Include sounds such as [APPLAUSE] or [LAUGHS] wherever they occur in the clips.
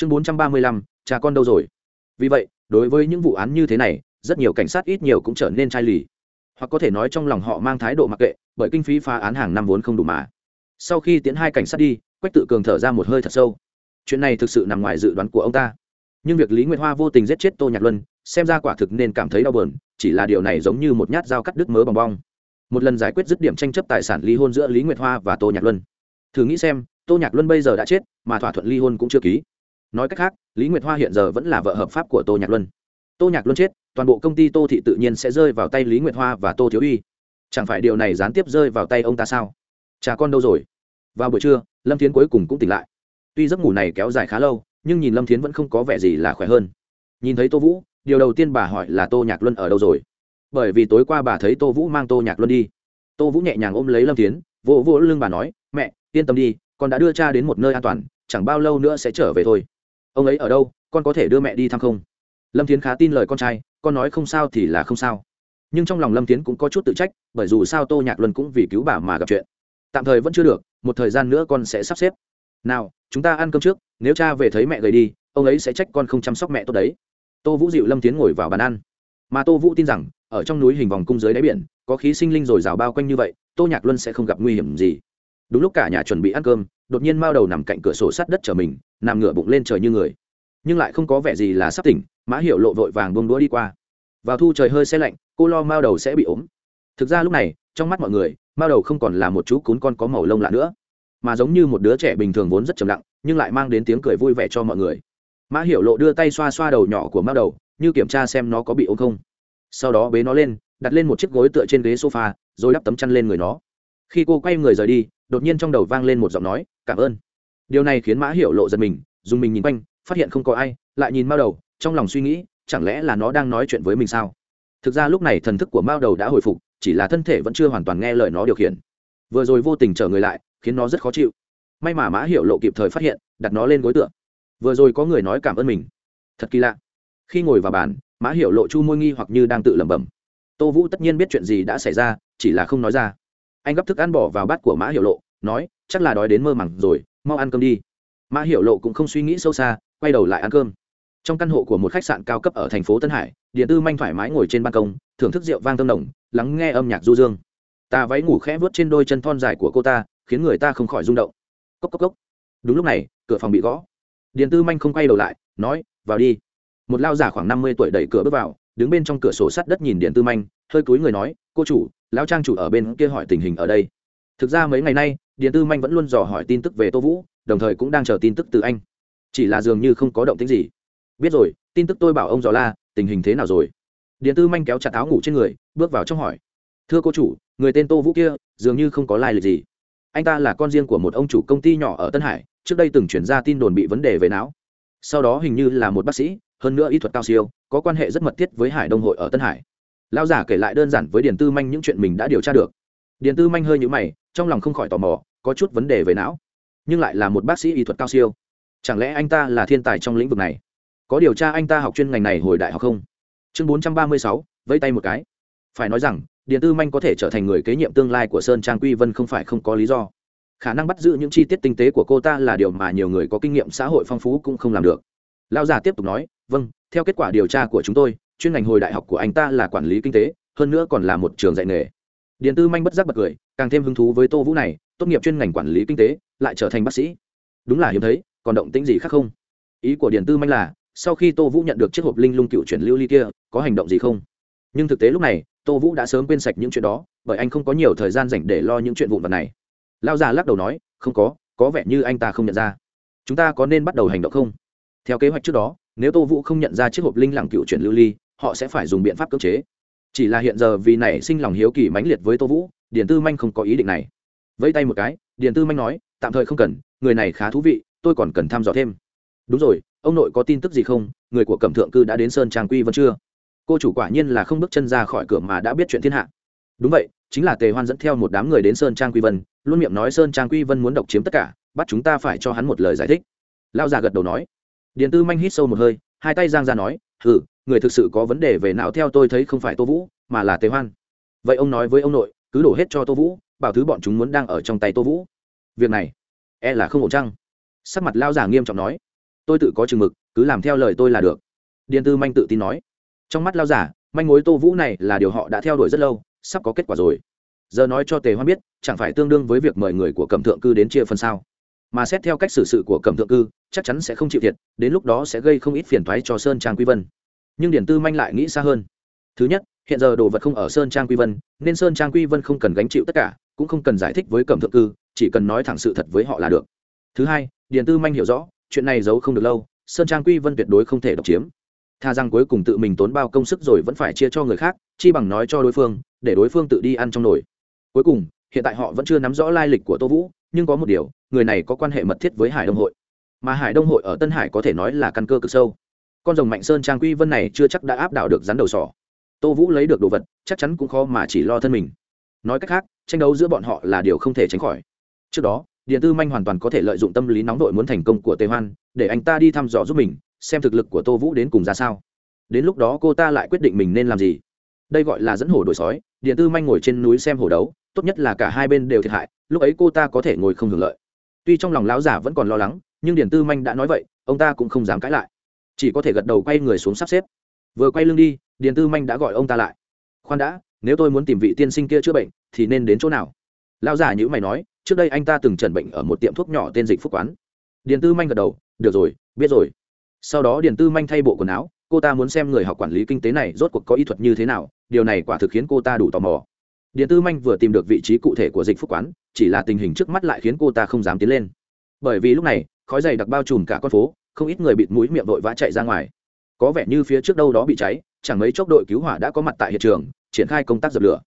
chương bốn trăm ba mươi lăm, cha con đâu rồi? Vì vậy, đối với những vụ án như thế này, rất nhiều cảnh sát ít nhiều cũng trở nên chai lì. Hoặc có thể nói trong lòng họ mang thái độ mặc kệ, bởi kinh phí phá án hàng năm vốn không đủ mà. Sau khi tiến hai cảnh sát đi, quách tự cường thở ra một hơi thật sâu. Chuyện này thực sự nằm ngoài dự đoán của ông ta. Nhưng việc lý nguyệt hoa vô tình giết chết tô nhạc luân, xem ra quả thực nên cảm thấy đau buồn, chỉ là điều này giống như một nhát dao cắt đứt mớ bong bong. Một lần giải quyết dứt điểm tranh chấp tài sản ly hôn giữa lý nguyệt hoa và tô nhạc luân. Thử nghĩ xem, tô nhạc luân bây giờ đã chết, mà thỏa thuận ly hôn cũng chưa ký nói cách khác, lý nguyệt hoa hiện giờ vẫn là vợ hợp pháp của tô nhạc luân. Tô nhạc luân chết, toàn bộ công ty tô thị tự nhiên sẽ rơi vào tay lý nguyệt hoa và tô thiếu uy. Chẳng phải điều này gián tiếp rơi vào tay ông ta sao? Cha con đâu rồi? Vào buổi trưa, lâm thiến cuối cùng cũng tỉnh lại. Tuy giấc ngủ này kéo dài khá lâu, nhưng nhìn lâm thiến vẫn không có vẻ gì là khỏe hơn. Nhìn thấy tô vũ, điều đầu tiên bà hỏi là tô nhạc luân ở đâu rồi? Bởi vì tối qua bà thấy tô vũ mang tô nhạc luân đi. Tô vũ nhẹ nhàng ôm lấy lâm thiến, vỗ vỗ lưng bà nói, mẹ, yên tâm đi, con đã đưa cha đến một nơi an toàn, chẳng bao lâu nữa sẽ trở về thôi ông ấy ở đâu? Con có thể đưa mẹ đi thăm không? Lâm thiến khá tin lời con trai, con nói không sao thì là không sao. Nhưng trong lòng lâm Thiến cũng có chút tự trách, bởi dù sao tô nhạc luân cũng vì cứu bà mà gặp chuyện. Tạm thời vẫn chưa được, một thời gian nữa con sẽ sắp xếp. Nào, chúng ta ăn cơm trước, nếu cha về thấy mẹ gầy đi, ông ấy sẽ trách con không chăm sóc mẹ tốt đấy. Tô vũ dịu lâm tiến ngồi vào bàn ăn. Mà tô vũ tin rằng, ở trong núi hình vòng cung dưới đáy biển, có khí sinh linh rồi rào bao quanh như vậy, tô nhạc luân sẽ không gặp nguy hiểm gì. Đúng lúc cả nhà chuẩn bị ăn cơm đột nhiên mao đầu nằm cạnh cửa sổ sắt đất trở mình, nằm ngửa bụng lên trời như người. Nhưng lại không có vẻ gì là sắp tỉnh, mã hiệu lộ vội vàng buông đũa đi qua. Vào thu trời hơi xe lạnh, cô lo mao đầu sẽ bị ốm. Thực ra lúc này, trong mắt mọi người, mao đầu không còn là một chú cún con có màu lông lạ nữa, mà giống như một đứa trẻ bình thường vốn rất trầm lặng, nhưng lại mang đến tiếng cười vui vẻ cho mọi người. Mã hiểu lộ đưa tay xoa xoa đầu nhỏ của mao đầu, như kiểm tra xem nó có bị ốm không. Sau đó bế nó lên, đặt lên một chiếc gối tựa trên ghế sofa, rồi đắp tấm chăn lên người nó. Khi cô quay người rời đi, đột nhiên trong đầu vang lên một giọng nói cảm ơn. Điều này khiến mã hiểu lộ giật mình, dùng mình nhìn quanh, phát hiện không có ai, lại nhìn mao đầu, trong lòng suy nghĩ, chẳng lẽ là nó đang nói chuyện với mình sao? Thực ra lúc này thần thức của mao đầu đã hồi phục, chỉ là thân thể vẫn chưa hoàn toàn nghe lời nó điều khiển. Vừa rồi vô tình trở người lại, khiến nó rất khó chịu. May mà mã hiểu lộ kịp thời phát hiện, đặt nó lên gối tựa. vừa rồi có người nói cảm ơn mình. Thật kỳ lạ. Khi ngồi vào bàn, mã hiểu lộ chu môi nghi hoặc như đang tự lẩm bẩm. Tô vũ tất nhiên biết chuyện gì đã xảy ra, chỉ là không nói ra. Anh gấp thức ăn bỏ vào bát của mã hiểu lộ, nói chắc là đói đến mơ màng rồi, mau ăn cơm đi. Mã Hiểu lộ cũng không suy nghĩ sâu xa, quay đầu lại ăn cơm. Trong căn hộ của một khách sạn cao cấp ở thành phố tân hải, điện tư manh thoải mái ngồi trên ban công, thưởng thức rượu vang thơm nồng lắng nghe âm nhạc du dương. Tà váy ngủ khẽ vớt trên đôi chân thon dài của cô ta, khiến người ta không khỏi rung động. Cốc cốc cốc. Đúng lúc này, cửa phòng bị gõ. Điện tư manh không quay đầu lại, nói, vào đi. Một lao giả khoảng năm mươi tuổi đẩy cửa bước vào, đứng bên trong cửa sổ sắt đất nhìn điện tư manh, hơi cúi người nói, cô chủ, lão trang chủ ở bên kia hỏi tình hình ở đây thực ra mấy ngày nay điện tư manh vẫn luôn dò hỏi tin tức về tô vũ, đồng thời cũng đang chờ tin tức từ anh. Chỉ là dường như không có động tính gì. Biết rồi, tin tức tôi bảo ông dò la, tình hình thế nào rồi? Điện tư manh kéo chặt áo ngủ trên người, bước vào trong hỏi. Thưa cô chủ, người tên tô vũ kia, dường như không có lai lịch gì. Anh ta là con riêng của một ông chủ công ty nhỏ ở tân hải, trước đây từng chuyển ra tin đồn bị vấn đề về não. Sau đó hình như là một bác sĩ, hơn nữa y thuật cao siêu, có quan hệ rất mật thiết với hải đông hội ở tân hải. Lao giả kể lại đơn giản với điền tư manh những chuyện mình đã điều tra được. Điền tư manh hơi nhũ mày trong lòng không khỏi tò mò, có chút vấn đề về não. Nhưng lại là một bác sĩ y thuật cao siêu. Chẳng lẽ anh ta là thiên tài trong lĩnh vực này? Có điều tra anh ta học chuyên ngành này hồi đại học không? Chương bốn trăm ba mươi sáu, vẫy tay một cái. Phải nói rằng điện tư manh có thể trở thành người kế nhiệm tương lai của sơn trang quy vân không phải không có lý do. Khả năng bắt giữ những chi tiết tinh tế của cô ta là điều mà nhiều người có kinh nghiệm xã hội phong phú cũng không làm được. Lao già tiếp tục nói vâng theo kết quả điều tra của chúng tôi, chuyên ngành hồi đại học của anh ta là quản lý kinh tế, hơn nữa còn là một trường dạy nghề điện tư manh bất giác bật cười, càng thêm hứng thú với tô vũ này, tốt nghiệp chuyên ngành quản lý kinh tế, lại trở thành bác sĩ. Đúng là hiếm thấy, còn động tĩnh gì khác không? Ý của điện tư manh là, sau khi tô vũ nhận được chiếc hộp linh lung cựu chuyển lưu ly kia, có hành động gì không? Nhưng thực tế lúc này, tô vũ đã sớm quên sạch những chuyện đó, bởi anh không có nhiều thời gian dành để lo những chuyện vụn vặt này. Lao già lắc đầu nói, không có có vẻ như anh ta không nhận ra. Chúng ta có nên bắt đầu hành động không? Theo kế hoạch trước đó, nếu tô vũ không nhận ra chiếc hộp linh lặng cựu chuyển lưu ly, họ sẽ phải dùng biện pháp cưỡng chế chỉ là hiện giờ vì nảy sinh lòng hiếu kỳ mãnh liệt với tô vũ, điền tư manh không có ý định này. Vẫy tay một cái, điền tư manh nói, tạm thời không cần, người này khá thú vị, tôi còn cần thăm dò thêm. Đúng rồi, ông nội có tin tức gì không? Người của cẩm thượng cư đã đến sơn trang quy vẫn chưa? Cô chủ quả nhiên là không bước chân ra khỏi cửa mà đã biết chuyện thiên hạ. Đúng vậy, chính là tề hoan dẫn theo một đám người đến sơn trang quy vân, luôn miệng nói sơn trang quy vân muốn độc chiếm tất cả, bắt chúng ta phải cho hắn một lời giải thích. Lao già gật đầu nói. Điện tư manh hít sâu một hơi, hai tay giang ra nói ừ người thực sự có vấn đề về não theo tôi thấy không phải tô vũ, mà là tề hoan. Vậy ông nói với ông nội, cứ đổ hết cho tô vũ, bảo thứ bọn chúng muốn đang ở trong tay tô vũ. Việc này e là không ổn chăng? Sắc mặt lao già nghiêm trọng nói. Tôi tự có chừng mực, cứ làm theo lời tôi là được. Điện tư manh tự tin nói. Trong mắt lao giả manh mối tô vũ này là điều họ đã theo đuổi rất lâu, sắp có kết quả rồi. Giờ nói cho tề hoan biết, chẳng phải tương đương với việc mời người của cẩm thượng cư đến chia phần sao? Mà xét theo cách xử sự của cẩm thượng cư, chắc chắn sẽ không chịu thiệt, đến lúc đó sẽ gây không ít phiền thoái cho sơn trang quy vân nhưng điển tư manh lại nghĩ xa hơn. Thứ nhất, hiện giờ đồ vật không ở sơn trang quy vân, nên sơn trang quy vân không cần gánh chịu tất cả, cũng không cần giải thích với cẩm thượng cư, chỉ cần nói thẳng sự thật với họ là được. Thứ hai điển tư manh hiểu rõ, chuyện này giấu không được lâu, sơn trang quy vân tuyệt đối không thể độc chiếm. Tha rằng cuối cùng tự mình tốn bao công sức rồi vẫn phải chia cho người khác, chi bằng nói cho đối phương, để đối phương tự đi ăn trong nồi. Cuối cùng, hiện tại họ vẫn chưa nắm rõ lai lịch của tô vũ, nhưng có một điều, người này có quan hệ mật thiết với hải đông hội. Mà hải đông hội ở tân hải có thể nói là căn cơ cực sâu con rồng mạnh sơn trang quy vân này chưa chắc đã áp đảo được rắn đầu sỏ. Tô vũ lấy được đồ vật, chắc chắn cũng khó mà chỉ lo thân mình. Nói cách khác, tranh đấu giữa bọn họ là điều không thể tránh khỏi. Trước đó, điện tư manh hoàn toàn có thể lợi dụng tâm lý nóng đội muốn thành công của tề hoan, để anh ta đi thăm dò giúp mình, xem thực lực của tô vũ đến cùng ra sao. Đến lúc đó cô ta lại quyết định mình nên làm gì. Đây gọi là dẫn hổ đổi sói, điện tư manh ngồi trên núi xem hổ đấu, tốt nhất là cả hai bên đều thiệt hại, lúc ấy cô ta có thể ngồi không hưởng lợi. Tuy trong lòng lão giả vẫn còn lo lắng, nhưng điển tư manh đã nói vậy, ông ta cũng không dám cãi lại chỉ có thể gật đầu quay người xuống sắp xếp. Vừa quay lưng đi, điền tư manh đã gọi ông ta lại. Khoan đã, nếu tôi muốn tìm vị tiên sinh kia chữa bệnh, thì nên đến chỗ nào? Lão giả như mày nói, trước đây anh ta từng trần bệnh ở một tiệm thuốc nhỏ tên dịch phúc quán. Điền tư manh gật đầu, được rồi, biết rồi. Sau đó điền tư manh thay bộ quần áo, cô ta muốn xem người học quản lý kinh tế này rốt cuộc có y thuật như thế nào, điều này quả thực khiến cô ta đủ tò mò. Điền tư manh vừa tìm được vị trí cụ thể của dịch phúc quán, chỉ là tình hình trước mắt lại khiến cô ta không dám tiến lên. Bởi vì lúc này, khói dày đặc bao trùm cả con phố không ít người bịt mũi miệng vội vã chạy ra ngoài. Có vẻ như phía trước đâu đó bị cháy, chẳng mấy chốc đội cứu hỏa đã có mặt tại hiện trường, triển khai công tác dập lửa.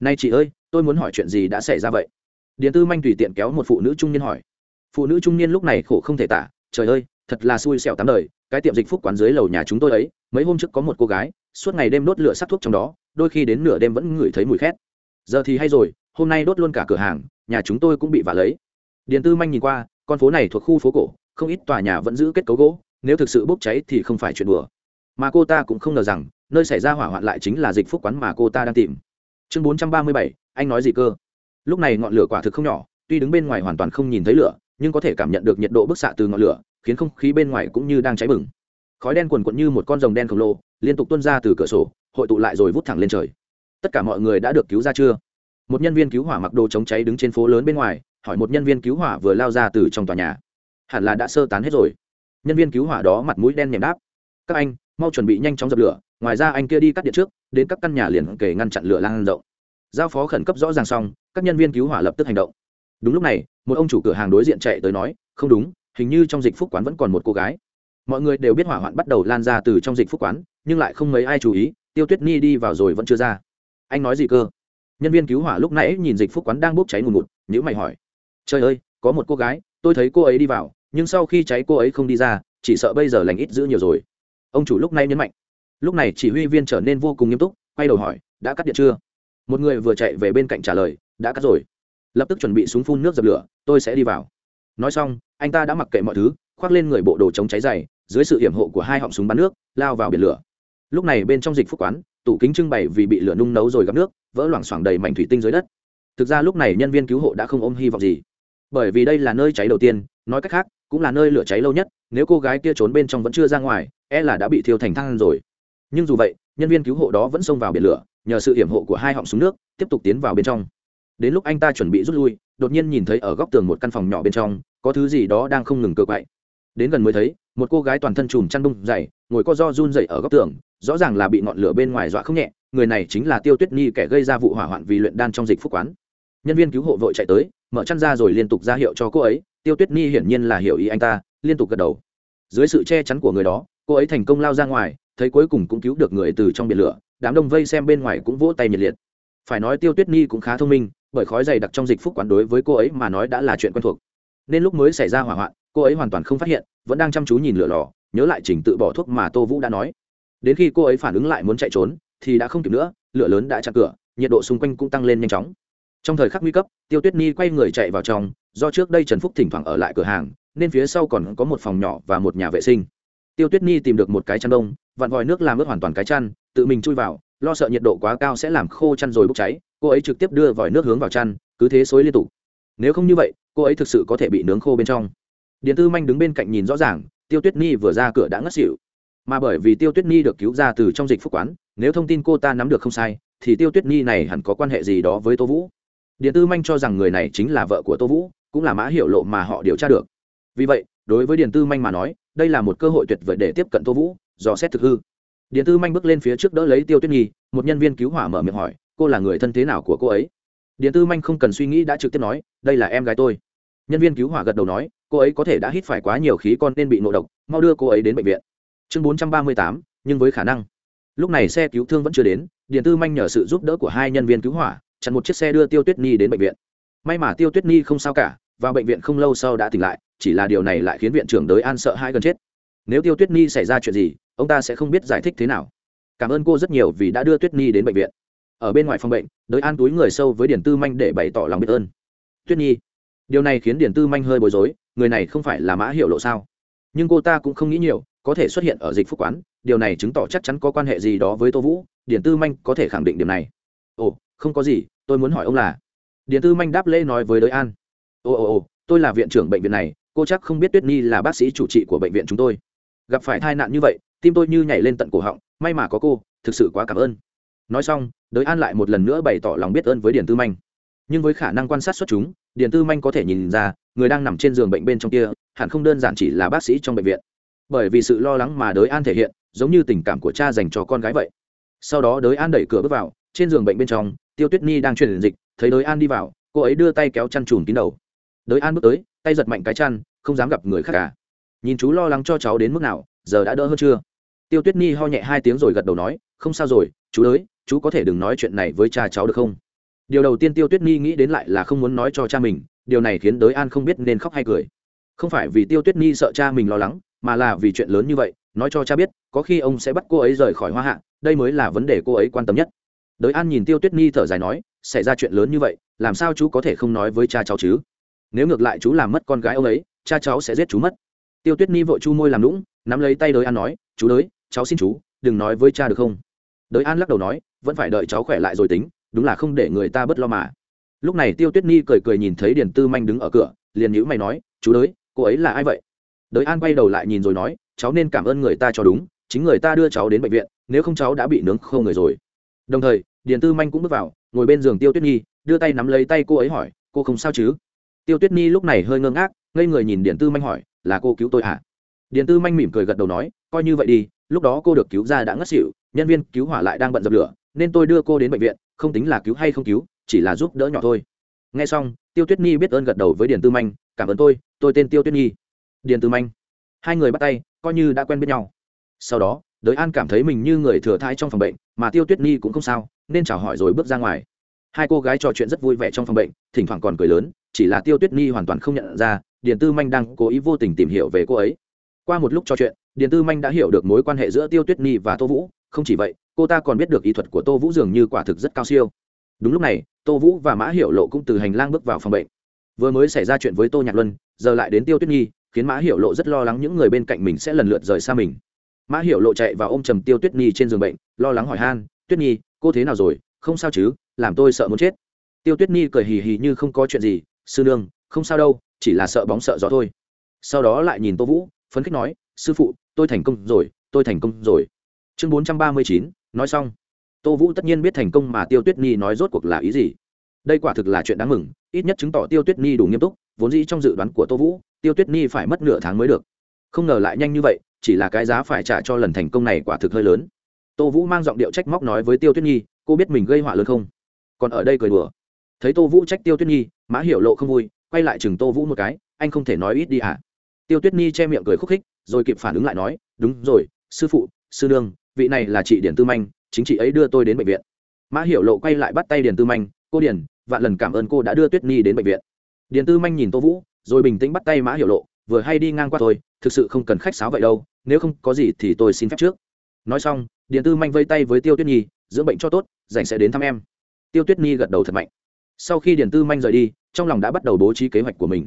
Nay chị ơi, tôi muốn hỏi chuyện gì đã xảy ra vậy? Điền tư manh tùy tiện kéo một phụ nữ trung niên hỏi. Phụ nữ trung niên lúc này khổ không thể tả, trời ơi, thật là xui xẻo tám đời, cái tiệm dịch phúc quán dưới lầu nhà chúng tôi ấy, mấy hôm trước có một cô gái, suốt ngày đêm đốt lửa sắc thuốc trong đó, đôi khi đến nửa đêm vẫn ngửi thấy mùi khét. Giờ thì hay rồi, hôm nay đốt luôn cả cửa hàng, nhà chúng tôi cũng bị vả lấy. Điền tư manh nhìn qua, con phố này thuộc khu phố cổ không ít tòa nhà vẫn giữ kết cấu gỗ, nếu thực sự bốc cháy thì không phải chuyện đùa. Mà cô ta cũng không ngờ rằng, nơi xảy ra hỏa hoạn lại chính là dịch phúc quán mà cô ta đang tìm. Chương bốn trăm ba mươi bảy, anh nói gì cơ? Lúc này ngọn lửa quả thực không nhỏ, tuy đứng bên ngoài hoàn toàn không nhìn thấy lửa, nhưng có thể cảm nhận được nhiệt độ bức xạ từ ngọn lửa, khiến không khí bên ngoài cũng như đang cháy bừng. Khói đen quần quận như một con rồng đen khổng lồ, liên tục tuôn ra từ cửa sổ, hội tụ lại rồi vút thẳng lên trời. Tất cả mọi người đã được cứu ra chưa? Một nhân viên cứu hỏa mặc đồ chống cháy đứng trên phố lớn bên ngoài, hỏi một nhân viên cứu hỏa vừa lao ra từ trong tòa nhà hẳn là đã sơ tán hết rồi. Nhân viên cứu hỏa đó mặt mũi đen nhèm đáp. Các anh, mau chuẩn bị nhanh chóng dập lửa, ngoài ra anh kia đi cắt điện trước, đến các căn nhà liền kể ngăn chặn lửa lan rộng. Giao phó khẩn cấp rõ ràng xong, các nhân viên cứu hỏa lập tức hành động. Đúng lúc này, một ông chủ cửa hàng đối diện chạy tới nói, không đúng, hình như trong dịch phúc quán vẫn còn một cô gái. Mọi người đều biết hỏa hoạn bắt đầu lan ra từ trong dịch phúc quán, nhưng lại không mấy ai chú ý, tiêu tuyết ni đi vào rồi vẫn chưa ra. Anh nói gì cơ? Nhân viên cứu hỏa lúc nãy nhìn dịch phúc quán đang bốc cháy ngùn ngụt nhữ mày hỏi. Trời ơi, có một cô gái, tôi thấy cô ấy đi vào nhưng sau khi cháy cô ấy không đi ra, chỉ sợ bây giờ lành ít giữ nhiều rồi. Ông chủ lúc này nhấn mạnh. Lúc này chỉ huy viên trở nên vô cùng nghiêm túc, quay đầu hỏi, đã cắt điện chưa? Một người vừa chạy về bên cạnh trả lời, đã cắt rồi. Lập tức chuẩn bị súng phun nước dập lửa, tôi sẽ đi vào. Nói xong, anh ta đã mặc kệ mọi thứ, khoác lên người bộ đồ chống cháy dày, dưới sự hiểm hộ của hai họng súng bắn nước, lao vào biển lửa. Lúc này bên trong dịch phúc quán, tủ kính trưng bày vì bị lửa nung nấu rồi gặp nước, vỡ loảng xoảng đầy mảnh thủy tinh dưới đất. Thực ra lúc này nhân viên cứu hộ đã không ôm hy vọng gì. Bởi vì đây là nơi cháy đầu tiên, nói cách khác cũng là nơi lửa cháy lâu nhất, nếu cô gái kia trốn bên trong vẫn chưa ra ngoài e là đã bị thiêu thành than rồi. Nhưng dù vậy, nhân viên cứu hộ đó vẫn xông vào biển lửa, nhờ sự hiểm hộ của hai họng súng nước, tiếp tục tiến vào bên trong. Đến lúc anh ta chuẩn bị rút lui, đột nhiên nhìn thấy ở góc tường một căn phòng nhỏ bên trong, có thứ gì đó đang không ngừng cơ quậy. Đến gần mới thấy, một cô gái toàn thân chùm chăn bung dày, ngồi co do run dậy ở góc tường, rõ ràng là bị ngọn lửa bên ngoài dọa không nhẹ, người này chính là tiêu tuyết nhi kẻ gây ra vụ hỏa hoạn vì luyện đan trong dịch phúc quán. Nhân viên cứu hộ vội chạy tới, mở chăn ra rồi liên tục ra hiệu cho cô ấy tiêu tuyết nhi hiển nhiên là hiểu ý anh ta, liên tục gật đầu. Dưới sự che chắn của người đó, cô ấy thành công lao ra ngoài, thấy cuối cùng cũng cứu được người từ trong biển lửa, đám đông vây xem bên ngoài cũng vỗ tay nhiệt liệt. Phải nói tiêu tuyết nhi cũng khá thông minh, bởi khói dày đặc trong dịch phúc quán đối với cô ấy mà nói đã là chuyện quen thuộc. Nên lúc mới xảy ra hỏa hoạn, cô ấy hoàn toàn không phát hiện, vẫn đang chăm chú nhìn lửa lò, nhớ lại trình tự bỏ thuốc mà tô vũ đã nói. Đến khi cô ấy phản ứng lại muốn chạy trốn, thì đã không kịp nữa, lửa lớn đã chặn cửa, nhiệt độ xung quanh cũng tăng lên nhanh chóng. Trong thời khắc nguy cấp, tiêu tuyết nhi quay người chạy vào trong do trước đây trần phúc thỉnh thoảng ở lại cửa hàng, nên phía sau còn có một phòng nhỏ và một nhà vệ sinh. Tiêu tuyết nhi tìm được một cái chăn đông, vặn vòi nước làm ướt hoàn toàn cái chăn, tự mình chui vào, lo sợ nhiệt độ quá cao sẽ làm khô chăn rồi bốc cháy, cô ấy trực tiếp đưa vòi nước hướng vào chăn, cứ thế xối liên tục. Nếu không như vậy, cô ấy thực sự có thể bị nướng khô bên trong. Điện tư manh đứng bên cạnh nhìn rõ ràng, tiêu tuyết nhi vừa ra cửa đã ngất xỉu. Mà bởi vì tiêu tuyết nhi được cứu ra từ trong dịch phúc quán, nếu thông tin cô ta nắm được không sai, thì tiêu tuyết nhi này hẳn có quan hệ gì đó với tô vũ. Điện tư manh cho rằng người này chính là vợ của tô vũ cũng là mã hiệu lộ mà họ điều tra được. Vì vậy, đối với Điền tư manh mà nói, đây là một cơ hội tuyệt vời để tiếp cận tô vũ, dò xét thực hư. Điền tư manh bước lên phía trước đỡ lấy tiêu tuyết nhi, một nhân viên cứu hỏa mở miệng hỏi, cô là người thân thế nào của cô ấy? Điền tư manh không cần suy nghĩ đã trực tiếp nói, đây là em gái tôi. Nhân viên cứu hỏa gật đầu nói, cô ấy có thể đã hít phải quá nhiều khí con nên bị ngộ độc, mau đưa cô ấy đến bệnh viện. Chương bốn trăm ba mươi tám, nhưng với khả năng. Lúc này xe cứu thương vẫn chưa đến, Điền tư manh nhờ sự giúp đỡ của hai nhân viên cứu hỏa, chặn một chiếc xe đưa tiêu tuyết nhi đến bệnh viện. May mà tiêu tuyết nhi không sao cả vào bệnh viện không lâu sau đã tỉnh lại, chỉ là điều này lại khiến viện trưởng đới an sợ hai gần chết. Nếu tiêu tuyết nhi xảy ra chuyện gì, ông ta sẽ không biết giải thích thế nào. Cảm ơn cô rất nhiều vì đã đưa tuyết nhi đến bệnh viện. Ở bên ngoài phòng bệnh đới an túi người sâu với điển tư manh để bày tỏ lòng biết ơn. Tuyết nhi, điều này khiến điển tư manh hơi bối rối, người này không phải là mã hiệu lộ sao? Nhưng cô ta cũng không nghĩ nhiều, có thể xuất hiện ở dịch phúc quán, điều này chứng tỏ chắc chắn có quan hệ gì đó với tô vũ điển tư manh có thể khẳng định điểm này. Ồ, không có gì, tôi muốn hỏi ông là. Điển tư manh đáp lễ nói với đới an ồ ồ ồ tôi là viện trưởng bệnh viện này, cô chắc không biết tuyết nhi là bác sĩ chủ trị của bệnh viện chúng tôi. Gặp phải tai nạn như vậy, tim tôi như nhảy lên tận cổ họng, may mà có cô, thực sự quá cảm ơn. Nói xong, đới an lại một lần nữa bày tỏ lòng biết ơn với điền tư manh. Nhưng với khả năng quan sát xuất chúng, điền tư manh có thể nhìn ra, người đang nằm trên giường bệnh bên trong kia, hẳn không đơn giản chỉ là bác sĩ trong bệnh viện. Bởi vì sự lo lắng mà đới an thể hiện, giống như tình cảm của cha dành cho con gái vậy. Sau đó đới an đẩy cửa bước vào, trên giường bệnh bên trong, tiêu tuyết nhi đang truyền dịch, thấy đới an đi vào, cô ấy đưa tay kéo chăn trùn kín đầu đới an bước tới, tay giật mạnh cái chăn, không dám gặp người khác cả. Nhìn chú lo lắng cho cháu đến mức nào, giờ đã đỡ hơn chưa? Tiêu tuyết nhi ho nhẹ hai tiếng rồi gật đầu nói, không sao rồi, chú đới chú có thể đừng nói chuyện này với cha cháu được không? Điều đầu tiên tiêu tuyết nhi nghĩ đến lại là không muốn nói cho cha mình, điều này khiến đới an không biết nên khóc hay cười. Không phải vì tiêu tuyết nhi sợ cha mình lo lắng, mà là vì chuyện lớn như vậy, nói cho cha biết, có khi ông sẽ bắt cô ấy rời khỏi hoa hạ, đây mới là vấn đề cô ấy quan tâm nhất. Đới an nhìn tiêu tuyết nhi thở dài nói, xảy ra chuyện lớn như vậy, làm sao chú có thể không nói với cha cháu chứ? Nếu ngược lại chú làm mất con gái ông ấy, cha cháu sẽ giết chú mất. Tiêu tuyết nhi vội chu môi làm lũng nắm lấy tay đới an nói, chú đới, cháu xin chú, đừng nói với cha được không? Đới an lắc đầu nói, vẫn phải đợi cháu khỏe lại rồi tính, đúng là không để người ta bớt lo mà. Lúc này tiêu tuyết nhi cười cười nhìn thấy điền tư manh đứng ở cửa, liền nhữ mày nói, chú đới, cô ấy là ai vậy? Đới an quay đầu lại nhìn rồi nói, cháu nên cảm ơn người ta cho đúng, chính người ta đưa cháu đến bệnh viện, nếu không cháu đã bị nướng khô người rồi. Đồng thời, điền tư manh cũng bước vào, ngồi bên giường tiêu tuyết nhi đưa tay nắm lấy tay cô ấy hỏi, cô không sao chứ? Tiêu tuyết nhi lúc này hơi ngơ ngác, ngây người nhìn điền tư manh hỏi, là cô cứu tôi à điền tư manh mỉm cười gật đầu nói, coi như vậy đi, lúc đó cô được cứu ra đã ngất xỉu, nhân viên cứu hỏa lại đang bận dập lửa, nên tôi đưa cô đến bệnh viện, không tính là cứu hay không cứu, chỉ là giúp đỡ nhỏ thôi. Nghe xong, tiêu tuyết nhi biết ơn gật đầu với điền tư manh, cảm ơn tôi tôi tên tiêu tuyết nhi điền tư manh, hai người bắt tay, coi như đã quen biết nhau. Sau đó, đới an cảm thấy mình như người thừa thai trong phòng bệnh, mà tiêu tuyết nhi cũng không sao, nên chào hỏi rồi bước ra ngoài. Hai cô gái trò chuyện rất vui vẻ trong phòng bệnh, thỉnh thoảng còn cười lớn chỉ là tiêu tuyết nhi hoàn toàn không nhận ra, điền tư manh đang cố ý vô tình tìm hiểu về cô ấy. Qua một lúc trò chuyện, điền tư manh đã hiểu được mối quan hệ giữa tiêu tuyết nhi và tô vũ. Không chỉ vậy, cô ta còn biết được ý thuật của tô vũ dường như quả thực rất cao siêu. Đúng lúc này, tô vũ và mã hiểu lộ cũng từ hành lang bước vào phòng bệnh. Vừa mới xảy ra chuyện với tô nhạc luân, giờ lại đến tiêu tuyết nhi, khiến mã hiểu lộ rất lo lắng những người bên cạnh mình sẽ lần lượt rời xa mình. Mã hiểu lộ chạy và ôm trầm tiêu tuyết nhi trên giường bệnh, lo lắng hỏi han, tuyết nhi, cô thế nào rồi? Không sao chứ? Làm tôi sợ muốn chết. Tiêu tuyết nhi cười hì hì như không có chuyện gì sư nương, không sao đâu, chỉ là sợ bóng sợ gió thôi. Sau đó lại nhìn tô vũ, phấn khích nói, sư phụ, tôi thành công rồi, tôi thành công rồi. Chương bốn trăm ba mươi chín, nói xong. Tô vũ tất nhiên biết thành công mà tiêu tuyết nhi nói rốt cuộc là ý gì. Đây quả thực là chuyện đáng mừng, ít nhất chứng tỏ tiêu tuyết nhi đủ nghiêm túc, vốn dĩ trong dự đoán của tô vũ, tiêu tuyết nhi phải mất nửa tháng mới được. Không ngờ lại nhanh như vậy, chỉ là cái giá phải trả cho lần thành công này quả thực hơi lớn. Tô vũ mang giọng điệu trách móc nói với tiêu tuyết nhi, cô biết mình gây họa lớn không? Còn ở đây cười đùa. Thấy tô vũ trách tiêu tuyết nhi mã hiểu lộ không vui, quay lại chừng tô vũ một cái, anh không thể nói ít đi à tiêu tuyết nhi che miệng cười khúc khích, rồi kịp phản ứng lại nói, đúng rồi, sư phụ, sư nương, vị này là chị điển tư manh, chính chị ấy đưa tôi đến bệnh viện. Mã hiểu lộ quay lại bắt tay điển tư manh, cô điển vạn lần cảm ơn cô đã đưa tuyết nhi đến bệnh viện. Điển tư manh nhìn tô vũ, rồi bình tĩnh bắt tay mã hiểu lộ, vừa hay đi ngang qua tôi thực sự không cần khách sáo vậy đâu, nếu không có gì thì tôi xin phép trước. Nói xong điển tư manh vây tay với tiêu tuyết nhi, dưỡng bệnh cho tốt, rảnh sẽ đến thăm em. Tiêu tuyết nhi gật đầu thật mạnh sau khi Điền tư manh rời đi, trong lòng đã bắt đầu bố trí kế hoạch của mình.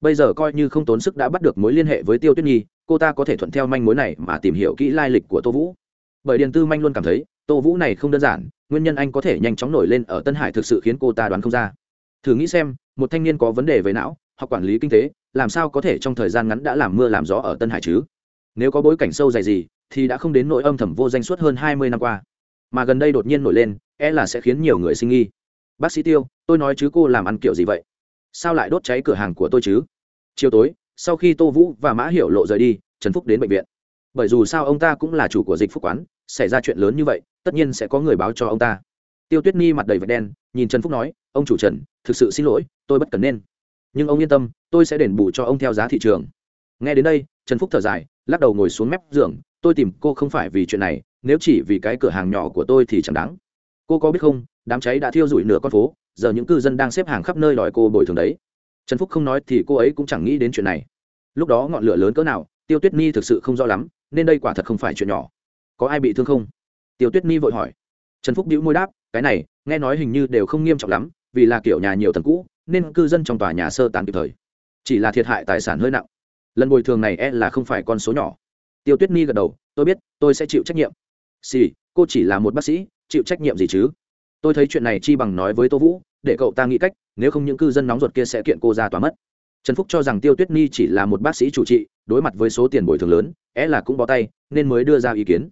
Bây giờ coi như không tốn sức đã bắt được mối liên hệ với tiêu tuyết nhi, cô ta có thể thuận theo manh mối này mà tìm hiểu kỹ lai lịch của tô vũ. Bởi điền tư manh luôn cảm thấy, tô vũ này không đơn giản, nguyên nhân anh có thể nhanh chóng nổi lên ở tân hải thực sự khiến cô ta đoán không ra. Thử nghĩ xem, một thanh niên có vấn đề về não hoặc quản lý kinh tế, làm sao có thể trong thời gian ngắn đã làm mưa làm gió ở tân hải chứ? Nếu có bối cảnh sâu dày gì, thì đã không đến nỗi âm thầm vô danh suốt hơn hai mươi năm qua. Mà gần đây đột nhiên nổi lên e là sẽ khiến nhiều người sinh nghi. Bác sĩ tiêu tôi nói chứ cô làm ăn kiểu gì vậy? Sao lại đốt cháy cửa hàng của tôi chứ? Chiều tối, sau khi tô vũ và mã hiểu lộ rời đi, trần phúc đến bệnh viện. Bởi dù sao ông ta cũng là chủ của dịch phúc quán, xảy ra chuyện lớn như vậy, tất nhiên sẽ có người báo cho ông ta. Tiêu tuyết nhi mặt đầy vệt đen, nhìn trần phúc nói, ông chủ trần, thực sự xin lỗi, tôi bất cần nên. Nhưng ông yên tâm, tôi sẽ đền bù cho ông theo giá thị trường. Nghe đến đây, trần phúc thở dài, lắc đầu ngồi xuống mép giường, tôi tìm cô không phải vì chuyện này, nếu chỉ vì cái cửa hàng nhỏ của tôi thì chẳng đáng. Cô có biết không, đám cháy đã thiêu rụi nửa con phố giờ những cư dân đang xếp hàng khắp nơi đòi cô bồi thường đấy. Trần phúc không nói thì cô ấy cũng chẳng nghĩ đến chuyện này. Lúc đó ngọn lửa lớn cỡ nào tiêu tuyết nhi thực sự không rõ lắm nên đây quả thật không phải chuyện nhỏ. Có ai bị thương không? Tiêu tuyết nhi vội hỏi. Trần phúc đĩu môi đáp cái này nghe nói hình như đều không nghiêm trọng lắm vì là kiểu nhà nhiều tầng cũ nên cư dân trong tòa nhà sơ tán kịp thời. Chỉ là thiệt hại tài sản hơi nặng. Lần bồi thường này e là không phải con số nhỏ. Tiêu tuyết nhi gật đầu tôi biết tôi sẽ chịu trách nhiệm. Xì、sì, cô chỉ là một bác sĩ chịu trách nhiệm gì chứ? Tôi thấy chuyện này chi bằng nói với tô vũ, để cậu ta nghĩ cách, nếu không những cư dân nóng ruột kia sẽ kiện cô ra tòa mất. Trần phúc cho rằng tiêu tuyết nhi chỉ là một bác sĩ chủ trị, đối mặt với số tiền bồi thường lớn, é là cũng bó tay, nên mới đưa ra ý kiến.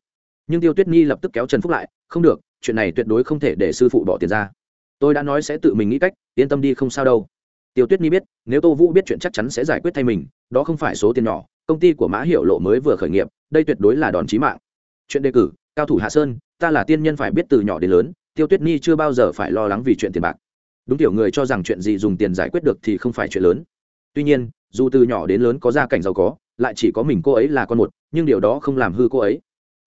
Nhưng tiêu tuyết nhi lập tức kéo trần phúc lại, không được, chuyện này tuyệt đối không thể để sư phụ bỏ tiền ra. Tôi đã nói sẽ tự mình nghĩ cách, yên tâm đi không sao đâu. Tiêu tuyết nhi biết, nếu tô vũ biết chuyện chắc chắn sẽ giải quyết thay mình, đó không phải số tiền nhỏ, công ty của mã hiệu lộ mới vừa khởi nghiệp, đây tuyệt đối là đòn chí mạng. Chuyện đề cử, cao thủ hạ sơn, ta là tiên nhân phải biết từ nhỏ đến lớn tiêu tuyết nhi chưa bao giờ phải lo lắng vì chuyện tiền bạc. Đúng tiểu người cho rằng chuyện gì dùng tiền giải quyết được thì không phải chuyện lớn. Tuy nhiên, dù từ nhỏ đến lớn có gia cảnh giàu có, lại chỉ có mình cô ấy là con một, nhưng điều đó không làm hư cô ấy.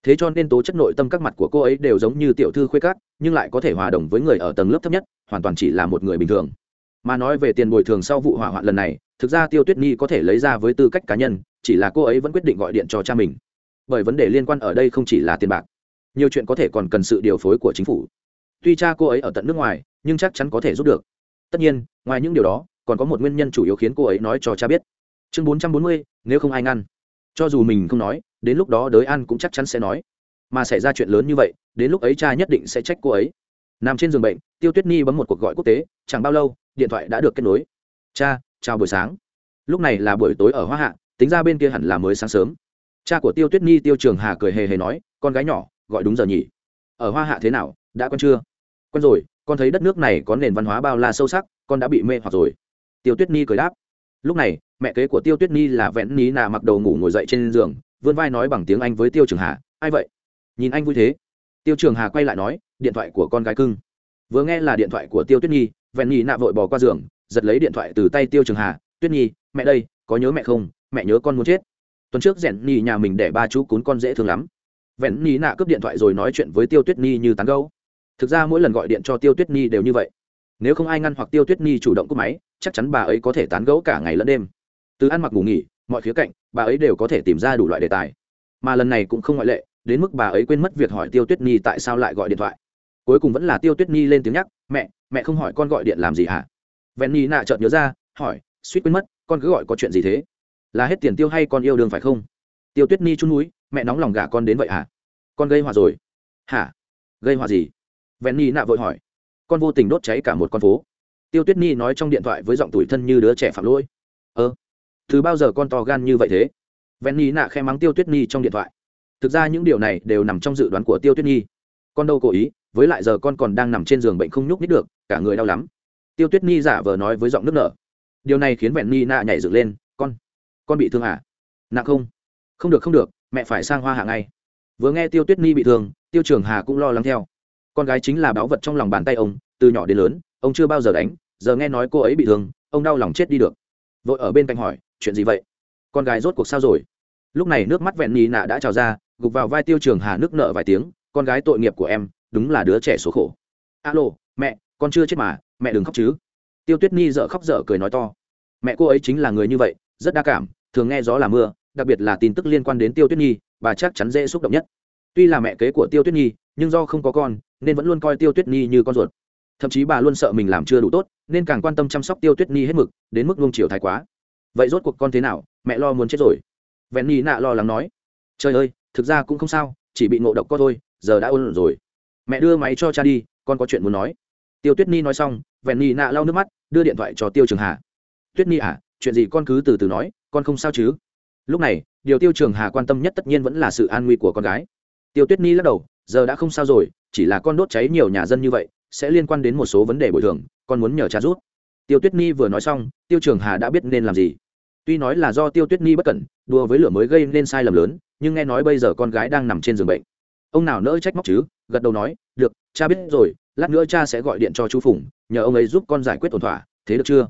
Thế cho nên tố chất nội tâm các mặt của cô ấy đều giống như tiểu thư khuê cát nhưng lại có thể hòa đồng với người ở tầng lớp thấp nhất, hoàn toàn chỉ là một người bình thường. Mà nói về tiền bồi thường sau vụ hỏa hoạn lần này, thực ra tiêu tuyết nhi có thể lấy ra với tư cách cá nhân, chỉ là cô ấy vẫn quyết định gọi điện cho cha mình. Bởi vấn đề liên quan ở đây không chỉ là tiền bạc. Nhiều chuyện có thể còn cần sự điều phối của chính phủ tuy cha cô ấy ở tận nước ngoài, nhưng chắc chắn có thể giúp được. Tất nhiên, ngoài những điều đó, còn có một nguyên nhân chủ yếu khiến cô ấy nói cho cha biết. Chương bốn trăm bốn mươi, nếu không ai ngăn. Cho dù mình không nói, đến lúc đó đới an cũng chắc chắn sẽ nói. Mà xảy ra chuyện lớn như vậy, đến lúc ấy cha nhất định sẽ trách cô ấy. Nằm trên giường bệnh, tiêu tuyết nhi bấm một cuộc gọi quốc tế, chẳng bao lâu, điện thoại đã được kết nối. Cha, chào buổi sáng. Lúc này là buổi tối ở hoa hạ, tính ra bên kia hẳn là mới sáng sớm. Cha của tiêu tuyết nhi tiêu trường hà cười hề hề nói, con gái nhỏ, gọi đúng giờ nhỉ? Ở hoa hạ thế nào, đã quen chưa? Quen rồi, con thấy đất nước này có nền văn hóa bao la sâu sắc, con đã bị mê hoặc rồi. Tiêu tuyết nhi cười đáp. Lúc này, mẹ kế của tiêu tuyết nhi là vẽn ní nà mặc đầu ngủ ngồi dậy trên giường, vươn vai nói bằng tiếng anh với tiêu trường hà, ai vậy? Nhìn anh vui thế. Tiêu trường hà quay lại nói, điện thoại của con gái cưng. Vừa nghe là điện thoại của tiêu tuyết nhi vẹn nhi nạ vội bỏ qua giường, giật lấy điện thoại từ tay tiêu trường hà, tuyết nhi mẹ đây, có nhớ mẹ không? Mẹ nhớ con muốn chết. Tuần trước rèn nhi nhà mình để ba chú cún con dễ thương lắm. Vẹn nhi nạ cướp điện thoại rồi nói chuyện với tiêu tuyết nhi như tán gấu thực ra mỗi lần gọi điện cho tiêu tuyết nhi đều như vậy. Nếu không ai ngăn hoặc tiêu tuyết nhi chủ động cúp máy, chắc chắn bà ấy có thể tán gẫu cả ngày lẫn đêm. Từ ăn mặc ngủ nghỉ, mọi khía cạnh, bà ấy đều có thể tìm ra đủ loại đề tài. Mà lần này cũng không ngoại lệ, đến mức bà ấy quên mất việc hỏi tiêu tuyết nhi tại sao lại gọi điện thoại. Cuối cùng vẫn là tiêu tuyết nhi lên tiếng nhắc, mẹ mẹ không hỏi con gọi điện làm gì hả? Vẹn nhi nạ chợt nhớ ra, hỏi, suýt quên mất, con cứ gọi có chuyện gì thế? Là hết tiền tiêu hay con yêu đương phải không? Tiêu tuyết nhi chung núi, mẹ nóng lòng gả con đến vậy hả? Con gây hòa rồi. Hả? Gây hòa gì? Vẹn nhi nạ vội hỏi. Con vô tình đốt cháy cả một con phố. Tiêu tuyết nhi nói trong điện thoại với giọng tủi thân như đứa trẻ phạm lỗi. Ơ từ bao giờ con to gan như vậy thế? Vẹn nhi nạ khe mắng tiêu tuyết nhi trong điện thoại. Thực ra những điều này đều nằm trong dự đoán của tiêu tuyết nhi. Con đâu cố ý, với lại giờ con còn đang nằm trên giường bệnh không nhúc nít được, cả người đau lắm. Tiêu tuyết nhi giả vờ nói với giọng nước nở. Điều này khiến vẹn nhi nạ nhảy dựng lên. Con con bị thương à? Nặng không. Không được không được, mẹ phải sang hoa hạ ngay. Vừa nghe tiêu tuyết nhi bị thương, tiêu trường hà cũng lo lắng theo con gái chính là báu vật trong lòng bàn tay ông, từ nhỏ đến lớn, ông chưa bao giờ đánh, giờ nghe nói cô ấy bị thương, ông đau lòng chết đi được. Vội ở bên cạnh hỏi, chuyện gì vậy? Con gái rốt cuộc sao rồi? Lúc này nước mắt vẹn nhi nạ đã trào ra, gục vào vai tiêu trường hà nước nợ vài tiếng, con gái tội nghiệp của em, đúng là đứa trẻ số khổ. Alo, mẹ, con chưa chết mà, mẹ đừng khóc chứ. Tiêu tuyết nhi dợ khóc dở cười nói to. Mẹ cô ấy chính là người như vậy, rất đa cảm, thường nghe gió là mưa, đặc biệt là tin tức liên quan đến tiêu tuyết nhi bà chắc chắn dễ xúc động nhất. Tuy là mẹ kế của tiêu tuyết nhi nhưng do không có con, nên vẫn luôn coi tiêu tuyết nhi như con ruột. Thậm chí bà luôn sợ mình làm chưa đủ tốt, nên càng quan tâm chăm sóc tiêu tuyết nhi hết mực, đến mức luông chiều thái quá. Vậy rốt cuộc con thế nào? Mẹ lo muốn chết rồi. Vẹn nhi nạ lo lắng nói. Trời ơi, thực ra cũng không sao, chỉ bị ngộ độc có thôi, giờ đã ôn rồi. Mẹ đưa máy cho cha đi, con có chuyện muốn nói. Tiêu tuyết nhi nói xong, vẹn nhi nạ lau nước mắt, đưa điện thoại cho tiêu trường hà. Tuyết nhi à chuyện gì con cứ từ từ nói, con không sao chứ? Lúc này, điều tiêu trường hà quan tâm nhất tất nhiên vẫn là sự an nguy của con gái. Tiêu tuyết ni lắc đầu giờ đã không sao rồi, chỉ là con đốt cháy nhiều nhà dân như vậy, sẽ liên quan đến một số vấn đề bồi thường, con muốn nhờ cha rút tiêu tuyết ni vừa nói xong, tiêu trường hà đã biết nên làm gì. Tuy nói là do tiêu tuyết ni bất cẩn, đùa với lửa mới gây nên sai lầm lớn, nhưng nghe nói bây giờ con gái đang nằm trên giường bệnh. Ông nào nỡ trách móc chứ? Gật đầu nói, được, cha biết rồi, lát nữa cha sẽ gọi điện cho chú phùng, nhờ ông ấy giúp con giải quyết ổn thỏa, thế được chưa?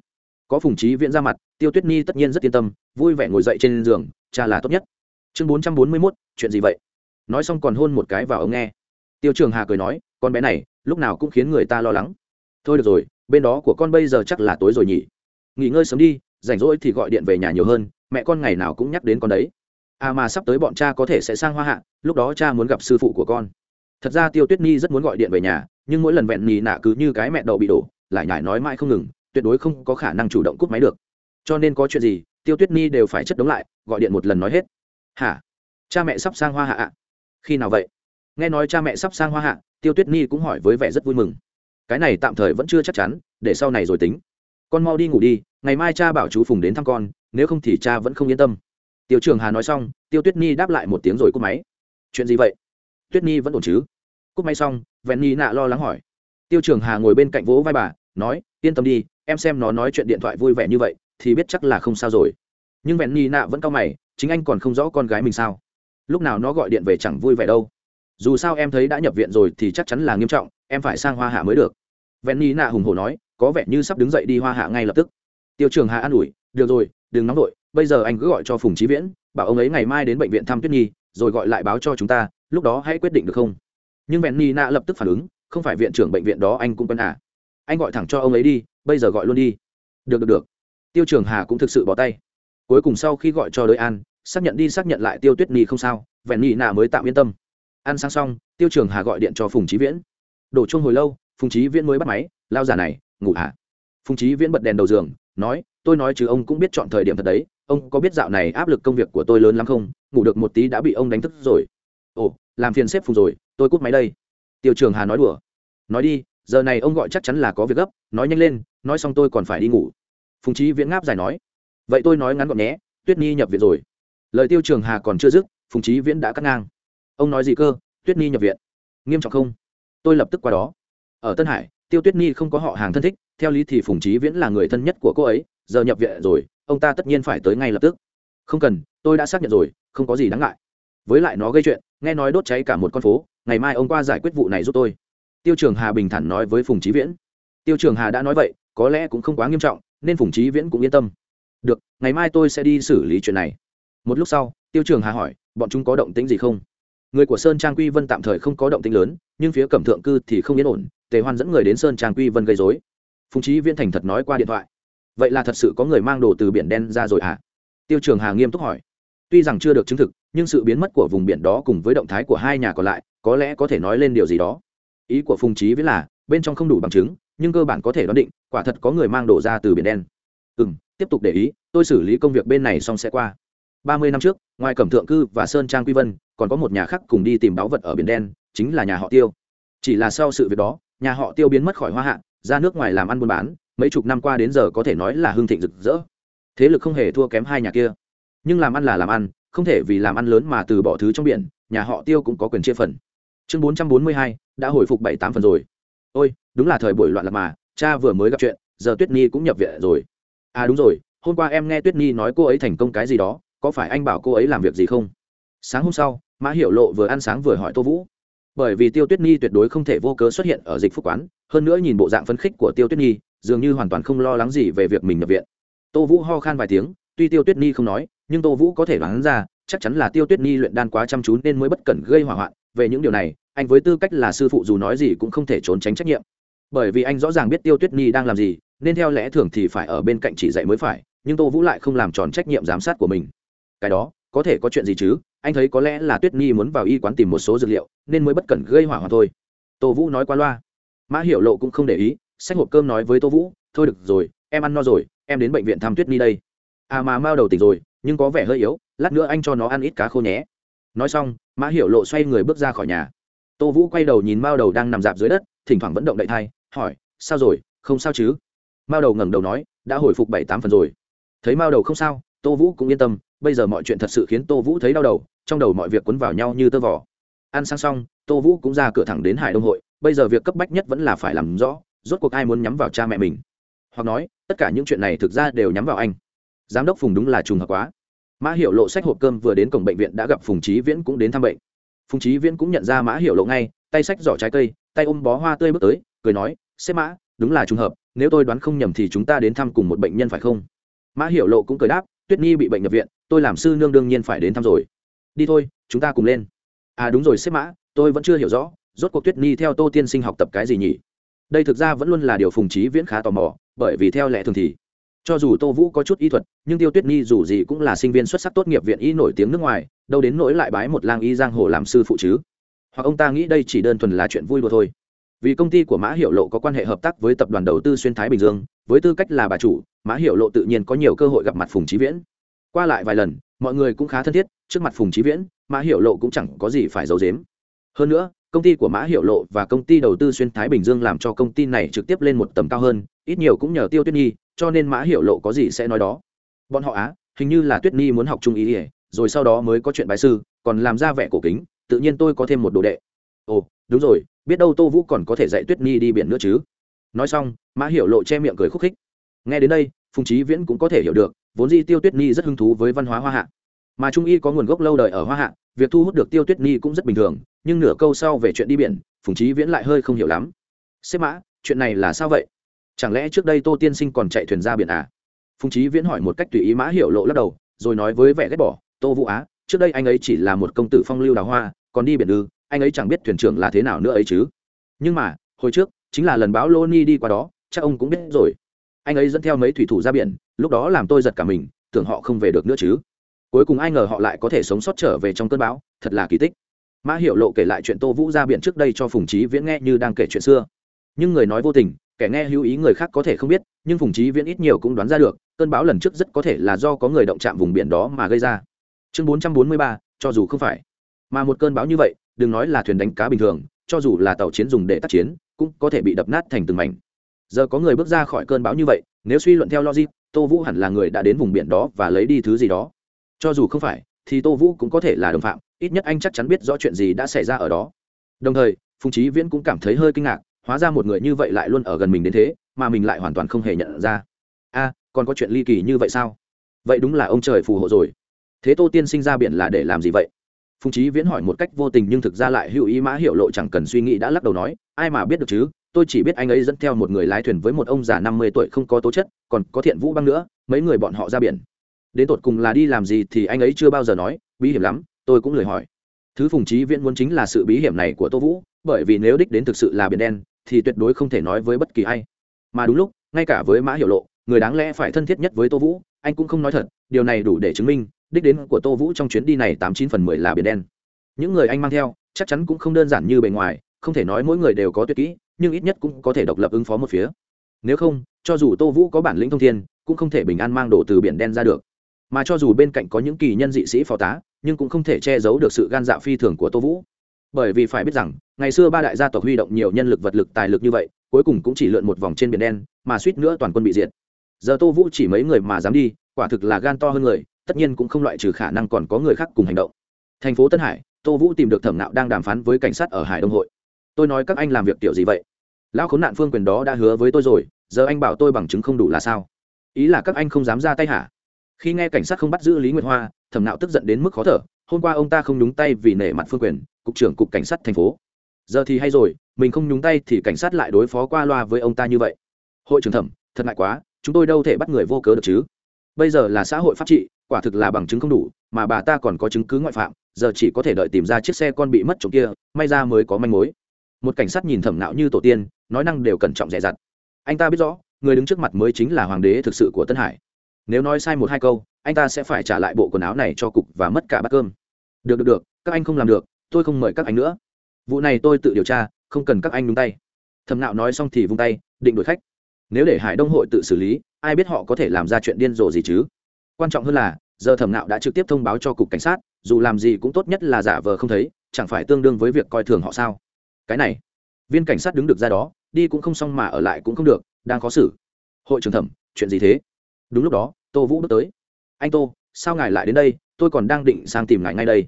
Có phùng trí viễn ra mặt, tiêu tuyết nhi tất nhiên rất yên tâm, vui vẻ ngồi dậy trên giường, cha là tốt nhất. Chương bốn trăm bốn mươi mốt, chuyện gì vậy? Nói xong còn hôn một cái vào ống nghe. Tiêu trường hà cười nói, con bé này, lúc nào cũng khiến người ta lo lắng. Thôi được rồi, bên đó của con bây giờ chắc là tối rồi nhỉ. Nghỉ ngơi sớm đi, rảnh rỗi thì gọi điện về nhà nhiều hơn, mẹ con ngày nào cũng nhắc đến con đấy. À mà sắp tới bọn cha có thể sẽ sang hoa hạ, lúc đó cha muốn gặp sư phụ của con. Thật ra tiêu tuyết nhi rất muốn gọi điện về nhà, nhưng mỗi lần vẹn nhì nạ cứ như cái mẹ đậu bị đổ, lại nhải nói mãi không ngừng, tuyệt đối không có khả năng chủ động cúp máy được. Cho nên có chuyện gì, tiêu tuyết nhi đều phải chất đống lại, gọi điện một lần nói hết. Hả? Cha mẹ sắp sang hoa hạ ạ? Khi nào vậy? Nghe nói cha mẹ sắp sang hoa hạ, tiêu tuyết nhi cũng hỏi với vẻ rất vui mừng. Cái này tạm thời vẫn chưa chắc chắn, để sau này rồi tính. Con mau đi ngủ đi, ngày mai cha bảo chú phùng đến thăm con, nếu không thì cha vẫn không yên tâm. Tiêu trường hà nói xong, tiêu tuyết nhi đáp lại một tiếng rồi cúp máy. Chuyện gì vậy? Tuyết nhi vẫn ổn chứ? Cúp máy xong, vẹn nhi nạ lo lắng hỏi. Tiêu trường hà ngồi bên cạnh vỗ vai bà, nói, yên tâm đi, em xem nó nói chuyện điện thoại vui vẻ như vậy, thì biết chắc là không sao rồi. Nhưng vẹn nhi nạ vẫn cau mày, chính anh còn không rõ con gái mình sao? Lúc nào nó gọi điện về chẳng vui vẻ đâu. Dù sao em thấy đã nhập viện rồi thì chắc chắn là nghiêm trọng, em phải sang hoa hạ mới được. Vẹn nhi nạ hùng hổ nói, có vẻ như sắp đứng dậy đi hoa hạ ngay lập tức. Tiêu trường hà an ủi, được rồi, đừng nóng vội, bây giờ anh cứ gọi cho phùng trí viễn, bảo ông ấy ngày mai đến bệnh viện thăm tuyết nhi, rồi gọi lại báo cho chúng ta, lúc đó hãy quyết định được không? Nhưng vẹn nhi nạ lập tức phản ứng, không phải viện trưởng bệnh viện đó anh cũng quen à? Anh gọi thẳng cho ông ấy đi, bây giờ gọi luôn đi. Được được được. Tiêu trường hà cũng thực sự bỏ tay. Cuối cùng sau khi gọi cho đới an xác nhận đi xác nhận lại tiêu tuyết nhi không sao, vẹn nhi nạ mới tạm yên tâm. Ăn sáng xong, tiêu trường hà gọi điện cho phùng trí viễn. Đổ chung hồi lâu, phùng trí viễn mới bắt máy, lao giả này, ngủ hả? Phùng trí viễn bật đèn đầu giường, nói, tôi nói chứ ông cũng biết chọn thời điểm thật đấy, ông có biết dạo này áp lực công việc của tôi lớn lắm không? Ngủ được một tí đã bị ông đánh thức rồi. Ồ, làm phiền sếp phùng rồi, tôi cút máy đây. Tiêu trường hà nói đùa. Nói đi, giờ này ông gọi chắc chắn là có việc gấp, nói nhanh lên, nói xong tôi còn phải đi ngủ. Phùng trí viễn ngáp dài nói, vậy tôi nói ngắn gọn nhé, tuyết nhi nhập viện rồi lời tiêu trường hà còn chưa dứt, phùng trí viễn đã cắt ngang. Ông nói gì cơ? Tuyết nhi nhập viện. Nghiêm trọng không? Tôi lập tức qua đó. Ở tân hải, tiêu tuyết nhi không có họ hàng thân thích, theo lý thì phùng trí viễn là người thân nhất của cô ấy, giờ nhập viện rồi, ông ta tất nhiên phải tới ngay lập tức. Không cần, tôi đã xác nhận rồi, không có gì đáng ngại. Với lại nó gây chuyện, nghe nói đốt cháy cả một con phố, ngày mai ông qua giải quyết vụ này giúp tôi. Tiêu trường hà bình thản nói với phùng trí viễn. Tiêu trường hà đã nói vậy, có lẽ cũng không quá nghiêm trọng, nên phùng trí viễn cũng yên tâm. Được, ngày mai tôi sẽ đi xử lý chuyện này một lúc sau, tiêu trường hà hỏi, bọn chúng có động tĩnh gì không? Người của sơn trang quy vân tạm thời không có động tĩnh lớn, nhưng phía cẩm thượng cư thì không yên ổn, tề hoan dẫn người đến sơn trang quy vân gây dối phùng trí viễn thành thật nói qua điện thoại. Vậy là thật sự có người mang đồ từ biển đen ra rồi à tiêu trường hà nghiêm túc hỏi. Tuy rằng chưa được chứng thực, nhưng sự biến mất của vùng biển đó cùng với động thái của hai nhà còn lại, có lẽ có thể nói lên điều gì đó. Ý của phùng trí viễn là, bên trong không đủ bằng chứng, nhưng cơ bản có thể đoán định, quả thật có người mang đồ ra từ biển đen. Ừ m tiếp tục để ý, tôi xử lý công việc bên này xong sẽ qua ba mươi năm trước, ngoài cẩm thượng cư và sơn trang quy vân, còn có một nhà khác cùng đi tìm báu vật ở biển đen, chính là nhà họ tiêu. Chỉ là sau sự việc đó, nhà họ tiêu biến mất khỏi hoa hạ, ra nước ngoài làm ăn buôn bán, mấy chục năm qua đến giờ có thể nói là hưng thịnh rực rỡ. Thế lực không hề thua kém hai nhà kia. Nhưng làm ăn là làm ăn, không thể vì làm ăn lớn mà từ bỏ thứ trong biển, nhà họ tiêu cũng có quyền chia phần. Chương bốn trăm bốn mươi hai, đã hồi phục bảy tám phần rồi. Ôi, đúng là thời buổi loạn lạc mà, cha vừa mới gặp chuyện, giờ tuyết nhi cũng nhập viện rồi. À đúng rồi, hôm qua em nghe tuyết nhi nói cô ấy thành công cái gì đó có phải anh bảo cô ấy làm việc gì không? Sáng hôm sau, mã hiểu lộ vừa ăn sáng vừa hỏi tô vũ. Bởi vì tiêu tuyết nhi tuyệt đối không thể vô cớ xuất hiện ở dịch phúc quán, hơn nữa nhìn bộ dạng phấn khích của tiêu tuyết nhi, dường như hoàn toàn không lo lắng gì về việc mình nhập viện. Tô vũ ho khan vài tiếng, tuy tiêu tuyết nhi không nói, nhưng tô vũ có thể đoán ra, chắc chắn là tiêu tuyết nhi luyện đan quá chăm chú nên mới bất cẩn gây hỏa hoạn. Về những điều này, anh với tư cách là sư phụ dù nói gì cũng không thể trốn tránh trách nhiệm. Bởi vì anh rõ ràng biết tiêu tuyết nhi đang làm gì, nên theo lẽ thường thì phải ở bên cạnh chỉ dạy mới phải, nhưng tô vũ lại không làm tròn trách nhiệm giám sát của mình cái đó, có thể có chuyện gì chứ? Anh thấy có lẽ là tuyết nhi muốn vào y quán tìm một số dược liệu, nên mới bất cẩn gây hỏa hoạn thôi. Tô vũ nói qua loa. Mã hiểu lộ cũng không để ý, xách hộp cơm nói với tô vũ, thôi được rồi, em ăn no rồi, em đến bệnh viện thăm tuyết nhi đây. À mà mao đầu tỉnh rồi, nhưng có vẻ hơi yếu, lát nữa anh cho nó ăn ít cá khô nhé. Nói xong, mã hiểu lộ xoay người bước ra khỏi nhà. Tô vũ quay đầu nhìn mao đầu đang nằm dạp dưới đất, thỉnh thoảng vẫn động đậy thai, hỏi, sao rồi, không sao chứ? Mao đầu ngẩng đầu nói, đã hồi phục bảy tám phần rồi. Thấy mao đầu không sao tô vũ cũng yên tâm, bây giờ mọi chuyện thật sự khiến tô vũ thấy đau đầu, trong đầu mọi việc quấn vào nhau như tơ vỏ ăn sang xong, tô vũ cũng ra cửa thẳng đến hải đông hội, bây giờ việc cấp bách nhất vẫn là phải làm rõ, rốt cuộc ai muốn nhắm vào cha mẹ mình. Hoặc nói, tất cả những chuyện này thực ra đều nhắm vào anh. Giám đốc phùng đúng là trùng hợp quá. Mã hiệu lộ sách hộp cơm vừa đến cổng bệnh viện đã gặp phùng trí viễn cũng đến thăm bệnh. Phùng trí viễn cũng nhận ra mã hiệu lộ ngay, tay sách giỏ trái cây, tay ôm bó hoa tươi bước tới, cười nói xếp mã, đúng là trùng hợp, nếu tôi đoán không nhầm thì chúng ta đến thăm cùng một bệnh nhân phải không? Mã hiệu lộ cũng cười đáp tuyết nhi bị bệnh nhập viện, tôi làm sư nương đương nhiên phải đến thăm rồi. Đi thôi, chúng ta cùng lên. À đúng rồi, xếp mã, tôi vẫn chưa hiểu rõ, rốt cuộc tuyết nhi theo tô tiên sinh học tập cái gì nhỉ? Đây thực ra vẫn luôn là điều phùng trí viễn khá tò mò, bởi vì theo lẽ thường thì, cho dù tô vũ có chút y thuật, nhưng tiêu tuyết nhi dù gì cũng là sinh viên xuất sắc tốt nghiệp viện y nổi tiếng nước ngoài, đâu đến nỗi lại bái một lang y giang hồ làm sư phụ chứ? Hoặc ông ta nghĩ đây chỉ đơn thuần là chuyện vui đùa thôi vì công ty của mã hiệu lộ có quan hệ hợp tác với tập đoàn đầu tư xuyên thái bình dương, với tư cách là bà chủ, mã hiệu lộ tự nhiên có nhiều cơ hội gặp mặt phùng trí viễn. Qua lại vài lần, mọi người cũng khá thân thiết, trước mặt phùng trí viễn, mã hiệu lộ cũng chẳng có gì phải giấu dếm hơn nữa, công ty của mã hiệu lộ và công ty đầu tư xuyên thái bình dương làm cho công ty này trực tiếp lên một tầm cao hơn, ít nhiều cũng nhờ tiêu tuyết nhi, cho nên mã hiệu lộ có gì sẽ nói đó. Bọn họ á, hình như là tuyết nhi muốn học trung ý ỉa rồi sau đó mới có chuyện bài sư, còn làm ra vẻ cổ kính, tự nhiên tôi có thêm một đồ đệ. Ồ, đúng rồi biết đâu tô vũ còn có thể dạy tuyết nhi đi biển nữa chứ nói xong mã hiểu lộ che miệng cười khúc khích nghe đến đây phùng trí viễn cũng có thể hiểu được vốn di tiêu tuyết nhi rất hứng thú với văn hóa hoa hạ mà trung y có nguồn gốc lâu đời ở hoa hạ việc thu hút được tiêu tuyết nhi cũng rất bình thường nhưng nửa câu sau về chuyện đi biển phùng trí viễn lại hơi không hiểu lắm xếp mã chuyện này là sao vậy chẳng lẽ trước đây tô tiên sinh còn chạy thuyền ra biển à phùng trí viễn hỏi một cách tùy ý mã hiểu lộ lắc đầu rồi nói với vẻ ghét bỏ tô vũ á trước đây anh ấy chỉ là một công tử phong lưu đào hoa còn đi biển ư anh ấy chẳng biết thuyền trưởng là thế nào nữa ấy chứ. Nhưng mà, hồi trước, chính là lần báo lô ni đi qua đó, chắc ông cũng biết rồi. Anh ấy dẫn theo mấy thủy thủ ra biển, lúc đó làm tôi giật cả mình, tưởng họ không về được nữa chứ. Cuối cùng ai ngờ họ lại có thể sống sót trở về trong cơn bão, thật là kỳ tích. Mã hiệu lộ kể lại chuyện tô vũ ra biển trước đây cho phùng trí viễn nghe như đang kể chuyện xưa. Nhưng người nói vô tình, kẻ nghe hữu ý người khác có thể không biết, nhưng phùng trí viễn ít nhiều cũng đoán ra được, cơn bão lần trước rất có thể là do có người động chạm vùng biển đó mà gây ra. Chương bốn trăm bốn mươi ba, cho dù không phải. Mà một cơn bão như vậy đừng nói là thuyền đánh cá bình thường, cho dù là tàu chiến dùng để tác chiến, cũng có thể bị đập nát thành từng mảnh. Giờ có người bước ra khỏi cơn bão như vậy, nếu suy luận theo logic, tô vũ hẳn là người đã đến vùng biển đó và lấy đi thứ gì đó. Cho dù không phải, thì tô vũ cũng có thể là đồng phạm, ít nhất anh chắc chắn biết rõ chuyện gì đã xảy ra ở đó. Đồng thời, phùng trí viễn cũng cảm thấy hơi kinh ngạc, hóa ra một người như vậy lại luôn ở gần mình đến thế, mà mình lại hoàn toàn không hề nhận ra. A, còn có chuyện ly kỳ như vậy sao? Vậy đúng là ông trời phù hộ rồi. Thế tô tiên sinh ra biển là để làm gì vậy? Phùng trí viễn hỏi một cách vô tình nhưng thực ra lại hữu ý mã hiệu lộ chẳng cần suy nghĩ đã lắc đầu nói, ai mà biết được chứ? Tôi chỉ biết anh ấy dẫn theo một người lái thuyền với một ông già năm mươi tuổi không có tố chất, còn có thiện vũ băng nữa, mấy người bọn họ ra biển. Đến tột cùng là đi làm gì thì anh ấy chưa bao giờ nói, bí hiểm lắm, tôi cũng lười hỏi. Thứ phùng trí viễn muốn chính là sự bí hiểm này của tô vũ, bởi vì nếu đích đến thực sự là biển đen, thì tuyệt đối không thể nói với bất kỳ ai. Mà đúng lúc, ngay cả với mã hiệu lộ, người đáng lẽ phải thân thiết nhất với tô vũ, anh cũng không nói thật, điều này đủ để chứng minh đích đến của tô vũ trong chuyến đi này tám chín phần mười là biển đen. Những người anh mang theo, chắc chắn cũng không đơn giản như bề ngoài, không thể nói mỗi người đều có tuyệt kỹ, nhưng ít nhất cũng có thể độc lập ứng phó một phía. Nếu không, cho dù tô vũ có bản lĩnh thông thiên, cũng không thể bình an mang đồ từ biển đen ra được. Mà cho dù bên cạnh có những kỳ nhân dị sĩ phó tá, nhưng cũng không thể che giấu được sự gan dạ phi thường của tô vũ. Bởi vì phải biết rằng, ngày xưa ba đại gia tộc huy động nhiều nhân lực vật lực tài lực như vậy, cuối cùng cũng chỉ lượn một vòng trên biển đen, mà suýt nữa toàn quân bị diệt. Giờ tô vũ chỉ mấy người mà dám đi, quả thực là gan to hơn người tất nhiên cũng không loại trừ khả năng còn có người khác cùng hành động. Thành phố tân hải, tô vũ tìm được thẩm nạo đang đàm phán với cảnh sát ở hải đông hội. Tôi nói các anh làm việc tiểu gì vậy? Lão khốn nạn phương quyền đó đã hứa với tôi rồi, giờ anh bảo tôi bằng chứng không đủ là sao? Ý là các anh không dám ra tay hả? Khi nghe cảnh sát không bắt giữ lý nguyệt hoa, thẩm nạo tức giận đến mức khó thở, hôm qua ông ta không nhúng tay vì nể mặt phương quyền, cục trưởng cục cảnh sát thành phố. Giờ thì hay rồi, mình không nhúng tay thì cảnh sát lại đối phó qua loa với ông ta như vậy. Hội trưởng thẩm, thật ngại quá, chúng tôi đâu thể bắt người vô cớ được chứ? Bây giờ là xã hội pháp trị quả thực là bằng chứng không đủ, mà bà ta còn có chứng cứ ngoại phạm, giờ chỉ có thể đợi tìm ra chiếc xe con bị mất trộm kia, may ra mới có manh mối. Một cảnh sát nhìn thẩm nạo như tổ tiên, nói năng đều cẩn trọng dè dặt. Anh ta biết rõ, người đứng trước mặt mới chính là hoàng đế thực sự của tân hải. Nếu nói sai một hai câu, anh ta sẽ phải trả lại bộ quần áo này cho cục và mất cả bát cơm. Được được được, các anh không làm được, tôi không mời các anh nữa. Vụ này tôi tự điều tra, không cần các anh đúng tay. Thầm nạo nói xong thì vung tay, định đuổi khách. Nếu để hải đông hội tự xử lý, ai biết họ có thể làm ra chuyện điên rồ gì chứ? Quan trọng hơn là, giờ thẩm nạo đã trực tiếp thông báo cho cục cảnh sát, dù làm gì cũng tốt nhất là giả vờ không thấy, chẳng phải tương đương với việc coi thường họ sao? Cái này, viên cảnh sát đứng được ra đó, đi cũng không xong mà ở lại cũng không được, đang khó xử. Hội trưởng thẩm, chuyện gì thế? Đúng lúc đó, tô vũ bước tới. Anh tô, sao ngài lại đến đây? Tôi còn đang định sang tìm ngài ngay đây.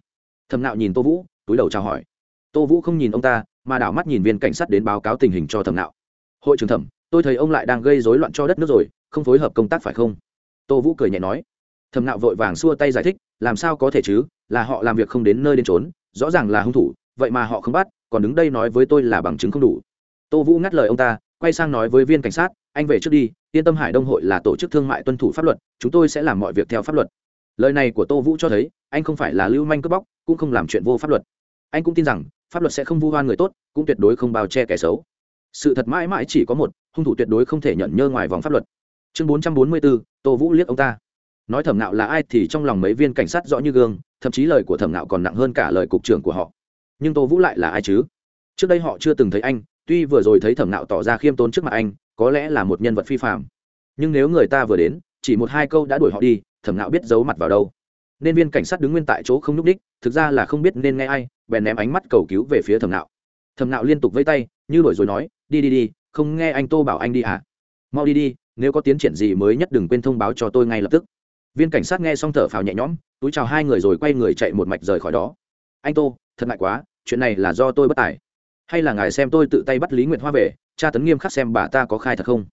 Thầm nạo nhìn tô vũ, túi đầu chào hỏi. Tô vũ không nhìn ông ta, mà đảo mắt nhìn viên cảnh sát đến báo cáo tình hình cho thầm nạo hội trưởng thẩm, tôi thấy ông lại đang gây rối loạn cho đất nước rồi, không phối hợp công tác phải không? Tô vũ cười nhẹ nói thầm nạo vội vàng xua tay giải thích, làm sao có thể chứ, là họ làm việc không đến nơi đến trốn rõ ràng là hung thủ, vậy mà họ không bắt, còn đứng đây nói với tôi là bằng chứng không đủ. Tô vũ ngắt lời ông ta, quay sang nói với viên cảnh sát, anh về trước đi, yên tâm hải đông hội là tổ chức thương mại tuân thủ pháp luật, chúng tôi sẽ làm mọi việc theo pháp luật. Lời này của tô vũ cho thấy, anh không phải là lưu manh cướp bóc, cũng không làm chuyện vô pháp luật. Anh cũng tin rằng, pháp luật sẽ không vu oan người tốt, cũng tuyệt đối không bao che kẻ xấu. Sự thật mãi mãi chỉ có một, hung thủ tuyệt đối không thể nhận nhơ ngoài vòng pháp luật. Chương bốn trăm bốn mươi bốn, tô vũ liếc ông ta nói thẩm nạo là ai thì trong lòng mấy viên cảnh sát rõ như gương, thậm chí lời của thẩm nạo còn nặng hơn cả lời cục trưởng của họ. Nhưng tô vũ lại là ai chứ? Trước đây họ chưa từng thấy anh, tuy vừa rồi thấy thẩm nạo tỏ ra khiêm tốn trước mặt anh, có lẽ là một nhân vật phi phạm nhưng nếu người ta vừa đến, chỉ một hai câu đã đuổi họ đi, thẩm nạo biết giấu mặt vào đâu. Nên viên cảnh sát đứng nguyên tại chỗ không n ú c đích thực ra là không biết nên nghe ai, bèn ném ánh mắt cầu cứu về phía thẩm nạo thẩm nạo liên tục vây tay, như đổi rồi nói, đi đi đi, không nghe anh tô bảo anh đi à? Mau đi đi, nếu có tiến triển gì mới nhất đừng quên thông báo cho tôi ngay lập tức viên cảnh sát nghe xong thở phào nhẹ nhõm, túi chào hai người rồi quay người chạy một mạch rời khỏi đó. Anh tô, thật ngại quá, chuyện này là do tôi bất tài. Hay là ngài xem tôi tự tay bắt lý nguyệt hoa về, tra tấn nghiêm khắc xem bà ta có khai thật không?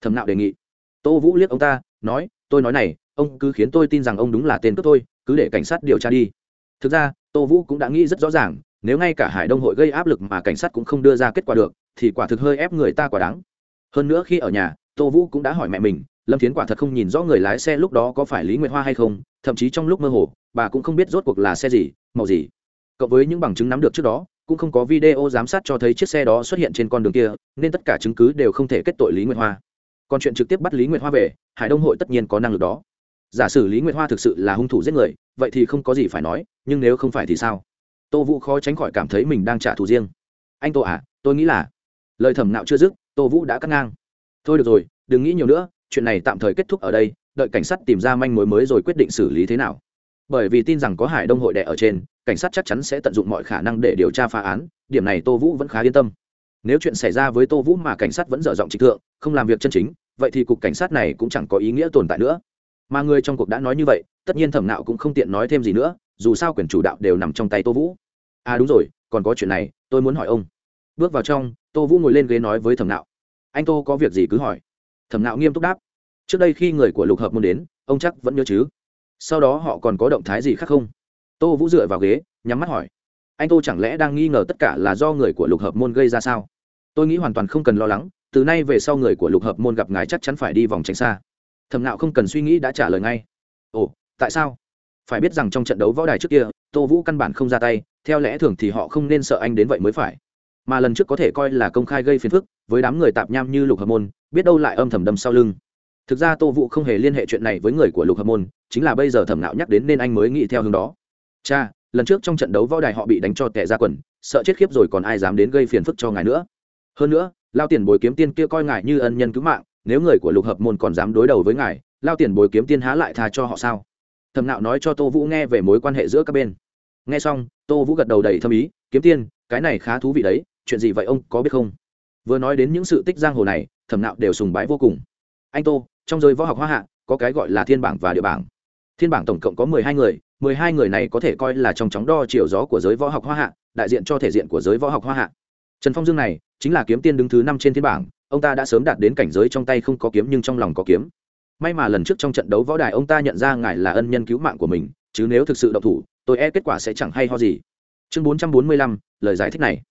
Thẩm nạo đề nghị. Tô vũ liếc ông ta, nói, tôi nói này, ông cứ khiến tôi tin rằng ông đúng là tên cướp tôi, cứ để cảnh sát điều tra đi. Thực ra, tô vũ cũng đã nghĩ rất rõ ràng, nếu ngay cả hải đông hội gây áp lực mà cảnh sát cũng không đưa ra kết quả được, thì quả thực hơi ép người ta quả đáng. Hơn nữa khi ở nhà, tô vũ cũng đã hỏi mẹ mình lâm thiến quả thật không nhìn rõ người lái xe lúc đó có phải lý nguyệt hoa hay không, thậm chí trong lúc mơ hồ, bà cũng không biết rốt cuộc là xe gì, màu gì. Cộng với những bằng chứng nắm được trước đó, cũng không có video giám sát cho thấy chiếc xe đó xuất hiện trên con đường kia, nên tất cả chứng cứ đều không thể kết tội lý nguyệt hoa. Còn chuyện trực tiếp bắt lý nguyệt hoa về, hải đông hội tất nhiên có năng lực đó. Giả sử lý nguyệt hoa thực sự là hung thủ giết người, vậy thì không có gì phải nói, nhưng nếu không phải thì sao? Tô vũ khó tránh khỏi cảm thấy mình đang trả thù riêng. Anh tô à tôi nghĩ là lời thẩm nạo chưa dứt, tô vũ đã cắt ngang. Thôi được rồi, đừng nghĩ nhiều nữa chuyện này tạm thời kết thúc ở đây, đợi cảnh sát tìm ra manh mối mới rồi quyết định xử lý thế nào. Bởi vì tin rằng có hải đông hội đệ ở trên, cảnh sát chắc chắn sẽ tận dụng mọi khả năng để điều tra phá án, điểm này tô vũ vẫn khá yên tâm. Nếu chuyện xảy ra với tô vũ mà cảnh sát vẫn dở dọng trịch thượng, không làm việc chân chính, vậy thì cục cảnh sát này cũng chẳng có ý nghĩa tồn tại nữa. Mà người trong cuộc đã nói như vậy, tất nhiên thẩm nạo cũng không tiện nói thêm gì nữa, dù sao quyền chủ đạo đều nằm trong tay tô vũ. À đúng rồi, còn có chuyện này, tôi muốn hỏi ông. Bước vào trong, tô vũ ngồi lên ghế nói với thẩm nạo. Anh tô có việc gì cứ hỏi thẩm nạo nghiêm túc đáp. Trước đây khi người của lục hợp môn đến, ông chắc vẫn nhớ chứ? Sau đó họ còn có động thái gì khác không? Tô vũ dựa vào ghế, nhắm mắt hỏi. Anh tô chẳng lẽ đang nghi ngờ tất cả là do người của lục hợp môn gây ra sao? Tôi nghĩ hoàn toàn không cần lo lắng, từ nay về sau người của lục hợp môn gặp ngài chắc chắn phải đi vòng tránh xa. Thầm nạo không cần suy nghĩ đã trả lời ngay. Ồ, tại sao? Phải biết rằng trong trận đấu võ đài trước kia, tô vũ căn bản không ra tay, theo lẽ thường thì họ không nên sợ anh đến vậy mới phải mà lần trước có thể coi là công khai gây phiền phức với đám người tạp nham như lục hợp môn, biết đâu lại âm thầm đâm sau lưng. Thực ra tô vũ không hề liên hệ chuyện này với người của lục hợp môn, chính là bây giờ thẩm nạo nhắc đến nên anh mới nghĩ theo hướng đó. Cha, lần trước trong trận đấu võ đài họ bị đánh cho tệ ra quần, sợ chết khiếp rồi còn ai dám đến gây phiền phức cho ngài nữa. Hơn nữa, lao tiền bồi kiếm tiên kia coi ngài như ân nhân cứu mạng, nếu người của lục hợp môn còn dám đối đầu với ngài, lao tiền bồi kiếm tiên há lại tha cho họ sao? Thẩm nạo nói cho tô vũ nghe về mối quan hệ giữa các bên. Nghe xong, tô vũ gật đầu đầy thâm ý, kiếm tiên, cái này khá thú vị đấy chuyện gì vậy ông, có biết không? Vừa nói đến những sự tích giang hồ này, thẩm nạo đều sùng bái vô cùng. Anh tô, trong giới võ học hoa hạ, có cái gọi là thiên bảng và địa bảng. Thiên bảng tổng cộng có mười hai người, mười hai người này có thể coi là trong chóng đo chiều gió của giới võ học hoa hạ, đại diện cho thể diện của giới võ học hoa hạ. Trần phong dương này, chính là kiếm tiên đứng thứ năm trên thiên bảng, ông ta đã sớm đạt đến cảnh giới trong tay không có kiếm nhưng trong lòng có kiếm. May mà lần trước trong trận đấu võ đài ông ta nhận ra ngài là ân nhân cứu mạng của mình, chứ nếu thực sự độc thủ, tôi e kết quả sẽ chẳng hay ho gì. Chương bốn trăm bốn mươi lăm, lời giải thích này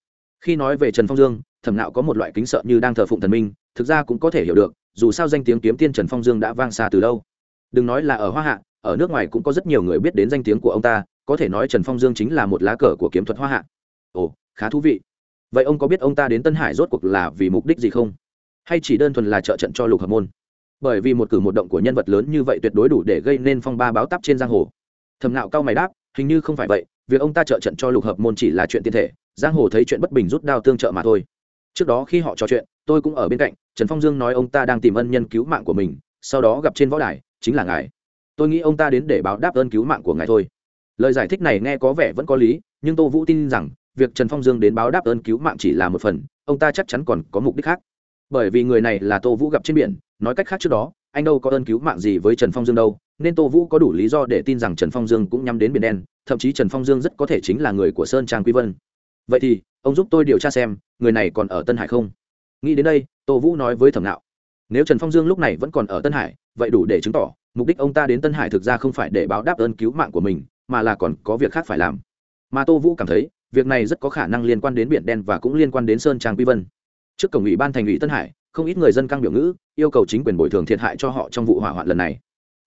khi nói về trần phong dương, thẩm nạo có một loại kính sợ như đang thờ phụng thần minh, thực ra cũng có thể hiểu được, dù sao danh tiếng kiếm tiên trần phong dương đã vang xa từ lâu. Đừng nói là ở hoa hạ, ở nước ngoài cũng có rất nhiều người biết đến danh tiếng của ông ta, có thể nói trần phong dương chính là một lá cờ của kiếm thuật hoa hạ. Ồ, khá thú vị. Vậy ông có biết ông ta đến tân hải rốt cuộc là vì mục đích gì không? Hay chỉ đơn thuần là trợ trận cho lục hợp môn? Bởi vì một cử một động của nhân vật lớn như vậy tuyệt đối đủ để gây nên phong ba báo tắp trên giang hồ. Thầm nạo cao mày đáp, hình như không phải vậy việc ông ta trợ trận cho lục hợp môn chỉ là chuyện tiên thể, giang hồ thấy chuyện bất bình rút đao tương trợ mà thôi. Trước đó khi họ trò chuyện, tôi cũng ở bên cạnh, trần phong dương nói ông ta đang tìm ân nhân cứu mạng của mình, sau đó gặp trên võ đài, chính là ngài. Tôi nghĩ ông ta đến để báo đáp ơn cứu mạng của ngài thôi. Lời giải thích này nghe có vẻ vẫn có lý, nhưng tô vũ tin rằng, việc trần phong dương đến báo đáp ơn cứu mạng chỉ là một phần, ông ta chắc chắn còn có mục đích khác. Bởi vì người này là tô vũ gặp trên biển, nói cách khác trước đó, anh đâu có ơn cứu mạng gì với trần phong dương đâu, nên tô vũ có đủ lý do để tin rằng trần phong dương cũng nhắm đến biển đen thậm chí trần phong dương rất có thể chính là người của sơn trang quy vân. Vậy thì, ông giúp tôi điều tra xem, người này còn ở tân hải không? Nghĩ đến đây, tô vũ nói với thẩm nạo. Nếu trần phong dương lúc này vẫn còn ở tân hải, vậy đủ để chứng tỏ, mục đích ông ta đến tân hải thực ra không phải để báo đáp ơn cứu mạng của mình, mà là còn có việc khác phải làm. Mà tô vũ cảm thấy, việc này rất có khả năng liên quan đến biển đen và cũng liên quan đến sơn trang quy vân. Trước cổng ủy ban thành ủy tân hải, không ít người dân căng biểu ngữ, yêu cầu chính quyền bồi thường thiệt hại cho họ trong vụ hỏa hoạn lần này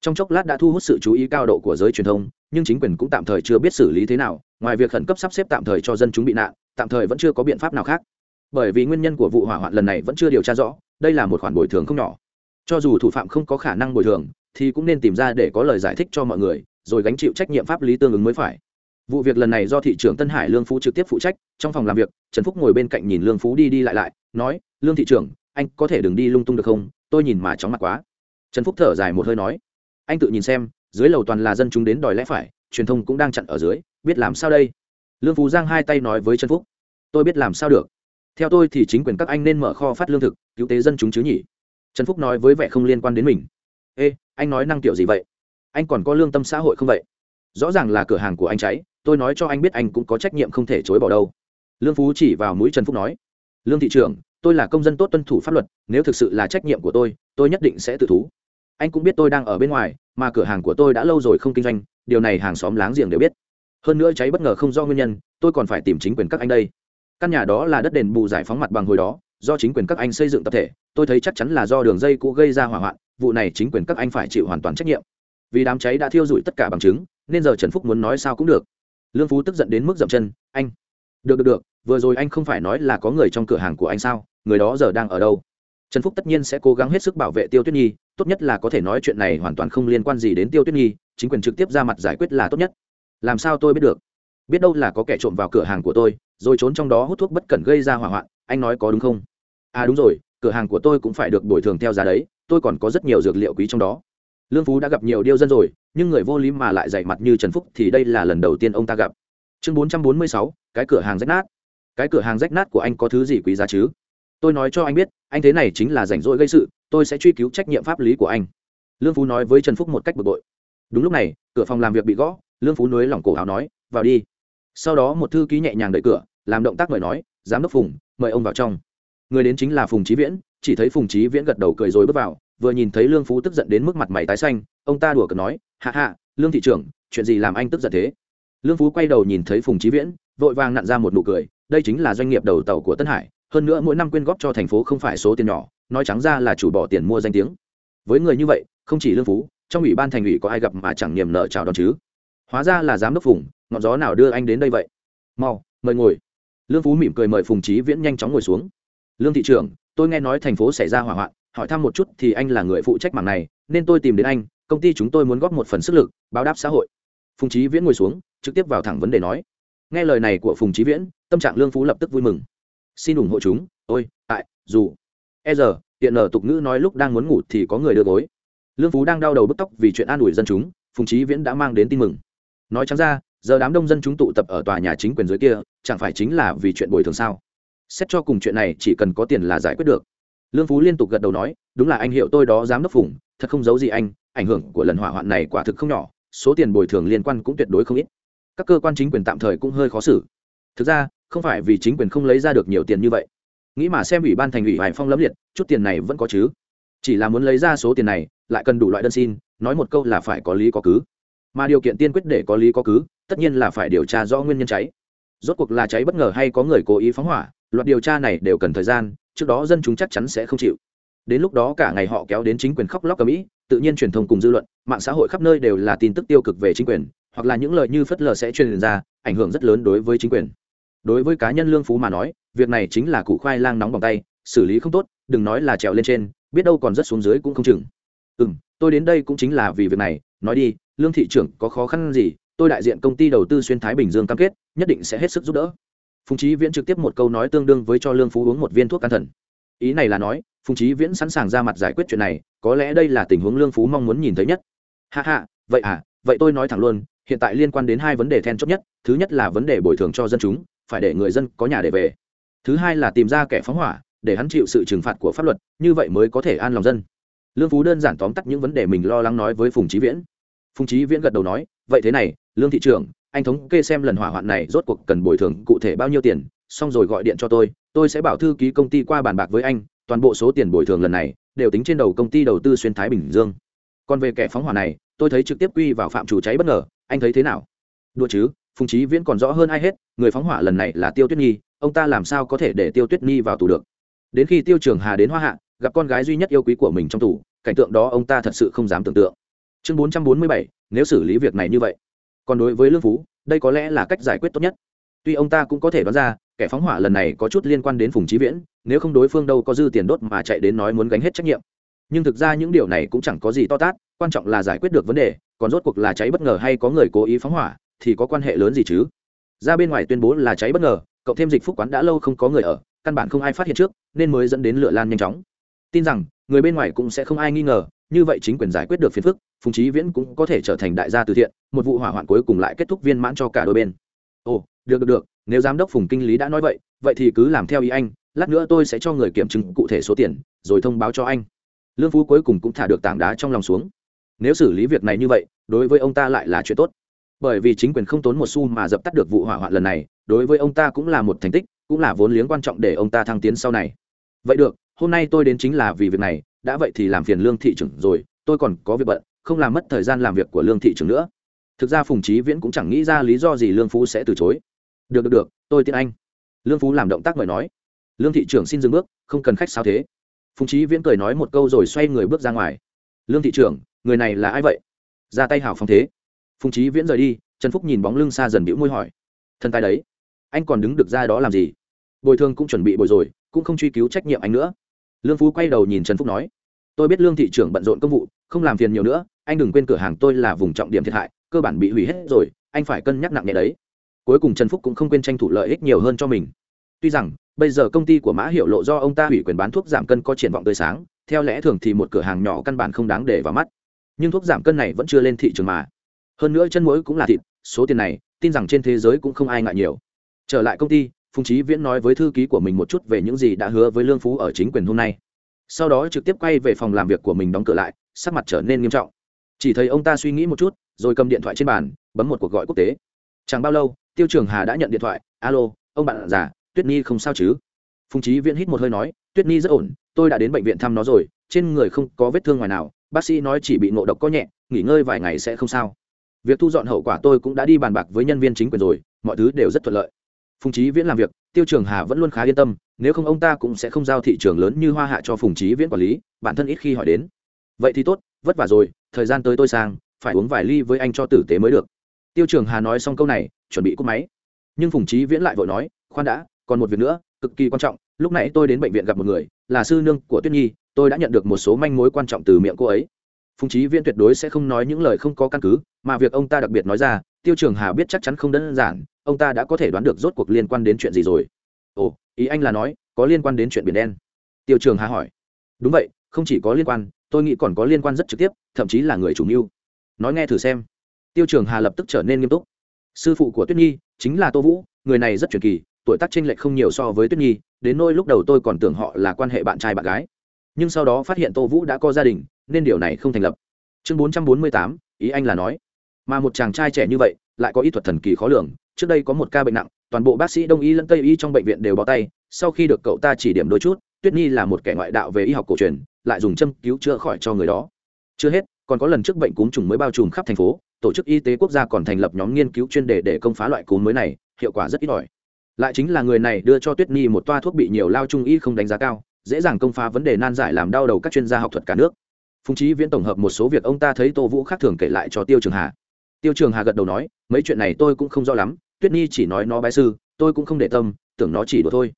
trong chốc lát đã thu hút sự chú ý cao độ của giới truyền thông, nhưng chính quyền cũng tạm thời chưa biết xử lý thế nào, ngoài việc khẩn cấp sắp xếp tạm thời cho dân chúng bị nạn, tạm thời vẫn chưa có biện pháp nào khác. Bởi vì nguyên nhân của vụ hỏa hoạn lần này vẫn chưa điều tra rõ, đây là một khoản bồi thường không nhỏ. Cho dù thủ phạm không có khả năng bồi thường, thì cũng nên tìm ra để có lời giải thích cho mọi người, rồi gánh chịu trách nhiệm pháp lý tương ứng mới phải. Vụ việc lần này do thị trưởng tân hải lương phú trực tiếp phụ trách, trong phòng làm việc, trần phúc ngồi bên cạnh nhìn lương phú đi đi lại lại, nói, lương thị trưởng, anh có thể đừng đi lung tung được không? Tôi nhìn mà chóng mặt quá. Trần phúc thở dài một hơi nói anh tự nhìn xem, dưới lầu toàn là dân chúng đến đòi lẽ phải, truyền thông cũng đang chặn ở dưới, biết làm sao đây? Lương phú giang hai tay nói với trần phúc, tôi biết làm sao được. Theo tôi thì chính quyền các anh nên mở kho phát lương thực, cứu tế dân chúng chứ nhỉ? Trần phúc nói với vẻ không liên quan đến mình, ê, anh nói năng kiểu gì vậy? Anh còn có lương tâm xã hội không vậy? Rõ ràng là cửa hàng của anh cháy, tôi nói cho anh biết anh cũng có trách nhiệm không thể chối bỏ đâu. Lương phú chỉ vào mũi trần phúc nói, lương thị trưởng, tôi là công dân tốt tuân thủ pháp luật, nếu thực sự là trách nhiệm của tôi tôi nhất định sẽ tự thú anh cũng biết tôi đang ở bên ngoài, mà cửa hàng của tôi đã lâu rồi không kinh doanh, điều này hàng xóm láng giềng đều biết. Hơn nữa cháy bất ngờ không do nguyên nhân, tôi còn phải tìm chính quyền các anh đây. Căn nhà đó là đất đền bù giải phóng mặt bằng hồi đó, do chính quyền các anh xây dựng tập thể, tôi thấy chắc chắn là do đường dây cũ gây ra hỏa hoạn, vụ này chính quyền các anh phải chịu hoàn toàn trách nhiệm. Vì đám cháy đã thiêu dụi tất cả bằng chứng, nên giờ trần phúc muốn nói sao cũng được. Lương phú tức giận đến mức dậm chân, anh, được được được, vừa rồi anh không phải nói là có người trong cửa hàng của anh sao? Người đó giờ đang ở đâu? Trần phúc tất nhiên sẽ cố gắng hết sức bảo vệ tiêu tuyết nhi, tốt nhất là có thể nói chuyện này hoàn toàn không liên quan gì đến tiêu tuyết nhi, chính quyền trực tiếp ra mặt giải quyết là tốt nhất. Làm sao tôi biết được? Biết đâu là có kẻ trộm vào cửa hàng của tôi, rồi trốn trong đó hút thuốc bất cẩn gây ra hỏa hoạn, anh nói có đúng không? À đúng rồi, cửa hàng của tôi cũng phải được bồi thường theo giá đấy, tôi còn có rất nhiều dược liệu quý trong đó. Lương phú đã gặp nhiều điêu dân rồi, nhưng người vô lý mà lại dạy mặt như trần phúc thì đây là lần đầu tiên ông ta gặp. Chương bốn trăm bốn mươi sáu, cái cửa hàng rách nát. Cái cửa hàng rách nát của anh có thứ gì quý giá chứ? Tôi nói cho anh biết, anh thế này chính là rảnh rỗi gây sự, tôi sẽ truy cứu trách nhiệm pháp lý của anh. Lương phú nói với trần phúc một cách bực bội. Đúng lúc này, cửa phòng làm việc bị gõ, lương phú nới lỏng cổ áo nói, vào đi. Sau đó một thư ký nhẹ nhàng đợi cửa, làm động tác mời nói, giám đốc phùng, mời ông vào trong. Người đến chính là phùng trí viễn, chỉ thấy phùng trí viễn gật đầu cười rồi bước vào, vừa nhìn thấy lương phú tức giận đến mức mặt mày tái xanh, ông ta đùa cợt nói, hạ hạ, lương thị trưởng, chuyện gì làm anh tức giận thế? Lương phú quay đầu nhìn thấy phùng trí viễn, vội vàng nặn ra một nụ cười, đây chính là doanh nghiệp đầu tàu của tân hải hơn nữa mỗi năm quyên góp cho thành phố không phải số tiền nhỏ, nói trắng ra là chủ bỏ tiền mua danh tiếng. Với người như vậy, không chỉ lương phú, trong ủy ban thành ủy có ai gặp mà chẳng niềm nợ chào đón chứ? Hóa ra là giám đốc phùng, ngọn gió nào đưa anh đến đây vậy? Mau, mời ngồi. Lương phú mỉm cười mời phùng trí viễn nhanh chóng ngồi xuống. Lương thị trưởng, tôi nghe nói thành phố xảy ra hỏa hoạn, hỏi thăm một chút thì anh là người phụ trách mảng này, nên tôi tìm đến anh, công ty chúng tôi muốn góp một phần sức lực, báo đáp xã hội. Phùng trí viễn ngồi xuống, trực tiếp vào thẳng vấn đề nói. Nghe lời này của phùng trí viễn, tâm trạng lương phú lập tức vui mừng xin ủng hộ chúng ôi tại dù. E giờ tiện nở tục ngữ nói lúc đang muốn ngủ thì có người đưa gối. Lương phú đang đau đầu bức tóc vì chuyện an ủi dân chúng phùng trí viễn đã mang đến tin mừng. Nói chẳng ra giờ đám đông dân chúng tụ tập ở tòa nhà chính quyền dưới kia chẳng phải chính là vì chuyện bồi thường sao? Xét cho cùng chuyện này chỉ cần có tiền là giải quyết được. Lương phú liên tục gật đầu nói đúng là anh hiệu tôi đó dám đốc phủng, thật không giấu gì anh ảnh hưởng của lần hỏa hoạn này quả thực không nhỏ số tiền bồi thường liên quan cũng tuyệt đối không ít. Các cơ quan chính quyền tạm thời cũng hơi khó xử. Thực ra không phải vì chính quyền không lấy ra được nhiều tiền như vậy. Nghĩ mà xem ủy ban thành ủy hải phong lẫm liệt, chút tiền này vẫn có chứ. Chỉ là muốn lấy ra số tiền này, lại cần đủ loại đơn xin, nói một câu là phải có lý có cứ. Mà điều kiện tiên quyết để có lý có cứ, tất nhiên là phải điều tra rõ nguyên nhân cháy. Rốt cuộc là cháy bất ngờ hay có người cố ý phóng hỏa, loạt điều tra này đều cần thời gian, trước đó dân chúng chắc chắn sẽ không chịu. Đến lúc đó cả ngày họ kéo đến chính quyền khóc lóc ở mỹ tự nhiên truyền thông cùng dư luận, mạng xã hội khắp nơi đều là tin tức tiêu cực về chính quyền, hoặc là những lời như phất lờ sẽ truyền ra, ảnh hưởng rất lớn đối với chính quyền đối với cá nhân lương phú mà nói, việc này chính là củ khoai lang nóng bằng tay, xử lý không tốt, đừng nói là trèo lên trên, biết đâu còn rất xuống dưới cũng không chừng. Ừ m tôi đến đây cũng chính là vì việc này, nói đi, lương thị trưởng có khó khăn gì, tôi đại diện công ty đầu tư xuyên thái bình dương cam kết, nhất định sẽ hết sức giúp đỡ. Phùng trí viễn trực tiếp một câu nói tương đương với cho lương phú uống một viên thuốc can thần. Ý này là nói, phùng trí viễn sẵn sàng ra mặt giải quyết chuyện này, có lẽ đây là tình huống lương phú mong muốn nhìn thấy nhất. Hạ hạ vậy à vậy tôi nói thẳng luôn, hiện tại liên quan đến hai vấn đề then chốt nhất, thứ nhất là vấn đề bồi thường cho dân chúng phải để người dân có nhà để về. Thứ hai là tìm ra kẻ phóng hỏa, để hắn chịu sự trừng phạt của pháp luật, như vậy mới có thể an lòng dân. Lương phú đơn giản tóm tắt những vấn đề mình lo lắng nói với phùng trí viễn. Phùng trí viễn gật đầu nói, vậy thế này, lương thị trưởng, anh thống kê xem lần hỏa hoạn này rốt cuộc cần bồi thường cụ thể bao nhiêu tiền, xong rồi gọi điện cho tôi tôi sẽ bảo thư ký công ty qua bàn bạc với anh, toàn bộ số tiền bồi thường lần này đều tính trên đầu công ty đầu tư xuyên thái bình dương. Còn về kẻ phóng hỏa này, tôi thấy trực tiếp quy vào phạm chủ cháy bất ngờ, anh thấy thế nào? Đùa chứ phùng trí viễn còn rõ hơn ai hết, người phóng hỏa lần này là tiêu tuyết nhi, ông ta làm sao có thể để tiêu tuyết nhi vào tù được? Đến khi tiêu trường hà đến hoa hạ, gặp con gái duy nhất yêu quý của mình trong tù, cảnh tượng đó ông ta thật sự không dám tưởng tượng. Chương bốn trăm bốn mươi bảy, nếu xử lý việc này như vậy. Còn đối với lương phú, đây có lẽ là cách giải quyết tốt nhất. Tuy ông ta cũng có thể đoán ra, kẻ phóng hỏa lần này có chút liên quan đến phùng trí viễn, nếu không đối phương đâu có dư tiền đốt mà chạy đến nói muốn gánh hết trách nhiệm. Nhưng thực ra những điều này cũng chẳng có gì to tát, quan trọng là giải quyết được vấn đề, còn rốt cuộc là cháy bất ngờ hay có người cố ý phóng hỏa thì có quan hệ lớn gì chứ? Ra bên ngoài tuyên bố là cháy bất ngờ, cộng thêm dịch phúc quán đã lâu không có người ở, căn bản không ai phát hiện trước, nên mới dẫn đến lửa lan nhanh chóng. Tin rằng, người bên ngoài cũng sẽ không ai nghi ngờ, như vậy chính quyền giải quyết được phiền phức, phùng trí viễn cũng có thể trở thành đại gia từ thiện, một vụ hỏa hoạn cuối cùng lại kết thúc viên mãn cho cả đôi bên. Ồ, được được được, nếu giám đốc phùng kinh lý đã nói vậy vậy thì cứ làm theo ý anh, lát nữa tôi sẽ cho người kiểm chứng cụ thể số tiền, rồi thông báo cho anh. Lương phú cuối cùng cũng thả được tảng đá trong lòng xuống. Nếu xử lý việc này như vậy, đối với ông ta lại là chuyện tốt bởi vì chính quyền không tốn một xu mà dập tắt được vụ hỏa hoạn lần này, đối với ông ta cũng là một thành tích, cũng là vốn liếng quan trọng để ông ta thăng tiến sau này. Vậy được, hôm nay tôi đến chính là vì việc này, đã vậy thì làm phiền lương thị trưởng rồi, tôi còn có việc bận, không làm mất thời gian làm việc của lương thị trưởng nữa. Thực ra phùng trí viễn cũng chẳng nghĩ ra lý do gì lương phú sẽ từ chối. Được được được, tôi tiễn anh. Lương phú làm động tác mời nói. Lương thị trưởng xin dừng bước, không cần khách sao thế? Phùng trí viễn cười nói một câu rồi xoay người bước ra ngoài. Lương thị trưởng, người này là ai vậy? Ra tay hào phóng thế phùng trí viễn rời đi, trần phúc nhìn bóng lưng xa dần bĩu môi hỏi thân tài đấy, anh còn đứng được ra đó làm gì? Bồi thường cũng chuẩn bị bồi rồi, cũng không truy cứu trách nhiệm anh nữa. Lương phú quay đầu nhìn trần phúc nói, tôi biết lương thị trưởng bận rộn công vụ, không làm phiền nhiều nữa, anh đừng quên cửa hàng tôi là vùng trọng điểm thiệt hại, cơ bản bị hủy hết rồi, anh phải cân nhắc nặng nhẹ đấy. Cuối cùng trần phúc cũng không quên tranh thủ lợi ích nhiều hơn cho mình. Tuy rằng, bây giờ công ty của mã hiệu lộ do ông ta hủy quyền bán thuốc giảm cân có triển vọng tươi sáng, theo lẽ thường thì một cửa hàng nhỏ căn bản không đáng để vào mắt. Nhưng thuốc giảm cân này vẫn chưa lên thị trường mà hơn nữa chân mũi cũng là thịt, số tiền này, tin rằng trên thế giới cũng không ai ngại nhiều. Trở lại công ty, phùng trí viễn nói với thư ký của mình một chút về những gì đã hứa với lương phú ở chính quyền hôm nay. Sau đó trực tiếp quay về phòng làm việc của mình đóng cửa lại, sắc mặt trở nên nghiêm trọng. Chỉ thấy ông ta suy nghĩ một chút, rồi cầm điện thoại trên bàn, bấm một cuộc gọi quốc tế. Chẳng bao lâu, tiêu trường hà đã nhận điện thoại. Alo, ông bạn già, tuyết nhi không sao chứ? Phùng trí viễn hít một hơi nói, tuyết nhi rất ổn, tôi đã đến bệnh viện thăm nó rồi, trên người không có vết thương ngoài nào. Bác sĩ nói chỉ bị ngộ độc có nhẹ, nghỉ ngơi vài ngày sẽ không sao việc thu dọn hậu quả tôi cũng đã đi bàn bạc với nhân viên chính quyền rồi, mọi thứ đều rất thuận lợi. Phùng trí viễn làm việc, tiêu trường hà vẫn luôn khá yên tâm, nếu không ông ta cũng sẽ không giao thị trường lớn như hoa hạ cho phùng trí viễn quản lý, bản thân ít khi hỏi đến. Vậy thì tốt, vất vả rồi, thời gian tới tôi sang, phải uống vài ly với anh cho tử tế mới được. Tiêu trường hà nói xong câu này, chuẩn bị cúp máy. Nhưng phùng trí viễn lại vội nói, khoan đã, còn một việc nữa, cực kỳ quan trọng, lúc nãy tôi đến bệnh viện gặp một người, là sư nương của tuyết nhi, tôi đã nhận được một số manh mối quan trọng từ miệng cô ấy. Phùng trí viễn tuyệt đối sẽ không nói những lời không có căn cứ mà việc ông ta đặc biệt nói ra, tiêu trường hà biết chắc chắn không đơn giản, ông ta đã có thể đoán được rốt cuộc liên quan đến chuyện gì rồi. Ồ, ý anh là nói, có liên quan đến chuyện biển đen? Tiêu trường hà hỏi. Đúng vậy, không chỉ có liên quan, tôi nghĩ còn có liên quan rất trực tiếp, thậm chí là người chủ mưu. Nói nghe thử xem. Tiêu trường hà lập tức trở nên nghiêm túc. Sư phụ của tuyết nhi chính là tô vũ, người này rất truyền kỳ, tuổi tác tranh lệch không nhiều so với tuyết nhi, đến nôi lúc đầu tôi còn tưởng họ là quan hệ bạn trai bạn gái. Nhưng sau đó phát hiện tô vũ đã có gia đình, nên điều này không thành lập. Chương bốn trăm bốn mươi tám, ý anh là nói mà một chàng trai trẻ như vậy lại có ý thuật thần kỳ khó lường. Trước đây có một ca bệnh nặng, toàn bộ bác sĩ đông y lẫn tây y trong bệnh viện đều bó tay. Sau khi được cậu ta chỉ điểm đôi chút, tuyết nhi là một kẻ ngoại đạo về y học cổ truyền, lại dùng châm cứu chữa khỏi cho người đó. Chưa hết, còn có lần trước bệnh cúm trùng mới bao trùm khắp thành phố, tổ chức y tế quốc gia còn thành lập nhóm nghiên cứu chuyên đề để công phá loại cúm mới này, hiệu quả rất ít ỏi. Lại chính là người này đưa cho tuyết nhi một toa thuốc bị nhiều lao trung y không đánh giá cao, dễ dàng công phá vấn đề nan giải làm đau đầu các chuyên gia học thuật cả nước. Phùng trí viễn tổng hợp một số việc ông ta thấy tô vũ khác thường kể lại cho tiêu trường hà tiêu trường hà gật đầu nói, mấy chuyện này tôi cũng không rõ lắm, tuyết nhi chỉ nói nó bái sư, tôi cũng không để tâm, tưởng nó chỉ đùa thôi.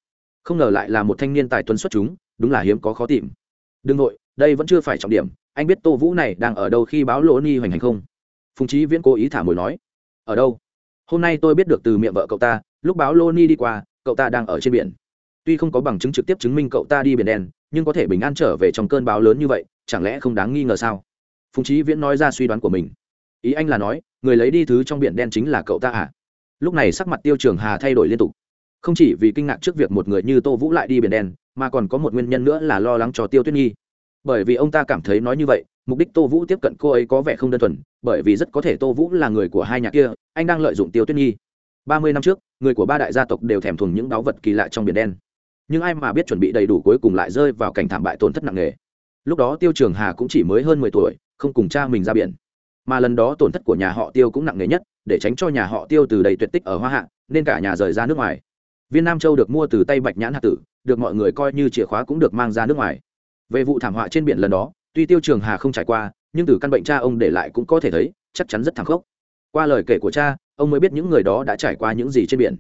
Không ngờ lại là một thanh niên tài tuấn xuất chúng, đúng là hiếm có khó tìm. Đừng nội đây vẫn chưa phải trọng điểm, anh biết tô vũ này đang ở đâu khi báo lỗ ni hoành hành không? Phùng trí viễn cố ý thả mồi nói, ở đâu? Hôm nay tôi biết được từ miệng vợ cậu ta, lúc báo lô ni đi qua, cậu ta đang ở trên biển. Tuy không có bằng chứng trực tiếp chứng minh cậu ta đi biển đen, nhưng có thể bình an trở về trong cơn báo lớn như vậy, chẳng lẽ không đáng nghi ngờ sao? Phùng trí viễn nói ra suy đoán của mình. Ý anh là nói người lấy đi thứ trong biển đen chính là cậu ta à? Lúc này sắc mặt tiêu trường hà thay đổi liên tục. Không chỉ vì kinh ngạc trước việc một người như tô vũ lại đi biển đen, mà còn có một nguyên nhân nữa là lo lắng cho tiêu tuyết nhi. Bởi vì ông ta cảm thấy nói như vậy, mục đích tô vũ tiếp cận cô ấy có vẻ không đơn thuần, bởi vì rất có thể tô vũ là người của hai nhà kia, anh đang lợi dụng tiêu tuyết nhi. Ba mươi năm trước, người của ba đại gia tộc đều thèm thuồng những đáo vật kỳ lạ trong biển đen. Nhưng ai mà biết chuẩn bị đầy đủ cuối cùng lại rơi vào cảnh thảm bại tổn thất nặng nề. Lúc đó tiêu trường hà cũng chỉ mới hơn mười tuổi, không cùng cha mình ra biển mà lần đó tổn thất của nhà họ tiêu cũng nặng nề nhất, để tránh cho nhà họ tiêu từ đầy tuyệt tích ở hoa hạ, nên cả nhà rời ra nước ngoài. Viên nam châu được mua từ tay bạch nhãn hạ tử, được mọi người coi như chìa khóa cũng được mang ra nước ngoài. Về vụ thảm họa trên biển lần đó, tuy tiêu trường hà không trải qua, nhưng từ căn bệnh cha ông để lại cũng có thể thấy, chắc chắn rất thảm khốc. Qua lời kể của cha, ông mới biết những người đó đã trải qua những gì trên biển.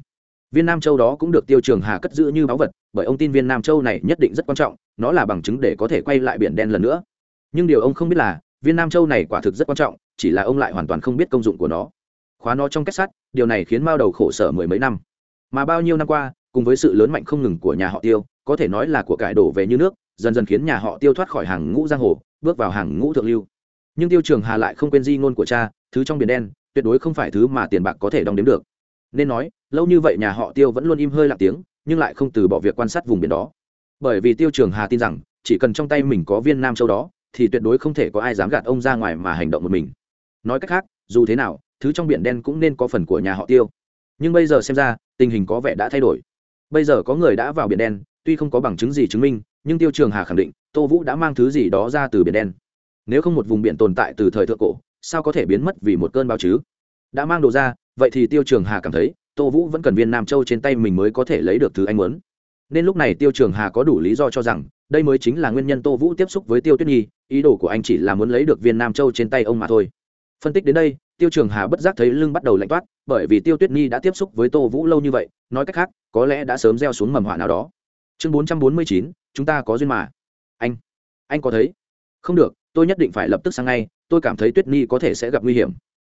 Viên nam châu đó cũng được tiêu trường hà cất giữ như báu vật, bởi ông tin viên nam châu này nhất định rất quan trọng, nó là bằng chứng để có thể quay lại biển đen lần nữa. Nhưng điều ông không biết là viên nam châu này quả thực rất quan trọng, chỉ là ông lại hoàn toàn không biết công dụng của nó. Khóa nó trong kết sắt, điều này khiến mao đầu khổ sở mười mấy năm. Mà bao nhiêu năm qua, cùng với sự lớn mạnh không ngừng của nhà họ tiêu, có thể nói là của cải đổ về như nước, dần dần khiến nhà họ tiêu thoát khỏi hàng ngũ giang hồ, bước vào hàng ngũ thượng lưu. Nhưng tiêu trường hà lại không quên di ngôn của cha, thứ trong biển đen, tuyệt đối không phải thứ mà tiền bạc có thể đong đếm được. Nên nói, lâu như vậy nhà họ tiêu vẫn luôn im hơi lặng tiếng, nhưng lại không từ bỏ việc quan sát vùng biển đó. Bởi vì tiêu trường hà tin rằng, chỉ cần trong tay mình có viên nam châu đó thì tuyệt đối không thể có ai dám gạt ông ra ngoài mà hành động một mình. Nói cách khác, dù thế nào, thứ trong biển đen cũng nên có phần của nhà họ tiêu. Nhưng bây giờ xem ra, tình hình có vẻ đã thay đổi. Bây giờ có người đã vào biển đen, tuy không có bằng chứng gì chứng minh, nhưng tiêu trường hà khẳng định, tô vũ đã mang thứ gì đó ra từ biển đen. Nếu không một vùng biển tồn tại từ thời thượng cổ, sao có thể biến mất vì một cơn bão chứ? Đã mang đồ ra, vậy thì tiêu trường hà cảm thấy, tô vũ vẫn cần viên nam châu trên tay mình mới có thể lấy được thứ anh muốn nên lúc này tiêu trường hà có đủ lý do cho rằng đây mới chính là nguyên nhân tô vũ tiếp xúc với tiêu tuyết nhi, ý đồ của anh chỉ là muốn lấy được viên nam châu trên tay ông mà thôi. Phân tích đến đây, tiêu trường hà bất giác thấy lưng bắt đầu lạnh toát, bởi vì tiêu tuyết nhi đã tiếp xúc với tô vũ lâu như vậy, nói cách khác, có lẽ đã sớm gieo xuống mầm hỏa nào đó. Chương bốn trăm bốn mươi chín, chúng ta có duyên mà. Anh anh có thấy? Không được, tôi nhất định phải lập tức sang ngay, tôi cảm thấy tuyết nhi có thể sẽ gặp nguy hiểm.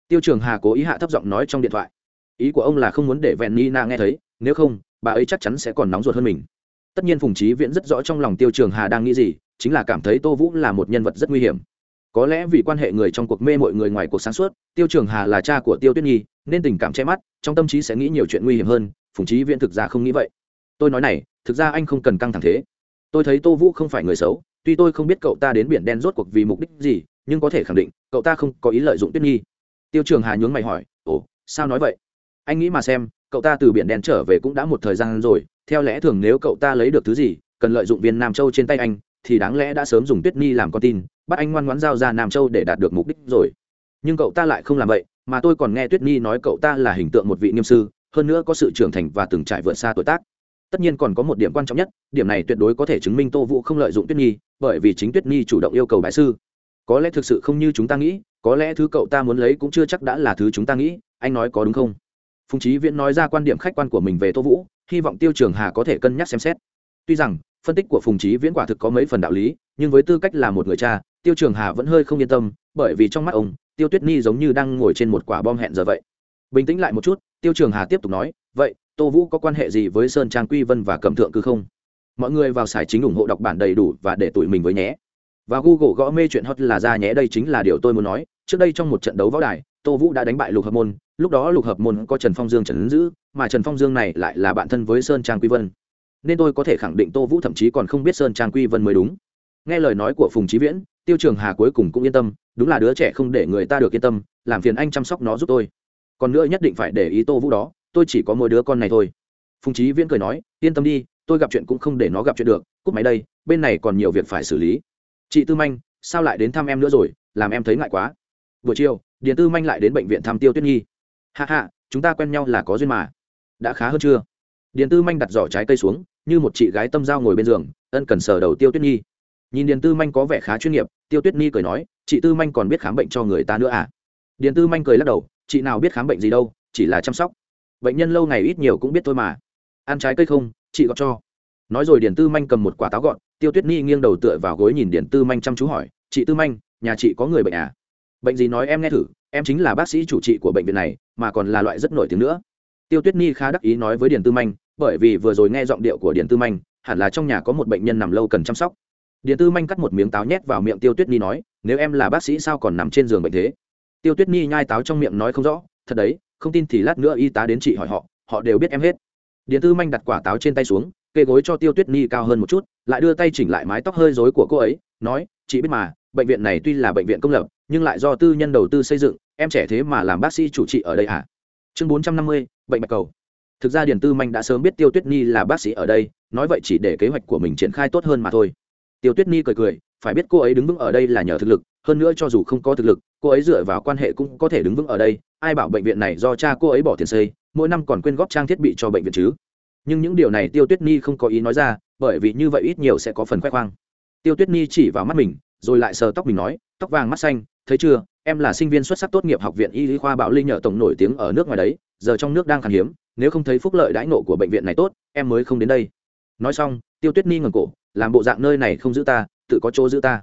Tiêu trường hà cố ý hạ thấp giọng nói trong điện thoại. Ý của ông là không muốn để vẹn Nhi na nghe thấy nếu không, bà ấy chắc chắn sẽ còn nóng ruột hơn mình. Tất nhiên phùng trí viễn rất rõ trong lòng tiêu trường hà đang nghĩ gì, chính là cảm thấy tô vũ là một nhân vật rất nguy hiểm. Có lẽ vì quan hệ người trong cuộc mê mọi người ngoài cuộc sáng suốt, tiêu trường hà là cha của tiêu tuyết nhi, nên tình cảm che mắt, trong tâm trí sẽ nghĩ nhiều chuyện nguy hiểm hơn, phùng trí viễn thực ra không nghĩ vậy. Tôi nói này, thực ra anh không cần căng thẳng thế. Tôi thấy tô vũ không phải người xấu, tuy tôi không biết cậu ta đến biển đen rốt cuộc vì mục đích gì, nhưng có thể khẳng định, cậu ta không có ý lợi dụng tuyết nhi. Tiêu trường hà nhướng mày hỏi, ồ, sao nói vậy? Anh nghĩ mà xem cậu ta từ biển đen trở về cũng đã một thời gian rồi, theo lẽ thường nếu cậu ta lấy được thứ gì, cần lợi dụng viên nam châu trên tay anh, thì đáng lẽ đã sớm dùng tuyết nhi làm con tin, bắt anh ngoan ngoãn giao ra nam châu để đạt được mục đích rồi. Nhưng cậu ta lại không làm vậy, mà tôi còn nghe tuyết nhi nói cậu ta là hình tượng một vị nghiêm sư, hơn nữa có sự trưởng thành và từng trải vượt xa tuổi tác. Tất nhiên còn có một điểm quan trọng nhất, điểm này tuyệt đối có thể chứng minh tô vũ không lợi dụng tuyết nhi bởi vì chính tuyết nhi chủ động yêu cầu bại sư. Có lẽ thực sự không như chúng ta nghĩ, có lẽ thứ cậu ta muốn lấy cũng chưa chắc đã là thứ chúng ta nghĩ, anh nói có đúng không? Phùng trí viễn nói ra quan điểm khách quan của mình về tô vũ, hy vọng tiêu trường hà có thể cân nhắc xem xét. Tuy rằng, phân tích của phùng trí viễn quả thực có mấy phần đạo lý, nhưng với tư cách là một người cha, tiêu trường hà vẫn hơi không yên tâm, bởi vì trong mắt ông, tiêu tuyết nhi giống như đang ngồi trên một quả bom hẹn giờ vậy. Bình tĩnh lại một chút, tiêu trường hà tiếp tục nói, vậy, tô vũ có quan hệ gì với sơn trang quy vân và cẩm thượng cư không? Mọi người vào sải chính ủng hộ đọc bản đầy đủ và để tụi mình với nhé. Và google gõ mê chuyện hot là ra nhé, đây chính là điều tôi muốn nói. Trước đây trong một trận đấu võ đài, tô vũ đã đánh bại lục hợp môn lúc đó lục hợp môn có trần phong dương trần ứng dữ mà trần phong dương này lại là bạn thân với sơn trang quy vân. Nên tôi có thể khẳng định tô vũ thậm chí còn không biết sơn trang quy vân mới đúng. Nghe lời nói của phùng trí viễn, tiêu trường hà cuối cùng cũng yên tâm, đúng là đứa trẻ không để người ta được yên tâm, làm phiền anh chăm sóc nó giúp tôi. Còn nữa nhất định phải để ý tô vũ đó, tôi chỉ có mỗi đứa con này thôi. Phùng trí viễn cười nói, yên tâm đi, tôi gặp chuyện cũng không để nó gặp chuyện được, cúp máy đây, bên này còn nhiều việc phải xử lý. Chị tư manh, sao lại đến thăm em nữa rồi, làm em thấy ngại quá. Buổi chiều, điền tư manh lại đến bệnh viện thăm tiêu tuyết nhi hạ hạ, chúng ta quen nhau là có duyên mà. Đã khá hơn chưa? Điền tư manh đặt giỏ trái cây xuống, như một chị gái tâm giao ngồi bên giường, ân cần sờ đầu tiêu tuyết nhi. Nhìn điền tư manh có vẻ khá chuyên nghiệp, tiêu tuyết nhi cười nói, chị tư manh còn biết khám bệnh cho người ta nữa à? Điền tư manh cười lắc đầu, chị nào biết khám bệnh gì đâu, chỉ là chăm sóc. Bệnh nhân lâu ngày ít nhiều cũng biết thôi mà. Ăn trái cây không, chị gọt cho. Nói rồi điền tư manh cầm một quả táo gọn, tiêu tuyết nhi nghiêng đầu tựa vào gối nhìn điền tư manh chăm chú hỏi, chị tư manh, nhà chị có người bệnh à? Bệnh gì nói em nghe thử em chính là bác sĩ chủ trị của bệnh viện này, mà còn là loại rất nổi tiếng nữa. Tiêu tuyết nhi khá đắc ý nói với điền tư manh, bởi vì vừa rồi nghe giọng điệu của điền tư manh, hẳn là trong nhà có một bệnh nhân nằm lâu cần chăm sóc. Điền tư manh cắt một miếng táo nhét vào miệng tiêu tuyết nhi nói, nếu em là bác sĩ sao còn nằm trên giường bệnh thế? Tiêu tuyết nhi nhai táo trong miệng nói không rõ, thật đấy, không tin thì lát nữa y tá đến chị hỏi họ họ đều biết em hết. Điền tư manh đặt quả táo trên tay xuống, kê gối cho tiêu tuyết nhi cao hơn một chút, lại đưa tay chỉnh lại mái tóc hơi rối của cô ấy, nói, chị biết mà bệnh viện này tuy là bệnh viện công lập, nhưng lại do tư nhân đầu tư xây dựng, em trẻ thế mà làm bác sĩ chủ trị ở đây à? Chương bốn trăm năm mươi, bệnh bạch cầu. Thực ra điền tư manh đã sớm biết tiêu tuyết nhi là bác sĩ ở đây, nói vậy chỉ để kế hoạch của mình triển khai tốt hơn mà thôi. Tiêu tuyết nhi cười cười, phải biết cô ấy đứng vững ở đây là nhờ thực lực, hơn nữa cho dù không có thực lực, cô ấy dựa vào quan hệ cũng có thể đứng vững ở đây, ai bảo bệnh viện này do cha cô ấy bỏ tiền xây, mỗi năm còn quyên góp trang thiết bị cho bệnh viện chứ. Nhưng những điều này tiêu tuyết nhi không có ý nói ra, bởi vì như vậy ít nhiều sẽ có phần khoe khoang. Tiêu tuyết nhi chỉ vào mắt mình rồi lại sờ tóc mình nói, tóc vàng mắt xanh, thấy chưa? Em là sinh viên xuất sắc tốt nghiệp học viện y lý khoa bảo linh nhờ tổng nổi tiếng ở nước ngoài đấy, giờ trong nước đang khan hiếm, nếu không thấy phúc lợi đãi nộ của bệnh viện này tốt, em mới không đến đây. Nói xong, tiêu tuyết ni ngẩng cổ, làm bộ dạng nơi này không giữ ta, tự có chỗ giữ ta.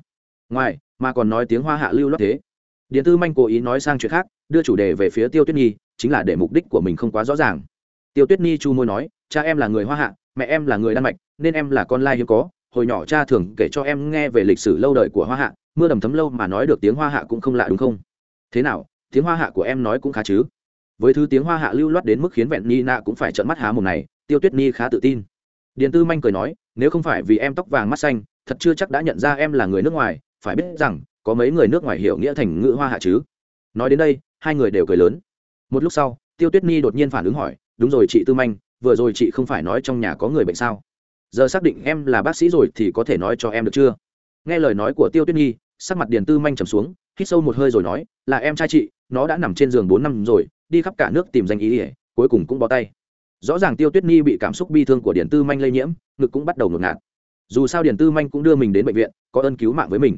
Ngoài, mà còn nói tiếng hoa hạ lưu loát thế. Điện tư manh cố ý nói sang chuyện khác, đưa chủ đề về phía tiêu tuyết nhi chính là để mục đích của mình không quá rõ ràng. Tiêu tuyết nhi chu môi nói, cha em là người hoa hạ, mẹ em là người đan mạch, nên em là con lai hiếm có hồi nhỏ cha thường kể cho em nghe về lịch sử lâu đời của hoa hạ, mưa đầm thấm lâu mà nói được tiếng hoa hạ cũng không lạ đúng không? Thế nào, tiếng hoa hạ của em nói cũng khá chứ? Với thứ tiếng hoa hạ lưu loát đến mức khiến vẹn ni nạ cũng phải trợn mắt há mồm này, tiêu tuyết ni khá tự tin. Điền tư manh cười nói, nếu không phải vì em tóc vàng mắt xanh, thật chưa chắc đã nhận ra em là người nước ngoài, phải biết rằng, có mấy người nước ngoài hiểu nghĩa thành ngữ hoa hạ chứ? Nói đến đây, hai người đều cười lớn. Một lúc sau, tiêu tuyết ni đột nhiên phản ứng hỏi, đúng rồi chị tư manh, vừa rồi chị không phải nói trong nhà có người bệnh sao? Giờ xác định em là bác sĩ rồi thì có thể nói cho em được chưa? Nghe lời nói của tiêu tuyết nhi, sắc mặt điền tư manh trầm xuống, hít sâu một hơi rồi nói, là em trai chị, nó đã nằm trên giường bốn năm rồi, đi khắp cả nước tìm danh ý ỉa cuối cùng cũng bó tay. Rõ ràng tiêu tuyết nhi bị cảm xúc bi thương của điền tư manh lây nhiễm, ngực cũng bắt đầu ngột ngạt. Dù sao điền tư manh cũng đưa mình đến bệnh viện, có ơn cứu mạng với mình.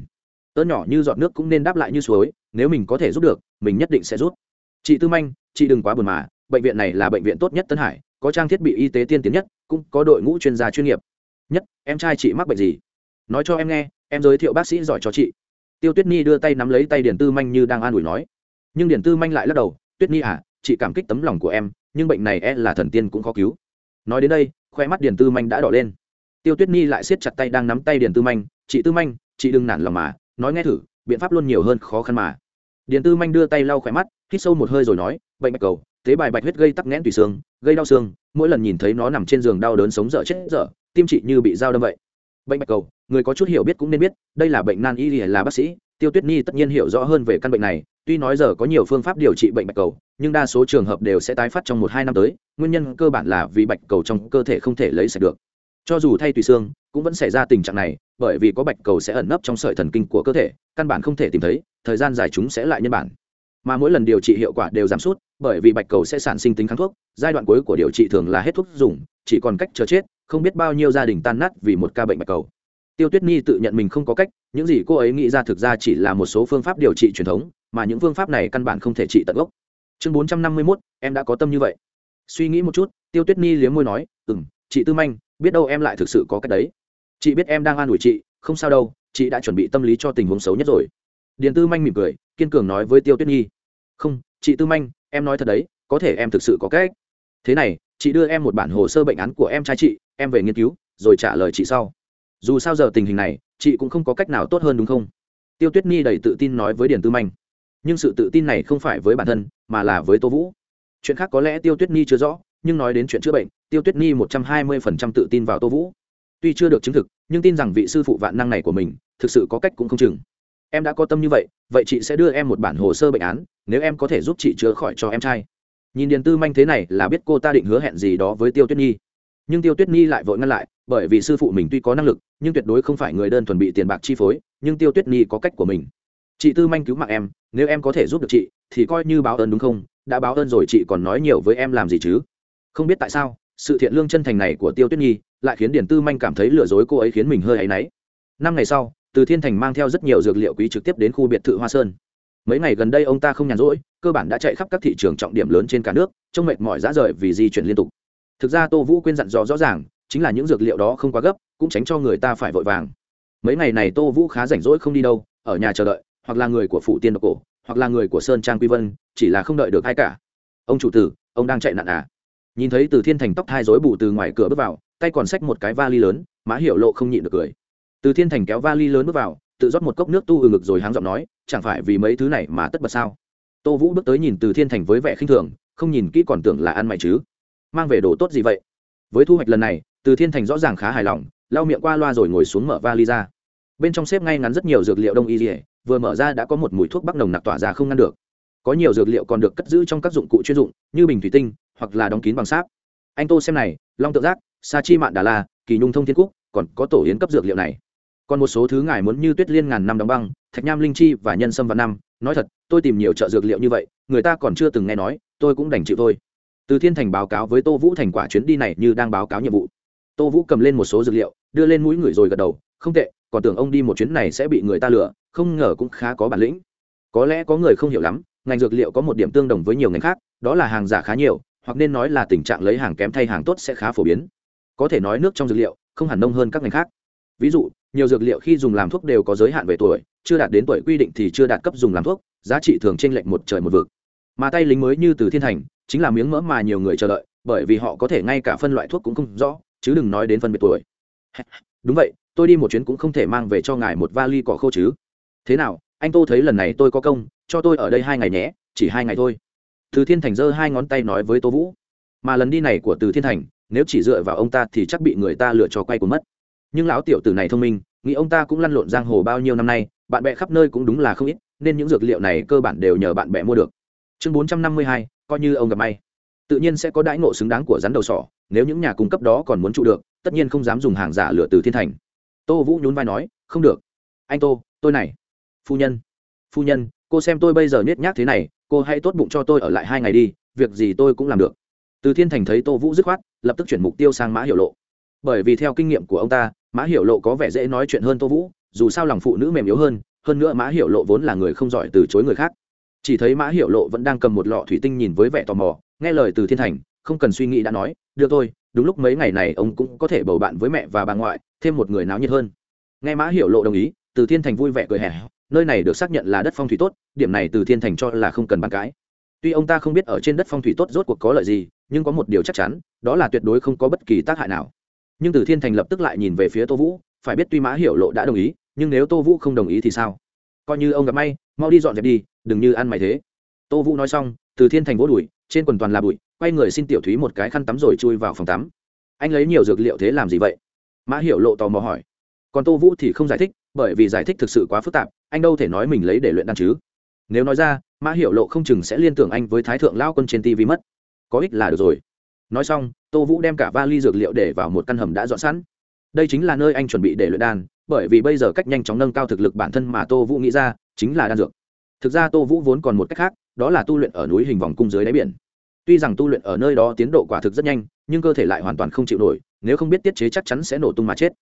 Ơn nhỏ như giọt nước cũng nên đáp lại như suối, nếu mình có thể giúp được, mình nhất định sẽ giúp. Chị tư manh, chị đừng quá buồn mà, bệnh viện này là bệnh viện tốt nhất tân hải có trang thiết bị y tế tiên tiến nhất, cũng có đội ngũ chuyên gia chuyên nghiệp. Nhất, em trai chị mắc bệnh gì? Nói cho em nghe, em giới thiệu bác sĩ giỏi cho chị. Tiêu tuyết nhi đưa tay nắm lấy tay điền tư manh như đang an ủi nói. Nhưng điền tư manh lại lắc đầu, tuyết nhi à chị cảm kích tấm lòng của em, nhưng bệnh này e là thần tiên cũng khó cứu. Nói đến đây khoe mắt điền tư manh đã đỏ lên. Tiêu tuyết nhi lại siết chặt tay đang nắm tay điền tư manh, chị tư manh, chị đừng nản lòng mà, nói nghe thử, biện pháp luôn nhiều hơn khó khăn mà. Điền tư manh đưa tay lau khỏe mắt, hít sâu một hơi rồi nói, bệnh bạch cầu, tế bài bạch huyết gây tắc nghẽn tùy xương gây đau xương, mỗi lần nhìn thấy nó nằm trên giường đau đớn sống dở chết dở, tim chị như bị dao đâm vậy. Bệnh bạch cầu, người có chút hiểu biết cũng nên biết, đây là bệnh nan y là bác sĩ, tiêu tuyết nhi tất nhiên hiểu rõ hơn về căn bệnh này, tuy nói giờ có nhiều phương pháp điều trị bệnh bạch cầu, nhưng đa số trường hợp đều sẽ tái phát trong một hai năm tới, nguyên nhân cơ bản là vì bạch cầu trong cơ thể không thể lấy sạch được. Cho dù thay tùy xương, cũng vẫn xảy ra tình trạng này, bởi vì có bạch cầu sẽ ẩn nấp trong sợi thần kinh của cơ thể, căn bản không thể tìm thấy, thời gian dài chúng sẽ lại nhân bản. Mà mỗi lần điều trị hiệu quả đều giảm sút bởi vì bạch cầu sẽ sản sinh tính kháng thuốc, giai đoạn cuối của điều trị thường là hết thuốc dùng, chỉ còn cách chờ chết, không biết bao nhiêu gia đình tan nát vì một ca bệnh bạch cầu. Tiêu tuyết nhi tự nhận mình không có cách, những gì cô ấy nghĩ ra thực ra chỉ là một số phương pháp điều trị truyền thống, mà những phương pháp này căn bản không thể trị tận gốc. Chương bốn trăm năm mươi mốt, em đã có tâm như vậy. Suy nghĩ một chút, tiêu tuyết nhi liếm môi nói ừ m chị tư manh, biết đâu em lại thực sự có cách đấy. Chị biết em đang an ủi chị, không sao đâu, chị đã chuẩn bị tâm lý cho tình huống xấu nhất rồi. Điền tư manh mỉm cười, kiên cường nói với tiêu tuyết nhi, không, chị tư manh em nói thật đấy, có thể em thực sự có cách. Thế này, chị đưa em một bản hồ sơ bệnh án của em trai chị, em về nghiên cứu, rồi trả lời chị sau. Dù sao giờ tình hình này, chị cũng không có cách nào tốt hơn đúng không? Tiêu tuyết nhi đầy tự tin nói với điền tư manh. Nhưng sự tự tin này không phải với bản thân, mà là với tô vũ. Chuyện khác có lẽ tiêu tuyết nhi chưa rõ, nhưng nói đến chuyện chữa bệnh, tiêu tuyết nhi một trăm hai mươi phần trăm tự tin vào tô vũ. Tuy chưa được chứng thực, nhưng tin rằng vị sư phụ vạn năng này của mình, thực sự có cách cũng không chừng em đã có tâm như vậy vậy chị sẽ đưa em một bản hồ sơ bệnh án, nếu em có thể giúp chị chữa khỏi cho em trai. Nhìn điền tư manh thế này là biết cô ta định hứa hẹn gì đó với tiêu tuyết nhi. Nhưng tiêu tuyết nhi lại vội ngăn lại, bởi vì sư phụ mình tuy có năng lực, nhưng tuyệt đối không phải người đơn thuần bị tiền bạc chi phối, nhưng tiêu tuyết nhi có cách của mình. Chị tư manh cứu mạng em, nếu em có thể giúp được chị, thì coi như báo ơn đúng không? Đã báo ơn rồi chị còn nói nhiều với em làm gì chứ? Không biết tại sao, sự thiện lương chân thành này của tiêu tuyết nhi lại khiến điền tư manh cảm thấy lừa dối cô ấy khiến mình hơi áy náy. Năm ngày sau từ thiên thành mang theo rất nhiều dược liệu quý trực tiếp đến khu biệt thự hoa sơn. Mấy ngày gần đây ông ta không nhàn rỗi, cơ bản đã chạy khắp các thị trường trọng điểm lớn trên cả nước, trông mệt mỏi giá rời vì di chuyển liên tục. Thực ra tô vũ quên dặn dò rõ ràng, chính là những dược liệu đó không quá gấp, cũng tránh cho người ta phải vội vàng. Mấy ngày này tô vũ khá rảnh rỗi không đi đâu, ở nhà chờ đợi, hoặc là người của phụ tiên độc cổ, hoặc là người của sơn trang quy vân, chỉ là không đợi được ai cả. Ông chủ tử, ông đang chạy nạn à? Nhìn thấy từ thiên thành tóc thai rối bù từ ngoài cửa bước vào, tay còn xách một cái vali lớn, mã hiểu lộ không nhịn được cười từ thiên thành kéo vali lớn bước vào, tự rót một cốc nước tu ừ ngực rồi háng giọng nói, chẳng phải vì mấy thứ này mà tất bật sao? Tô vũ bước tới nhìn từ thiên thành với vẻ khinh thường, không nhìn kỹ còn tưởng là ăn mày chứ. Mang về đồ tốt gì vậy? Với thu hoạch lần này, từ thiên thành rõ ràng khá hài lòng, lau miệng qua loa rồi ngồi xuống mở vali ra. Bên trong xếp ngay ngắn rất nhiều dược liệu đông y dỉa vừa mở ra đã có một mùi thuốc bắc nồng nặc tỏa ra không ngăn được. Có nhiều dược liệu còn được cất giữ trong các dụng cụ chuyên dụng, như bình thủy tinh, hoặc là đóng kín bằng sáp. Anh tô xem này, long tự giác, sa chi mạn đà la, kỳ nhung thông thiên cúc, còn có tổ yến cấp dược liệu này còn một số thứ ngài muốn như tuyết liên ngàn năm đóng băng, thạch nham linh chi và nhân sâm văn năm. Nói thật, tôi tìm nhiều chợ dược liệu như vậy, người ta còn chưa từng nghe nói, tôi cũng đành chịu thôi. Từ thiên thành báo cáo với tô vũ thành quả chuyến đi này như đang báo cáo nhiệm vụ. Tô vũ cầm lên một số dược liệu, đưa lên mũi người rồi gật đầu. Không tệ, còn tưởng ông đi một chuyến này sẽ bị người ta lừa, không ngờ cũng khá có bản lĩnh. Có lẽ có người không hiểu lắm, ngành dược liệu có một điểm tương đồng với nhiều ngành khác, đó là hàng giả khá nhiều, hoặc nên nói là tình trạng lấy hàng kém thay hàng tốt sẽ khá phổ biến. Có thể nói nước trong dược liệu không hẳn nông hơn các ngành khác ví dụ, nhiều dược liệu khi dùng làm thuốc đều có giới hạn về tuổi, chưa đạt đến tuổi quy định thì chưa đạt cấp dùng làm thuốc, giá trị thường t r ê n lệch một trời một vực. Mà tay lính mới như từ thiên thành, chính là miếng mỡ mà nhiều người chờ đợi, bởi vì họ có thể ngay cả phân loại thuốc cũng không rõ, chứ đừng nói đến phân biệt tuổi. [LAUGHS] Đúng vậy, tôi đi một chuyến cũng không thể mang về cho ngài một vali cỏ khô chứ. Thế nào, anh tô thấy lần này tôi có công, cho tôi ở đây hai ngày nhé, chỉ hai ngày thôi. Từ thiên thành giơ hai ngón tay nói với tô vũ. Mà lần đi này của từ thiên thành, nếu chỉ dựa vào ông ta thì chắc bị người ta lựa cho quay cuốn mất nhưng lão tiểu tử này thông minh, nghĩ ông ta cũng lăn lộn giang hồ bao nhiêu năm nay, bạn bè khắp nơi cũng đúng là không ít, nên những dược liệu này cơ bản đều nhờ bạn bè mua được. Chương bốn trăm năm mươi hai, coi như ông gặp may. Tự nhiên sẽ có đãi ngộ xứng đáng của rắn đầu sỏ, nếu những nhà cung cấp đó còn muốn trụ được, tất nhiên không dám dùng hàng giả lửa từ thiên thành. Tô vũ nhún vai nói, không được. Anh tô, tôi này. Phu nhân. Phu nhân, cô xem tôi bây giờ nhét nhác thế này, cô hãy tốt bụng cho tôi ở lại hai ngày đi, việc gì tôi cũng làm được. Từ thiên thành thấy tô vũ dứt khoát, lập tức chuyển mục tiêu sang mã hiệu lộ bởi vì theo kinh nghiệm của ông ta, mã hiểu lộ có vẻ dễ nói chuyện hơn tô vũ, dù sao lòng phụ nữ mềm yếu hơn hơn nữa mã hiểu lộ vốn là người không giỏi từ chối người khác. Chỉ thấy mã hiểu lộ vẫn đang cầm một lọ thủy tinh nhìn với vẻ tò mò, nghe lời từ thiên thành, không cần suy nghĩ đã nói, được thôi, đúng lúc mấy ngày này ông cũng có thể bầu bạn với mẹ và bà ngoại, thêm một người náo nhiệt hơn. Nghe mã hiểu lộ đồng ý, từ thiên thành vui vẻ cười hè nơi này được xác nhận là đất phong thủy tốt, điểm này từ thiên thành cho là không cần bàn cãi. Tuy ông ta không biết ở trên đất phong thủy tốt rốt cuộc có lợi gì, nhưng có một điều chắc chắn, đó là tuyệt đối không có bất kỳ tác hại nào nhưng từ thiên thành lập tức lại nhìn về phía tô vũ, phải biết tuy mã hiểu lộ đã đồng ý, nhưng nếu tô vũ không đồng ý thì sao? Coi như ông gặp may, mau đi dọn dẹp đi, đừng như ăn mày thế. Tô vũ nói xong, từ thiên thành vỗ đùi, trên quần toàn là bụi, quay người xin tiểu thúy một cái khăn tắm rồi chui vào phòng tắm. Anh lấy nhiều dược liệu thế làm gì vậy? Mã hiểu lộ tò mò hỏi. Còn tô vũ thì không giải thích, bởi vì giải thích thực sự quá phức tạp, anh đâu thể nói mình lấy để luyện đan chứ? Nếu nói ra, mã hiểu lộ không chừng sẽ liên tưởng anh với thái thượng lao quân trên tv mất. Có ích là được rồi nói xong, tô vũ đem cả vali dược liệu để vào một căn hầm đã dọn sẵn. Đây chính là nơi anh chuẩn bị để luyện đan, bởi vì bây giờ cách nhanh chóng nâng cao thực lực bản thân mà tô vũ nghĩ ra, chính là đan dược. Thực ra tô vũ vốn còn một cách khác, đó là tu luyện ở núi hình vòng cung dưới đáy biển. Tuy rằng tu luyện ở nơi đó tiến độ quả thực rất nhanh, nhưng cơ thể lại hoàn toàn không chịu nổi, nếu không biết tiết chế chắc chắn sẽ nổ tung mà chết.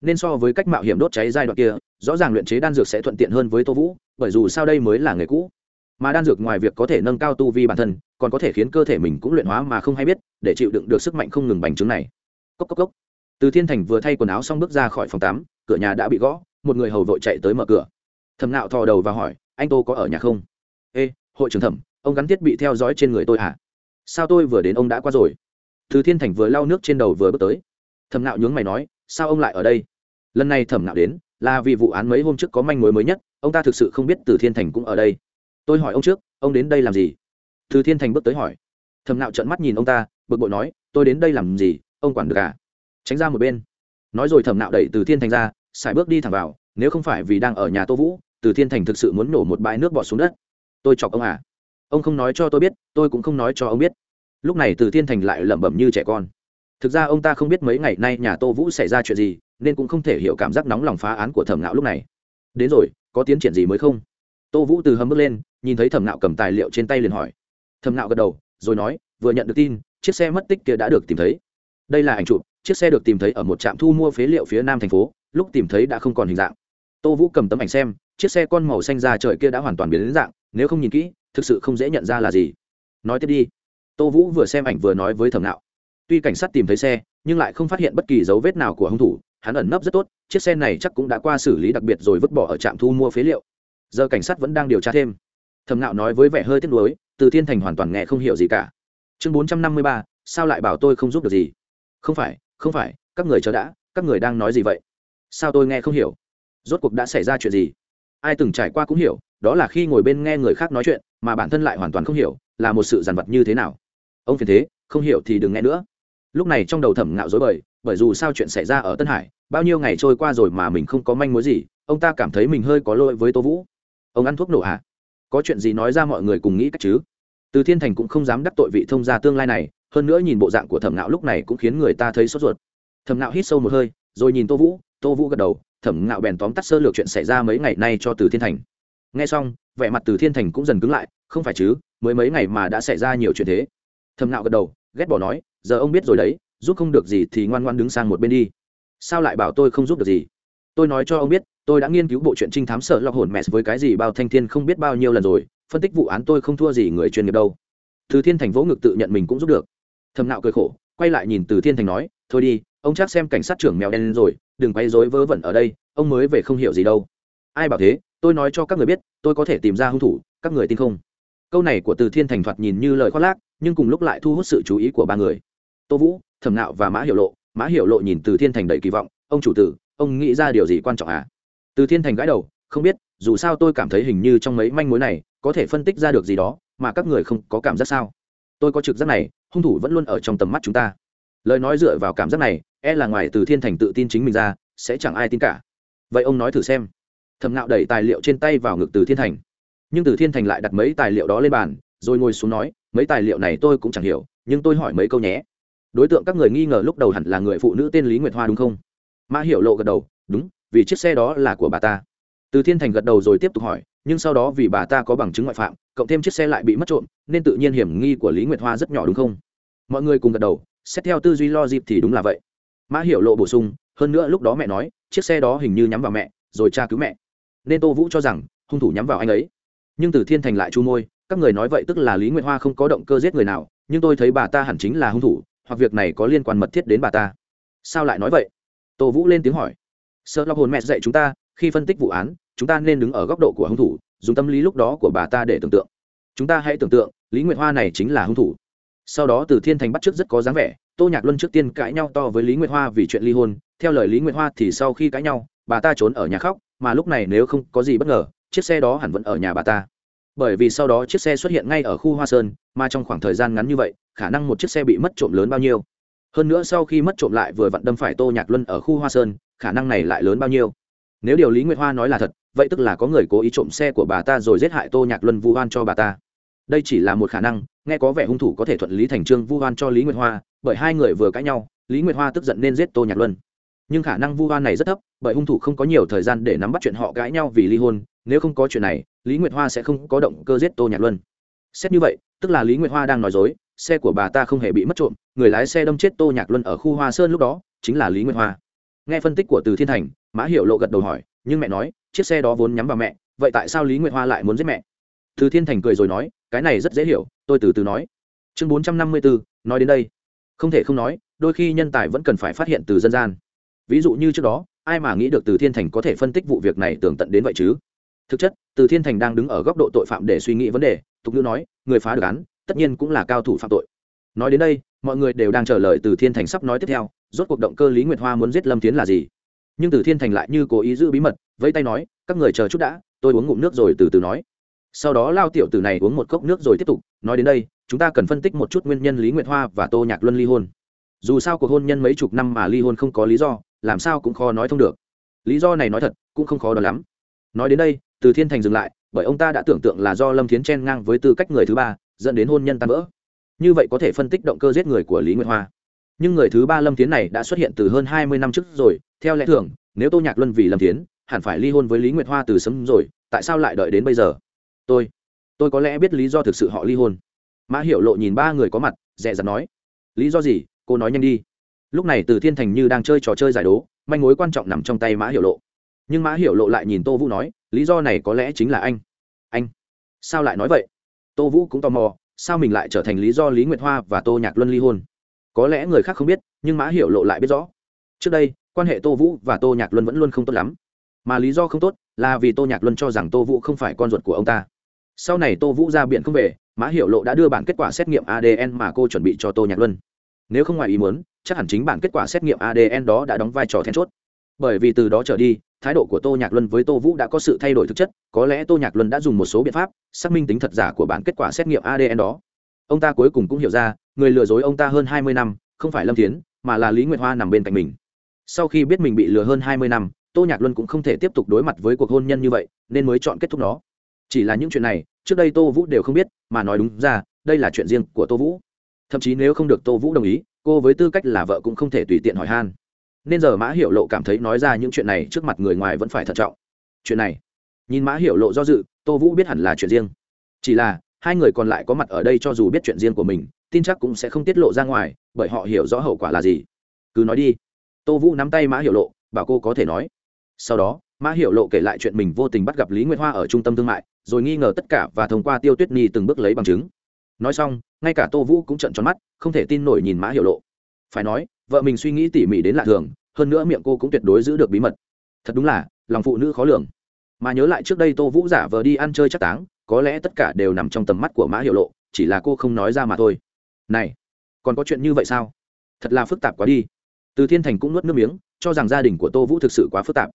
Nên so với cách mạo hiểm đốt cháy giai đoạn kia, rõ ràng luyện chế đan dược sẽ thuận tiện hơn với tô vũ, bởi dù sao đây mới là người cũ mà đan dược ngoài việc có thể nâng cao tu vi bản thân, còn có thể khiến cơ thể mình cũng luyện hóa mà không hay biết, để chịu đựng được sức mạnh không ngừng bành trướng này. Cốc cốc cốc. Từ thiên thành vừa thay quần áo xong bước ra khỏi phòng tắm, cửa nhà đã bị gõ, một người hầu vội chạy tới mở cửa. Thầm nạo thò đầu và hỏi, anh tô có ở nhà không? Ê, hội trưởng thẩm, ông gắn thiết bị theo dõi trên người tôi à sao tôi vừa đến ông đã qua rồi? Từ thiên thành vừa lau nước trên đầu vừa bước tới. Thầm nạo nhướng mày nói, sao ông lại ở đây? Lần này thẩm nạo đến, là vì vụ án mấy hôm trước có manh mối mới nhất, ông ta thực sự không biết từ thiên thành cũng ở đây tôi hỏi ông trước, ông đến đây làm gì? Từ thiên thành bước tới hỏi. Thầm nạo trợn mắt nhìn ông ta, bực bội nói, tôi đến đây làm gì? Ông quản được à? Tránh ra một bên. Nói rồi thầm nạo đẩy từ thiên thành ra xài bước đi thẳng vào, nếu không phải vì đang ở nhà tô vũ, từ thiên thành thực sự muốn nổ một bãi nước bọt xuống đất. Tôi chọc ông à? Ông không nói cho tôi biết, tôi cũng không nói cho ông biết. Lúc này từ thiên thành lại lẩm bẩm như trẻ con. Thực ra ông ta không biết mấy ngày nay nhà tô vũ xảy ra chuyện gì, nên cũng không thể hiểu cảm giác nóng lòng phá án của thẩm ngạo lúc này. Đến rồi, có tiến triển gì mới không? Tô vũ từ hầm bước lên, nhìn thấy thẩm Nạo cầm tài liệu trên tay liền hỏi. Thẩm Nạo gật đầu, rồi nói, vừa nhận được tin, chiếc xe mất tích kia đã được tìm thấy. Đây là ảnh chụp, chiếc xe được tìm thấy ở một trạm thu mua phế liệu phía nam thành phố, lúc tìm thấy đã không còn hình dạng. Tô vũ cầm tấm ảnh xem, chiếc xe con màu xanh ra trời kia đã hoàn toàn biến đến dạng, nếu không nhìn kỹ, thực sự không dễ nhận ra là gì. Nói tiếp đi. Tô vũ vừa xem ảnh vừa nói với thẩm nạo tuy cảnh sát tìm thấy xe, nhưng lại không phát hiện bất kỳ dấu vết nào của hung thủ, hắn ẩn nấp rất tốt, chiếc xe này chắc cũng đã qua xử lý đặc biệt rồi vứt bỏ ở trạm thu mua phế liệu giờ cảnh sát vẫn đang điều tra thêm. Thẩm nạo nói với vẻ hơi tiếc nuối, từ thiên thành hoàn toàn nghe không hiểu gì cả. Chương bốn trăm năm mươi ba, sao lại bảo tôi không giúp được gì? Không phải không phải, các người chờ đã, các người đang nói gì vậy? Sao tôi nghe không hiểu? Rốt cuộc đã xảy ra chuyện gì? Ai từng trải qua cũng hiểu, đó là khi ngồi bên nghe người khác nói chuyện, mà bản thân lại hoàn toàn không hiểu, là một sự dằn vặt như thế nào? Ông phiền thế, không hiểu thì đừng nghe nữa. Lúc này trong đầu thẩm ngạo dối bời, bởi dù sao chuyện xảy ra ở tân hải, bao nhiêu ngày trôi qua rồi mà mình không có manh mối gì, ông ta cảm thấy mình hơi có lỗi với tô vũ ông ăn thuốc nổ à có chuyện gì nói ra mọi người cùng nghĩ cách chứ? Từ thiên thành cũng không dám đắc tội vị thông gia tương lai này, hơn nữa nhìn bộ dạng của thẩm ngạo lúc này cũng khiến người ta thấy sốt ruột. Thẩm ngạo hít sâu một hơi, rồi nhìn tô vũ tô vũ gật đầu, thẩm ngạo bèn tóm tắt sơ lược chuyện xảy ra mấy ngày nay cho từ thiên thành. Nghe xong, vẻ mặt từ thiên thành cũng dần cứng lại, không phải chứ, mới mấy ngày mà đã xảy ra nhiều chuyện thế. Thẩm ngạo gật đầu, ghét bỏ nói, giờ ông biết rồi đấy, giúp không được gì thì ngoan ngoan đứng sang một bên đi. Sao lại bảo tôi không giúp được gì? Tôi nói cho ông biết tôi đã nghiên cứu bộ truyện trinh thám sợ lọc hồn mẹ với cái gì bao thanh thiên không biết bao nhiêu lần rồi, phân tích vụ án tôi không thua gì người chuyên nghiệp đâu. Từ thiên thành vỗ ngực tự nhận mình cũng giúp được. Thầm nạo cười khổ, quay lại nhìn từ thiên thành nói, thôi đi, ông chắc xem cảnh sát trưởng mèo đen lên rồi, đừng quay dối vớ vẩn ở đây, ông mới về không hiểu gì đâu. Ai bảo thế, tôi nói cho các người biết, tôi có thể tìm ra hung thủ, các người tin không? Câu này của từ thiên thành thoạt nhìn như lời khoác lác, nhưng cùng lúc lại thu hút sự chú ý của ba người. Tô vũ thẩm nạo và mã hiểu lộ, mã hiểu lộ nhìn từ thiên thành đầy kỳ vọng, ông chủ tử, ông nghĩ ra điều gì quan trọng à? Từ thiên thành gãi đầu, không biết, dù sao tôi cảm thấy hình như trong mấy manh mối này có thể phân tích ra được gì đó, mà các người không có cảm giác sao? Tôi có trực giác này, hung thủ vẫn luôn ở trong tầm mắt chúng ta. Lời nói dựa vào cảm giác này e là ngoài từ thiên thành tự tin chính mình ra, sẽ chẳng ai tin cả. Vậy ông nói thử xem. Thầm ngạo đẩy tài liệu trên tay vào ngực từ thiên thành. Nhưng từ thiên thành lại đặt mấy tài liệu đó lên bàn, rồi ngồi xuống nói, mấy tài liệu này tôi cũng chẳng hiểu, nhưng tôi hỏi mấy câu nhé. Đối tượng các người nghi ngờ lúc đầu hẳn là người phụ nữ tên lý nguyệt hoa đúng không? Mã hiểu lộ gật đầu, đúng vì chiếc xe đó là của bà ta. Từ thiên thành gật đầu rồi tiếp tục hỏi, nhưng sau đó vì bà ta có bằng chứng ngoại phạm, cộng thêm chiếc xe lại bị mất trộm, nên tự nhiên hiểm nghi của lý nguyệt hoa rất nhỏ đúng không? Mọi người cùng gật đầu, xét theo tư duy lo dịp thì đúng là vậy. Mã hiểu lộ bổ sung, hơn nữa lúc đó mẹ nói, chiếc xe đó hình như nhắm vào mẹ, rồi cha cứu mẹ. Nên tô vũ cho rằng, hung thủ nhắm vào anh ấy. Nhưng từ thiên thành lại chu môi, các người nói vậy tức là lý nguyệt hoa không có động cơ giết người nào, nhưng tôi thấy bà ta hẳn chính là hung thủ, hoặc việc này có liên quan mật thiết đến bà ta. Sao lại nói vậy? Tô vũ lên tiếng hỏi sợ lọc hồn mẹ dạy chúng ta, khi phân tích vụ án, chúng ta nên đứng ở góc độ của hung thủ, dùng tâm lý lúc đó của bà ta để tưởng tượng. Chúng ta hãy tưởng tượng, lý nguyệt hoa này chính là hung thủ. Sau đó từ thiên thành bắt trước rất có dáng vẻ, tô nhạc luân trước tiên cãi nhau to với lý nguyệt hoa vì chuyện ly hôn. Theo lời lý nguyệt hoa thì sau khi cãi nhau, bà ta trốn ở nhà khóc, mà lúc này nếu không có gì bất ngờ, chiếc xe đó hẳn vẫn ở nhà bà ta. Bởi vì sau đó chiếc xe xuất hiện ngay ở khu hoa sơn, mà trong khoảng thời gian ngắn như vậy, khả năng một chiếc xe bị mất trộm lớn bao nhiêu hơn nữa sau khi mất trộm lại vừa vặn đâm phải tô nhạc luân ở khu hoa sơn, khả năng này lại lớn bao nhiêu? Nếu điều lý nguyệt hoa nói là thật, vậy tức là có người cố ý trộm xe của bà ta rồi giết hại tô nhạc luân vu oan cho bà ta. Đây chỉ là một khả năng, nghe có vẻ hung thủ có thể thuận lý thành trương vu oan cho lý nguyệt hoa, bởi hai người vừa cãi nhau, lý nguyệt hoa tức giận nên giết tô nhạc luân. Nhưng khả năng vu oan này rất thấp, bởi hung thủ không có nhiều thời gian để nắm bắt chuyện họ cãi nhau vì ly hôn, nếu không có chuyện này, lý nguyệt hoa sẽ không có động cơ giết tô nhạc luân. Xét như vậy, tức là lý nguyệt hoa đang nói dối xe của bà ta không hề bị mất trộm, người lái xe đâm chết tô nhạc luân ở khu hoa sơn lúc đó, chính là lý nguyệt hoa. Nghe phân tích của từ thiên thành, mã hiệu lộ gật đầu hỏi, nhưng mẹ nói, chiếc xe đó vốn nhắm vào mẹ, vậy tại sao lý nguyệt hoa lại muốn giết mẹ? Từ thiên thành cười rồi nói, cái này rất dễ hiểu, tôi từ từ nói. Chương bốn trăm năm mươi bốn nói đến đây. Không thể không nói, đôi khi nhân tài vẫn cần phải phát hiện từ dân gian. Ví dụ như trước đó, ai mà nghĩ được từ thiên thành có thể phân tích vụ việc này tường tận đến vậy chứ? Thực chất, từ thiên thành đang đứng ở góc độ tội phạm để suy nghĩ vấn đề, tục ngữ nói, người phá được án tất nhiên cũng là cao thủ phạm tội. Nói đến đây, mọi người đều đang chờ lời từ thiên thành sắp nói tiếp theo, rốt cuộc động cơ lý nguyệt hoa muốn giết lâm tiến là gì? Nhưng từ thiên thành lại như cố ý giữ bí mật, vẫy tay nói, các người chờ chút đã, tôi uống ngụm nước rồi từ từ nói. Sau đó lao tiểu tử này uống một cốc nước rồi tiếp tục, nói đến đây, chúng ta cần phân tích một chút nguyên nhân lý nguyệt hoa và tô nhạc luân ly hôn. Dù sao cuộc hôn nhân mấy chục năm mà ly hôn không có lý do, làm sao cũng khó nói thông được. Lý do này nói thật, cũng không khó đoán lắm. Nói đến đây, từ thiên thành dừng lại, bởi ông ta đã tưởng tượng là do lâm thiến chen ngang với tư cách người thứ ba dẫn đến hôn nhân tan vỡ. Như vậy có thể phân tích động cơ giết người của lý nguyệt hoa. Nhưng người thứ ba lâm tiến này đã xuất hiện từ hơn hai mươi năm trước rồi, theo lẽ thường, nếu tô nhạc luân vì lâm tiến hẳn phải ly hôn với lý nguyệt hoa từ sớm rồi, tại sao lại đợi đến bây giờ? Tôi tôi có lẽ biết lý do thực sự họ ly hôn. Mã hiểu lộ nhìn ba người có mặt dẹ dặt nói. Lý do gì? Cô nói nhanh đi. Lúc này từ thiên thành như đang chơi trò chơi giải đố, manh mối quan trọng nằm trong tay mã hiểu lộ. Nhưng mã hiểu lộ lại nhìn tô vũ nói, lý do này có lẽ chính là anh. Anh? Sao lại nói vậy? Tô vũ cũng tò mò, sao mình lại trở thành lý do lý nguyệt hoa và tô nhạc luân ly hôn? Có lẽ người khác không biết, nhưng mã hiểu lộ lại biết rõ. Trước đây, quan hệ tô vũ và tô nhạc luân vẫn luôn không tốt lắm. Mà lý do không tốt là vì tô nhạc luân cho rằng tô vũ không phải con ruột của ông ta. Sau này tô vũ ra biển không về, mã hiểu lộ đã đưa bản kết quả xét nghiệm adn mà cô chuẩn bị cho tô nhạc luân. Nếu không ngoài ý muốn, chắc hẳn chính bản kết quả xét nghiệm adn đó đã đóng vai trò then chốt. Bởi vì từ đó trở đi thái độ của tô nhạc luân với tô vũ đã có sự thay đổi thực chất, có lẽ tô nhạc luân đã dùng một số biện pháp xác minh tính thật giả của bản kết quả xét nghiệm adn đó. Ông ta cuối cùng cũng hiểu ra, người lừa dối ông ta hơn hai mươi năm, không phải lâm tiến mà là lý nguyệt hoa nằm bên cạnh mình. Sau khi biết mình bị lừa hơn hai mươi năm, tô nhạc luân cũng không thể tiếp tục đối mặt với cuộc hôn nhân như vậy, nên mới chọn kết thúc nó. Chỉ là những chuyện này, trước đây tô vũ đều không biết, mà nói đúng ra, đây là chuyện riêng của tô vũ. Thậm chí nếu không được tô vũ đồng ý, cô với tư cách là vợ cũng không thể tùy tiện hỏi han nên giờ mã hiểu lộ cảm thấy nói ra những chuyện này trước mặt người ngoài vẫn phải thận trọng. Chuyện này, nhìn mã hiểu lộ do dự, tô vũ biết hẳn là chuyện riêng. Chỉ là, hai người còn lại có mặt ở đây cho dù biết chuyện riêng của mình, tin chắc cũng sẽ không tiết lộ ra ngoài, bởi họ hiểu rõ hậu quả là gì. Cứ nói đi. Tô vũ nắm tay mã hiểu lộ, bảo cô có thể nói. Sau đó, mã hiểu lộ kể lại chuyện mình vô tình bắt gặp lý nguyệt hoa ở trung tâm thương mại, rồi nghi ngờ tất cả và thông qua tiêu tuyết nhi từng bước lấy bằng chứng. Nói xong, ngay cả tô vũ cũng trận tròn mắt, không thể tin nổi nhìn mã hiểu lộ. Phải nói vợ mình suy nghĩ tỉ mỉ đến lạ thường, hơn nữa miệng cô cũng tuyệt đối giữ được bí mật. Thật đúng là, lòng phụ nữ khó lường. Mà nhớ lại trước đây tô vũ giả vờ đi ăn chơi chắc táng, có lẽ tất cả đều nằm trong tầm mắt của mã hiệu lộ, chỉ là cô không nói ra mà thôi. Này, còn có chuyện như vậy sao? Thật là phức tạp quá đi. Từ thiên thành cũng nuốt nước miếng, cho rằng gia đình của tô vũ thực sự quá phức tạp.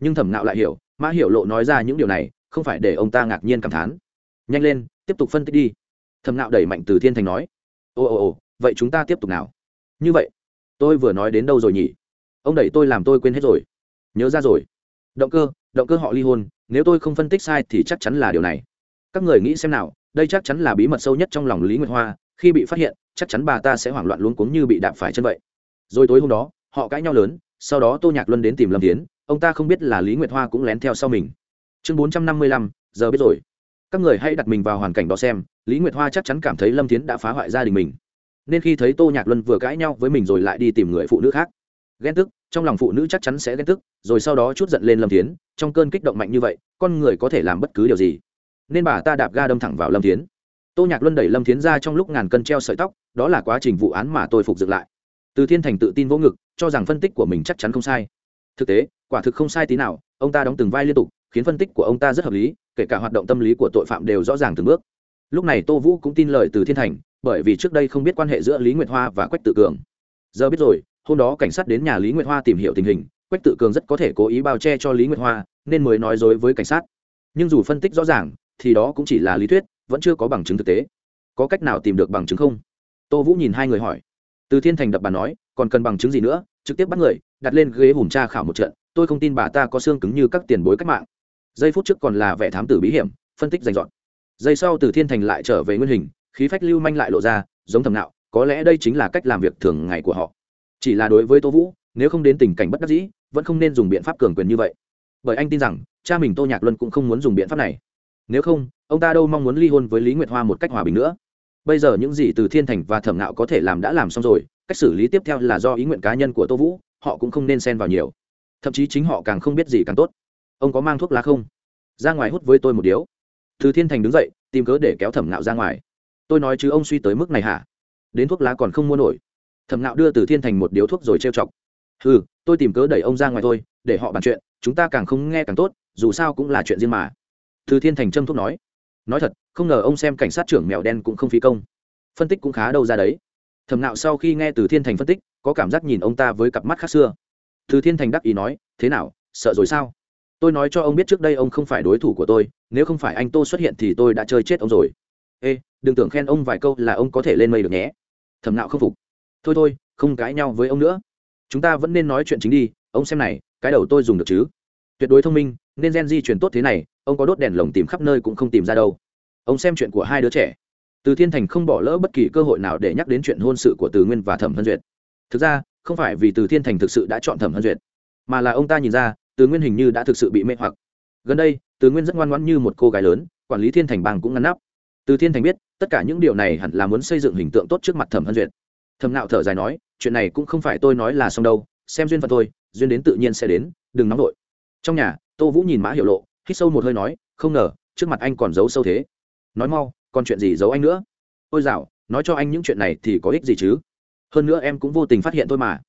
Nhưng thẩm nạo lại hiểu, mã hiệu lộ nói ra những điều này, không phải để ông ta ngạc nhiên cảm thán. Nhanh lên, tiếp tục phân tích đi. Thẩm nạo đẩy mạnh từ thiên thành nói. Ồ ồ ồ vậy chúng ta tiếp tục nào? Như vậy tôi vừa nói đến đâu rồi nhỉ? Ông đẩy tôi làm tôi quên hết rồi. Nhớ ra rồi. Động cơ động cơ họ ly hôn, nếu tôi không phân tích sai thì chắc chắn là điều này. Các người nghĩ xem nào, đây chắc chắn là bí mật sâu nhất trong lòng lý nguyệt hoa, khi bị phát hiện, chắc chắn bà ta sẽ hoảng loạn luống cuống như bị đạp phải chân vậy. Rồi tối hôm đó, họ cãi nhau lớn, sau đó tô nhạc luân đến tìm lâm tiến ông ta không biết là lý nguyệt hoa cũng lén theo sau mình. Chương bốn trăm năm mươi lăm, giờ biết rồi. Các người hãy đặt mình vào hoàn cảnh đó xem, lý nguyệt hoa chắc chắn cảm thấy lâm tiến đã phá hoại gia đình mình nên khi thấy tô nhạc luân vừa cãi nhau với mình rồi lại đi tìm người phụ nữ khác. Ghen tức, trong lòng phụ nữ chắc chắn sẽ ghen tức, rồi sau đó chút giận lên lâm tiến trong cơn kích động mạnh như vậy, con người có thể làm bất cứ điều gì. Nên bà ta đạp ga đâm thẳng vào lâm tiến tô nhạc luân đẩy lâm tiến ra trong lúc ngàn cân treo sợi tóc, đó là quá trình vụ án mà tôi phục dựng lại. Từ thiên thành tự tin vỗ ngực, cho rằng phân tích của mình chắc chắn không sai. Thực tế, quả thực không sai tí nào, ông ta đóng từng vai liên tục, khiến phân tích của ông ta rất hợp lý, kể cả hoạt động tâm lý của tội phạm đều rõ ràng từng bước. Lúc này tô vũ cũng tin lời từ thiên thành bởi vì trước đây không biết quan hệ giữa lý nguyệt hoa và quách tự cường. Giờ biết rồi, hôm đó cảnh sát đến nhà lý nguyệt hoa tìm hiểu tình hình, quách tự cường rất có thể cố ý bao che cho lý nguyệt hoa, nên mới nói dối với cảnh sát. Nhưng dù phân tích rõ ràng, thì đó cũng chỉ là lý thuyết, vẫn chưa có bằng chứng thực tế. Có cách nào tìm được bằng chứng không? Tô vũ nhìn hai người hỏi. Từ thiên thành đập bà nói, còn cần bằng chứng gì nữa? Trực tiếp bắt người, đặt lên ghế hùm tra khảo một trận, tôi không tin bà ta có xương cứng như các tiền bối cách mạng. Giây phút trước còn là vẻ thám tử bí hiểm, phân tích dành dọn giây sau từ thiên thành lại trở về nguyên hình khí phách lưu manh lại lộ ra, giống thầm nạo có lẽ đây chính là cách làm việc thường ngày của họ. Chỉ là đối với tô vũ, nếu không đến tình cảnh bất đắc dĩ, vẫn không nên dùng biện pháp cường quyền như vậy. Bởi anh tin rằng, cha mình tô nhạc luân cũng không muốn dùng biện pháp này. Nếu không, ông ta đâu mong muốn ly hôn với lý nguyệt hoa một cách hòa bình nữa. Bây giờ những gì từ thiên thành và thẩm nạo có thể làm đã làm xong rồi, cách xử lý tiếp theo là do ý nguyện cá nhân của tô vũ, họ cũng không nên xen vào nhiều. Thậm chí chính họ càng không biết gì càng tốt. Ông có mang thuốc lá không? Ra ngoài hút với tôi một điếu. Từ thiên thành đứng dậy, tìm cớ để kéo thẩm nạo ra ngoài tôi nói chứ ông suy tới mức này hả? Đến thuốc lá còn không mua nổi. Thẩm nạo đưa từ thiên thành một điếu thuốc rồi trêu chọc. Ừ tôi tìm cớ đẩy ông ra ngoài thôi, để họ bàn chuyện, chúng ta càng không nghe càng tốt, dù sao cũng là chuyện riêng mà. Từ thiên thành châm thuốc nói. Nói thật, không ngờ ông xem cảnh sát trưởng mèo đen cũng không phí công. Phân tích cũng khá đâu ra đấy. Thẩm nạo sau khi nghe từ thiên thành phân tích, có cảm giác nhìn ông ta với cặp mắt khác xưa. Từ thiên thành đắc ý nói, thế nào, sợ rồi sao? Tôi nói cho ông biết trước đây ông không phải đối thủ của tôi, nếu không phải anh tô xuất hiện thì tôi đã chơi chết ông rồi. Ê đừng tưởng khen ông vài câu là ông có thể lên mây được nhé. Thẩm nạo không phục. Thôi thôi, không cãi nhau với ông nữa. Chúng ta vẫn nên nói chuyện chính đi, ông xem này, cái đầu tôi dùng được chứ? Tuyệt đối thông minh, nên gen di chuyển tốt thế này, ông có đốt đèn lồng tìm khắp nơi cũng không tìm ra đâu. Ông xem chuyện của hai đứa trẻ. Từ thiên thành không bỏ lỡ bất kỳ cơ hội nào để nhắc đến chuyện hôn sự của từ nguyên và thẩm hân duyệt. Thực ra, không phải vì từ thiên thành thực sự đã chọn thẩm hân duyệt, mà là ông ta nhìn ra, từ nguyên hình như đã thực sự bị mê hoặc. Gần đây, từ nguyên rất ngoan ngoãn như một cô gái lớn, quản lý thiên thành bang cũng ngăn nắp từ thiên thành biết, tất cả những điều này hẳn là muốn xây dựng hình tượng tốt trước mặt thẩm hân duyệt. Thẩm nạo thở dài nói, chuyện này cũng không phải tôi nói là xong đâu, xem duyên phận tôi duyên đến tự nhiên sẽ đến, đừng nóng vội. Trong nhà, tô vũ nhìn mã hiểu lộ, hít sâu một hơi nói, không ngờ, trước mặt anh còn giấu sâu thế. Nói mau, còn chuyện gì giấu anh nữa? Ôi dạo nói cho anh những chuyện này thì có ích gì chứ? Hơn nữa em cũng vô tình phát hiện thôi mà.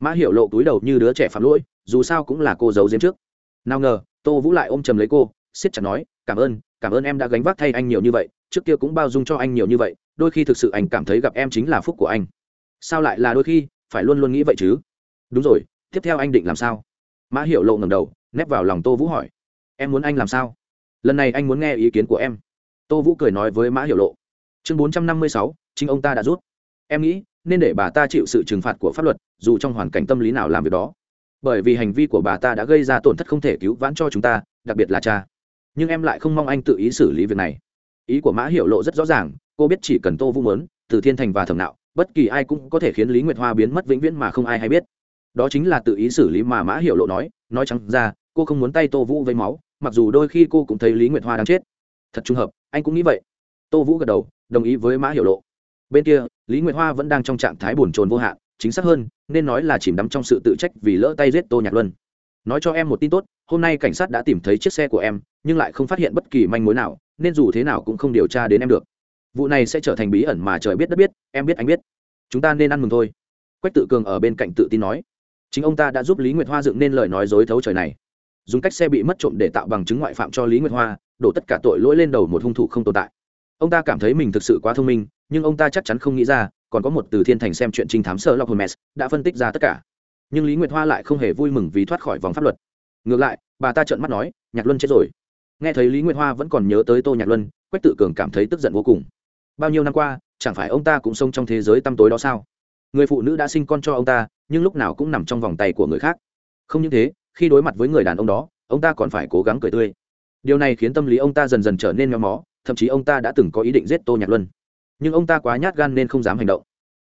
Mã hiểu lộ túi đầu như đứa trẻ phạm lỗi, dù sao cũng là cô giấu giếm trước. Nào ngờ, tô vũ lại ôm chầm lấy cô, siết chặt nói, cảm ơn cảm ơn em đã gánh vác thay anh nhiều như vậy trước kia cũng bao dung cho anh nhiều như vậy, đôi khi thực sự anh cảm thấy gặp em chính là phúc của anh. Sao lại là đôi khi, phải luôn luôn nghĩ vậy chứ? Đúng rồi, tiếp theo anh định làm sao? Mã hiểu lộ ngầm đầu, nép vào lòng tô vũ hỏi. Em muốn anh làm sao? Lần này anh muốn nghe ý kiến của em. Tô vũ cười nói với mã hiểu lộ. Chương bốn trăm năm mươi sáu, chính ông ta đã rút. Em nghĩ, nên để bà ta chịu sự trừng phạt của pháp luật, dù trong hoàn cảnh tâm lý nào làm việc đó. Bởi vì hành vi của bà ta đã gây ra tổn thất không thể cứu vãn cho chúng ta, đặc biệt là cha. Nhưng em lại không mong anh tự ý xử lý việc này ý của mã hiểu lộ rất rõ ràng, cô biết chỉ cần tô vũ mớn từ thiên thành và thẩm nạo, bất kỳ ai cũng có thể khiến lý nguyệt hoa biến mất vĩnh viễn mà không ai hay biết. Đó chính là tự ý xử lý mà mã hiểu lộ nói nói chẳng ra, cô không muốn tay tô vũ với máu, mặc dù đôi khi cô cũng thấy lý nguyệt hoa đang chết. Thật trùng hợp, anh cũng nghĩ vậy. Tô vũ gật đầu, đồng ý với mã hiểu lộ. Bên kia, lý nguyệt hoa vẫn đang trong trạng thái bồn chồn vô hạn, chính xác hơn, nên nói là chìm đắm trong sự tự trách vì lỡ tay giết tô nhạc luân. Nói cho em một tin tốt, hôm nay cảnh sát đã tìm thấy chiếc xe của em, nhưng lại không phát hiện bất kỳ manh mối nào nên dù thế nào cũng không điều tra đến em được. Vụ này sẽ trở thành bí ẩn mà trời biết đất biết, em biết anh biết. Chúng ta nên ăn mừng thôi. Quách tự cường ở bên cạnh tự tin nói. Chính ông ta đã giúp lý nguyệt hoa dựng nên lời nói dối thấu trời này. Dùng cách xe bị mất trộm để tạo bằng chứng ngoại phạm cho lý nguyệt hoa, đổ tất cả tội lỗi lên đầu một hung thủ không tồn tại. Ông ta cảm thấy mình thực sự quá thông minh, nhưng ông ta chắc chắn không nghĩ ra, còn có một từ thiên thành xem chuyện trinh thám sơ lọc hermes đã phân tích ra tất cả. Nhưng lý nguyệt hoa lại không hề vui mừng vì thoát khỏi vòng pháp luật. Ngược lại, bà ta trợn mắt nói, nhạc luân chết rồi nghe thấy lý nguyệt hoa vẫn còn nhớ tới tô nhạc luân, quách tự cường cảm thấy tức giận vô cùng. Bao nhiêu năm qua, chẳng phải ông ta cũng sống trong thế giới tăm tối đó sao? Người phụ nữ đã sinh con cho ông ta, nhưng lúc nào cũng nằm trong vòng tay của người khác. Không những thế, khi đối mặt với người đàn ông đó, ông ta còn phải cố gắng cười tươi. Điều này khiến tâm lý ông ta dần dần trở nên méo mó, thậm chí ông ta đã từng có ý định giết tô nhạc luân. Nhưng ông ta quá nhát gan nên không dám hành động.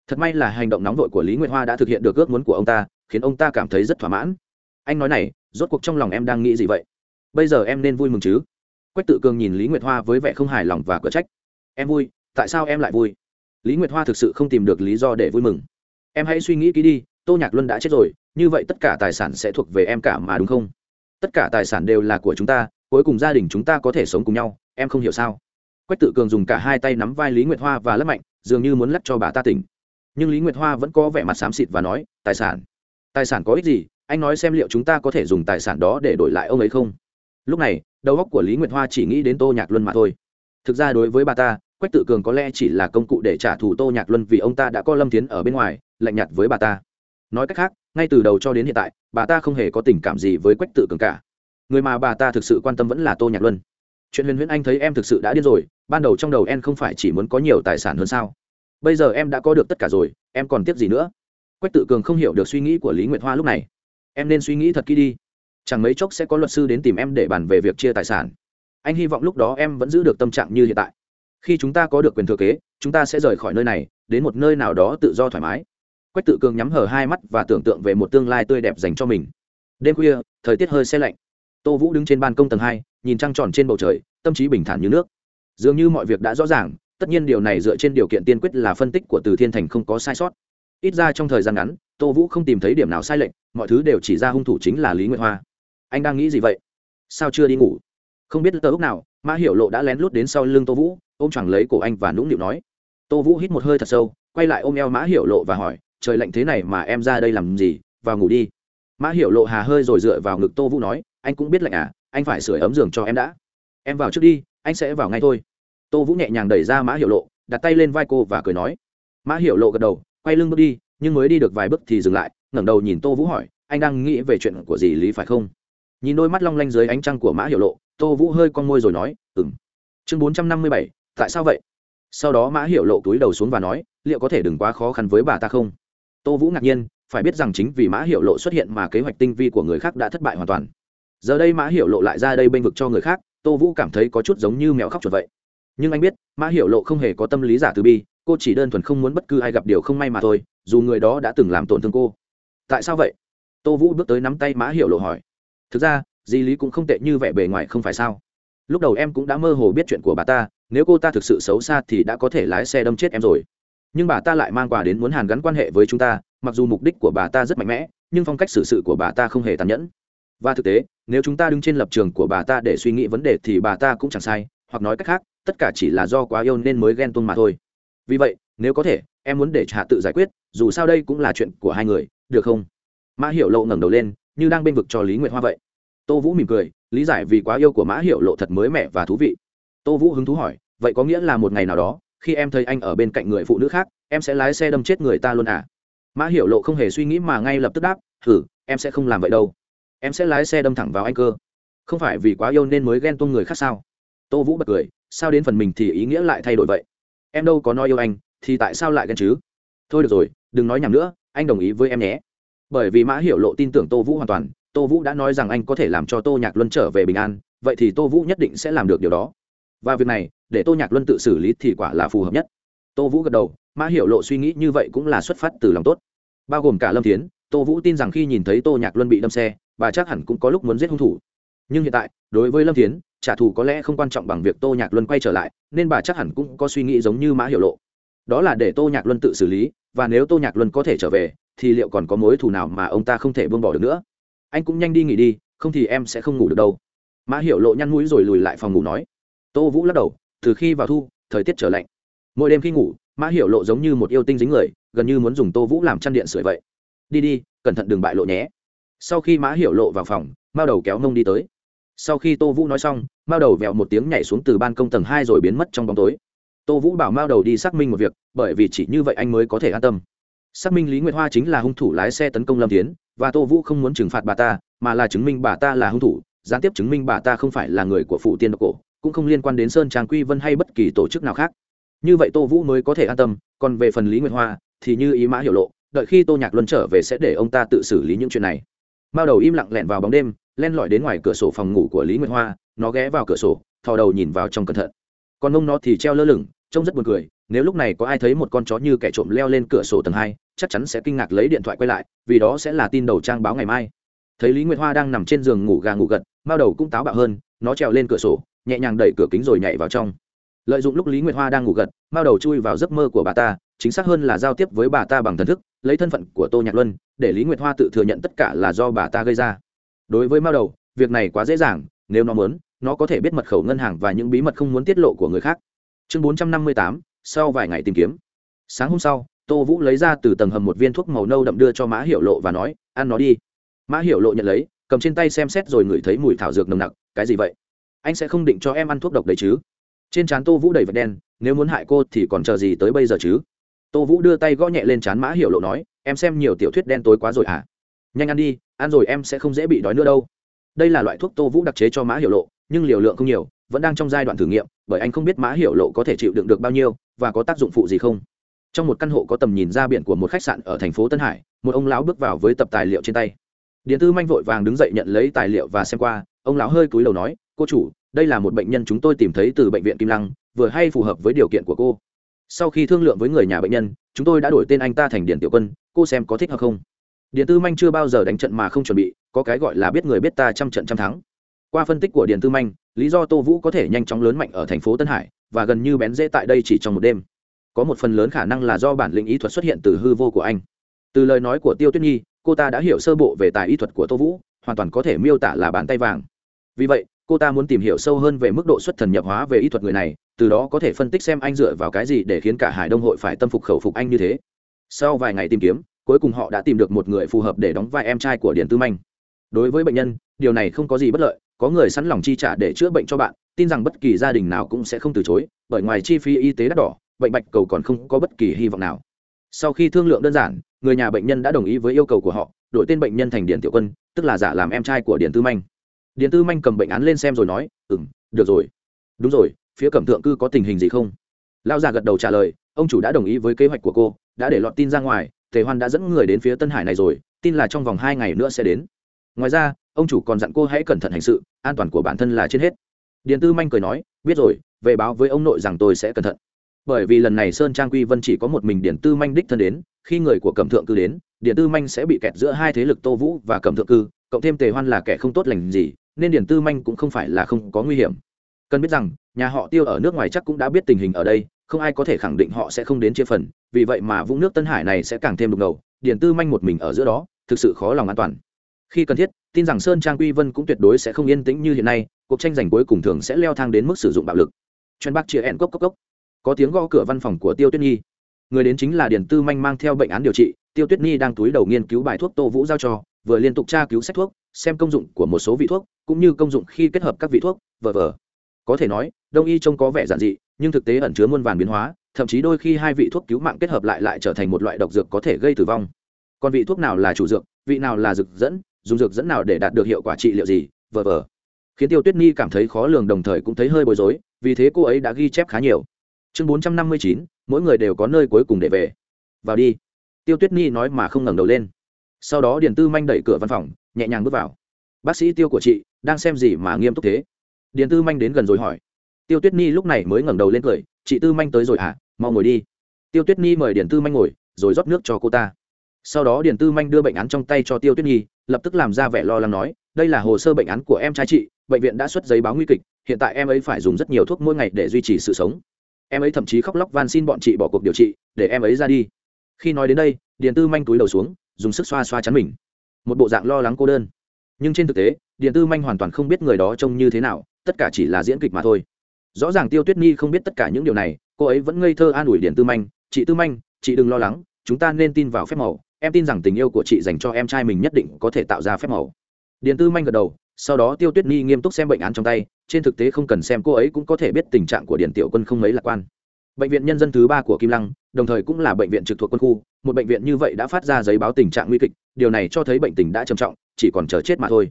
Thật may là hành động nóng vội của lý nguyệt hoa đã thực hiện được ước muốn của ông ta, khiến ông ta cảm thấy rất thỏa mãn. Anh nói này, rốt cuộc trong lòng em đang nghĩ gì vậy? Bây giờ em nên vui mừng chứ? Quách tự cường nhìn lý nguyệt hoa với vẻ không hài lòng và cửa trách. Em vui, tại sao em lại vui? Lý nguyệt hoa thực sự không tìm được lý do để vui mừng. Em hãy suy nghĩ kỹ đi, tô nhạc luân đã chết rồi, như vậy tất cả tài sản sẽ thuộc về em cả mà đúng không? Tất cả tài sản đều là của chúng ta, cuối cùng gia đình chúng ta có thể sống cùng nhau, em không hiểu sao? Quách tự cường dùng cả hai tay nắm vai lý nguyệt hoa và lắc mạnh, dường như muốn lắc cho bà ta tỉnh. Nhưng lý nguyệt hoa vẫn có vẻ mặt xám xịt và nói, tài sản? Tài sản có ích gì? Anh nói xem liệu chúng ta có thể dùng tài sản đó để đổi lại ông ấy không? Lúc này, đầu óc của lý nguyệt hoa chỉ nghĩ đến tô nhạc luân mà thôi. Thực ra đối với bà ta, quách tự cường có lẽ chỉ là công cụ để trả thù tô nhạc luân vì ông ta đã có lâm tiến ở bên ngoài, lạnh nhạt với bà ta. Nói cách khác, ngay từ đầu cho đến hiện tại, bà ta không hề có tình cảm gì với quách tự cường cả. Người mà bà ta thực sự quan tâm vẫn là tô nhạc luân. Chuyện huyền huyễn anh thấy em thực sự đã điên rồi, ban đầu trong đầu em không phải chỉ muốn có nhiều tài sản hơn sao? Bây giờ em đã có được tất cả rồi, em còn tiếc gì nữa? Quách tự cường không hiểu được suy nghĩ của lý nguyệt hoa lúc này. Em nên suy nghĩ thật kỹ đi chẳng mấy chốc sẽ có luật sư đến tìm em để bàn về việc chia tài sản. Anh hy vọng lúc đó em vẫn giữ được tâm trạng như hiện tại. Khi chúng ta có được quyền thừa kế, chúng ta sẽ rời khỏi nơi này, đến một nơi nào đó tự do thoải mái. Quách tự cường nhắm hở hai mắt và tưởng tượng về một tương lai tươi đẹp dành cho mình. Đêm khuya, thời tiết hơi xe lạnh. Tô vũ đứng trên ban công tầng hai, nhìn trăng tròn trên bầu trời, tâm trí bình thản như nước. Dường như mọi việc đã rõ ràng, tất nhiên điều này dựa trên điều kiện tiên quyết là phân tích của từ thiên thành không có sai sót. Ít ra trong thời gian ngắn, tô vũ không tìm thấy điểm nào sai lệch, mọi thứ đều chỉ ra hung thủ chính là lý nguyệt hoa anh đang nghĩ gì vậy? Sao chưa đi ngủ? Không biết tới lúc nào, mã hiểu lộ đã lén lút đến sau lưng tô vũ, ôm chẳng lấy cổ anh và nũng nịu nói. Tô vũ hít một hơi thật sâu, quay lại ôm eo mã hiểu lộ và hỏi, trời lạnh thế này mà em ra đây làm gì? Vào ngủ đi. Mã hiểu lộ hà hơi rồi dựa vào ngực tô vũ nói, anh cũng biết lạnh à anh phải sửa ấm giường cho em đã. Em vào trước đi, anh sẽ vào ngay thôi. Tô vũ nhẹ nhàng đẩy ra mã hiểu lộ, đặt tay lên vai cô và cười nói. Mã hiểu lộ gật đầu, quay lưng bước đi, nhưng mới đi được vài bước thì dừng lại, ngẩng đầu nhìn tô vũ hỏi, anh đang nghĩ về chuyện của dì lý phải không? Nhìn đôi mắt long lanh dưới ánh trăng của mã hiểu lộ, tô vũ hơi con môi rồi nói ừng chương bốn trăm năm mươi bảy, tại sao vậy? Sau đó mã hiểu lộ túi đầu xuống và nói, liệu có thể đừng quá khó khăn với bà ta không? Tô vũ ngạc nhiên, phải biết rằng chính vì mã hiểu lộ xuất hiện mà kế hoạch tinh vi của người khác đã thất bại hoàn toàn. Giờ đây mã hiểu lộ lại ra đây bênh vực cho người khác, tô vũ cảm thấy có chút giống như mèo khóc chuột vậy. Nhưng anh biết, mã hiểu lộ không hề có tâm lý giả từ bi, cô chỉ đơn thuần không muốn bất cứ ai gặp điều không may mà thôi, dù người đó đã từng làm tổn thương cô. Tại sao vậy? Tô vũ bước tới nắm tay mã hiểu lộ hỏi thực ra, di lý cũng không tệ như vẻ bề ngoài không phải sao. Lúc đầu em cũng đã mơ hồ biết chuyện của bà ta, nếu cô ta thực sự xấu xa thì đã có thể lái xe đâm chết em rồi. Nhưng bà ta lại mang quà đến muốn hàn gắn quan hệ với chúng ta, mặc dù mục đích của bà ta rất mạnh mẽ, nhưng phong cách xử sự của bà ta không hề tàn nhẫn. Và thực tế, nếu chúng ta đứng trên lập trường của bà ta để suy nghĩ vấn đề thì bà ta cũng chẳng sai, hoặc nói cách khác, tất cả chỉ là do quá yêu nên mới ghen tuông mà thôi. Vì vậy, nếu có thể, em muốn để hạ tự giải quyết, dù sao đây cũng là chuyện của hai người, được không? Mã hiểu lộ ngẩng đầu lên như đang bênh vực cho lý nguyệt hoa vậy. Tô vũ mỉm cười, lý giải vì quá yêu của mã hiểu lộ thật mới mẻ và thú vị. Tô vũ hứng thú hỏi, vậy có nghĩa là một ngày nào đó, khi em thấy anh ở bên cạnh người phụ nữ khác, em sẽ lái xe đâm chết người ta luôn à? Mã hiểu lộ không hề suy nghĩ mà ngay lập tức đáp thử em sẽ không làm vậy đâu. Em sẽ lái xe đâm thẳng vào anh cơ. Không phải vì quá yêu nên mới ghen tuông người khác sao? Tô vũ bật cười, sao đến phần mình thì ý nghĩa lại thay đổi vậy? Em đâu có nói yêu anh, thì tại sao lại ghen chứ? Thôi được rồi, đừng nói nhầm nữa, anh đồng ý với em nhé bởi vì mã hiểu lộ tin tưởng tô vũ hoàn toàn, tô vũ đã nói rằng anh có thể làm cho tô nhạc luân trở về bình an, vậy thì tô vũ nhất định sẽ làm được điều đó. Và việc này, để tô nhạc luân tự xử lý thì quả là phù hợp nhất. Tô vũ gật đầu, mã hiểu lộ suy nghĩ như vậy cũng là xuất phát từ lòng tốt. Bao gồm cả lâm thiến, tô vũ tin rằng khi nhìn thấy tô nhạc luân bị đâm xe, bà chắc hẳn cũng có lúc muốn giết hung thủ. Nhưng hiện tại, đối với lâm thiến, trả thù có lẽ không quan trọng bằng việc tô nhạc luân quay trở lại, nên bà chắc hẳn cũng có suy nghĩ giống như mã hiểu lộ. Đó là để tô nhạc luân tự xử lý, và nếu tô nhạc luân có thể trở về thì liệu còn có mối thù nào mà ông ta không thể buông bỏ được nữa? Anh cũng nhanh đi nghỉ đi, không thì em sẽ không ngủ được đâu. Mã hiểu lộ nhăn mũi rồi lùi lại phòng ngủ nói. Tô vũ lắc đầu, từ khi vào thu, thời tiết trở lạnh. Mỗi đêm khi ngủ, mã hiểu lộ giống như một yêu tinh dính người, gần như muốn dùng tô vũ làm chăn điện sưởi vậy. Đi đi, cẩn thận đừng bại lộ nhé. Sau khi mã hiểu lộ vào phòng, mao đầu kéo mông đi tới. Sau khi tô vũ nói xong, mao đầu vẹo một tiếng nhảy xuống từ ban công tầng hai rồi biến mất trong bóng tối. Tô vũ bảo mao đầu đi xác minh một việc, bởi vì chỉ như vậy anh mới có thể an tâm xác minh lý nguyệt hoa chính là hung thủ lái xe tấn công lâm tiến và tô vũ không muốn trừng phạt bà ta, mà là chứng minh bà ta là hung thủ, gián tiếp chứng minh bà ta không phải là người của phụ tiên độc cổ, cũng không liên quan đến sơn trang quy vân hay bất kỳ tổ chức nào khác. Như vậy tô vũ mới có thể an tâm, còn về phần lý nguyệt hoa, thì như ý mã hiểu lộ, đợi khi tô nhạc luân trở về sẽ để ông ta tự xử lý những chuyện này. Mao đầu im lặng lẹn vào bóng đêm, len lỏi đến ngoài cửa sổ phòng ngủ của lý nguyệt hoa, nó ghé vào cửa sổ, thò đầu nhìn vào trong cẩn thận. Còn ông nó thì treo lơ lửng, trông rất buồn cười, nếu lúc này có ai thấy một con chó như kẻ trộm leo lên cửa sổ tầng hai chắc chắn sẽ kinh ngạc lấy điện thoại quay lại, vì đó sẽ là tin đầu trang báo ngày mai. Thấy lý nguyệt hoa đang nằm trên giường ngủ gà ngủ gật, mao đầu cũng táo bạo hơn, nó trèo lên cửa sổ, nhẹ nhàng đẩy cửa kính rồi nhảy vào trong. Lợi dụng lúc lý nguyệt hoa đang ngủ gật, mao đầu chui vào giấc mơ của bà ta, chính xác hơn là giao tiếp với bà ta bằng thần thức, lấy thân phận của tô nhạc luân, để lý nguyệt hoa tự thừa nhận tất cả là do bà ta gây ra. Đối với mao đầu, việc này quá dễ dàng, nếu nó muốn, nó có thể biết mật khẩu ngân hàng và những bí mật không muốn tiết lộ của người khác. Chương bốn trăm năm mươi tám, sau vài ngày tìm kiếm. Sáng hôm sau tô vũ lấy ra từ tầng hầm một viên thuốc màu nâu đậm đưa cho mã hiệu lộ và nói, ăn nó đi. Mã hiệu lộ nhận lấy, cầm trên tay xem xét rồi ngửi thấy mùi thảo dược nồng nặc, cái gì vậy? Anh sẽ không định cho em ăn thuốc độc đấy chứ? Trên trán tô vũ đầy vật đen, nếu muốn hại cô thì còn chờ gì tới bây giờ chứ? Tô vũ đưa tay gõ nhẹ lên trán mã hiệu lộ nói, em xem nhiều tiểu thuyết đen tối quá rồi à nhanh ăn đi, ăn rồi em sẽ không dễ bị đói nữa đâu. Đây là loại thuốc tô vũ đặc chế cho mã hiệu lộ, nhưng liều lượng không nhiều, vẫn đang trong giai đoạn thử nghiệm, bởi anh không biết mã hiệu lộ có thể chịu đựng được bao nhiêu và có tác dụng phụ gì không trong một căn hộ có tầm nhìn ra biển của một khách sạn ở thành phố tân hải, một ông lão bước vào với tập tài liệu trên tay. Điện tư manh vội vàng đứng dậy nhận lấy tài liệu và xem qua, ông lão hơi cúi đầu nói, cô chủ, đây là một bệnh nhân chúng tôi tìm thấy từ bệnh viện kim lăng, vừa hay phù hợp với điều kiện của cô. Sau khi thương lượng với người nhà bệnh nhân, chúng tôi đã đổi tên anh ta thành điện tiểu quân, cô xem có thích hợp không? Điện tư manh chưa bao giờ đánh trận mà không chuẩn bị, có cái gọi là biết người biết ta trăm trận trăm thắng. Qua phân tích của điện tư manh, lý do tô vũ có thể nhanh chóng lớn mạnh ở thành phố tân hải và gần như bén dễ tại đây chỉ trong một đêm có một phần lớn khả năng là do bản lĩnh ý thuật xuất hiện từ hư vô của anh. Từ lời nói của tiêu tuyết nhi, cô ta đã hiểu sơ bộ về tài y thuật của tô vũ, hoàn toàn có thể miêu tả là bàn tay vàng. Vì vậy, cô ta muốn tìm hiểu sâu hơn về mức độ xuất thần nhập hóa về y thuật người này, từ đó có thể phân tích xem anh dựa vào cái gì để khiến cả hải đông hội phải tâm phục khẩu phục anh như thế. Sau vài ngày tìm kiếm, cuối cùng họ đã tìm được một người phù hợp để đóng vai em trai của điền tư manh. Đối với bệnh nhân, điều này không có gì bất lợi, có người sẵn lòng chi trả để chữa bệnh cho bạn, tin rằng bất kỳ gia đình nào cũng sẽ không từ chối, bởi ngoài chi phí y tế đắt đỏ bệnh bạch cầu còn không có bất kỳ hy vọng nào. Sau khi thương lượng đơn giản, người nhà bệnh nhân đã đồng ý với yêu cầu của họ, đổi tên bệnh nhân thành Điền tiểu quân, tức là giả làm em trai của Điền tư manh. Điền tư manh cầm bệnh án lên xem rồi nói ừ m được rồi. Đúng rồi, phía cẩm thượng cư có tình hình gì không? Lao già gật đầu trả lời, ông chủ đã đồng ý với kế hoạch của cô, đã để lọt tin ra ngoài, tề hoan đã dẫn người đến phía tân hải này rồi, tin là trong vòng hai ngày nữa sẽ đến. Ngoài ra, ông chủ còn dặn cô hãy cẩn thận hành sự, an toàn của bản thân là trên hết. Điền tư manh cười nói, biết rồi, về báo với ông nội rằng tôi sẽ cẩn thận bởi vì lần này sơn trang quy vân chỉ có một mình điện tư manh đích thân đến, khi người của cẩm thượng cư đến điện tư manh sẽ bị kẹt giữa hai thế lực tô vũ và cẩm thượng cư, cộng thêm tề hoan là kẻ không tốt lành gì, nên điện tư manh cũng không phải là không có nguy hiểm. Cần biết rằng, nhà họ tiêu ở nước ngoài chắc cũng đã biết tình hình ở đây, không ai có thể khẳng định họ sẽ không đến chia phần, vì vậy mà vũng nước tân hải này sẽ càng thêm đục ngầu điện tư manh một mình ở giữa đó, thực sự khó lòng an toàn. Khi cần thiết, tin rằng sơn trang quy vân cũng tuyệt đối sẽ không yên tĩnh như hiện nay, cuộc tranh giành cuối cùng thường sẽ leo thang đến mức sử dụng bạo lực. Chuyên bác chia ẹn cốc cốc cốc có tiếng gõ cửa văn phòng của tiêu tuyết nhi. Người đến chính là điển tư manh mang theo bệnh án điều trị. Tiêu tuyết nhi đang túi đầu nghiên cứu bài thuốc tô vũ giao cho, vừa liên tục tra cứu sách thuốc, xem công dụng của một số vị thuốc, cũng như công dụng khi kết hợp các vị thuốc vờ vờ có thể nói, đông y trông có vẻ giản dị, nhưng thực tế ẩn chứa muôn vàn biến hóa, thậm chí đôi khi hai vị thuốc cứu mạng kết hợp lại lại trở thành một loại độc dược có thể gây tử vong. Còn vị thuốc nào là chủ dược, vị nào là dược dẫn, dùng dược dẫn nào để đạt được hiệu quả trị liệu gì vờ vờ khiến tiêu tuyết nhi cảm thấy khó lường đồng thời cũng thấy hơi bối rối, vì thế cô ấy đã ghi chép khá nhiều chương bốn trăm năm mươi chín, mỗi người đều có nơi cuối cùng để về. Vào đi. Tiêu tuyết nhi nói mà không ngẩng đầu lên. Sau đó điền tư manh đẩy cửa văn phòng, nhẹ nhàng bước vào. Bác sĩ tiêu của chị, đang xem gì mà nghiêm túc thế? Điền tư manh đến gần rồi hỏi. Tiêu tuyết nhi lúc này mới ngẩng đầu lên cười. Chị tư manh tới rồi à? Mau ngồi đi. Tiêu tuyết nhi mời điền tư manh ngồi, rồi rót nước cho cô ta. Sau đó điền tư manh đưa bệnh án trong tay cho tiêu tuyết nhi, lập tức làm ra vẻ lo lắng nói, đây là hồ sơ bệnh án của em trai chị, bệnh viện đã xuất giấy báo nguy kịch, hiện tại em ấy phải dùng rất nhiều thuốc mỗi ngày để duy trì sự sống em ấy thậm chí khóc lóc van xin bọn chị bỏ cuộc điều trị, để em ấy ra đi. Khi nói đến đây, điền tư manh túi đầu xuống, dùng sức xoa xoa chắn mình. Một bộ dạng lo lắng cô đơn. Nhưng trên thực tế, điền tư manh hoàn toàn không biết người đó trông như thế nào, tất cả chỉ là diễn kịch mà thôi. Rõ ràng tiêu tuyết nhi không biết tất cả những điều này, cô ấy vẫn ngây thơ an ủi điền tư manh, chị tư manh, chị đừng lo lắng, chúng ta nên tin vào phép màu. Em tin rằng tình yêu của chị dành cho em trai mình nhất định có thể tạo ra phép màu. Điền tư manh gật đầu, sau đó tiêu tuyết nhi nghiêm túc xem bệnh án trong tay trên thực tế không cần xem cô ấy cũng có thể biết tình trạng của điển tiểu quân không mấy lạc quan. Bệnh viện nhân dân thứ ba của kim lăng, đồng thời cũng là bệnh viện trực thuộc quân khu, một bệnh viện như vậy đã phát ra giấy báo tình trạng nguy kịch, điều này cho thấy bệnh tình đã trầm trọng, chỉ còn chờ chết mà thôi.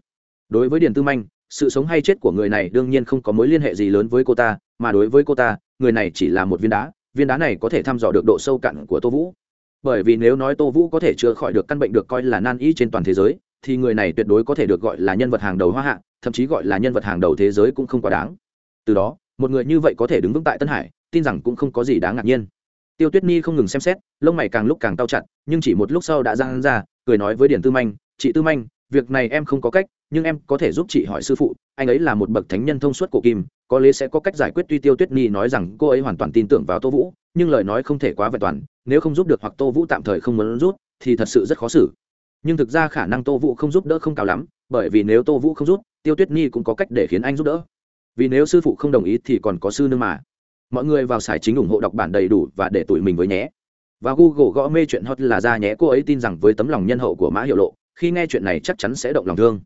Đối với điền tư manh, sự sống hay chết của người này đương nhiên không có mối liên hệ gì lớn với cô ta, mà đối với cô ta, người này chỉ là một viên đá viên đá này có thể thăm dò được độ sâu cạn của tô vũ. Bởi vì nếu nói tô vũ có thể chữa khỏi được căn bệnh được coi là nan y trên toàn thế giới, thì người này tuyệt đối có thể được gọi là nhân vật hàng đầu hoa hạ thậm chí gọi là nhân vật hàng đầu thế giới cũng không quá đáng. Từ đó, một người như vậy có thể đứng vững tại tân hải, tin rằng cũng không có gì đáng ngạc nhiên. Tiêu tuyết nhi không ngừng xem xét, lông mày càng lúc càng cau chặt, nhưng chỉ một lúc sau đã giang ra, cười nói với điển tư manh, chị tư manh, việc này em không có cách, nhưng em có thể giúp chị hỏi sư phụ, anh ấy là một bậc thánh nhân thông suốt cổ kim, có lẽ sẽ có cách giải quyết. Tuy tiêu tuyết nhi nói rằng cô ấy hoàn toàn tin tưởng vào tô vũ, nhưng lời nói không thể quá vẹn toàn, nếu không giúp được hoặc tô vũ tạm thời không muốn rút, thì thật sự rất khó xử nhưng thực ra khả năng tô vũ không giúp đỡ không cao lắm, bởi vì nếu tô vũ không giúp, tiêu tuyết nhi cũng có cách để khiến anh giúp đỡ. Vì nếu sư phụ không đồng ý thì còn có sư nương mà. Mọi người vào sải chính ủng hộ đọc bản đầy đủ và để tụi mình với nhé. Và google gõ mê chuyện hot là ra nhé, cô ấy tin rằng với tấm lòng nhân hậu của mã hiệu lộ, khi nghe chuyện này chắc chắn sẽ động lòng thương.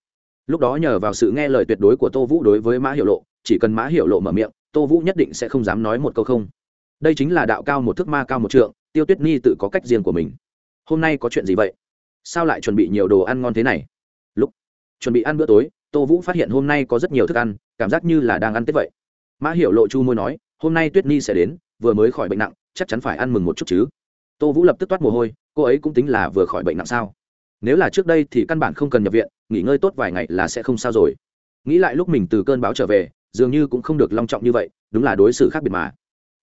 Lúc đó nhờ vào sự nghe lời tuyệt đối của tô vũ đối với mã hiệu lộ, chỉ cần mã hiệu lộ mở miệng, tô vũ nhất định sẽ không dám nói một câu không. Đây chính là đạo cao một thước ma cao một trượng, tiêu tuyết nhi tự có cách riêng của mình. Hôm nay có chuyện gì vậy? Sao lại chuẩn bị nhiều đồ ăn ngon thế này? Lúc chuẩn bị ăn bữa tối, tô vũ phát hiện hôm nay có rất nhiều thức ăn, cảm giác như là đang ăn tết vậy. Mã hiểu lộ chu môi nói, hôm nay tuyết nhi sẽ đến, vừa mới khỏi bệnh nặng, chắc chắn phải ăn mừng một chút chứ. Tô vũ lập tức toát mồ hôi, cô ấy cũng tính là vừa khỏi bệnh nặng sao? Nếu là trước đây thì căn bản không cần nhập viện, nghỉ ngơi tốt vài ngày là sẽ không sao rồi. Nghĩ lại lúc mình từ cơn báo trở về, dường như cũng không được long trọng như vậy, đúng là đối xử khác biệt mà.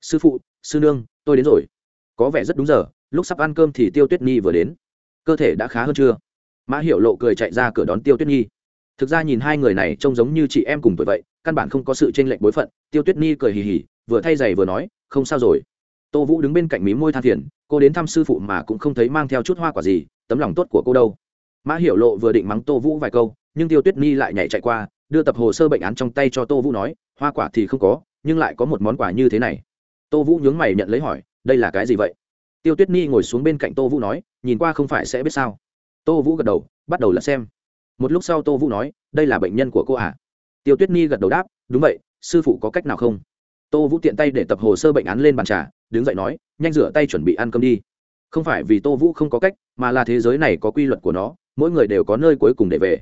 Sư phụ, sư nương, tôi đến rồi. Có vẻ rất đúng giờ, lúc sắp ăn cơm thì tiêu tuyết nhi vừa đến cơ thể đã khá hơn chưa? Mã hiểu lộ cười chạy ra cửa đón tiêu tuyết nhi. Thực ra nhìn hai người này trông giống như chị em cùng tuổi vậy, căn bản không có sự tranh lệch bối phận, tiêu tuyết nhi cười hì hì, vừa thay giày vừa nói, không sao rồi. Tô vũ đứng bên cạnh mí môi than phiền, cô đến thăm sư phụ mà cũng không thấy mang theo chút hoa quả gì, tấm lòng tốt của cô đâu. Mã hiểu lộ vừa định mắng tô vũ vài câu, nhưng tiêu tuyết nhi lại nhảy chạy qua, đưa tập hồ sơ bệnh án trong tay cho tô vũ nói, hoa quả thì không có, nhưng lại có một món quà như thế này. Tô vũ nhướng mày nhận lấy hỏi, đây là cái gì vậy? Tiêu tuyết nhi ngồi xuống bên cạnh tô vũ nói nhìn qua không phải sẽ biết sao. Tô vũ gật đầu, bắt đầu lật xem. Một lúc sau tô vũ nói, đây là bệnh nhân của cô à? Tiêu tuyết nhi gật đầu đáp, đúng vậy, sư phụ có cách nào không? Tô vũ tiện tay để tập hồ sơ bệnh án lên bàn trà, đứng dậy nói, nhanh rửa tay chuẩn bị ăn cơm đi. Không phải vì tô vũ không có cách, mà là thế giới này có quy luật của nó, mỗi người đều có nơi cuối cùng để về.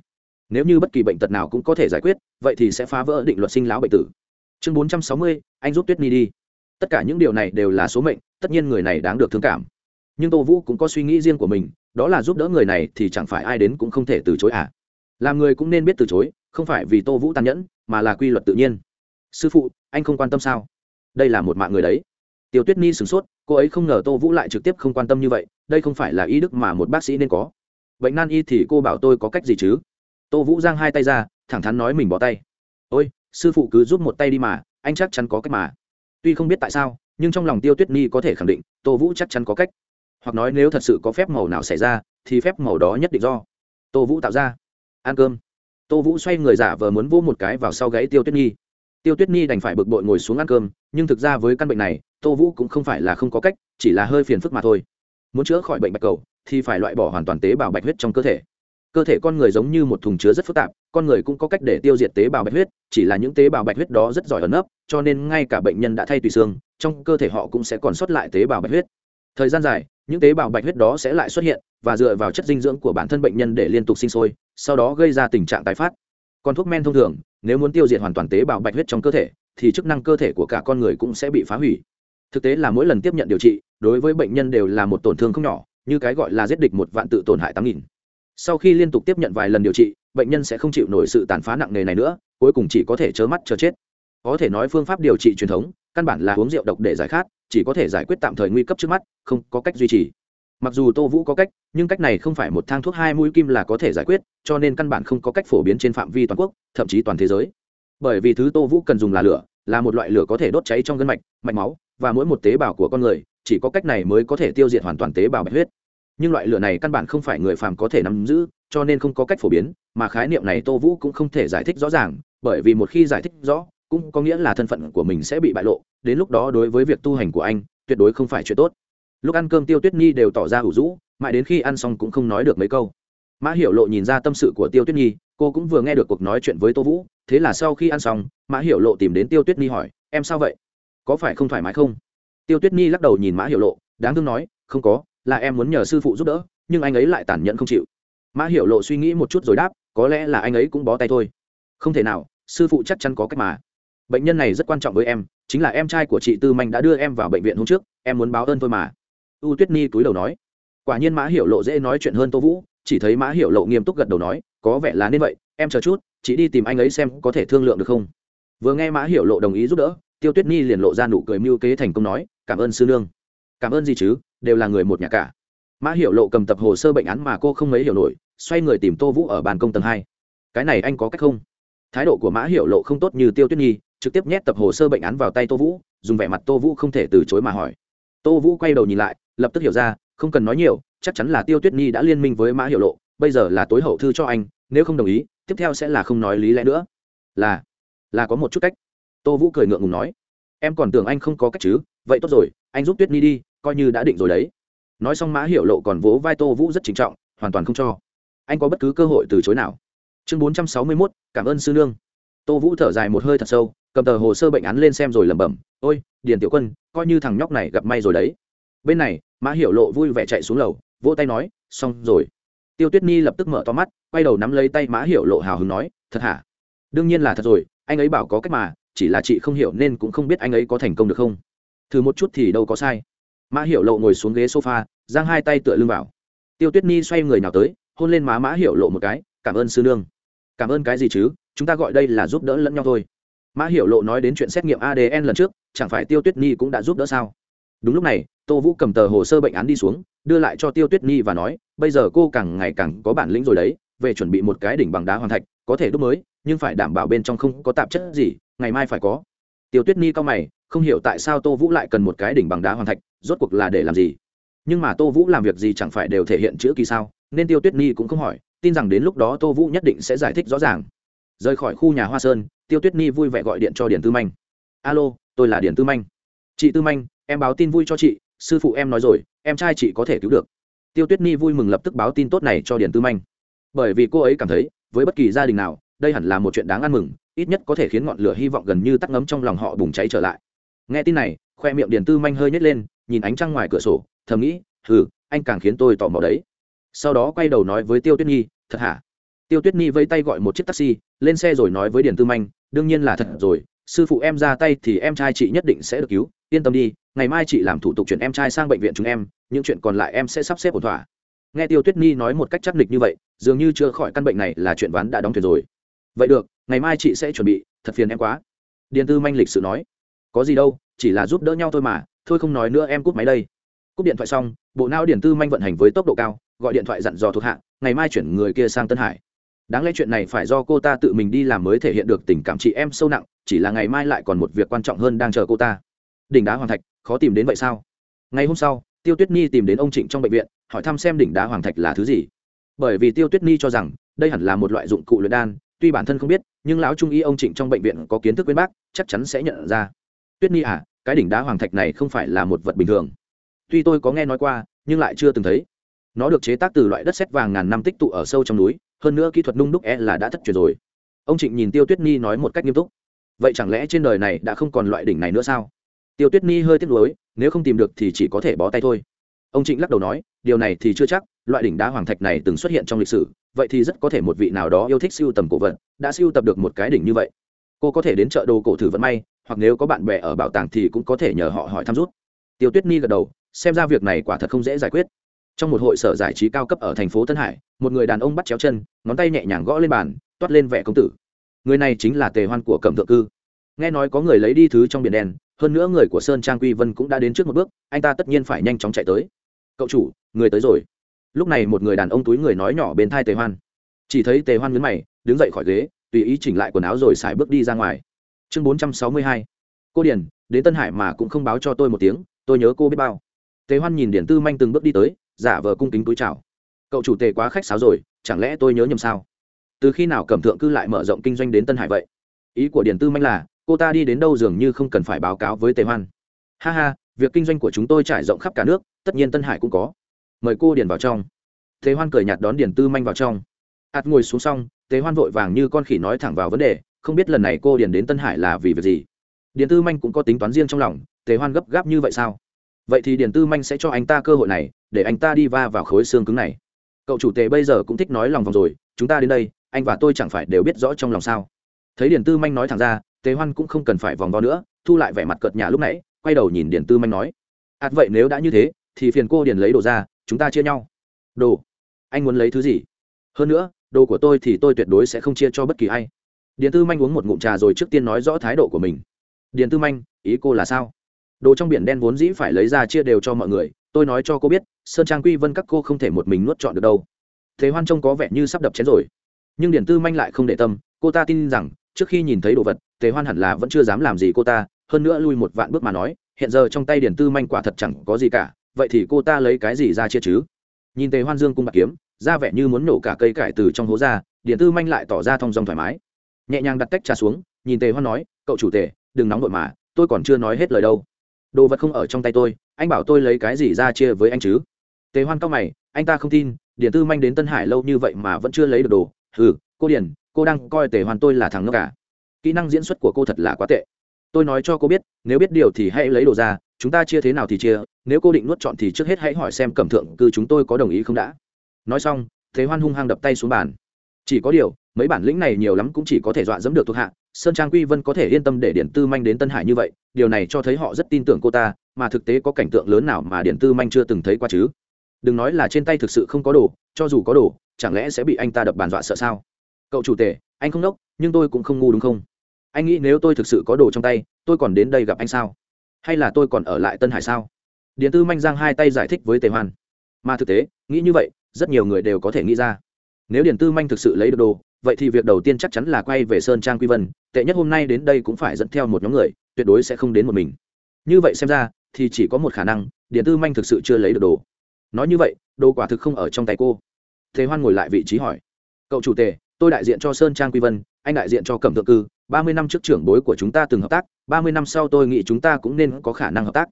Nếu như bất kỳ bệnh tật nào cũng có thể giải quyết, vậy thì sẽ phá vỡ định luật sinh lão bệnh tử. Chương bốn trăm sáu mươi, anh giúp tuyết nhi đi. Tất cả những điều này đều là số mệnh, tất nhiên người này đáng được thương cảm nhưng tô vũ cũng có suy nghĩ riêng của mình, đó là giúp đỡ người này thì chẳng phải ai đến cũng không thể từ chối à? Làm người cũng nên biết từ chối, không phải vì tô vũ tàn nhẫn, mà là quy luật tự nhiên. Sư phụ, anh không quan tâm sao? Đây là một mạng người đấy. Tiểu tuyết ni sửng sốt, cô ấy không ngờ tô vũ lại trực tiếp không quan tâm như vậy, đây không phải là y đức mà một bác sĩ nên có. Bệnh nan y thì cô bảo tôi có cách gì chứ? Tô vũ giang hai tay ra, thẳng thắn nói mình bỏ tay. Ôi, sư phụ cứ giúp một tay đi mà, anh chắc chắn có cách mà. Tuy không biết tại sao, nhưng trong lòng tiêu tuyết ni có thể khẳng định, tô vũ chắc chắn có cách hoặc nói nếu thật sự có phép màu nào xảy ra, thì phép màu đó nhất định do tô vũ tạo ra. Ăn cơm. Tô vũ xoay người giả vờ muốn vỗ một cái vào sau gáy tiêu tuyết nhi. Tiêu tuyết nhi đành phải bực bội ngồi xuống ăn cơm, nhưng thực ra với căn bệnh này, tô vũ cũng không phải là không có cách, chỉ là hơi phiền phức mà thôi. Muốn chữa khỏi bệnh bạch cầu, thì phải loại bỏ hoàn toàn tế bào bạch huyết trong cơ thể. Cơ thể con người giống như một thùng chứa rất phức tạp, con người cũng có cách để tiêu diệt tế bào bạch huyết, chỉ là những tế bào bạch huyết đó rất giỏi ẩn nấp, cho nên ngay cả bệnh nhân đã thay tùy xương, trong cơ thể họ cũng sẽ còn sót lại tế bào bạch huyết thời gian dài, những tế bào bạch huyết đó sẽ lại xuất hiện và dựa vào chất dinh dưỡng của bản thân bệnh nhân để liên tục sinh sôi, sau đó gây ra tình trạng tái phát. Còn thuốc men thông thường, nếu muốn tiêu diệt hoàn toàn tế bào bạch huyết trong cơ thể, thì chức năng cơ thể của cả con người cũng sẽ bị phá hủy. Thực tế là mỗi lần tiếp nhận điều trị, đối với bệnh nhân đều là một tổn thương không nhỏ, như cái gọi là giết địch một vạn tự tổn hại tám nghìn. Sau khi liên tục tiếp nhận vài lần điều trị, bệnh nhân sẽ không chịu nổi sự tàn phá nặng nề này nữa, cuối cùng chỉ có thể chớ mắt chờ chết. Có thể nói phương pháp điều trị truyền thống căn bản là uống rượu độc để giải khát, chỉ có thể giải quyết tạm thời nguy cấp trước mắt, không có cách duy trì. Mặc dù tô vũ có cách, nhưng cách này không phải một thang thuốc hai mũi kim là có thể giải quyết, cho nên căn bản không có cách phổ biến trên phạm vi toàn quốc, thậm chí toàn thế giới. Bởi vì thứ tô vũ cần dùng là lửa, là một loại lửa có thể đốt cháy trong gân mạch mạch máu, và mỗi một tế bào của con người, chỉ có cách này mới có thể tiêu diệt hoàn toàn tế bào bạch huyết. Nhưng loại lửa này căn bản không phải người phàm có thể nắm giữ, cho nên không có cách phổ biến, mà khái niệm này tô vũ cũng không thể giải thích rõ ràng, bởi vì một khi giải thích rõ, cũng có nghĩa là thân phận của mình sẽ bị bại lộ đến lúc đó đối với việc tu hành của anh, tuyệt đối không phải chuyện tốt. Lúc ăn cơm tiêu tuyết nhi đều tỏ ra ủ rũ, mãi đến khi ăn xong cũng không nói được mấy câu. Mã hiểu lộ nhìn ra tâm sự của tiêu tuyết nhi, cô cũng vừa nghe được cuộc nói chuyện với tô vũ, thế là sau khi ăn xong, mã hiểu lộ tìm đến tiêu tuyết nhi hỏi, em sao vậy? Có phải không thoải mái không? Tiêu tuyết nhi lắc đầu nhìn mã hiểu lộ, đáng thương nói, không có, là em muốn nhờ sư phụ giúp đỡ, nhưng anh ấy lại tàn nhẫn không chịu. Mã hiểu lộ suy nghĩ một chút rồi đáp, có lẽ là anh ấy cũng bó tay thôi. Không thể nào, sư phụ chắc chắn có cách mà bệnh nhân này rất quan trọng với em, chính là em trai của chị tư manh đã đưa em vào bệnh viện hôm trước, em muốn báo ơn thôi mà. U tuyết nhi cúi đầu nói. Quả nhiên mã hiểu lộ dễ nói chuyện hơn tô vũ, chỉ thấy mã hiểu lộ nghiêm túc gật đầu nói, có vẻ là nên vậy, em chờ chút, chị đi tìm anh ấy xem có thể thương lượng được không. Vừa nghe mã hiểu lộ đồng ý giúp đỡ, tiêu tuyết nhi liền lộ ra nụ cười mưu kế thành công nói, cảm ơn sư nương. Cảm ơn gì chứ, đều là người một nhà cả. Mã hiểu lộ cầm tập hồ sơ bệnh án mà cô không mấy hiểu nổi, xoay người tìm tô vũ ở bàn công tầng hai. Cái này anh có cách không? Thái độ của mã hiểu lộ không tốt như tiêu tuyết nhi trực tiếp nhét tập hồ sơ bệnh án vào tay tô vũ, dùng vẻ mặt tô vũ không thể từ chối mà hỏi. Tô vũ quay đầu nhìn lại, lập tức hiểu ra, không cần nói nhiều, chắc chắn là tiêu tuyết nhi đã liên minh với mã hiệu lộ, bây giờ là tối hậu thư cho anh, nếu không đồng ý, tiếp theo sẽ là không nói lý lẽ nữa. Là là có một chút cách. Tô vũ cười ngượng ngùng nói, em còn tưởng anh không có cách chứ, vậy tốt rồi, anh giúp tuyết nhi đi, coi như đã định rồi đấy. Nói xong mã hiệu lộ còn vỗ vai tô vũ rất trinh trọng, hoàn toàn không cho. Anh có bất cứ cơ hội từ chối nào. Chương bốn trăm sáu mươi mốt, cảm ơn sư nương. Tô vũ thở dài một hơi thật sâu cầm tờ hồ sơ bệnh án lên xem rồi lẩm bẩm, ôi, điền tiểu quân, coi như thằng nhóc này gặp may rồi đấy. Bên này, mã hiểu lộ vui vẻ chạy xuống lầu, vỗ tay nói, xong rồi. Tiêu tuyết nhi lập tức mở to mắt, quay đầu nắm lấy tay mã hiểu lộ hào hứng nói, thật hả? Đương nhiên là thật rồi, anh ấy bảo có cách mà, chỉ là chị không hiểu nên cũng không biết anh ấy có thành công được không. Thử một chút thì đâu có sai. Mã hiểu lộ ngồi xuống ghế sofa, giang hai tay tựa lưng vào. Tiêu tuyết nhi xoay người nào tới, hôn lên má mã hiểu lộ một cái, cảm ơn sư nương. Cảm ơn cái gì chứ? Chúng ta gọi đây là giúp đỡ lẫn nhau thôi mã hiểu lộ nói đến chuyện xét nghiệm adn lần trước, chẳng phải tiêu tuyết nhi cũng đã giúp đỡ sao? Đúng lúc này, tô vũ cầm tờ hồ sơ bệnh án đi xuống, đưa lại cho tiêu tuyết nhi và nói, bây giờ cô càng ngày càng có bản lĩnh rồi đấy, về chuẩn bị một cái đỉnh bằng đá hoàn thạch, có thể đúc mới, nhưng phải đảm bảo bên trong không có tạp chất gì, ngày mai phải có. Tiêu tuyết nhi cao mày, không hiểu tại sao tô vũ lại cần một cái đỉnh bằng đá hoàn thạch, rốt cuộc là để làm gì? Nhưng mà tô vũ làm việc gì chẳng phải đều thể hiện chữ kỳ sao? Nên tiêu tuyết nhi cũng không hỏi, tin rằng đến lúc đó tô vũ nhất định sẽ giải thích rõ ràng. Rời khỏi khu nhà hoa sơn tiêu tuyết nhi vui vẻ gọi điện cho điền tư manh. Alo, tôi là điền tư manh. Chị tư manh, em báo tin vui cho chị, sư phụ em nói rồi, em trai chị có thể cứu được. Tiêu tuyết nhi vui mừng lập tức báo tin tốt này cho điền tư manh. Bởi vì cô ấy cảm thấy, với bất kỳ gia đình nào, đây hẳn là một chuyện đáng ăn mừng, ít nhất có thể khiến ngọn lửa hy vọng gần như tắt ngấm trong lòng họ bùng cháy trở lại. Nghe tin này, khoe miệng điền tư manh hơi nhét lên, nhìn ánh trăng ngoài cửa sổ, thầm nghĩ, hừ, anh càng khiến tôi tò mò đấy. Sau đó quay đầu nói với tiêu tuyết nhi thật hả? Tiêu tuyết nhi vẫy tay gọi một chiếc taxi, lên xe rồi nói với điền tư manh, đương nhiên là thật rồi, sư phụ em ra tay thì em trai chị nhất định sẽ được cứu, yên tâm đi, ngày mai chị làm thủ tục chuyển em trai sang bệnh viện chúng em, những chuyện còn lại em sẽ sắp xếp ổn thỏa. Nghe tiêu tuyết nhi nói một cách chắc nịch như vậy, dường như chưa khỏi căn bệnh này là chuyện ván đã đóng thuyền rồi. Vậy được, ngày mai chị sẽ chuẩn bị, thật phiền em quá. Điền tư manh lịch sự nói. Có gì đâu, chỉ là giúp đỡ nhau thôi mà, thôi không nói nữa em cúp máy đây. Cúp điện thoại xong, bộ não điền tư manh vận hành với tốc độ cao, gọi điện thoại dặn dò thuộc hạ, ngày mai chuyển người kia sang tân hải đáng lẽ chuyện này phải do cô ta tự mình đi làm mới thể hiện được tình cảm chị em sâu nặng, chỉ là ngày mai lại còn một việc quan trọng hơn đang chờ cô ta. Đỉnh đá hoàng thạch, khó tìm đến vậy sao? Ngày hôm sau, tiêu tuyết nhi tìm đến ông trịnh trong bệnh viện, hỏi thăm xem đỉnh đá hoàng thạch là thứ gì. Bởi vì tiêu tuyết nhi cho rằng, đây hẳn là một loại dụng cụ luyện đan, tuy bản thân không biết, nhưng lão trung y ông trịnh trong bệnh viện có kiến thức bên bác, chắc chắn sẽ nhận ra. Tuyết nhi à cái đỉnh đá hoàng thạch này không phải là một vật bình thường. Tuy tôi có nghe nói qua, nhưng lại chưa từng thấy. Nó được chế tác từ loại đất sét vàng ngàn năm tích tụ ở sâu trong núi hơn nữa kỹ thuật nung đúc e là đã thất truyền rồi. Ông trịnh nhìn tiêu tuyết nhi nói một cách nghiêm túc. Vậy chẳng lẽ trên đời này đã không còn loại đỉnh này nữa sao? Tiêu tuyết nhi hơi tiếc nuối, nếu không tìm được thì chỉ có thể bó tay thôi. Ông trịnh lắc đầu nói, điều này thì chưa chắc, loại đỉnh đá hoàng thạch này từng xuất hiện trong lịch sử, vậy thì rất có thể một vị nào đó yêu thích siêu tầm cổ vật, đã siêu tập được một cái đỉnh như vậy. Cô có thể đến chợ đồ cổ thử vận may, hoặc nếu có bạn bè ở bảo tàng thì cũng có thể nhờ họ hỏi thăm rút tiêu tuyết nhi gật đầu, xem ra việc này quả thật không dễ giải quyết trong một hội sở giải trí cao cấp ở thành phố tân hải, một người đàn ông bắt chéo chân, ngón tay nhẹ nhàng gõ lên bàn, toát lên vẻ công tử. Người này chính là tề hoan của cẩm thượng cư. Nghe nói có người lấy đi thứ trong biển đen, hơn nữa người của sơn trang quy vân cũng đã đến trước một bước, anh ta tất nhiên phải nhanh chóng chạy tới. Cậu chủ, người tới rồi. Lúc này một người đàn ông túi người nói nhỏ bên thai tề hoan. Chỉ thấy tề hoan nhấn mày, đứng dậy khỏi ghế, tùy ý chỉnh lại quần áo rồi xài bước đi ra ngoài. Chương bốn trăm sáu mươi hai. Cô điền, đến tân hải mà cũng không báo cho tôi một tiếng, tôi nhớ cô biết bao. Tề hoan nhìn điển tư manh từng bước đi tới giả vờ cung kính túi chào. Cậu chủ tề quá khách sáo rồi, chẳng lẽ tôi nhớ nhầm sao? Từ khi nào cẩm thượng cư lại mở rộng kinh doanh đến tân hải vậy? Ý của Điền tư manh là, cô ta đi đến đâu dường như không cần phải báo cáo với tề hoan. Ha ha, việc kinh doanh của chúng tôi trải rộng khắp cả nước, tất nhiên tân hải cũng có. Mời cô điền vào trong. Tề hoan cười nhạt đón Điền tư manh vào trong. Ạt ngồi xuống xong, tề hoan vội vàng như con khỉ nói thẳng vào vấn đề, không biết lần này cô điền đến tân hải là vì việc gì. Điền tư manh cũng có tính toán riêng trong lòng, tề hoan gấp gáp như vậy sao? Vậy thì điền tư manh sẽ cho anh ta cơ hội này, để anh ta đi va vào khối xương cứng này. Cậu chủ tề bây giờ cũng thích nói lòng vòng rồi, chúng ta đến đây, anh và tôi chẳng phải đều biết rõ trong lòng sao? Thấy điền tư manh nói thẳng ra, tề hoan cũng không cần phải vòng vo nữa, thu lại vẻ mặt cợt nhà lúc nãy, quay đầu nhìn điền tư manh nói, ạt vậy nếu đã như thế, thì phiền cô điền lấy đồ ra, chúng ta chia nhau. Đồ? Anh muốn lấy thứ gì? Hơn nữa, đồ của tôi thì tôi tuyệt đối sẽ không chia cho bất kỳ ai. Điền tư manh uống một ngụm trà rồi trước tiên nói rõ thái độ của mình. Điền tư manh, ý cô là sao? Đồ trong biển đen vốn dĩ phải lấy ra chia đều cho mọi người, tôi nói cho cô biết, sơn trang quy vân các cô không thể một mình nuốt chọn được đâu. Thế hoan trông có vẻ như sắp đập chén rồi. Nhưng điền tư manh lại không để tâm, cô ta tin rằng, trước khi nhìn thấy đồ vật tề hoan hẳn là vẫn chưa dám làm gì cô ta, hơn nữa lui một vạn bước mà nói, hiện giờ trong tay điền tư manh quả thật chẳng có gì cả, vậy thì cô ta lấy cái gì ra chia chứ? Nhìn tề hoan dương cung bạc kiếm ra vẻ như muốn nổ cả cây cải từ trong hố ra, điền tư manh lại tỏ ra thong dong thoải mái. Nhẹ nhàng đặt tách trà xuống, nhìn tề hoan nói, cậu chủ tề đừng nóng vội mà, tôi còn chưa nói hết lời đâu đồ vật không ở trong tay tôi, anh bảo tôi lấy cái gì ra chia với anh chứ? Tề hoan cao mày, anh ta không tin, điền tư manh đến tân hải lâu như vậy mà vẫn chưa lấy được đồ. Ừ cô điền, cô đang coi tề hoan tôi là thằng ngốc cả kỹ năng diễn xuất của cô thật là quá tệ. Tôi nói cho cô biết, nếu biết điều thì hãy lấy đồ ra, chúng ta chia thế nào thì chia, nếu cô định nuốt chọn thì trước hết hãy hỏi xem cẩm thượng cư chúng tôi có đồng ý không đã. Nói xong thế hoan hung hăng đập tay xuống bàn chỉ có điều, mấy bản lĩnh này nhiều lắm cũng chỉ có thể dọa dẫm được thuộc hạ, sơn trang quy vân có thể yên tâm để điện tư manh đến tân hải như vậy, điều này cho thấy họ rất tin tưởng cô ta, mà thực tế có cảnh tượng lớn nào mà điện tư manh chưa từng thấy qua chứ? Đừng nói là trên tay thực sự không có đồ, cho dù có đồ, chẳng lẽ sẽ bị anh ta đập bàn dọa sợ sao? Cậu chủ tể, anh không đốc, nhưng tôi cũng không ngu đúng không? Anh nghĩ nếu tôi thực sự có đồ trong tay, tôi còn đến đây gặp anh sao? Hay là tôi còn ở lại tân hải sao? Điện tư manh giang hai tay giải thích với tề hoan. Mà thực tế, nghĩ như vậy, rất nhiều người đều có thể nghĩ ra nếu Điền tư manh thực sự lấy được đồ, vậy thì việc đầu tiên chắc chắn là quay về sơn trang quy vân, tệ nhất hôm nay đến đây cũng phải dẫn theo một nhóm người, tuyệt đối sẽ không đến một mình. Như vậy xem ra, thì chỉ có một khả năng điện tư manh thực sự chưa lấy được đồ. Nói như vậy, đồ quả thực không ở trong tay cô. Thế hoan ngồi lại vị trí hỏi. Cậu chủ tề tôi đại diện cho sơn trang quy vân, anh đại diện cho cẩm thượng cư, ba mươi năm trước trưởng bối của chúng ta từng hợp tác, ba mươi năm sau tôi nghĩ chúng ta cũng nên có khả năng hợp tác.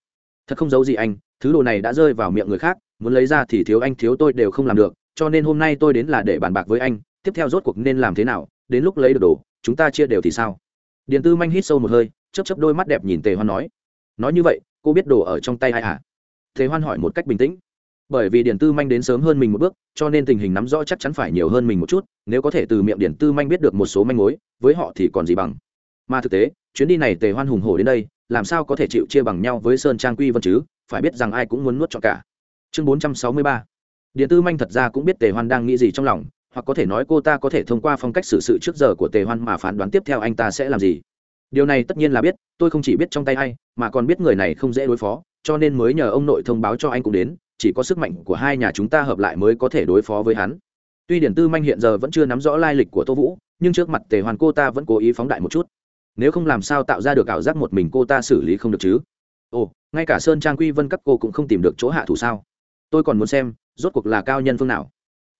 Thật không giấu gì anh, thứ đồ này đã rơi vào miệng người khác, muốn lấy ra thì thiếu anh thiếu tôi đều không làm được cho nên hôm nay tôi đến là để bàn bạc với anh, tiếp theo rốt cuộc nên làm thế nào, đến lúc lấy được đồ, chúng ta chia đều thì sao? Điện tư manh hít sâu một hơi chấp chấp đôi mắt đẹp nhìn tề hoan nói. Nói như vậy, cô biết đồ ở trong tay ai hả? Tề hoan hỏi một cách bình tĩnh. Bởi vì điện tư manh đến sớm hơn mình một bước, cho nên tình hình nắm rõ chắc chắn phải nhiều hơn mình một chút, nếu có thể từ miệng điện tư manh biết được một số manh mối, với họ thì còn gì bằng. Mà thực tế, chuyến đi này tề hoan hùng hổ đến đây, làm sao có thể chịu chia bằng nhau với sơn trang quy vân chứ, phải biết rằng ai cũng muốn nuốt cho cả. Chương 463 điện tư manh thật ra cũng biết tề hoan đang nghĩ gì trong lòng, hoặc có thể nói cô ta có thể thông qua phong cách xử sự trước giờ của tề hoan mà phán đoán tiếp theo anh ta sẽ làm gì. Điều này tất nhiên là biết, tôi không chỉ biết trong tay ai, mà còn biết người này không dễ đối phó, cho nên mới nhờ ông nội thông báo cho anh cũng đến, chỉ có sức mạnh của hai nhà chúng ta hợp lại mới có thể đối phó với hắn. Tuy điển tư manh hiện giờ vẫn chưa nắm rõ lai lịch của tô vũ, nhưng trước mặt tề hoàn cô ta vẫn cố ý phóng đại một chút. Nếu không làm sao tạo ra được ảo giác một mình cô ta xử lý không được chứ? Ồ, ngay cả sơn trang quy vân các cô cũng không tìm được chỗ hạ thủ sao? Tôi còn muốn xem rốt cuộc là cao nhân phương nào?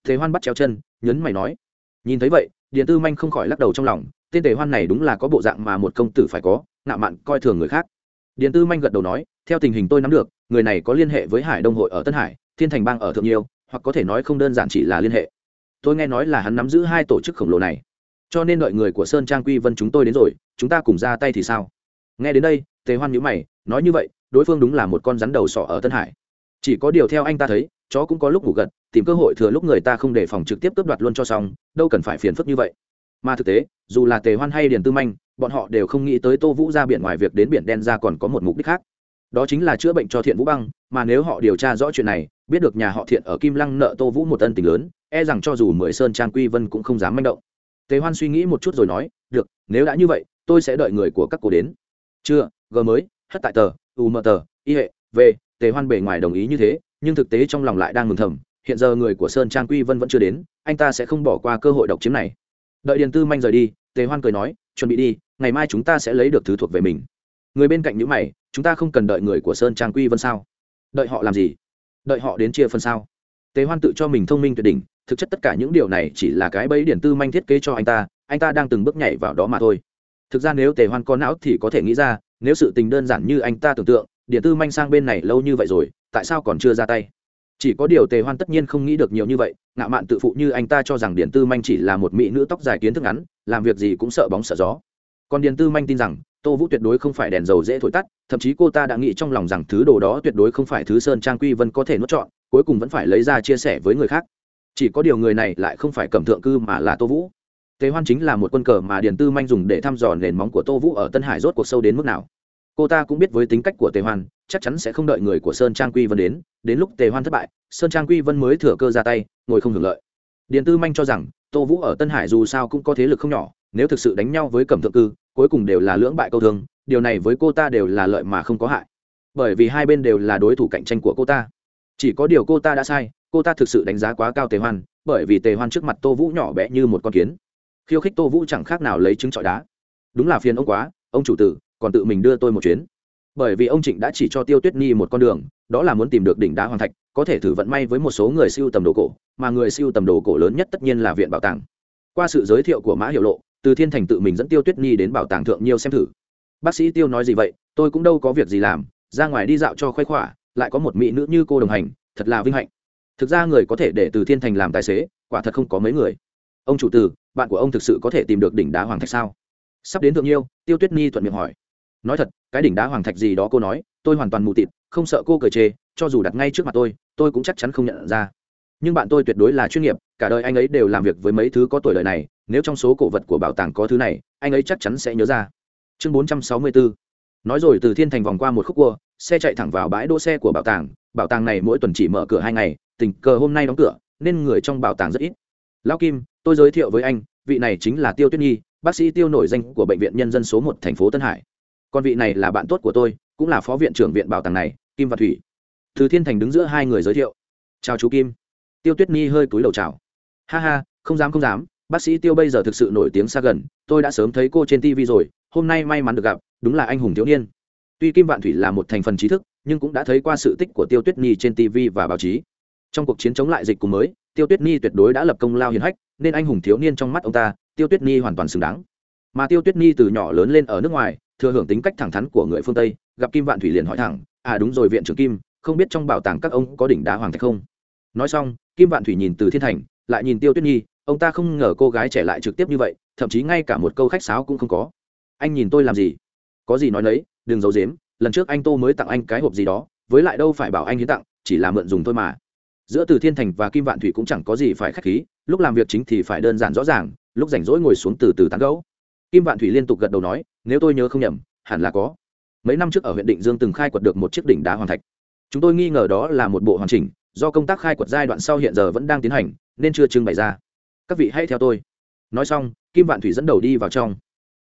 Thế hoan bắt treo chân, nhấn mày nói. Nhìn thấy vậy, điền tư manh không khỏi lắc đầu trong lòng, tên tề hoan này đúng là có bộ dạng mà một công tử phải có, ngạo mạn coi thường người khác. Điền tư manh gật đầu nói, theo tình hình tôi nắm được, người này có liên hệ với hải đông hội ở tân hải, thiên thành bang ở thượng nhiêu hoặc có thể nói không đơn giản chỉ là liên hệ. Tôi nghe nói là hắn nắm giữ hai tổ chức khổng lồ này. Cho nên đợi người của sơn trang quy vân chúng tôi đến rồi, chúng ta cùng ra tay thì sao? Nghe đến đây, tề hoan nhữ mày, nói như vậy, đối phương đúng là một con rắn đầu sỏ ở tân hải. Chỉ có điều theo anh ta thấy chó cũng có lúc ngủ gật, tìm cơ hội thừa lúc người ta không đề phòng trực tiếp cướp đoạt luôn cho xong, đâu cần phải phiền phức như vậy. Mà thực tế, dù là tề hoan hay điền tư manh, bọn họ đều không nghĩ tới tô vũ ra biển ngoài việc đến biển đen ra còn có một mục đích khác. Đó chính là chữa bệnh cho thiện vũ băng, mà nếu họ điều tra rõ chuyện này, biết được nhà họ thiện ở kim lăng nợ tô vũ một ân tình lớn e rằng cho dù mười sơn trang quy vân cũng không dám manh động. Tề hoan suy nghĩ một chút rồi nói, được, nếu đã như vậy, tôi sẽ đợi người của các cô đến. Chưa g mới, hất tại tờ u mờ tờ, y hệ v tề hoan bề ngoài đồng ý như thế nhưng thực tế trong lòng lại đang mừng thầm, hiện giờ người của sơn trang quy vân vẫn chưa đến, anh ta sẽ không bỏ qua cơ hội độc chiếm này. Đợi điền tư manh rời đi, tề hoan cười nói, chuẩn bị đi, ngày mai chúng ta sẽ lấy được thứ thuộc về mình. Người bên cạnh những mày, chúng ta không cần đợi người của sơn trang quy vân sao? Đợi họ làm gì? Đợi họ đến chia phân sao? Tề hoan tự cho mình thông minh tuyệt đỉnh, thực chất tất cả những điều này chỉ là cái bẫy điển tư manh thiết kế cho anh ta anh ta đang từng bước nhảy vào đó mà thôi. Thực ra nếu tề hoan có não thì có thể nghĩ ra, nếu sự tình đơn giản như anh ta tưởng tượng điện tư manh sang bên này lâu như vậy rồi tại sao còn chưa ra tay? Chỉ có điều tề hoan tất nhiên không nghĩ được nhiều như vậy, ngạo mạn tự phụ như anh ta cho rằng Điền tư manh chỉ là một mỹ nữ tóc dài kiến thức ngắn, làm việc gì cũng sợ bóng sợ gió. Còn Điền tư manh tin rằng, tô vũ tuyệt đối không phải đèn dầu dễ thổi tắt, thậm chí cô ta đã nghĩ trong lòng rằng thứ đồ đó tuyệt đối không phải thứ sơn trang quy vân có thể nuốt chọn cuối cùng vẫn phải lấy ra chia sẻ với người khác. Chỉ có điều người này lại không phải cầm thượng cư mà là tô vũ. Tề hoan chính là một quân cờ mà điền tư manh dùng để thăm dò nền móng của tô vũ ở tân hải rốt cuộc sâu đến mức nào cô ta cũng biết với tính cách của tề hoan, chắc chắn sẽ không đợi người của sơn trang quy vân đến. Đến lúc tề hoan thất bại, sơn trang quy vân mới thừa cơ ra tay, ngồi không hưởng lợi. Điền tư manh cho rằng, tô vũ ở tân hải dù sao cũng có thế lực không nhỏ, nếu thực sự đánh nhau với cẩm thượng cư, cuối cùng đều là lưỡng bại câu thương, điều này với cô ta đều là lợi mà không có hại. Bởi vì hai bên đều là đối thủ cạnh tranh của cô ta. Chỉ có điều cô ta đã sai, cô ta thực sự đánh giá quá cao tề hoan, bởi vì tề hoan trước mặt tô vũ nhỏ bé như một con kiến. Khiêu khích tô vũ chẳng khác nào lấy trứng trọi đá. Đúng là phiền ông quá, ông chủ tử còn tự mình đưa tôi một chuyến. Bởi vì ông trịnh đã chỉ cho tiêu tuyết nhi một con đường, đó là muốn tìm được đỉnh đá hoàng thạch, có thể thử vận may với một số người siêu tầm đồ cổ, mà người siêu tầm đồ cổ lớn nhất tất nhiên là viện bảo tàng. Qua sự giới thiệu của mã hiệu lộ, từ thiên thành tự mình dẫn tiêu tuyết nhi đến bảo tàng thượng nhiêu xem thử. Bác sĩ tiêu nói gì vậy, tôi cũng đâu có việc gì làm, ra ngoài đi dạo cho khoái khỏa, lại có một mỹ nữ như cô đồng hành, thật là vinh hạnh. Thực ra người có thể để từ thiên thành làm tài xế, quả thật không có mấy người. Ông chủ từ bạn của ông thực sự có thể tìm được đỉnh đá hoàng thạch sao? Sắp đến thượng nhiêu, tiêu tuyết nhi thuận miệng hỏi nói thật, cái đỉnh đá hoàng thạch gì đó cô nói, tôi hoàn toàn mù tịt, không sợ cô cười chê, cho dù đặt ngay trước mặt tôi tôi cũng chắc chắn không nhận ra. Nhưng bạn tôi tuyệt đối là chuyên nghiệp, cả đời anh ấy đều làm việc với mấy thứ có tuổi đời này, nếu trong số cổ vật của bảo tàng có thứ này, anh ấy chắc chắn sẽ nhớ ra. Chương bốn trăm sáu mươi bốn nói rồi từ thiên thành vòng qua một khúc cua, xe chạy thẳng vào bãi đỗ xe của bảo tàng bảo tàng này mỗi tuần chỉ mở cửa hai ngày, tình cờ hôm nay đóng cửa, nên người trong bảo tàng rất ít. Lao kim, tôi giới thiệu với anh, vị này chính là tiêu tuyết nhi, bác sĩ tiêu nổi danh của bệnh viện nhân dân số một thành phố tân hải con vị này là bạn tốt của tôi, cũng là phó viện trưởng viện bảo tàng này, kim và thủy. Từ thiên thành đứng giữa hai người giới thiệu. Chào chú kim. Tiêu tuyết nhi hơi cúi đầu chào. Ha ha, không dám không dám, bác sĩ tiêu bây giờ thực sự nổi tiếng xa gần, tôi đã sớm thấy cô trên tv rồi, hôm nay may mắn được gặp, đúng là anh hùng thiếu niên. Tuy kim vạn thủy là một thành phần trí thức, nhưng cũng đã thấy qua sự tích của tiêu tuyết nhi trên tv và báo chí. Trong cuộc chiến chống lại dịch cùng mới, tiêu tuyết nhi tuyệt đối đã lập công lao hiền hách, nên anh hùng thiếu niên trong mắt ông ta, tiêu tuyết nhi hoàn toàn xứng đáng. Mà tiêu tuyết nhi từ nhỏ lớn lên ở nước ngoài thừa hưởng tính cách thẳng thắn của người phương tây, gặp kim vạn thủy liền hỏi thẳng à đúng rồi, viện trưởng kim, không biết trong bảo tàng các ông có đỉnh đá hoàng thạch không? Nói xong, kim vạn thủy nhìn từ thiên thành, lại nhìn tiêu tuyết nhi, ông ta không ngờ cô gái trẻ lại trực tiếp như vậy, thậm chí ngay cả một câu khách sáo cũng không có. Anh nhìn tôi làm gì? Có gì nói nấy, đừng giấu dếm lần trước anh tô mới tặng anh cái hộp gì đó, với lại đâu phải bảo anh hiến tặng, chỉ là mượn dùng thôi mà. Giữa từ thiên thành và kim vạn thủy cũng chẳng có gì phải k h á c h khí, lúc làm việc chính thì phải đơn giản rõ ràng, lúc rảnh rỗi ngồi xuống từ từ tán gấu kim vạn thủy liên tục gật đầu nói nếu tôi nhớ không nhầm, hẳn là có. Mấy năm trước ở huyện định dương từng khai quật được một chiếc đỉnh đá hoàn thạch. Chúng tôi nghi ngờ đó là một bộ hoàn chỉnh, do công tác khai quật giai đoạn sau hiện giờ vẫn đang tiến hành, nên chưa trưng bày ra. Các vị hãy theo tôi. Nói xong, kim vạn thủy dẫn đầu đi vào trong.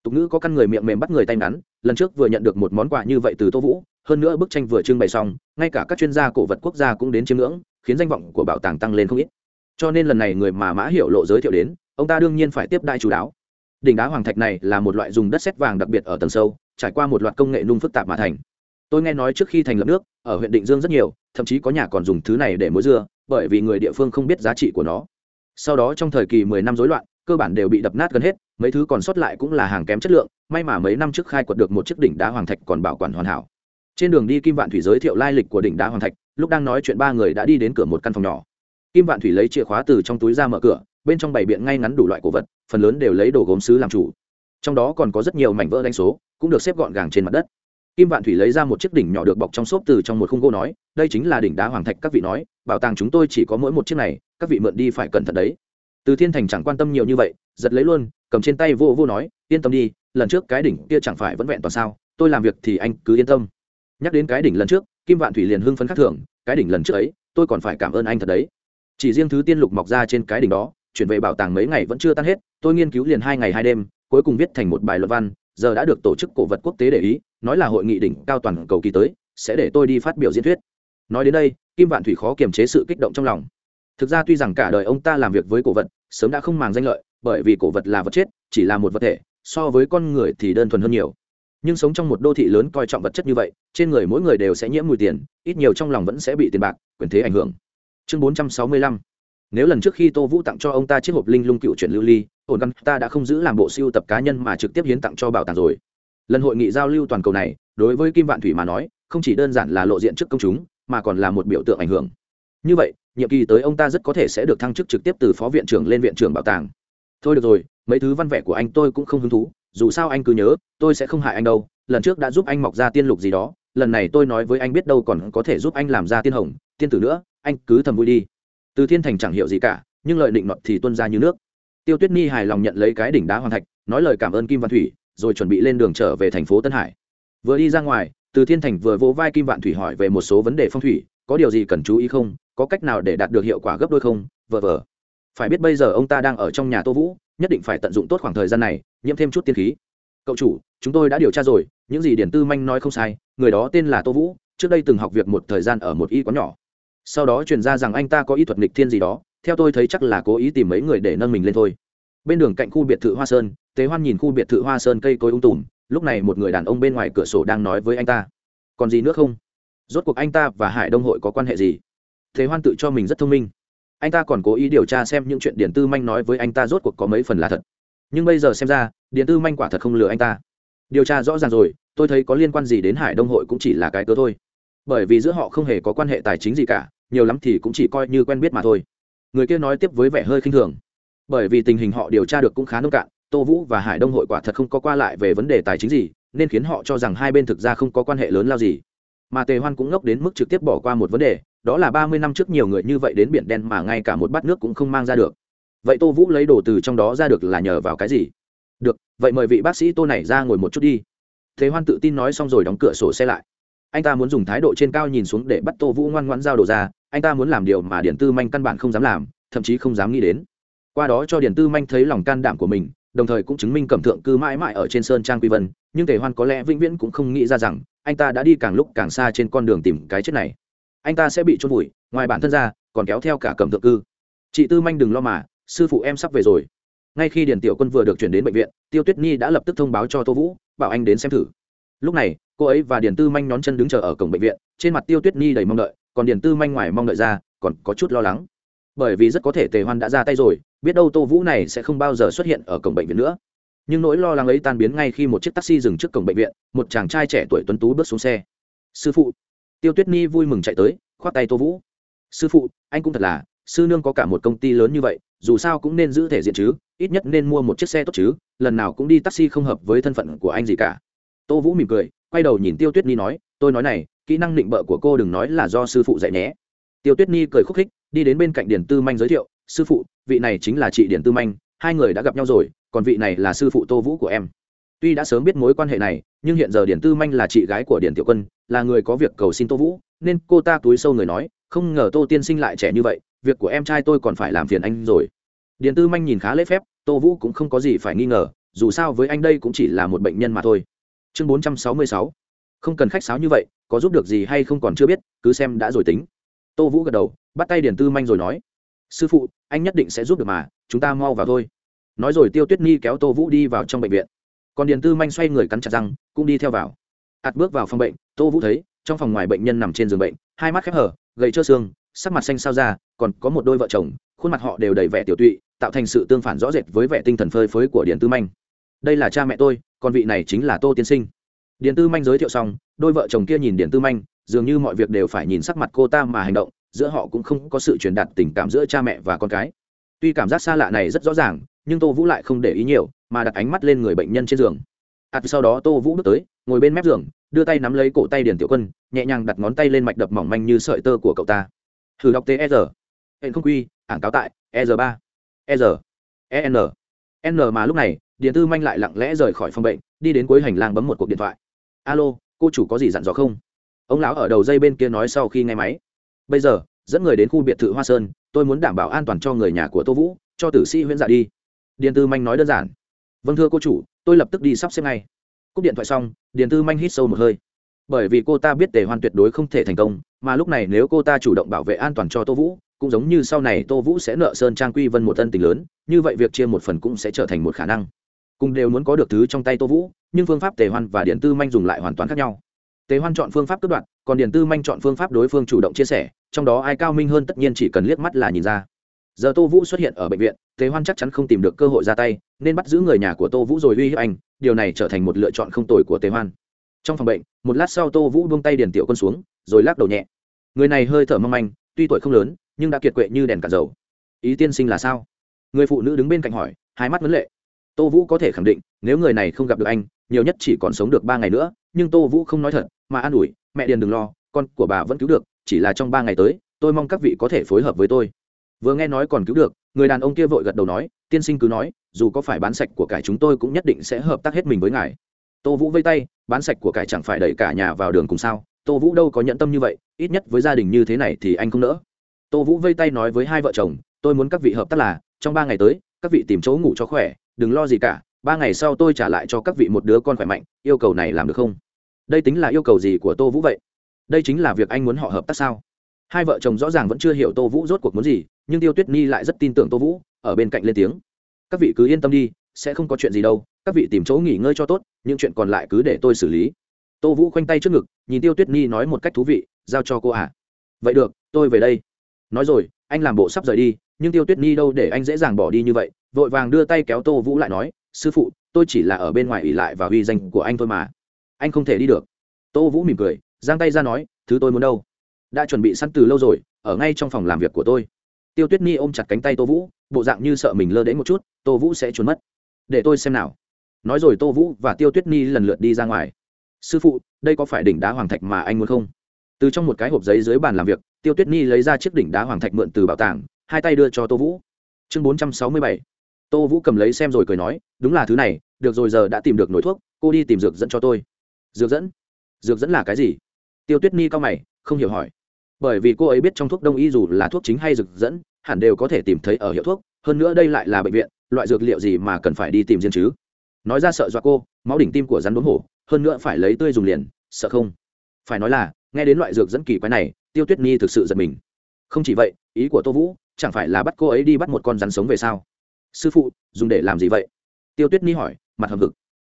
Tục ngữ có căn người miệng mềm bắt người tay ngắn, lần trước vừa nhận được một món quà như vậy từ tô vũ, hơn nữa bức tranh vừa trưng bày xong, ngay cả các chuyên gia cổ vật quốc gia cũng đến chiêm ngưỡng, khiến danh vọng của bảo tàng tăng lên không ít. Cho nên lần này người mà mã hiểu lộ giới thiệu đến, ông ta đương nhiên phải tiếp đai chú đáo đỉnh đá hoàng thạch này là một loại dùng đất sét vàng đặc biệt ở tầng sâu, trải qua một loạt công nghệ nung phức tạp mà thành. Tôi nghe nói trước khi thành lập nước, ở huyện định dương rất nhiều, thậm chí có nhà còn dùng thứ này để muối dưa, bởi vì người địa phương không biết giá trị của nó. Sau đó trong thời kỳ mười năm rối loạn, cơ bản đều bị đập nát gần hết, mấy thứ còn sót lại cũng là hàng kém chất lượng, may mà mấy năm trước khai quật được một chiếc đỉnh đá hoàng thạch còn bảo quản hoàn hảo. Trên đường đi kim vạn thủy giới thiệu lai lịch của đỉnh đá hoàng thạch, lúc đang nói chuyện ba người đã đi đến cửa một căn phòng nhỏ. Kim vạn thủy lấy chìa khóa từ trong túi ra mở cửa bên trong bảy biện ngay ngắn đủ loại cổ vật, phần lớn đều lấy đồ gốm sứ làm chủ. Trong đó còn có rất nhiều mảnh vỡ đánh số, cũng được xếp gọn gàng trên mặt đất. Kim vạn thủy lấy ra một chiếc đỉnh nhỏ được bọc trong xốp từ trong một khung gỗ nói, đây chính là đỉnh đá hoàng thạch các vị nói, bảo tàng chúng tôi chỉ có mỗi một chiếc này, các vị mượn đi phải cẩn thận đấy. Từ thiên thành chẳng quan tâm nhiều như vậy, giật lấy luôn, cầm trên tay vô vô nói, yên tâm đi, lần trước cái đỉnh kia chẳng phải vẫn vẹn toàn sao, tôi làm việc thì anh cứ yên tâm. Nhắc đến cái đỉnh lần trước, kim vạn thủy liền hưng phấn khắc thường, cái đỉnh lần trước ấy, tôi còn phải cảm ơn anh thật đấy. Chỉ riêng thứ tiên lục mọc ra trên cái đỉnh đó chuyển về bảo tàng mấy ngày vẫn chưa tan hết, tôi nghiên cứu liền hai ngày hai đêm, cuối cùng viết thành một bài luận văn, giờ đã được tổ chức cổ vật quốc tế để ý, nói là hội nghị đỉnh cao toàn cầu kỳ tới, sẽ để tôi đi phát biểu diễn thuyết. Nói đến đây, kim vạn thủy khó kiềm chế sự kích động trong lòng. Thực ra tuy rằng cả đời ông ta làm việc với cổ vật, sớm đã không màng danh lợi, bởi vì cổ vật là vật chết, chỉ là một vật thể, so với con người thì đơn thuần hơn nhiều. Nhưng sống trong một đô thị lớn coi trọng vật chất như vậy, trên người mỗi người đều sẽ nhiễm mùi tiền, ít nhiều trong lòng vẫn sẽ bị tiền bạc, quyền thế ảnh hưởng. Chương 465 nếu lần trước khi tô vũ tặng cho ông ta chiếc hộp linh lung cựu chuyển lưu ly, ổn gắn ta đã không giữ làm bộ siêu tập cá nhân mà trực tiếp hiến tặng cho bảo tàng rồi. Lần hội nghị giao lưu toàn cầu này, đối với kim vạn thủy mà nói, không chỉ đơn giản là lộ diện trước công chúng, mà còn là một biểu tượng ảnh hưởng. Như vậy, nhiệm kỳ tới ông ta rất có thể sẽ được thăng chức trực tiếp từ phó viện trưởng lên viện trưởng bảo tàng. Thôi được rồi, mấy thứ văn vẻ của anh tôi cũng không hứng thú, dù sao anh cứ nhớ, tôi sẽ không hại anh đâu, lần trước đã giúp anh mọc ra tiên lục gì đó, lần này tôi nói với anh biết đâu còn có thể giúp anh làm ra tiên hồng, tiên tử nữa, anh cứ thầm vui đi từ thiên thành chẳng hiểu gì cả, nhưng lợi định nọt thì tuân ra như nước. Tiêu tuyết nhi hài lòng nhận lấy cái đỉnh đá hoàng thạch, nói lời cảm ơn kim văn thủy, rồi chuẩn bị lên đường trở về thành phố tân hải. Vừa đi ra ngoài, từ thiên thành vừa vỗ vai kim vạn thủy hỏi về một số vấn đề phong thủy, có điều gì cần chú ý không, có cách nào để đạt được hiệu quả gấp đôi không, vờ vờ. Phải biết bây giờ ông ta đang ở trong nhà tô vũ, nhất định phải tận dụng tốt khoảng thời gian này, nhiễm thêm chút tiên khí. Cậu chủ, chúng tôi đã điều tra rồi, những gì điển tư manh nói không sai, người đó tên là tô vũ, trước đây từng học việc một thời gian ở một y quán nhỏ sau đó truyền ra rằng anh ta có ý thuật nghịch thiên gì đó, theo tôi thấy chắc là cố ý tìm mấy người để nâng mình lên thôi. Bên đường cạnh khu biệt thự hoa sơn, tế hoan nhìn khu biệt thự hoa sơn cây cối ung tùm, lúc này một người đàn ông bên ngoài cửa sổ đang nói với anh ta. Còn gì nữa không? Rốt cuộc anh ta và hải đông hội có quan hệ gì? Thế hoan tự cho mình rất thông minh. Anh ta còn cố ý điều tra xem những chuyện điện tư manh nói với anh ta rốt cuộc có mấy phần là thật. Nhưng bây giờ xem ra điện tư manh quả thật không lừa anh ta. Điều tra rõ ràng rồi, tôi thấy có liên quan gì đến hải đông hội cũng chỉ là cái cớ thôi bởi vì giữa họ không hề có quan hệ tài chính gì cả, nhiều lắm thì cũng chỉ coi như quen biết mà thôi. Người kia nói tiếp với vẻ hơi khinh thường. Bởi vì tình hình họ điều tra được cũng khá nông cạn, tô vũ và hải đông hội quả thật không có qua lại về vấn đề tài chính gì, nên khiến họ cho rằng hai bên thực ra không có quan hệ lớn lao gì. Mà tề hoan cũng ngốc đến mức trực tiếp bỏ qua một vấn đề, đó là ba mươi năm trước nhiều người như vậy đến biển đen mà ngay cả một bát nước cũng không mang ra được. Vậy tô vũ lấy đồ từ trong đó ra được là nhờ vào cái gì? Được, vậy mời vị bác sĩ tô này ra ngồi một chút đi. Thế hoan tự tin nói xong rồi đóng cửa sổ xe lại anh ta muốn dùng thái độ trên cao nhìn xuống để bắt tô vũ ngoan ngoãn giao đồ ra, anh ta muốn làm điều mà điện tư manh căn bản không dám làm, thậm chí không dám nghĩ đến. Qua đó cho điện tư manh thấy lòng can đảm của mình, đồng thời cũng chứng minh cẩm thượng cư mãi mãi ở trên sơn trang quy vân, nhưng tề hoan có lẽ vĩnh viễn cũng không nghĩ ra rằng, anh ta đã đi càng lúc càng xa trên con đường tìm cái chết này. Anh ta sẽ bị trôn vùi, ngoài bản thân ra, còn kéo theo cả cẩm thượng cư. Chị tư manh đừng lo mà, sư phụ em sắp về rồi. Ngay khi điền tiểu quân vừa được chuyển đến bệnh viện, tiêu tuyết nhi đã lập tức thông báo cho tô vũ, bảo anh đến xem thử. Lúc này cô ấy và điền tư manh nhón chân đứng chờ ở cổng bệnh viện, trên mặt tiêu tuyết nhi đầy mong đợi, còn điền tư manh ngoài mong đợi ra, còn có chút lo lắng. Bởi vì rất có thể tề hoan đã ra tay rồi, biết đâu tô vũ này sẽ không bao giờ xuất hiện ở cổng bệnh viện nữa. Nhưng nỗi lo lắng ấy tan biến ngay khi một chiếc taxi dừng trước cổng bệnh viện, một chàng trai trẻ tuổi tuấn tú bước xuống xe. Sư phụ. Tiêu tuyết nhi vui mừng chạy tới, khoát tay tô vũ. Sư phụ, anh cũng thật là, sư nương có cả một công ty lớn như vậy, dù sao cũng nên giữ thể diện chứ, ít nhất nên mua một chiếc xe tốt chứ, lần nào cũng đi taxi không hợp với thân phận của anh gì cả. Tô vũ mỉm cười quay đầu nhìn tiêu tuyết nhi nói, tôi nói này, kỹ năng định bợ của cô đừng nói là do sư phụ dạy nhé. Tiêu tuyết nhi cười khúc khích, đi đến bên cạnh điển tư manh giới thiệu, sư phụ, vị này chính là chị điển tư manh, hai người đã gặp nhau rồi, còn vị này là sư phụ tô vũ của em. Tuy đã sớm biết mối quan hệ này, nhưng hiện giờ điển tư manh là chị gái của điển tiểu quân, là người có việc cầu xin tô vũ, nên cô ta túi sâu người nói, không ngờ tô tiên sinh lại trẻ như vậy, việc của em trai tôi còn phải làm phiền anh rồi. Điển tư manh nhìn khá lễ phép, tô vũ cũng không có gì phải nghi ngờ, dù sao với anh đây cũng chỉ là một bệnh nhân mà thôi chương bốn trăm sáu mươi sáu. Không cần khách sáo như vậy, có giúp được gì hay không còn chưa biết, cứ xem đã rồi tính. Tô vũ gật đầu, bắt tay điển tư manh rồi nói, sư phụ, anh nhất định sẽ giúp được mà, chúng ta mau vào thôi. Nói rồi tiêu tuyết nhi kéo tô vũ đi vào trong bệnh viện. Còn điền tư manh xoay người cắn chặt răng, cũng đi theo vào. Ạt bước vào phòng bệnh, tô vũ thấy, trong phòng ngoài bệnh nhân nằm trên giường bệnh, hai mắt khép hở, gầy trơ xương, sắc mặt xanh sao ra còn có một đôi vợ chồng, khuôn mặt họ đều đầy vẻ tiểu tụy, tạo thành sự tương phản rõ rệt với vẻ tinh thần phơi phới của điền tư manh. Đây là cha mẹ tôi còn vị này chính là tô tiên sinh. Điện tư manh giới thiệu xong, đôi vợ chồng kia nhìn điện tư manh, dường như mọi việc đều phải nhìn sắc mặt cô ta mà hành động, giữa họ cũng không có sự truyền đạt tình cảm giữa cha mẹ và con cái. Tuy cảm giác xa lạ này rất rõ ràng, nhưng tô vũ lại không để ý nhiều, mà đặt ánh mắt lên người bệnh nhân trên giường. Ạt sau đó tô vũ bước tới, ngồi bên mép giường, đưa tay nắm lấy cổ tay điền tiểu quân, nhẹ nhàng đặt ngón tay lên mạch đập mỏng manh như sợi tơ của cậu ta. Thử đọc tsr hệ không quy, ảng cáo tại e r ba. E r e n. N mà lúc này điện tư manh lại lặng lẽ rời khỏi phòng bệnh, đi đến cuối hành lang bấm một cuộc điện thoại. Alo, cô chủ có gì dặn dò không? Ông lão ở đầu dây bên kia nói sau khi nghe máy. Bây giờ, dẫn người đến khu biệt thự hoa sơn, tôi muốn đảm bảo an toàn cho người nhà của tô vũ, cho tử sĩ huyễn dạ đi. Điền tư manh nói đơn giản. Vâng thưa cô chủ, tôi lập tức đi sắp xếp ngay. Cúp điện thoại xong, điền tư manh hít sâu một hơi. Bởi vì cô ta biết tề hoan tuyệt đối không thể thành công, mà lúc này nếu cô ta chủ động bảo vệ an toàn cho tô vũ, cũng giống như sau này tô vũ sẽ nợ sơn trang quy vân một thân tình lớn, như vậy việc chia một phần cũng sẽ trở thành một khả năng cùng đều muốn có được thứ trong tay tô vũ, nhưng phương pháp tề hoan và điện tư manh dùng lại hoàn toàn khác nhau. Tề hoan chọn phương pháp cướp đoạt, còn điện tư manh chọn phương pháp đối phương chủ động chia sẻ, trong đó ai cao minh hơn tất nhiên chỉ cần liếc mắt là nhìn ra. Giờ tô vũ xuất hiện ở bệnh viện, tề hoan chắc chắn không tìm được cơ hội ra tay, nên bắt giữ người nhà của tô vũ rồi uy hiếp anh, điều này trở thành một lựa chọn không tồi của tề hoan. Trong phòng bệnh, một lát sau tô vũ buông tay điền tiểu quân xuống, rồi lắc đầu nhẹ. Người này hơi thở mong manh, tuy tuổi không lớn, nhưng đã kiệt quệ như đèn cả dầu. Ý tiên sinh là sao? Người phụ nữ đứng bên cạnh hỏi, hai mắt vấn lệ tô vũ có thể khẳng định, nếu người này không gặp được anh, nhiều nhất chỉ còn sống được ba ngày nữa, nhưng tô vũ không nói thật, mà an ủi, mẹ điền đừng lo, con của bà vẫn cứu được, chỉ là trong ba ngày tới, tôi mong các vị có thể phối hợp với tôi. Vừa nghe nói còn cứu được, người đàn ông kia vội gật đầu nói, tiên sinh cứ nói, dù có phải bán sạch của cải chúng tôi cũng nhất định sẽ hợp tác hết mình với ngài. Tô vũ vây tay, bán sạch của cải chẳng phải đẩy cả nhà vào đường cùng sao? Tô vũ đâu có nhận tâm như vậy, ít nhất với gia đình như thế này thì anh không nỡ. Tô vũ vây tay nói với hai vợ chồng, tôi muốn các vị hợp tác là, trong ba ngày tới các vị tìm chỗ ngủ cho khỏe, đừng lo gì cả, ba ngày sau tôi trả lại cho các vị một đứa con khỏe mạnh, yêu cầu này làm được không? Đây tính là yêu cầu gì của tô vũ vậy? Đây chính là việc anh muốn họ hợp tác sao? Hai vợ chồng rõ ràng vẫn chưa hiểu tô vũ rốt cuộc muốn gì, nhưng tiêu tuyết nhi lại rất tin tưởng tô vũ, ở bên cạnh lên tiếng. Các vị cứ yên tâm đi, sẽ không có chuyện gì đâu, các vị tìm chỗ nghỉ ngơi cho tốt, những chuyện còn lại cứ để tôi xử lý. Tô vũ khoanh tay trước ngực, nhìn tiêu tuyết nhi nói một cách thú vị, giao cho cô à vậy được, tôi về đây. Nói rồi, anh làm bộ sắp rời đi nhưng tiêu tuyết nhi đâu để anh dễ dàng bỏ đi như vậy, vội vàng đưa tay kéo tô vũ lại nói, sư phụ, tôi chỉ là ở bên ngoài ỉ lại và uy danh của anh thôi mà. Anh không thể đi được. Tô vũ mỉm cười, giang tay ra nói, thứ tôi muốn đâu? Đã chuẩn bị sẵn từ lâu rồi, ở ngay trong phòng làm việc của tôi. Tiêu tuyết nhi ôm chặt cánh tay tô vũ, bộ dạng như sợ mình lơ đến một chút, tô vũ sẽ trốn mất. Để tôi xem nào. Nói rồi tô vũ và tiêu tuyết nhi lần lượt đi ra ngoài. Sư phụ, đây có phải đỉnh đá hoàng thạch mà anh muốn không? Từ trong một cái hộp giấy dưới bàn làm việc, tiêu tuyết nhi lấy ra chiếc đỉnh đá hoàng thạch mượn từ bảo tàng hai tay đưa cho tô vũ. Chương bốn trăm sáu mươi bảy. Tô vũ cầm lấy xem rồi cười nói, đúng là thứ này, được rồi, giờ đã tìm được nổi thuốc, cô đi tìm dược dẫn cho tôi. Dược dẫn? Dược dẫn là cái gì? Tiêu tuyết nhi cao mày, không hiểu hỏi. Bởi vì cô ấy biết trong thuốc đông y dù là thuốc chính hay dược dẫn, hẳn đều có thể tìm thấy ở hiệu thuốc, hơn nữa đây lại là bệnh viện, loại dược liệu gì mà cần phải đi tìm riêng chứ? Nói ra sợ dọa cô, máu đỉnh tim của rắn đốn hổ, hơn nữa phải lấy tươi dùng liền, sợ không? Phải nói là, nghe đến loại dược dẫn kỳ quái này, tiêu tuyết nhi thực sự giật mình. Không chỉ vậy, ý của tô vũ chẳng phải là bắt cô ấy đi bắt một con rắn sống về sao? Sư phụ, dùng để làm gì vậy? Tiêu tuyết nhi hỏi, mặt hầm hực.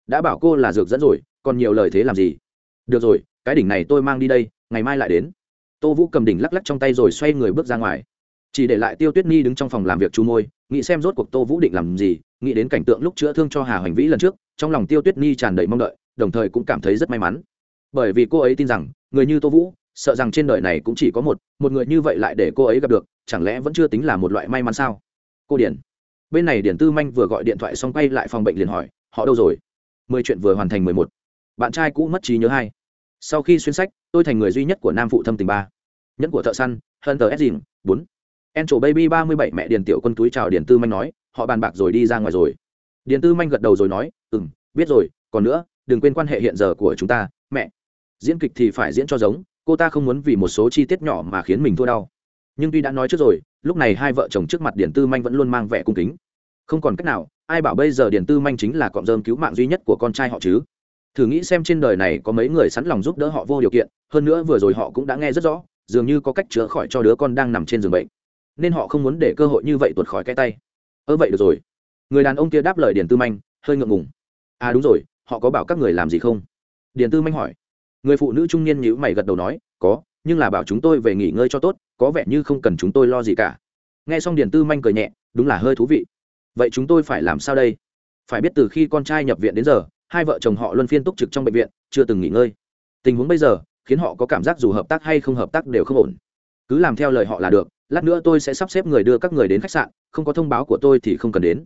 Đã bảo cô là dược dẫn rồi, còn nhiều lời thế làm gì? Được rồi, cái đỉnh này tôi mang đi đây, ngày mai lại đến. Tô vũ cầm đỉnh lắc lắc trong tay rồi xoay người bước ra ngoài. Chỉ để lại tiêu tuyết nhi đứng trong phòng làm việc chu môi, nghĩ xem rốt cuộc tô vũ định làm gì, nghĩ đến cảnh tượng lúc chữa thương cho hà hoành vĩ lần trước, trong lòng tiêu tuyết nhi tràn đầy mong đợi, đồng thời cũng cảm thấy rất may mắn. Bởi vì cô ấy tin rằng, người như tô vũ, sợ rằng trên đời này cũng chỉ có một một người như vậy lại để cô ấy gặp được chẳng lẽ vẫn chưa tính là một loại may mắn sao? Cô điển bên này điển tư manh vừa gọi điện thoại xong quay lại phòng bệnh liền hỏi, họ đâu rồi? Mười chuyện vừa hoàn thành mười một. Bạn trai cũ mất trí nhớ hai. Sau khi xuyên sách, tôi thành người duy nhất của nam phụ thâm tình ba. Nhẫn của thợ săn hơn tờ s. Dìm bốn. En trổ baby ba mươi bảy, mẹ điền tiểu quân túi chào điền tư manh nói, họ bàn bạc rồi đi ra ngoài rồi. Điền tư manh gật đầu rồi nói ừ m biết rồi, còn nữa, đừng quên quan hệ hiện giờ của chúng ta, mẹ. Diễn kịch thì phải diễn cho giống, cô ta không muốn vì một số chi tiết nhỏ mà khiến mình thua đau nhưng tuy đã nói trước rồi, lúc này hai vợ chồng trước mặt điền tư manh vẫn luôn mang vẻ cung kính. Không còn cách nào, ai bảo bây giờ điền tư manh chính là cọng rơm cứu mạng duy nhất của con trai họ chứ? Thử nghĩ xem trên đời này có mấy người sẵn lòng giúp đỡ họ vô điều kiện, hơn nữa vừa rồi họ cũng đã nghe rất rõ, dường như có cách chữa khỏi cho đứa con đang nằm trên giường bệnh. Nên họ không muốn để cơ hội như vậy tuột khỏi cái tay. Ơ, vậy được rồi. Người đàn ông kia đáp lời điền tư manh, hơi ngượng ngùng. À đúng rồi, họ có bảo các người làm gì không? Điền tư manh hỏi. Người phụ nữ trung niên nhữ mày gật đầu nói, có, nhưng là bảo chúng tôi về nghỉ ngơi cho tốt có vẻ như không cần chúng tôi lo gì cả. Nghe xong điền tư manh cười nhẹ, đúng là hơi thú vị. Vậy chúng tôi phải làm sao đây? Phải biết từ khi con trai nhập viện đến giờ, hai vợ chồng họ luân phiên túc trực trong bệnh viện, chưa từng nghỉ ngơi. Tình huống bây giờ, khiến họ có cảm giác dù hợp tác hay không hợp tác đều không ổn. Cứ làm theo lời họ là được, lát nữa tôi sẽ sắp xếp người đưa các người đến khách sạn, không có thông báo của tôi thì không cần đến.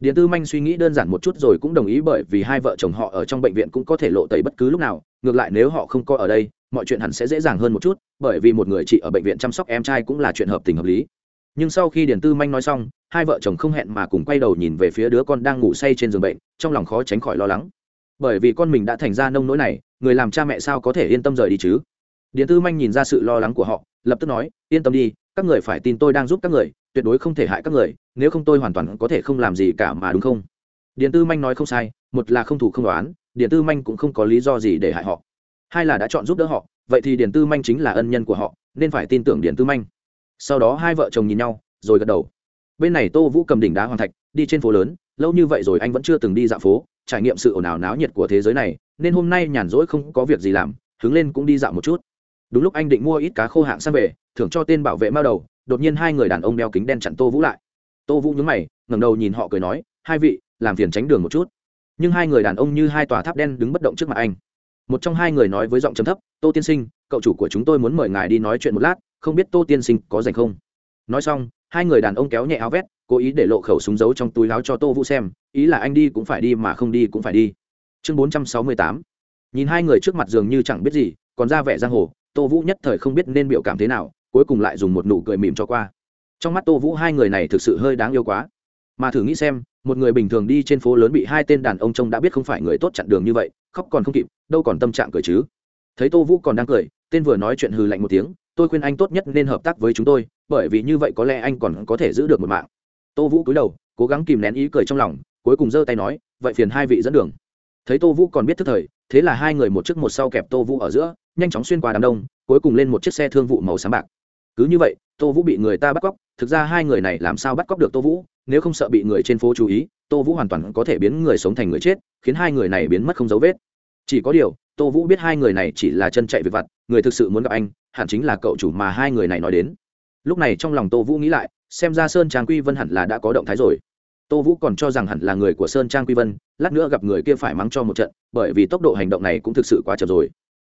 Điện tư manh suy nghĩ đơn giản một chút rồi cũng đồng ý bởi vì hai vợ chồng họ ở trong bệnh viện cũng có thể lộ tẩy bất cứ lúc nào, ngược lại nếu họ không có ở đây mọi chuyện hẳn sẽ dễ dàng hơn một chút, bởi vì một người chị ở bệnh viện chăm sóc em trai cũng là chuyện hợp tình hợp lý. Nhưng sau khi điền tư manh nói xong, hai vợ chồng không hẹn mà cùng quay đầu nhìn về phía đứa con đang ngủ say trên giường bệnh, trong lòng khó tránh khỏi lo lắng. Bởi vì con mình đã thành ra nông nỗi này, người làm cha mẹ sao có thể yên tâm rời đi chứ? Điền tư manh nhìn ra sự lo lắng của họ, lập tức nói, yên tâm đi, các người phải tin tôi đang giúp các người, tuyệt đối không thể hại các người, nếu không tôi hoàn toàn có thể không làm gì cả mà đúng không? Điền tư manh nói không sai, một là không thủ không đoán, Điền tư manh cũng không có lý do gì để hại họ hai là đã chọn giúp đỡ họ, vậy thì Điền tư manh chính là ân nhân của họ, nên phải tin tưởng Điền tư manh. Sau đó hai vợ chồng nhìn nhau, rồi gật đầu. Bên này tô vũ cầm đỉnh đá hoàng thạch, đi trên phố lớn, lâu như vậy rồi anh vẫn chưa từng đi dạo phố, trải nghiệm sự ồn ào náo nhiệt của thế giới này, nên hôm nay nhàn rỗi không có việc gì làm hướng lên cũng đi dạo một chút. Đúng lúc anh định mua ít cá khô hạng sang về, thưởng cho tên bảo vệ mao đầu, đột nhiên hai người đàn ông đeo kính đen chặn tô vũ lại. Tô vũ nhướng mày, ngẩng đầu nhìn họ cười nói, hai vị, làm phiền tránh đường một chút. Nhưng hai người đàn ông như hai tòa tháp đen đứng bất động trước mặt anh một trong hai người nói với giọng chấm thấp, tô tiên sinh, cậu chủ của chúng tôi muốn mời ngài đi nói chuyện một lát, không biết tô tiên sinh có dành không? Nói xong, hai người đàn ông kéo nhẹ áo vét, cố ý để lộ khẩu súng giấu trong túi láo cho tô vũ xem, ý là anh đi cũng phải đi mà không đi cũng phải đi. Chương bốn trăm sáu mươi tám. Nhìn hai người trước mặt dường như chẳng biết gì, còn ra vẻ giang hồ, tô vũ nhất thời không biết nên biểu cảm thế nào, cuối cùng lại dùng một nụ cười mỉm cho qua. Trong mắt tô vũ hai người này thực sự hơi đáng yêu quá. Mà thử nghĩ xem một người bình thường đi trên phố lớn bị hai tên đàn ông trông đã biết không phải người tốt chặn đường như vậy, khóc còn không kịp, đâu còn tâm trạng cười chứ. Thấy tô vũ còn đang cười, tên vừa nói chuyện hừ lạnh một tiếng, tôi khuyên anh tốt nhất nên hợp tác với chúng tôi, bởi vì như vậy có lẽ anh còn có thể giữ được một mạng. Tô vũ cúi đầu, cố gắng kìm nén ý cười trong lòng, cuối cùng giơ tay nói, vậy phiền hai vị dẫn đường. Thấy tô vũ còn biết thức thời, thế là hai người một chiếc một sau kẹp tô vũ ở giữa, nhanh chóng xuyên qua đám đông, cuối cùng lên một chiếc xe thương vụ màu sáng bạc. Cứ như vậy, tô vũ bị người ta bắt cóc, thực ra hai người này làm sao bắt cóc được tô vũ? Nếu không sợ bị người trên phố chú ý, tô vũ hoàn toàn có thể biến người sống thành người chết, khiến hai người này biến mất không dấu vết. Chỉ có điều, tô vũ biết hai người này chỉ là chân chạy việc vặt, người thực sự muốn gặp anh, hẳn chính là cậu chủ mà hai người này nói đến. Lúc này trong lòng tô vũ nghĩ lại, xem ra sơn trang quy vân hẳn là đã có động thái rồi. Tô vũ còn cho rằng hẳn là người của sơn trang quy vân, lát nữa gặp người kia phải mắng cho một trận, bởi vì tốc độ hành động này cũng thực sự quá chậm rồi.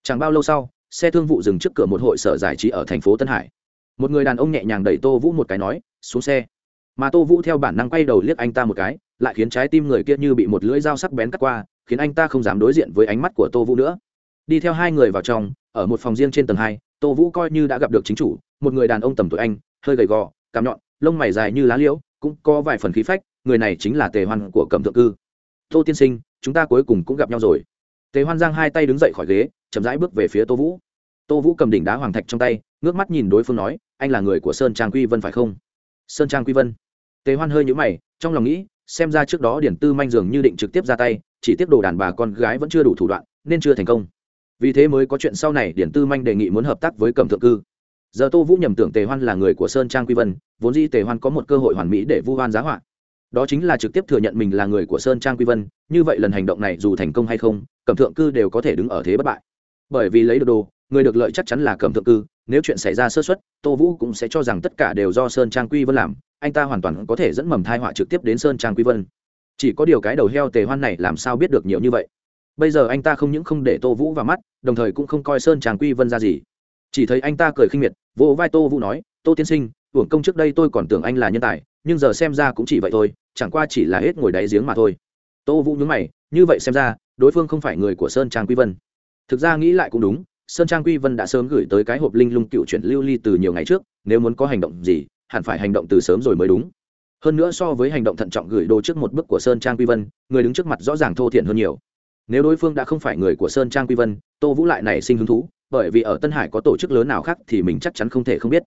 Chẳng bao lâu sau, xe thương vụ dừng trước cửa một hội sở giải trí ở thành phố tân hải. Một người đàn ông nhẹ nhàng đẩy tô vũ một cái nói, xuống xe mà tô vũ theo bản năng quay đầu liếc anh ta một cái, lại khiến trái tim người kia như bị một lưỡi dao sắc bén cắt qua, khiến anh ta không dám đối diện với ánh mắt của tô vũ nữa. Đi theo hai người vào trong, ở một phòng riêng trên tầng hai, tô vũ coi như đã gặp được chính chủ, một người đàn ông tầm tuổi anh, hơi gầy gò, cằm nhọn, lông mày dài như lá liễu, cũng có vài phần khí phách, người này chính là tề hoan của cẩm thượng cư. Tô tiên sinh, chúng ta cuối cùng cũng gặp nhau rồi. Tề hoan giang hai tay đứng dậy khỏi ghế, chậm rãi bước về phía tô vũ. Tô vũ cầm đỉnh đá hoàng thạch trong tay, ngước mắt nhìn đối phương nói, anh là người của sơn trang quy vân phải không? Sơn trang quy vân tề hoan hơi nhũ mày, trong lòng nghĩ, xem ra trước đó điển tư manh dường như định trực tiếp ra tay, chỉ tiếp đồ đàn bà con gái vẫn chưa đủ thủ đoạn, nên chưa thành công. Vì thế mới có chuyện sau này điển tư manh đề nghị muốn hợp tác với cẩm thượng cư. Giờ tô vũ nhầm tưởng tề hoan là người của sơn trang quy vân, vốn dĩ tề hoan có một cơ hội hoàn mỹ để vu hoan giá họa. Đó chính là trực tiếp thừa nhận mình là người của sơn trang quy vân, như vậy lần hành động này dù thành công hay không, cẩm thượng cư đều có thể đứng ở thế bất bại. Bởi vì lấy được đồ người được lợi chắc chắn là cẩm thượng cư, nếu chuyện xảy ra sơ xuất tô vũ cũng sẽ cho rằng tất cả đều do sơn trang quy vân làm, anh ta hoàn toàn có thể dẫn mầm thai họa trực tiếp đến sơn trang quy vân. Chỉ có điều cái đầu heo tề hoan này làm sao biết được nhiều như vậy? Bây giờ anh ta không những không để tô vũ vào mắt, đồng thời cũng không coi sơn trang quy vân ra gì. Chỉ thấy anh ta cười khinh miệt, vỗ vai tô vũ nói, tô tiên sinh, hưởng công trước đây tôi còn tưởng anh là nhân tài, nhưng giờ xem ra cũng chỉ vậy thôi, chẳng qua chỉ là hết ngồi đáy giếng mà thôi. Tô vũ nhớ mày, như vậy xem ra, đối phương không phải người của sơn trang quy vân. Thực ra nghĩ lại cũng đúng sơn trang quy vân đã sớm gửi tới cái hộp linh lung cựu chuyển lưu ly từ nhiều ngày trước, nếu muốn có hành động gì, hẳn phải hành động từ sớm rồi mới đúng. Hơn nữa so với hành động thận trọng gửi đồ trước một bước của sơn trang quy vân, người đứng trước mặt rõ ràng thô thiển hơn nhiều. Nếu đối phương đã không phải người của sơn trang quy vân, tô vũ lại nảy sinh hứng thú, bởi vì ở tân hải có tổ chức lớn nào khác thì mình chắc chắn không thể không biết.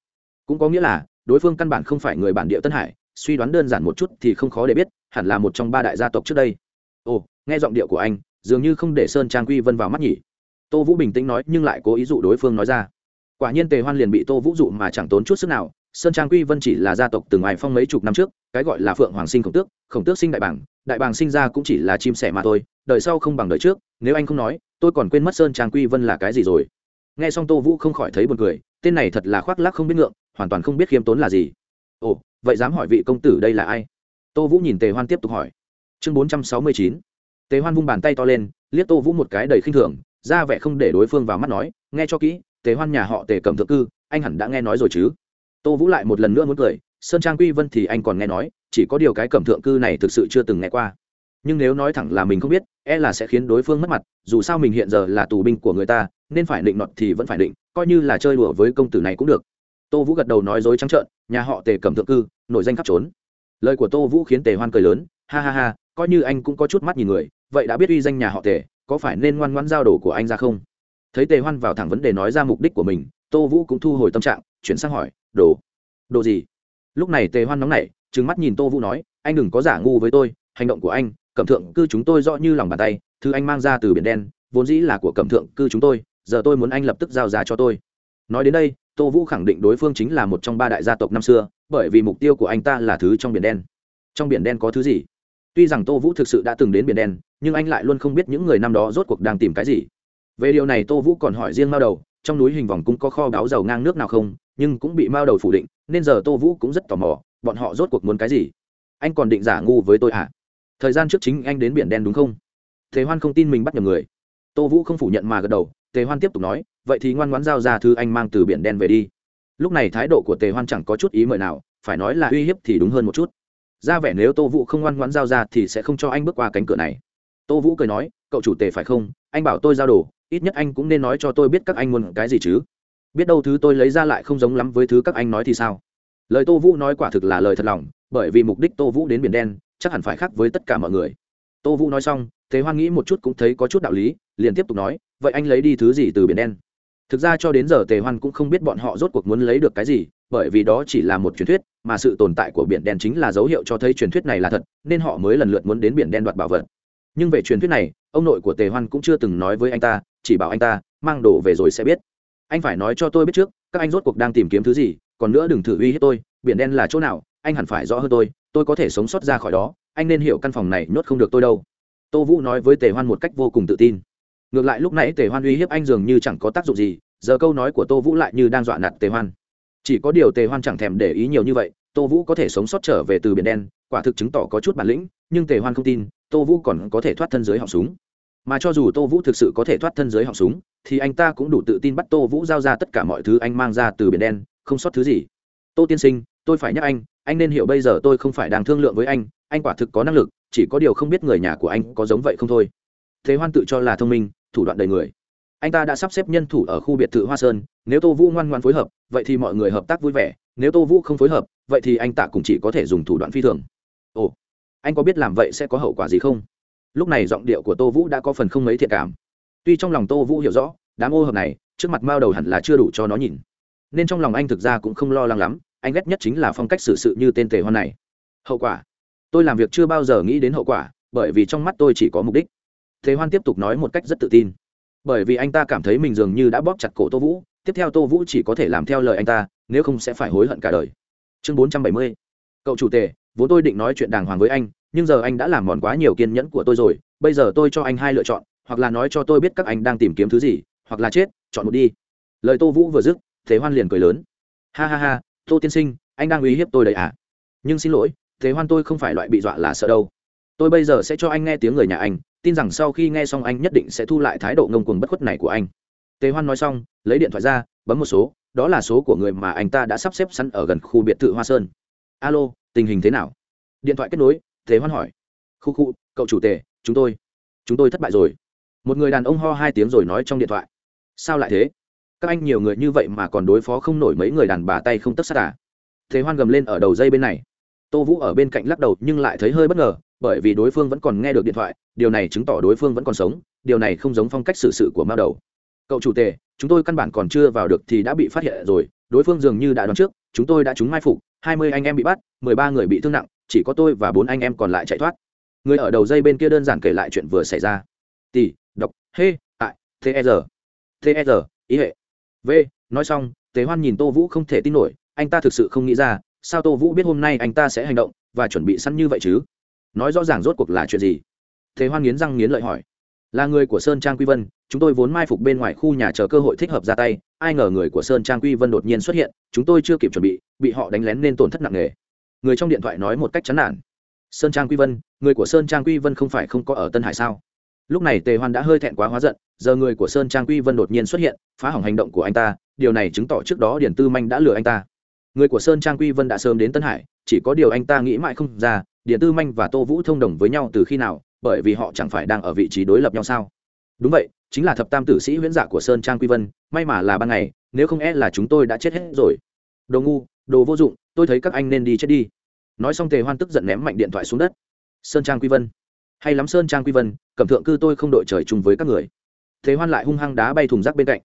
Cũng có nghĩa là, đối phương căn bản không phải người bản địa tân hải, suy đoán đơn giản một chút thì không khó để biết, hẳn là một trong ba đại gia tộc trước đây. Ồ, nghe giọng điệu của anh, dường như không để sơn trang quy vân vào mắt nhỉ tô vũ bình tĩnh nói, nhưng lại cố ý dụ đối phương nói ra. Quả nhiên tề hoan liền bị tô vũ dụ mà chẳng tốn chút sức nào. Sơn trang quy vân chỉ là gia tộc từng ngoài phong mấy chục năm trước, cái gọi là phượng hoàng sinh khổng tước khổng tước sinh đại bảng, đại bàng sinh ra cũng chỉ là chim sẻ mà thôi, đời sau không bằng đời trước, nếu anh không nói, tôi còn quên mất sơn trang quy vân là cái gì rồi. Nghe xong tô vũ không khỏi thấy buồn cười, tên này thật là khoác lác không biết ngượng, hoàn toàn không biết khiêm tốn là gì. Ồ, vậy dám hỏi vị công tử đây là ai? Tô vũ nhìn tề hoan tiếp tục hỏi. Chương bốn trăm sáu mươi chín. Tề hoan vung bàn tay to lên, liếc tô vũ một cái đầy khinh thường ra vẻ không để đối phương vào mắt nói, nghe cho kỹ, tề hoan nhà họ tề cầm thượng cư, anh hẳn đã nghe nói rồi chứ? Tô vũ lại một lần nữa muốn cười, sơn trang quy vân thì anh còn nghe nói, chỉ có điều cái cẩm thượng cư này thực sự chưa từng nghe qua. Nhưng nếu nói thẳng là mình không biết e là sẽ khiến đối phương mất mặt, dù sao mình hiện giờ là tù binh của người ta, nên phải định nọt thì vẫn phải định, coi như là chơi đùa với công tử này cũng được. Tô vũ gật đầu nói dối trắng trợn, nhà họ tề cẩm thượng cư, nổi danh khắp trốn. Lời của tô vũ khiến tề hoan cười lớn, ha ha ha, coi như anh cũng có chút mắt nhìn người, vậy đã biết uy danh nhà họ tề có phải nên ngoan ngoãn giao đồ của anh ra không? Thấy tề hoan vào thẳng vấn đề nói ra mục đích của mình, tô vũ cũng thu hồi tâm trạng, chuyển sang hỏi, đồ đồ gì? Lúc này tề hoan nóng nảy, trừng mắt nhìn tô vũ nói, anh đừng có giả ngu với tôi, hành động của anh, cẩm thượng cư chúng tôi rõ như lòng bàn tay, thứ anh mang ra từ biển đen, vốn dĩ là của cẩm thượng cư chúng tôi, giờ tôi muốn anh lập tức giao ra cho tôi. Nói đến đây, tô vũ khẳng định đối phương chính là một trong ba đại gia tộc năm xưa, bởi vì mục tiêu của anh ta là thứ trong biển đen. Trong biển đen có thứ gì? Tuy rằng tô vũ thực sự đã từng đến biển đen, nhưng anh lại luôn không biết những người năm đó rốt cuộc đang tìm cái gì. Về điều này tô vũ còn hỏi riêng mao đầu, trong núi hình vòng cũng có kho báu dầu ngang nước nào không, nhưng cũng bị mao đầu phủ định, nên giờ tô vũ cũng rất tò mò, bọn họ rốt cuộc muốn cái gì? Anh còn định giả ngu với tôi à? Thời gian trước chính anh đến biển đen đúng không? Thế hoan không tin mình bắt nhầm người. Tô vũ không phủ nhận mà gật đầu tề hoan tiếp tục nói, vậy thì ngoan ngoãn giao ra thư anh mang từ biển đen về đi. Lúc này thái độ của tề hoan chẳng có chút ý mời nào, phải nói là uy hiếp thì đúng hơn một chút ra vẻ nếu tô vũ không ngoan ngoãn giao ra thì sẽ không cho anh bước qua cánh cửa này. Tô vũ cười nói, cậu chủ tề phải không? Anh bảo tôi giao đồ, ít nhất anh cũng nên nói cho tôi biết các anh muốn cái gì chứ. Biết đâu thứ tôi lấy ra lại không giống lắm với thứ các anh nói thì sao? Lời tô vũ nói quả thực là lời thật lòng, bởi vì mục đích tô vũ đến biển đen chắc hẳn phải khác với tất cả mọi người. Tô vũ nói xong, thế hoan nghĩ một chút cũng thấy có chút đạo lý, liền tiếp tục nói, vậy anh lấy đi thứ gì từ biển đen? Thực ra cho đến giờ tề hoan cũng không biết bọn họ rốt cuộc muốn lấy được cái gì, bởi vì đó chỉ là một truyền thuyết, mà sự tồn tại của biển đen chính là dấu hiệu cho thấy truyền thuyết này là thật, nên họ mới lần lượt muốn đến biển đen đoạt bảo vật. Nhưng về truyền thuyết này, ông nội của tề hoan cũng chưa từng nói với anh ta, chỉ bảo anh ta, mang đồ về rồi sẽ biết. Anh phải nói cho tôi biết trước, các anh rốt cuộc đang tìm kiếm thứ gì, còn nữa đừng thử uy hiếp tôi, biển đen là chỗ nào, anh hẳn phải rõ hơn tôi tôi có thể sống sót ra khỏi đó, anh nên hiểu căn phòng này nhốt không được tôi đâu. Tô vũ nói với tề hoan một cách vô cùng tự tin ngược lại lúc nãy tề hoan uy hiếp anh dường như chẳng có tác dụng gì, giờ câu nói của tô vũ lại như đang dọa nạt tề hoan. Chỉ có điều tề hoan chẳng thèm để ý nhiều như vậy, tô vũ có thể sống sót trở về từ biển đen, quả thực chứng tỏ có chút bản lĩnh, nhưng tề hoan không tin, tô vũ còn có thể thoát thân dưới họng súng. Mà cho dù tô vũ thực sự có thể thoát thân dưới họng súng, thì anh ta cũng đủ tự tin bắt tô vũ giao ra tất cả mọi thứ anh mang ra từ biển đen, không sót thứ gì. Tô tiên sinh, tôi phải nhắc anh anh nên hiểu bây giờ tôi không phải đang thương lượng với anh anh quả thực có năng lực, chỉ có điều không biết người nhà của anh có giống vậy không thôi. Thế hoan tự cho là thông minh thủ đoạn đầy người. Anh ta đã sắp xếp nhân thủ ở khu biệt thự hoa sơn, nếu tô vũ ngoan ngoan phối hợp, vậy thì mọi người hợp tác vui vẻ, nếu tô vũ không phối hợp, vậy thì anh ta cũng chỉ có thể dùng thủ đoạn phi thường. Ồ, anh có biết làm vậy sẽ có hậu quả gì không? Lúc này giọng điệu của tô vũ đã có phần không mấy thiện cảm. Tuy trong lòng tô vũ hiểu rõ, đám ô hợp này, trước mặt mao đầu hẳn là chưa đủ cho nó nhìn. Nên trong lòng anh thực ra cũng không lo lắng lắm, anh ghét nhất chính là phong cách xử sự như tên tề hoan này. Hậu quả? Tôi làm việc chưa bao giờ nghĩ đến hậu quả, bởi vì trong mắt tôi chỉ có mục đích thế hoan tiếp tục nói một cách rất tự tin. Bởi vì anh ta cảm thấy mình dường như đã bóp chặt cổ tô vũ, tiếp theo tô vũ chỉ có thể làm theo lời anh ta, nếu không sẽ phải hối hận cả đời. Chương bốn trăm bảy mươi. Cậu chủ tề, vốn tôi định nói chuyện đàng hoàng với anh, nhưng giờ anh đã làm mòn quá nhiều kiên nhẫn của tôi rồi, bây giờ tôi cho anh hai lựa chọn, hoặc là nói cho tôi biết các anh đang tìm kiếm thứ gì, hoặc là chết, chọn một đi. Lời tô vũ vừa dứt, thế hoan liền cười lớn. Ha ha ha, tô tiên sinh, anh đang uy hiếp tôi đấy à? Nhưng xin lỗi, thế hoan tôi không phải loại bị dọa là sợ đâu. Tôi bây giờ sẽ cho anh nghe tiếng người nhà anh tin rằng sau khi nghe xong anh nhất định sẽ thu lại thái độ ngông cuồng bất khuất này của anh. Tề hoan nói xong, lấy điện thoại ra, bấm một số, đó là số của người mà anh ta đã sắp xếp sẵn ở gần khu biệt thự hoa sơn. Alo, tình hình thế nào? Điện thoại kết nối, tề hoan hỏi. Khu khu, cậu chủ tề, chúng tôi. Chúng tôi thất bại rồi. Một người đàn ông ho hai tiếng rồi nói trong điện thoại. Sao lại thế? Các anh nhiều người như vậy mà còn đối phó không nổi mấy người đàn bà tay không tất sát à? Thế hoan gầm lên ở đầu dây bên này. Tô vũ ở bên cạnh lắc đầu nhưng lại thấy hơi bất ngờ bởi vì đối phương vẫn còn nghe được điện thoại, điều này chứng tỏ đối phương vẫn còn sống, điều này không giống phong cách xử sự của mao đầu. Cậu chủ tề, chúng tôi căn bản còn chưa vào được thì đã bị phát hiện rồi, đối phương dường như đã đoán trước, chúng tôi đã trúng mai phục, hai mươi anh em bị bắt, mười ba người bị thương nặng, chỉ có tôi và bốn anh em còn lại chạy thoát. Người ở đầu dây bên kia đơn giản kể lại chuyện vừa xảy ra. Tỷ đọc hê tại t e r t e r ý hệ. V, nói xong, tề hoan nhìn tô vũ không thể tin nổi, anh ta thực sự không nghĩ ra, sao tô vũ biết hôm nay anh ta sẽ hành động và chuẩn bị sẵn như vậy chứ? Nói rõ ràng rốt cuộc là chuyện gì. Thế hoan nghiến răng nghiến lợi hỏi, là người của sơn trang quy vân, chúng tôi vốn mai phục bên ngoài khu nhà chờ cơ hội thích hợp ra tay, ai ngờ người của sơn trang quy vân đột nhiên xuất hiện, chúng tôi chưa kịp chuẩn bị bị họ đánh lén nên tổn thất nặng nề. Người trong điện thoại nói một cách chán nản, sơn trang quy vân, người của sơn trang quy vân không phải không có ở tân hải sao? Lúc này tề hoan đã hơi thẹn quá hóa giận, giờ người của sơn trang quy vân đột nhiên xuất hiện, phá hỏng hành động của anh ta, điều này chứng tỏ trước đó điển tư manh đã lừa anh ta. Người của sơn trang quy vân đã sớm đến tân hải, chỉ có điều anh ta nghĩ mãi không ra Điền tư manh và tô vũ thông đồng với nhau từ khi nào, bởi vì họ chẳng phải đang ở vị trí đối lập nhau sao? Đúng vậy, chính là thập tam tử sĩ huyễn giả của sơn trang quy vân, may mà là ban ngày, nếu không e là chúng tôi đã chết hết rồi. Đồ ngu, đồ vô dụng, tôi thấy các anh nên đi chết đi. Nói xong tề hoan tức giận ném mạnh điện thoại xuống đất. Sơn trang quy vân. Hay lắm sơn trang quy vân, cẩm thượng cư tôi không đội trời chung với các người. Tề hoan lại hung hăng đá bay thùng rác bên cạnh.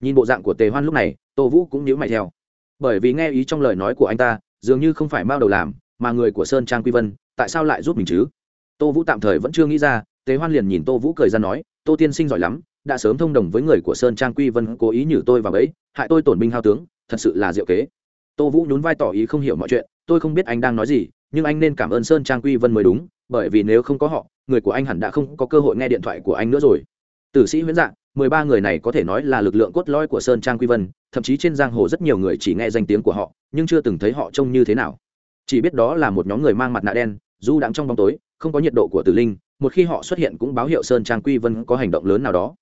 Nhìn bộ dạng của tề hoan lúc này, tô vũ cũng nhíu mày theo. Bởi vì nghe ý trong lời nói của anh ta, dường như không phải mao đầu làm, mà người của sơn trang quy vân tại sao lại giúp mình chứ? Tô vũ tạm thời vẫn chưa nghĩ ra, Tế hoan liền nhìn tô vũ cười ra nói, tô tiên sinh giỏi lắm, đã sớm thông đồng với người của sơn trang quy vân cố ý nhử tôi vào ấy hại tôi tổn binh hao tướng, thật sự là diệu kế. Tô vũ nhún vai tỏ ý không hiểu mọi chuyện, tôi không biết anh đang nói gì, nhưng anh nên cảm ơn sơn trang quy vân mới đúng, bởi vì nếu không có họ, người của anh hẳn đã không có cơ hội nghe điện thoại của anh nữa rồi. Tử sĩ huyễn dạng, mười ba người này có thể nói là lực lượng cốt lõi của sơn trang quy vân, thậm chí trên giang hồ rất nhiều người chỉ nghe danh tiếng của họ, nhưng chưa từng thấy họ trông như thế nào. Chỉ biết đó là một nhóm người mang mặt nạ đen du đãng trong bóng tối, không có nhiệt độ của tử linh, một khi họ xuất hiện cũng báo hiệu sơn trang quy vân có hành động lớn nào đó.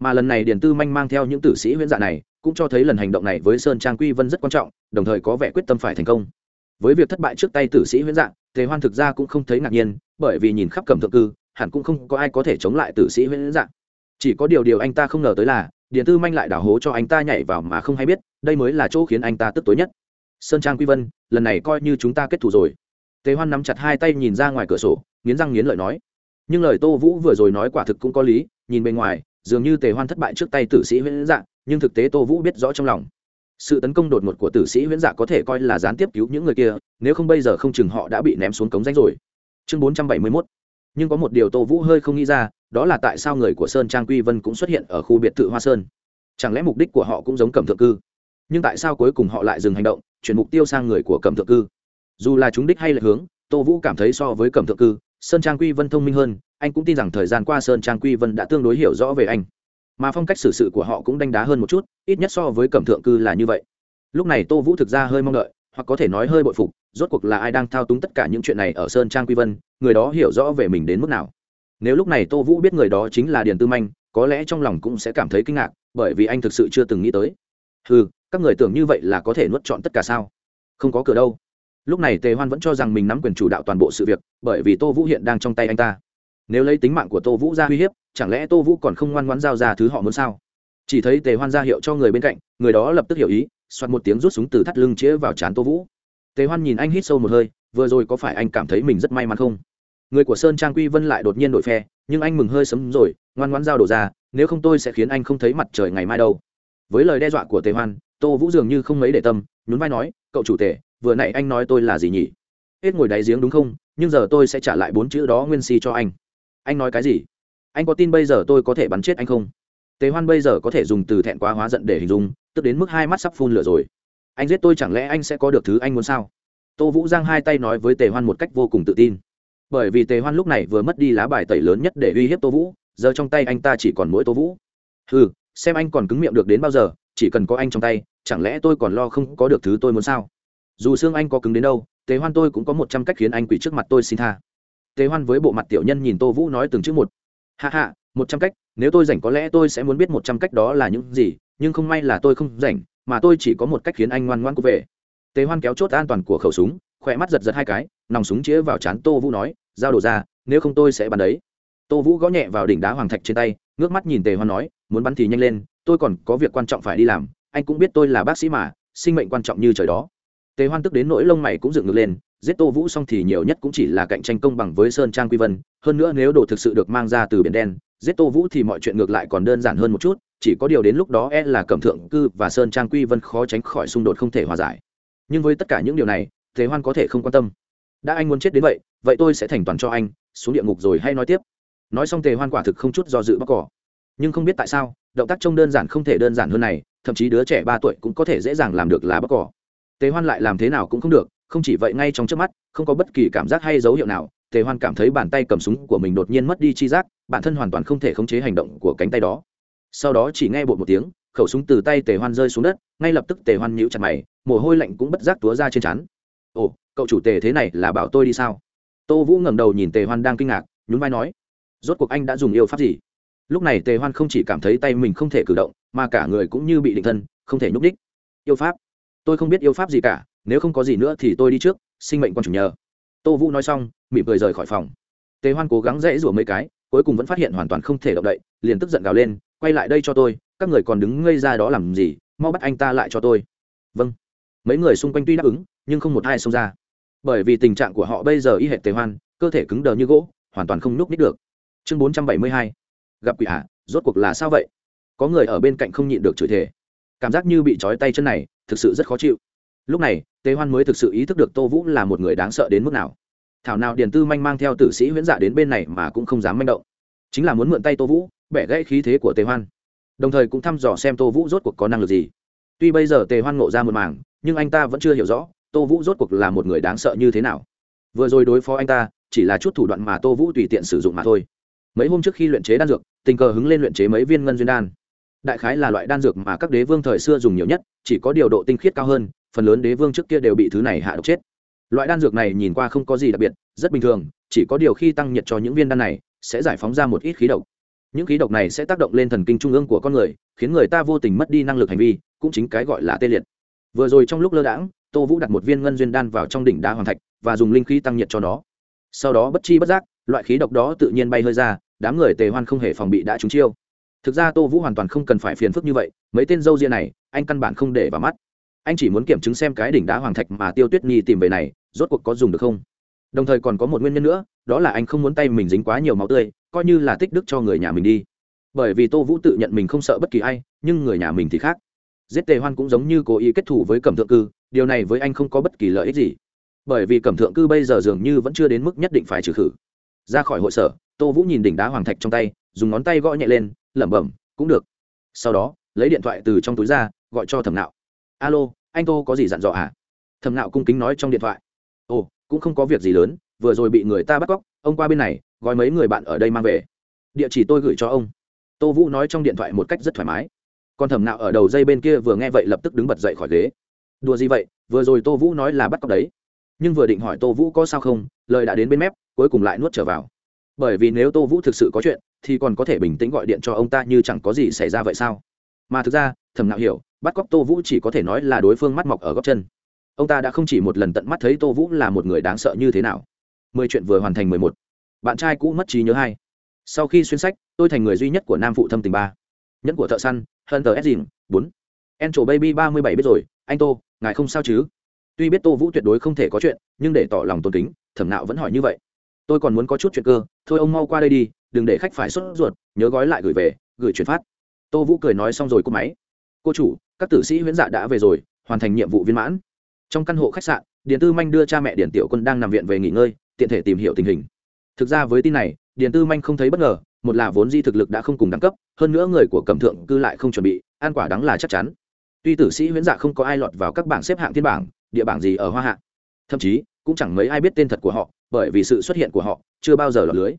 Mà lần này điền tư manh mang theo những tử sĩ huyễn dạ này, cũng cho thấy lần hành động này với sơn trang quy vân rất quan trọng, đồng thời có vẻ quyết tâm phải thành công. Với việc thất bại trước tay tử sĩ huyễn dạng tề hoan thực ra cũng không thấy ngạc nhiên, bởi vì nhìn khắp cẩm thượng cư, hẳn cũng không có ai có thể chống lại tử sĩ huyễn dạng chỉ có điều điều anh ta không ngờ tới là điện tư manh lại đảo hố cho anh ta nhảy vào mà không hay biết, đây mới là chỗ khiến anh ta tức tối nhất. Sơn trang quy vân, lần này coi như chúng ta kết thù rồi tề hoan nắm chặt hai tay nhìn ra ngoài cửa sổ, nghiến răng nghiến lợi nói. Nhưng lời tô vũ vừa rồi nói quả thực cũng có lý, nhìn bên ngoài, dường như tề hoan thất bại trước tay tử sĩ huyễn dạng nhưng thực tế tô vũ biết rõ trong lòng. Sự tấn công đột ngột của tử sĩ huyễn dạ có thể coi là gián tiếp cứu những người kia, nếu không bây giờ không chừng họ đã bị ném xuống cống danh rồi. Chương bốn trăm bảy mươi mốt. Nhưng có một điều tô vũ hơi không nghĩ ra, đó là tại sao người của sơn trang quy vân cũng xuất hiện ở khu biệt thự hoa sơn. Chẳng lẽ mục đích của họ cũng giống cẩm thượng cư? Nhưng tại sao cuối cùng họ lại dừng hành động, chuyển mục tiêu sang người của cẩm thượng cư? Dù là chúng đích hay là hướng, tô vũ cảm thấy so với cẩm thượng cư, sơn trang quy vân thông minh hơn, anh cũng tin rằng thời gian qua sơn trang quy vân đã tương đối hiểu rõ về anh. Mà phong cách xử sự của họ cũng đánh đá hơn một chút, ít nhất so với cẩm thượng cư là như vậy. Lúc này tô vũ thực ra hơi mong đợi, hoặc có thể nói hơi bội phục, rốt cuộc là ai đang thao túng tất cả những chuyện này ở sơn trang quy vân, người đó hiểu rõ về mình đến mức nào. Nếu lúc này tô vũ biết người đó chính là điền tư manh, có lẽ trong lòng cũng sẽ cảm thấy kinh ngạc, bởi vì anh thực sự chưa từng nghĩ tới. Ừ các người tưởng như vậy là có thể nuốt chọn tất cả sao? Không có cửa đâu lúc này tề hoan vẫn cho rằng mình nắm quyền chủ đạo toàn bộ sự việc, bởi vì tô vũ hiện đang trong tay anh ta. Nếu lấy tính mạng của tô vũ ra uy hiếp, chẳng lẽ tô vũ còn không ngoan ngoãn giao ra thứ họ muốn sao? Chỉ thấy tề hoan ra hiệu cho người bên cạnh, người đó lập tức hiểu ý soạt một tiếng rút súng từ thắt lưng chĩa vào trán tô vũ. Tề hoan nhìn anh hít sâu một hơi, vừa rồi có phải anh cảm thấy mình rất may mắn không? Người của sơn trang quy vân lại đột nhiên đổi phe, nhưng anh mừng hơi sấm rồi, ngoan ngoãn giao đổ ra, nếu không tôi sẽ khiến anh không thấy mặt trời ngày mai đâu. Với lời đe dọa của tề hoan, tô vũ dường như không mấy để tâm, nhún vai nói, cậu chủ tề vừa nãy anh nói tôi là gì nhỉ? Hết ngồi đáy giếng đúng không? Nhưng giờ tôi sẽ trả lại bốn chữ đó nguyên si cho anh. Anh nói cái gì? Anh có tin bây giờ tôi có thể bắn chết anh không? Tề hoan bây giờ có thể dùng từ thẹn quá hóa giận để hình dung, tức đến mức hai mắt sắp phun lửa rồi. Anh giết tôi chẳng lẽ anh sẽ có được thứ anh muốn sao? Tô vũ giang hai tay nói với tề hoan một cách vô cùng tự tin. Bởi vì tề hoan lúc này vừa mất đi lá bài tẩy lớn nhất để uy hiếp tô vũ, giờ trong tay anh ta chỉ còn mỗi tô vũ. Ừ xem anh còn cứng miệng được đến bao giờ, chỉ cần có anh trong tay, chẳng lẽ tôi còn lo không có được thứ tôi muốn sao? Dù xương anh có cứng đến đâu, tề hoan tôi cũng có một trăm cách khiến anh quỷ trước mặt tôi xin tha. Tề hoan với bộ mặt tiểu nhân nhìn tô vũ nói từng chữ một. Hạ hạ một trăm cách, nếu tôi rảnh có lẽ tôi sẽ muốn biết một trăm cách đó là những gì, nhưng không may là tôi không rảnh, mà tôi chỉ có một cách khiến anh ngoan ngoan cút về. Tề hoan kéo chốt an toàn của khẩu súng, khỏe mắt giật giật hai cái, nòng súng chĩa vào chán tô vũ nói, giao đồ ra, nếu không tôi sẽ bắn đấy. Tô vũ gõ nhẹ vào đỉnh đá hoàng thạch trên tay, ngước mắt nhìn tề hoan nói, muốn bắn thì nhanh lên, tôi còn có việc quan trọng phải đi làm, anh cũng biết tôi là bác sĩ mà, sinh mệnh quan trọng như trời đó tề hoan tức đến nỗi lông mày cũng dựng ngược lên, giết tô vũ xong thì nhiều nhất cũng chỉ là cạnh tranh công bằng với sơn trang quy vân, hơn nữa nếu đồ thực sự được mang ra từ biển đen, giết tô vũ thì mọi chuyện ngược lại còn đơn giản hơn một chút, chỉ có điều đến lúc đó e là cẩm thượng cư và sơn trang quy vân khó tránh khỏi xung đột không thể hòa giải. Nhưng với tất cả những điều này thế hoan có thể không quan tâm. Đã anh muốn chết đến vậy vậy tôi sẽ thành toàn cho anh, xuống địa ngục rồi hay nói tiếp. Nói xong tề hoan quả thực không chút do dự bóc cỏ. Nhưng không biết tại sao, động tác trông đơn giản không thể đơn giản hơn này, thậm chí đứa trẻ ba tuổi cũng có thể dễ dàng làm được là bóc cỏ tề hoan lại làm thế nào cũng không được, không chỉ vậy ngay trong trước mắt, không có bất kỳ cảm giác hay dấu hiệu nào, tề hoan cảm thấy bàn tay cầm súng của mình đột nhiên mất đi chi giác, bản thân hoàn toàn không thể khống chế hành động của cánh tay đó. Sau đó chỉ nghe bột một tiếng, khẩu súng từ tay tề hoan rơi xuống đất, ngay lập tức tề hoan nhíu chặt mày, mồ hôi lạnh cũng bất giác túa ra trên trán. Ồ, cậu chủ tề thế này là bảo tôi đi sao? Tô vũ ngẩng đầu nhìn tề hoan đang kinh ngạc, nhún vai nói, rốt cuộc anh đã dùng yêu pháp gì? Lúc này tề hoan không chỉ cảm thấy tay mình không thể cử động, mà cả người cũng như bị định thân, không thể nhúc đích yêu pháp? Tôi không biết yêu pháp gì cả, nếu không có gì nữa thì tôi đi trước, sinh mệnh quan chủ nhờ. Tô vũ nói xong, mỉm cười rời khỏi phòng. Tề hoan cố gắng dễ rủa mấy cái, cuối cùng vẫn phát hiện hoàn toàn không thể động đậy, liền tức giận gào lên, quay lại đây cho tôi, các người còn đứng ngây ra đó làm gì, mau bắt anh ta lại cho tôi. Vâng. Mấy người xung quanh tuy đáp ứng, nhưng không một ai xông ra. Bởi vì tình trạng của họ bây giờ y hệt tề hoan, cơ thể cứng đờ như gỗ, hoàn toàn không nhúc nít được. Chương bốn trăm bảy mươi hai. Gặp quỷ hạ rốt cuộc là sao vậy? Có người ở bên cạnh không nhịn được chửi thề cảm giác như bị trói tay chân này, thực sự rất khó chịu. Lúc này tề hoan mới thực sự ý thức được tô vũ là một người đáng sợ đến mức nào. Thảo nào điền tư manh mang theo tử sĩ huyễn dạ đến bên này mà cũng không dám manh động. Chính là muốn mượn tay tô vũ, bẻ gãy khí thế của tề hoan. Đồng thời cũng thăm dò xem tô vũ rốt cuộc có năng lực gì. Tuy bây giờ tề hoan ngộ ra một mảng nhưng anh ta vẫn chưa hiểu rõ, tô vũ rốt cuộc là một người đáng sợ như thế nào. Vừa rồi đối phó anh ta, chỉ là chút thủ đoạn mà tô vũ tùy tiện sử dụng mà thôi. Mấy hôm trước khi luyện chế đan dược, tình cờ hứng lên luyện chế mấy viên ngân duyên đan đại khái là loại đan dược mà các đế vương thời xưa dùng nhiều nhất, chỉ có điều độ tinh khiết cao hơn, phần lớn đế vương trước kia đều bị thứ này hạ độc chết. Loại đan dược này nhìn qua không có gì đặc biệt, rất bình thường, chỉ có điều khi tăng nhiệt cho những viên đan này, sẽ giải phóng ra một ít khí độc. Những khí độc này sẽ tác động lên thần kinh trung ương của con người, khiến người ta vô tình mất đi năng lực hành vi, cũng chính cái gọi là tê liệt. Vừa rồi trong lúc lơ đãng, tô vũ đặt một viên ngân duyên đan vào trong đỉnh đá hoàng thạch và dùng linh khí tăng nhiệt cho nó. Sau đó bất chi bất giác, loại khí độc đó tự nhiên bay hơi ra, đám người tề hoan không hề phòng bị đã trúng chiêu thực ra tô vũ hoàn toàn không cần phải phiền phức như vậy, mấy tên dâu ria này, anh căn bản không để vào mắt. Anh chỉ muốn kiểm chứng xem cái đỉnh đá hoàng thạch mà tiêu tuyết nhi tìm về này, rốt cuộc có dùng được không? Đồng thời còn có một nguyên nhân nữa, đó là anh không muốn tay mình dính quá nhiều máu tươi, coi như là tích đức cho người nhà mình đi. Bởi vì tô vũ tự nhận mình không sợ bất kỳ ai, nhưng người nhà mình thì khác. Giết tề hoan cũng giống như cố ý kết thủ với cẩm thượng cư, điều này với anh không có bất kỳ lợi ích gì. Bởi vì cẩm thượng cư bây giờ dường như vẫn chưa đến mức nhất định phải trừ khử. Ra khỏi hội sở, tô vũ nhìn đỉnh đá hoàng thạch trong tay, dùng ngón tay gõ nhẹ lên lẩm bẩm, cũng được. Sau đó, lấy điện thoại từ trong túi ra, gọi cho thẩm nạo. Alo, anh tô có gì dặn dò à thẩm nạo cung kính nói trong điện thoại. Ồ, cũng không có việc gì lớn, vừa rồi bị người ta bắt cóc, ông qua bên này gói mấy người bạn ở đây mang về. Địa chỉ tôi gửi cho ông. Tô vũ nói trong điện thoại một cách rất thoải mái. Còn thẩm nạo ở đầu dây bên kia vừa nghe vậy lập tức đứng bật dậy khỏi ghế. Đùa gì vậy? Vừa rồi tô vũ nói là bắt cóc đấy. Nhưng vừa định hỏi tô vũ có sao không, lời đã đến bên mép, cuối cùng lại nuốt trở vào. Bởi vì nếu tô vũ thực sự có chuyện thì còn có thể bình tĩnh gọi điện cho ông ta như chẳng có gì xảy ra vậy sao? Mà thực ra, thẩm nạo hiểu, bắt cóc tô vũ chỉ có thể nói là đối phương mắt mọc ở góc chân. Ông ta đã không chỉ một lần tận mắt thấy tô vũ là một người đáng sợ như thế nào. Mười chuyện vừa hoàn thành mười một. Bạn trai cũ mất trí nhớ hai. Sau khi xuyên sách, tôi thành người duy nhất của nam phụ thâm tình ba. Nhẫn của thợ săn, Hunter s. Dìm bốn. En trổ baby ba mươi bảy biết rồi, anh tô, ngài không sao chứ? Tuy biết tô vũ tuyệt đối không thể có chuyện, nhưng để tỏ lòng tôn kính, thẩm nạo vẫn hỏi như vậy. Tôi còn muốn có chút chuyện cơ, thôi ông mau qua đây đi đừng để khách phải sốt ruột, nhớ gói lại gửi về, gửi chuyển phát. Tô vũ cười nói xong rồi cô máy. Cô chủ, các tử sĩ huyễn dạ đã về rồi, hoàn thành nhiệm vụ viên mãn. Trong căn hộ khách sạn, điền tư manh đưa cha mẹ điền tiểu quân đang nằm viện về nghỉ ngơi, tiện thể tìm hiểu tình hình. Thực ra với tin này, điền tư manh không thấy bất ngờ, một là vốn di thực lực đã không cùng đẳng cấp, hơn nữa người của cẩm thượng cư lại không chuẩn bị an quả đắng là chắc chắn. Tuy tử sĩ huyễn dạ không có ai lọt vào các bảng xếp hạng thiên bảng, địa bảng gì ở hoa hạ. Thậm chí, cũng chẳng mấy ai biết tên thật của họ, bởi vì sự xuất hiện của họ chưa bao giờ lọt lưới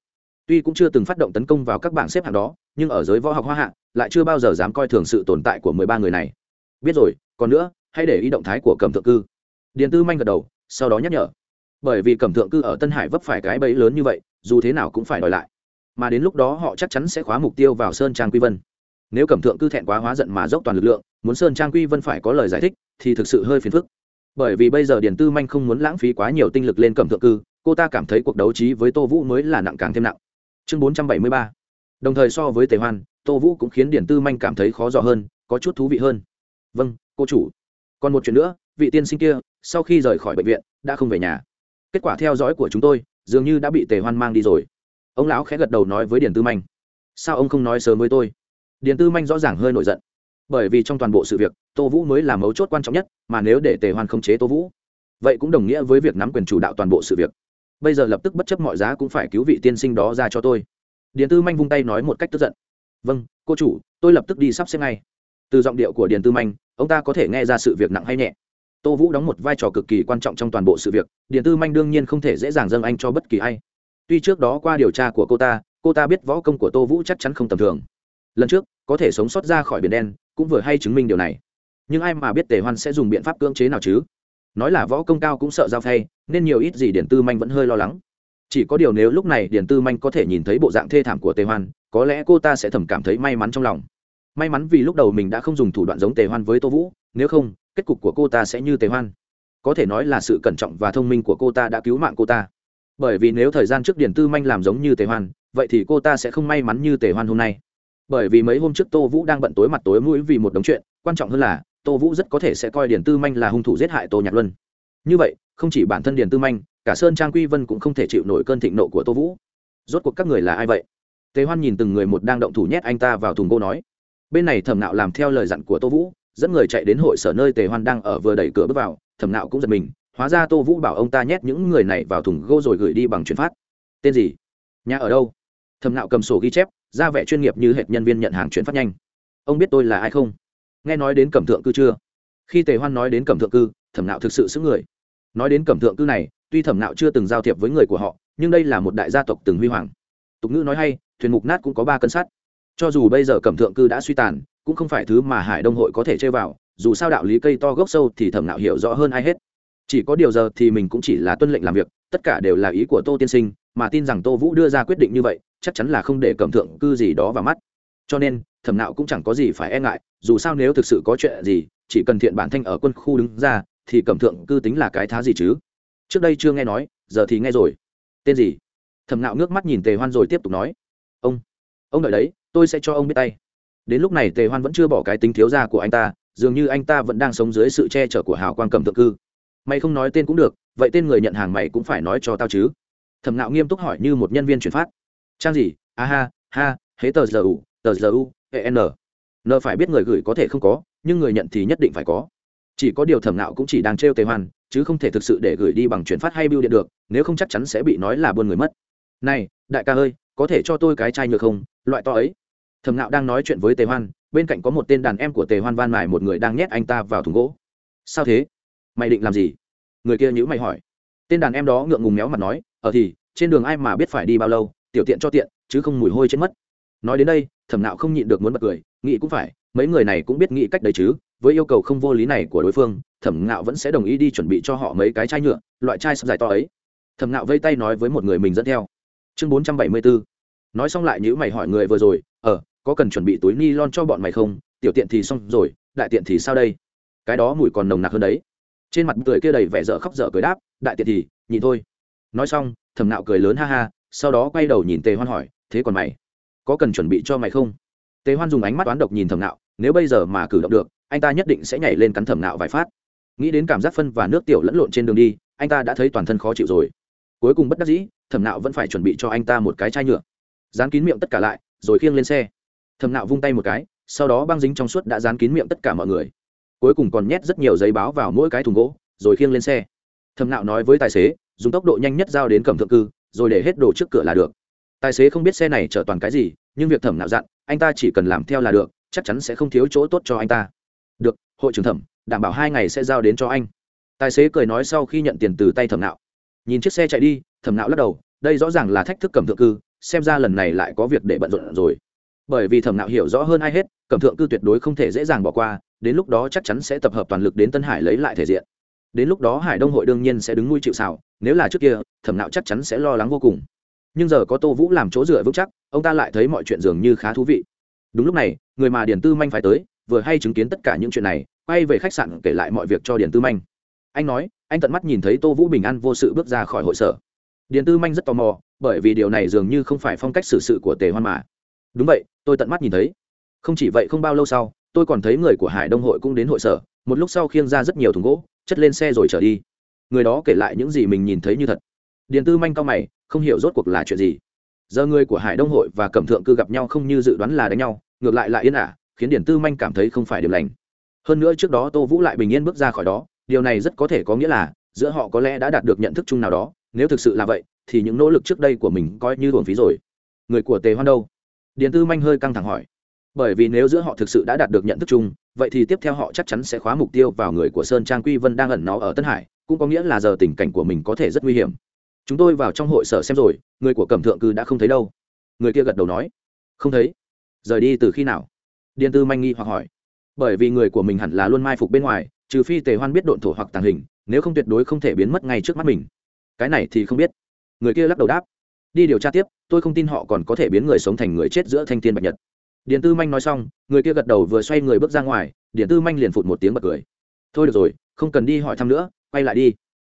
tuy cũng chưa từng phát động tấn công vào các bảng xếp hạng đó, nhưng ở giới võ học hoa hạ, lại chưa bao giờ dám coi thường sự tồn tại của mười ba người này. Biết rồi, còn nữa, hãy để ý động thái của cẩm thượng cư. Điền tư manh gật đầu, sau đó nhắc nhở. Bởi vì cẩm thượng cư ở tân hải vấp phải cái bẫy lớn như vậy, dù thế nào cũng phải đòi lại. Mà đến lúc đó họ chắc chắn sẽ khóa mục tiêu vào sơn trang quy vân. Nếu cẩm thượng cư thẹn quá hóa giận mà dốc toàn lực lượng, muốn sơn trang quy vân phải có lời giải thích, thì thực sự hơi phiền phức. Bởi vì bây giờ điền tư manh không muốn lãng phí quá nhiều tinh lực lên cẩm thượng cư, cô ta cảm thấy cuộc đấu trí với tô vũ mới là nặng càng thêm nặng chương bốn trăm bảy mươi ba. Đồng thời so với tề hoan, tô vũ cũng khiến điển tư manh cảm thấy khó dò hơn, có chút thú vị hơn. Vâng cô chủ. Còn một chuyện nữa, vị tiên sinh kia, sau khi rời khỏi bệnh viện, đã không về nhà. Kết quả theo dõi của chúng tôi, dường như đã bị tề hoan mang đi rồi. Ông lão khẽ gật đầu nói với điển tư manh. Sao ông không nói sớm với tôi? Điển tư manh rõ ràng hơi nổi giận. Bởi vì trong toàn bộ sự việc, tô vũ mới là mấu chốt quan trọng nhất, mà nếu để tề hoan không chế tô vũ, vậy cũng đồng nghĩa với việc nắm quyền chủ đạo toàn bộ sự việc bây giờ lập tức bất chấp mọi giá cũng phải cứu vị tiên sinh đó ra cho tôi. Điền tư manh vung tay nói một cách tức giận. Vâng cô chủ, tôi lập tức đi sắp xếp ngay. Từ giọng điệu của điền tư manh, ông ta có thể nghe ra sự việc nặng hay nhẹ. Tô vũ đóng một vai trò cực kỳ quan trọng trong toàn bộ sự việc, điền tư manh đương nhiên không thể dễ dàng dâng anh cho bất kỳ ai. Tuy trước đó qua điều tra của cô ta cô ta biết võ công của tô vũ chắc chắn không tầm thường. Lần trước, có thể sống sót ra khỏi biển đen, cũng vừa hay chứng minh điều này. Nhưng ai mà biết tề hoan sẽ dùng biện pháp cưỡng chế nào chứ? Nói là võ công cao cũng sợ giao thay nên nhiều ít gì điển tư manh vẫn hơi lo lắng. Chỉ có điều nếu lúc này điển tư manh có thể nhìn thấy bộ dạng thê thảm của tề hoan, có lẽ cô ta sẽ thầm cảm thấy may mắn trong lòng. May mắn vì lúc đầu mình đã không dùng thủ đoạn giống tề hoan với tô vũ, nếu không, kết cục của cô ta sẽ như tề hoan. Có thể nói là sự cẩn trọng và thông minh của cô ta đã cứu mạng cô ta. Bởi vì nếu thời gian trước điển tư manh làm giống như tề hoan, vậy thì cô ta sẽ không may mắn như tề hoan hôm nay. Bởi vì mấy hôm trước tô vũ đang bận tối mặt tối mũi vì một đống chuyện, quan trọng hơn là, tô vũ rất có thể sẽ coi điền tư manh là hung thủ giết hại tô nhạc luân như vậy, không chỉ bản thân điền tư manh, cả sơn trang quy vân cũng không thể chịu nổi cơn thịnh nộ của tô vũ. Rốt cuộc các người là ai vậy? Tề hoan nhìn từng người một đang động thủ nhét anh ta vào thùng cô nói. Bên này thẩm nạo làm theo lời dặn của tô vũ, dẫn người chạy đến hội sở nơi tề hoan đang ở vừa đẩy cửa bước vào. Thẩm nạo cũng giật mình, hóa ra tô vũ bảo ông ta nhét những người này vào thùng gô rồi gửi đi bằng chuyển phát. Tên gì? Nhà ở đâu? Thẩm nạo cầm sổ ghi chép, ra vẻ chuyên nghiệp như hệt nhân viên nhận hàng chuyển phát nhanh. Ông biết tôi là ai không? Nghe nói đến cẩm thượng cư chưa? Khi tề hoan nói đến cẩm thượng cư, thẩm nạo thực sự xứng người nói đến cẩm thượng cư này, tuy thẩm nạo chưa từng giao thiệp với người của họ, nhưng đây là một đại gia tộc từng huy hoàng. Tục ngữ nói hay, thuyền mục nát cũng có ba cân sắt. Cho dù bây giờ cẩm thượng cư đã suy tàn, cũng không phải thứ mà hải đông hội có thể chơi vào, dù sao đạo lý cây to gốc sâu thì thẩm nạo hiểu rõ hơn ai hết. Chỉ có điều giờ thì mình cũng chỉ là tuân lệnh làm việc, tất cả đều là ý của tô tiên sinh, mà tin rằng tô vũ đưa ra quyết định như vậy, chắc chắn là không để cẩm thượng cư gì đó vào mắt. Cho nên, thẩm nạo cũng chẳng có gì phải e ngại, dù sao nếu thực sự có chuyện gì, chỉ cần thiện bản thanh ở quân khu đứng ra thì cẩm thượng cư tính là cái thá gì chứ? Trước đây chưa nghe nói, giờ thì nghe rồi. Tên gì? Thẩm nạo ngước mắt nhìn tề hoan rồi tiếp tục nói. Ông ông đợi đấy, tôi sẽ cho ông biết tay. Đến lúc này tề hoan vẫn chưa bỏ cái tính thiếu gia của anh ta, dường như anh ta vẫn đang sống dưới sự che chở của hào quang cầm thượng cư. Mày không nói tên cũng được, vậy tên người nhận hàng mày cũng phải nói cho tao chứ. Thẩm nạo nghiêm túc hỏi như một nhân viên chuyển phát. Trang gì? A ha ha, hế tờ giờ u, tờ giờ u e hệ n n phải biết người gửi có thể không có, nhưng người nhận thì nhất định phải có chỉ có điều thẩm nạo cũng chỉ đang trêu tề hoàn, chứ không thể thực sự để gửi đi bằng chuyển phát hay bưu điện được nếu không chắc chắn sẽ bị nói là buôn người mất. Này đại ca ơi có thể cho tôi cái chai nhựa không? Loại to ấy. Thẩm nạo đang nói chuyện với tề hoan bên cạnh có một tên đàn em của tề hoan van mài một người đang nhét anh ta vào thùng gỗ. Sao thế? Mày định làm gì? Người kia nhữ mày hỏi. Tên đàn em đó ngượng ngùng méo mặt nói ở thì trên đường ai mà biết phải đi bao lâu tiểu tiện cho tiện chứ không mùi hôi chết mất. Nói đến đây thẩm nạo không nhịn được muốn bật cười nghĩ cũng phải mấy người này cũng biết nghĩ cách đấy chứ với yêu cầu không vô lý này của đối phương, thẩm nạo vẫn sẽ đồng ý đi chuẩn bị cho họ mấy cái chai nhựa, loại chai sắp dài to ấy. Thẩm nạo vây tay nói với một người mình dẫn theo. Chương bốn trăm bảy mươi bốn nói xong lại nhữ mày hỏi người vừa rồi ờ có cần chuẩn bị túi ni lon cho bọn mày không? Tiểu tiện thì xong rồi, đại tiện thì sao đây? Cái đó mùi còn nồng nặc hơn đấy. Trên mặt cười kia đầy vẻ dở khóc dở cười đáp, đại tiện thì nhìn thôi. Nói xong, thẩm nạo cười lớn ha ha, sau đó quay đầu nhìn tề hoan hỏi, thế còn mày, có cần chuẩn bị cho mày không? Tề hoan dùng ánh mắt toán độc nhìn thẩm nạo nếu bây giờ mà cử động được anh ta nhất định sẽ nhảy lên cắn thẩm nạo vài phát. Nghĩ đến cảm giác phân và nước tiểu lẫn lộn trên đường đi, anh ta đã thấy toàn thân khó chịu rồi. Cuối cùng bất đắc dĩ thẩm nạo vẫn phải chuẩn bị cho anh ta một cái chai nhựa. Dán kín miệng tất cả lại, rồi khiêng lên xe. Thẩm nạo vung tay một cái, sau đó băng dính trong suốt đã dán kín miệng tất cả mọi người. Cuối cùng còn nhét rất nhiều giấy báo vào mỗi cái thùng gỗ, rồi khiêng lên xe. Thẩm nạo nói với tài xế, dùng tốc độ nhanh nhất giao đến cẩm thượng cư, rồi để hết đồ trước cửa là được. Tài xế không biết xe này chở toàn cái gì, nhưng việc thẩm nạo dặn, anh ta chỉ cần làm theo là được, chắc chắn sẽ không thiếu chỗ tốt cho anh ta hội trưởng thẩm, đảm bảo hai ngày sẽ giao đến cho anh. Tài xế cười nói sau khi nhận tiền từ tay thẩm nạo. Nhìn chiếc xe chạy đi, thẩm nạo lắc đầu, đây rõ ràng là thách thức cẩm thượng cư, xem ra lần này lại có việc để bận rộn rồi. Bởi vì thẩm nạo hiểu rõ hơn ai hết, cẩm thượng cư tuyệt đối không thể dễ dàng bỏ qua, đến lúc đó chắc chắn sẽ tập hợp toàn lực đến tân hải lấy lại thể diện. Đến lúc đó hải đông hội đương nhiên sẽ đứng nuôi chịu xào nếu là trước kia, thẩm nạo chắc chắn sẽ lo lắng vô cùng. Nhưng giờ có tô vũ làm chỗ dựa vững chắc, ông ta lại thấy mọi chuyện dường như khá thú vị. Đúng lúc này, người mà điền tư manh phải tới vừa hay chứng kiến tất cả những chuyện này, quay về khách sạn kể lại mọi việc cho điền tư manh. Anh nói, anh tận mắt nhìn thấy tô vũ bình an vô sự bước ra khỏi hội sở. Điền tư manh rất tò mò, bởi vì điều này dường như không phải phong cách xử sự của tề hoan mà. Đúng vậy, tôi tận mắt nhìn thấy. Không chỉ vậy không bao lâu sau, tôi còn thấy người của hải đông hội cũng đến hội sở, một lúc sau khiêng ra rất nhiều thùng gỗ, chất lên xe rồi trở đi. Người đó kể lại những gì mình nhìn thấy như thật. Điền tư manh cao mày, không hiểu rốt cuộc là chuyện gì. Giờ người của hải đông hội và cẩm thượng cư gặp nhau không như dự đoán là đánh nhau, ngược lại là yên ả khiến điền tư manh cảm thấy không phải điểm lành. Hơn nữa trước đó tô vũ lại bình yên bước ra khỏi đó, điều này rất có thể có nghĩa là giữa họ có lẽ đã đạt được nhận thức chung nào đó, nếu thực sự là vậy, thì những nỗ lực trước đây của mình coi như uổng phí rồi. Người của tề hoan đâu? Điền tư manh hơi căng thẳng hỏi. Bởi vì nếu giữa họ thực sự đã đạt được nhận thức chung, vậy thì tiếp theo họ chắc chắn sẽ khóa mục tiêu vào người của sơn trang quy vân đang ẩn nó ở tân hải, cũng có nghĩa là giờ tình cảnh của mình có thể rất nguy hiểm. Chúng tôi vào trong hội sở xem rồi, người của cẩm thượng cư đã không thấy đâu. Người kia gật đầu nói. Không thấy. Rời đi từ khi nào? Điền tư manh nghi hoặc hỏi. Bởi vì người của mình hẳn là luôn mai phục bên ngoài, trừ phi tề hoan biết độn thổ hoặc tàng hình, nếu không tuyệt đối không thể biến mất ngay trước mắt mình. Cái này thì không biết. Người kia lắc đầu đáp. Đi điều tra tiếp, tôi không tin họ còn có thể biến người sống thành người chết giữa thanh thiên bạch nhật. Điện tư manh nói xong, người kia gật đầu vừa xoay người bước ra ngoài điện tư manh liền phụt một tiếng bật cười. Thôi được rồi, không cần đi hỏi thăm nữa, quay lại đi.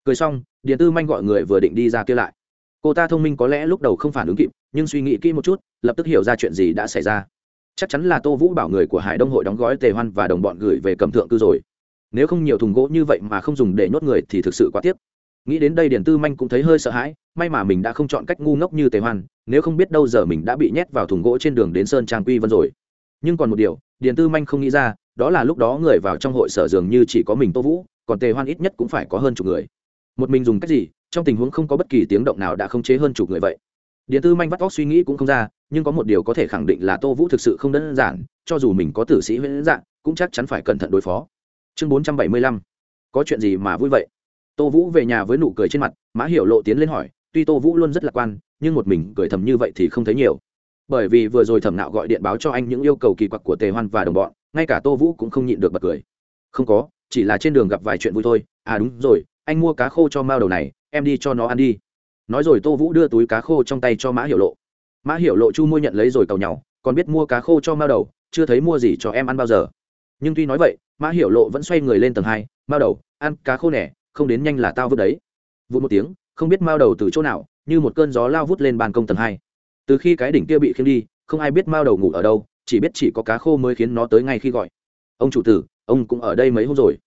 Cười xong điện tư manh gọi người vừa định đi ra kia lại. Cô ta thông minh có lẽ lúc đầu không phản ứng kịp, nhưng suy nghĩ kỹ một chút, lập tức hiểu ra chuyện gì đã xảy ra chắc chắn là tô vũ bảo người của hải đông hội đóng gói tề hoan và đồng bọn gửi về cầm thượng cư rồi. Nếu không nhiều thùng gỗ như vậy mà không dùng để nhốt người thì thực sự quá tiếc. Nghĩ đến đây điển tư manh cũng thấy hơi sợ hãi, may mà mình đã không chọn cách ngu ngốc như tề hoan, nếu không biết đâu giờ mình đã bị nhét vào thùng gỗ trên đường đến sơn trang quy vân rồi. Nhưng còn một điều, điền tư manh không nghĩ ra, đó là lúc đó người vào trong hội sở dường như chỉ có mình tô vũ, còn tề hoan ít nhất cũng phải có hơn chục người. Một mình dùng cách gì, trong tình huống không có bất kỳ tiếng động nào đã không chế hơn chục người vậy điện tư manh vắt vóc suy nghĩ cũng không ra, nhưng có một điều có thể khẳng định là tô vũ thực sự không đơn giản, cho dù mình có tử sĩ huyễn dạng, cũng chắc chắn phải cẩn thận đối phó. Chương bốn trăm bảy mươi lăm. Có chuyện gì mà vui vậy? Tô vũ về nhà với nụ cười trên mặt, mã hiểu lộ tiến lên hỏi, tuy tô vũ luôn rất lạc quan, nhưng một mình cười thầm như vậy thì không thấy nhiều. Bởi vì vừa rồi thẩm nạo gọi điện báo cho anh những yêu cầu kỳ quặc của tề hoan và đồng bọn, ngay cả tô vũ cũng không nhịn được bật cười. Không có, chỉ là trên đường gặp vài chuyện vui thôi. À đúng rồi, anh mua cá khô cho mao đầu này, em đi cho nó ăn đi nói rồi tô vũ đưa túi cá khô trong tay cho mã hiểu lộ mã hiểu lộ chu mua nhận lấy rồi cầu nhau còn biết mua cá khô cho mao đầu chưa thấy mua gì cho em ăn bao giờ nhưng tuy nói vậy mã hiểu lộ vẫn xoay người lên tầng hai mao đầu ăn cá khô nẻ không đến nhanh là tao vứt đấy vụt một tiếng không biết mao đầu từ chỗ nào như một cơn gió lao vút lên ban công tầng hai từ khi cái đỉnh kia bị khiêng đi không ai biết mao đầu ngủ ở đâu chỉ biết chỉ có cá khô mới khiến nó tới ngay khi gọi ông chủ tử ông cũng ở đây mấy hôm rồi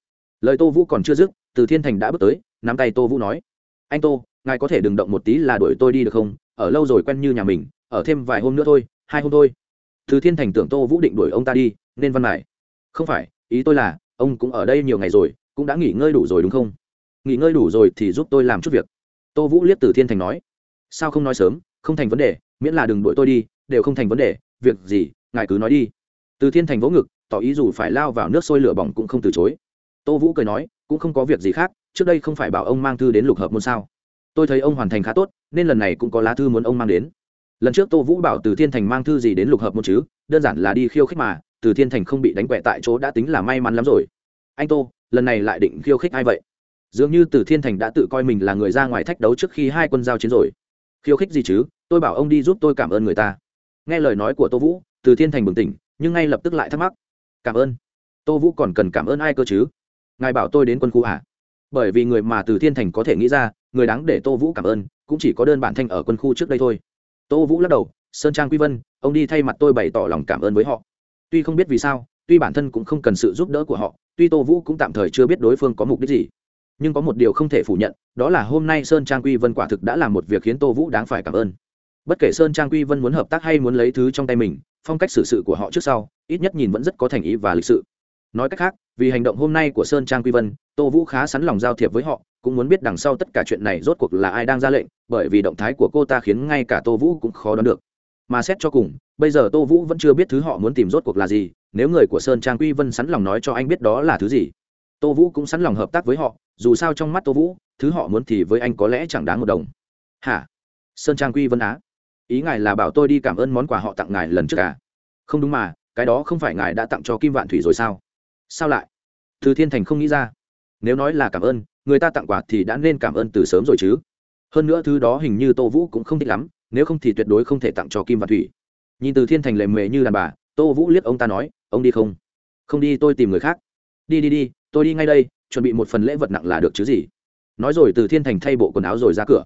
lời tô vũ còn chưa dứt từ thiên thành đã bước tới nắm tay tô vũ nói anh tô ngài có thể đừng động một tí là đuổi tôi đi được không? Ở lâu rồi quen như nhà mình, ở thêm vài hôm nữa thôi, hai hôm thôi. Từ thiên thành tưởng tô vũ định đuổi ông ta đi, nên văn mải. Không phải, ý tôi là, ông cũng ở đây nhiều ngày rồi, cũng đã nghỉ ngơi đủ rồi đúng không? Nghỉ ngơi đủ rồi thì giúp tôi làm chút việc. Tô vũ liếc từ thiên thành nói. Sao không nói sớm, không thành vấn đề, miễn là đừng đuổi tôi đi, đều không thành vấn đề, việc gì, ngài cứ nói đi. Từ thiên thành vỗ ngực, tỏ ý dù phải lao vào nước sôi lửa bỏng cũng không từ chối. Tô vũ cười nói, cũng không có việc gì khác, trước đây không phải bảo ông mang thư đến lục hợp môn sao? Tôi thấy ông hoàn thành khá tốt, nên lần này cũng có lá thư muốn ông mang đến. Lần trước tô vũ bảo từ thiên thành mang thư gì đến lục hợp một chứ, đơn giản là đi khiêu khích mà, từ thiên thành không bị đánh quẹ tại chỗ đã tính là may mắn lắm rồi. Anh tô, lần này lại định khiêu khích ai vậy? Dường như từ thiên thành đã tự coi mình là người ra ngoài thách đấu trước khi hai quân giao chiến rồi. Khiêu khích gì chứ, tôi bảo ông đi giúp tôi cảm ơn người ta. Nghe lời nói của tô vũ, từ thiên thành bừng tỉnh, nhưng ngay lập tức lại thắc mắc. Cảm ơn. Tô vũ còn cần cảm ơn ai cơ chứ? Ngài bảo tôi đến quân khu à? Bởi vì người mà từ thiên thành có thể nghĩ ra, người đáng để tô vũ cảm ơn, cũng chỉ có đơn bản thanh ở quân khu trước đây thôi. Tô vũ lắc đầu, sơn trang quy vân, ông đi thay mặt tôi bày tỏ lòng cảm ơn với họ. Tuy không biết vì sao, tuy bản thân cũng không cần sự giúp đỡ của họ, tuy tô vũ cũng tạm thời chưa biết đối phương có mục đích gì. Nhưng có một điều không thể phủ nhận, đó là hôm nay sơn trang quy vân quả thực đã làm một việc khiến tô vũ đáng phải cảm ơn. Bất kể sơn trang quy vân muốn hợp tác hay muốn lấy thứ trong tay mình, phong cách xử sự của họ trước sau, ít nhất nhìn vẫn rất có thành ý và lịch sự nói cách khác, vì hành động hôm nay của sơn trang quy vân, tô vũ khá sẵn lòng giao thiệp với họ, cũng muốn biết đằng sau tất cả chuyện này rốt cuộc là ai đang ra lệnh, bởi vì động thái của cô ta khiến ngay cả tô vũ cũng khó đoán được. Mà xét cho cùng, bây giờ tô vũ vẫn chưa biết thứ họ muốn tìm rốt cuộc là gì, nếu người của sơn trang quy vân sẵn lòng nói cho anh biết đó là thứ gì. Tô vũ cũng sẵn lòng hợp tác với họ, dù sao trong mắt tô vũ, thứ họ muốn thì với anh có lẽ chẳng đáng một đồng. Hả? Sơn trang quy vân á? Ý ngài là bảo tôi đi cảm ơn món quà họ tặng ngài lần trước à? Không đúng mà, cái đó không phải ngài đã tặng cho kim vạn thủy rồi sao? Sao lại? Từ thiên thành không nghĩ ra. Nếu nói là cảm ơn, người ta tặng quà thì đã nên cảm ơn từ sớm rồi chứ. Hơn nữa thứ đó hình như tô vũ cũng không thích lắm, nếu không thì tuyệt đối không thể tặng cho kim và thủy. Nhìn từ thiên thành lệ mề như đàn bà, tô vũ liếc ông ta nói, ông đi không? Không đi, tôi tìm người khác. Đi đi đi, tôi đi ngay đây, chuẩn bị một phần lễ vật nặng là được chứ gì. Nói rồi từ thiên thành thay bộ quần áo rồi ra cửa.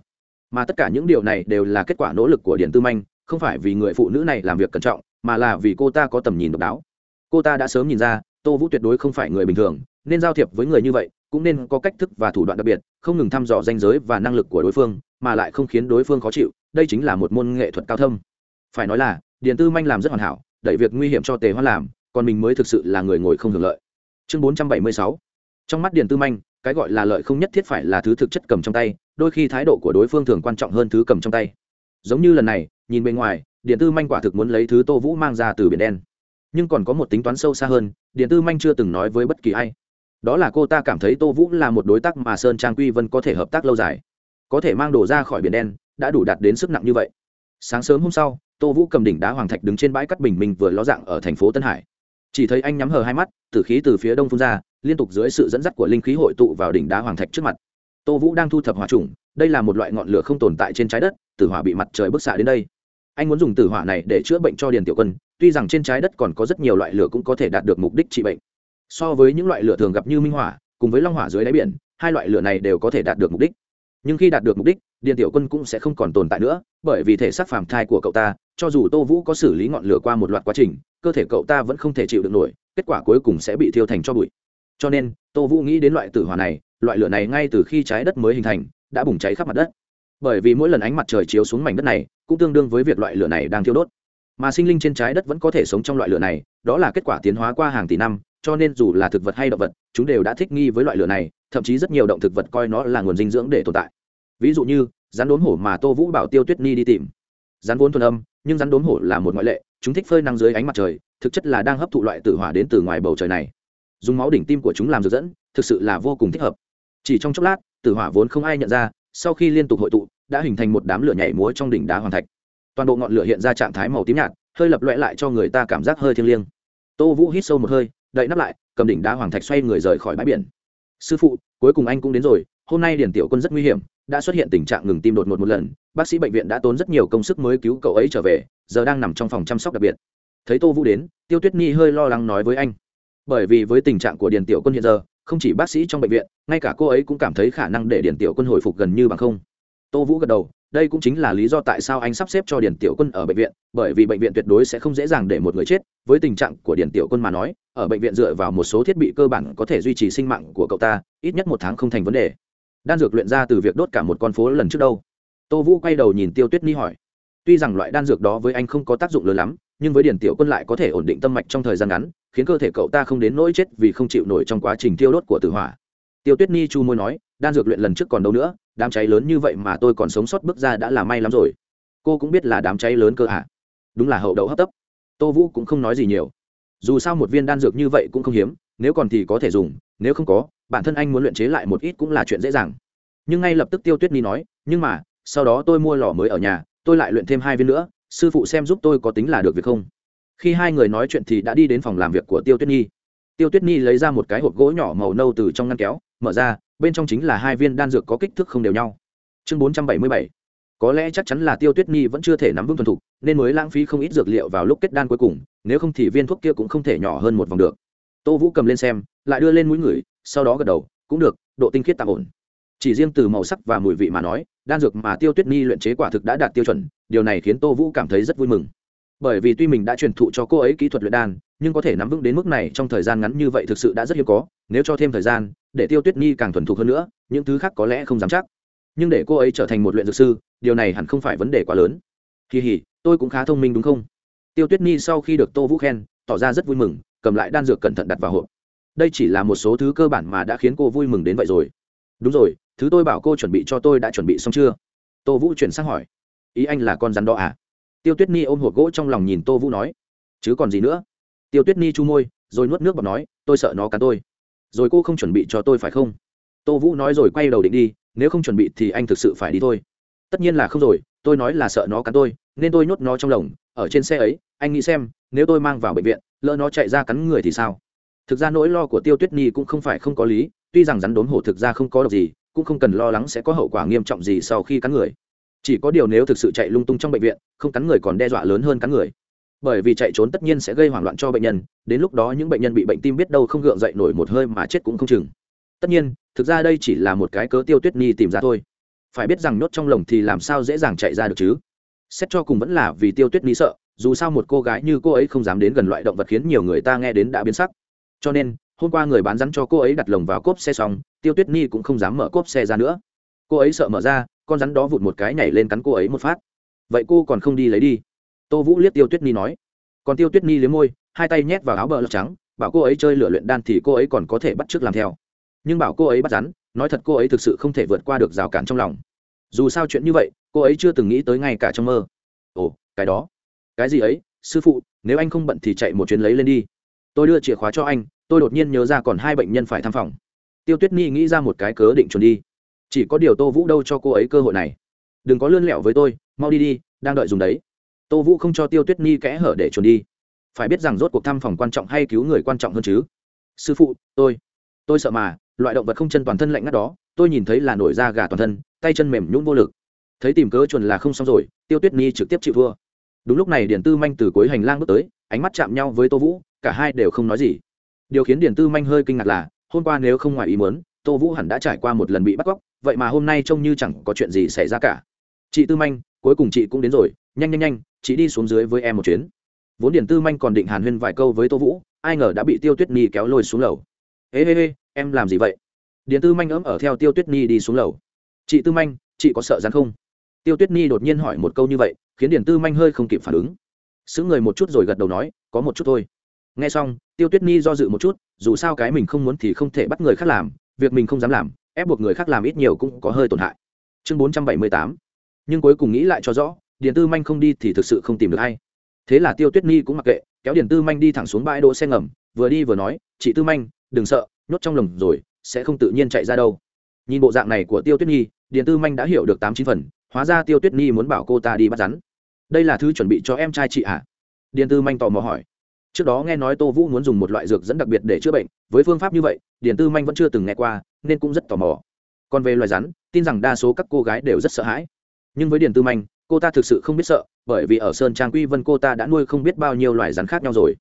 Mà tất cả những điều này đều là kết quả nỗ lực của điện tư manh, không phải vì người phụ nữ này làm việc cẩn trọng, mà là vì cô ta có tầm nhìn độc đáo. Cô ta đã sớm nhìn ra tô vũ tuyệt đối không phải người bình thường, nên giao thiệp với người như vậy cũng nên có cách thức và thủ đoạn đặc biệt, không ngừng thăm dò danh giới và năng lực của đối phương, mà lại không khiến đối phương khó chịu, đây chính là một môn nghệ thuật cao thâm. Phải nói là, Điền tư manh làm rất hoàn hảo, đẩy việc nguy hiểm cho tề hoa làm, còn mình mới thực sự là người ngồi không hưởng lợi. Chương bốn trăm bảy mươi sáu. Trong mắt Điền tư manh, cái gọi là lợi không nhất thiết phải là thứ thực chất cầm trong tay, đôi khi thái độ của đối phương thường quan trọng hơn thứ cầm trong tay. Giống như lần này, nhìn bên ngoài điện tư manh quả thực muốn lấy thứ tô vũ mang ra từ biển đen. Nhưng còn có một tính toán sâu xa hơn điện tư manh chưa từng nói với bất kỳ ai. Đó là cô ta cảm thấy tô vũ là một đối tác mà sơn trang quy vân có thể hợp tác lâu dài. Có thể mang đồ ra khỏi biển đen, đã đủ đạt đến sức nặng như vậy. Sáng sớm hôm sau, tô vũ cầm đỉnh đá hoàng thạch đứng trên bãi cắt bình minh vừa ló dạng ở thành phố tân hải. Chỉ thấy anh nhắm hờ hai mắt, tử khí từ phía đông phun ra, liên tục dưới sự dẫn dắt của linh khí hội tụ vào đỉnh đá hoàng thạch trước mặt. Tô vũ đang thu thập hỏa trùng đây là một loại ngọn lửa không tồn tại trên trái đất, tử hỏa bị mặt trời bức xạ đến đây anh muốn dùng tử hỏa này để chữa bệnh cho điền tiểu quân, tuy rằng trên trái đất còn có rất nhiều loại lửa cũng có thể đạt được mục đích trị bệnh. So với những loại lửa thường gặp như minh hỏa, cùng với long hỏa dưới đáy biển, hai loại lửa này đều có thể đạt được mục đích. Nhưng khi đạt được mục đích, Điền tiểu quân cũng sẽ không còn tồn tại nữa, bởi vì thể xác phàm thai của cậu ta, cho dù tô vũ có xử lý ngọn lửa qua một loạt quá trình, cơ thể cậu ta vẫn không thể chịu được nổi, kết quả cuối cùng sẽ bị thiêu thành cho bụi. Cho nên, tô vũ nghĩ đến loại tử hỏa này, loại lửa này ngay từ khi trái đất mới hình thành, đã bùng cháy khắp mặt đất. Bởi vì mỗi lần ánh mặt trời chiếu xuống mảnh đất này cũng tương đương với việc loại lửa này đang thiêu đốt. Mà sinh linh trên trái đất vẫn có thể sống trong loại lửa này, đó là kết quả tiến hóa qua hàng tỷ năm, cho nên dù là thực vật hay động vật, chúng đều đã thích nghi với loại lửa này, thậm chí rất nhiều động thực vật coi nó là nguồn dinh dưỡng để tồn tại. Ví dụ như, rắn đốn hổ mà tô vũ bảo tiêu tuyết ni đi tìm. Rắn vốn thuần âm, nhưng rắn đốn hổ là một ngoại lệ, chúng thích phơi nắng dưới ánh mặt trời, thực chất là đang hấp thụ loại tử hỏa đến từ ngoài bầu trời này. Dùng máu đỉnh tim của chúng làm dược dẫn, thực sự là vô cùng thích hợp. Chỉ trong chốc lát, tử hỏa vốn không ai nhận ra, sau khi liên tục hội tụ đã hình thành một đám lửa nhảy múa trong đỉnh đá hoàng thạch. Toàn bộ ngọn lửa hiện ra trạng thái màu tím nhạt, hơi lập loẹ lại cho người ta cảm giác hơi thiêng liêng. Tô vũ hít sâu một hơi, đậy nắp lại, cầm đỉnh đá hoàng thạch xoay người rời khỏi bãi biển. Sư phụ, cuối cùng anh cũng đến rồi, hôm nay điển tiểu quân rất nguy hiểm, đã xuất hiện tình trạng ngừng tim đột ngột một lần, bác sĩ bệnh viện đã tốn rất nhiều công sức mới cứu cậu ấy trở về, giờ đang nằm trong phòng chăm sóc đặc biệt. Thấy tô vũ đến, tiêu tuyết nhi hơi lo lắng nói với anh. Bởi vì với tình trạng của điền tiểu quân hiện giờ, không chỉ bác sĩ trong bệnh viện, ngay cả cô ấy cũng cảm thấy khả năng để điền tiểu quân hồi phục gần như bằng không tô vũ gật đầu, đây cũng chính là lý do tại sao anh sắp xếp cho điền tiểu quân ở bệnh viện, bởi vì bệnh viện tuyệt đối sẽ không dễ dàng để một người chết. Với tình trạng của điền tiểu quân mà nói, ở bệnh viện dựa vào một số thiết bị cơ bản có thể duy trì sinh mạng của cậu ta, ít nhất một tháng không thành vấn đề. Đan dược luyện ra từ việc đốt cả một con phố lần trước đâu. Tô vũ quay đầu nhìn tiêu tuyết ni hỏi, tuy rằng loại đan dược đó với anh không có tác dụng lớn lắm, nhưng với điền tiểu quân lại có thể ổn định tâm mạch trong thời gian ngắn, khiến cơ thể cậu ta không đến nỗi chết vì không chịu nổi trong quá trình tiêu đốt của tử hỏa. Tiêu tuyết ni chu môi nói đan dược luyện lần trước còn đâu nữa, đám cháy lớn như vậy mà tôi còn sống sót bước ra đã là may lắm rồi. Cô cũng biết là đám cháy lớn cơ ạ đúng là hậu đậu hấp tấp. Tô vũ cũng không nói gì nhiều. Dù sao một viên đan dược như vậy cũng không hiếm, nếu còn thì có thể dùng, nếu không có, bản thân anh muốn luyện chế lại một ít cũng là chuyện dễ dàng. Nhưng ngay lập tức tiêu tuyết ni nói, nhưng mà, sau đó tôi mua lò mới ở nhà, tôi lại luyện thêm hai viên nữa, sư phụ xem giúp tôi có tính là được việc không? Khi hai người nói chuyện thì đã đi đến phòng làm việc của tiêu tuyết nhi tiêu tuyết nhi lấy ra một cái hộp gỗ nhỏ màu nâu từ trong ngăn kéo, mở ra bên trong chính là hai viên đan dược có kích thước không đều nhau. Chương bốn trăm bảy mươi bảy. Có lẽ chắc chắn là tiêu tuyết nhi vẫn chưa thể nắm vững thuần thục, nên mới lãng phí không ít dược liệu vào lúc kết đan cuối cùng, nếu không thì viên thuốc kia cũng không thể nhỏ hơn một vòng được. Tô vũ cầm lên xem, lại đưa lên mũi người, sau đó gật đầu, cũng được, độ tinh khiết tạm ổn. Chỉ riêng từ màu sắc và mùi vị mà nói, đan dược mà tiêu tuyết nhi luyện chế quả thực đã đạt tiêu chuẩn, điều này khiến tô vũ cảm thấy rất vui mừng. Bởi vì tuy mình đã truyền thụ cho cô ấy kỹ thuật luyện đan, nhưng có thể nắm vững đến mức này trong thời gian ngắn như vậy thực sự đã rất hiếm có, nếu cho thêm thời gian để tiêu tuyết nhi càng thuần thục hơn nữa, những thứ khác có lẽ không dám chắc. Nhưng để cô ấy trở thành một luyện dược sư, điều này hẳn không phải vấn đề quá lớn. Kỳ hỉ, tôi cũng khá thông minh đúng không? Tiêu tuyết nhi sau khi được tô vũ khen, tỏ ra rất vui mừng, cầm lại đan dược cẩn thận đặt vào hộp. Đây chỉ là một số thứ cơ bản mà đã khiến cô vui mừng đến vậy rồi. Đúng rồi, thứ tôi bảo cô chuẩn bị cho tôi đã chuẩn bị xong chưa? Tô vũ chuyển sang hỏi. Ý anh là con rắn đó à? Tiêu tuyết ni ôm hộp gỗ trong lòng nhìn tô vũ nói. Chứ còn gì nữa? Tiêu tuyết ni chu môi, rồi nuốt nước bọt nói, tôi sợ nó cắn tôi rồi cô không chuẩn bị cho tôi phải không? Tô vũ nói rồi quay đầu định đi, nếu không chuẩn bị thì anh thực sự phải đi thôi. Tất nhiên là không rồi, tôi nói là sợ nó cắn tôi, nên tôi nhốt nó trong lồng, ở trên xe ấy. Anh nghĩ xem, nếu tôi mang vào bệnh viện, lỡ nó chạy ra cắn người thì sao? Thực ra nỗi lo của tiêu tuyết nhi cũng không phải không có lý, tuy rằng rắn đốn hổ thực ra không có độc gì, cũng không cần lo lắng sẽ có hậu quả nghiêm trọng gì sau khi cắn người. Chỉ có điều nếu thực sự chạy lung tung trong bệnh viện, không cắn người còn đe dọa lớn hơn cắn người bởi vì chạy trốn tất nhiên sẽ gây hoảng loạn cho bệnh nhân, đến lúc đó những bệnh nhân bị bệnh tim biết đâu không gượng dậy nổi một hơi mà chết cũng không chừng. Tất nhiên, thực ra đây chỉ là một cái cớ tiêu tuyết nhi tìm ra thôi. Phải biết rằng nhốt trong lồng thì làm sao dễ dàng chạy ra được chứ? Xét cho cùng vẫn là vì tiêu tuyết nhi sợ, dù sao một cô gái như cô ấy không dám đến gần loại động vật khiến nhiều người ta nghe đến đã biến sắc. Cho nên, hôm qua người bán rắn cho cô ấy đặt lồng vào cốp xe xong, tiêu tuyết nhi cũng không dám mở cốp xe ra nữa. Cô ấy sợ mở ra, con rắn đó vụt một cái nhảy lên cắn cô ấy một phát. Vậy cô còn không đi lấy đi? Tô vũ liếc tiêu tuyết nhi nói. Còn tiêu tuyết nhi liếm môi, hai tay nhét vào áo bờ lọc trắng, bảo cô ấy chơi lửa luyện đan thì cô ấy còn có thể bắt t r ư ớ c làm theo. Nhưng bảo cô ấy bắt rắn, nói thật cô ấy thực sự không thể vượt qua được rào cản trong lòng. Dù sao chuyện như vậy, cô ấy chưa từng nghĩ tới ngay cả trong mơ. Ồ, cái đó. Cái gì ấy, sư phụ, nếu anh không bận thì chạy một chuyến lấy lên đi. Tôi đưa chìa khóa cho anh, tôi đột nhiên nhớ ra còn hai bệnh nhân phải thăm phòng. Tiêu tuyết nhi nghĩ ra một cái cớ định chuẩn đi. Chỉ có điều tô vũ đâu cho cô ấy cơ hội này. Đừng có lươn lẹo với tôi, mau đi đi, đang đợi dùng đấy tô vũ không cho tiêu tuyết nhi kẽ hở để chuồn đi. Phải biết rằng rốt cuộc thăm phòng quan trọng hay cứu người quan trọng hơn chứ. Sư phụ, tôi tôi sợ mà, loại động vật không chân toàn thân lạnh ngắt đó, tôi nhìn thấy là nổi da gà toàn thân, tay chân mềm nhún vô lực. Thấy tìm cớ chuồn là không xong rồi, tiêu tuyết nhi trực tiếp chịu thua. Đúng lúc này Điền tư manh từ cuối hành lang bước tới, ánh mắt chạm nhau với tô vũ, cả hai đều không nói gì. Điều khiến Điền tư manh hơi kinh ngạc là, hôm qua nếu không ngoài ý muốn, tô vũ hẳn đã trải qua một lần bị bắt cóc, vậy mà hôm nay trông như chẳng có chuyện gì xảy ra cả. Chị tư manh cuối cùng chị cũng đến rồi, nhanh nhanh nhanh, chị đi xuống dưới với em một chuyến. Vốn điển tư manh còn định hàn huyên vài câu với tô vũ, ai ngờ đã bị tiêu tuyết nhi kéo lôi xuống lầu. Ê ê ê em làm gì vậy? Điển tư manh ấm ở theo tiêu tuyết nhi đi xuống lầu. Chị tư manh, chị có sợ rắn không? Tiêu tuyết nhi đột nhiên hỏi một câu như vậy, khiến điển tư manh hơi không kịp phản ứng. Xứ người một chút rồi gật đầu nói, có một chút thôi. Nghe xong, tiêu tuyết nhi do dự một chút, dù sao cái mình không muốn thì không thể bắt người khác làm, việc mình không dám làm, ép buộc người khác làm ít nhiều cũng có hơi tổn hại. Chương bốn trăm bảy mươi tám nhưng cuối cùng nghĩ lại cho rõ, điền tư manh không đi thì thực sự không tìm được hay thế là tiêu tuyết nhi cũng mặc kệ, kéo điền tư manh đi thẳng xuống bãi đỗ xe ngầm, vừa đi vừa nói, chị tư manh, đừng sợ, nhốt trong lồng rồi, sẽ không tự nhiên chạy ra đâu. Nhìn bộ dạng này của tiêu tuyết nhi, điền tư manh đã hiểu được tám chín phần, hóa ra tiêu tuyết nhi muốn bảo cô ta đi bắt rắn. Đây là thứ chuẩn bị cho em trai chị ạ. À? điền tư manh tò mò hỏi. Trước đó nghe nói tô vũ muốn dùng một loại dược dẫn đặc biệt để chữa bệnh, với phương pháp như vậy, điền tư manh vẫn chưa từng nghe qua, nên cũng rất tò mò. Còn về loài rắn, tin rằng đa số các cô gái đều rất sợ hãi nhưng với điền tư manh, cô ta thực sự không biết sợ, bởi vì ở sơn trang quy vân cô ta đã nuôi không biết bao nhiêu loài rắn khác nhau rồi.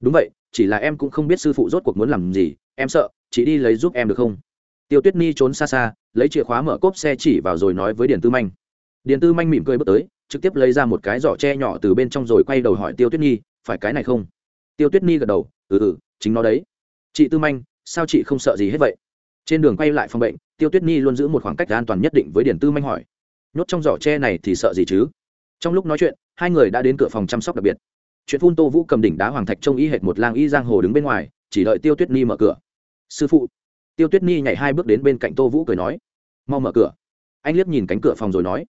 Đúng vậy, chỉ là em cũng không biết sư phụ rốt cuộc muốn làm gì, em sợ, chị đi lấy giúp em được không? Tiêu tuyết ni trốn xa xa, lấy chìa khóa mở cốp xe chỉ vào rồi nói với điền tư manh. Điền tư manh mỉm cười bước tới, trực tiếp lấy ra một cái giỏ tre nhỏ từ bên trong rồi quay đầu hỏi tiêu tuyết nhi phải cái này không? Tiêu tuyết nhi gật đầu ừ ừ chính nó đấy. Chị tư manh, sao chị không sợ gì hết vậy? Trên đường quay lại phòng bệnh, tiêu tuyết nhi luôn giữ một khoảng cách an toàn nhất định với điền tư manh hỏi nhốt trong giỏ tre này thì sợ gì chứ? Trong lúc nói chuyện, hai người đã đến cửa phòng chăm sóc đặc biệt. Chuyện phun tô vũ cầm đỉnh đá hoàng thạch trông y hệt một lang y giang hồ đứng bên ngoài, chỉ đợi tiêu tuyết nhi mở cửa. Sư phụ. Tiêu tuyết nhi nhảy hai bước đến bên cạnh tô vũ cười nói, mau mở cửa. Anh liếc nhìn cánh cửa phòng rồi nói.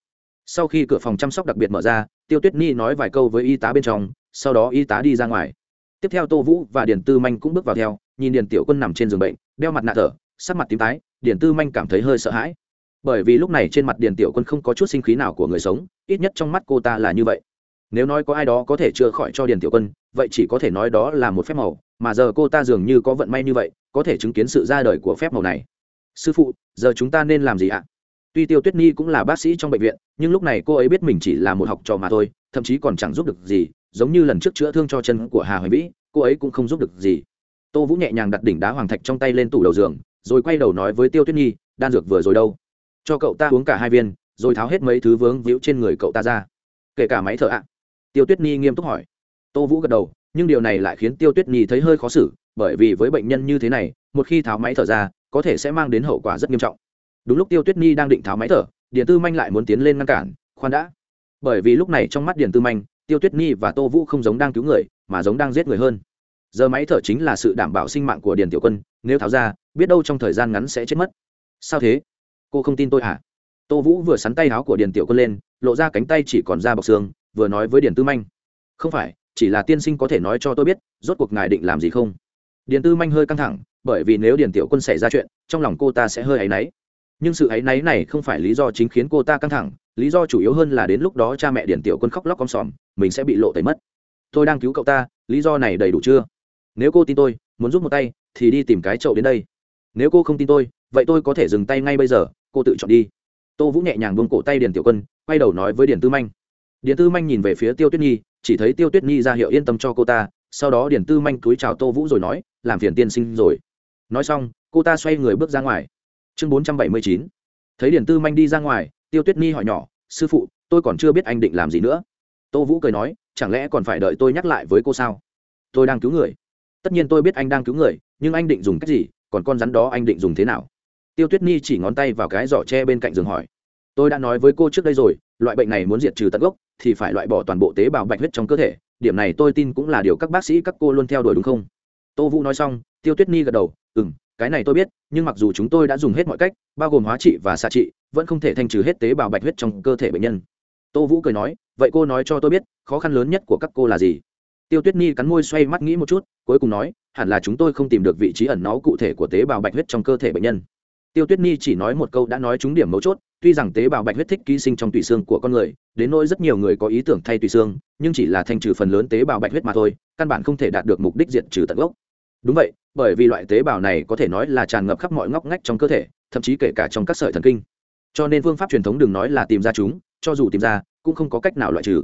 Sau khi cửa phòng chăm sóc đặc biệt mở ra, tiêu tuyết nhi nói vài câu với y tá bên trong, sau đó y tá đi ra ngoài. Tiếp theo tô vũ và điền tư manh cũng bước vào theo, nhìn điền tiểu quân nằm trên giường bệnh, đeo mặt nạ thở, sắc mặt tím tái, điền tư manh cảm thấy hơi sợ hãi bởi vì lúc này trên mặt điền tiểu quân không có chút sinh khí nào của người sống, ít nhất trong mắt cô ta là như vậy. Nếu nói có ai đó có thể chữa khỏi cho điền tiểu quân, vậy chỉ có thể nói đó là một phép màu, mà giờ cô ta dường như có vận may như vậy, có thể chứng kiến sự ra đời của phép màu này. Sư phụ, giờ chúng ta nên làm gì ạ? Tuy tiêu tuyết nhi cũng là bác sĩ trong bệnh viện, nhưng lúc này cô ấy biết mình chỉ là một học trò mà thôi, thậm chí còn chẳng giúp được gì, giống như lần trước chữa thương cho chân của hà hoài vĩ, cô ấy cũng không giúp được gì. Tô vũ nhẹ nhàng đặt đỉnh đá hoàng thạch trong tay lên tủ đầu giường, rồi quay đầu nói với tiêu tuyết nhi đan dược vừa rồi đâu? Cho cậu ta uống cả hai viên, rồi tháo hết mấy thứ vướng víu trên người cậu ta ra. Kể cả máy thở ạ. Tiêu tuyết nhi nghiêm túc hỏi. Tô vũ gật đầu, nhưng điều này lại khiến tiêu tuyết nhi thấy hơi khó xử, bởi vì với bệnh nhân như thế này, một khi tháo máy thở ra, có thể sẽ mang đến hậu quả rất nghiêm trọng. Đúng lúc tiêu tuyết nhi đang định tháo máy thở điện tư manh lại muốn tiến lên ngăn cản, khoan đã. Bởi vì lúc này trong mắt điện tư manh, tiêu tuyết nhi và tô vũ không giống đang cứu người, mà giống đang giết người hơn. Giờ máy thở chính là sự đảm bảo sinh mạng của điền tiểu quân, nếu tháo ra, biết đâu trong thời gian ngắn sẽ chết mất. Sao thế? Cô không tin tôi hả? Tô vũ vừa sắn tay áo của điền tiểu quân lên, lộ ra cánh tay chỉ còn da bọc xương, vừa nói với điền tư manh. Không phải, chỉ là tiên sinh có thể nói cho tôi biết, rốt cuộc ngài định làm gì không? Điền tư manh hơi căng thẳng, bởi vì nếu điền tiểu quân xảy ra chuyện, trong lòng cô ta sẽ hơi áy náy. Nhưng sự áy náy này không phải lý do chính khiến cô ta căng thẳng, lý do chủ yếu hơn là đến lúc đó cha mẹ điền tiểu quân khóc lóc con sòm, mình sẽ bị lộ tẩy mất. Tôi đang cứu cậu ta, lý do này đầy đủ chưa? Nếu cô tin tôi, muốn giúp một tay, thì đi tìm cái chậu đến đây. Nếu cô không tin tôi vậy tôi có thể dừng tay ngay bây giờ, cô tự chọn đi. Tô vũ nhẹ nhàng buông cổ tay điền tiểu quân, quay đầu nói với điền tư manh. Điền tư manh nhìn về phía tiêu tuyết nhi, chỉ thấy tiêu tuyết nhi ra hiệu yên tâm cho cô ta, sau đó điền tư manh cúi chào tô vũ rồi nói, làm phiền tiên sinh rồi. Nói xong, cô ta xoay người bước ra ngoài. Chương bốn trăm bảy mươi chín. Thấy điền tư manh đi ra ngoài, tiêu tuyết nhi hỏi nhỏ, sư phụ, tôi còn chưa biết anh định làm gì nữa. Tô vũ cười nói, chẳng lẽ còn phải đợi tôi nhắc lại với cô sao? Tôi đang cứu người. Tất nhiên tôi biết anh đang cứu người, nhưng anh định dùng cách gì, còn con rắn đó anh định dùng thế nào? Tiêu tuyết nhi chỉ ngón tay vào cái giỏ tre bên cạnh giường hỏi. Tôi đã nói với cô trước đây rồi, loại bệnh này muốn diệt trừ tận gốc, thì phải loại bỏ toàn bộ tế bào bạch huyết trong cơ thể. Điểm này tôi tin cũng là điều các bác sĩ, các cô luôn theo đuổi đúng không? Tô vũ nói xong, tiêu tuyết nhi gật đầu. Ừ m cái này tôi biết, nhưng mặc dù chúng tôi đã dùng hết mọi cách, bao gồm hóa trị và xạ trị, vẫn không thể thanh trừ hết tế bào bạch huyết trong cơ thể bệnh nhân. Tô vũ cười nói, vậy cô nói cho tôi biết, khó khăn lớn nhất của các cô là gì? Tiêu tuyết nhi cắn môi xoay mắt nghĩ một chút, cuối cùng nói, hẳn là chúng tôi không tìm được vị trí ẩn náu cụ thể của tế bào bạch huyết trong cơ thể bệnh nhân tiêu tuyết nhi chỉ nói một câu đã nói trúng điểm mấu chốt, tuy rằng tế bào bạch huyết thích ký sinh trong tủy xương của con người, đến nỗi rất nhiều người có ý tưởng thay tủy xương, nhưng chỉ là thanh trừ phần lớn tế bào bạch huyết mà thôi, căn bản không thể đạt được mục đích diện trừ tận gốc. Đúng vậy, bởi vì loại tế bào này có thể nói là tràn ngập khắp mọi ngóc ngách trong cơ thể, thậm chí kể cả trong các sợi thần kinh. Cho nên phương pháp truyền thống đừng nói là tìm ra chúng, cho dù tìm ra, cũng không có cách nào loại trừ.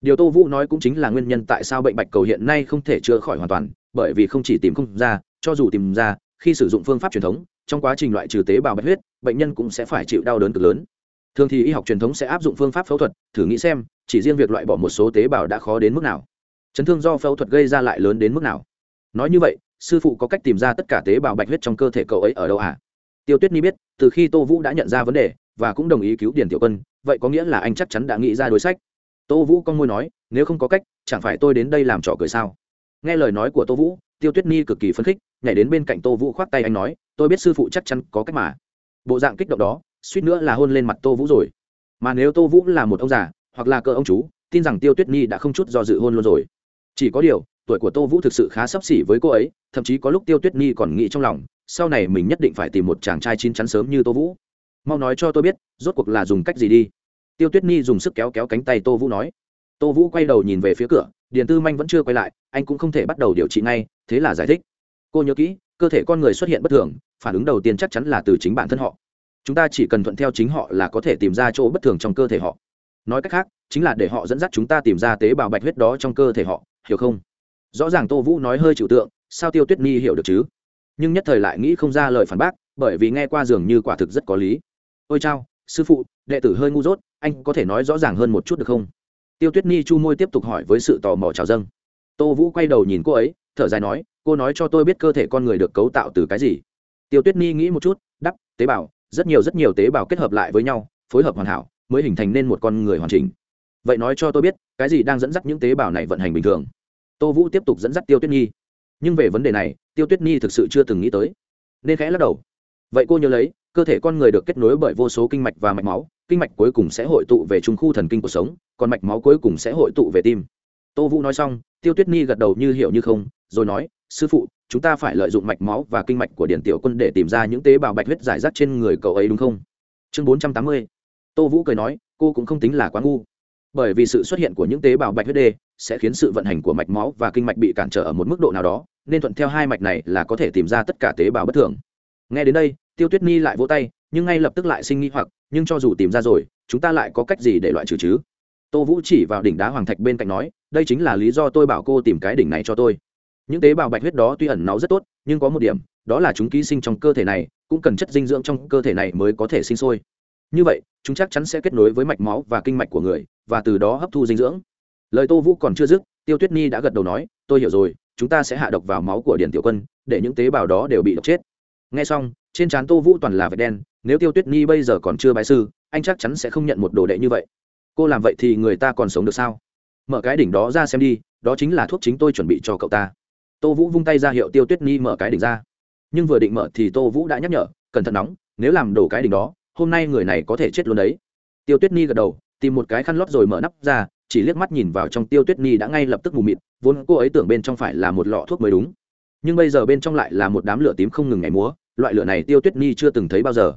Điều tô vũ nói cũng chính là nguyên nhân tại sao bệnh bạch cầu hiện nay không thể chữa khỏi hoàn toàn, bởi vì không chỉ tìm không ra, cho dù tìm ra, khi sử dụng phương pháp truyền thống trong quá trình loại trừ tế bào bạch huyết, bệnh nhân cũng sẽ phải chịu đau đớn cực lớn. Thường thì y học truyền thống sẽ áp dụng phương pháp phẫu thuật, thử nghĩ xem, chỉ riêng việc loại bỏ một số tế bào đã khó đến mức nào. Chấn thương do phẫu thuật gây ra lại lớn đến mức nào? Nói như vậy, sư phụ có cách tìm ra tất cả tế bào bạch huyết trong cơ thể cậu ấy ở đâu à? Tiêu tuyết nhi biết, từ khi tô vũ đã nhận ra vấn đề, và cũng đồng ý cứu điền tiểu quân, vậy có nghĩa là anh chắc chắn đã nghĩ ra đối sách. Tô vũ con môi nói, nếu không có cách, chẳng phải tôi đến đây làm trò cười sao? Nghe lời nói của tô vũ, tiêu tuyết nhi cực kỳ phấn khích, nhảy đến bên cạnh tô vũ khoác tay anh nói tôi biết sư phụ chắc chắn có cách mà. Bộ dạng kích động đó, suýt nữa là hôn lên mặt tô vũ rồi. Mà nếu tô vũ là một ông già, hoặc là cỡ ông chú, tin rằng tiêu tuyết nhi đã không chút do dự hôn luôn rồi. Chỉ có điều, tuổi của tô vũ thực sự khá sấp xỉ với cô ấy, thậm chí có lúc tiêu tuyết nhi còn nghĩ trong lòng, sau này mình nhất định phải tìm một chàng trai chín chắn sớm như tô vũ. Mau nói cho tôi biết, rốt cuộc là dùng cách gì đi? Tiêu tuyết nhi dùng sức kéo kéo cánh tay tô vũ nói. Tô vũ quay đầu nhìn về phía cửa, điền tư manh vẫn chưa quay lại, anh cũng không thể bắt đầu điều trị ngay, thế là giải thích. Cô nhớ kỹ cơ thể con người xuất hiện bất thường, phản ứng đầu tiên chắc chắn là từ chính bản thân họ. Chúng ta chỉ cần thuận theo chính họ là có thể tìm ra chỗ bất thường trong cơ thể họ. Nói cách khác, chính là để họ dẫn dắt chúng ta tìm ra tế bào bạch huyết đó trong cơ thể họ, hiểu không? Rõ ràng tô vũ nói hơi trừu tượng, sao tiêu tuyết nhi hiểu được chứ? Nhưng nhất thời lại nghĩ không ra lời phản bác, bởi vì nghe qua dường như quả thực rất có lý. Ôi chao, sư phụ, đệ tử hơi ngu dốt, anh có thể nói rõ ràng hơn một chút được không? Tiêu tuyết nhi chu môi tiếp tục hỏi với sự tò mò trào dâng. Tô vũ quay đầu nhìn cô ấy thở dài nói, cô nói cho tôi biết cơ thể con người được cấu tạo từ cái gì? Tiêu tuyết nhi nghĩ một chút đắp tế bào, rất nhiều rất nhiều tế bào kết hợp lại với nhau, phối hợp hoàn hảo, mới hình thành nên một con người hoàn chỉnh. Vậy nói cho tôi biết, cái gì đang dẫn dắt những tế bào này vận hành bình thường? Tô vũ tiếp tục dẫn dắt tiêu tuyết nhi nhưng về vấn đề này, tiêu tuyết nhi thực sự chưa từng nghĩ tới. Nên khẽ lắc đầu. Vậy cô nhớ lấy, cơ thể con người được kết nối bởi vô số kinh mạch và mạch máu, kinh mạch cuối cùng sẽ hội tụ về trung khu thần kinh cuộc sống, còn mạch máu cuối cùng sẽ hội tụ về tim. Tô vũ nói xong, tiêu tuyết nhi gật đầu như hiểu như không rồi nói, sư phụ, chúng ta phải lợi dụng mạch máu và kinh mạch của điển tiểu quân để tìm ra những tế bào bạch huyết giải rác trên người cậu ấy, đúng không? Chương bốn trăm tám mươi. Tô vũ cười nói, cô cũng không tính là quá ngu. Bởi vì sự xuất hiện của những tế bào bạch huyết đê sẽ khiến sự vận hành của mạch máu và kinh mạch bị cản trở ở một mức độ nào đó, nên thuận theo hai mạch này là có thể tìm ra tất cả tế bào bất thường. Nghe đến đây, tiêu tuyết nhi lại vỗ tay, nhưng ngay lập tức lại sinh nghi hoặc, nhưng cho dù tìm ra rồi, chúng ta lại có cách gì để loại trừ chứ? Tô vũ chỉ vào đỉnh đá hoàng thạch bên cạnh nói, đây chính là lý do tôi bảo cô tìm cái đỉnh này cho tôi những tế bào bạch huyết đó tuy ẩn náu rất tốt, nhưng có một điểm, đó là chúng ký sinh trong cơ thể này, cũng cần chất dinh dưỡng trong cơ thể này mới có thể sinh sôi. Như vậy, chúng chắc chắn sẽ kết nối với mạch máu và kinh mạch của người, và từ đó hấp thu dinh dưỡng. Lời tô vũ còn chưa dứt, tiêu tuyết nhi đã gật đầu nói, tôi hiểu rồi, chúng ta sẽ hạ độc vào máu của điển tiểu quân, để những tế bào đó đều bị độc chết. Ngay xong, trên trán tô vũ toàn là vệt đen, nếu tiêu tuyết nhi bây giờ còn chưa bái sư, anh chắc chắn sẽ không nhận một đồ đệ như vậy. Cô làm vậy thì người ta còn sống được sao? Mở cái đỉnh đó ra xem đi, đó chính là thuốc chính tôi chuẩn bị cho cậu ta tô vũ vung tay ra hiệu tiêu tuyết nhi mở cái đỉnh ra. Nhưng vừa định mở thì tô vũ đã nhắc nhở, cẩn thận nóng, nếu làm đổ cái đỉnh đó, hôm nay người này có thể chết luôn đấy. Tiêu tuyết nhi gật đầu, tìm một cái khăn lót rồi mở nắp ra, chỉ liếc mắt nhìn vào trong tiêu tuyết nhi đã ngay lập tức mù mịt, vốn cô ấy tưởng bên trong phải là một lọ thuốc mới đúng. Nhưng bây giờ bên trong lại là một đám lửa tím không ngừng ngày múa, loại lửa này tiêu tuyết nhi chưa từng thấy bao giờ.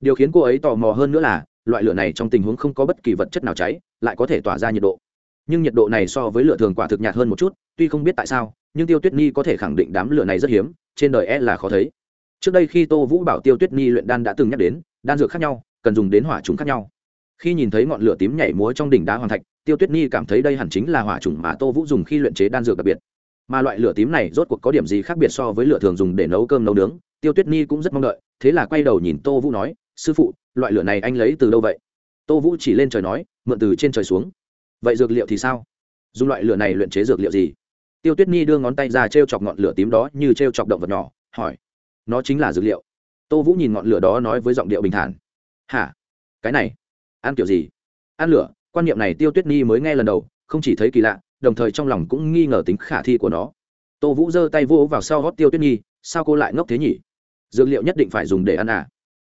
Điều khiến cô ấy tò mò hơn nữa là, loại lửa này trong tình huống không có bất kỳ vật chất nào cháy, lại có thể tỏa ra nhiệt độ nhưng nhiệt độ này so với lửa thường quả thực nhạt hơn một chút, tuy không biết tại sao, nhưng tiêu tuyết nhi có thể khẳng định đám lửa này rất hiếm, trên đời e là khó thấy. Trước đây khi tô vũ bảo tiêu tuyết nhi luyện đan đã từng nhắc đến, đan dược khác nhau, cần dùng đến hỏa trùng khác nhau. Khi nhìn thấy ngọn lửa tím nhảy múa trong đỉnh đá hoàng thạch, tiêu tuyết nhi cảm thấy đây hẳn chính là hỏa trùng mà tô vũ dùng khi luyện chế đan dược đặc biệt. Mà loại lửa tím này rốt cuộc có điểm gì khác biệt so với lửa thường dùng để nấu cơm nấu nướng, tiêu tuyết nhi cũng rất mong đợi, thế là quay đầu nhìn tô vũ nói, sư phụ, loại lửa này anh lấy từ đâu vậy? Tô vũ chỉ lên trời nói, mượn từ trên trời xuống vậy dược liệu thì sao? Dùng loại lửa này luyện chế dược liệu gì? Tiêu tuyết nhi đưa ngón tay ra t r e o chọc ngọn lửa tím đó như t r e o chọc động vật nhỏ, hỏi. Nó chính là dược liệu. Tô vũ nhìn ngọn lửa đó nói với giọng điệu bình thản. Hả? Cái này, ăn kiểu gì? Ăn lửa, quan niệm này tiêu tuyết nhi mới nghe lần đầu, không chỉ thấy kỳ lạ, đồng thời trong lòng cũng nghi ngờ tính khả thi của nó. Tô vũ giơ tay vỗ vào sau gót tiêu tuyết nhi, sao cô lại ngốc thế nhỉ? Dược liệu nhất định phải dùng để ăn à?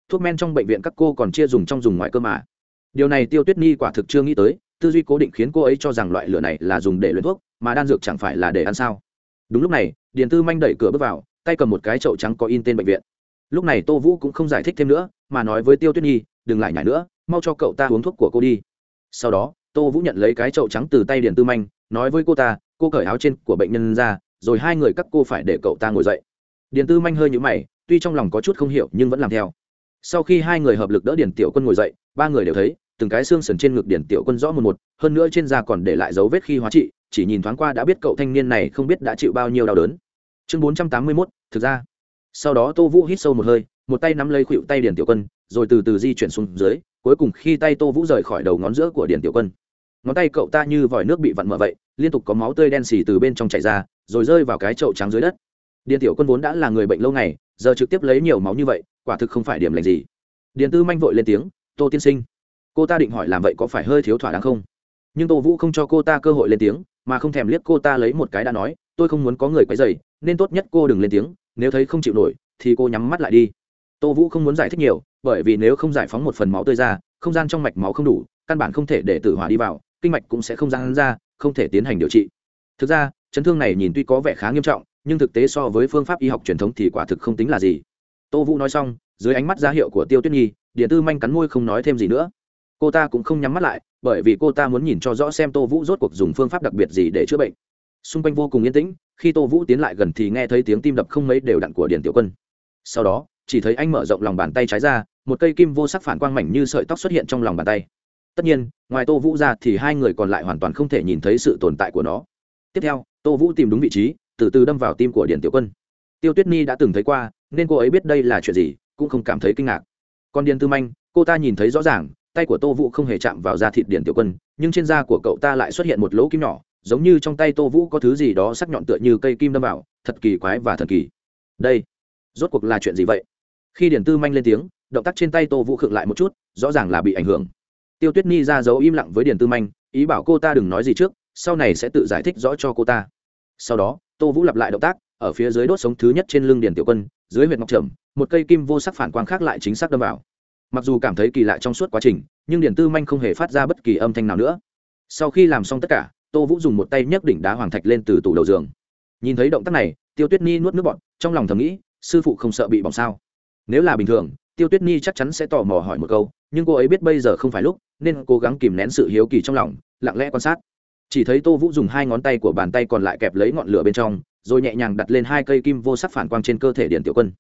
Thuốc men trong bệnh viện các cô còn chia dùng trong dùng ngoài cơ mà. Điều này tiêu tuyết nhi quả thực chưa nghĩ tới tư duy cố định khiến cô ấy cho rằng loại lửa này là dùng để luyện thuốc, mà đan dược chẳng phải là để ăn sao? Đúng lúc này, điền tư manh đẩy cửa bước vào, tay cầm một cái chậu trắng có in tên bệnh viện. Lúc này tô vũ cũng không giải thích thêm nữa, mà nói với tiêu tuyết nhi, đừng lại nhảy nữa, mau cho cậu ta uống thuốc của cô đi. Sau đó, tô vũ nhận lấy cái chậu trắng từ tay điền tư manh, nói với cô ta, cô cởi áo trên của bệnh nhân ra, rồi hai người các cô phải để cậu ta ngồi dậy. Điền tư manh hơi nhũ mày, tuy trong lòng có chút không hiểu nhưng vẫn làm theo. Sau khi hai người hợp lực đỡ điền tiểu quân ngồi dậy, ba người đều thấy từng cái xương sườn trên ngực điển tiểu quân rõ một một, hơn nữa trên da còn để lại dấu vết khi hóa trị, chỉ nhìn thoáng qua đã biết cậu thanh niên này không biết đã chịu bao nhiêu đau đớn. Chương bốn trăm tám mươi mốt, thực ra. Sau đó tô vũ hít sâu một hơi, một tay nắm lấy khuỵu tay điển tiểu quân, rồi từ từ di chuyển xuống dưới, cuối cùng khi tay tô vũ rời khỏi đầu ngón giữa của điển tiểu quân. Ngón tay cậu ta như vòi nước bị vặn mở vậy, liên tục có máu tươi đen xì từ bên trong chảy ra, rồi rơi vào cái chậu trắng dưới đất. Điền tiểu quân vốn đã là người bệnh lâu ngày, giờ trực tiếp lấy nhiều máu như vậy, quả thực không phải điểm lành gì. Điền tư manh vội lên tiếng, tô tiên sinh cô ta định hỏi làm vậy có phải hơi thiếu thỏa đáng không? Nhưng tô vũ không cho cô ta cơ hội lên tiếng, mà không thèm liếc cô ta lấy một cái đã nói, tôi không muốn có người quấy dày nên tốt nhất cô đừng lên tiếng, nếu thấy không chịu nổi, thì cô nhắm mắt lại đi. Tô vũ không muốn giải thích nhiều, bởi vì nếu không giải phóng một phần máu tươi ra, không gian trong mạch máu không đủ, căn bản không thể để tử hỏa đi vào, kinh mạch cũng sẽ không gian ra, không thể tiến hành điều trị. Thực ra, chấn thương này nhìn tuy có vẻ khá nghiêm trọng, nhưng thực tế so với phương pháp y học truyền thống thì quả thực không tính là gì. Tô vũ nói xong, dưới ánh mắt ra hiệu của tiêu tuyết nhi, điện tư manh cắn môi không nói thêm gì nữa cô ta cũng không nhắm mắt lại, bởi vì cô ta muốn nhìn cho rõ xem tô vũ rốt cuộc dùng phương pháp đặc biệt gì để chữa bệnh. Xung quanh vô cùng yên tĩnh, khi tô vũ tiến lại gần thì nghe thấy tiếng tim đập không mấy đều đặn của điền tiểu quân. Sau đó, chỉ thấy anh mở rộng lòng bàn tay trái ra, một cây kim vô sắc phản quang mảnh như sợi tóc xuất hiện trong lòng bàn tay. Tất nhiên, ngoài tô vũ ra thì hai người còn lại hoàn toàn không thể nhìn thấy sự tồn tại của nó. Tiếp theo, tô vũ tìm đúng vị trí, từ từ đâm vào tim của điền tiểu quân. Tiêu tuyết nhi đã từng thấy qua, nên cô ấy biết đây là chuyện gì, cũng không cảm thấy kinh ngạc. Còn điền tư manh, cô ta nhìn thấy rõ ràng tay của tô vũ không hề chạm vào da thịt điền tiểu quân, nhưng trên da của cậu ta lại xuất hiện một lỗ kim nhỏ, giống như trong tay tô vũ có thứ gì đó sắc nhọn tựa như cây kim đâm vào, thật kỳ quái và thần kỳ. Đây, rốt cuộc là chuyện gì vậy? Khi điển tư manh lên tiếng, động tác trên tay tô vũ khựng lại một chút, rõ ràng là bị ảnh hưởng. Tiêu tuyết nhi ra dấu im lặng với điển tư manh, ý bảo cô ta đừng nói gì trước, sau này sẽ tự giải thích rõ cho cô ta. Sau đó, tô vũ lặp lại động tác, ở phía dưới đốt sống thứ nhất trên lưng điển tiểu quân, dưới huyệt ngọc trầm, một cây kim vô sắc phản quang khác lại chính xác đâm vào mặc dù cảm thấy kỳ lạ trong suốt quá trình, nhưng điện tư manh không hề phát ra bất kỳ âm thanh nào nữa. Sau khi làm xong tất cả, tô vũ dùng một tay nhấc đỉnh đá hoàng thạch lên từ tủ đầu giường. Nhìn thấy động tác này, tiêu tuyết nhi nuốt nước bọt, trong lòng thầm nghĩ, sư phụ không sợ bị bỏng sao? Nếu là bình thường, tiêu tuyết nhi chắc chắn sẽ tò mò hỏi một câu, nhưng cô ấy biết bây giờ không phải lúc, nên cố gắng kìm nén sự hiếu kỳ trong lòng, lặng lẽ quan sát. Chỉ thấy tô vũ dùng hai ngón tay của bàn tay còn lại kẹp lấy ngọn lửa bên trong, rồi nhẹ nhàng đặt lên hai cây kim vô sắc phản quang trên cơ thể điện tiểu quân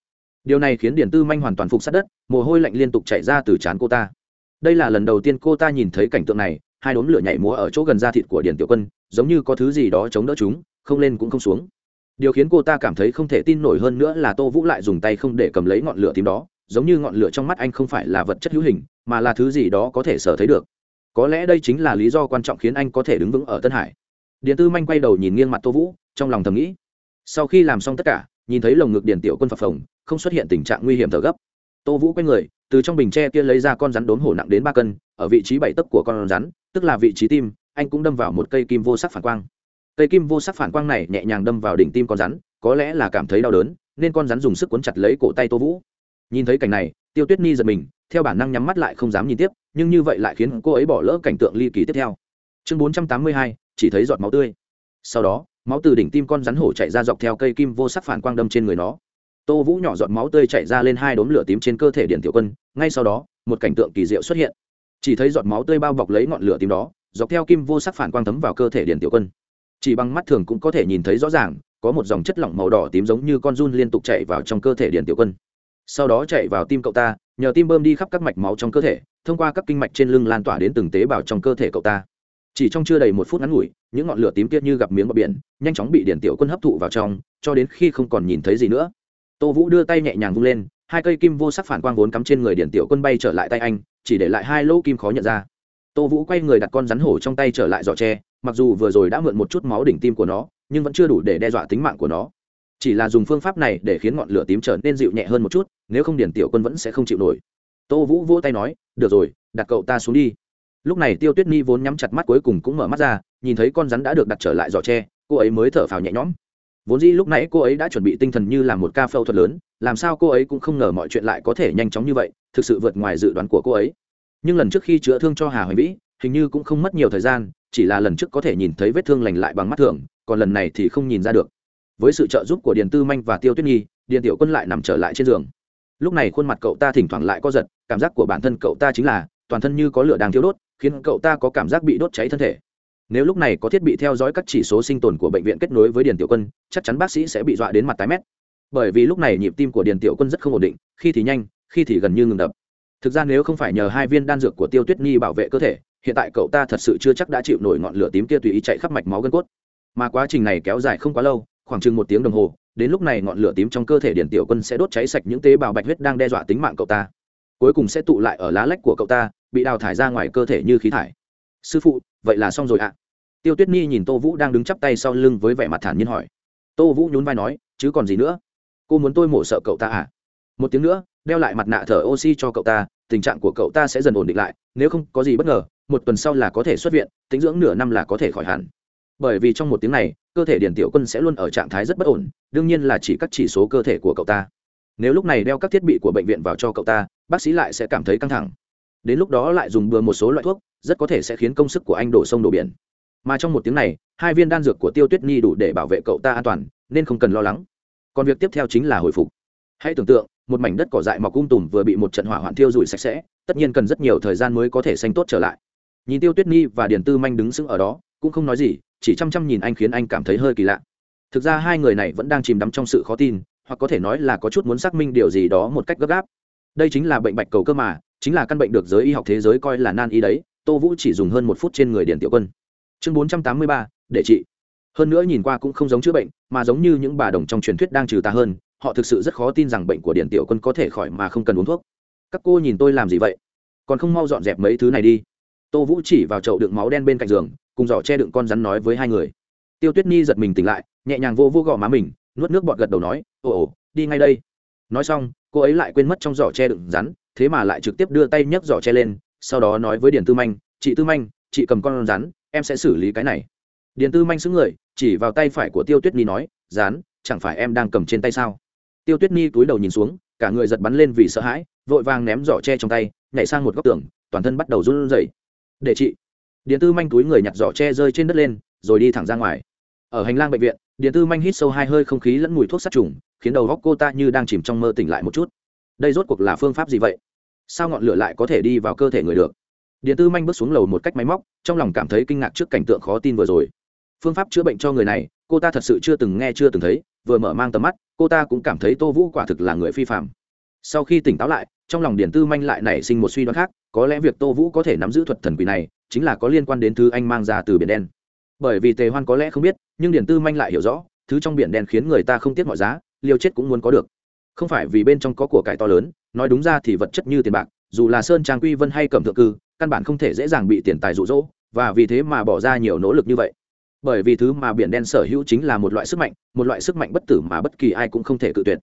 điều này khiến điển tư manh hoàn toàn phục sát đất, mồ hôi lạnh liên tục chảy ra từ trán cô ta. Đây là lần đầu tiên cô ta nhìn thấy cảnh tượng này, hai đốm lửa nhảy múa ở chỗ gần da thịt của điển tiểu quân, giống như có thứ gì đó chống đỡ chúng, không lên cũng không xuống. Điều khiến cô ta cảm thấy không thể tin nổi hơn nữa là tô vũ lại dùng tay không để cầm lấy ngọn lửa tím đó, giống như ngọn lửa trong mắt anh không phải là vật chất hữu hình, mà là thứ gì đó có thể sở thấy được. Có lẽ đây chính là lý do quan trọng khiến anh có thể đứng vững ở tân hải. Điện tư manh quay đầu nhìn nghiêng mặt tô vũ, trong lòng thầm nghĩ. Sau khi làm xong tất cả nhìn thấy lồng ngực điền tiểu quân phập phồng, không xuất hiện tình trạng nguy hiểm thở gấp. Tô vũ quay người, từ trong bình tre kia lấy ra con rắn đốn hổ nặng đến ba cân, ở vị trí bảy tấc của con rắn, tức là vị trí tim, anh cũng đâm vào một cây kim vô sắc phản quang. Cây kim vô sắc phản quang này nhẹ nhàng đâm vào đỉnh tim con rắn, có lẽ là cảm thấy đau đớn, nên con rắn dùng sức cuốn chặt lấy cổ tay tô vũ. Nhìn thấy cảnh này, tiêu tuyết ni giật mình, theo bản năng nhắm mắt lại không dám nhìn tiếp, nhưng như vậy lại khiến cô ấy bỏ lỡ cảnh tượng ly kỳ tiếp theo. Chương bốn trăm tám mươi hai, chỉ thấy giọt máu tươi. Sau đó máu từ đỉnh tim con rắn hổ chạy ra dọc theo cây kim vô sắc phản quang đâm trên người nó. Tô vũ nhỏ giọt máu tươi chạy ra lên hai đốm lửa tím trên cơ thể điện tiểu quân, ngay sau đó, một cảnh tượng kỳ diệu xuất hiện. Chỉ thấy giọt máu tươi bao bọc lấy ngọn lửa tím đó, dọc theo kim vô sắc phản quang thấm vào cơ thể điện tiểu quân. Chỉ bằng mắt thường cũng có thể nhìn thấy rõ ràng, có một dòng chất lỏng màu đỏ tím giống như con run liên tục chạy vào trong cơ thể điện tiểu quân. Sau đó chạy vào tim cậu ta, nhờ tim bơm đi khắp các mạch máu trong cơ thể, thông qua các kinh mạch trên lưng lan tỏa đến từng tế bào trong cơ thể cậu ta chỉ trong chưa đầy một phút ngắn ngủi, những ngọn lửa tím tiết như gặp miếng bọc biển, nhanh chóng bị điện tiểu quân hấp thụ vào trong, cho đến khi không còn nhìn thấy gì nữa. Tô vũ đưa tay nhẹ nhàng vung lên, hai cây kim vô sắc phản quang vốn cắm trên người điện tiểu quân bay trở lại tay anh, chỉ để lại hai lỗ kim khó nhận ra. Tô vũ quay người đặt con rắn hổ trong tay trở lại giỏ tre, mặc dù vừa rồi đã mượn một chút máu đỉnh tim của nó, nhưng vẫn chưa đủ để đe dọa tính mạng của nó. Chỉ là dùng phương pháp này để khiến ngọn lửa tím trở nên dịu nhẹ hơn một chút, nếu không điển tiểu quân vẫn sẽ không chịu nổi. Tô vũ vỗ tay nói, được rồi, đặt cậu ta xuống đi lúc này tiêu tuyết ni vốn nhắm chặt mắt cuối cùng cũng mở mắt ra, nhìn thấy con rắn đã được đặt trở lại giỏ tre, cô ấy mới thở phào nhẹ nhõm. Vốn dĩ lúc nãy cô ấy đã chuẩn bị tinh thần như là một ca phẫu thuật lớn, làm sao cô ấy cũng không ngờ mọi chuyện lại có thể nhanh chóng như vậy, thực sự vượt ngoài dự đoán của cô ấy. Nhưng lần trước khi chữa thương cho hà hoài vĩ, hình như cũng không mất nhiều thời gian, chỉ là lần trước có thể nhìn thấy vết thương lành lại bằng mắt thường, còn lần này thì không nhìn ra được. Với sự trợ giúp của điền tư manh và tiêu tuyết nhi, điền tiểu quân lại nằm trở lại trên giường. Lúc này khuôn mặt cậu ta thỉnh thoảng lại co giật, cảm giác của bản thân cậu ta chính là toàn thân như có lửa đang thiêu đốt, khiến cậu ta có cảm giác bị đốt cháy thân thể. Nếu lúc này có thiết bị theo dõi các chỉ số sinh tồn của bệnh viện kết nối với điền tiểu quân, chắc chắn bác sĩ sẽ bị dọa đến mặt tái mét. Bởi vì lúc này nhịp tim của điền tiểu quân rất không ổn định, khi thì nhanh, khi thì gần như ngừng đập. Thực ra nếu không phải nhờ hai viên đan dược của tiêu tuyết nhi bảo vệ cơ thể, hiện tại cậu ta thật sự chưa chắc đã chịu nổi ngọn lửa tím kia tùy ý chạy khắp mạch máu gân cốt. Mà quá trình này kéo dài không quá lâu, khoảng chừng một tiếng đồng hồ, đến lúc này ngọn lửa tím trong cơ thể điển tiểu quân sẽ đốt cháy sạch những tế bào bạch huyết đang đe dọa tính mạng cậu ta. Cuối cùng sẽ tụ lại ở lá lách của cậu ta bị đào thải ra ngoài cơ thể như khí thải. Sư phụ, vậy là xong rồi ạ. À? tiêu tuyết nhi nhìn tô vũ đang đứng chắp tay sau lưng với vẻ mặt thản nhiên hỏi. Tô vũ nhún vai nói, chứ còn gì nữa. Cô muốn tôi mổ sợ cậu ta à? Một tiếng nữa, đeo lại mặt nạ thở oxy cho cậu ta, tình trạng của cậu ta sẽ dần ổn định lại, nếu không có gì bất ngờ, một tuần sau là có thể xuất viện, tính dưỡng nửa năm là có thể khỏi hẳn. Bởi vì trong một tiếng này, cơ thể điển tiểu quân sẽ luôn ở trạng thái rất bất ổn, đương nhiên là chỉ các chỉ số cơ thể của cậu ta. Nếu lúc này đeo các thiết bị của bệnh viện vào cho cậu ta, bác sĩ lại sẽ cảm thấy căng thẳng đến lúc đó lại dùng bừa một số loại thuốc, rất có thể sẽ khiến công sức của anh đổ sông đổ biển. Mà trong một tiếng này, hai viên đan dược của tiêu tuyết nhi đủ để bảo vệ cậu ta an toàn, nên không cần lo lắng. Còn việc tiếp theo chính là hồi phục. Hãy tưởng tượng, một mảnh đất cỏ dại mọc cung tùm vừa bị một trận hỏa hoạn thiêu rụi sạch sẽ, tất nhiên cần rất nhiều thời gian mới có thể xanh tốt trở lại. Nhìn tiêu tuyết nhi và điền tư manh đứng sững ở đó, cũng không nói gì, chỉ chăm chăm nhìn anh khiến anh cảm thấy hơi kỳ lạ. Thực ra hai người này vẫn đang chìm đắm trong sự khó tin, hoặc có thể nói là có chút muốn xác minh điều gì đó một cách gấp gáp. Đây chính là bệnh bạch cầu cơ mà chính là căn bệnh được giới y học thế giới coi là nan y đấy, tô vũ chỉ dùng hơn một phút trên người điền tiểu quân. Chương bốn trăm tám mươi ba, để trị. Hơn nữa nhìn qua cũng không giống chữa bệnh, mà giống như những bà đồng trong truyền thuyết đang trừ tà hơn, họ thực sự rất khó tin rằng bệnh của điền tiểu quân có thể khỏi mà không cần uống thuốc. Các cô nhìn tôi làm gì vậy? Còn không mau dọn dẹp mấy thứ này đi. Tô vũ chỉ vào chậu đựng máu đen bên cạnh giường, cùng giỏ che đựng con rắn nói với hai người. Tiêu tuyết nhi giật mình tỉnh lại, nhẹ nhàng vô vô gò má mình, nuốt nước bọt gật đầu nói, ồ ồ, đi ngay đây. Nói xong, cô ấy lại quên mất trong giỏ che đựng rắn thế mà lại trực tiếp đưa tay nhấc giỏ che lên, sau đó nói với điền tư manh, chị tư manh, chị cầm con rắn, em sẽ xử lý cái này. Điền tư manh xứng người, chỉ vào tay phải của tiêu tuyết nhi nói, rán, chẳng phải em đang cầm trên tay sao? Tiêu tuyết nhi túi đầu nhìn xuống, cả người giật bắn lên vì sợ hãi, vội vàng ném giỏ tre trong tay, nhảy sang một góc tường, toàn thân bắt đầu run rẩy. Để chị. Điện tư manh túi người nhặt giỏ tre rơi trên đất lên, rồi đi thẳng ra ngoài. Ở hành lang bệnh viện điện tư manh hít sâu hai hơi không khí lẫn mùi thuốc sát trùng, khiến đầu góc cô ta như đang chìm trong mơ tỉnh lại một chút. Đây rốt cuộc là phương pháp gì vậy? Sao ngọn lửa lại có thể đi vào cơ thể người được? Điện tư manh bước xuống lầu một cách máy móc, trong lòng cảm thấy kinh ngạc trước cảnh tượng khó tin vừa rồi. Phương pháp chữa bệnh cho người này, cô ta thật sự chưa từng nghe, chưa từng thấy, vừa mở mang tầm mắt, cô ta cũng cảm thấy tô vũ quả thực là người phi phạm. Sau khi tỉnh táo lại, trong lòng điện tư manh lại nảy sinh một suy đoán khác, có lẽ việc tô vũ có thể nắm giữ thuật thần quỷ này, chính là có liên quan đến thứ anh mang ra từ biển đen. Bởi vì tề hoan có lẽ không biết, nhưng điện tư manh lại hiểu rõ, thứ trong biển đen khiến người ta không tiếc mọi giá, liều chết cũng muốn có được không phải vì bên trong có của cải to lớn, nói đúng ra thì vật chất như tiền bạc, dù là sơn trang quy vân hay cẩm thượng cư, căn bản không thể dễ dàng bị tiền tài rụ rỗ và vì thế mà bỏ ra nhiều nỗ lực như vậy. Bởi vì thứ mà biển đen sở hữu chính là một loại sức mạnh, một loại sức mạnh bất tử mà bất kỳ ai cũng không thể cự tuyệt.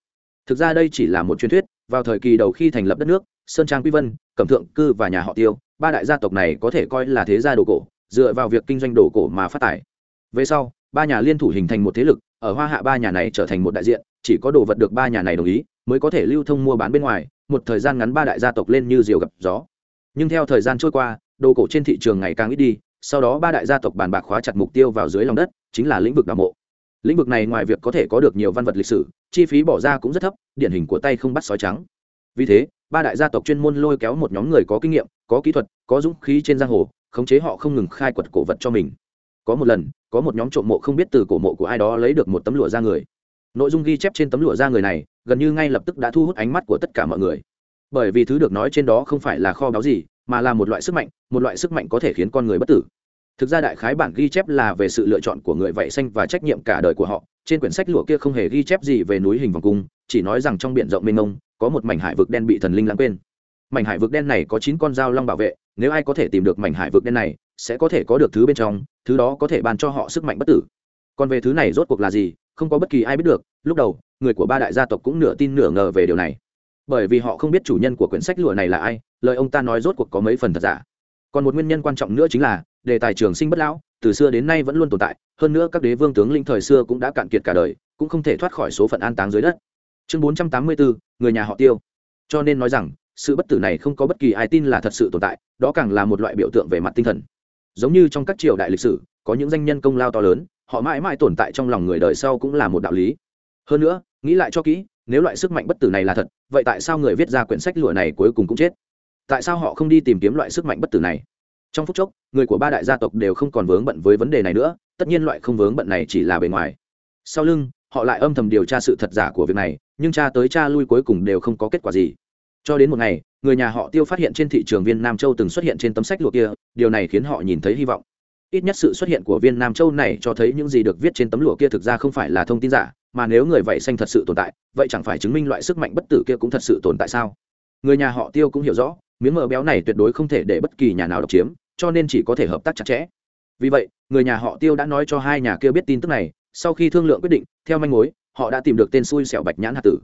Thực ra đây chỉ là một truyền thuyết, vào thời kỳ đầu khi thành lập đất nước, sơn trang quy vân, cẩm thượng cư và nhà họ tiêu, ba đại gia tộc này có thể coi là thế gia đồ cổ, dựa vào việc kinh doanh đồ cổ mà phát tài về sau, ba nhà liên thủ hình thành một thế lực, ở hoa hạ ba nhà này trở thành một đại diện chỉ có đồ vật được ba nhà này đồng ý, mới có thể lưu thông mua bán bên ngoài, một thời gian ngắn ba đại gia tộc lên như diều gặp gió. Nhưng theo thời gian trôi qua, đồ cổ trên thị trường ngày càng ít đi, sau đó ba đại gia tộc bàn bạc khóa chặt mục tiêu vào dưới lòng đất, chính là lĩnh vực đào mộ. Lĩnh vực này ngoài việc có thể có được nhiều văn vật lịch sử, chi phí bỏ ra cũng rất thấp, điển hình của tay không bắt sói trắng. Vì thế, ba đại gia tộc chuyên môn lôi kéo một nhóm người có kinh nghiệm, có kỹ thuật, có dũng khí trên giang hồ, khống chế họ không ngừng khai quật cổ vật cho mình. Có một lần, có một nhóm trộm mộ không biết từ cổ mộ của ai đó lấy được một tấm lụa ra người nội dung ghi chép trên tấm lụa ra người này, gần như ngay lập tức đã thu hút ánh mắt của tất cả mọi người. Bởi vì thứ được nói trên đó không phải là kho báu gì, mà là một loại sức mạnh, một loại sức mạnh có thể khiến con người bất tử. Thực ra đại khái bản ghi chép là về sự lựa chọn của người vậy xanh và trách nhiệm cả đời của họ. Trên quyển sách lụa kia không hề ghi chép gì về núi hình vòng cung, chỉ nói rằng trong biển rộng mênh mông, có một mảnh hải vực đen bị thần linh lãng quên. Mảnh hải vực đen này có chín con dao long bảo vệ, nếu ai có thể tìm được mảnh hải vực đen này, sẽ có thể có được thứ bên trong, thứ đó có thể ban cho họ sức mạnh bất tử. Còn về thứ này rốt cuộc là gì không có bất kỳ ai biết được, lúc đầu, người của ba đại gia tộc cũng nửa tin nửa ngờ về điều này. Bởi vì họ không biết chủ nhân của quyển sách lụa này là ai, lời ông ta nói rốt cuộc có mấy phần thật giả. Còn một nguyên nhân quan trọng nữa chính là, đề tài trường sinh bất lão, từ xưa đến nay vẫn luôn tồn tại, hơn nữa các đế vương tướng linh thời xưa cũng đã cạn kiệt cả đời, cũng không thể thoát khỏi số phận an táng dưới đất. Chương bốn trăm tám mươi bốn người nhà họ tiêu. Cho nên nói rằng, sự bất tử này không có bất kỳ ai tin là thật sự tồn tại, đó càng là một loại biểu tượng về mặt tinh thần. Giống như trong các triều đại lịch sử, có những danh nhân công lao to lớn họ mãi mãi tồn tại trong lòng người đời sau cũng là một đạo lý. Hơn nữa, nghĩ lại cho kỹ, nếu loại sức mạnh bất tử này là thật, vậy tại sao người viết ra quyển sách lụa này cuối cùng cũng chết? Tại sao họ không đi tìm kiếm loại sức mạnh bất tử này? Trong phút chốc, người của ba đại gia tộc đều không còn vướng bận với vấn đề này nữa, tất nhiên loại không vướng bận này chỉ là bề ngoài. Sau lưng, họ lại âm thầm điều tra sự thật giả của việc này, nhưng cha tới cha lui cuối cùng đều không có kết quả gì. Cho đến một ngày, người nhà họ tiêu phát hiện trên thị trường viên nam châu từng xuất hiện trên tấm sách lụa kia, điều này khiến họ nhìn thấy hy vọng ít nhất sự xuất hiện của viên nam châu này cho thấy những gì được viết trên tấm lụa kia thực ra không phải là thông tin giả, mà nếu người vậy xanh thật sự tồn tại, vậy chẳng phải chứng minh loại sức mạnh bất tử kia cũng thật sự tồn tại sao? Người nhà họ tiêu cũng hiểu rõ, miếng mỡ béo này tuyệt đối không thể để bất kỳ nhà nào độc chiếm, cho nên chỉ có thể hợp tác chặt chẽ. Vì vậy, người nhà họ tiêu đã nói cho hai nhà kia biết tin tức này, sau khi thương lượng quyết định, theo manh mối, họ đã tìm được tên xui xẻo bạch nhãn hạt tử.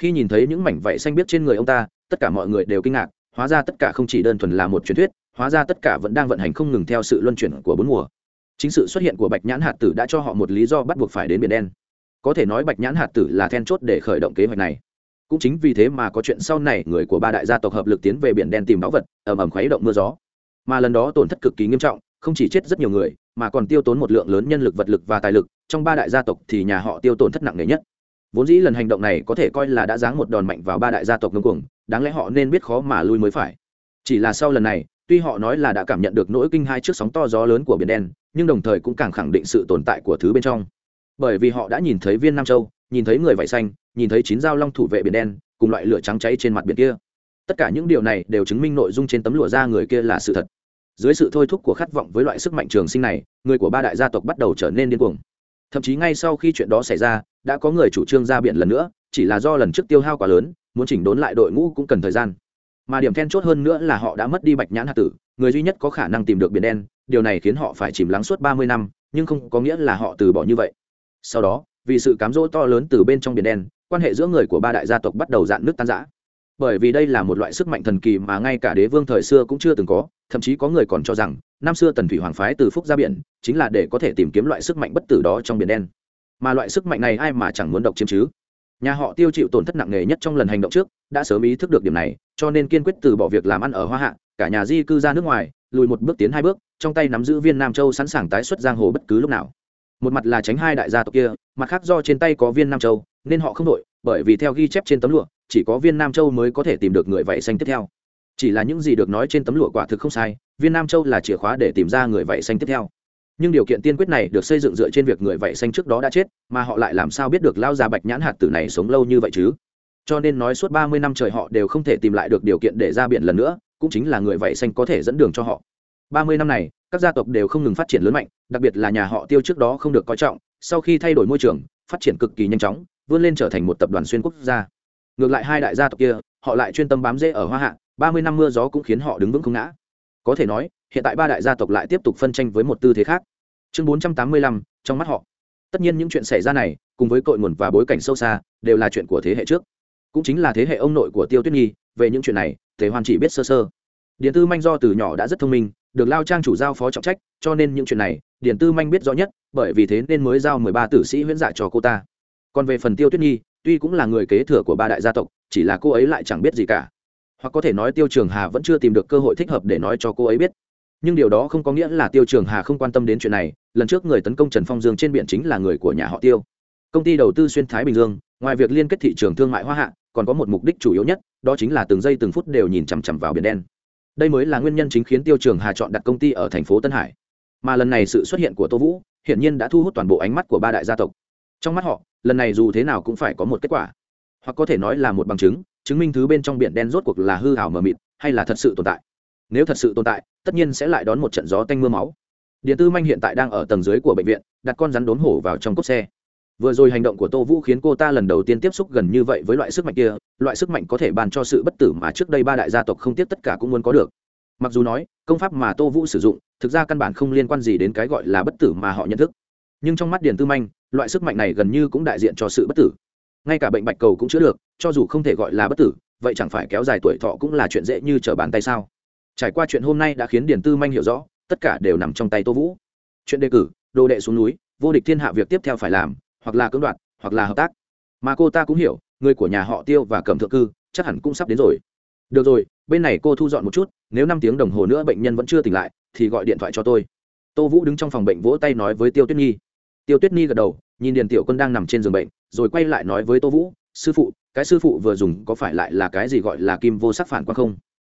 Khi nhìn thấy những mảnh vảy xanh biết trên người ông ta, tất cả mọi người đều kinh ngạc, hóa ra tất cả không chỉ đơn thuần là một truyền thuyết hóa ra tất cả vẫn đang vận hành không ngừng theo sự luân chuyển của bốn mùa. Chính sự xuất hiện của bạch nhãn hạt tử đã cho họ một lý do bắt buộc phải đến biển đen. Có thể nói bạch nhãn hạt tử là then chốt để khởi động kế hoạch này. Cũng chính vì thế mà có chuyện sau này, người của ba đại gia tộc hợp lực tiến về biển đen tìm báu vật, ầm ầm khuấy động mưa gió. Mà lần đó tổn thất cực kỳ nghiêm trọng, không chỉ chết rất nhiều người, mà còn tiêu tốn một lượng lớn nhân lực, vật lực và tài lực, trong ba đại gia tộc thì nhà họ tiêu tổn thất nặng nề nhất. Vốn dĩ lần hành động này có thể coi là đã giáng một đòn mạnh vào ba đại gia tộc ngưng cuồng, đáng lẽ họ nên biết khó mà lui mới phải. Chỉ là sau lần này tuy họ nói là đã cảm nhận được nỗi kinh hai trước sóng to gió lớn của biển đen, nhưng đồng thời cũng càng khẳng định sự tồn tại của thứ bên trong. Bởi vì họ đã nhìn thấy viên nam châu, nhìn thấy người vải xanh, nhìn thấy chín dao long thủ vệ biển đen, cùng loại lửa trắng cháy trên mặt biển kia. Tất cả những điều này đều chứng minh nội dung trên tấm lụa da người kia là sự thật. Dưới sự thôi thúc của khát vọng với loại sức mạnh trường sinh này, người của ba đại gia tộc bắt đầu trở nên điên cuồng. Thậm chí ngay sau khi chuyện đó xảy ra, đã có người chủ trương ra biển lần nữa, chỉ là do lần trước tiêu hao quá lớn, muốn chỉnh đốn lại đội ngũ cũng cần thời gian mà điểm then chốt hơn nữa là họ đã mất đi bạch nhãn hạt tử, người duy nhất có khả năng tìm được biển đen, điều này khiến họ phải chìm lắng suốt ba mươi năm, nhưng không có nghĩa là họ từ bỏ như vậy. Sau đó, vì sự cám dỗ to lớn từ bên trong biển đen, quan hệ giữa người của ba đại gia tộc bắt đầu dạn nước tan rã. Bởi vì đây là một loại sức mạnh thần kỳ mà ngay cả đế vương thời xưa cũng chưa từng có, thậm chí có người còn cho rằng, năm xưa tần thủy hoàng phái từ phúc ra biển, chính là để có thể tìm kiếm loại sức mạnh bất tử đó trong biển đen. Mà loại sức mạnh này ai mà chẳng muốn độc chiếm chứ? Nhà họ tiêu chịu tổn thất nặng nề nhất trong lần hành động trước, đã sớm ý thức được điểm này, cho nên kiên quyết từ bỏ việc làm ăn ở hoa hạ, cả nhà di cư ra nước ngoài, lùi một bước tiến hai bước, trong tay nắm giữ viên nam châu sẵn sàng tái xuất giang hồ bất cứ lúc nào. Một mặt là tránh hai đại gia tộc kia, mặt khác do trên tay có viên nam châu, nên họ không đội bởi vì theo ghi chép trên tấm lụa, chỉ có viên nam châu mới có thể tìm được người vạy xanh tiếp theo. Chỉ là những gì được nói trên tấm lụa quả thực không sai, viên nam châu là chìa khóa để tìm ra người vạy xanh tiếp theo nhưng điều kiện tiên quyết này được xây dựng dựa trên việc người vậy xanh trước đó đã chết, mà họ lại làm sao biết được lao già bạch nhãn hạt tử này sống lâu như vậy chứ? Cho nên nói suốt ba mươi năm trời họ đều không thể tìm lại được điều kiện để ra biển lần nữa, cũng chính là người vậy xanh có thể dẫn đường cho họ. Ba mươi năm này, các gia tộc đều không ngừng phát triển lớn mạnh, đặc biệt là nhà họ tiêu trước đó không được coi trọng, sau khi thay đổi môi trường, phát triển cực kỳ nhanh chóng, vươn lên trở thành một tập đoàn xuyên quốc gia. Ngược lại hai đại gia tộc kia, họ lại chuyên tâm bám rễ ở hoa hạ, ba mươi năm mưa gió cũng khiến họ đứng vững không ngã. Có thể nói hiện tại ba đại gia tộc lại tiếp tục phân tranh với một tư thế khác. Chương bốn trăm tám mươi lăm, trong mắt họ. Tất nhiên những chuyện xảy ra này, cùng với cội nguồn và bối cảnh sâu xa, đều là chuyện của thế hệ trước. Cũng chính là thế hệ ông nội của tiêu tuyết nhi, về những chuyện này, tề Hoan chỉ biết sơ sơ. Điện tư manh do từ nhỏ đã rất thông minh, được lao trang chủ giao phó trọng trách, cho nên những chuyện này điện tư manh biết rõ nhất, bởi vì thế nên mới giao mười ba tử sĩ huyễn dạ cho cô ta. Còn về phần tiêu tuyết nhi, tuy cũng là người kế thừa của ba đại gia tộc, chỉ là cô ấy lại chẳng biết gì cả. Hoặc có thể nói tiêu trường hà vẫn chưa tìm được cơ hội thích hợp để nói cho cô ấy biết nhưng điều đó không có nghĩa là tiêu trường hà không quan tâm đến chuyện này, lần trước người tấn công trần phong dương trên biển chính là người của nhà họ tiêu. Công ty đầu tư xuyên thái bình dương, ngoài việc liên kết thị trường thương mại hoa hạ, còn có một mục đích chủ yếu nhất, đó chính là từng giây từng phút đều nhìn chằm chằm vào biển đen. Đây mới là nguyên nhân chính khiến tiêu trường hà chọn đặt công ty ở thành phố tân hải. Mà lần này sự xuất hiện của tô vũ, hiển nhiên đã thu hút toàn bộ ánh mắt của ba đại gia tộc. Trong mắt họ, lần này dù thế nào cũng phải có một kết quả. Hoặc có thể nói là một bằng chứng chứng minh thứ bên trong biển đen rốt cuộc là hư hảo mờ mịt, hay là thật sự tồn tại nếu thật sự tồn tại, tất nhiên sẽ lại đón một trận gió tanh mưa máu. Điện tư manh hiện tại đang ở tầng dưới của bệnh viện, đặt con rắn đốn hổ vào trong cốc xe. Vừa rồi hành động của tô vũ khiến cô ta lần đầu tiên tiếp xúc gần như vậy với loại sức mạnh kia, loại sức mạnh có thể bàn cho sự bất tử mà trước đây ba đại gia tộc không tiếp tất cả cũng muốn có được. Mặc dù nói, công pháp mà tô vũ sử dụng, thực ra căn bản không liên quan gì đến cái gọi là bất tử mà họ nhận thức. Nhưng trong mắt điền tư manh, loại sức mạnh này gần như cũng đại diện cho sự bất tử. Ngay cả bệnh bạch cầu cũng chữa được, cho dù không thể gọi là bất tử, vậy chẳng phải kéo dài tuổi thọ cũng là chuyện dễ như trở bàn tay sao? Trải qua chuyện hôm nay đã khiến điền tư manh hiểu rõ, tất cả đều nằm trong tay tô vũ. Chuyện đề cử, đồ đệ xuống núi, vô địch thiên hạ việc tiếp theo phải làm, hoặc là cưỡng đoạt, hoặc là hợp tác. Mà cô ta cũng hiểu, người của nhà họ tiêu và cầm thượng cư, chắc hẳn cũng sắp đến rồi. Được rồi, bên này cô thu dọn một chút, nếu năm tiếng đồng hồ nữa bệnh nhân vẫn chưa tỉnh lại, thì gọi điện thoại cho tôi. Tô vũ đứng trong phòng bệnh vỗ tay nói với tiêu tuyết nhi. Tiêu tuyết nhi gật đầu, nhìn điền tiểu quân đang nằm trên giường bệnh, rồi quay lại nói với tô vũ, sư phụ, cái sư phụ vừa dùng có phải lại là cái gì gọi là kim vô sắc phản quang không?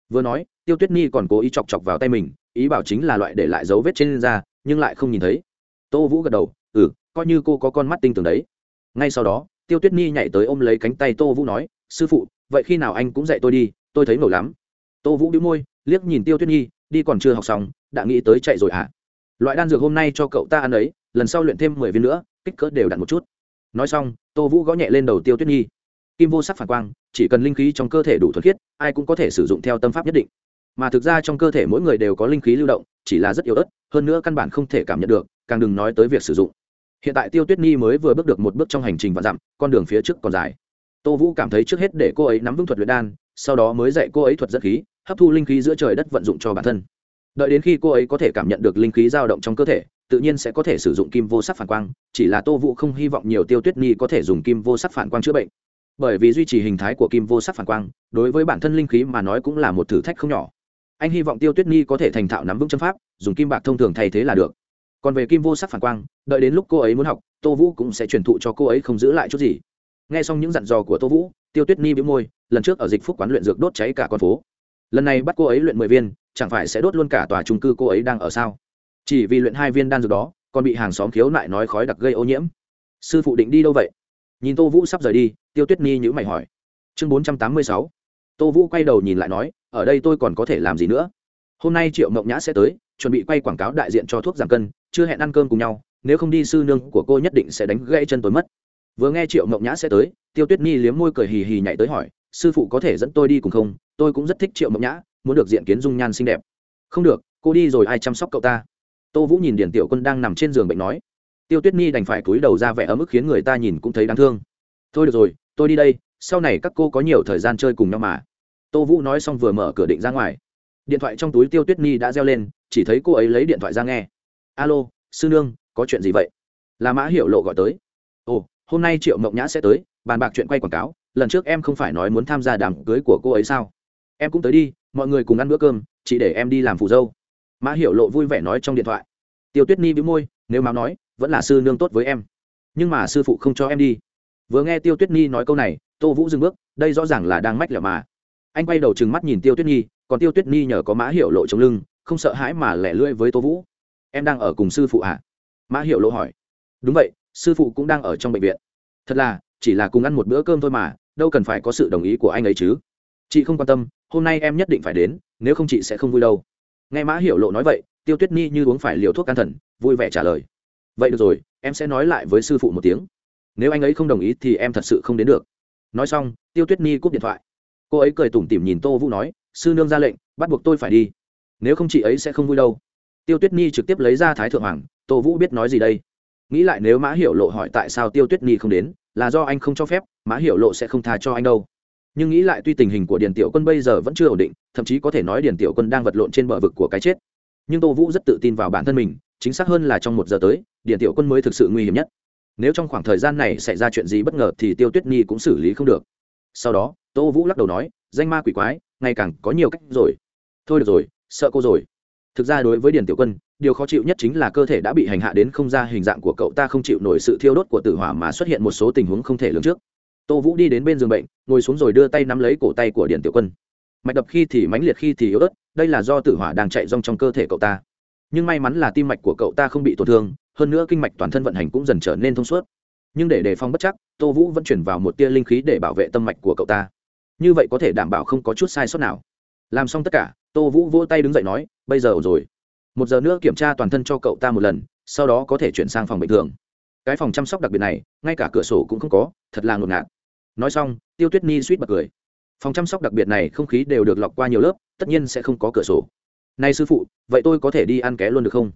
Vừa nói, tiêu tuyết nhi còn cố ý chọc chọc vào tay mình, ý bảo chính là loại để lại dấu vết trên da, nhưng lại không nhìn thấy. Tô vũ gật đầu ừ coi như cô có con mắt tinh tường đấy. Ngay sau đó, tiêu tuyết nhi nhảy tới ôm lấy cánh tay tô vũ nói, sư phụ, vậy khi nào anh cũng dạy tôi đi, tôi thấy ngầu lắm. Tô vũ đĩu môi, liếc nhìn tiêu tuyết nhi đi còn chưa học xong, đã nghĩ tới chạy rồi ạ à? loại đan dược hôm nay cho cậu ta ăn ấy, lần sau luyện thêm mười viên nữa, kích cỡ đều đặn một chút. Nói xong, tô vũ gõ nhẹ lên đầu tiêu tuyết nhi kim vô sắc phản quang, chỉ cần linh khí trong cơ thể đủ thuần khiết ai cũng có thể sử dụng theo tâm pháp nhất định. Mà thực ra trong cơ thể mỗi người đều có linh khí lưu động, chỉ là rất yếu ớt, hơn nữa căn bản không thể cảm nhận được, càng đừng nói tới việc sử dụng. Hiện tại tiêu tuyết nhi mới vừa bước được một bước trong hành trình và dặm, con đường phía trước còn dài. Tô vũ cảm thấy trước hết để cô ấy nắm vững thuật luyện đan, sau đó mới dạy cô ấy thuật dẫn khí, hấp thu linh khí giữa trời đất vận dụng cho bản thân. Đợi đến khi cô ấy có thể cảm nhận được linh khí dao động trong cơ thể, tự nhiên sẽ có thể sử dụng kim vô sắc phản quang, chỉ là tô vũ không hy vọng nhiều tiêu tuyết nhi có thể dùng kim vô sắc phản quang chữa bệnh bởi vì duy trì hình thái của kim vô sắc phản quang, đối với bản thân linh khí mà nói cũng là một thử thách không nhỏ. Anh hy vọng tiêu tuyết nhi có thể thành thạo nắm vững chân pháp, dùng kim bạc thông thường thay thế là được. Còn về kim vô sắc phản quang, đợi đến lúc cô ấy muốn học, tô vũ cũng sẽ truyền thụ cho cô ấy không giữ lại chút gì. Nghe xong những dặn dò của tô vũ, tiêu tuyết nhi bị môi, lần trước ở dịch phúc quán luyện dược đốt cháy cả con phố. Lần này bắt cô ấy luyện mười viên, chẳng phải sẽ đốt luôn cả tòa trung cư cô ấy đang ở sao? Chỉ vì luyện hai viên đan dược đó, còn bị hàng xóm khiếu lại nói khói đặc gây ô nhiễm. Sư phụ định đi đâu vậy? Nhìn tô vũ sắp rời đi, tiêu tuyết nhi nhữ mày hỏi. Chương bốn trăm tám mươi sáu. Tô vũ quay đầu nhìn lại nói, ở đây tôi còn có thể làm gì nữa? Hôm nay triệu mộng nhã sẽ tới, chuẩn bị quay quảng cáo đại diện cho thuốc giảm cân, chưa hẹn ăn cơm cùng nhau, nếu không đi sư nương của cô nhất định sẽ đánh gãy chân tôi mất. Vừa nghe triệu mộng nhã sẽ tới, tiêu tuyết nhi liếm môi cười hì hì nhảy tới hỏi, sư phụ có thể dẫn tôi đi cùng không? Tôi cũng rất thích triệu mộng nhã, muốn được diện kiến dung nhan xinh đẹp. Không được, cô đi rồi ai chăm sóc cậu ta? Tô vũ nhìn điển tiểu quân đang nằm trên giường bệnh nói tiêu tuyết nhi đành phải cúi đầu ra vẻ ấm ức khiến người ta nhìn cũng thấy đáng thương. Thôi được rồi, tôi đi đây, sau này các cô có nhiều thời gian chơi cùng nhau mà. Tô vũ nói xong vừa mở cửa định ra ngoài. Điện thoại trong túi tiêu tuyết nhi đã reo lên, chỉ thấy cô ấy lấy điện thoại ra nghe. Alo, sư nương, có chuyện gì vậy? Là mã hiệu lộ gọi tới. Ồ, hôm nay triệu mộng nhã sẽ tới, bàn bạc chuyện quay quảng cáo, lần trước em không phải nói muốn tham gia đám cưới của cô ấy sao? Em cũng tới đi, mọi người cùng ăn bữa cơm chỉ để em đi làm phù dâu. Mã hiệu lộ vui vẻ nói trong điện thoại. Tiêu tuyết ni bị môi, nếu máu nói vẫn là sư nương tốt với em. Nhưng mà sư phụ không cho em đi. Vừa nghe tiêu tuyết nhi nói câu này, tô vũ dừng bước, đây rõ ràng là đang mách lẻo mà. Anh quay đầu trừng mắt nhìn tiêu tuyết nhi, còn tiêu tuyết nhi nhờ có mã hiệu lộ trong lưng, không sợ hãi mà lẻ lưỡi với tô vũ. Em đang ở cùng sư phụ à? Mã hiệu lộ hỏi. Đúng vậy, sư phụ cũng đang ở trong bệnh viện. Thật là, chỉ là cùng ăn một bữa cơm thôi mà, đâu cần phải có sự đồng ý của anh ấy chứ. Chị không quan tâm, hôm nay em nhất định phải đến, nếu không chị sẽ không vui đâu. Nghe mã hiểu lộ nói vậy, tiêu tuyết nhi như uống phải liều thuốc can thần, vui vẻ trả lời vậy được rồi, em sẽ nói lại với sư phụ một tiếng. Nếu anh ấy không đồng ý thì em thật sự không đến được. Nói xong, tiêu tuyết nhi cúp điện thoại. Cô ấy cười tủm tỉm nhìn tô vũ nói, sư nương ra lệnh, bắt buộc tôi phải đi. Nếu không chị ấy sẽ không vui đâu. Tiêu tuyết nhi trực tiếp lấy ra thái thượng hoàng, tô vũ biết nói gì đây? Nghĩ lại nếu mã hiểu lộ hỏi tại sao tiêu tuyết nhi không đến, là do anh không cho phép, mã hiểu lộ sẽ không tha cho anh đâu. Nhưng nghĩ lại tuy tình hình của điền tiểu quân bây giờ vẫn chưa ổn định, thậm chí có thể nói điền tiểu quân đang vật lộn trên bờ vực của cái chết. Nhưng tô vũ rất tự tin vào bản thân mình chính xác hơn là trong một giờ tới, điền tiểu quân mới thực sự nguy hiểm nhất. Nếu trong khoảng thời gian này xảy ra chuyện gì bất ngờ thì tiêu tuyết nhi cũng xử lý không được. Sau đó, tô vũ lắc đầu nói, danh ma quỷ quái, ngày càng có nhiều cách rồi. Thôi được rồi, sợ cô rồi. Thực ra đối với điền tiểu quân, điều khó chịu nhất chính là cơ thể đã bị hành hạ đến không ra hình dạng của cậu ta không chịu nổi sự thiêu đốt của tử hỏa mà xuất hiện một số tình huống không thể lường trước. Tô vũ đi đến bên giường bệnh, ngồi xuống rồi đưa tay nắm lấy cổ tay của Điền tiểu quân. Mạch đập khi thì mãnh liệt khi thì yếu ớt, đây là do tử hỏa đang chạy rong trong cơ thể cậu ta nhưng may mắn là tim mạch của cậu ta không bị tổn thương, hơn nữa kinh mạch toàn thân vận hành cũng dần trở nên thông suốt. Nhưng để đề phòng bất chắc, tô vũ vẫn chuyển vào một tia linh khí để bảo vệ tâm mạch của cậu ta. Như vậy có thể đảm bảo không có chút sai sót nào. Làm xong tất cả, tô vũ vỗ tay đứng dậy nói, bây giờ ổn rồi. Một giờ nữa kiểm tra toàn thân cho cậu ta một lần, sau đó có thể chuyển sang phòng bình thường. Cái phòng chăm sóc đặc biệt này, ngay cả cửa sổ cũng không có, thật là ngột ngạt. Nói xong, tiêu tuyết ni suýt bật cười. Phòng chăm sóc đặc biệt này không khí đều được lọc qua nhiều lớp, tất nhiên sẽ không có cửa sổ nay sư phụ, vậy tôi có thể đi ăn ké luôn được không?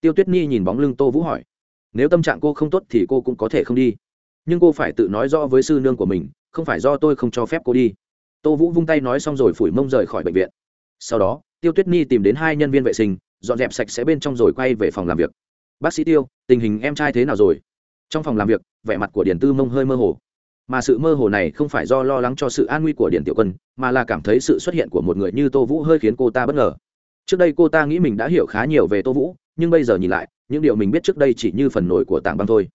Tiêu tuyết Nhi nhìn bóng lưng tô vũ hỏi. Nếu tâm trạng cô không tốt thì cô cũng có thể không đi. Nhưng cô phải tự nói rõ với sư nương của mình, không phải do tôi không cho phép cô đi. Tô vũ vung tay nói xong rồi phủi mông rời khỏi bệnh viện. Sau đó, tiêu tuyết Nhi tìm đến hai nhân viên vệ sinh, dọn dẹp sạch sẽ bên trong rồi quay về phòng làm việc. Bác sĩ tiêu, tình hình em trai thế nào rồi? Trong phòng làm việc, vẻ mặt của Điền tư mông hơi mơ hồ. Mà sự mơ hồ này không phải do lo lắng cho sự an nguy của Điền tiểu quân, mà là cảm thấy sự xuất hiện của một người như tô vũ hơi khiến cô ta bất ngờ trước đây cô ta nghĩ mình đã hiểu khá nhiều về tô vũ, nhưng bây giờ nhìn lại, những điều mình biết trước đây chỉ như phần nổi của tảng băng thôi.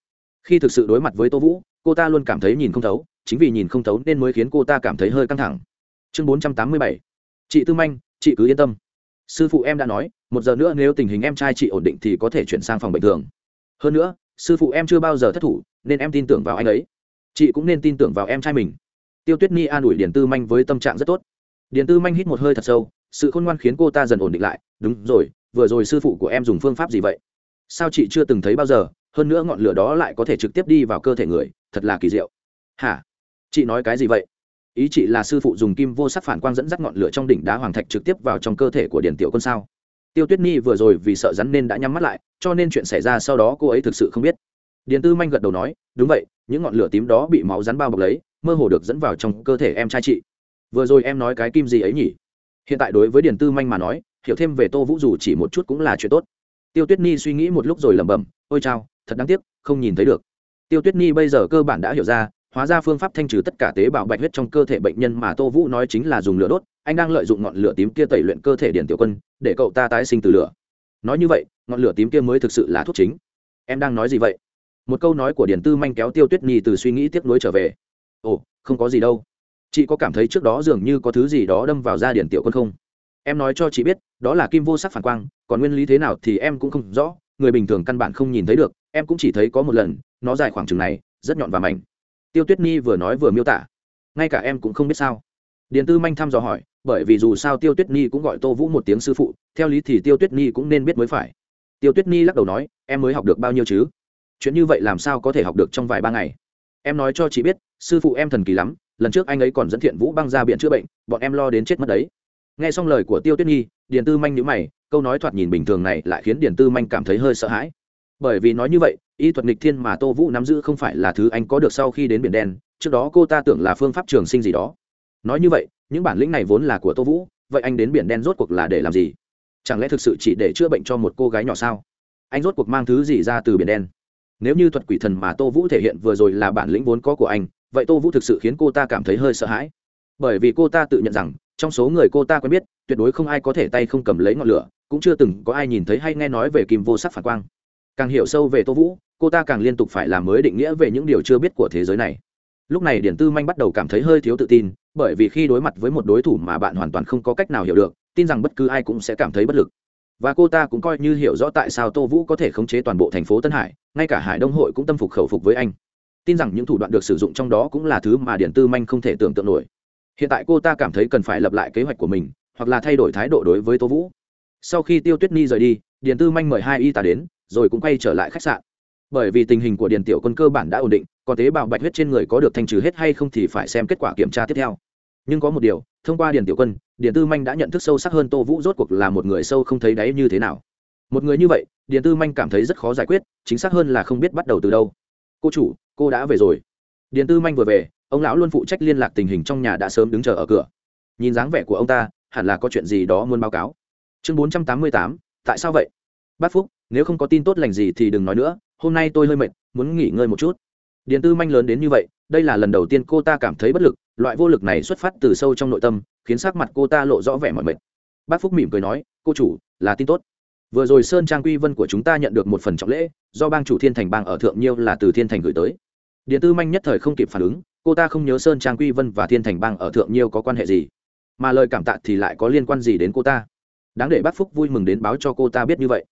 Khi thực sự đối mặt với tô vũ, cô ta luôn cảm thấy nhìn không thấu, chính vì nhìn không thấu nên mới khiến cô ta cảm thấy hơi căng thẳng. Chương bốn trăm tám mươi bảy. Chị tư manh, chị cứ yên tâm. Sư phụ em đã nói, một giờ nữa nếu tình hình em trai chị ổn định thì có thể chuyển sang phòng bệnh thường. Hơn nữa, sư phụ em chưa bao giờ thất thủ, nên em tin tưởng vào anh ấy. Chị cũng nên tin tưởng vào em trai mình. Tiêu tuyết ni an ủi điền tư manh với tâm trạng rất tốt. Điền tư manh hít một hơi thật sâu sự khôn ngoan khiến cô ta dần ổn định lại. Đúng rồi, vừa rồi sư phụ của em dùng phương pháp gì vậy? Sao chị chưa từng thấy bao giờ, hơn nữa ngọn lửa đó lại có thể trực tiếp đi vào cơ thể người, thật là kỳ diệu. Hả? Chị nói cái gì vậy? Ý chị là sư phụ dùng kim vô sắc phản quang dẫn dắt ngọn lửa trong đỉnh đá hoàng thạch trực tiếp vào trong cơ thể của điền tiểu quân sao? Tiêu tuyết nhi vừa rồi vì sợ rắn nên đã nhắm mắt lại, cho nên chuyện xảy ra sau đó cô ấy thực sự không biết. Điền tư manh gật đầu nói, đúng vậy, những ngọn lửa tím đó bị máu rắn bao bọc lấy, mơ hồ được dẫn vào trong cơ thể em trai chị. Vừa rồi em nói cái kim gì ấy nhỉ? Hiện tại đối với điền tư manh mà nói, hiểu thêm về tô vũ dù chỉ một chút cũng là chuyện tốt. Tiêu tuyết nhi suy nghĩ một lúc rồi lẩm bẩm, ôi chao, thật đáng tiếc, không nhìn thấy được. Tiêu tuyết nhi bây giờ cơ bản đã hiểu ra, hóa ra phương pháp thanh trừ tất cả tế bào bạch huyết trong cơ thể bệnh nhân mà tô vũ nói chính là dùng lửa đốt, anh đang lợi dụng ngọn lửa tím kia tẩy luyện cơ thể điển tiểu quân, để cậu ta tái sinh từ lửa. Nói như vậy, ngọn lửa tím kia mới thực sự là thuốc chính. Em đang nói gì vậy? Một câu nói của điển tư manh kéo tiêu tuyết nhi từ suy nghĩ tiếp nối trở về. Ồ, không có gì đâu chị có cảm thấy trước đó dường như có thứ gì đó đâm vào da điển tiểu quân không? Em nói cho chị biết, đó là kim vô sắc phản quang, còn nguyên lý thế nào thì em cũng không rõ, người bình thường căn bản không nhìn thấy được, em cũng chỉ thấy có một lần, nó dài khoảng chừng này, rất nhọn và mảnh. Tiêu tuyết nhi vừa nói vừa miêu tả. Ngay cả em cũng không biết sao. Điền tư manh thăm dò hỏi, bởi vì dù sao tiêu tuyết nhi cũng gọi tô vũ một tiếng sư phụ, theo lý thì tiêu tuyết nhi cũng nên biết mới phải. Tiêu tuyết nhi lắc đầu nói, em mới học được bao nhiêu chứ? Chuyện như vậy làm sao có thể học được trong vài ba ngày? Em nói cho chị biết, sư phụ em thần kỳ lắm lần trước anh ấy còn dẫn thiện vũ băng ra biển chữa bệnh, bọn em lo đến chết mất đấy. Nghe xong lời của tiêu tuyết nhi, điền tư manh nhữ mày, câu nói thoạt nhìn bình thường này lại khiến điền tư manh cảm thấy hơi sợ hãi. Bởi vì nói như vậy, y thuật nghịch thiên mà tô vũ nắm giữ không phải là thứ anh có được sau khi đến biển đen, trước đó cô ta tưởng là phương pháp trường sinh gì đó. Nói như vậy, những bản lĩnh này vốn là của tô vũ, vậy anh đến biển đen rốt cuộc là để làm gì? Chẳng lẽ thực sự chỉ để chữa bệnh cho một cô gái nhỏ sao? Anh rốt cuộc mang thứ gì ra từ biển đen? Nếu như thuật quỷ thần mà tô vũ thể hiện vừa rồi là bản lĩnh vốn có của anh vậy tô vũ thực sự khiến cô ta cảm thấy hơi sợ hãi. Bởi vì cô ta tự nhận rằng, trong số người cô ta quen biết, tuyệt đối không ai có thể tay không cầm lấy ngọn lửa, cũng chưa từng có ai nhìn thấy hay nghe nói về kim vô sắc phản quang. Càng hiểu sâu về tô vũ, cô ta càng liên tục phải làm mới định nghĩa về những điều chưa biết của thế giới này. Lúc này điển tư manh bắt đầu cảm thấy hơi thiếu tự tin, bởi vì khi đối mặt với một đối thủ mà bạn hoàn toàn không có cách nào hiểu được, tin rằng bất cứ ai cũng sẽ cảm thấy bất lực. Và cô ta cũng coi như hiểu rõ tại sao tô vũ có thể khống chế toàn bộ thành phố tân hải, ngay cả hải đông hội cũng tâm phục khẩu phục với anh tin rằng những thủ đoạn được sử dụng trong đó cũng là thứ mà điển tư manh không thể tưởng tượng nổi. Hiện tại cô ta cảm thấy cần phải lập lại kế hoạch của mình, hoặc là thay đổi thái độ đối với tô vũ. Sau khi tiêu tuyết nhi rời đi, Điền tư manh mời hai y tá đến, rồi cũng quay trở lại khách sạn. Bởi vì tình hình của điền tiểu quân cơ bản đã ổn định, còn tế bào bạch huyết trên người có được thanh trừ hết hay không thì phải xem kết quả kiểm tra tiếp theo. Nhưng có một điều, thông qua điền tiểu quân, điền tư manh đã nhận thức sâu sắc hơn tô vũ rốt cuộc là một người sâu không thấy đáy như thế nào. Một người như vậy, điền tư manh cảm thấy rất khó giải quyết, chính xác hơn là không biết bắt đầu từ đâu. Cô chủ cô đã về rồi. Điền tư manh vừa về, ông lão luôn phụ trách liên lạc tình hình trong nhà đã sớm đứng chờ ở cửa. Nhìn dáng vẻ của ông ta, hẳn là có chuyện gì đó muốn báo cáo. Chương bốn trăm tám mươi tám, tại sao vậy? Bát phúc, nếu không có tin tốt lành gì thì đừng nói nữa, hôm nay tôi hơi mệt, muốn nghỉ ngơi một chút. Điền tư manh lớn đến như vậy, đây là lần đầu tiên cô ta cảm thấy bất lực, loại vô lực này xuất phát từ sâu trong nội tâm, khiến sắc mặt cô ta lộ rõ vẻ mọi mệt. Bác phúc mỉm cười nói, cô chủ, là tin tốt. Vừa rồi sơn trang quy vân của chúng ta nhận được một phần trọng lễ, do bang chủ thiên thành bang ở thượng nhiêu là từ thiên thành gửi tới điện tư manh nhất thời không kịp phản ứng, cô ta không nhớ sơn trang quy vân và thiên thành bang ở thượng nhiêu có quan hệ gì, mà lời cảm tạ thì lại có liên quan gì đến cô ta. Đáng để bác phúc vui mừng đến báo cho cô ta biết như vậy.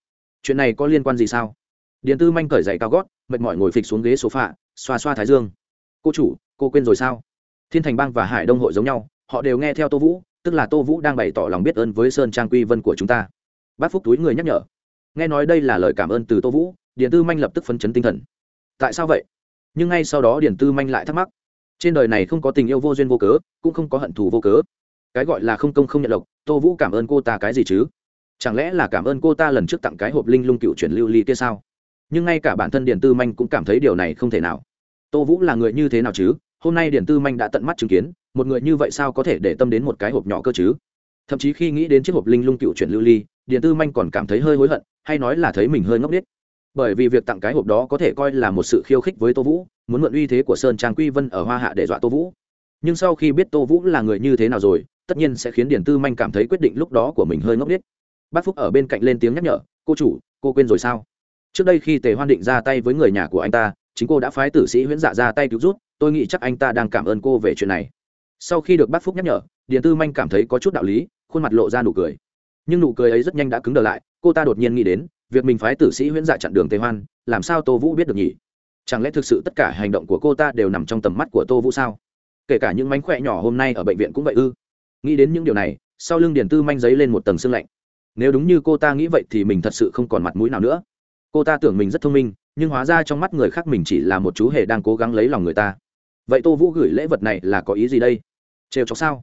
Chuyện này có liên quan gì sao? Điện tư manh cởi giày cao gót, mệt mỏi ngồi phịch xuống ghế số phạ xoa xoa thái dương. Cô chủ, cô quên rồi sao? Thiên thành bang và hải đông hội giống nhau, họ đều nghe theo tô vũ, tức là tô vũ đang bày tỏ lòng biết ơn với sơn trang quy vân của chúng ta. Bác phúc túi người nhắc nhở. Nghe nói đây là lời cảm ơn từ tô vũ, điện tư manh lập tức phấn chấn tinh thần. Tại sao vậy? Nhưng ngay sau đó Điền tư manh lại thắc mắc. Trên đời này không có tình yêu vô duyên vô cớ, cũng không có hận thù vô cớ. Cái gọi là không công không nhận lộc, tô vũ cảm ơn cô ta cái gì chứ? Chẳng lẽ là cảm ơn cô ta lần trước tặng cái hộp linh lung cựu chuyển lưu ly kia sao? Nhưng ngay cả bản thân điền tư manh cũng cảm thấy điều này không thể nào. Tô vũ là người như thế nào chứ? Hôm nay điền tư manh đã tận mắt chứng kiến, một người như vậy sao có thể để tâm đến một cái hộp nhỏ cơ chứ? Thậm chí khi nghĩ đến chiếc hộp linh lung cựu chuyển lưu ly, điền tư manh còn cảm thấy hơi hối hận, hay nói là thấy mình hơi ngốc nghếch bởi vì việc tặng cái hộp đó có thể coi là một sự khiêu khích với tô vũ, muốn mượn uy thế của sơn trang quy vân ở hoa hạ để dọa tô vũ. Nhưng sau khi biết tô vũ là người như thế nào rồi, tất nhiên sẽ khiến điền tư manh cảm thấy quyết định lúc đó của mình hơi ngốc nghếch. Bác phúc ở bên cạnh lên tiếng nhắc nhở, cô chủ, cô quên rồi sao? Trước đây khi tề hoan định ra tay với người nhà của anh ta, chính cô đã phái tử sĩ huyễn dạ ra tay cứu rút, tôi nghĩ chắc anh ta đang cảm ơn cô về chuyện này. Sau khi được bác phúc nhắc nhở, Điền tư manh cảm thấy có chút đạo lý, khuôn mặt lộ ra nụ cười. Nhưng nụ cười ấy rất nhanh đã cứng đờ lại, cô ta đột nhiên nghĩ đến việc mình phái tử sĩ huyễn dạ chặn đường tề hoan, làm sao tô vũ biết được nhỉ? Chẳng lẽ thực sự tất cả hành động của cô ta đều nằm trong tầm mắt của tô vũ sao? Kể cả những mánh khỏe nhỏ hôm nay ở bệnh viện cũng vậy ư? Nghĩ đến những điều này, sau lưng điền tư manh giấy lên một tầng xương lạnh. Nếu đúng như cô ta nghĩ vậy thì mình thật sự không còn mặt mũi nào nữa. Cô ta tưởng mình rất thông minh, nhưng hóa ra trong mắt người khác mình chỉ là một chú hề đang cố gắng lấy lòng người ta. Vậy tô vũ gửi lễ vật này là có ý gì đây? Trêu chọc sao?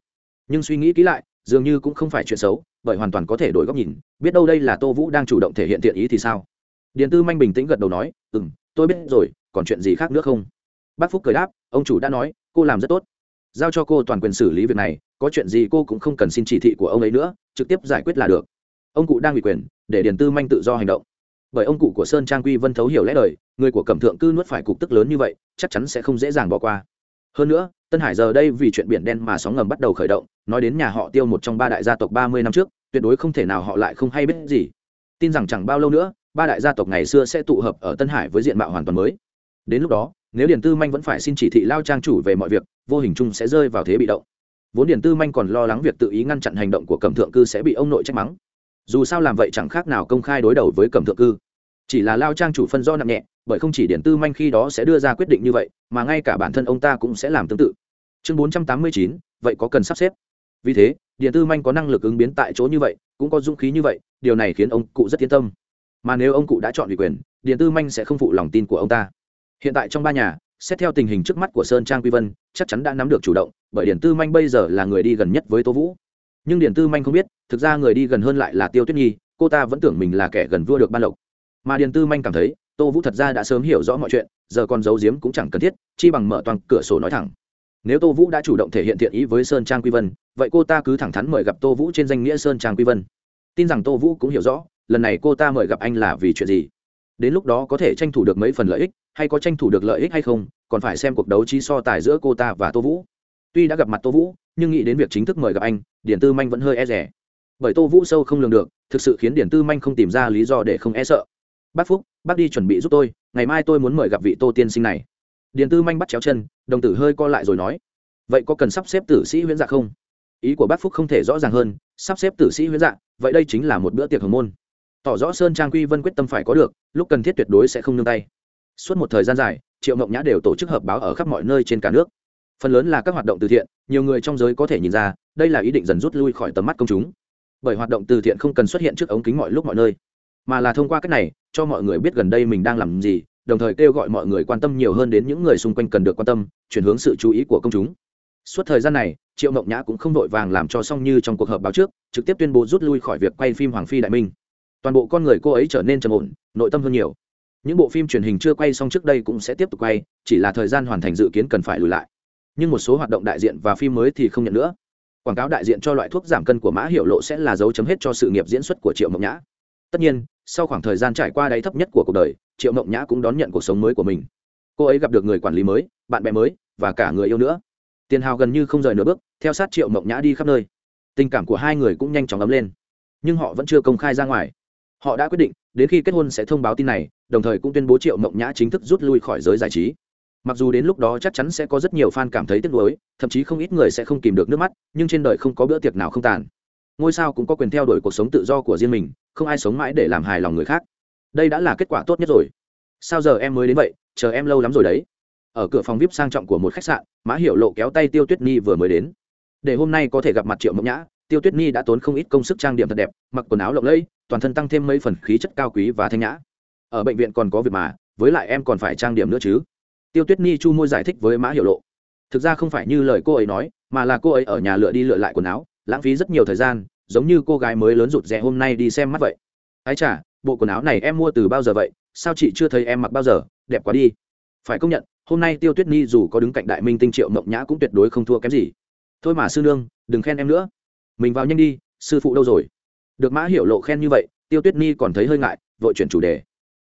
Nhưng suy nghĩ kỹ lại, dường như cũng không phải chuyện xấu bởi hoàn toàn có thể đổi góc nhìn, biết đâu đây là tô vũ đang chủ động thể hiện thiện ý thì sao? Điền tư manh bình tĩnh gật đầu nói ừ m tôi biết rồi, còn chuyện gì khác nữa không? Bác phúc cười đáp, ông chủ đã nói, cô làm rất tốt. Giao cho cô toàn quyền xử lý việc này, có chuyện gì cô cũng không cần xin chỉ thị của ông ấy nữa, trực tiếp giải quyết là được. Ông cụ đang ủy quyền, để điền tư manh tự do hành động. Bởi ông cụ của sơn trang quy vân thấu hiểu lẽ đời, người của cẩm thượng cư nuốt phải cục tức lớn như vậy, chắc chắn sẽ không dễ dàng bỏ qua. Hơn nữa, tân hải giờ đây vì chuyện biển đen mà sóng ngầm bắt đầu khởi động nói đến nhà họ tiêu một trong ba đại gia tộc ba mươi năm trước, tuyệt đối không thể nào họ lại không hay biết gì. Tin rằng chẳng bao lâu nữa, ba đại gia tộc ngày xưa sẽ tụ hợp ở tân hải với diện mạo hoàn toàn mới. Đến lúc đó, nếu điền tư manh vẫn phải xin chỉ thị lao trang chủ về mọi việc, vô hình chung sẽ rơi vào thế bị động. Vốn điền tư manh còn lo lắng việc tự ý ngăn chặn hành động của cẩm thượng cư sẽ bị ông nội trách mắng. Dù sao làm vậy chẳng khác nào công khai đối đầu với cẩm thượng cư. Chỉ là lao trang chủ phân do nặng nhẹ, bởi không chỉ điển tư manh khi đó sẽ đưa ra quyết định như vậy, mà ngay cả bản thân ông ta cũng sẽ làm tương tự. Chương bốn trăm tám mươi chín, vậy có cần sắp xếp? Vì thế, điện tư manh có năng lực ứng biến tại chỗ như vậy, cũng có dũng khí như vậy, điều này khiến ông cụ rất yên tâm. Mà nếu ông cụ đã chọn ủy quyền, điện tư manh sẽ không phụ lòng tin của ông ta. Hiện tại trong ba nhà, xét theo tình hình trước mắt của sơn trang quy vân, chắc chắn đã nắm được chủ động, bởi điện tư manh bây giờ là người đi gần nhất với tô vũ. Nhưng điện tư manh không biết, thực ra người đi gần hơn lại là tiêu tuyết nhi, cô ta vẫn tưởng mình là kẻ gần vua được ban lộc. Mà điện tư manh cảm thấy, tô vũ thật ra đã sớm hiểu rõ mọi chuyện, giờ còn giấu giếm cũng chẳng cần thiết, chi bằng mở toàn cửa sổ nói thẳng nếu tô vũ đã chủ động thể hiện thiện ý với sơn trang quy vân, vậy cô ta cứ thẳng thắn mời gặp tô vũ trên danh nghĩa sơn trang quy vân. Tin rằng tô vũ cũng hiểu rõ, lần này cô ta mời gặp anh là vì chuyện gì. Đến lúc đó có thể tranh thủ được mấy phần lợi ích, hay có tranh thủ được lợi ích hay không, còn phải xem cuộc đấu trí so tài giữa cô ta và tô vũ. Tuy đã gặp mặt tô vũ, nhưng nghĩ đến việc chính thức mời gặp anh điển tư manh vẫn hơi e rẻ bởi tô vũ sâu không lường được, thực sự khiến điển tư manh không tìm ra lý do để không e sợ. Bác phúc, bác đi chuẩn bị giúp tôi, ngày mai tôi muốn mời gặp vị tô tiên sinh này điền tư manh bắt chéo chân, đồng tử hơi co lại rồi nói, vậy có cần sắp xếp tử sĩ huyễn dạ không? Ý của bác phúc không thể rõ ràng hơn, sắp xếp tử sĩ huyễn dạ vậy đây chính là một bữa tiệc hồng môn. Tỏ rõ sơn trang quy vân quyết tâm phải có được, lúc cần thiết tuyệt đối sẽ không nương tay. Suốt một thời gian dài, triệu ngọc nhã đều tổ chức họp báo ở khắp mọi nơi trên cả nước. Phần lớn là các hoạt động từ thiện, nhiều người trong giới có thể nhìn ra, đây là ý định dần rút lui khỏi tầm mắt công chúng. Bởi hoạt động từ thiện không cần xuất hiện trước ống kính mọi lúc mọi nơi, mà là thông qua cách này, cho mọi người biết gần đây mình đang làm gì đồng thời kêu gọi mọi người quan tâm nhiều hơn đến những người xung quanh cần được quan tâm, chuyển hướng sự chú ý của công chúng. Suốt thời gian này, triệu mộng nhã cũng không vội vàng làm cho xong như trong cuộc họp báo trước, trực tiếp tuyên bố rút lui khỏi việc quay phim hoàng phi đại minh. Toàn bộ con người cô ấy trở nên trầm ổn, nội tâm hơn nhiều. Những bộ phim truyền hình chưa quay xong trước đây cũng sẽ tiếp tục quay, chỉ là thời gian hoàn thành dự kiến cần phải lùi lại. Nhưng một số hoạt động đại diện và phim mới thì không nhận nữa. Quảng cáo đại diện cho loại thuốc giảm cân của mã hiệu lộ sẽ là dấu chấm hết cho sự nghiệp diễn xuất của triệu mộng nhã. Tất nhiên, sau khoảng thời gian trải qua đáy thấp nhất của cuộc đời triệu mộng nhã cũng đón nhận cuộc sống mới của mình cô ấy gặp được người quản lý mới bạn bè mới và cả người yêu nữa tiền hào gần như không rời nửa bước theo sát triệu mộng nhã đi khắp nơi tình cảm của hai người cũng nhanh chóng ấm lên nhưng họ vẫn chưa công khai ra ngoài họ đã quyết định đến khi kết hôn sẽ thông báo tin này đồng thời cũng tuyên bố triệu mộng nhã chính thức rút lui khỏi giới giải trí mặc dù đến lúc đó chắc chắn sẽ có rất nhiều fan cảm thấy tiếc nuối thậm chí không ít người sẽ không kìm được nước mắt nhưng trên đời không có bữa tiệc nào không tàn ngôi sao cũng có quyền theo đuổi cuộc sống tự do của riêng mình không ai sống mãi để làm hài lòng người khác đây đã là kết quả tốt nhất rồi. Sao giờ em mới đến vậy? Chờ em lâu lắm rồi đấy. Ở cửa phòng vip sang trọng của một khách sạn, mã hiệu lộ kéo tay tiêu tuyết nhi vừa mới đến. Để hôm nay có thể gặp mặt triệu mộng nhã, tiêu tuyết nhi đã tốn không ít công sức trang điểm thật đẹp, mặc quần áo lộng lẫy, toàn thân tăng thêm mấy phần khí chất cao quý và thanh nhã. Ở bệnh viện còn có việc mà, với lại em còn phải trang điểm nữa chứ. Tiêu tuyết nhi chu môi giải thích với mã hiệu lộ. Thực ra không phải như lời cô ấy nói, mà là cô ấy ở nhà lựa đi lựa lại quần áo, lãng phí rất nhiều thời gian, giống như cô gái mới lớn rụt rè hôm nay đi xem mắt vậy. Ái chả bộ quần áo này em mua từ bao giờ vậy? Sao chị chưa thấy em mặc bao giờ? Đẹp quá đi. Phải công nhận, hôm nay tiêu tuyết nhi dù có đứng cạnh đại minh tinh triệu mộng nhã cũng tuyệt đối không thua kém gì. Thôi mà sư nương, đừng khen em nữa. Mình vào nhanh đi, sư phụ đâu rồi? Được mã hiểu lộ khen như vậy, tiêu tuyết nhi còn thấy hơi ngại, vội chuyển chủ đề.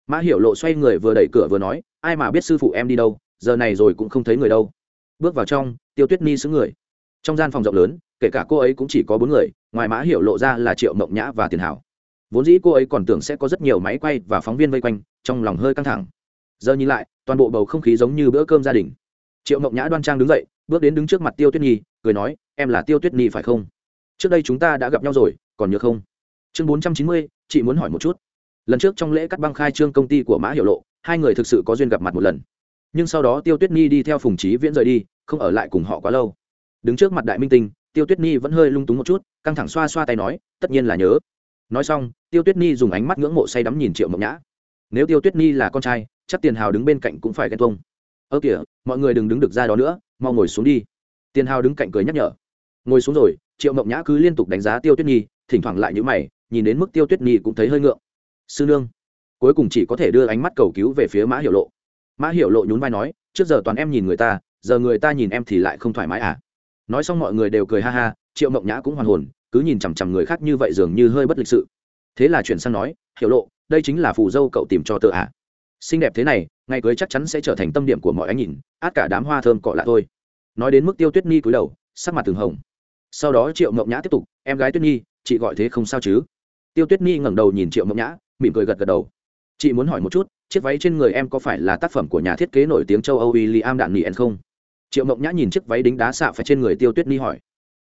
Mã hiểu lộ xoay người vừa đẩy cửa vừa nói, ai mà biết sư phụ em đi đâu, giờ này rồi cũng không thấy người đâu. Bước vào trong, tiêu tuyết nhi xứng người. Trong gian phòng rộng lớn, kể cả cô ấy cũng chỉ có bốn người, ngoài mã hiểu lộ ra là triệu mộng nhã và tiền hảo vốn dĩ cô ấy còn tưởng sẽ có rất nhiều máy quay và phóng viên vây quanh, trong lòng hơi căng thẳng. Giờ nhìn lại, toàn bộ bầu không khí giống như bữa cơm gia đình. Triệu mộng nhã đoan trang đứng dậy, bước đến đứng trước mặt tiêu tuyết nhi, cười nói, em là tiêu tuyết nhi phải không? Trước đây chúng ta đã gặp nhau rồi, còn nhớ không? Chương bốn trăm chín mươi, chị muốn hỏi một chút. Lần trước trong lễ cắt băng khai trương công ty của mã hiệu lộ, hai người thực sự có duyên gặp mặt một lần. Nhưng sau đó tiêu tuyết nhi đi theo phùng trí viễn rời đi, không ở lại cùng họ quá lâu. Đứng trước mặt đại minh tinh, tiêu tuyết nhi vẫn hơi lung túng một chút, căng thẳng xoa xoa tay nói, tất nhiên là nhớ nói xong, tiêu tuyết nhi dùng ánh mắt ngưỡng mộ say đắm nhìn triệu mộng nhã. Nếu tiêu tuyết nhi là con trai, chắc tiền hào đứng bên cạnh cũng phải ghen tuông. Ơ kìa, mọi người đừng đứng được ra đó nữa, mau ngồi xuống đi. Tiền hào đứng cạnh cười nhắc nhở. Ngồi xuống rồi, triệu mộng nhã cứ liên tục đánh giá tiêu tuyết nhi thỉnh thoảng lại những mày, nhìn đến mức tiêu tuyết nhi cũng thấy hơi ngượng. Sư nương. Cuối cùng chỉ có thể đưa ánh mắt cầu cứu về phía mã hiểu lộ. Mã hiểu lộ nhún vai nói, trước giờ toàn em nhìn người ta, giờ người ta nhìn em thì lại không thoải mái à? Nói xong mọi người đều cười ha ha, triệu mộng nhã cũng hoàn hồn cứ nhìn chằm chằm người khác như vậy dường như hơi bất lịch sự. Thế là chuyển sang nói, hiểu lộ, đây chính là phù dâu cậu tìm cho tự ạ à. xinh đẹp thế này, ngày cưới chắc chắn sẽ trở thành tâm điểm của mọi ánh nhìn, át cả đám hoa thơm cọ lạ thôi. Nói đến mức tiêu tuyết nhi cúi đầu, sắc mặt từng hồng. Sau đó triệu mộng nhã tiếp tục, em gái tuyết nhi, chị gọi thế không sao chứ? Tiêu tuyết nhi ngẩng đầu nhìn triệu mộng nhã, mỉm cười gật gật đầu. Chị muốn hỏi một chút, chiếc váy trên người em có phải là tác phẩm của nhà thiết kế nổi tiếng châu âu William đạn nỉ không? Triệu mộng nhã nhìn chiếc váy đính đá xạ phải trên người tiêu tuyết nhi hỏi.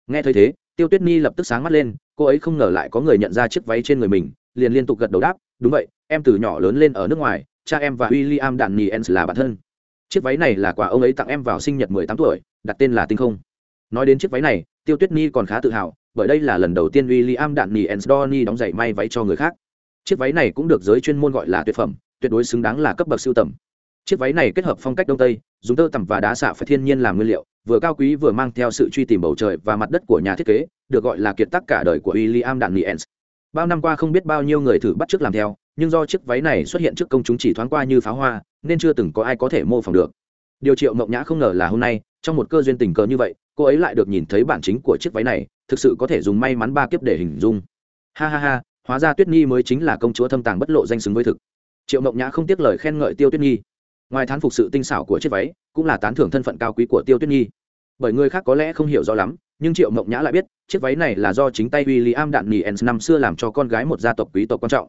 Nghe thấy thế tiêu tuyết nhi lập tức sáng mắt lên, cô ấy không ngờ lại có người nhận ra chiếc váy trên người mình, liền liên tục gật đầu đáp, đúng vậy, em từ nhỏ lớn lên ở nước ngoài, cha em và William đạn Ens là bạn thân. Chiếc váy này là quà ông ấy tặng em vào sinh nhật mười tám tuổi, đặt tên là tinh không. Nói đến chiếc váy này, tiêu tuyết nhi còn khá tự hào, bởi đây là lần đầu tiên William đạn Ens Donny đóng giày may váy cho người khác. Chiếc váy này cũng được giới chuyên môn gọi là tuyệt phẩm, tuyệt đối xứng đáng là cấp bậc siêu tầm. Chiếc váy này kết hợp phong cách đông tây, dùng tơ tằm và đá xạ phải thiên nhiên làm nguyên liệu vừa cao quý vừa mang theo sự truy tìm bầu trời và mặt đất của nhà thiết kế, được gọi là kiệt tác cả đời của William Daniels. Bao năm qua không biết bao nhiêu người thử bắt chước làm theo, nhưng do chiếc váy này xuất hiện trước công chúng chỉ thoáng qua như pháo hoa, nên chưa từng có ai có thể mô phỏng được. Điều triệu mộng nhã không ngờ là hôm nay, trong một cơ duyên tình cờ như vậy, cô ấy lại được nhìn thấy bản chính của chiếc váy này, thực sự có thể dùng may mắn ba kiếp để hình dung. Ha ha ha, hóa ra tuyết nhi mới chính là công chúa thâm tàng bất lộ danh xứng với thực. Triệu mộng nhã không tiếc lời khen ngợi tiêu tuyết nhi. Ngoài thán phục sự tinh xảo của chiếc váy cũng là tán thưởng thân phận cao quý của tiêu tuyết nhi. Bởi người khác có lẽ không hiểu rõ lắm, nhưng triệu mộng nhã lại biết, chiếc váy này là do chính tay w i l l i am đạn nỉ ens năm xưa làm cho con gái một gia tộc quý tộc quan trọng.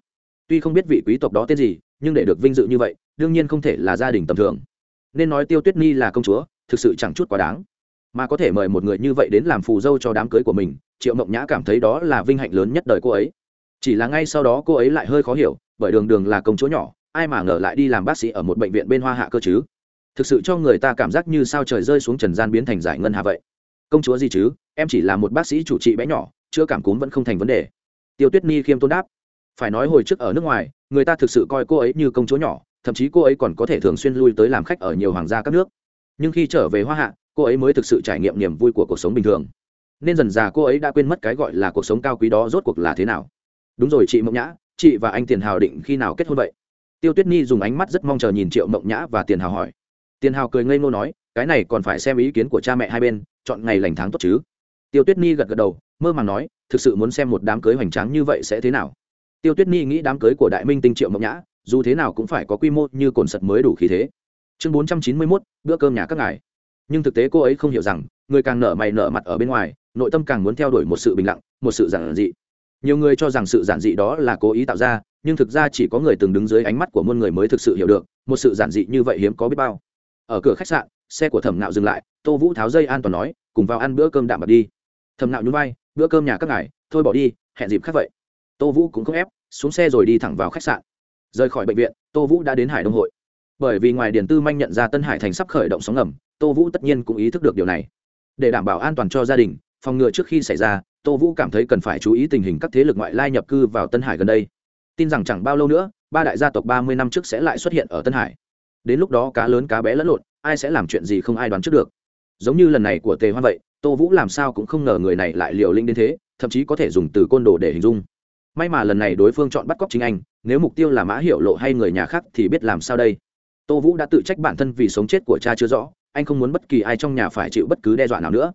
Tuy không biết vị quý tộc đó tên gì, nhưng để được vinh dự như vậy, đương nhiên không thể là gia đình tầm thường. Nên nói tiêu tuyết nhi là công chúa, thực sự chẳng chút quá đáng. Mà có thể mời một người như vậy đến làm phù dâu cho đám cưới của mình, triệu mộng nhã cảm thấy đó là vinh hạnh lớn nhất đời cô ấy. Chỉ là ngay sau đó cô ấy lại hơi khó hiểu, bởi đường đường là công chúa nhỏ, ai mà ngờ lại đi làm bác sĩ ở một bệnh viện bên hoa hạ cơ chứ? Thực sự cho người ta cảm giác như sao trời rơi xuống trần gian biến thành giải ngân hà vậy. Công chúa gì chứ? Em chỉ là một bác sĩ chủ trị bé nhỏ, chữa cảm cúm vẫn không thành vấn đề. Tiêu tuyết ni khiêm tôn đáp. Phải nói hồi trước ở nước ngoài, người ta thực sự coi cô ấy như công chúa nhỏ, thậm chí cô ấy còn có thể thường xuyên lui tới làm khách ở nhiều hoàng gia các nước. Nhưng khi trở về hoa hạ, cô ấy mới thực sự trải nghiệm niềm vui của cuộc sống bình thường. Nên dần già cô ấy đã quên mất cái gọi là cuộc sống cao quý đó rốt cuộc là thế nào. Đúng rồi chị mộng nhã, chị và anh tiền hào định khi nào kết hôn vậy? Tiêu tuyết nhi dùng ánh mắt rất mong chờ nhìn triệu mộng nhã và tiền hào hỏi tiền hào cười ngây ngô nói, cái này còn phải xem ý kiến của cha mẹ hai bên, chọn ngày lành tháng tốt chứ. Tiêu tuyết nhi gật gật đầu, mơ màng nói, thực sự muốn xem một đám cưới hoành tráng như vậy sẽ thế nào? Tiêu tuyết nhi nghĩ đám cưới của đại minh tinh triệu mộng nhã, dù thế nào cũng phải có quy mô như cồn sật mới đủ khí thế. Chương bốn trăm chín mươi mốt, bữa cơm nhà các ngài. Nhưng thực tế cô ấy không hiểu rằng, người càng nở mày nở mặt ở bên ngoài, nội tâm càng muốn theo đuổi một sự bình lặng, một sự giản dị. Nhiều người cho rằng sự giản dị đó là cố ý tạo ra, nhưng thực ra chỉ có người từng đứng dưới ánh mắt của muôn người mới thực sự hiểu được, một sự giản dị như vậy hiếm có biết bao ở cửa khách sạn, xe của thẩm nạo dừng lại, tô vũ tháo dây an toàn nói, cùng vào ăn bữa cơm đạm bạc đi. Thẩm nạo nhún vai, bữa cơm nhà các ngài, thôi bỏ đi, hẹn dịp khác vậy. Tô vũ cũng không ép, xuống xe rồi đi thẳng vào khách sạn. Rời khỏi bệnh viện, tô vũ đã đến hải đông hội. Bởi vì ngoài điền tư manh nhận ra tân hải thành sắp khởi động sóng ngầm, tô vũ tất nhiên cũng ý thức được điều này. Để đảm bảo an toàn cho gia đình, phòng ngừa trước khi xảy ra, tô vũ cảm thấy cần phải chú ý tình hình các thế lực ngoại lai nhập cư vào tân hải gần đây. Tin rằng chẳng bao lâu nữa, ba đại gia tộc ba mươi năm trước sẽ lại xuất hiện ở tân hải đến lúc đó cá lớn cá bé lẫn lộn, ai sẽ làm chuyện gì không ai đoán trước được. Giống như lần này của tề Hoan vậy, tô vũ làm sao cũng không ngờ người này lại liều linh đến thế, thậm chí có thể dùng từ côn đồ để hình dung. May mà lần này đối phương chọn bắt cóc chính anh, nếu mục tiêu là mã hiệu lộ hay người nhà khác thì biết làm sao đây. Tô vũ đã tự trách bản thân vì sống chết của cha chưa rõ, anh không muốn bất kỳ ai trong nhà phải chịu bất cứ đe dọa nào nữa.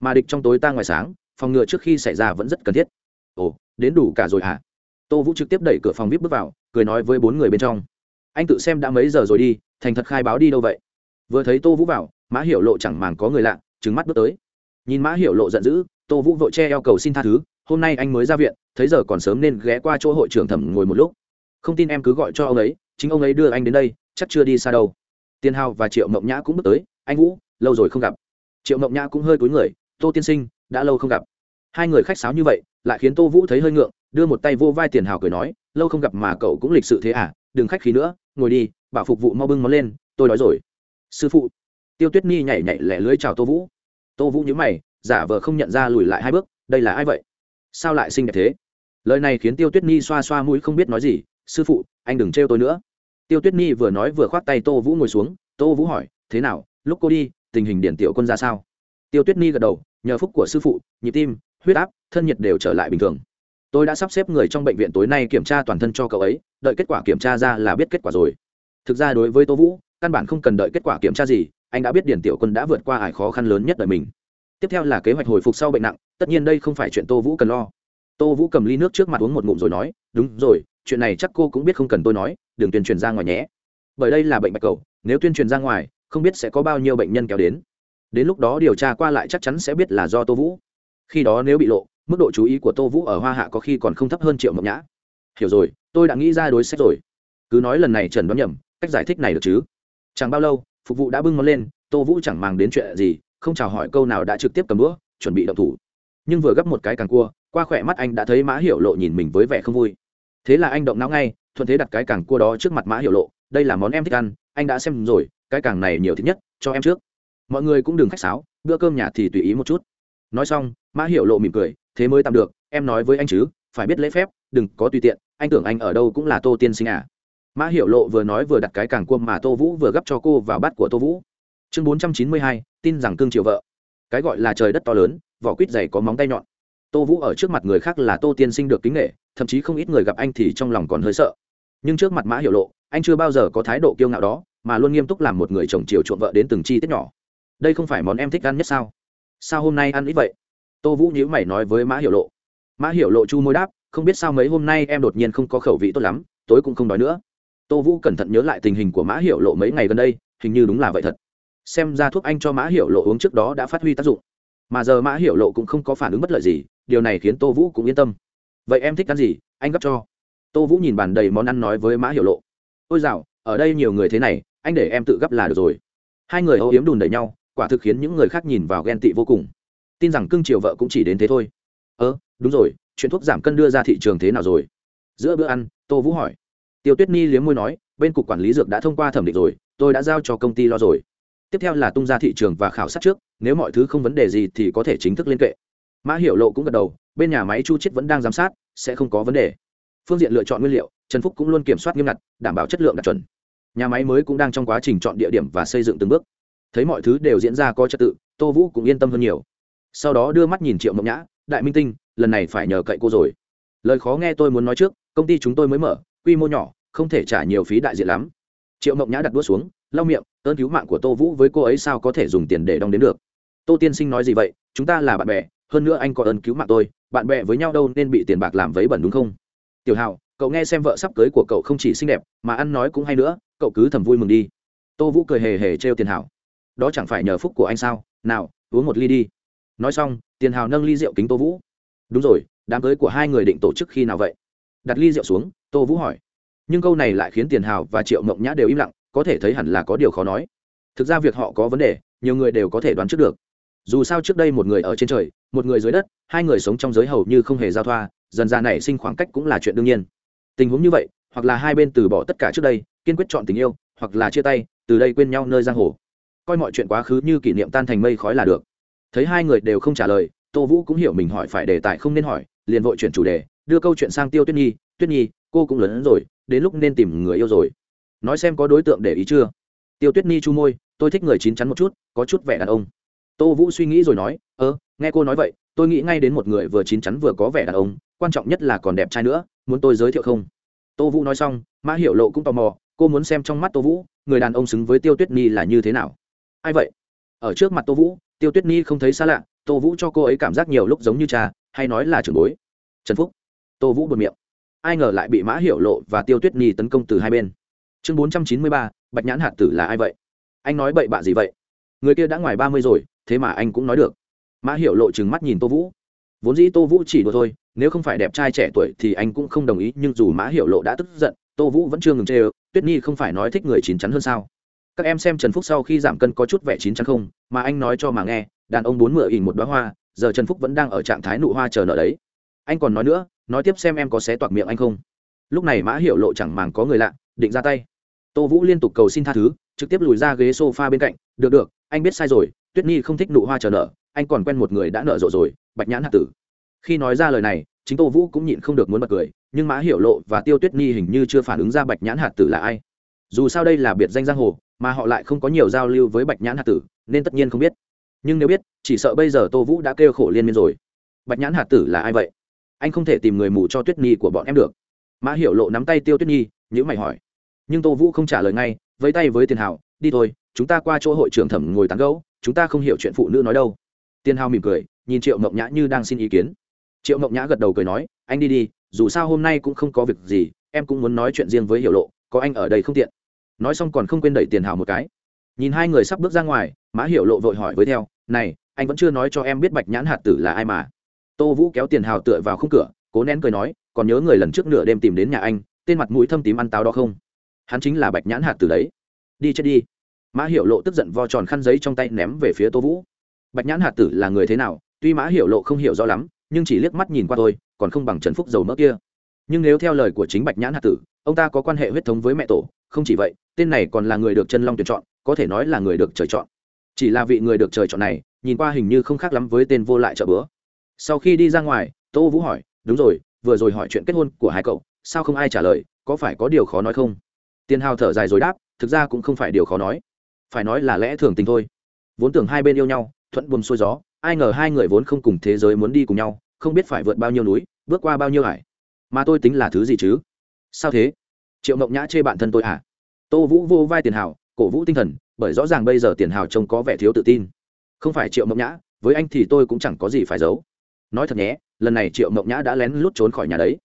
Mà địch trong tối ta ngoài sáng, phòng ngừa trước khi xảy ra vẫn rất cần thiết. Ồ, đến đủ cả rồi hả? À? tô vũ trực tiếp đẩy cửa phòng vip bước vào, cười nói với bốn người bên trong. Anh tự xem đã mấy giờ rồi đi thành thật khai báo đi đâu vậy? Vừa thấy tô vũ vào, mã hiểu lộ chẳng màng có người lạ trứng mắt bước tới. Nhìn mã hiểu lộ giận dữ, tô vũ vội che eo cầu xin tha thứ, hôm nay anh mới ra viện, thấy giờ còn sớm nên ghé qua chỗ hội trưởng thẩm ngồi một lúc. Không tin em cứ gọi cho ông ấy, chính ông ấy đưa anh đến đây, chắc chưa đi xa đâu. Tiên hào và triệu mộng nhã cũng bước tới, anh vũ, lâu rồi không gặp. Triệu mộng nhã cũng hơi cúi người, tô tiên sinh, đã lâu không gặp. Hai người khách sáo như vậy, lại khiến tô vũ thấy hơi ngượng, đưa một tay vô vai tiền hào cười nói, lâu không gặp mà cậu cũng lịch sự thế à đừng khách khí nữa, ngồi đi bảo phục vụ mau bưng món lên, tôi đói rồi. Sư phụ. Tiêu tuyết Nhi nhảy nhảy lẻ lưới chào tô vũ. Tô vũ nhớ mày, giả vờ không nhận ra lùi lại hai bước, đây là ai vậy? Sao lại xinh đẹp thế? Lời này khiến tiêu tuyết Nhi xoa xoa mũi không biết nói gì, sư phụ, anh đừng trêu tôi nữa. Tiêu tuyết Nhi vừa nói vừa khoác tay tô vũ ngồi xuống, tô vũ hỏi, thế nào, lúc cô đi, tình hình điển tiểu quân ra sao? Tiêu tuyết Nhi gật đầu, nhờ phúc của sư phụ, nhịp tim, huyết áp, thân nhiệt đều trở lại bình thường. Tôi đã sắp xếp người trong bệnh viện tối nay kiểm tra toàn thân cho cậu ấy, đợi kết quả kiểm tra ra là biết kết quả rồi thực ra đối với tô vũ, căn bản không cần đợi kết quả kiểm tra gì, anh đã biết điển tiểu quân đã vượt qua ải khó khăn lớn nhất đời mình. Tiếp theo là kế hoạch hồi phục sau bệnh nặng, tất nhiên đây không phải chuyện tô vũ cần lo. Tô vũ cầm ly nước trước mặt uống một ngụm rồi nói, đúng rồi, chuyện này chắc cô cũng biết không cần tôi nói, đừng tuyên truyền ra ngoài nhé. Bởi đây là bệnh bạch cầu, nếu tuyên truyền ra ngoài, không biết sẽ có bao nhiêu bệnh nhân kéo đến. Đến lúc đó điều tra qua lại chắc chắn sẽ biết là do tô vũ. Khi đó nếu bị lộ, mức độ chú ý của tô vũ ở hoa hạ có khi còn không thấp hơn triệu mộng nhã. Hiểu rồi, tôi đã nghĩ ra đối sách rồi. Cứ nói lần này trần đoán nhầm cách giải thích này được chứ? Chẳng bao lâu, phục vụ đã bưng món lên, tô vũ chẳng mang đến chuyện gì, không chào hỏi câu nào đã trực tiếp cầm đũa, chuẩn bị động thủ. Nhưng vừa gấp một cái càng cua, qua khỏe mắt anh đã thấy mã hiểu lộ nhìn mình với vẻ không vui. Thế là anh động não ngay, thuận thế đặt cái càng cua đó trước mặt mã hiểu lộ. Đây là món em thích ăn, anh đã xem rồi, cái càng này nhiều thích nhất, cho em trước. Mọi người cũng đừng khách sáo, bữa cơm nhà thì tùy ý một chút. Nói xong, mã hiểu lộ mỉm cười, thế mới tạm được, em nói với anh chứ, phải biết lễ phép, đừng có tùy tiện, anh tưởng anh ở đâu cũng là tô tiên sinh à mã hiểu lộ vừa nói vừa đặt cái càng cuông mà tô vũ vừa gấp cho cô vào bát của tô vũ. Chương bốn trăm chín mươi hai, tin rằng cương triều vợ. Cái gọi là trời đất to lớn, vỏ quýt dày có móng tay nhọn. Tô vũ ở trước mặt người khác là tô tiên sinh được kính nghệ thậm chí không ít người gặp anh thì trong lòng còn hơi sợ. Nhưng trước mặt mã hiểu lộ, anh chưa bao giờ có thái độ kiêu ngạo đó, mà luôn nghiêm túc làm một người chồng chiều chuộng vợ đến từng chi tiết nhỏ. Đây không phải món em thích ăn nhất sao? Sao hôm nay ăn ít vậy? Tô vũ nhíu mày nói với mã hiểu lộ. Mã hiểu lộ chu môi đáp, không biết sao mấy hôm nay em đột nhiên không có khẩu vị tốt lắm, tối cũng không đói nữa tô vũ cẩn thận nhớ lại tình hình của mã hiểu lộ mấy ngày gần đây, hình như đúng là vậy thật. Xem ra thuốc anh cho mã hiểu lộ uống trước đó đã phát huy tác dụng. Mà giờ mã hiểu lộ cũng không có phản ứng bất lợi gì, điều này khiến tô vũ cũng yên tâm. Vậy em thích ăn gì? Anh gấp cho. Tô vũ nhìn bàn đầy món ăn nói với mã hiểu lộ. Ôi dạo ở đây nhiều người thế này, anh để em tự gấp là được rồi. Hai người âu yếm đùn đẩy nhau, quả thực khiến những người khác nhìn vào ghen tị vô cùng. Tin rằng cưng chiều vợ cũng chỉ đến thế thôi. Ơ, đúng rồi, chuyện thuốc giảm cân đưa ra thị trường thế nào rồi? Giữa bữa ăn, tô vũ hỏi tiêu tuyết ni liếm môi nói, bên cục quản lý dược đã thông qua thẩm định rồi, tôi đã giao cho công ty lo rồi. Tiếp theo là tung ra thị trường và khảo sát trước, nếu mọi thứ không vấn đề gì thì có thể chính thức liên kệ. Mã hiểu lộ cũng gật đầu, bên nhà máy chu chiết vẫn đang giám sát, sẽ không có vấn đề. Phương diện lựa chọn nguyên liệu, trần phúc cũng luôn kiểm soát nghiêm ngặt, đảm bảo chất lượng đạt chuẩn. Nhà máy mới cũng đang trong quá trình chọn địa điểm và xây dựng từng bước. Thấy mọi thứ đều diễn ra có trật tự, tô vũ cũng yên tâm hơn nhiều. Sau đó đưa mắt nhìn triệu mộng nhã, đại minh tinh, lần này phải nhờ cậy cô rồi. Lời khó nghe tôi muốn nói trước, công ty chúng tôi mới mở, quy mô nhỏ không thể trả nhiều phí đại diện lắm. Triệu mộng nhã đặt đũa xuống, lau miệng, ơn cứu mạng của tô vũ với cô ấy sao có thể dùng tiền để đong đến được? Tô tiên sinh nói gì vậy? Chúng ta là bạn bè, hơn nữa anh có ơn cứu mạng tôi, bạn bè với nhau đâu nên bị tiền bạc làm vấy bẩn đúng không? Tiểu hào, cậu nghe xem vợ sắp cưới của cậu không chỉ xinh đẹp, mà ăn nói cũng hay nữa, cậu cứ thầm vui mừng đi. Tô vũ cười hề hề trêu tiền hào. Đó chẳng phải nhờ phúc của anh sao? Nào, uống một ly đi. Nói xong, tiền hào nâng ly rượu kính tô vũ. Đúng rồi, đám cưới của hai người định tổ chức khi nào vậy? Đặt ly rượu xuống, tô vũ hỏi nhưng câu này lại khiến tiền hào và triệu mộng nhã đều im lặng, có thể thấy hẳn là có điều khó nói. Thực ra việc họ có vấn đề, nhiều người đều có thể đoán trước được. Dù sao trước đây một người ở trên trời, một người dưới đất, hai người sống trong giới hầu như không hề giao thoa, dần ra nảy sinh khoảng cách cũng là chuyện đương nhiên. Tình huống như vậy, hoặc là hai bên từ bỏ tất cả trước đây, kiên quyết chọn tình yêu, hoặc là chia tay, từ đây quên nhau nơi giang hồ. Coi mọi chuyện quá khứ như kỷ niệm tan thành mây khói là được. Thấy hai người đều không trả lời, tô vũ cũng hiểu mình hỏi phải đề tài không nên hỏi, liền vội chuyển chủ đề, đưa câu chuyện sang tiêu tuyết nhi tuyết nhi cô cũng lớn hơn rồi, đến lúc nên tìm người yêu rồi. Nói xem có đối tượng để ý chưa? Tiêu tuyết ni chu môi, tôi thích người chín chắn một chút, có chút vẻ đàn ông. Tô vũ suy nghĩ rồi nói, ơ, nghe cô nói vậy, tôi nghĩ ngay đến một người vừa chín chắn vừa có vẻ đàn ông, quan trọng nhất là còn đẹp trai nữa, muốn tôi giới thiệu không? Tô vũ nói xong, mã hiểu lộ cũng tò mò, cô muốn xem trong mắt tô vũ, người đàn ông xứng với tiêu tuyết ni là như thế nào? Ai vậy? Ở trước mặt tô vũ, tiêu tuyết ni không thấy xa lạ, tô vũ cho cô ấy cảm giác nhiều lúc giống như cha, hay nói là trưởng bối. Trần phúc. Tô vũ bật miệng ai ngờ lại bị mã hiểu lộ và tiêu tuyết nhi tấn công từ hai bên. Chương bốn trăm chín mươi ba, bạch nhãn hạt tử là ai vậy? Anh nói bậy bạ gì vậy? Người kia đã ngoài ba mươi rồi, thế mà anh cũng nói được. Mã hiểu lộ trừng mắt nhìn tô vũ. Vốn dĩ tô vũ chỉ đùa thôi, nếu không phải đẹp trai trẻ tuổi thì anh cũng không đồng ý, nhưng dù mã hiểu lộ đã tức giận, tô vũ vẫn chưa ngừng chê ơ, tuyết nhi không phải nói thích người chín chắn hơn sao? Các em xem trần phúc sau khi giảm cân có chút vẻ chín chắn không, mà anh nói cho mà nghe, đàn ông bốn mửa ỉ một đoá hoa, giờ trần phúc vẫn đang ở trạng thái nụ hoa chờ nợ đấy. Anh còn nói nữa nói tiếp xem em có xé toạc miệng anh không. Lúc này mã hiểu lộ chẳng màng có người lạ, định ra tay. Tô vũ liên tục cầu xin tha thứ, trực tiếp lùi ra ghế s o f a bên cạnh, được được, anh biết sai rồi, tuyết nhi không thích nụ hoa chờ nợ, anh còn quen một người đã nợ rộ rồi, bạch nhãn hạt tử. Khi nói ra lời này, chính tô vũ cũng nhịn không được muốn bật cười, nhưng mã hiểu lộ và tiêu tuyết nhi hình như chưa phản ứng ra bạch nhãn hạt tử là ai. Dù sao đây là biệt danh giang hồ, mà họ lại không có nhiều giao lưu với bạch nhãn hạt tử, nên tất nhiên không biết. Nhưng nếu biết, chỉ sợ bây giờ tô vũ đã kêu khổ liên miên rồi. Bạch nhãn hạt tử là ai vậy? Anh không thể tìm người mù cho tuyết nhi của bọn em được. Mã hiểu lộ nắm tay tiêu tuyết nhi nhữ mày hỏi. Nhưng tô vũ không trả lời ngay, vẫy tay với tiền hào, đi thôi, chúng ta qua chỗ hội trưởng thẩm ngồi tán gấu chúng ta không hiểu chuyện phụ nữ nói đâu. Tiền hào mỉm cười, nhìn triệu mộng nhã như đang xin ý kiến. Triệu mộng nhã gật đầu cười nói, anh đi đi, dù sao hôm nay cũng không có việc gì, em cũng muốn nói chuyện riêng với hiểu lộ, có anh ở đây không tiện. Nói xong còn không quên đẩy tiền hào một cái. Nhìn hai người sắp bước ra ngoài, mã hiểu lộ vội hỏi với theo, này, anh vẫn chưa nói cho em biết bạch nhãn hạt tử là ai mà? Tô vũ kéo tiền hào tựa vào khung cửa, cố nén cười nói, còn nhớ người lần trước nửa đêm tìm đến nhà anh, tên mặt mũi thâm tím ăn táo đó không? Hắn chính là bạch nhãn hạt tử đấy. Đi chết đi. Mã hiểu lộ tức giận vo tròn khăn giấy trong tay ném về phía tô vũ. Bạch nhãn hạt tử là người thế nào? Tuy mã hiểu lộ không hiểu rõ lắm, nhưng chỉ liếc mắt nhìn qua tôi còn không bằng trần phúc dầu mỡ kia. Nhưng nếu theo lời của chính bạch nhãn hạt tử, ông ta có quan hệ huyết thống với mẹ tổ, không chỉ vậy, tên này còn là người được chân long tuyển chọn, có thể nói là người được trời chọn. Chỉ là vị người được trời chọn này, nhìn qua hình như không khác lắm với tên vô lại chợ bữa sau khi đi ra ngoài, tô vũ hỏi, đúng rồi, vừa rồi hỏi chuyện kết hôn của hai cậu, sao không ai trả lời, có phải có điều khó nói không? Tiền hào thở dài rồi đáp, thực ra cũng không phải điều khó nói. Phải nói là lẽ thường tình thôi. Vốn tưởng hai bên yêu nhau, thuận buồm xuôi gió, ai ngờ hai người vốn không cùng thế giới muốn đi cùng nhau, không biết phải vượt bao nhiêu núi, bước qua bao nhiêu hải. Mà tôi tính là thứ gì chứ? Sao thế? Triệu mộng nhã chê bạn thân tôi à? Tô vũ vô vai tiền hào, cổ vũ tinh thần, bởi rõ ràng bây giờ tiền hào trông có vẻ thiếu tự tin. Không phải triệu mộng nhã, với anh thì tôi cũng chẳng có gì phải giấu nói thật nhé, lần này triệu mộng nhã đã lén lút trốn khỏi nhà đấy.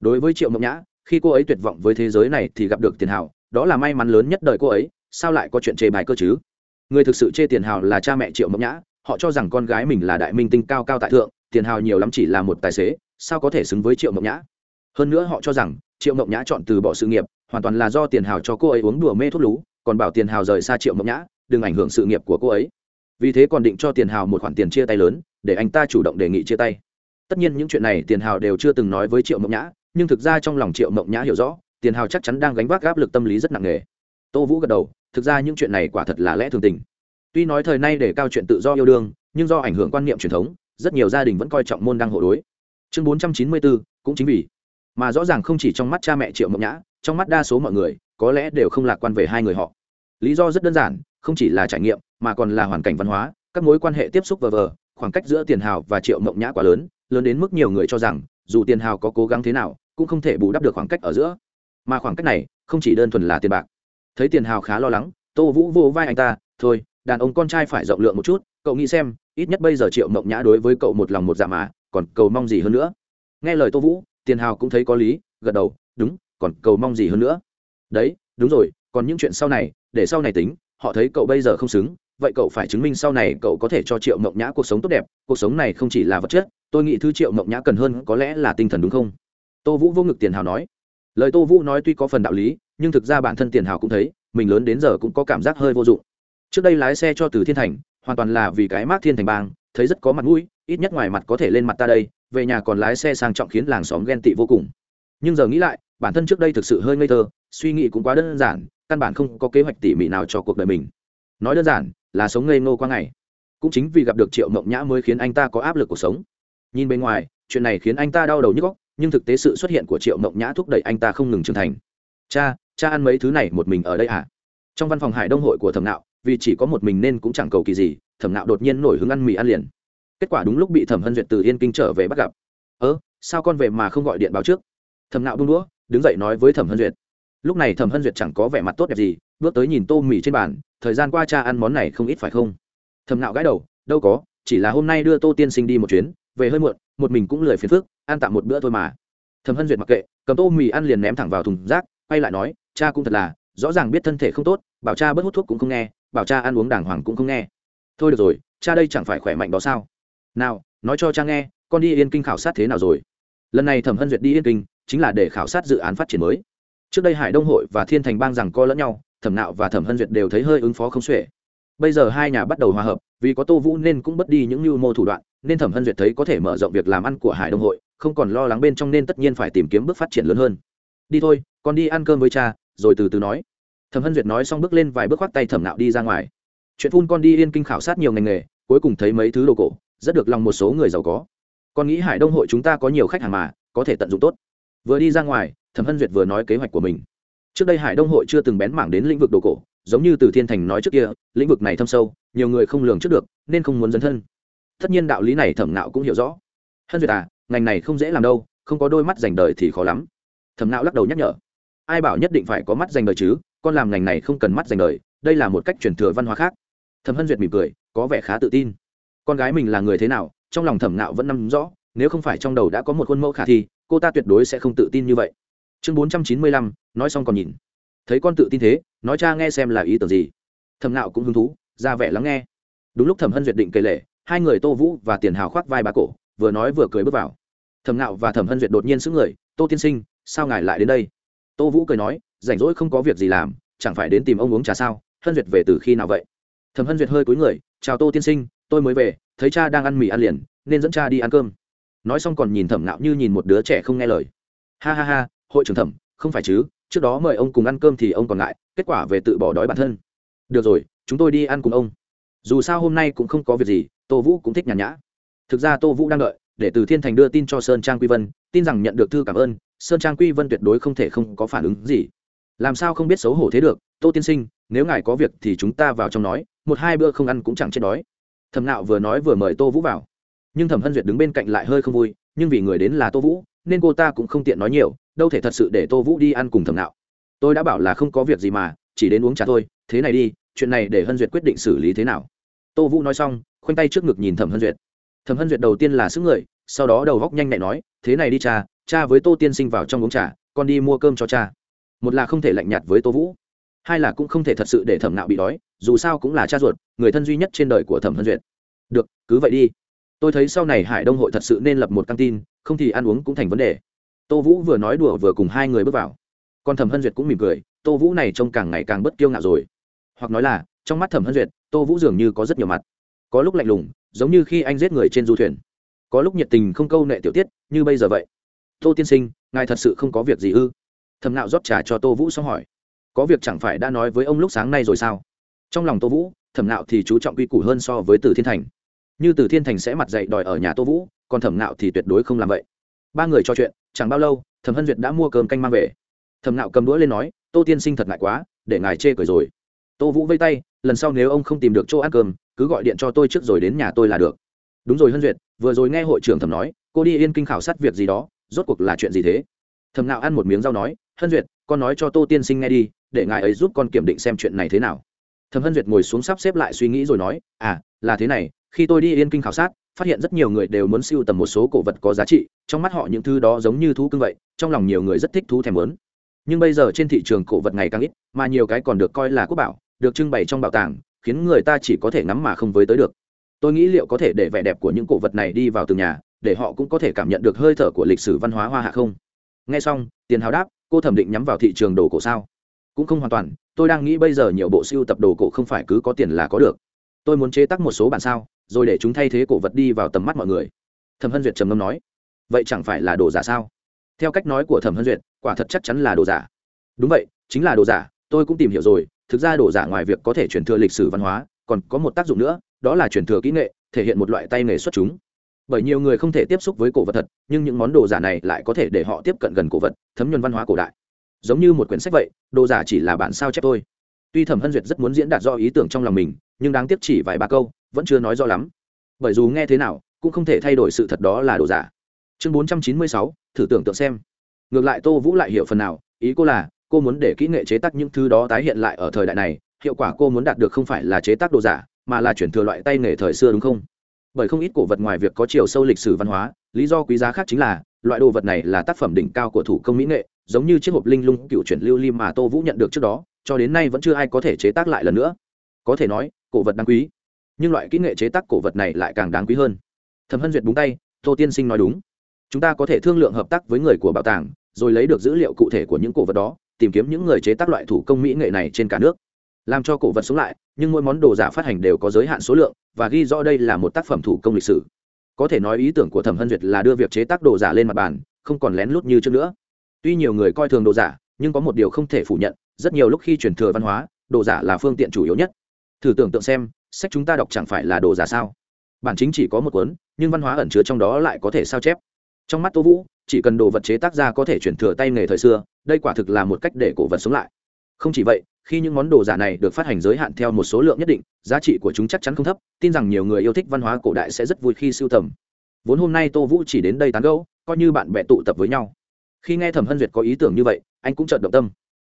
Đối với triệu mộng nhã, khi cô ấy tuyệt vọng với thế giới này thì gặp được tiền hào, đó là may mắn lớn nhất đời cô ấy, sao lại có chuyện chê bài cơ chứ? Người thực sự chê tiền hào là cha mẹ triệu mộng nhã, họ cho rằng con gái mình là đại minh tinh cao cao tại thượng, tiền hào nhiều lắm chỉ là một tài xế, sao có thể xứng với triệu mộng nhã? Hơn nữa họ cho rằng, triệu mộng nhã chọn từ bỏ sự nghiệp, hoàn toàn là do tiền hào cho cô ấy uống đùa mê thuốc lú, còn bảo tiền hào rời xa triệu mộng nhã, đừng ảnh hưởng sự nghiệp của cô ấy vì thế còn định cho tiền hào một khoản tiền chia tay lớn, để anh ta chủ động đề nghị chia tay. Tất nhiên những chuyện này tiền hào đều chưa từng nói với triệu mộng nhã, nhưng thực ra trong lòng triệu mộng nhã hiểu rõ, tiền hào chắc chắn đang gánh vác áp lực tâm lý rất nặng nề. Tô vũ gật đầu, thực ra những chuyện này quả thật là lẽ thường tình. Tuy nói thời nay để cao chuyện tự do yêu đương, nhưng do ảnh hưởng quan niệm truyền thống, rất nhiều gia đình vẫn coi trọng môn đăng hộ đối. Chương bốn trăm chín mươi bốn cũng chính vì. Mà rõ ràng không chỉ trong mắt cha mẹ triệu mộng nhã, trong mắt đa số mọi người, có lẽ đều không lạc quan về hai người họ. Lý do rất đơn giản, không chỉ là trải nghiệm mà còn là hoàn cảnh văn hóa, các mối quan hệ tiếp xúc vờ vờ, khoảng cách giữa tiền hào và triệu mộng nhã quá lớn lớn đến mức nhiều người cho rằng, dù tiền hào có cố gắng thế nào, cũng không thể bù đắp được khoảng cách ở giữa. Mà khoảng cách này, không chỉ đơn thuần là tiền bạc. Thấy tiền hào khá lo lắng, tô vũ vô vai anh ta, thôi, đàn ông con trai phải rộng lượng một chút, cậu nghĩ xem, ít nhất bây giờ triệu mộng nhã đối với cậu một lòng một dạ mà, còn cầu mong gì hơn nữa? Nghe lời tô vũ, tiền hào cũng thấy có lý, gật đầu, đúng, còn cầu mong gì hơn nữa? Đấy, đúng rồi, còn những chuyện sau này, để sau này tính, họ thấy cậu bây giờ không xứng vậy cậu phải chứng minh sau này cậu có thể cho triệu mộng nhã cuộc sống tốt đẹp, cuộc sống này không chỉ là vật chất, tôi nghĩ thứ triệu mộng nhã cần hơn có lẽ là tinh thần đúng không? Tô vũ vô ngực tiền hào nói. Lời tô vũ nói tuy có phần đạo lý, nhưng thực ra bản thân tiền hào cũng thấy, mình lớn đến giờ cũng có cảm giác hơi vô dụng. Trước đây lái xe cho từ thiên thành, hoàn toàn là vì cái mác thiên thành bang, thấy rất có mặt mũi, ít nhất ngoài mặt có thể lên mặt ta đây, về nhà còn lái xe sang trọng khiến làng xóm ghen tị vô cùng. Nhưng giờ nghĩ lại, bản thân trước đây thực sự hơi ngây thơ, suy nghĩ cũng quá đơn giản, căn bản không có kế hoạch tỉ mỉ nào cho cuộc đời mình. Nói đơn giản là sống ngây ngô qua ngày. Cũng chính vì gặp được triệu mộng nhã mới khiến anh ta có áp lực cuộc sống. Nhìn bên ngoài, chuyện này khiến anh ta đau đầu nhức góc nhưng thực tế sự xuất hiện của triệu mộng nhã thúc đẩy anh ta không ngừng trưởng thành. Cha cha ăn mấy thứ này một mình ở đây à trong văn phòng hải đông hội của thẩm nạo, vì chỉ có một mình nên cũng chẳng cầu kỳ gì, thẩm nạo đột nhiên nổi hứng ăn mì ăn liền. Kết quả đúng lúc bị thẩm hân duyệt từ yên kinh trở về bắt gặp. Ơ, sao con về mà không gọi điện báo trước? Thẩm nạo đung đũa, đứng dậy nói với thẩm hân duyệt. Lúc này thẩm hân duyệt chẳng có vẻ mặt tốt đẹp gì, bước tới nhìn tô mì trên bàn thời gian qua cha ăn món này không ít phải không? Thẩm nạo gãi đầu, đâu có, chỉ là hôm nay đưa tô tiên sinh đi một chuyến, về hơi muộn, một mình cũng lười phiền phức, ăn tạm một bữa thôi mà. Thẩm hân duyệt mặc kệ, cầm tô mì ăn liền ném thẳng vào thùng rác, quay lại nói, cha cũng thật là, rõ ràng biết thân thể không tốt, bảo cha bớt hút thuốc cũng không nghe, bảo cha ăn uống đàng hoàng cũng không nghe. Thôi được rồi, cha đây chẳng phải khỏe mạnh đó sao? Nào, nói cho cha nghe, con đi yên kinh khảo sát thế nào rồi? Lần này thẩm hân duyệt đi yên kinh, chính là để khảo sát dự án phát triển mới. Trước đây hải đông hội và thiên thành bang rằng co lẫn nhau thẩm nạo và thẩm hân duyệt đều thấy hơi ứng phó không xuể. Bây giờ hai nhà bắt đầu hòa hợp, vì có tô vũ nên cũng bất đi những mưu mô thủ đoạn, nên thẩm hân duyệt thấy có thể mở rộng việc làm ăn của hải đông hội, không còn lo lắng bên trong nên tất nhiên phải tìm kiếm bước phát triển lớn hơn. Đi thôi, con đi ăn cơm với cha, rồi từ từ nói. Thẩm hân duyệt nói xong bước lên vài bước khoác tay thẩm nạo đi ra ngoài. Chuyện phun con đi yên kinh khảo sát nhiều ngành nghề, cuối cùng thấy mấy thứ đồ cổ, rất được lòng một số người giàu có. Con nghĩ hải đông hội chúng ta có nhiều khách hàng mà, có thể tận dụng tốt. Vừa đi ra ngoài, thẩm hân duyệt vừa nói kế hoạch của mình trước đây hải đông hội chưa từng bén mảng đến lĩnh vực đồ cổ, giống như từ thiên thành nói trước kia, lĩnh vực này thâm sâu, nhiều người không lường trước được, nên không muốn dấn thân. Tất nhiên đạo lý này thẩm nạo cũng hiểu rõ. Hân duyệt à ngành này không dễ làm đâu, không có đôi mắt dành đời thì khó lắm. Thẩm nạo lắc đầu nhắc nhở. Ai bảo nhất định phải có mắt dành đời chứ, con làm ngành này không cần mắt dành đời, đây là một cách truyền thừa văn hóa khác. Thẩm hân duyệt mỉm cười, có vẻ khá tự tin. Con gái mình là người thế nào, trong lòng thẩm nạo vẫn nắm rõ, nếu không phải trong đầu đã có một khuôn mẫu khả thi, cô ta tuyệt đối sẽ không tự tin như vậy. Chương bốn trăm chín mươi lăm nói xong còn nhìn. Thấy con tự tin thế, nói cha nghe xem là ý tưởng gì. Thầm nạo cũng hứng thú, ra vẻ lắng nghe. Đúng lúc thẩm hân duyệt định kể lệ hai người tô vũ và tiền hào khoác vai bà cổ, vừa nói vừa cười bước vào. Thẩm nạo và thẩm hân duyệt đột nhiên xứng người, tô tiên sinh, sao ngài lại đến đây? Tô vũ cười nói, rảnh rỗi không có việc gì làm, chẳng phải đến tìm ông uống trà sao? Hân duyệt về từ khi nào vậy? Thẩm hân duyệt hơi cúi người, chào tô tiên sinh, tôi mới về, thấy cha đang ăn mì ăn liền, nên dẫn cha đi ăn cơm. Nói xong còn nhìn thẩm nạo như nhìn một đứa trẻ không nghe lời. Ha ha ha, hội trưởng thẩm, không phải chứ trước đó mời ông cùng ăn cơm thì ông còn ngại, kết quả về tự bỏ đói bản thân. Được rồi, chúng tôi đi ăn cùng ông. Dù sao hôm nay cũng không có việc gì, tô vũ cũng thích nhàn nhã. Thực ra tô vũ đang đợi, để từ thiên thành đưa tin cho sơn trang quy vân, tin rằng nhận được thư cảm ơn, sơn trang quy vân tuyệt đối không thể không có phản ứng gì. Làm sao không biết xấu hổ thế được, tô tiên sinh, nếu ngài có việc thì chúng ta vào trong nói, một hai bữa không ăn cũng chẳng chết đói. Thẩm nạo vừa nói vừa mời tô vũ vào. Nhưng thẩm hân duyệt đứng bên cạnh lại hơi không vui, nhưng vì người đến là tô vũ nên cô ta cũng không tiện nói nhiều, đâu thể thật sự để tô vũ đi ăn cùng thẩm nạo. Tôi đã bảo là không có việc gì mà, chỉ đến uống trà thôi, thế này đi, chuyện này để hân duyệt quyết định xử lý thế nào. Tô vũ nói xong, khoanh tay trước ngực nhìn thẩm hân duyệt. Thẩm hân duyệt đầu tiên là sức người, sau đó đầu góc nhanh nhẹ nói, thế này đi cha cha với tô tiên sinh vào trong uống trà, con đi mua cơm cho cha. Một là không thể lạnh nhạt với tô vũ, hai là cũng không thể thật sự để thẩm nạo bị đói, dù sao cũng là cha ruột, người thân duy nhất trên đời của thẩm hân duyệt. Được, cứ vậy đi. Tôi thấy sau này hải đông hội thật sự nên lập một căng tin không thì ăn uống cũng thành vấn đề. Tô vũ vừa nói đùa vừa cùng hai người bước vào. Còn thẩm hân duyệt cũng mỉm cười, tô vũ này trông càng ngày càng bất kiêu ngạo rồi. Hoặc nói là, trong mắt thẩm hân duyệt, tô vũ dường như có rất nhiều mặt. Có lúc lạnh lùng, giống như khi anh giết người trên du thuyền. Có lúc nhiệt tình không câu nệ tiểu tiết, như bây giờ vậy. Tô tiên sinh, ngài thật sự không có việc gì ư? Thầm nạo rót trà cho tô vũ xong hỏi. Có việc chẳng phải đã nói với ông lúc sáng nay rồi sao? Trong lòng tô vũ, thẩm nạo thì chú trọng quy củ hơn so với từ thiên thành. Như từ thiên thành sẽ mặt dậy đòi ở nhà tô vũ còn thẩm nạo thì tuyệt đối không làm vậy. Ba người trò chuyện, chẳng bao lâu, thẩm hân duyệt đã mua cơm canh mang về. Thẩm nạo cầm đũa lên nói, tô tiên sinh thật ngại quá, để ngài chê cười rồi. Tô vũ vây tay, lần sau nếu ông không tìm được chỗ ăn cơm, cứ gọi điện cho tôi trước rồi đến nhà tôi là được. Đúng rồi hân duyệt, vừa rồi nghe hội trưởng thẩm nói, cô đi yên kinh khảo sát việc gì đó, rốt cuộc là chuyện gì thế? Thẩm nạo ăn một miếng rau nói, hân duyệt, con nói cho tô tiên sinh nghe đi, để ngài ấy giúp con kiểm định xem chuyện này thế nào. Thẩm hân duyệt ngồi xuống sắp xếp lại suy nghĩ rồi nói à là thế này, khi tôi đi yên kinh khảo sát phát hiện rất nhiều người đều muốn siêu tầm một số cổ vật có giá trị, trong mắt họ những thứ đó giống như thú cưng vậy, trong lòng nhiều người rất thích thú thèm muốn. Nhưng bây giờ trên thị trường cổ vật ngày càng ít, mà nhiều cái còn được coi là quốc bảo, được trưng bày trong bảo tàng, khiến người ta chỉ có thể ngắm mà không với tới được. Tôi nghĩ liệu có thể để vẻ đẹp của những cổ vật này đi vào từng nhà, để họ cũng có thể cảm nhận được hơi thở của lịch sử văn hóa hoa hạ không? Nghe xong, tiền hào đáp, cô thẩm định nhắm vào thị trường đồ cổ sao? Cũng không hoàn toàn, tôi đang nghĩ bây giờ nhiều bộ siêu tập đồ cổ không phải cứ có tiền là có được tôi muốn chế tác một số bản sao, rồi để chúng thay thế cổ vật đi vào tầm mắt mọi người. Thẩm hân duyệt trầm ngâm nói. Vậy chẳng phải là đồ giả sao? Theo cách nói của thẩm hân duyệt, quả thật chắc chắn là đồ giả. Đúng vậy, chính là đồ giả, tôi cũng tìm hiểu rồi, thực ra đồ giả ngoài việc có thể truyền thừa lịch sử văn hóa, còn có một tác dụng nữa, đó là truyền thừa kỹ nghệ, thể hiện một loại tay nghề xuất chúng. Bởi nhiều người không thể tiếp xúc với cổ vật thật, nhưng những món đồ giả này lại có thể để họ tiếp cận gần cổ vật, thấm nhuần văn hóa cổ đại. Giống như một quyển sách vậy, đồ giả chỉ là bản sao chép thôi. tuy thẩm hân duyệt rất muốn diễn đạt do ý tưởng trong lòng mình nhưng đáng tiếc chỉ vài ba câu, vẫn chưa nói rõ lắm. Bởi dù nghe thế nào, cũng không thể thay đổi sự thật đó là đồ giả. Chương bốn trăm chín mươi sáu, thử tưởng tượng xem. Ngược lại tô vũ lại hiểu phần nào, ý cô là, cô muốn để kỹ nghệ chế tác những thứ đó tái hiện lại ở thời đại này, hiệu quả cô muốn đạt được không phải là chế tác đồ giả, mà là chuyển thừa loại tay nghề thời xưa đúng không? Bởi không ít cổ vật ngoài việc có chiều sâu lịch sử văn hóa, lý do quý giá khác chính là, loại đồ vật này là tác phẩm đỉnh cao của thủ công mỹ nghệ, giống như chiếc hộp linh lung cựu chuyển lưu lim mà tô vũ nhận được trước đó, cho đến nay vẫn chưa ai có thể chế tác lại lần nữa. Có thể nói cổ vật đáng quý. Nhưng loại kỹ nghệ chế tác cổ vật này lại càng đáng quý hơn. Thẩm hân duyệt búng tay, tô tiên sinh nói đúng. Chúng ta có thể thương lượng hợp tác với người của bảo tàng, rồi lấy được dữ liệu cụ thể của những cổ vật đó, tìm kiếm những người chế tác loại thủ công mỹ nghệ này trên cả nước. Làm cho cổ vật sống lại, nhưng mỗi món đồ giả phát hành đều có giới hạn số lượng, và ghi rõ đây là một tác phẩm thủ công lịch sử. Có thể nói ý tưởng của thẩm hân duyệt là đưa việc chế tác đồ giả lên mặt bàn, không còn lén lút như trước nữa. Tuy nhiều người coi thường đồ giả, nhưng có một điều không thể phủ nhận, rất nhiều lúc khi truyền thừa văn hóa, đồ giả là phương tiện chủ yếu nhất thử tưởng tượng xem, sách chúng ta đọc chẳng phải là đồ giả sao? Bản chính chỉ có một cuốn, nhưng văn hóa ẩn chứa trong đó lại có thể sao chép. Trong mắt tô vũ, chỉ cần đồ vật chế tác ra có thể chuyển thừa tay nghề thời xưa, đây quả thực là một cách để cổ vật sống lại. Không chỉ vậy, khi những món đồ giả này được phát hành giới hạn theo một số lượng nhất định, giá trị của chúng chắc chắn không thấp, tin rằng nhiều người yêu thích văn hóa cổ đại sẽ rất vui khi sưu tầm. Vốn hôm nay tô vũ chỉ đến đây tán gẫu, coi như bạn bè tụ tập với nhau. Khi nghe thẩm hân duyệt có ý tưởng như vậy, anh cũng chợt động tâm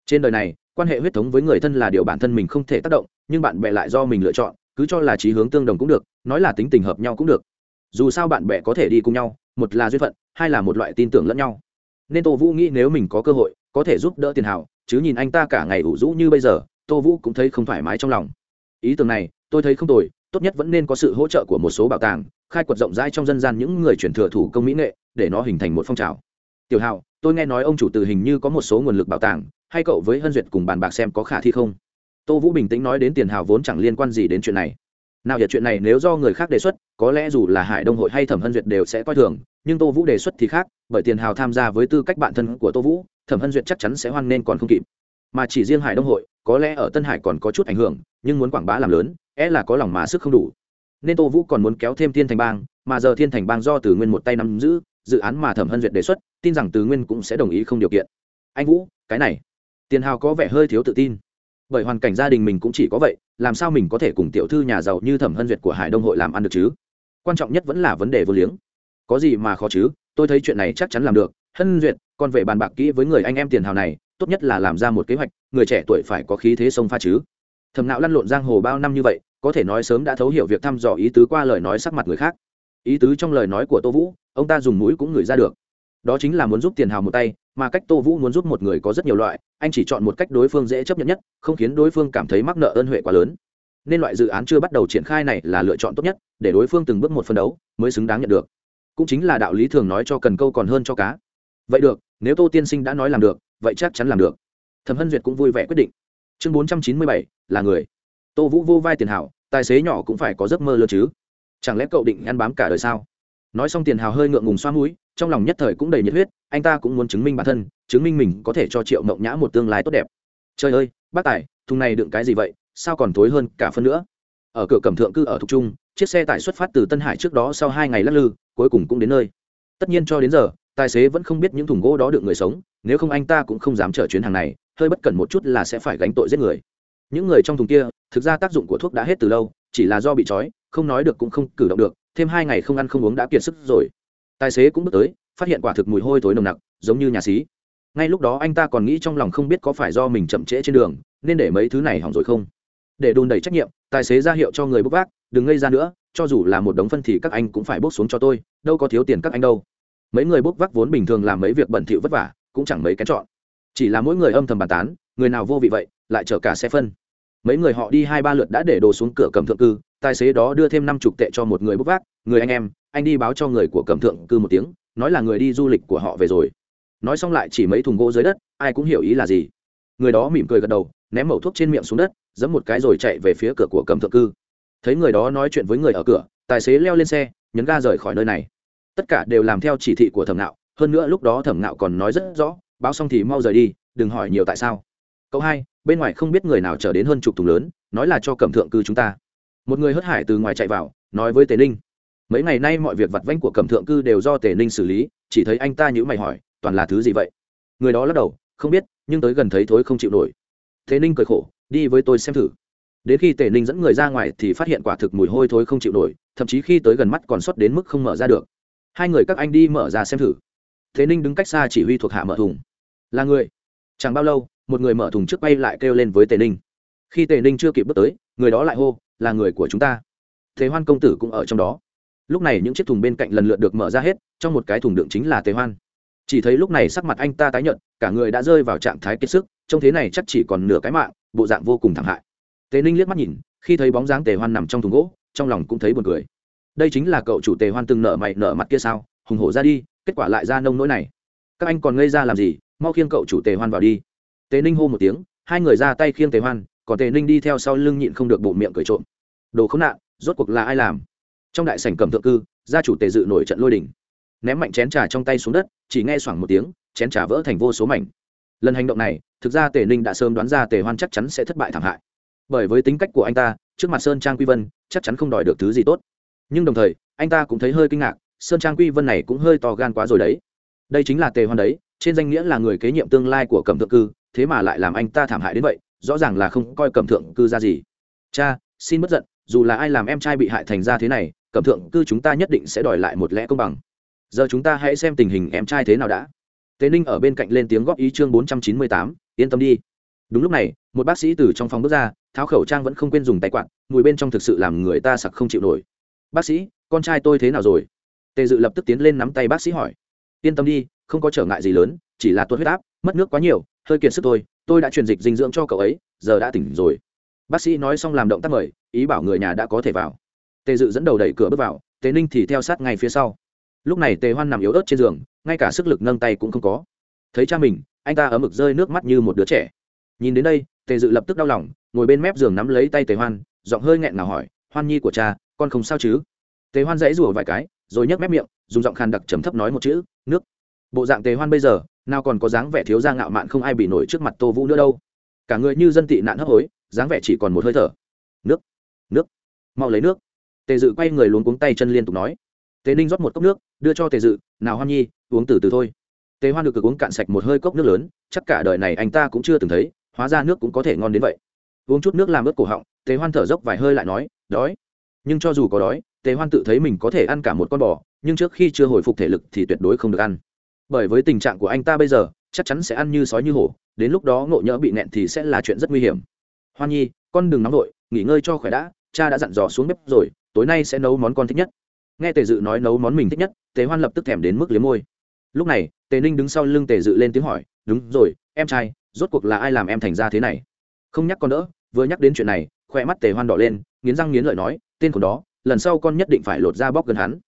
trên đời này, quan hệ huyết thống với người thân là điều bản thân mình không thể tác động, nhưng bạn bè lại do mình lựa chọn, cứ cho là trí hướng tương đồng cũng được, nói là tính tình hợp nhau cũng được. Dù sao bạn bè có thể đi cùng nhau, một là duyên phận, hai là một loại tin tưởng lẫn nhau. Nên tô vũ nghĩ nếu mình có cơ hội, có thể giúp đỡ tiền hào, chứ nhìn anh ta cả ngày ủ rũ như bây giờ, tô vũ cũng thấy không thoải mái trong lòng. Ý tưởng này, tôi thấy không tồi, tốt nhất vẫn nên có sự hỗ trợ của một số bảo tàng, khai quật rộng rãi trong dân gian những người chuyển thừa thủ công mỹ nghệ, để nó hình thành một phong trào tiểu hào tôi nghe nói ông chủ từ hình như có một số nguồn lực bảo tàng, hay cậu với hân duyệt cùng bàn bạc xem có khả thi không? Tô vũ bình tĩnh nói đến tiền hào vốn chẳng liên quan gì đến chuyện này. Nào hiện chuyện này nếu do người khác đề xuất, có lẽ dù là hải đông hội hay thẩm hân duyệt đều sẽ coi thường, nhưng tô vũ đề xuất thì khác, bởi tiền hào tham gia với tư cách bạn thân của tô vũ, thẩm hân duyệt chắc chắn sẽ hoan nên còn không kịp. Mà chỉ riêng hải đông hội, có lẽ ở tân hải còn có chút ảnh hưởng, nhưng muốn quảng bá làm lớn é là có lòng mà sức không đủ. Nên tô vũ còn muốn kéo thêm thiên thành bang, mà giờ thiên thành bang do từ nguyên một tay nắm giữ dự án mà thẩm hân duyệt đề xuất, tin rằng Tứ nguyên cũng sẽ đồng ý không điều kiện. Anh vũ, cái này. Tiền hào có vẻ hơi thiếu tự tin. Bởi hoàn cảnh gia đình mình cũng chỉ có vậy, làm sao mình có thể cùng tiểu thư nhà giàu như thẩm hân duyệt của hải đông hội làm ăn được chứ? Quan trọng nhất vẫn là vấn đề vô liếng. Có gì mà khó chứ? Tôi thấy chuyện này chắc chắn làm được. Hân duyệt còn về bàn bạc kỹ với người anh em tiền hào này, tốt nhất là làm ra một kế hoạch, người trẻ tuổi phải có khí thế sông pha chứ. Thầm Não lăn lộn giang hồ bao năm như vậy, có thể nói sớm đã thấu hiểu việc thăm dò ý tứ qua lời nói sắc mặt người khác. Ý tứ trong lời nói của tô vũ ông ta dùng mũi cũng ngửi ra được. Đó chính là muốn giúp tiền hào một tay, mà cách tô vũ muốn giúp một người có rất nhiều loại, anh chỉ chọn một cách đối phương dễ chấp nhận nhất, không khiến đối phương cảm thấy mắc nợ ơn huệ quá lớn. Nên loại dự án chưa bắt đầu triển khai này là lựa chọn tốt nhất, để đối phương từng bước một phân đấu, mới xứng đáng nhận được. Cũng chính là đạo lý thường nói cho cần câu còn hơn cho cá. Vậy được, nếu tô tiên sinh đã nói làm được, vậy chắc chắn làm được. Thẩm hân duyệt cũng vui vẻ quyết định. Chương bốn trăm chín mươi bảy, là người. Tô vũ vô vai tiền hảo tài xế nhỏ cũng phải có giấc mơ lơ chứ. Chẳng lẽ cậu định ăn bám cả đời sao? Nói xong tiền hào hơi ngượng ngùng xoa mũi, trong lòng nhất thời cũng đầy nhiệt huyết, anh ta cũng muốn chứng minh bản thân, chứng minh mình có thể cho triệu mộng nhã một tương lai tốt đẹp. Trời ơi, bác tài, thùng này đựng cái gì vậy, sao còn thối hơn cả phân nữa? Ở cửa cẩm thượng cư ở thục trung, chiếc xe tải xuất phát từ tân hải trước đó sau hai ngày lắc lư, cuối cùng cũng đến nơi. Tất nhiên cho đến giờ, tài xế vẫn không biết những thùng gỗ đó đựng người sống, nếu không anh ta cũng không dám chở chuyến hàng này, hơi bất cẩn một chút là sẽ phải gánh tội giết người. Những người trong thùng kia, thực ra tác dụng của thuốc đã hết từ lâu, chỉ là do bị trói, không nói được cũng không cử động được thêm hai ngày không ăn không uống đã kiệt sức rồi. Tài xế cũng bước tới, phát hiện quả thực mùi hôi thối nồng nặc, giống như nhà xí. Ngay lúc đó anh ta còn nghĩ trong lòng không biết có phải do mình chậm trễ trên đường, nên để mấy thứ này hỏng rồi không? Để đùn đẩy trách nhiệm, tài xế ra hiệu cho người bốc vác, đừng ngây ra nữa, cho dù là một đống phân thì các anh cũng phải bốc xuống cho tôi, đâu có thiếu tiền các anh đâu. Mấy người bốc vác vốn bình thường làm mấy việc bẩn thỉu vất vả, cũng chẳng mấy kén chọn. Chỉ là mỗi người âm thầm bàn tán, người nào vô vị vậy, lại chở cả xe phân. Mấy người họ đi hai ba lượt đã để đồ xuống cửa cầm thượng cư tài xế đó đưa thêm năm chục tệ cho một người bốc vác, người anh em, anh đi báo cho người của cẩm thượng cư một tiếng, nói là người đi du lịch của họ về rồi. Nói xong lại chỉ mấy thùng gỗ dưới đất, ai cũng hiểu ý là gì. Người đó mỉm cười gật đầu, ném mẩu thuốc trên miệng xuống đất, giẫm một cái rồi chạy về phía cửa của cẩm thượng cư. Thấy người đó nói chuyện với người ở cửa, tài xế leo lên xe, nhấn ga rời khỏi nơi này. Tất cả đều làm theo chỉ thị của thẩm nạo hơn nữa lúc đó thẩm nạo còn nói rất rõ, báo xong thì mau rời đi, đừng hỏi nhiều tại sao. Câu hai, bên ngoài không biết người nào trở đến hơn chục thùng lớn, nói là cho cẩm thượng cư chúng ta một người hớt hải từ ngoài chạy vào, nói với tề ninh, mấy ngày nay mọi việc vặt vãnh của cẩm thượng cư đều do tề ninh xử lý, chỉ thấy anh ta nhữ mày hỏi, toàn là thứ gì vậy? Người đó lắc đầu, không biết, nhưng tới gần thấy thối không chịu nổi. Tề ninh cười khổ, đi với tôi xem thử. Đến khi tề ninh dẫn người ra ngoài thì phát hiện quả thực mùi hôi thối không chịu nổi, thậm chí khi tới gần mắt còn xuất đến mức không mở ra được. Hai người các anh đi mở ra xem thử. Thế ninh đứng cách xa chỉ huy thuộc hạ mở thùng. Là người. Chẳng bao lâu, một người mở thùng trước bay lại kêu lên với tề ninh. Khi tề ninh chưa kịp bước tới, người đó lại hô là người của chúng ta. Thế hoan công tử cũng ở trong đó. Lúc này những chiếc thùng bên cạnh lần lượt được mở ra hết, trong một cái thùng đựng chính là tề hoan. Chỉ thấy lúc này sắc mặt anh ta tái nhợt, cả người đã rơi vào trạng thái kiệt sức, trông thế này chắc chỉ còn nửa cái mạng, bộ dạng vô cùng thảm hại. Tề ninh liếc mắt nhìn, khi thấy bóng dáng tề hoan nằm trong thùng gỗ, trong lòng cũng thấy buồn cười. Đây chính là cậu chủ tề hoan từng nợ mày nợ mặt kia sao? Hùng hổ ra đi, kết quả lại ra nông nỗi này. Các anh còn ngây ra làm gì? Mau khiêng cậu chủ tề hoan vào đi. Tề ninh hô một tiếng, hai người ra tay khiêng tề hoan còn tề ninh đi theo sau lưng nhịn không được bộ miệng cười trộm. Đồ khốn nạn rốt cuộc là ai làm? Trong đại sảnh cầm thượng cư gia chủ tề dự nổi trận lôi đình, ném mạnh chén trà trong tay xuống đất chỉ nghe xoảng một tiếng chén trà vỡ thành vô số mảnh. Lần hành động này thực ra tề ninh đã sớm đoán ra tề hoan chắc chắn sẽ thất bại thảm hại. Bởi với tính cách của anh ta trước mặt sơn trang quy vân chắc chắn không đòi được thứ gì tốt. Nhưng đồng thời anh ta cũng thấy hơi kinh ngạc sơn trang quy vân này cũng hơi to gan quá rồi đấy. Đây chính là tề hoan đấy trên danh nghĩa là người kế nhiệm tương lai của cẩm thượng cư thế mà lại làm anh ta thảm hại đến vậy rõ ràng là không coi cẩm thượng cư ra gì. Cha, xin bất giận, dù là ai làm em trai bị hại thành ra thế này, cẩm thượng cư chúng ta nhất định sẽ đòi lại một lẽ công bằng. Giờ chúng ta hãy xem tình hình em trai thế nào đã. Tề ninh ở bên cạnh lên tiếng góp ý chương bốn trăm chín mươi tám, yên tâm đi. Đúng lúc này, một bác sĩ từ trong phòng bước ra, tháo khẩu trang vẫn không quên dùng tay quặn mùi bên trong thực sự làm người ta sặc không chịu nổi. Bác sĩ, con trai tôi thế nào rồi? Tề dự lập tức tiến lên nắm tay bác sĩ hỏi. Yên tâm đi, không có trở ngại gì lớn, chỉ là tuột huyết áp, mất nước quá nhiều, hơi kiệt sức thôi tôi đã truyền dịch dinh dưỡng cho cậu ấy, giờ đã tỉnh rồi. Bác sĩ nói xong làm động tác mời, ý bảo người nhà đã có thể vào. Tề dự dẫn đầu đẩy cửa bước vào, tề ninh thì theo sát ngay phía sau. Lúc này tề hoan nằm yếu ớt trên giường, ngay cả sức lực nâng tay cũng không có. Thấy cha mình, anh ta ở mực rơi nước mắt như một đứa trẻ. Nhìn đến đây, tề dự lập tức đau lòng, ngồi bên mép giường nắm lấy tay tề hoan, giọng hơi nghẹn ngào hỏi, hoan nhi của cha, con không sao chứ? Tề hoan dãy rủa vài cái, rồi nhấc mép miệng, dùng giọng khàn đặc trầm thấp nói một chữ, nước. Bộ dạng tề hoan bây giờ nào còn có dáng vẻ thiếu ra ngạo mạn không ai bị nổi trước mặt tô vũ nữa đâu. Cả người như dân tị nạn hấp hối, dáng vẻ chỉ còn một hơi thở. Nước nước, mau lấy nước. Tề dự quay người luống cuống tay chân liên tục nói. Tề ninh rót một cốc nước, đưa cho tề dự, nào hoan nhi, uống từ từ thôi. Tề hoan được cực uống cạn sạch một hơi cốc nước lớn, chắc cả đời này anh ta cũng chưa từng thấy, hóa ra nước cũng có thể ngon đến vậy. Uống chút nước làm ướt cổ họng, tề hoan thở dốc vài hơi lại nói, đói. Nhưng cho dù có đói, tề hoan tự thấy mình có thể ăn cả một con bò, nhưng trước khi chưa hồi phục thể lực thì tuyệt đối không được ăn bởi với tình trạng của anh ta bây giờ, chắc chắn sẽ ăn như sói như hổ, đến lúc đó ngộ nhỡ bị nẹn thì sẽ là chuyện rất nguy hiểm. Hoa nhi, con đừng nóng vội, nghỉ ngơi cho khỏe đã, cha đã dặn dò xuống bếp rồi, tối nay sẽ nấu món con thích nhất. Nghe tề dự nói nấu món mình thích nhất, tề hoan lập tức thèm đến mức liếm môi. Lúc này, tề ninh đứng sau lưng tề dự lên tiếng hỏi, đúng rồi, em trai, rốt cuộc là ai làm em thành ra thế này? Không nhắc con đỡ vừa nhắc đến chuyện này khoe mắt tề hoan đỏ lên, nghiến răng nghiến lợi nói, tên của đó, lần sau con nhất định phải lột ra bóc gần hắn.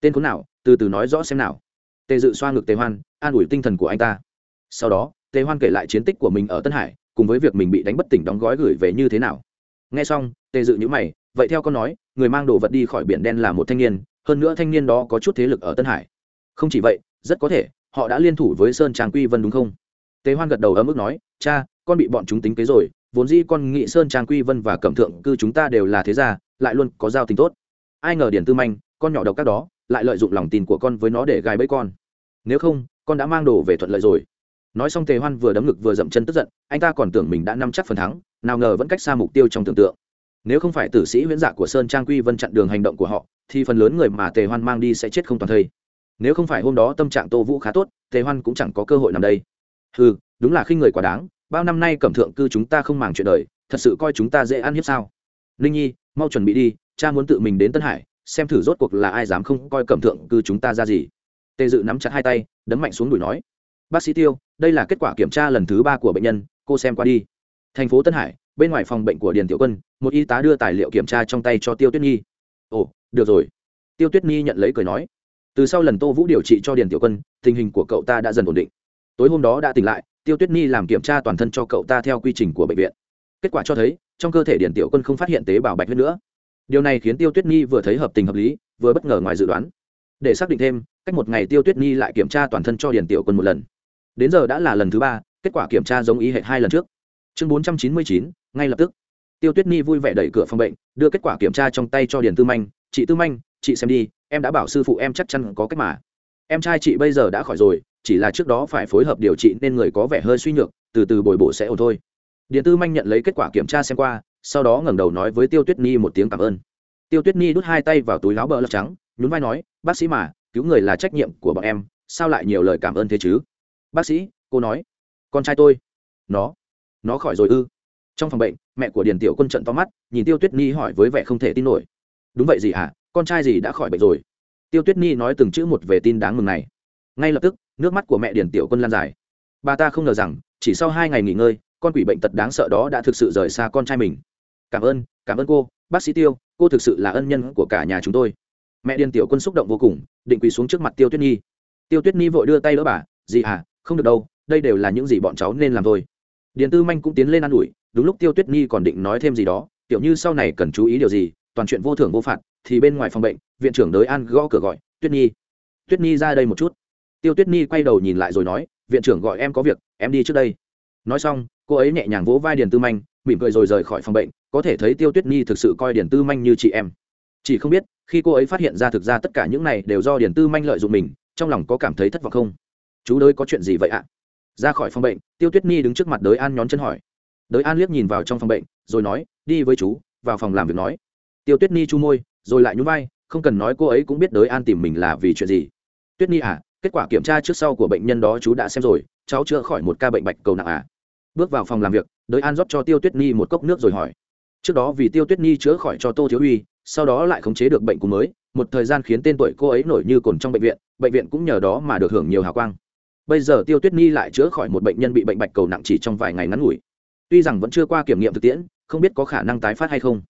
Tên khốn nào, từ từ nói rõ xem nào tề dự xoa ngực tề hoan, an ủi tinh thần của anh ta. Sau đó, tề hoan kể lại chiến tích của mình ở tân hải, cùng với việc mình bị đánh bất tỉnh đóng gói gửi về như thế nào. Nghe xong, tề dự nhữ mày, vậy theo con nói, người mang đồ vật đi khỏi biển đen là một thanh niên, hơn nữa thanh niên đó có chút thế lực ở tân hải. Không chỉ vậy, rất có thể, họ đã liên thủ với sơn tràng quy vân đúng không? Tề hoan gật đầu ấm ức nói, cha, con bị bọn chúng tính kế rồi, vốn dĩ con nghị sơn trang quy vân và cẩm thượng cư chúng ta đều là thế gia, lại luôn có giao tình tốt. Ai ngờ điển tư manh, con nhỏ độc các đó lại lợi dụng lòng tin của con với nó để gài bẫy con. Nếu không, con đã mang đồ về thuận lợi rồi. Nói xong tề hoan vừa đấm ngực vừa dậm chân tức giận, anh ta còn tưởng mình đã nắm chắc phần thắng, nào ngờ vẫn cách xa mục tiêu trong tưởng tượng. Nếu không phải tử sĩ huyễn dạ của sơn trang quy vân chặn đường hành động của họ, thì phần lớn người mà tề hoan mang đi sẽ chết không toàn thây. Nếu không phải hôm đó tâm trạng tô vũ khá tốt, tề hoan cũng chẳng có cơ hội nằm đây. Ừ đúng là khi người quá đáng, bao năm nay cẩm thượng cư chúng ta không màng chuyện đời, thật sự coi chúng ta dễ ăn hiếp sao? Ninh nhi, mau chuẩn bị đi, cha muốn tự mình đến tân hải xem thử rốt cuộc là ai dám không coi cẩm thượng cư chúng ta ra gì. Tề dự nắm chặt hai tay, đấm mạnh xuống đùi nói, bác sĩ tiêu, đây là kết quả kiểm tra lần thứ ba của bệnh nhân, cô xem qua đi. Thành phố tân hải, bên ngoài phòng bệnh của điền tiểu quân, một y tá đưa tài liệu kiểm tra trong tay cho tiêu tuyết nhi. Ồ, được rồi. Tiêu tuyết nhi nhận lấy cười nói, từ sau lần tô vũ điều trị cho điền tiểu quân, tình hình của cậu ta đã dần ổn định. Tối hôm đó đã tỉnh lại, tiêu tuyết nhi làm kiểm tra toàn thân cho cậu ta theo quy trình của bệnh viện. Kết quả cho thấy, trong cơ thể điền tiểu quân không phát hiện tế bào bạch huyết nữa điều này khiến tiêu tuyết nhi vừa thấy hợp tình hợp lý, vừa bất ngờ ngoài dự đoán. Để xác định thêm, cách một ngày tiêu tuyết nhi lại kiểm tra toàn thân cho điền tiểu quân một lần. Đến giờ đã là lần thứ ba, kết quả kiểm tra giống ý hệ hai lần trước. Chương bốn trăm chín mươi chín, ngay lập tức. Tiêu tuyết nhi vui vẻ đẩy cửa phòng bệnh, đưa kết quả kiểm tra trong tay cho điền tư manh. Chị tư manh, chị xem đi, em đã bảo sư phụ em chắc chắn có cách mà. Em trai chị bây giờ đã khỏi rồi, chỉ là trước đó phải phối hợp điều trị nên người có vẻ hơi suy nhược, từ từ bồi bổ sẽ ổn thôi. Điện tư manh nhận lấy kết quả kiểm tra xem qua sau đó ngẩng đầu nói với tiêu tuyết nhi một tiếng cảm ơn. Tiêu tuyết nhi đút hai tay vào túi láo bờ lọc trắng, nhún vai nói, bác sĩ mà, cứu người là trách nhiệm của bọn em, sao lại nhiều lời cảm ơn thế chứ? Bác sĩ, cô nói, con trai tôi, nó nó khỏi rồi ư. Trong phòng bệnh, mẹ của điền tiểu quân trận to mắt, nhìn tiêu tuyết nhi hỏi với vẻ không thể tin nổi. Đúng vậy gì hả? Con trai gì đã khỏi bệnh rồi? Tiêu tuyết nhi nói từng chữ một về tin đáng mừng này. Ngay lập tức, nước mắt của mẹ điền tiểu quân lan dài. Bà ta không ngờ rằng, chỉ sau hai ngày nghỉ ngơi, con quỷ bệnh tật đáng sợ đó đã thực sự rời xa con trai mình cảm ơn cảm ơn cô, bác sĩ tiêu, cô thực sự là ân nhân của cả nhà chúng tôi. Mẹ điền tiểu quân xúc động vô cùng, định quỳ xuống trước mặt tiêu tuyết nhi. Tiêu tuyết nhi vội đưa tay đỡ bà gì à không được đâu, đây đều là những gì bọn cháu nên làm thôi. Điền tư manh cũng tiến lên ă n ủi, đúng lúc tiêu tuyết nhi còn định nói thêm gì đó kiểu như sau này cần chú ý điều gì, toàn chuyện vô thưởng vô phạt, thì bên ngoài phòng bệnh, viện trưởng đới an gõ cửa gọi, tuyết nhi tuyết nhi ra đây một chút. Tiêu tuyết nhi quay đầu nhìn lại rồi nói, viện trưởng gọi em có việc, em đi trước đây. Nói xong, cô ấy nhẹ nhàng vỗ vai điền tư manh mỉm cười rồi rời khỏi phòng bệnh, có thể thấy tiêu tuyết nhi thực sự coi điền tư manh như chị em. Chỉ không biết, khi cô ấy phát hiện ra thực ra tất cả những này đều do điền tư manh lợi dụng mình, trong lòng có cảm thấy thất vọng không? Chú đới có chuyện gì vậy ạ? Ra khỏi phòng bệnh, tiêu tuyết nhi đứng trước mặt đới an nhón chân hỏi. Đới an liếc nhìn vào trong phòng bệnh, rồi nói, đi với chú, vào phòng làm việc nói. Tiêu tuyết nhi chu môi, rồi lại nhún vai, không cần nói cô ấy cũng biết đới an tìm mình là vì chuyện gì. Tuyết nhi à kết quả kiểm tra trước sau của bệnh nhân đó chú đã xem rồi, cháu chữa khỏi một ca bệnh bạch cầu nặng à. Bước vào phòng làm việc đới an rót cho tiêu tuyết nhi một cốc nước rồi hỏi. Trước đó vì tiêu tuyết nhi chữa khỏi cho tô thiếu uy, sau đó lại khống chế được bệnh cúm mới, một thời gian khiến tên tuổi cô ấy nổi như cồn trong bệnh viện bệnh viện cũng nhờ đó mà được hưởng nhiều hào quang. Bây giờ tiêu tuyết nhi lại chữa khỏi một bệnh nhân bị bệnh bạch cầu nặng chỉ trong vài ngày ngắn ngủi. Tuy rằng vẫn chưa qua kiểm nghiệm thực tiễn, không biết có khả năng tái phát hay không.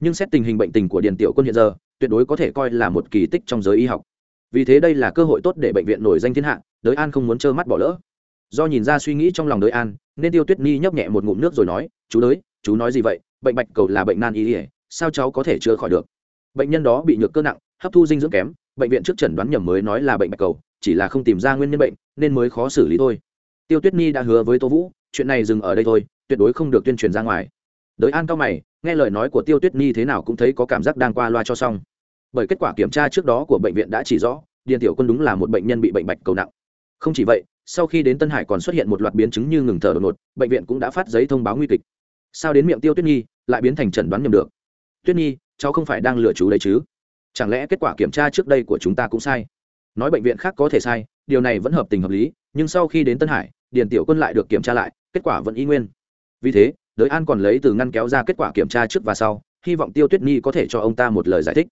Nhưng xét tình hình bệnh tình của điền tiểu quân hiện giờ, tuyệt đối có thể coi là một kỳ tích trong giới y học. Vì thế đây là cơ hội tốt để bệnh viện nổi danh thiên hạ, đới an không muốn trơ mắt bỏ lỡ do nhìn ra suy nghĩ trong lòng đới an, nên tiêu tuyết nhi nhấp nhẹ một ngụm nước rồi nói, chú đới, chú nói gì vậy? Bệnh bạch cầu là bệnh nan y ỉa sao cháu có thể chữa khỏi được? Bệnh nhân đó bị nhược cơ nặng, hấp thu dinh dưỡng kém, bệnh viện trước chẩn đoán nhầm mới nói là bệnh bạch cầu, chỉ là không tìm ra nguyên nhân bệnh, nên mới khó xử lý thôi. Tiêu tuyết nhi đã hứa với tô vũ, chuyện này dừng ở đây thôi, tuyệt đối không được tuyên truyền ra ngoài. Đới an cao mày, nghe lời nói của tiêu tuyết nhi thế nào cũng thấy có cảm giác đang qua loa cho xong. Bởi kết quả kiểm tra trước đó của bệnh viện đã chỉ rõ, điền tiểu quân đúng là một bệnh nhân bị bệnh bạch cầu nặng. Không chỉ vậy sau khi đến tân hải còn xuất hiện một loạt biến chứng như ngừng thở đột ngột, bệnh viện cũng đã phát giấy thông báo nguy kịch. Sao đến miệng tiêu tuyết nhi, lại biến thành chẩn đoán nhầm được? Tuyết nhi, cháu không phải đang lừa chú đấy chứ? Chẳng lẽ kết quả kiểm tra trước đây của chúng ta cũng sai? Nói bệnh viện khác có thể sai, điều này vẫn hợp tình hợp lý, nhưng sau khi đến tân hải, điền tiểu quân lại được kiểm tra lại, kết quả vẫn y nguyên. Vì thế, đới an còn lấy từ ngăn kéo ra kết quả kiểm tra trước và sau, hy vọng tiêu tuyết nhi có thể cho ông ta một lời giải thích.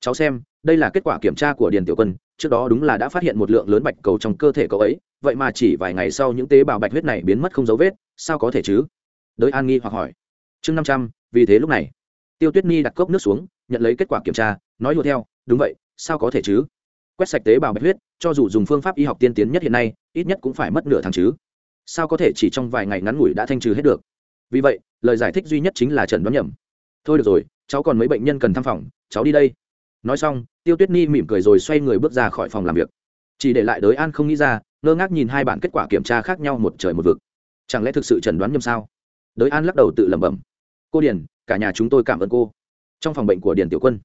Cháu xem, đây là kết quả kiểm tra của điền tiểu quân, trước đó đúng là đã phát hiện một lượng lớn bạch cầu trong cơ thể cậu ấy vậy mà chỉ vài ngày sau những tế bào bạch huyết này biến mất không dấu vết, sao có thể chứ? Đới an nghi hoặc hỏi. Chương năm trăm, vì thế lúc này, tiêu tuyết nhi đặt cốc nước xuống, nhận lấy kết quả kiểm tra, nói đùa theo, đúng vậy, sao có thể chứ? Quét sạch tế bào bạch huyết, cho dù dùng phương pháp y học tiên tiến nhất hiện nay, ít nhất cũng phải mất nửa tháng chứ. Sao có thể chỉ trong vài ngày ngắn ngủi đã thanh trừ hết được? Vì vậy, lời giải thích duy nhất chính là trần đoán nhầm. Thôi được rồi, cháu còn mấy bệnh nhân cần thăm phòng, cháu đi đây. Nói xong, tiêu tuyết ni mỉm cười rồi xoay người bước ra khỏi phòng làm việc. Chỉ để lại đới an không nghĩ ra ngơ ngác nhìn hai bản kết quả kiểm tra khác nhau một trời một vực. Chẳng lẽ thực sự chẩn đoán nhầm sao? Đới an lắc đầu tự lẩm bẩm. Cô điền, cả nhà chúng tôi cảm ơn cô. Trong phòng bệnh của điền tiểu quân,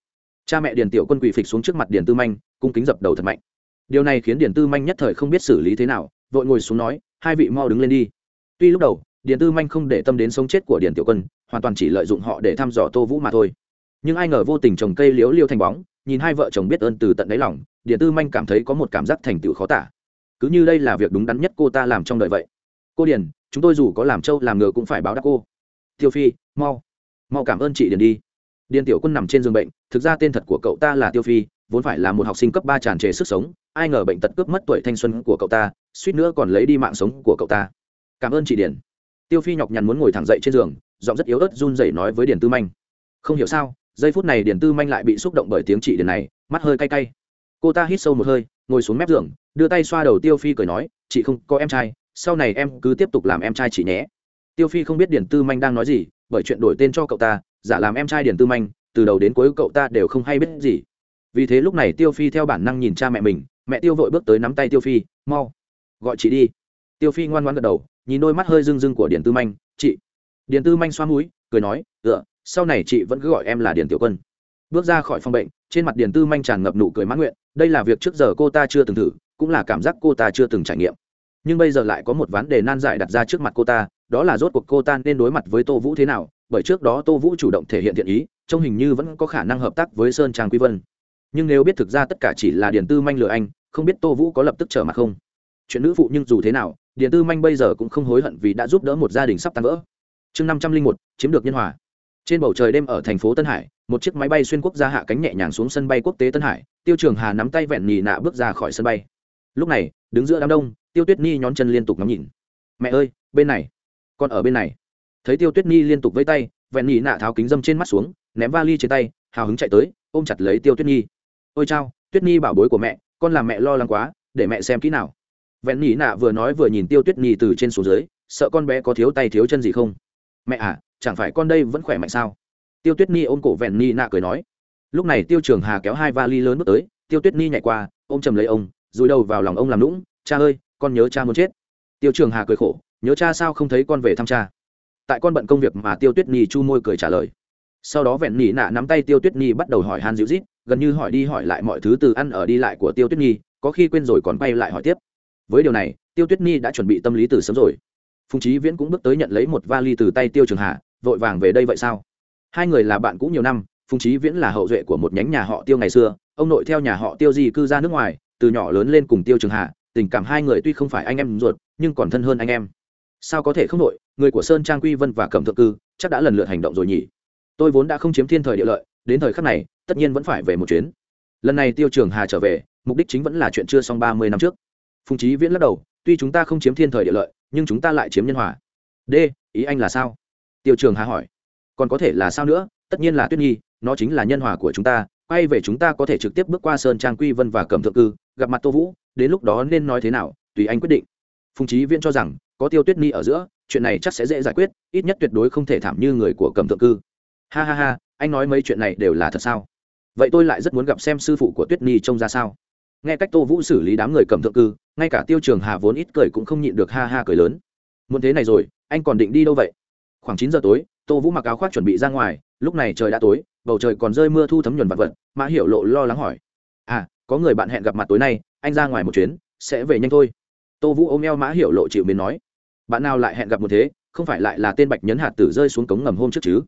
cha mẹ điền tiểu quân quỳ phịch xuống trước mặt điền tư manh, cung kính dập đầu thật mạnh. Điều này khiến điền tư manh nhất thời không biết xử lý thế nào, vội ngồi xuống nói, hai vị mau đứng lên đi. Tuy lúc đầu, điền tư manh không để tâm đến sống chết của điền tiểu quân, hoàn toàn chỉ lợi dụng họ để thăm dò tô vũ mà thôi. Nhưng ai ngờ vô tình trồng cây liễu liêu thành bóng, nhìn hai vợ chồng biết ơn từ tận đáy lòng, điền tư manh cảm thấy có một cảm giác thành tựu khó tả cứ như đây là việc đúng đắn nhất cô ta làm trong đời vậy. Cô điền, chúng tôi dù có làm trâu làm ngựa cũng phải báo đáp cô. Tiêu phi, mau. Mau cảm ơn chị điền đi. Điền tiểu quân nằm trên giường bệnh, thực ra tên thật của cậu ta là tiêu phi, vốn phải là một học sinh cấp ba tràn trề sức sống, ai ngờ bệnh tật cướp mất tuổi thanh xuân của cậu ta, suýt nữa còn lấy đi mạng sống của cậu ta. Cảm ơn chị điền. Tiêu phi nhọc nhằn muốn ngồi thẳng dậy trên giường, giọng rất yếu ớt run rẩy nói với điền tư manh. Không hiểu sao, giây phút này điền tư manh lại bị xúc động bởi tiếng chị điền này, mắt hơi cay cay. Cô ta hít sâu một hơi, ngồi xuống mép giường đưa tay xoa đầu tiêu phi cười nói, chị không có em trai, sau này em cứ tiếp tục làm em trai chị nhé. Tiêu phi không biết điền tư manh đang nói gì, bởi chuyện đổi tên cho cậu ta, giả làm em trai điền tư manh, từ đầu đến cuối cậu ta đều không hay biết gì. Vì thế lúc này tiêu phi theo bản năng nhìn cha mẹ mình, mẹ tiêu vội bước tới nắm tay tiêu phi, mau, gọi chị đi. Tiêu phi ngoan ngoan gật đầu, nhìn đôi mắt hơi rưng rưng của điền tư manh, chị. Điền tư manh xoa mũi, cười nói ừ sau này chị vẫn cứ gọi em là điền tiểu quân. Bước ra khỏi phòng bệnh, trên mặt điền tư manh tràn ngập nụ cười mãn nguyện, đây là việc trước giờ cô ta chưa từng thử cũng là cảm giác cô ta chưa từng trải nghiệm. Nhưng bây giờ lại có một vấn đề nan giải đặt ra trước mặt cô ta, đó là rốt cuộc cô ta nên đối mặt với tô vũ thế nào, bởi trước đó tô vũ chủ động thể hiện thiện ý, trông hình như vẫn có khả năng hợp tác với sơn trang quy vân. Nhưng nếu biết thực ra tất cả chỉ là điền tư manh lừa anh, không biết tô vũ có lập tức trở mặt không? Chuyện nữ phụ nhưng dù thế nào, điền tư manh bây giờ cũng không hối hận vì đã giúp đỡ một gia đình sắp tan vỡ. Chương năm trăm linh một, chiếm được nhân hòa. Trên bầu trời đêm ở thành phố tân hải, một chiếc máy bay xuyên quốc gia hạ cánh nhẹ nhàng xuống sân bay quốc tế tân hải, tiêu trường hà nắm tay vẹn nhì nạ bước ra khỏi sân bay lúc này, đứng giữa đám đông, tiêu tuyết nhi nhón chân liên tục ngắm nhìn. Mẹ ơi, bên này. Con ở bên này. Thấy tiêu tuyết nhi liên tục vây tay, vẹn nhị nạ tháo kính dâm trên mắt xuống, ném vali trên tay, hào hứng chạy tới, ôm chặt lấy tiêu tuyết nhi. Ôi chao, tuyết nhi bảo bối của mẹ, con làm mẹ lo lắng quá, để mẹ xem kỹ nào. Vẹn nhị nạ vừa nói vừa nhìn tiêu tuyết nhi từ trên xuống dưới, sợ con bé có thiếu tay thiếu chân gì không? Mẹ à chẳng phải con đây vẫn khỏe mạnh sao? Tiêu tuyết nhi ôm cổ vẹn nhị nạ cười nói. Lúc này tiêu trường hà kéo hai vali lớn bước tới, tiêu tuyết nhi nhảy qua, ôm chầm lấy ông rùi đầu vào lòng ông làm lũng cha ơi, con nhớ cha muốn chết. Tiêu trường hà cười khổ, nhớ cha sao không thấy con về thăm cha? Tại con bận công việc mà tiêu tuyết nhi chu môi cười trả lời. Sau đó vẹn nỉ nạ nắm tay tiêu tuyết nhi bắt đầu hỏi han dịu rít gần như hỏi đi hỏi lại mọi thứ từ ăn ở đi lại của tiêu tuyết nhi, có khi quên rồi còn quay lại hỏi tiếp. Với điều này, tiêu tuyết nhi đã chuẩn bị tâm lý từ sớm rồi. Phùng trí viễn cũng bước tới nhận lấy một vali từ tay tiêu trường hà, vội vàng về đây vậy sao? Hai người là bạn cũ nhiều năm, phùng trí viễn là hậu duệ của một nhánh nhà họ tiêu ngày xưa, ông nội theo nhà họ tiêu di cư ra nước ngoài từ nhỏ lớn lên cùng tiêu trường hà, tình cảm hai người tuy không phải anh em ruột, nhưng còn thân hơn anh em. Sao có thể không nội người của sơn trang quy vân và cẩm thượng cư, chắc đã lần lượt hành động rồi nhỉ? Tôi vốn đã không chiếm thiên thời địa lợi, đến thời khắc này, tất nhiên vẫn phải về một chuyến. Lần này tiêu trường hà trở về, mục đích chính vẫn là chuyện chưa xong ba mươi năm trước. Phùng trí viễn lắc đầu, tuy chúng ta không chiếm thiên thời địa lợi, nhưng chúng ta lại chiếm nhân hòa. D, ý anh là sao? Tiêu trường hà hỏi. Còn có thể là sao nữa? Tất nhiên là tuyết nhi, nó chính là nhân hòa của chúng ta quay về chúng ta có thể trực tiếp bước qua sơn trang quy vân và cẩm thượng cư, gặp mặt tô vũ, đến lúc đó nên nói thế nào, tùy anh quyết định. Phùng trí viễn cho rằng, có tiêu tuyết nhi ở giữa, chuyện này chắc sẽ dễ giải quyết, ít nhất tuyệt đối không thể thảm như người của cẩm thượng cư. Ha ha ha, anh nói mấy chuyện này đều là thật sao? Vậy tôi lại rất muốn gặp xem sư phụ của tuyết nhi trông ra sao? Nghe cách tô vũ xử lý đám người cầm thượng cư, ngay cả tiêu trường hà vốn ít cười cũng không nhịn được ha ha cười lớn. Muốn thế này rồi, anh còn định đi đâu vậy? Khoảng chín giờ tối, tô vũ mặc áo khoác chuẩn bị ra ngoài lúc này trời đã tối, bầu trời còn rơi mưa thu thấm nhuần vật vật, mã hiểu lộ lo lắng hỏi. À có người bạn hẹn gặp mặt tối nay, anh ra ngoài một chuyến, sẽ về nhanh thôi. Tô vũ ôm eo mã hiểu lộ chịu miến nói. Bạn nào lại hẹn gặp một thế, không phải lại là tên bạch nhấn hạt tử rơi xuống cống ngầm hôm trước chứ?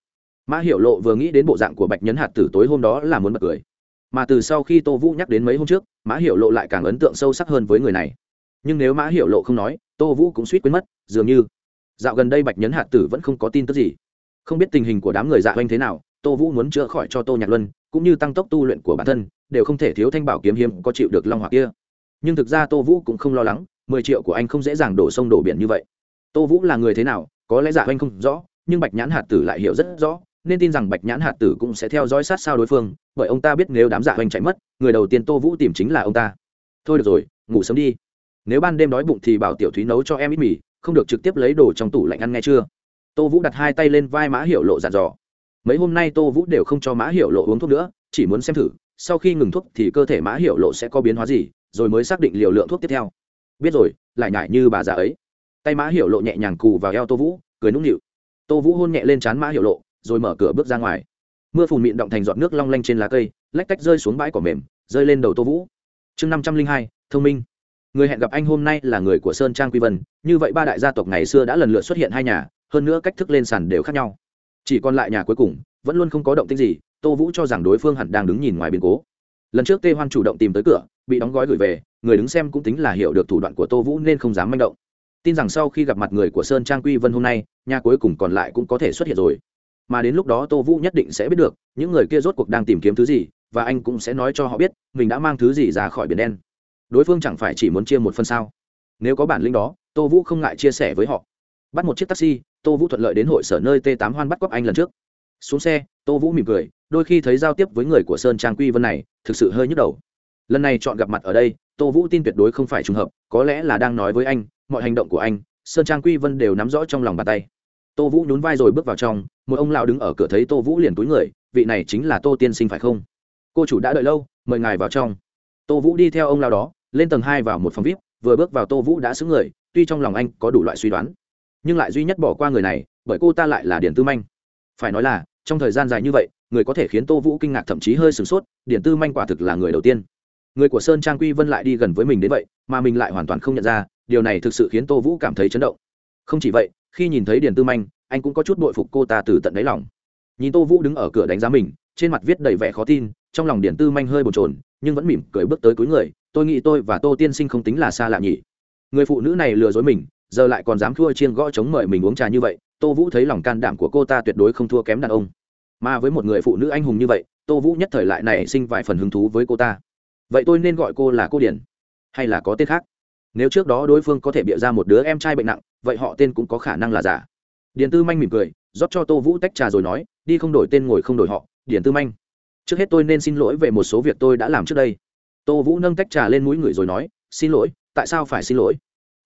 Mã hiểu lộ vừa nghĩ đến bộ dạng của bạch nhấn hạt tử tối hôm đó là muốn bật cười. Mà từ sau khi tô vũ nhắc đến mấy hôm trước, mã hiểu lộ lại càng ấn tượng sâu sắc hơn với người này. Nhưng nếu mã hiểu lộ không nói, tô vũ cũng suýt quên mất, dường như dạo gần đây bạch nhấn hạt tử vẫn không có tin tức gì không biết tình hình của đám người dạ oanh thế nào, tô vũ muốn chữa khỏi cho tô nhạc luân, cũng như tăng tốc tu luyện của bản thân, đều không thể thiếu thanh bảo kiếm hiếm có chịu được long hoặc kia. Nhưng thực ra tô vũ cũng không lo lắng, mười triệu của anh không dễ dàng đổ sông đổ biển như vậy. Tô vũ là người thế nào, có lẽ dạ oanh không rõ, nhưng bạch nhãn hạt tử lại hiểu rất rõ, nên tin rằng bạch nhãn hạt tử cũng sẽ theo dõi sát sao đối phương, bởi ông ta biết nếu đám dạ oanh chạy mất, người đầu tiên tô vũ tìm chính là ông ta. Thôi được rồi, ngủ sớm đi. Nếu ban đêm đói bụng thì bảo tiểu thúy nấu cho em ít mì, không được trực tiếp lấy đồ trong tủ lạnh ăn nghe chưa? Tô vũ đặt hai tay lên vai mã hiệu lộ dàn dò. Mấy hôm nay tô vũ đều không cho mã hiệu lộ uống thuốc nữa, chỉ muốn xem thử, sau khi ngừng thuốc thì cơ thể mã hiệu lộ sẽ có biến hóa gì, rồi mới xác định liều lượng thuốc tiếp theo. Biết rồi, lại nhải như bà già ấy. Tay mã hiệu lộ nhẹ nhàng cù vào eo tô vũ, cười nũng nịu. Tô vũ hôn nhẹ lên trán mã hiệu lộ, rồi mở cửa bước ra ngoài. Mưa phùn mịn động thành giọt nước long lanh trên lá cây, lách cách rơi xuống bãi cỏ mềm, rơi lên đầu tô vũ. Chương năm trăm linh hai, thông minh. Người hẹn gặp anh hôm nay là người của sơn trang quy vân, như vậy ba đại gia tộc ngày xưa đã lần lượt xuất hiện hai nhà hơn nữa cách thức lên sàn đều khác nhau. Chỉ còn lại nhà cuối cùng, vẫn luôn không có động tích gì, tô vũ cho rằng đối phương hẳn đang đứng nhìn ngoài biến cố. Lần trước tê hoan chủ động tìm tới cửa, bị đóng gói gửi về, người đứng xem cũng tính là hiểu được thủ đoạn của tô vũ nên không dám manh động. Tin rằng sau khi gặp mặt người của sơn trang quy vân hôm nay, nhà cuối cùng còn lại cũng có thể xuất hiện rồi. Mà đến lúc đó tô vũ nhất định sẽ biết được, những người kia rốt cuộc đang tìm kiếm thứ gì, và anh cũng sẽ nói cho họ biết, mình đã mang thứ gì ra khỏi biển đen. Đối phương chẳng phải chỉ muốn chia một phần sao? Nếu có bản lĩnh đó, tô vũ không ngại chia sẻ với họ. Bắt một chiếc taxi tô vũ thuận lợi đến hội sở nơi t 8 hoan bắt cóc anh lần trước. Xuống xe, tô vũ mỉm cười, đôi khi thấy giao tiếp với người của sơn trang quy vân này, thực sự hơi nhức đầu. Lần này chọn gặp mặt ở đây, tô vũ tin tuyệt đối không phải trùng hợp, có lẽ là đang nói với anh, mọi hành động của anh, sơn trang quy vân đều nắm rõ trong lòng bàn tay. Tô vũ nhún vai rồi bước vào trong, một ông lão đứng ở cửa thấy tô vũ liền túi người, vị này chính là tô tiên sinh phải không? Cô chủ đã đợi lâu, mời ngài vào trong. Tô vũ đi theo ông lão đó, lên tầng hai vào một phòng vip vừa bước vào tô vũ đã xứng người, tuy trong lòng anh có đủ loại suy đoán nhưng lại duy nhất bỏ qua người này, bởi cô ta lại là điển tư manh. Phải nói là, trong thời gian dài như vậy, người có thể khiến tô vũ kinh ngạc thậm chí hơi sửng sốt điển tư manh quả thực là người đầu tiên. Người của sơn trang quy vân lại đi gần với mình đến vậy, mà mình lại hoàn toàn không nhận ra, điều này thực sự khiến tô vũ cảm thấy chấn động. Không chỉ vậy, khi nhìn thấy điền tư manh, anh cũng có chút bội phục cô ta từ tận đáy lòng. Nhìn tô vũ đứng ở cửa đánh giá mình, trên mặt viết đầy vẻ khó tin, trong lòng điền tư manh hơi bồn chồn, nhưng vẫn mỉm cười bước tới cuối người, tôi nghĩ tôi và tô tiên sinh không tính là xa lạ nhỉ. Người phụ nữ này lừa dối mình giờ lại còn dám thua chiên gõ chống mời mình uống trà như vậy, tô vũ thấy lòng can đảm của cô ta tuyệt đối không thua kém đàn ông. Mà với một người phụ nữ anh hùng như vậy, tô vũ nhất thời lại nảy sinh vài phần hứng thú với cô ta. Vậy tôi nên gọi cô là cô điển hay là có tên khác? Nếu trước đó đối phương có thể bịa ra một đứa em trai bệnh nặng, vậy họ tên cũng có khả năng là giả. Điền tư manh mỉm cười, rót cho tô vũ tách trà rồi nói, đi không đổi tên ngồi không đổi họ, điền tư manh. Trước hết tôi nên xin lỗi về một số việc tôi đã làm trước đây. Tô vũ nâng tách trà lên mũi người rồi nói, xin lỗi, tại sao phải xin lỗi?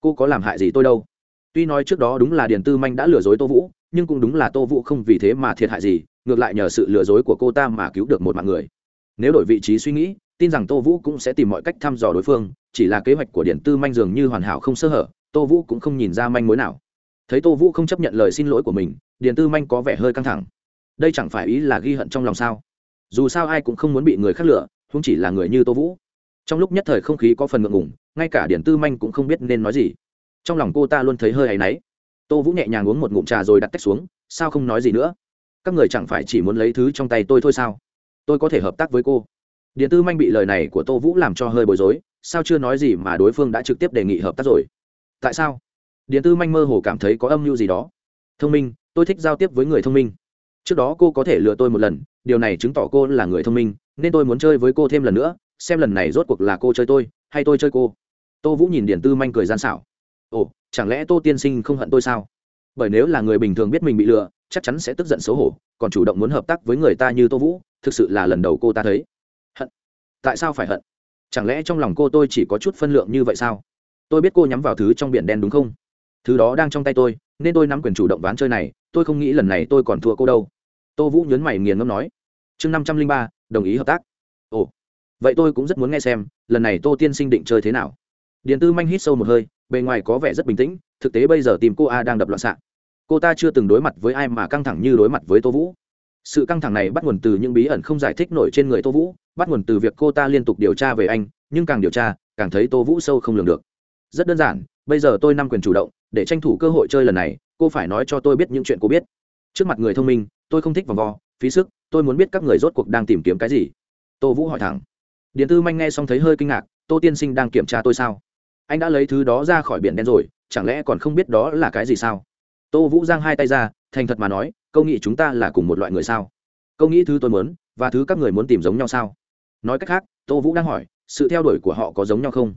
Cô có làm hại gì tôi đâu? Tuy nói trước đó đúng là điền tư manh đã lừa dối tô vũ, nhưng cũng đúng là tô vũ không vì thế mà thiệt hại gì, ngược lại nhờ sự lừa dối của cô ta mà cứu được một mạng người. Nếu đổi vị trí suy nghĩ, tin rằng tô vũ cũng sẽ tìm mọi cách thăm dò đối phương, chỉ là kế hoạch của điển tư manh dường như hoàn hảo không sơ hở, tô vũ cũng không nhìn ra manh mối nào. Thấy tô vũ không chấp nhận lời xin lỗi của mình, điền tư manh có vẻ hơi căng thẳng. Đây chẳng phải ý là ghi hận trong lòng sao? Dù sao ai cũng không muốn bị người khác lựa không chỉ là người như tô vũ. Trong lúc nhất thời không khí có phần ngượng ngùng ngay cả điển tư manh cũng không biết nên nói gì. Trong lòng cô ta luôn thấy hơi hay náy. Tô vũ nhẹ nhàng uống một ngụm trà rồi đặt tách xuống, sao không nói gì nữa? Các người chẳng phải chỉ muốn lấy thứ trong tay tôi thôi sao? Tôi có thể hợp tác với cô. Điện tư manh bị lời này của tô vũ làm cho hơi bối rối, sao chưa nói gì mà đối phương đã trực tiếp đề nghị hợp tác rồi? Tại sao? Điện tư manh mơ hồ cảm thấy có âm mưu gì đó. Thông minh, tôi thích giao tiếp với người thông minh. Trước đó cô có thể lừa tôi một lần, điều này chứng tỏ cô là người thông minh, nên tôi muốn chơi với cô thêm lần nữa, xem lần này rốt cuộc là cô chơi tôi, hay tôi chơi cô? Tô vũ nhìn Điền tư manh cười gian xảo. Ồ, chẳng lẽ tô tiên sinh không hận tôi sao? Bởi nếu là người bình thường biết mình bị lừa, chắc chắn sẽ tức giận xấu hổ, còn chủ động muốn hợp tác với người ta như tô vũ, thực sự là lần đầu cô ta thấy. Hận? Tại sao phải hận? Chẳng lẽ trong lòng cô tôi chỉ có chút phân lượng như vậy sao? Tôi biết cô nhắm vào thứ trong biển đen đúng không? Thứ đó đang trong tay tôi, nên tôi nắm quyền chủ động ván chơi này, tôi không nghĩ lần này tôi còn thua cô đâu. Tô vũ nhấn mày nghiền ngâm nói. Chương năm trăm linh ba, đồng ý hợp tác. Ồ, vậy tôi cũng rất muốn nghe xem, lần này tô tiên sinh định chơi thế nào? Điền tư manh hít sâu một hơi, bề ngoài có vẻ rất bình tĩnh, thực tế bây giờ tìm cô a đang đập loạn xạ. Cô ta chưa từng đối mặt với ai mà căng thẳng như đối mặt với tô vũ. Sự căng thẳng này bắt nguồn từ những bí ẩn không giải thích nổi trên người tô vũ, bắt nguồn từ việc cô ta liên tục điều tra về anh, nhưng càng điều tra, càng thấy tô vũ sâu không lường được. Rất đơn giản, bây giờ tôi nắm quyền chủ động, để tranh thủ cơ hội chơi lần này, cô phải nói cho tôi biết những chuyện cô biết. Trước mặt người thông minh, tôi không thích vòng vo, phí sức, tôi muốn biết các người rốt cuộc đang tìm kiếm cái gì. Tô vũ hỏi thẳng. Điện tư manh nghe xong thấy hơi kinh ngạc, tô tiên sinh đang kiểm tra tôi sao? Anh đã lấy thứ đó ra khỏi biển đen rồi, chẳng lẽ còn không biết đó là cái gì sao? Tô vũ giang hai tay ra, thành thật mà nói, câu nghĩ chúng ta là cùng một loại người sao? Câu nghĩ thứ tôi muốn, và thứ các người muốn tìm giống nhau sao? Nói cách khác, tô vũ đang hỏi, sự theo đuổi của họ có giống nhau không?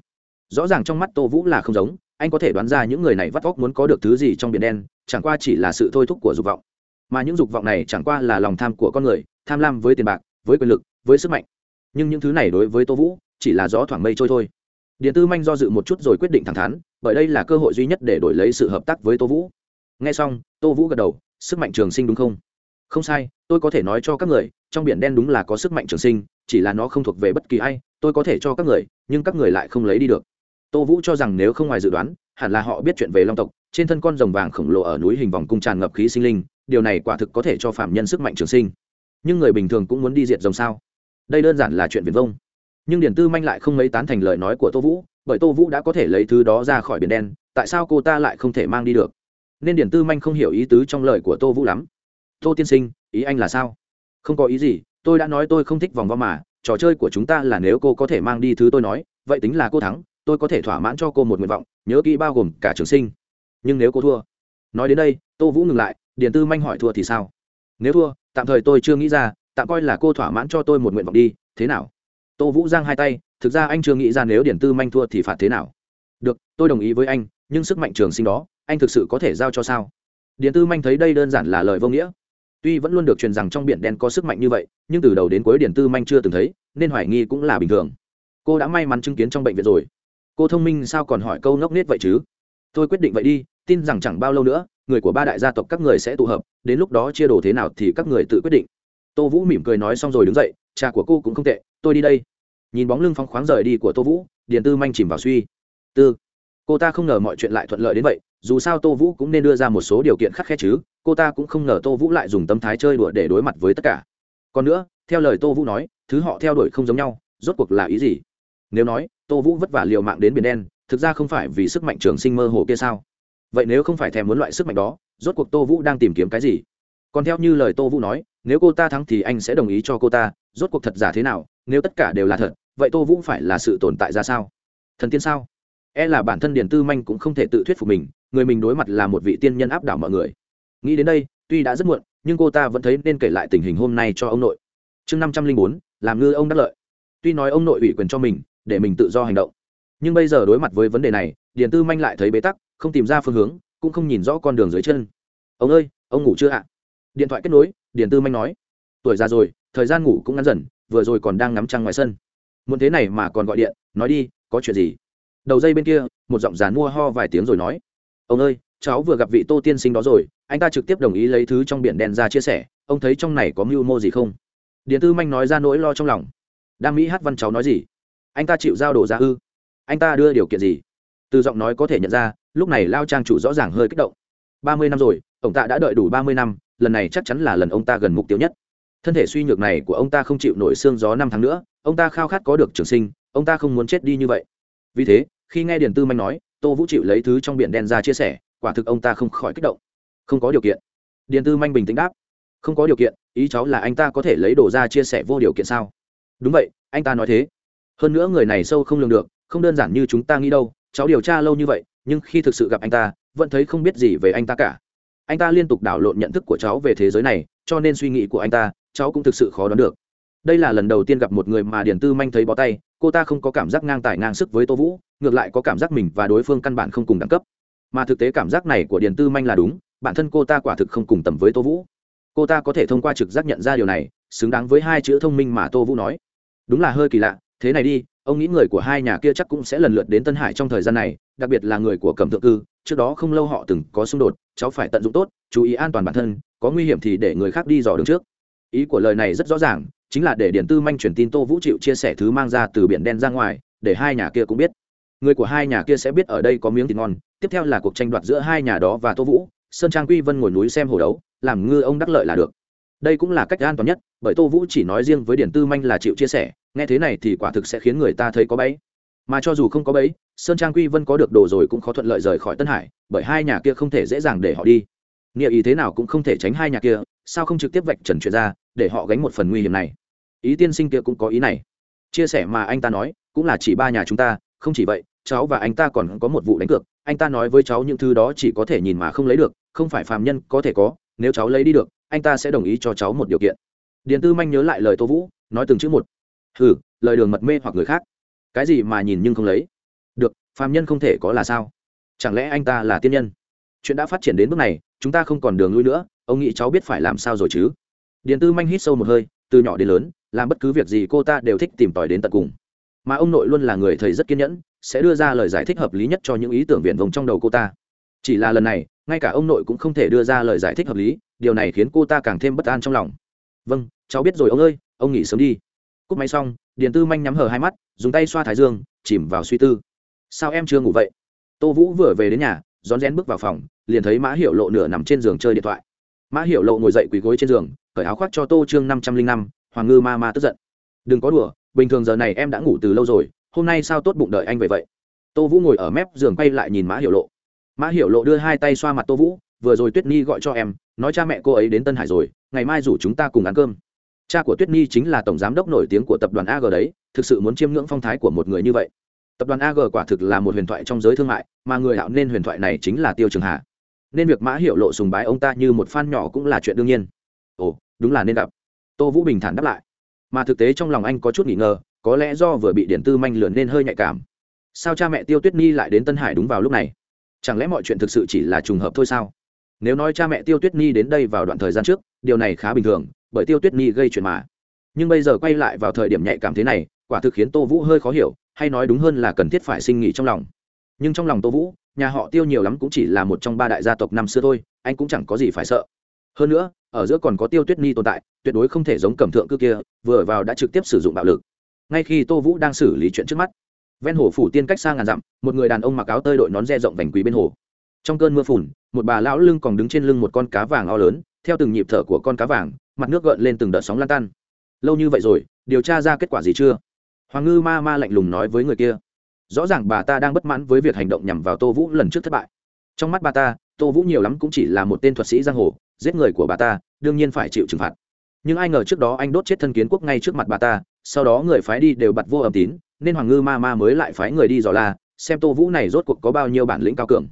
Rõ ràng trong mắt tô vũ là không giống, anh có thể đoán ra những người này vắt vóc muốn có được thứ gì trong biển đen, chẳng qua chỉ là sự thôi thúc của dục vọng. Mà những dục vọng này chẳng qua là lòng tham của con người, tham lam với tiền bạc, với quyền lực, với sức mạnh. Nhưng những thứ này đối với tô vũ, chỉ là gió thoảng mây trôi thôi điện tư manh do dự một chút rồi quyết định thẳng thắn, bởi đây là cơ hội duy nhất để đổi lấy sự hợp tác với tô vũ. Nghe xong, tô vũ gật đầu, sức mạnh trường sinh đúng không? Không sai, tôi có thể nói cho các người, trong biển đen đúng là có sức mạnh trường sinh, chỉ là nó không thuộc về bất kỳ ai, tôi có thể cho các người, nhưng các người lại không lấy đi được. Tô vũ cho rằng nếu không ngoài dự đoán, hẳn là họ biết chuyện về long tộc, trên thân con rồng vàng khổng lồ ở núi hình vòng cung tràn ngập khí sinh linh, điều này quả thực có thể cho phạm nhân sức mạnh trường sinh. Nhưng người bình thường cũng muốn đi diệt rồng sao? Đây đơn giản là chuyện viển vông nhưng điển tư manh lại không mấy tán thành lời nói của tô vũ, bởi tô vũ đã có thể lấy thứ đó ra khỏi biển đen, tại sao cô ta lại không thể mang đi được? Nên điển tư manh không hiểu ý tứ trong lời của tô vũ lắm. Tô tiên sinh, ý anh là sao? Không có ý gì, tôi đã nói tôi không thích vòng vo mà, trò chơi của chúng ta là nếu cô có thể mang đi thứ tôi nói, vậy tính là cô thắng, tôi có thể thỏa mãn cho cô một nguyện vọng, nhớ kỹ bao gồm cả trường sinh. Nhưng nếu cô thua? Nói đến đây, tô vũ ngừng lại, điền tư manh hỏi thua thì sao? Nếu thua, tạm thời tôi chưa nghĩ ra, tạm coi là cô thỏa mãn cho tôi một nguyện vọng đi, thế nào? Tô vũ giang hai tay, thực ra anh chưa nghĩ ra nếu điển tư manh thua thì phạt thế nào. Được, tôi đồng ý với anh, nhưng sức mạnh trường sinh đó, anh thực sự có thể giao cho sao? Điển tư manh thấy đây đơn giản là lời vô nghĩa. Tuy vẫn luôn được truyền rằng trong biển đen có sức mạnh như vậy, nhưng từ đầu đến cuối điển tư manh chưa từng thấy, nên hoài nghi cũng là bình thường. Cô đã may mắn chứng kiến trong bệnh viện rồi. Cô thông minh sao còn hỏi câu ngốc nết vậy chứ? Tôi quyết định vậy đi, tin rằng chẳng bao lâu nữa, người của ba đại gia tộc các người sẽ tụ hợp, đến lúc đó chia đồ thế nào thì các người tự quyết định. Tô vũ mỉm cười nói xong rồi đứng dậy cha của cô cũng không tệ, tôi đi đây. Nhìn bóng lưng phóng khoáng rời đi của tô vũ, điền tư manh chìm vào suy tư. Cô ta không ngờ mọi chuyện lại thuận lợi đến vậy, dù sao tô vũ cũng nên đưa ra một số điều kiện khắc khe chứ, cô ta cũng không ngờ tô vũ lại dùng tâm thái chơi đùa để đối mặt với tất cả. Còn nữa, theo lời tô vũ nói, thứ họ theo đuổi không giống nhau, rốt cuộc là ý gì? Nếu nói, tô vũ vất vả liều mạng đến biển đen, thực ra không phải vì sức mạnh trường sinh mơ hồ kia sao? Vậy nếu không phải thèm muốn loại sức mạnh đó, rốt cuộc tô vũ đang tìm kiếm cái gì? Còn theo như lời tô vũ nói, nếu cô ta thắng thì anh sẽ đồng ý cho cô ta, rốt cuộc thật giả thế nào, nếu tất cả đều là thật, vậy tô vũ phải là sự tồn tại ra sao? Thần tiên sao? E là bản thân điền tư manh cũng không thể tự thuyết phục mình, người mình đối mặt là một vị tiên nhân áp đảo mọi người. Nghĩ đến đây, tuy đã rất muộn, nhưng cô ta vẫn thấy nên kể lại tình hình hôm nay cho ông nội. Chương năm trăm linh bốn, làm ngư ông đắc lợi. Tuy nói ông nội ủy quyền cho mình, để mình tự do hành động. Nhưng bây giờ đối mặt với vấn đề này, điền tư manh lại thấy bế tắc, không tìm ra phương hướng, cũng không nhìn rõ con đường dưới chân. Ông ơi, ông ngủ chưa ạ? Điện thoại kết nối, điền tư manh nói. Tuổi già rồi, thời gian ngủ cũng ngắn dần, vừa rồi còn đang ngắm trăng ngoài sân. Muốn thế này mà còn gọi điện, nói đi, có chuyện gì? Đầu dây bên kia, một giọng dàn mua ho vài tiếng rồi nói. Ông ơi, cháu vừa gặp vị tô tiên sinh đó rồi, anh ta trực tiếp đồng ý lấy thứ trong biển đen ra chia sẻ, ông thấy trong này có mưu mô gì không? Điện tư manh nói ra nỗi lo trong lòng. Đam mỹ hát văn cháu nói gì? Anh ta chịu giao đồ ra ư? Anh ta đưa điều kiện gì? Từ giọng nói có thể nhận ra, lúc này lao trang chủ rõ ràng hơi kích động. Ba mươi năm rồi, ông ta đã đợi đủ ba mươi năm lần này chắc chắn là lần ông ta gần mục tiêu nhất. Thân thể suy nhược này của ông ta không chịu nổi xương gió năm tháng nữa, ông ta khao khát có được trường sinh, ông ta không muốn chết đi như vậy. Vì thế, khi nghe điền tư manh nói, tô vũ chịu lấy thứ trong biển đen ra chia sẻ, quả thực ông ta không khỏi kích động. Không có điều kiện. Điền tư manh bình tĩnh đáp. Không có điều kiện, ý cháu là anh ta có thể lấy đồ ra chia sẻ vô điều kiện sao? Đúng vậy, anh ta nói thế. Hơn nữa người này sâu không lường được, không đơn giản như chúng ta nghĩ đâu. Cháu điều tra lâu như vậy, nhưng khi thực sự gặp anh ta, vẫn thấy không biết gì về anh ta cả anh ta liên tục đảo lộn nhận thức của cháu về thế giới này, cho nên suy nghĩ của anh ta, cháu cũng thực sự khó đoán được. Đây là lần đầu tiên gặp một người mà điền tư manh thấy bó tay, cô ta không có cảm giác ngang tài ngang sức với tô vũ, ngược lại có cảm giác mình và đối phương căn bản không cùng đẳng cấp. Mà thực tế cảm giác này của điền tư manh là đúng, bản thân cô ta quả thực không cùng tầm với tô vũ. Cô ta có thể thông qua trực giác nhận ra điều này, xứng đáng với hai chữ thông minh mà tô vũ nói. Đúng là hơi kỳ lạ, thế này đi, ông nghĩ người của hai nhà kia chắc cũng sẽ lần lượt đến tân hải trong thời gian này, đặc biệt là người của cẩm thượng cư trước đó không lâu họ từng có xung đột, cháu phải tận dụng tốt, chú ý an toàn bản thân, có nguy hiểm thì để người khác đi dò đường trước. Ý của lời này rất rõ ràng, chính là để điển tư manh truyền tin tô vũ chịu chia sẻ thứ mang ra từ biển đen ra ngoài, để hai nhà kia cũng biết. Người của hai nhà kia sẽ biết ở đây có miếng thịt ngon, tiếp theo là cuộc tranh đoạt giữa hai nhà đó và tô vũ, sơn trang quy vân ngồi núi xem hồ đấu, làm ngư ông đắc lợi là được. Đây cũng là cách an toàn nhất, bởi tô vũ chỉ nói riêng với điển tư manh là chịu chia sẻ, nghe thế này thì quả thực sẽ khiến người ta thấy có bẫy mà cho dù không có bẫy, sơn trang quy vân có được đồ rồi cũng khó thuận lợi rời khỏi tân hải, bởi hai nhà kia không thể dễ dàng để họ đi. Nghĩa ý thế nào cũng không thể tránh hai nhà kia, sao không trực tiếp vạch trần chuyện ra, để họ gánh một phần nguy hiểm này? Ý tiên sinh kia cũng có ý này. Chia sẻ mà anh ta nói, cũng là chỉ ba nhà chúng ta, không chỉ vậy, cháu và anh ta còn có một vụ đánh cược. Anh ta nói với cháu những thứ đó chỉ có thể nhìn mà không lấy được, không phải phàm nhân có thể có, nếu cháu lấy đi được, anh ta sẽ đồng ý cho cháu một điều kiện. Điền tư manh nhớ lại lời tô vũ, nói từng chữ một. Hừ, lời đường mật mê hoặc người khác cái gì mà nhìn nhưng không lấy? Được, phàm nhân không thể có là sao? Chẳng lẽ anh ta là tiên nhân? Chuyện đã phát triển đến bước này, chúng ta không còn đường lui nữa, ông nghĩ cháu biết phải làm sao rồi chứ? Điền tư manh hít sâu một hơi, từ nhỏ đến lớn, làm bất cứ việc gì cô ta đều thích tìm tòi đến tận cùng. Mà ông nội luôn là người thầy rất kiên nhẫn, sẽ đưa ra lời giải thích hợp lý nhất cho những ý tưởng viển vông trong đầu cô ta. Chỉ là lần này, ngay cả ông nội cũng không thể đưa ra lời giải thích hợp lý, điều này khiến cô ta càng thêm bất an trong lòng. Vâng cháu biết rồi ông ơi, ông nghỉ sớm đi cúp máy xong, điền tư manh nhắm hờ hai mắt, dùng tay xoa thái dương, chìm vào suy tư. Sao em chưa ngủ vậy? Tô vũ vừa về đến nhà, rón rén bước vào phòng, liền thấy mã hiệu lộ nửa nằm trên giường chơi điện thoại. Mã hiệu lộ ngồi dậy quỳ gối trên giường, cởi áo khoác cho tô chương năm trăm linh năm, hoàng ngư ma ma tức giận. Đừng có đùa, bình thường giờ này em đã ngủ từ lâu rồi, hôm nay sao tốt bụng đợi anh vậy vậy? Tô vũ ngồi ở mép giường quay lại nhìn mã hiệu lộ. Mã hiệu lộ đưa hai tay xoa mặt tô vũ, vừa rồi tuyết nhi gọi cho em, nói cha mẹ cô ấy đến tân hải rồi, ngày mai rủ chúng ta cùng ăn cơm cha của tuyết nhi chính là tổng giám đốc nổi tiếng của tập đoàn ag đấy, thực sự muốn chiêm ngưỡng phong thái của một người như vậy. Tập đoàn ag quả thực là một huyền thoại trong giới thương mại, mà người tạo nên huyền thoại này chính là tiêu trường hà. Nên việc mã hiệu lộ sùng bái ông ta như một fan nhỏ cũng là chuyện đương nhiên. Ồ, đúng là nên gặp. Tô vũ bình thản đáp lại. Mà thực tế trong lòng anh có chút nghỉ ngờ, có lẽ do vừa bị điện tư manh lượn nên hơi nhạy cảm. Sao cha mẹ tiêu tuyết nhi lại đến tân hải đúng vào lúc này? Chẳng lẽ mọi chuyện thực sự chỉ là trùng hợp thôi sao? Nếu nói cha mẹ tiêu tuyết nhi đến đây vào đoạn thời gian trước, điều này khá bình thường bởi tiêu tuyết nhi gây chuyện mà. Nhưng bây giờ quay lại vào thời điểm nhạy cảm thế này, quả thực khiến tô vũ hơi khó hiểu, hay nói đúng hơn là cần thiết phải sinh nghỉ trong lòng. Nhưng trong lòng tô vũ, nhà họ tiêu nhiều lắm cũng chỉ là một trong ba đại gia tộc năm xưa thôi, anh cũng chẳng có gì phải sợ. Hơn nữa, ở giữa còn có tiêu tuyết nhi tồn tại, tuyệt đối không thể giống cẩm thượng cư kia, vừa vào đã trực tiếp sử dụng bạo lực. Ngay khi tô vũ đang xử lý chuyện trước mắt, ven hồ phủ tiên cách xa ngàn dặm, một người đàn ông mặc áo tơi đội nón re rộng vành quý bên hồ. Trong cơn mưa phùn, một bà lão lưng còn đứng trên lưng một con cá vàng o lớn, theo từng nhịp thở của con cá vàng mặt nước gợn lên từng đợt sóng lan tan. Lâu như vậy rồi, điều tra ra kết quả gì chưa? Hoàng ngư ma ma lạnh lùng nói với người kia. Rõ ràng bà ta đang bất mãn với việc hành động nhằm vào tô vũ lần trước thất bại. Trong mắt bà ta, tô vũ nhiều lắm cũng chỉ là một tên thuật sĩ giang hồ, giết người của bà ta, đương nhiên phải chịu trừng phạt. Nhưng ai ngờ trước đó anh đốt chết thân kiến quốc ngay trước mặt bà ta, sau đó người phái đi đều bật vô âm tín, nên hoàng ngư ma ma mới lại phái người đi dò la, xem tô vũ này rốt cuộc có bao nhiêu bản lĩnh cao cường.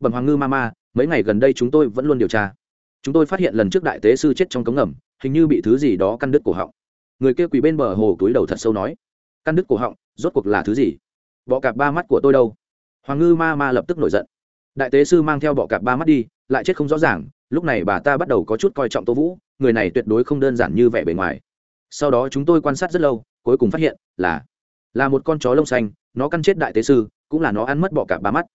Bẩm hoàng ngư ma ma, mấy ngày gần đây chúng tôi vẫn luôn điều tra chúng tôi phát hiện lần trước đại tế sư chết trong cống ngầm, hình như bị thứ gì đó căn đứt cổ họng. Người kia quỳ bên bờ hồ túi đầu thật sâu nói căn đứt cổ họng, rốt cuộc là thứ gì? Bọ cạp ba mắt của tôi đâu? Hoàng ngư ma ma lập tức nổi giận. Đại tế sư mang theo bọ cạp ba mắt đi, lại chết không rõ ràng, lúc này bà ta bắt đầu có chút coi trọng tô vũ, người này tuyệt đối không đơn giản như vẻ bề ngoài. Sau đó chúng tôi quan sát rất lâu, cuối cùng phát hiện là là một con chó lông xanh, nó căn chết đại tế sư, cũng là nó ăn mất bọ cạp ba mắt.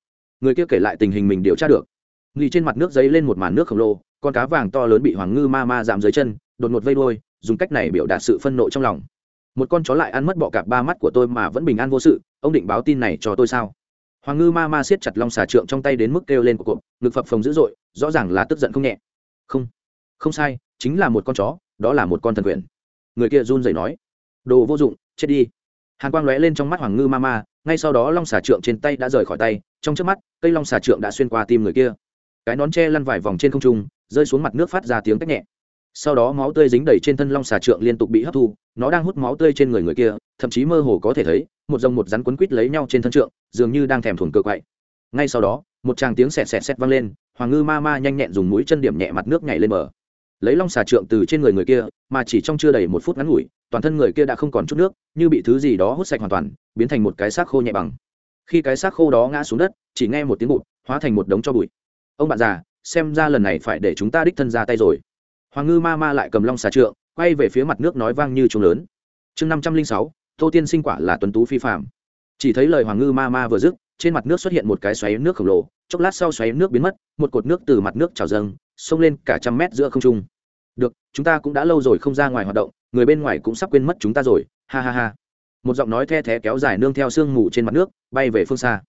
Người kia kể lại tình hình mình điều tra được. Nghỉ trên mặt nước giấy lên một màn nước khổng lồ con cá vàng to lớn bị hoàng ngư ma ma giảm dưới chân, đột ngột vây đôi dùng cách này biểu đạt sự phân nộ trong lòng. Một con chó lại ăn mất bọ cạp ba mắt của tôi mà vẫn bình an vô sự, ông định báo tin này cho tôi sao? Hoàng ngư ma ma siết chặt long xà trượng trong tay đến mức kêu lên của cộp, ngực phập phồng dữ dội, rõ ràng là tức giận không nhẹ. Không không sai, chính là một con chó, đó là một con thần quyền. Người kia run rẩy nói. Đồ vô dụng, chết đi. Hàn quang lóe lên trong mắt hoàng ngư ma ma, ngay sau đó long xà trượng trên tay đã rời khỏi tay, trong trước mắt, cây long xà trượng đã xuyên qua tim người kia. Cái nón tre lăn vải vòng trên không trung rơi xuống mặt nước phát ra tiếng tách nhẹ. Sau đó máu tươi dính đầy trên thân long xà trượng liên tục bị hấp thu, nó đang hút máu tươi trên người người kia, thậm chí mơ hồ có thể thấy, một dòng một rắn quấn quít lấy nhau trên thân trượng, dường như đang thèm thuồng cơ quậy. ngay sau đó, một tràng tiếng xẹt xẹt xẹt vang lên, hoàng ngư ma ma nhanh nhẹn dùng mũi chân điểm nhẹ mặt nước nhảy lên bờ. Lấy long xà trượng từ trên người người kia, mà chỉ trong chưa đầy một phút ngắn ngủi, toàn thân người kia đã không còn chút nước, như bị thứ gì đó hút sạch hoàn toàn, biến thành một cái xác khô nhẹ bằng. Khi cái xác khô đó ngã xuống đất, chỉ nghe một tiếng bụt, hóa thành một đống cho bụi. Ông bạn già xem ra lần này phải để chúng ta đích thân ra tay rồi. Hoàng ngư ma ma lại cầm long xà trượng, quay về phía mặt nước nói vang như trống lớn. Chương năm trăm linh sáu, tô tiên sinh quả là tuấn tú phi phạm chỉ thấy lời hoàng ngư ma ma vừa dứt, trên mặt nước xuất hiện một cái xoáy nước khổng lồ, chốc lát sau xoáy nước biến mất, một cột nước từ mặt nước trào dâng, xông lên cả trăm mét giữa không trung. Được, chúng ta cũng đã lâu rồi không ra ngoài hoạt động, người bên ngoài cũng sắp quên mất chúng ta rồi. Ha ha ha. Một giọng nói the thé kéo dài nương theo sương mù trên mặt nước, bay về phương xa.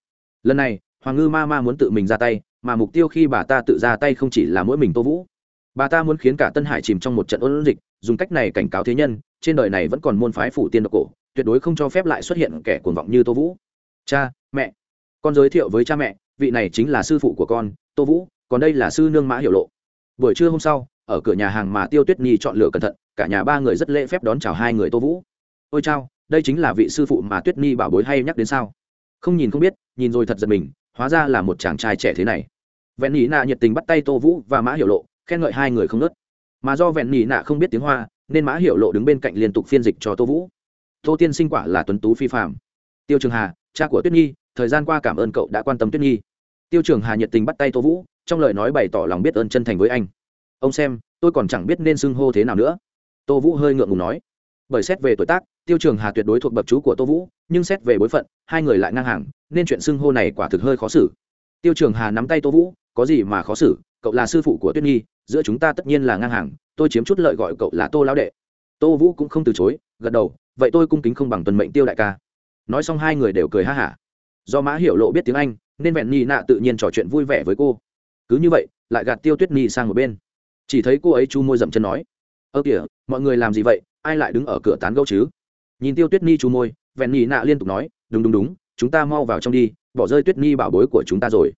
Lần này, hoàng ngư ma ma muốn tự mình ra tay mà mục tiêu khi bà ta tự ra tay không chỉ là mỗi mình tô vũ. Bà ta muốn khiến cả tân hải chìm trong một trận ôn dịch, dùng cách này cảnh cáo thế nhân, trên đời này vẫn còn môn phái phủ tiên độc cổ, tuyệt đối không cho phép lại xuất hiện kẻ cuồng vọng như tô vũ. Cha, mẹ. Con giới thiệu với cha mẹ, vị này chính là sư phụ của con, tô vũ, còn đây là sư nương mã hiểu lộ. Buổi trưa hôm sau, ở cửa nhà hàng mà tiêu tuyết nhi chọn lựa cẩn thận, cả nhà ba người rất lễ phép đón chào hai người tô vũ. Ôi chao, đây chính là vị sư phụ mà tuyết nhi bảo bối hay nhắc đến sao? Không nhìn không biết, nhìn rồi thật giật mình, hóa ra là một chàng trai trẻ thế này vẹn nhị nạ nhiệt tình bắt tay tô vũ và mã hiểu lộ, khen ngợi hai người không nớt. Mà do vẹn nhị nạ không biết tiếng hoa, nên mã hiểu lộ đứng bên cạnh liên tục phiên dịch cho tô vũ. Tô tiên sinh quả là tuấn tú phi phạm tiêu trường hà, cha của tuyết nhi, thời gian qua cảm ơn cậu đã quan tâm tuyết nhi. Tiêu trường hà nhiệt tình bắt tay tô vũ, trong lời nói bày tỏ lòng biết ơn chân thành với anh. Ông xem, tôi còn chẳng biết nên xưng hô thế nào nữa. Tô vũ hơi ngượng ngùng nói. Bởi xét về tuổi tác, tiêu trường hà tuyệt đối thuộc bậc chú của tô vũ, nhưng xét về bối phận, hai người lại ngang hàng, nên chuyện xưng hô này quả thực hơi khó xử. Tiêu trường hà nắm tay tô vũ có gì mà khó xử, cậu là sư phụ của tuyết nhi, giữa chúng ta tất nhiên là ngang hàng, tôi chiếm chút lợi gọi cậu là tô lão đệ. Tô vũ cũng không từ chối, gật đầu, vậy tôi cung kính không bằng tuần mệnh tiêu đại ca. Nói xong hai người đều cười ha hả. Do mã hiểu lộ biết tiếng anh, nên vẹn nhi nạ tự nhiên trò chuyện vui vẻ với cô. Cứ như vậy, lại gạt tiêu tuyết nhi sang một bên. Chỉ thấy cô ấy chu môi dậm chân nói, ơ kìa, mọi người làm gì vậy? Ai lại đứng ở cửa tán gẫu chứ? Nhìn tiêu tuyết nhi chu môi, vẹn nhi nạ liên tục nói, đúng đúng đúng, chúng ta mau vào trong đi, bỏ rơi tuyết nhi bảo bối của chúng ta rồi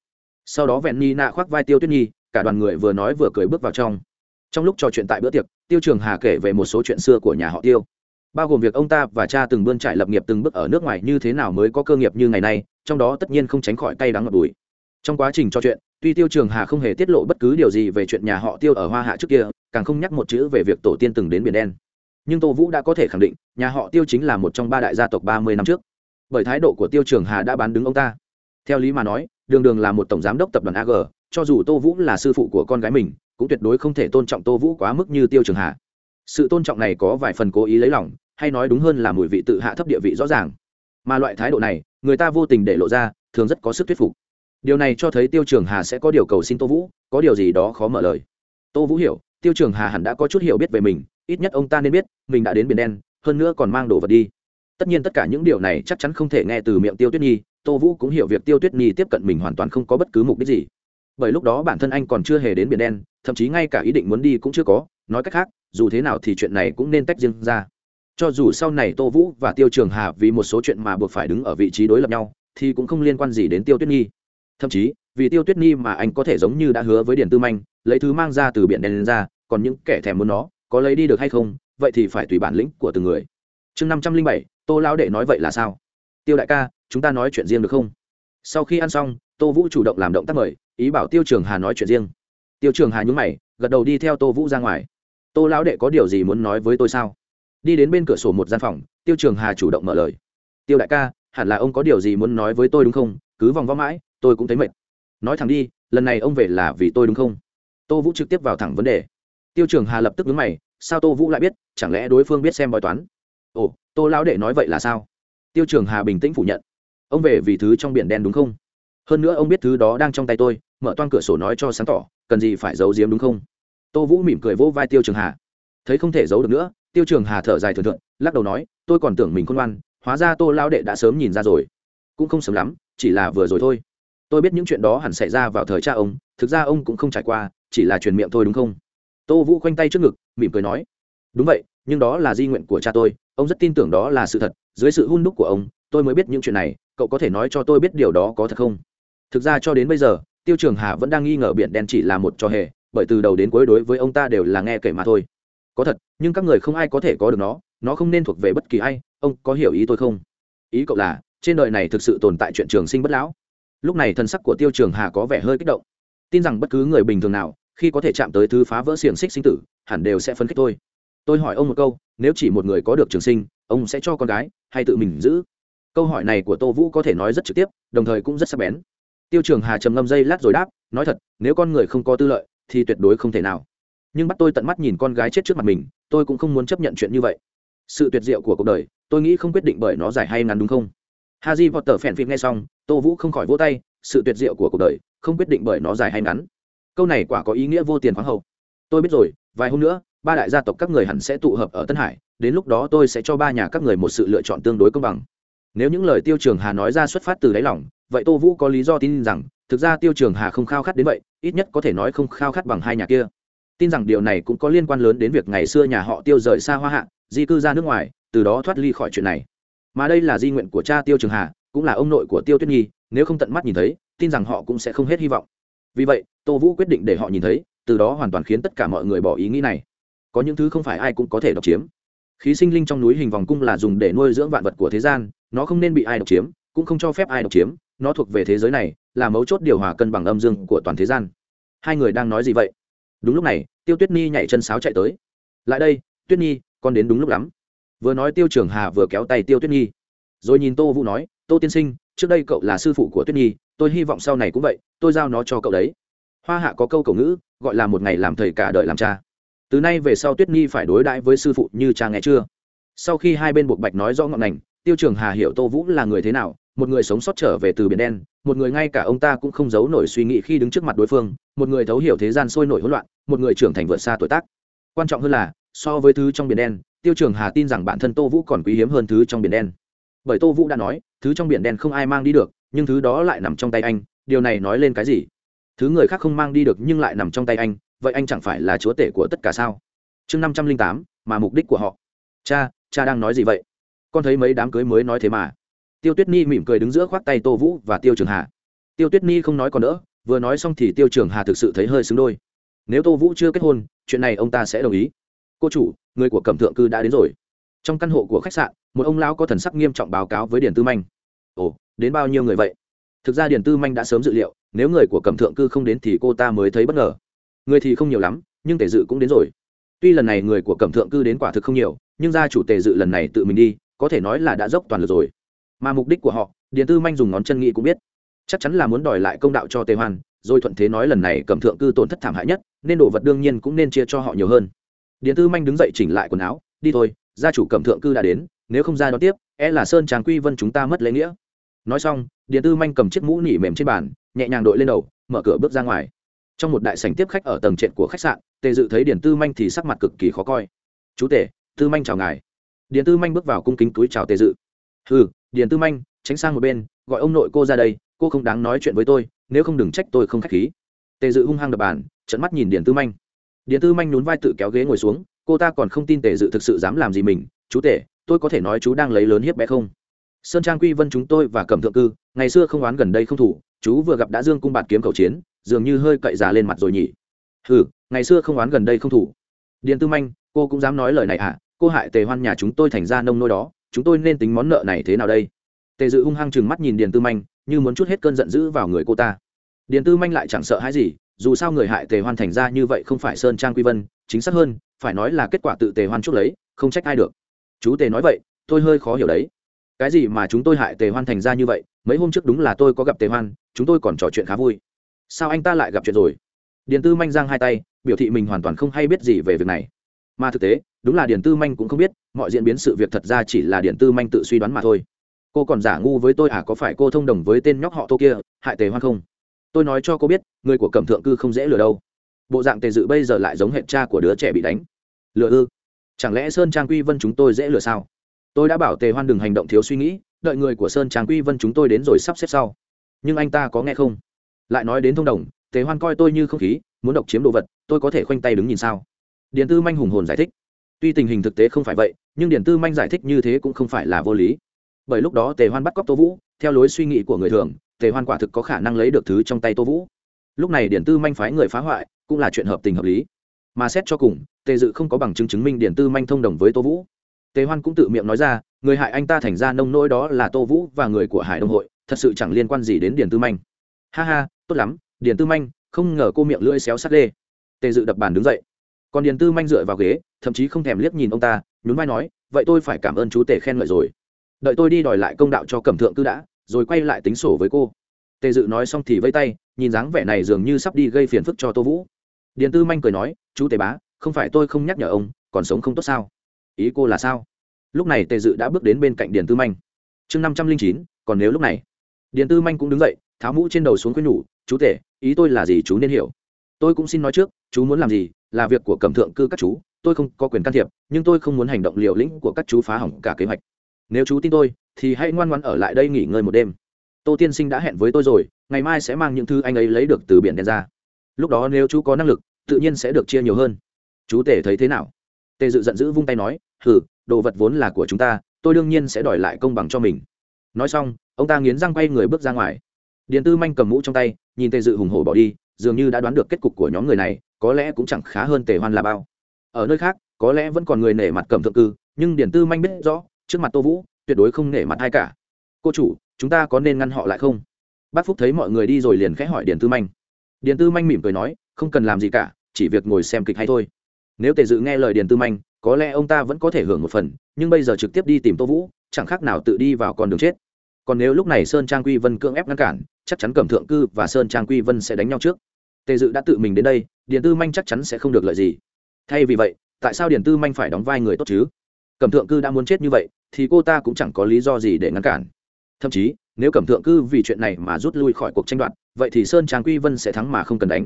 sau đó vẹn ni nạ khoác vai tiêu tuyết nhi, cả đoàn người vừa nói vừa cười bước vào trong. Trong lúc trò chuyện tại bữa tiệc, tiêu trường hà kể về một số chuyện xưa của nhà họ tiêu. Bao gồm việc ông ta và cha từng bươn trải lập nghiệp từng bước ở nước ngoài như thế nào mới có cơ nghiệp như ngày nay, trong đó tất nhiên không tránh khỏi cay đắng ngọt bùi. Trong quá trình trò chuyện, tuy tiêu trường hà không hề tiết lộ bất cứ điều gì về chuyện nhà họ tiêu ở hoa hạ trước kia, càng không nhắc một chữ về việc tổ tiên từng đến biển đen. Nhưng tô vũ đã có thể khẳng định, nhà họ tiêu chính là một trong ba đại gia tộc ba mươi năm trước. Bởi thái độ của tiêu trường hà đã bán đứng ông ta. Theo lý mà nói đường đường là một tổng giám đốc tập đoàn ag cho dù tô vũ là sư phụ của con gái mình, cũng tuyệt đối không thể tôn trọng tô vũ quá mức như tiêu trường hà. Sự tôn trọng này có vài phần cố ý lấy lòng, hay nói đúng hơn là mùi vị tự hạ thấp địa vị rõ ràng. Mà loại thái độ này, người ta vô tình để lộ ra, thường rất có sức thuyết phục. Điều này cho thấy tiêu trường hà sẽ có điều cầu xin tô vũ, có điều gì đó khó mở lời. Tô vũ hiểu, tiêu trường hà hẳn đã có chút hiểu biết về mình, ít nhất ông ta nên biết, mình đã đến biển đen, hơn nữa còn mang đồ vật đi. Tất nhiên tất cả những điều này chắc chắn không thể nghe từ miệng tiêu tuyết nhi tô vũ cũng hiểu việc tiêu tuyết nhi tiếp cận mình hoàn toàn không có bất cứ mục đích gì. Bởi lúc đó bản thân anh còn chưa hề đến biển đen, thậm chí ngay cả ý định muốn đi cũng chưa có, nói cách khác, dù thế nào thì chuyện này cũng nên tách riêng ra. Cho dù sau này tô vũ và tiêu trường hà vì một số chuyện mà buộc phải đứng ở vị trí đối lập nhau, thì cũng không liên quan gì đến tiêu tuyết nhi. Thậm chí, vì tiêu tuyết nhi mà anh có thể giống như đã hứa với điền tư manh, lấy thứ mang ra từ biển đen lên ra, còn những kẻ thèm muốn nó, có lấy đi được hay không, vậy thì phải tùy bản lĩnh của từng người. Chương năm trăm linh bảy, tô lão đệ nói vậy là sao? Tiêu đại ca, chúng ta nói chuyện riêng được không? Sau khi ăn xong, tô vũ chủ động làm động tác mời, ý bảo tiêu trường hà nói chuyện riêng. Tiêu trường hà nhúng mày, gật đầu đi theo tô vũ ra ngoài. Tô lão đệ có điều gì muốn nói với tôi sao? Đi đến bên cửa sổ một gian phòng, tiêu trường hà chủ động mở lời. Tiêu đại ca, hẳn là ông có điều gì muốn nói với tôi đúng không? Cứ vòng vo mãi, tôi cũng thấy mệt. Nói thẳng đi, lần này ông về là vì tôi đúng không? Tô vũ trực tiếp vào thẳng vấn đề. Tiêu trường hà lập tức nhúng mày, sao tô vũ lại biết? Chẳng lẽ đối phương biết xem bói toán? Ồ, tô lão đệ nói vậy là sao? Tiêu trường hà bình tĩnh phủ nhận. Ông về vì thứ trong biển đen đúng không? Hơn nữa ông biết thứ đó đang trong tay tôi, mở toan cửa sổ nói cho sáng tỏ, cần gì phải giấu giếm đúng không? Tô vũ mỉm cười vỗ vai tiêu trường hà. Thấy không thể giấu được nữa, tiêu trường hà thở dài thường thượng lắc đầu nói, tôi còn tưởng mình khôn ngoan, hóa ra tô lao đệ đã sớm nhìn ra rồi. Cũng không sớm lắm, chỉ là vừa rồi thôi. Tôi biết những chuyện đó hẳn xảy ra vào thời cha ông, thực ra ông cũng không trải qua, chỉ là truyền miệng thôi đúng không? Tô vũ khoanh tay trước ngực, mỉm cười nói, đúng vậy, nhưng đó là di nguyện của cha tôi ông rất tin tưởng đó là sự thật, dưới sự hun đúc của ông, tôi mới biết những chuyện này, cậu có thể nói cho tôi biết điều đó có thật không? Thực ra cho đến bây giờ, tiêu trường hà vẫn đang nghi ngờ biển đen chỉ là một trò hề, bởi từ đầu đến cuối đối với ông ta đều là nghe kể mà thôi. Có thật, nhưng các người không ai có thể có được nó nó không nên thuộc về bất kỳ ai, ông có hiểu ý tôi không? Ý cậu là, trên đời này thực sự tồn tại chuyện trường sinh bất lão. Lúc này thân sắc của tiêu trường hà có vẻ hơi kích động. Tin rằng bất cứ người bình thường nào, khi có thể chạm tới thứ phá vỡ xiềng xích sinh tử, hẳn đều sẽ phấn khích tôi tôi hỏi ông một câu, nếu chỉ một người có được trường sinh, ông sẽ cho con gái hay tự mình giữ? Câu hỏi này của tô vũ có thể nói rất trực tiếp, đồng thời cũng rất sắc bén. Tiêu trường hà trầm ngâm dây lát rồi đáp, nói thật, nếu con người không có tư lợi, thì tuyệt đối không thể nào. Nhưng bắt tôi tận mắt nhìn con gái chết trước mặt mình, tôi cũng không muốn chấp nhận chuyện như vậy. Sự tuyệt diệu của cuộc đời, tôi nghĩ không quyết định bởi nó dài hay ngắn đúng không? Haji tờ phèn phim nghe xong, tô vũ không khỏi vỗ tay, sự tuyệt diệu của cuộc đời, không quyết định bởi nó dài hay ngắn. Câu này quả có ý nghĩa vô tiền khoáng hậu. Tôi biết rồi, vài hôm nữa ba đại gia tộc các người hẳn sẽ tụ hợp ở tân hải, đến lúc đó tôi sẽ cho ba nhà các người một sự lựa chọn tương đối công bằng. Nếu những lời tiêu trường hà nói ra xuất phát từ đáy lòng, vậy tô vũ có lý do tin rằng, thực ra tiêu trường hà không khao khát đến vậy, ít nhất có thể nói không khao khát bằng hai nhà kia. Tin rằng điều này cũng có liên quan lớn đến việc ngày xưa nhà họ tiêu rời xa hoa hạ, di cư ra nước ngoài, từ đó thoát ly khỏi chuyện này. Mà đây là di nguyện của cha tiêu trường hà, cũng là ông nội của tiêu tuyết nhi, nếu không tận mắt nhìn thấy, tin rằng họ cũng sẽ không hết hy vọng. Vì vậy, tô vũ quyết định để họ nhìn thấy, từ đó hoàn toàn khiến tất cả mọi người bỏ ý nghĩ này có những thứ không phải ai cũng có thể độc chiếm. Khí sinh linh trong núi hình vòng cung là dùng để nuôi dưỡng vạn vật của thế gian, nó không nên bị ai độc chiếm, cũng không cho phép ai độc chiếm, nó thuộc về thế giới này, là mấu chốt điều hòa cân bằng âm dương của toàn thế gian. Hai người đang nói gì vậy? Đúng lúc này, tiêu tuyết nhi nhảy chân sáo chạy tới. Lại đây, tuyết nhi con đến đúng lúc lắm. Vừa nói tiêu trường hà vừa kéo tay tiêu tuyết nhi rồi nhìn tô vũ nói, tô tiên sinh, trước đây cậu là sư phụ của tuyết nhi tôi hy vọng sau này cũng vậy, tôi giao nó cho cậu đấy. Hoa hạ có câu cầu ngữ, gọi là một ngày làm thầy cả đời làm cha từ nay về sau tuyết nhi phải đối đãi với sư phụ như cha nghe chưa? Sau khi hai bên buộc bạch nói rõ ngọn ngành, tiêu trường hà hiểu tô vũ là người thế nào, một người sống sót trở về từ biển đen, một người ngay cả ông ta cũng không giấu nổi suy nghĩ khi đứng trước mặt đối phương, một người thấu hiểu thế gian sôi nổi hỗn loạn, một người trưởng thành vượt xa tuổi tác. Quan trọng hơn là, so với thứ trong biển đen, tiêu trường hà tin rằng bản thân tô vũ còn quý hiếm hơn thứ trong biển đen. Bởi tô vũ đã nói, thứ trong biển đen không ai mang đi được, nhưng thứ đó lại nằm trong tay anh, điều này nói lên cái gì? Thứ người khác không mang đi được nhưng lại nằm trong tay anh vậy anh chẳng phải là chúa tể của tất cả sao? Chương năm trăm linh tám, mà mục đích của họ. Cha cha đang nói gì vậy? Con thấy mấy đám cưới mới nói thế mà. Tiêu tuyết ni mỉm cười đứng giữa khoác tay tô vũ và tiêu trường hà. Tiêu tuyết ni không nói còn nữa vừa nói xong thì tiêu trường hà thực sự thấy hơi xứng đôi. Nếu tô vũ chưa kết hôn, chuyện này ông ta sẽ đồng ý. Cô chủ, người của cẩm thượng cư đã đến rồi. Trong căn hộ của khách sạn, một ông lão có thần sắc nghiêm trọng báo cáo với điền tư manh. Ồ, đến bao nhiêu người vậy? Thực ra điền tư manh đã sớm dự liệu, nếu người của cẩm thượng cư không đến thì cô ta mới thấy bất ngờ người thì không nhiều lắm, nhưng tề dự cũng đến rồi. Tuy lần này người của cẩm thượng cư đến quả thực không nhiều, nhưng gia chủ tề dự lần này tự mình đi, có thể nói là đã dốc toàn lực rồi. Mà mục đích của họ, điền tư manh dùng ngón chân nghĩ cũng biết. Chắc chắn là muốn đòi lại công đạo cho tề hoan, rồi thuận thế nói lần này cẩm thượng cư tổn thất thảm hại nhất, nên đồ vật đương nhiên cũng nên chia cho họ nhiều hơn. Điền tư manh đứng dậy chỉnh lại quần áo, đi thôi, gia chủ cẩm thượng cư đã đến, nếu không ra đón tiếp e là sơn tràng quy vân chúng ta mất lễ nghĩa. Nói xong, điền tư manh cầm chiếc mũ nỉ mềm trên bàn, nhẹ nhàng đội lên đầu, mở cửa bước ra ngoài trong một đại sảnh tiếp khách ở tầng trệt của khách sạn, tề dự thấy điền tư manh thì sắc mặt cực kỳ khó coi. Chú tể tư manh chào ngài. Điền tư manh bước vào cung kính túi chào tề dự. Ừ điền tư manh, tránh sang một bên, gọi ông nội cô ra đây, cô không đáng nói chuyện với tôi, nếu không đừng trách tôi không k h á c h khí. Tề dự hung hăng đập bàn trận mắt nhìn điền tư manh. Điền tư manh nhún vai tự kéo ghế ngồi xuống, cô ta còn không tin tề dự thực sự dám làm gì mình, chú tể tôi có thể nói chú đang lấy lớn hiếp bé không? Sơn trang quy vân chúng tôi và cẩm thượng cư, ngày xưa không oán gần đây không thủ, chú vừa gặp đã dương cung bạt kiếm cầu chiến dường như hơi cậy già lên mặt rồi nhỉ. Ừ ngày xưa không oán gần đây không thủ. Điền tư manh, cô cũng dám nói lời này à? Cô hại tề hoan nhà chúng tôi thành ra nông nôi đó, chúng tôi nên tính món nợ này thế nào đây? Tề dự hung hăng chừng mắt nhìn điền tư manh, như muốn chút hết cơn giận dữ vào người cô ta. Điền tư manh lại chẳng sợ hãi gì, dù sao người hại tề hoan thành ra như vậy không phải sơn trang quy vân, chính xác hơn, phải nói là kết quả tự tề hoan chút lấy, không trách ai được. Chú tề nói vậy, tôi hơi khó hiểu đấy. Cái gì mà chúng tôi hại tề hoan thành ra như vậy, mấy hôm trước đúng là tôi có gặp tề hoan, chúng tôi còn trò chuyện khá vui sao anh ta lại gặp chuyện rồi? Điền tư manh giang hai tay, biểu thị mình hoàn toàn không hay biết gì về việc này. Mà thực tế, đúng là điền tư manh cũng không biết, mọi diễn biến sự việc thật ra chỉ là điền tư manh tự suy đoán mà thôi. Cô còn giả ngu với tôi à có phải cô thông đồng với tên nhóc họ tô kia, hại tề hoan không? Tôi nói cho cô biết, người của cẩm thượng cư không dễ lừa đâu. Bộ dạng tề dự bây giờ lại giống hệ cha của đứa trẻ bị đánh. Lừa ư? Chẳng lẽ sơn trang quy vân chúng tôi dễ lừa sao? Tôi đã bảo tề hoan đừng hành động thiếu suy nghĩ, đợi người của sơn trang quy vân chúng tôi đến rồi sắp xếp sau. Nhưng anh ta có nghe không? Lại nói đến thông đồng, tề hoan coi tôi như không khí, muốn độc chiếm đồ vật, tôi có thể khoanh tay đứng nhìn sao? Điền tư manh hùng hồn giải thích. Tuy tình hình thực tế không phải vậy, nhưng điền tư manh giải thích như thế cũng không phải là vô lý. Bởi lúc đó tề hoan bắt cóc tô vũ, theo lối suy nghĩ của người thường, tề hoan quả thực có khả năng lấy được thứ trong tay tô vũ. Lúc này điền tư manh phái người phá hoại, cũng là chuyện hợp tình hợp lý. Mà xét cho cùng, tề dự không có bằng chứng chứng minh điền tư manh thông đồng với tô vũ. Tề hoan cũng tự miệng nói ra, người hại anh ta thành ra nông nỗi đó là tô vũ và người của hải đông hội, thật sự chẳng liên quan gì đến điền tư manh. Ha ha tốt lắm, điền tư manh, không ngờ cô miệng lưỡi xéo sắt lê tề dự đập bàn đứng dậy. Còn điền tư manh dựa vào ghế, thậm chí không thèm liếc nhìn ông ta, nhún vai nói, vậy tôi phải cảm ơn chú tề khen ngợi rồi. Đợi tôi đi đòi lại công đạo cho cẩm thượng cư đã, rồi quay lại tính sổ với cô. Tề dự nói xong thì vây tay, nhìn dáng vẻ này dường như sắp đi gây phiền phức cho tô vũ. Điền tư manh cười nói, chú tề bá, không phải tôi không nhắc nhở ông, còn sống không tốt sao? Ý cô là sao? Lúc này tề dự đã bước đến bên cạnh điền tư manh. Chương năm trăm linh chín, còn nếu lúc này? Điền tư manh cũng đứng dậy, tháo mũ trên đầu xuống khuyên nhủ, chú tể, ý tôi là gì chú nên hiểu. Tôi cũng xin nói trước, chú muốn làm gì là việc của cẩm thượng cư các chú. Tôi không có quyền can thiệp, nhưng tôi không muốn hành động liều lĩnh của các chú phá hỏng cả kế hoạch. Nếu chú tin tôi, thì hãy ngoan ngoan ở lại đây nghỉ ngơi một đêm. Tô tiên sinh đã hẹn với tôi rồi, ngày mai sẽ mang những thứ anh ấy lấy được từ biển đen ra. Lúc đó nếu chú có năng lực, tự nhiên sẽ được chia nhiều hơn. Chú tể thấy thế nào? Tề dự giận dữ vung tay nói, hừ, đồ vật vốn là của chúng ta, tôi đương nhiên sẽ đòi lại công bằng cho mình. Nói xong ông ta nghiến răng quay người bước ra ngoài. Điền tư manh cầm mũ trong tay, nhìn tề dự hùng hổ bỏ đi, dường như đã đoán được kết cục của nhóm người này, có lẽ cũng chẳng khá hơn tề hoan là bao. Ở nơi khác, có lẽ vẫn còn người nể mặt cầm thượng cư, nhưng điền tư manh biết rõ, trước mặt tô vũ, tuyệt đối không nể mặt ai cả. Cô chủ, chúng ta có nên ngăn họ lại không? Bác phúc thấy mọi người đi rồi liền khẽ hỏi điền tư manh. Điền tư manh mỉm cười nói, không cần làm gì cả, chỉ việc ngồi xem kịch hay thôi. Nếu tề dự nghe lời điền tư manh, có lẽ ông ta vẫn có thể hưởng một phần, nhưng bây giờ trực tiếp đi tìm tô vũ, chẳng khác nào tự đi vào con đường chết còn nếu lúc này sơn trang quy vân cưỡng ép ngăn cản, chắc chắn cẩm thượng cư và sơn trang quy vân sẽ đánh nhau trước. Tề dự đã tự mình đến đây điện tư manh chắc chắn sẽ không được lợi gì. Thay vì vậy, tại sao điện tư manh phải đóng vai người tốt chứ? Cẩm thượng cư đã muốn chết như vậy, thì cô ta cũng chẳng có lý do gì để ngăn cản. Thậm chí, nếu cẩm thượng cư vì chuyện này mà rút lui khỏi cuộc tranh đoạt, vậy thì sơn trang quy vân sẽ thắng mà không cần đánh.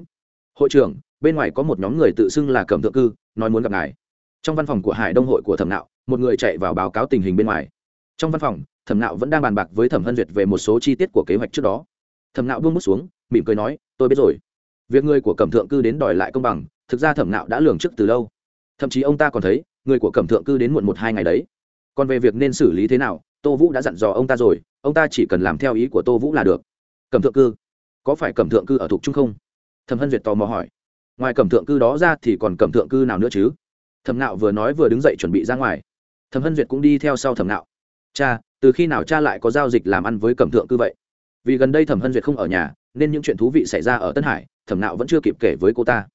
Hội trưởng, bên ngoài có một nhóm người tự xưng là cẩm thượng cư, nói muốn gặp ngài. Trong văn phòng của hải đông hội của thẩm nạo, một người chạy vào báo cáo tình hình bên ngoài trong văn phòng, thẩm nạo vẫn đang bàn bạc với thẩm hân duyệt về một số chi tiết của kế hoạch trước đó. Thẩm nạo buông bút xuống, mỉm cười nói, tôi biết rồi. Việc người của cẩm thượng cư đến đòi lại công bằng, thực ra thẩm nạo đã lường trước từ lâu. Thậm chí ông ta còn thấy, người của cẩm thượng cư đến muộn một hai ngày đấy. Còn về việc nên xử lý thế nào, tô vũ đã dặn dò ông ta rồi, ông ta chỉ cần làm theo ý của tô vũ là được. Cẩm thượng cư? Có phải cẩm thượng cư ở thục trung không? Thẩm hân duyệt tò mò hỏi. Ngoài cẩm thượng cư đó ra thì còn cẩm thượng cư nào nữa chứ? Thẩm nạo vừa nói vừa đứng dậy chuẩn bị ra ngoài. Thẩm hân duyệt cũng đi theo sau thẩm nạo cha, từ khi nào cha lại có giao dịch làm ăn với cẩm thượng cư vậy? Vì gần đây thẩm hân duyệt không ở nhà, nên những chuyện thú vị xảy ra ở tân hải, thẩm nạo vẫn chưa kịp kể với cô ta.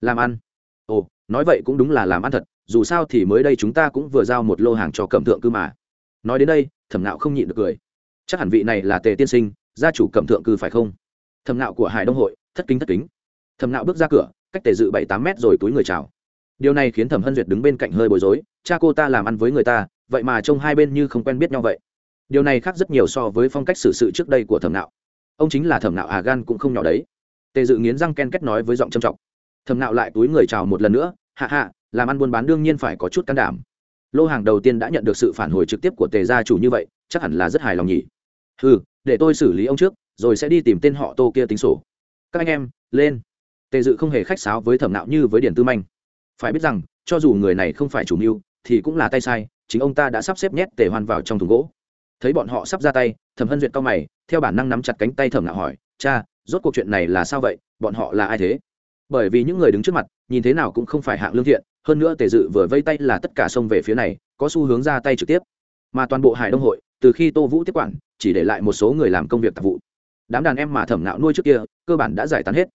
Làm ăn? Ồ, nói vậy cũng đúng là làm ăn thật, dù sao thì mới đây chúng ta cũng vừa giao một lô hàng cho cẩm thượng cư mà. Nói đến đây, thẩm nạo không nhịn được cười. Chắc hẳn vị này là tề tiên sinh, gia chủ cẩm thượng cư phải không? Thẩm nạo của hải đông hội, thất kính thất kính. Thẩm nạo bước ra cửa, cách tề dự bảy tám mét rồi túi người chào. Điều này khiến thẩm hân duyệt đứng bên cạnh hơi bối rối. Cha cô ta làm ăn với người ta vậy mà trông hai bên như không quen biết nhau vậy. Điều này khác rất nhiều so với phong cách xử sự trước đây của thẩm nạo. Ông chính là thẩm nạo à gan cũng không nhỏ đấy. Tề dự nghiến răng ken kết nói với giọng trầm trọng. Thẩm nạo lại túi người chào một lần nữa, hạ hạ, làm ăn buôn bán đương nhiên phải có chút can đảm. Lô hàng đầu tiên đã nhận được sự phản hồi trực tiếp của tề gia chủ như vậy, chắc hẳn là rất hài lòng nhỉ. Ừ để tôi xử lý ông trước, rồi sẽ đi tìm tên họ tô kia tính sổ. Các anh em, lên. Tề dự không hề khách sáo với thẩm nạo như với điển tư manh. Phải biết rằng, cho dù người này không phải chủ mưu, thì cũng là tay sai chính ông ta đã sắp xếp nhét tề hoan vào trong thùng gỗ. Thấy bọn họ sắp ra tay, thẩm hân duyệt cao mày, theo bản năng nắm chặt cánh tay thẩm nạo hỏi, cha, rốt cuộc chuyện này là sao vậy? Bọn họ là ai thế? Bởi vì những người đứng trước mặt, nhìn thế nào cũng không phải hạng lương thiện, hơn nữa tề dự vừa vây tay là tất cả xông về phía này, có xu hướng ra tay trực tiếp. Mà toàn bộ hải đông hội, từ khi tô vũ tiếp quản, chỉ để lại một số người làm công việc tạp vụ. Đám đàn em mà thẩm nạo nuôi trước kia, cơ bản đã giải tán hết.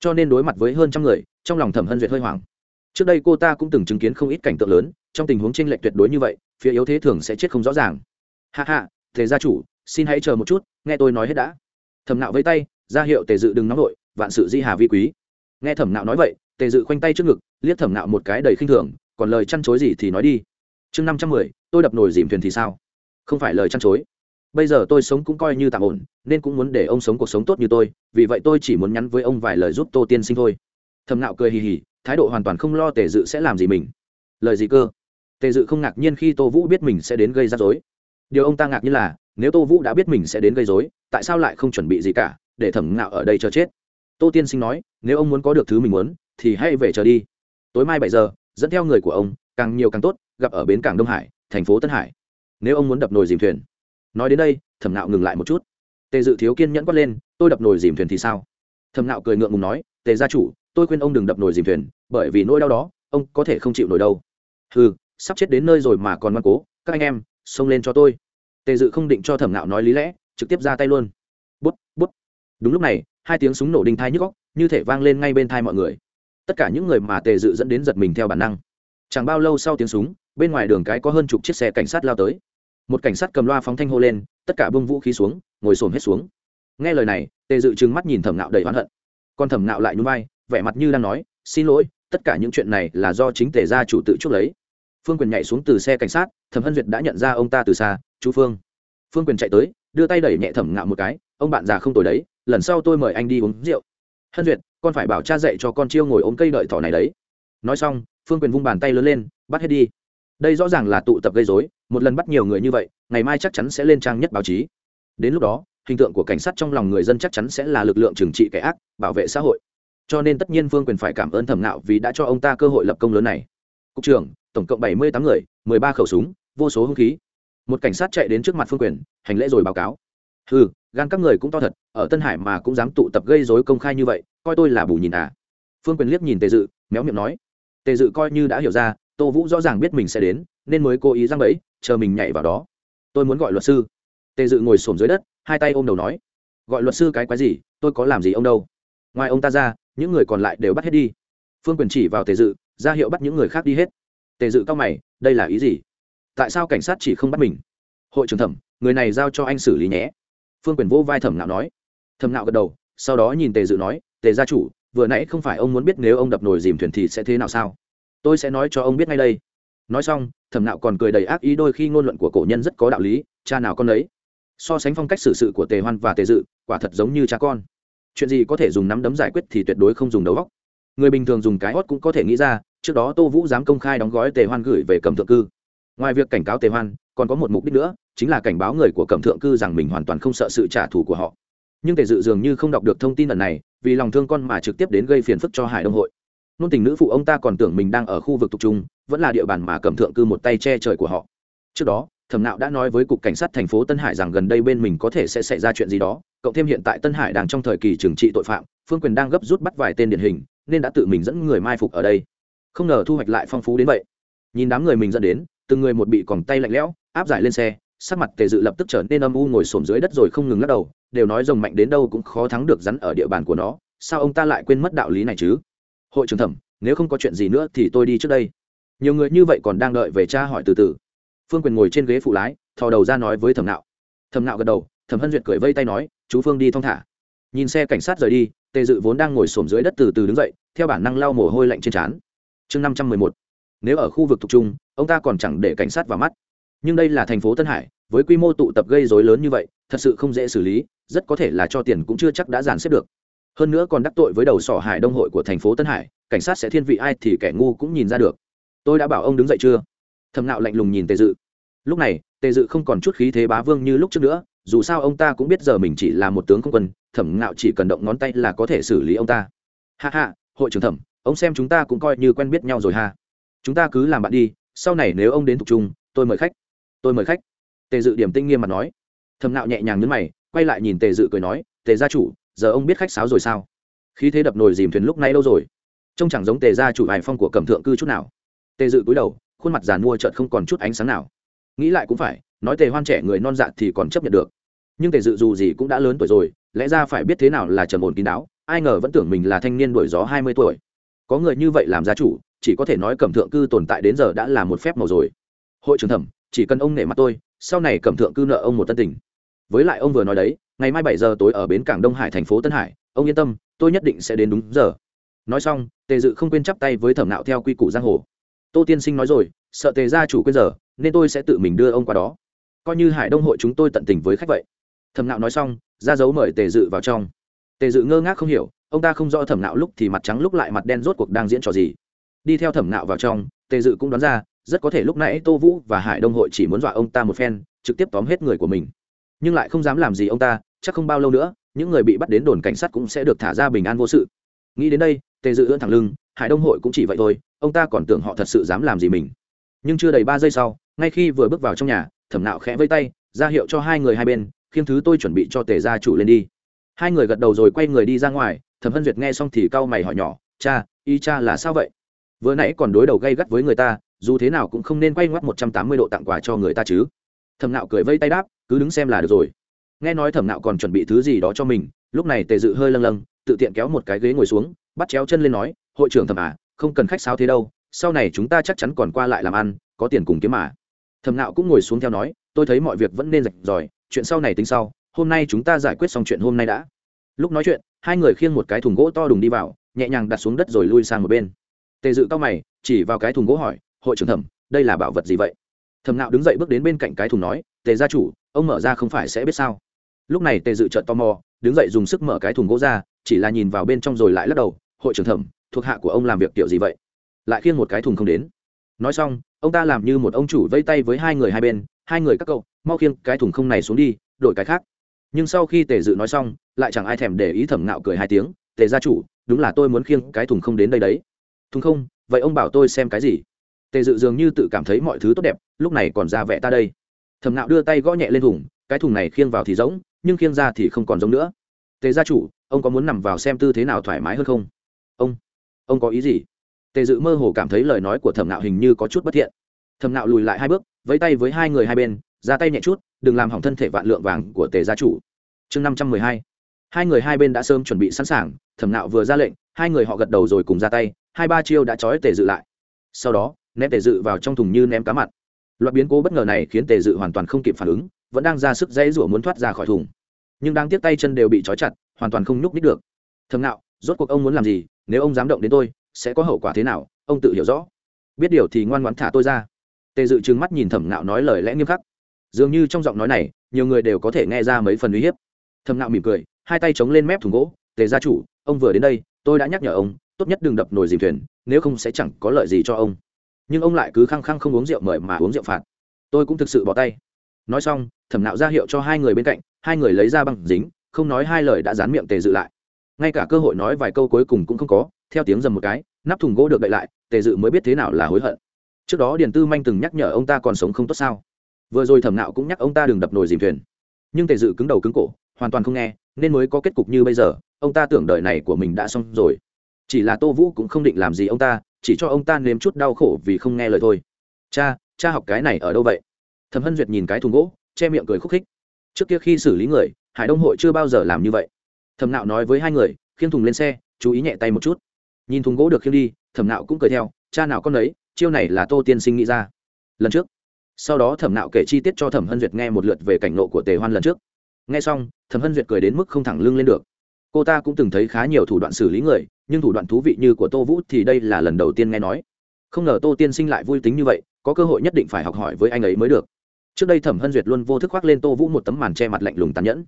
Cho nên đối mặt với hơn trăm người, trong lòng thẩm hân duyệt hơi hoảng. Trước đây cô ta cũng từng chứng kiến không ít cảnh tượng lớn trong tình huống tranh lệch tuyệt đối như vậy, phía yếu thế thường sẽ chết không rõ ràng. Hạ hạ thế gia chủ, xin hãy chờ một chút, nghe tôi nói hết đã. Thẩm nạo vẫy tay, ra hiệu tề dự đừng nóng nổi vạn sự di hà vi quý. Nghe thẩm nạo nói vậy, tề dự khoanh tay trước ngực, liếc thẩm nạo một cái đầy khinh thường, còn lời chăn chối gì thì nói đi. Chương năm trăm mười, tôi đập nồi dìm thuyền thì sao? Không phải lời chăn chối. Bây giờ tôi sống cũng coi như tạm ổn, nên cũng muốn để ông sống cuộc sống tốt như tôi, vì vậy tôi chỉ muốn nhắn với ông vài lời giúp tô tiên sinh thôi. Thầm nạo cười hì hì, thái độ hoàn toàn không lo tề dự sẽ làm gì mình. Lời gì cơ? Tề dự không ngạc nhiên khi tô vũ biết mình sẽ đến gây rắc rối. Điều ông ta ngạc nhiên là, nếu tô vũ đã biết mình sẽ đến gây rối, tại sao lại không chuẩn bị gì cả, để thẩm nạo ở đây chờ chết? Tô tiên sinh nói, nếu ông muốn có được thứ mình muốn, thì hãy về chờ đi. Tối mai bảy giờ, dẫn theo người của ông, càng nhiều càng tốt, gặp ở bến cảng đông hải, thành phố tân hải. Nếu ông muốn đập nồi dìm thuyền. Nói đến đây, thẩm nạo ngừng lại một chút. Tề dự thiếu kiên nhẫn quát lên, tôi đập nồi dìm thuyền thì sao? Thẩm nạo cười ngượng ngùng nói, tề gia chủ, tôi khuyên ông đừng đập nồi dìm thuyền, bởi vì nỗi đau đó, ông có thể không chịu nổi đâu. Ừ sắp chết đến nơi rồi mà còn ngoan cố, các anh em, xông lên cho tôi. Tề dự không định cho thẩm nạo nói lý lẽ, trực tiếp ra tay luôn. Bút bút. Đúng lúc này, hai tiếng súng nổ đinh thai nhức góc như thể vang lên ngay bên thai mọi người. Tất cả những người mà tề dự dẫn đến giật mình theo bản năng. Chẳng bao lâu sau tiếng súng, bên ngoài đường cái có hơn chục chiếc xe cảnh sát lao tới. Một cảnh sát cầm loa phóng thanh hô lên, tất cả bông vũ khí xuống, ngồi xổm hết xuống. Nghe lời này, tề dự trừng mắt nhìn thẩm nạo đầy oán hận. Còn thẩm nạo lại nhún vai, vẻ mặt như đang nói, xin lỗi, tất cả những chuyện này là do chính tề gia chủ tự chuốc lấy phương quyền nhảy xuống từ xe cảnh sát, thẩm hân duyệt đã nhận ra ông ta từ xa, chú phương. Phương quyền chạy tới, đưa tay đẩy nhẹ thẩm ngạo một cái, ông bạn già không tồi đấy, lần sau tôi mời anh đi uống rượu. Hân duyệt, con phải bảo cha dạy cho con chiêu ngồi ôm cây đợi thỏ này đấy. Nói xong, phương quyền vung bàn tay lớn lên, bắt hết đi. Đây rõ ràng là tụ tập gây dối một lần bắt nhiều người như vậy, ngày mai chắc chắn sẽ lên trang nhất báo chí. Đến lúc đó, hình tượng của cảnh sát trong lòng người dân chắc chắn sẽ là lực lượng trừng trị kẻ ác, bảo vệ xã hội. Cho nên tất nhiên phương quyền phải cảm ơn thẩm nạo vì đã cho ông ta cơ hội lập công lớn này cục trưởng, tổng cộng bảy mươi tám người, mười ba khẩu súng, vô số hung khí. Một cảnh sát chạy đến trước mặt phương quyền, hành lễ rồi báo cáo. Ừ gan các người cũng to thật, ở tân hải mà cũng dám tụ tập gây dối công khai như vậy, coi tôi là bù nhìn à. Phương quyền liếc nhìn tề dự, méo miệng nói. Tề dự coi như đã hiểu ra, tô vũ rõ ràng biết mình sẽ đến, nên mới cố ý răng bẫy, chờ mình nhảy vào đó. Tôi muốn gọi luật sư. Tề dự ngồi xổm dưới đất, hai tay ôm đầu nói. Gọi luật sư cái quái gì, tôi có làm gì ông đâu? Ngoài ông ta ra, những người còn lại đều bắt hết đi. Phương quyền chỉ vào tề dự ra hiệu bắt những người khác đi hết. Tề dự cao mày, đây là ý gì? Tại sao cảnh sát chỉ không bắt mình? Hội trưởng thẩm, người này giao cho anh xử lý nhé. Phương quyền vô vai thẩm nạo nói. Thẩm nạo gật đầu, sau đó nhìn tề dự nói, tề gia chủ, vừa nãy không phải ông muốn biết nếu ông đập nồi dìm thuyền thì sẽ thế nào sao? Tôi sẽ nói cho ông biết ngay đây. Nói xong, thẩm nạo còn cười đầy ác ý, đôi khi ngôn luận của cổ nhân rất có đạo lý, cha nào con đấy so sánh phong cách xử sự của tề hoan và tề dự, quả thật giống như cha con. Chuyện gì có thể dùng nắm đấm giải quyết thì tuyệt đối không dùng đầu góc người bình thường dùng cái hót cũng có thể nghĩ ra, trước đó tô vũ dám công khai đóng gói tề hoan gửi về cầm thượng cư. Ngoài việc cảnh cáo tề hoan, còn có một mục đích nữa, chính là cảnh báo người của cẩm thượng cư rằng mình hoàn toàn không sợ sự trả thù của họ. Nhưng tề dự dường như không đọc được thông tin lần này, vì lòng thương con mà trực tiếp đến gây phiền phức cho hải đông hội. Nôn tình nữ phụ ông ta còn tưởng mình đang ở khu vực tục trung, vẫn là địa bàn mà cẩm thượng cư một tay che trời của họ. Trước đó, thẩm nạo đã nói với cục cảnh sát thành phố tân hải rằng gần đây bên mình có thể sẽ xảy ra chuyện gì đó, cộng thêm hiện tại tân hải đang trong thời kỳ trừng trị tội phạm, phương quyền đang gấp rút bắt vài tên điển hình nên đã tự mình dẫn người mai phục ở đây. Không ngờ thu hoạch lại phong phú đến vậy. Nhìn đám người mình dẫn đến, từng người một bị còng tay lạnh lẽo, áp giải lên xe, sắc mặt tề dự lập tức trở nên âm u ngồi xổm dưới đất rồi không ngừng lắc đầu, đều nói rồng mạnh đến đâu cũng khó thắng được rắn ở địa bàn của nó, sao ông ta lại quên mất đạo lý này chứ? Hội trưởng thẩm, nếu không có chuyện gì nữa thì tôi đi trước đây. Nhiều người như vậy còn đang đợi về cha hỏi từ từ. Phương quyền ngồi trên ghế phụ lái, thò đầu ra nói với thẩm nạo. Thẩm nạo gật đầu, thẩm hân duyệt cười vây tay nói, chú phương đi thong thả. Nhìn xe cảnh sát rời đi tề dự vốn đang ngồi xổm dưới đất từ từ đứng dậy, theo bản năng lau mồ hôi lạnh trên trán. Chương năm trăm mười một, nếu ở khu vực thuộc trung, ông ta còn chẳng để cảnh sát vào mắt. Nhưng đây là thành phố tân hải, với quy mô tụ tập gây dối lớn như vậy, thật sự không dễ xử lý, rất có thể là cho tiền cũng chưa chắc đã dàn xếp được. Hơn nữa còn đắc tội với đầu sỏ hải đông hội của thành phố tân hải, cảnh sát sẽ thiên vị ai thì kẻ ngu cũng nhìn ra được. Tôi đã bảo ông đứng dậy chưa? Thầm nạo lạnh lùng nhìn tề dự. Lúc này, tề dự không còn chút khí thế bá vương như lúc trước nữa dù sao ông ta cũng biết giờ mình chỉ là một tướng không quân, thẩm ngạo chỉ cần động ngón tay là có thể xử lý ông ta. Hạ hạ hội trưởng thẩm, ông xem chúng ta cũng coi như quen biết nhau rồi ha. Chúng ta cứ làm bạn đi, sau này nếu ông đến thuộc trung, tôi mời khách. Tôi mời khách. Tề dự điểm tinh nghiêm mặt nói. Thẩm nạo nhẹ nhàng nhấn mày, quay lại nhìn tề dự cười nói, tề gia chủ, giờ ông biết khách sáo rồi sao? Khí thế đập nồi dìm thuyền lúc nay đâu rồi? Trông chẳng giống tề gia chủ hải phong của cẩm thượng cư chút nào. Tề dự cúi đầu, khuôn mặt giàn mua trợt không còn chút ánh sáng nào nghĩ lại cũng phải, nói tề hoan trẻ người non dạ thì còn chấp nhận được. Nhưng tề dự dù gì cũng đã lớn tuổi rồi, lẽ ra phải biết thế nào là trầm ổn kín đáo, ai ngờ vẫn tưởng mình là thanh niên đuổi gió hai mươi tuổi. Có người như vậy làm gia chủ, chỉ có thể nói cẩm thượng cư tồn tại đến giờ đã là một phép màu rồi. Hội trưởng thẩm, chỉ cần ông nể mặt tôi, sau này cẩm thượng cư nợ ông một tân tình. Với lại ông vừa nói đấy, ngày mai bảy giờ tối ở bến cảng đông hải thành phố tân hải, ông yên tâm, tôi nhất định sẽ đến đúng giờ. Nói xong, tề dự không quên chắp tay với thẩm nạo theo quy củ giang hồ. Tô tiên sinh nói rồi, sợ tề gia chủ quên giờ nên tôi sẽ tự mình đưa ông qua đó. Coi như hải đông hội chúng tôi tận tình với khách vậy. Thẩm nạo nói xong, ra dấu mời tề dự vào trong. Tề dự ngơ ngác không hiểu, ông ta không rõ thẩm nạo lúc thì mặt trắng lúc lại mặt đen rốt cuộc đang diễn trò gì. Đi theo thẩm nạo vào trong, tề dự cũng đoán ra, rất có thể lúc nãy tô vũ và hải đông hội chỉ muốn dọa ông ta một phen, trực tiếp tóm hết người của mình. Nhưng lại không dám làm gì ông ta, chắc không bao lâu nữa, những người bị bắt đến đồn cảnh sát cũng sẽ được thả ra bình an vô sự. Nghĩ đến đây, tề dự ưỡn thẳng lưng, hải đông hội cũng chỉ vậy thôi, ông ta còn tưởng họ thật sự dám làm gì mình. Nhưng chưa đầy ba giây sau ngay khi vừa bước vào trong nhà, thẩm nạo khẽ vây tay, ra hiệu cho hai người hai bên khiêng thứ tôi chuẩn bị cho tề gia chủ lên đi. Hai người gật đầu rồi quay người đi ra ngoài, thẩm hân duyệt nghe xong thì cau mày hỏi nhỏ, cha, y cha là sao vậy? Vừa nãy còn đối đầu gây gắt với người ta, dù thế nào cũng không nên quay ngoắt một trăm tám mươi độ tặng quà cho người ta chứ. Thẩm nạo cười vây tay đáp, cứ đứng xem là được rồi. Nghe nói thẩm nạo còn chuẩn bị thứ gì đó cho mình, lúc này tề dự hơi lâng lâng, tự tiện kéo một cái ghế ngồi xuống, bắt chéo chân lên nói, hội trưởng thẩm à không cần khách sao thế đâu, sau này chúng ta chắc chắn còn qua lại làm ăn, có tiền cùng kiếm mà thẩm nạo cũng ngồi xuống theo nói, tôi thấy mọi việc vẫn nên rạch ròi, chuyện sau này tính sau, hôm nay chúng ta giải quyết xong chuyện hôm nay đã. Lúc nói chuyện, hai người khiêng một cái thùng gỗ to đùng đi vào, nhẹ nhàng đặt xuống đất rồi lui sang một bên. Tề dự cao mày, chỉ vào cái thùng gỗ hỏi, hội trưởng thẩm, đây là bảo vật gì vậy? Thẩm nạo đứng dậy bước đến bên cạnh cái thùng nói, tề gia chủ, ông mở ra không phải sẽ biết sao? Lúc này tề dự trợn tò mò, đứng dậy dùng sức mở cái thùng gỗ ra, chỉ là nhìn vào bên trong rồi lại lắc đầu, hội trưởng thẩm, thuộc hạ của ông làm việc kiểu gì vậy? Lại khiêng một cái thùng không đến. Nói xong ông ta làm như một ông chủ vây tay với hai người hai bên, hai người các cậu, mau khiêng cái thùng không này xuống đi, đổi cái khác. Nhưng sau khi tề dự nói xong, lại chẳng ai thèm để ý thẩm nạo cười hai tiếng, tề gia chủ, đúng là tôi muốn khiêng cái thùng không đến đây đấy. Thùng không? Vậy ông bảo tôi xem cái gì? Tề dự dường như tự cảm thấy mọi thứ tốt đẹp, lúc này còn ra vẻ ta đây. Thẩm nạo đưa tay gõ nhẹ lên thùng, cái thùng này khiêng vào thì giống nhưng khiêng ra thì không còn giống nữa. Tề gia chủ, ông có muốn nằm vào xem tư thế nào thoải mái hơn không? Ông ông có ý gì? Tề dự mơ hồ cảm thấy lời nói của thẩm nạo hình như có chút bất thiện. Thẩm nạo lùi lại hai bước, vẫy tay với hai người hai bên, ra tay nhẹ chút, đừng làm hỏng thân thể vạn lượng vàng của tề gia chủ. Chương năm trăm mười hai. Hai người hai bên đã sớm chuẩn bị sẵn sàng, thẩm nạo vừa ra lệnh, hai người họ gật đầu rồi cùng ra tay, hai ba chiêu đã trói tề dự lại. Sau đó, ném tề dự vào trong thùng như ném cá mặn. Loạt biến cố bất ngờ này khiến tề dự hoàn toàn không kịp phản ứng, vẫn đang ra sức dãy rủa muốn thoát ra khỏi thùng. Nhưng đang tiếp tay chân đều bị trói chặt, hoàn toàn không nhúc nít được. Thầm nạo, rốt cuộc ông muốn làm gì? Nếu ông dám động đến tôi sẽ có hậu quả thế nào, ông tự hiểu rõ. Biết điều thì ngoan ngoãn thả tôi ra. Tề dự trừng mắt nhìn thẩm nạo nói lời lẽ nghiêm khắc. Dường như trong giọng nói này, nhiều người đều có thể nghe ra mấy phần uy hiếp. Thẩm nạo mỉm cười, hai tay chống lên mép thùng gỗ. Tề gia chủ, ông vừa đến đây, tôi đã nhắc nhở ông, tốt nhất đừng đập nồi dìm thuyền, nếu không sẽ chẳng có lợi gì cho ông. Nhưng ông lại cứ khăng khăng không uống rượu mời mà uống rượu phạt. Tôi cũng thực sự bỏ tay. Nói xong, thẩm nạo ra hiệu cho hai người bên cạnh, hai người lấy ra băng dính, không nói hai lời đã dán miệng tề dự lại ngay cả cơ hội nói vài câu cuối cùng cũng không có, theo tiếng dầm một cái, nắp thùng gỗ được đậy lại, tề dự mới biết thế nào là hối hận. Trước đó điền tư manh từng nhắc nhở ông ta còn sống không tốt sao? Vừa rồi thẩm nạo cũng nhắc ông ta đừng đập nồi dìm thuyền. Nhưng tề dự cứng đầu cứng cổ, hoàn toàn không nghe, nên mới có kết cục như bây giờ, ông ta tưởng đời này của mình đã xong rồi. Chỉ là tô vũ cũng không định làm gì ông ta, chỉ cho ông ta nếm chút đau khổ vì không nghe lời thôi. Cha cha học cái này ở đâu vậy? Thẩm hân duyệt nhìn cái thùng gỗ, che miệng cười khúc khích. Trước kia khi xử lý người, hải đông hội chưa bao giờ làm như vậy thẩm nạo nói với hai người, khiêng thùng lên xe, chú ý nhẹ tay một chút. Nhìn thùng gỗ được khiêng đi, thẩm nạo cũng cười theo, cha nào con đấy chiêu này là tô tiên sinh nghĩ ra. Lần trước. Sau đó thẩm nạo kể chi tiết cho thẩm hân duyệt nghe một lượt về cảnh nộ của tề hoan lần trước. Nghe xong, thẩm hân duyệt cười đến mức không thẳng lưng lên được. Cô ta cũng từng thấy khá nhiều thủ đoạn xử lý người, nhưng thủ đoạn thú vị như của tô vũ thì đây là lần đầu tiên nghe nói. Không ngờ tô tiên sinh lại vui tính như vậy, có cơ hội nhất định phải học hỏi với anh ấy mới được. Trước đây thẩm hân duyệt luôn vô thức khoác lên tô vũ một tấm màn che mặt lạnh lùng tàn nhẫn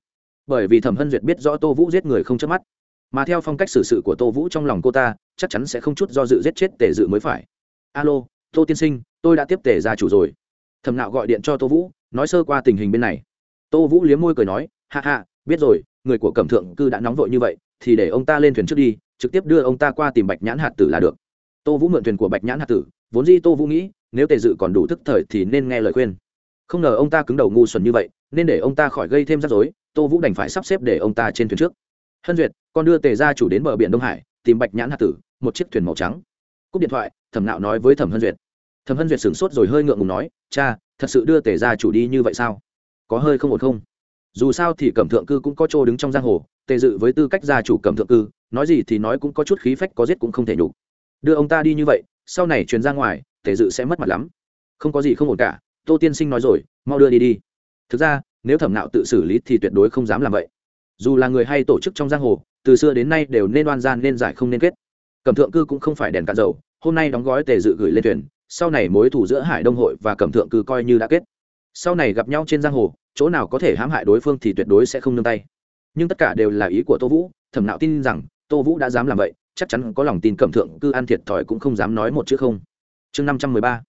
bởi vì thẩm hân duyệt biết rõ tô vũ giết người không chớp mắt. Mà theo phong cách xử sự của tô vũ trong lòng cô ta, chắc chắn sẽ không chút do dự giết chết tề dự mới phải. Alo, tô tiên sinh, tôi đã tiếp tề gia chủ rồi. Thẩm nạo gọi điện cho tô vũ, nói sơ qua tình hình bên này. Tô vũ liếm môi cười nói hạ hạ biết rồi, người của cẩm thượng cư đã nóng vội như vậy, thì để ông ta lên thuyền trước đi, trực tiếp đưa ông ta qua tìm bạch nhãn hạt tử là được. Tô vũ mượn thuyền của bạch nhãn hạt tử, vốn di tô vũ nghĩ, nếu tề dự còn đủ thức thời thì nên nghe lời khuyên. Không ngờ ông ta cứng đầu ngu xuẩn như vậy, nên để ông ta khỏi gây thêm rắc rối tô vũ đành phải sắp xếp để ông ta trên thuyền trước. Hân duyệt, con đưa tề gia chủ đến bờ biển đông hải, tìm bạch nhãn hạt tử, một chiếc thuyền màu trắng. Cúp điện thoại, thẩm nạo nói với thẩm hân duyệt. Thẩm hân duyệt sửng sốt rồi hơi ngượng ngùng nói, cha, thật sự đưa tề gia chủ đi như vậy sao? Có hơi không ổn không? Dù sao thì cẩm thượng cư cũng có chỗ đứng trong giang hồ, tề dự với tư cách gia chủ cẩm thượng cư, nói gì thì nói cũng có chút khí phách có giết cũng không thể nhục. Đưa ông ta đi như vậy, sau này truyền ra ngoài, tề dự sẽ mất mặt lắm. Không có gì không ổn cả, tô tiên sinh nói rồi, mau đưa đi đi. Thực ra nếu thẩm nạo tự xử lý thì tuyệt đối không dám làm vậy. Dù là người hay tổ chức trong giang hồ, từ xưa đến nay đều nên oan gian nên giải không nên kết. Cẩm thượng cư cũng không phải đèn cạn dầu, hôm nay đóng gói tề dự gửi lên thuyền, sau này mối thủ giữa hải đông hội và cẩm thượng cư coi như đã kết. Sau này gặp nhau trên giang hồ, chỗ nào có thể hãm hại đối phương thì tuyệt đối sẽ không nương tay. Nhưng tất cả đều là ý của tô vũ, thẩm nạo tin rằng, tô vũ đã dám làm vậy, chắc chắn có lòng tin cẩm thượng cư ăn thiệt thòi cũng không dám nói một chữ không. Chương năm trăm mười ba.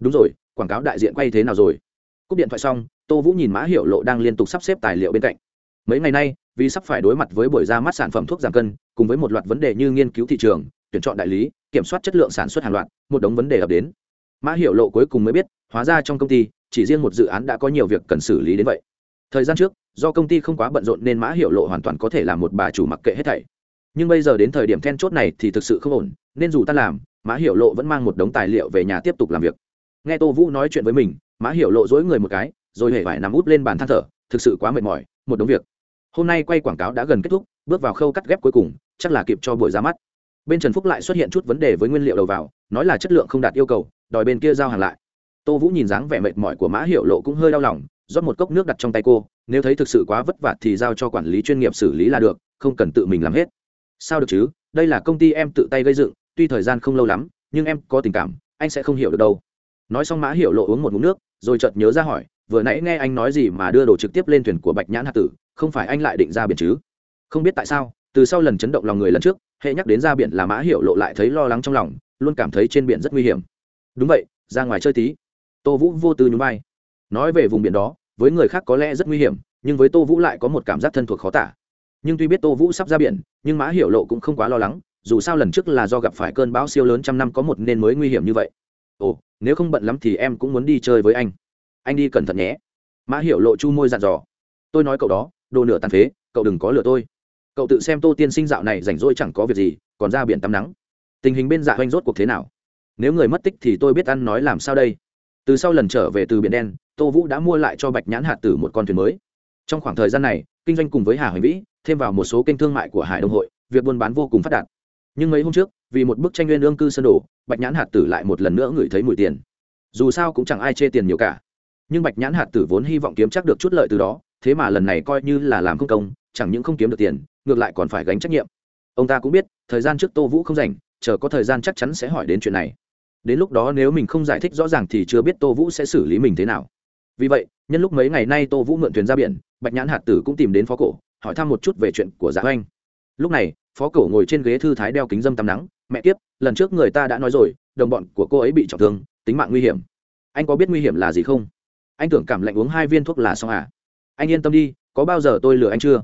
Đúng rồi, quảng cáo đại diện quay thế nào rồi? Cúp điện thoại xong tô vũ nhìn mã hiệu lộ đang liên tục sắp xếp tài liệu bên cạnh. Mấy ngày nay, vì sắp phải đối mặt với buổi ra mắt sản phẩm thuốc giảm cân, cùng với một loạt vấn đề như nghiên cứu thị trường, tuyển chọn đại lý, kiểm soát chất lượng sản xuất hàng loạt, một đống vấn đề ập đến. Mã hiệu lộ cuối cùng mới biết, hóa ra trong công ty, chỉ riêng một dự án đã có nhiều việc cần xử lý đến vậy. Thời gian trước, do công ty không quá bận rộn nên mã hiệu lộ hoàn toàn có thể là một bà chủ mặc kệ hết thảy. Nhưng bây giờ đến thời điểm then chốt này thì thực sự không ổn, nên dù ta làm, mã hiệu lộ vẫn mang một đống tài liệu về nhà tiếp tục làm việc. Nghe tô vũ nói chuyện với mình, mã hiệu lộ dối người một cái rồi hề phải nằm út lên bàn than thở, thực sự quá mệt mỏi, một đống việc. Hôm nay quay quảng cáo đã gần kết thúc, bước vào khâu cắt ghép cuối cùng, chắc là kịp cho buổi ra mắt. Bên trần phúc lại xuất hiện chút vấn đề với nguyên liệu đầu vào, nói là chất lượng không đạt yêu cầu, đòi bên kia giao hàng lại. Tô vũ nhìn dáng vẻ mệt mỏi của mã hiệu lộ cũng hơi đau lòng, rót một cốc nước đặt trong tay cô, nếu thấy thực sự quá vất vả thì giao cho quản lý chuyên nghiệp xử lý là được, không cần tự mình làm hết. Sao được chứ, đây là công ty em tự tay gây dựng, tuy thời gian không lâu lắm, nhưng em có tình cảm, anh sẽ không hiểu được đâu. Nói xong mã hiệu lộ uống một ngụm nước, rồi chợt nhớ ra hỏi vừa nãy nghe anh nói gì mà đưa đồ trực tiếp lên thuyền của bạch nhãn hạt tử, không phải anh lại định ra biển chứ? Không biết tại sao, từ sau lần chấn động lòng người lần trước, hệ nhắc đến ra biển là mã hiệu lộ lại thấy lo lắng trong lòng, luôn cảm thấy trên biển rất nguy hiểm. Đúng vậy, ra ngoài chơi tí. Tô vũ vô tư nhún vai. Nói về vùng biển đó, với người khác có lẽ rất nguy hiểm, nhưng với tô vũ lại có một cảm giác thân thuộc khó tả. Nhưng tuy biết tô vũ sắp ra biển, nhưng mã hiệu lộ cũng không quá lo lắng, dù sao lần trước là do gặp phải cơn bão siêu lớn trăm năm có một nên mới nguy hiểm như vậy. Ồ, nếu không bận lắm thì em cũng muốn đi chơi với anh anh đi cẩn thận nhé. Mã hiểu lộ chu môi dặn dò. Tôi nói cậu đó, đồ nửa tàn phế, cậu đừng có lừa tôi. Cậu tự xem tô tiên sinh dạo này rảnh rỗi chẳng có việc gì, còn ra biển tắm nắng. Tình hình bên dạ oanh rốt cuộc thế nào? Nếu người mất tích thì tôi biết ăn nói làm sao đây. Từ sau lần trở về từ biển đen, tô vũ đã mua lại cho bạch nhãn hạt tử một con thuyền mới. Trong khoảng thời gian này, kinh doanh cùng với hà hoành vĩ, thêm vào một số kênh thương mại của hải đông hội, việc buôn bán vô cùng phát đạt. Nhưng mấy hôm trước, vì một bức tranh nguyên lương cư sơn đổ bạch nhãn hạt tử lại một lần nữa ngửi thấy mùi tiền. Dù sao cũng chẳng ai chê tiền nhiều cả nhưng bạch nhãn hạt tử vốn hy vọng kiếm chắc được chút lợi từ đó, thế mà lần này coi như là làm không công, chẳng những không kiếm được tiền, ngược lại còn phải gánh trách nhiệm. Ông ta cũng biết, thời gian trước tô vũ không rảnh, chờ có thời gian chắc chắn sẽ hỏi đến chuyện này. Đến lúc đó nếu mình không giải thích rõ ràng thì chưa biết tô vũ sẽ xử lý mình thế nào. Vì vậy, nhân lúc mấy ngày nay tô vũ mượn thuyền ra biển, bạch nhãn hạt tử cũng tìm đến phó cổ, hỏi thăm một chút về chuyện của dạ oanh lúc này, phó cổ ngồi trên ghế thư thái đeo kính dâm tắm nắng, mẹ kiếp, lần trước người ta đã nói rồi, đồng bọn của cô ấy bị trọng thương, tính mạng nguy hiểm. Anh có biết nguy hiểm là gì không? Anh tưởng cảm lạnh uống hai viên thuốc là xong à? Anh yên tâm đi, có bao giờ tôi lừa anh chưa?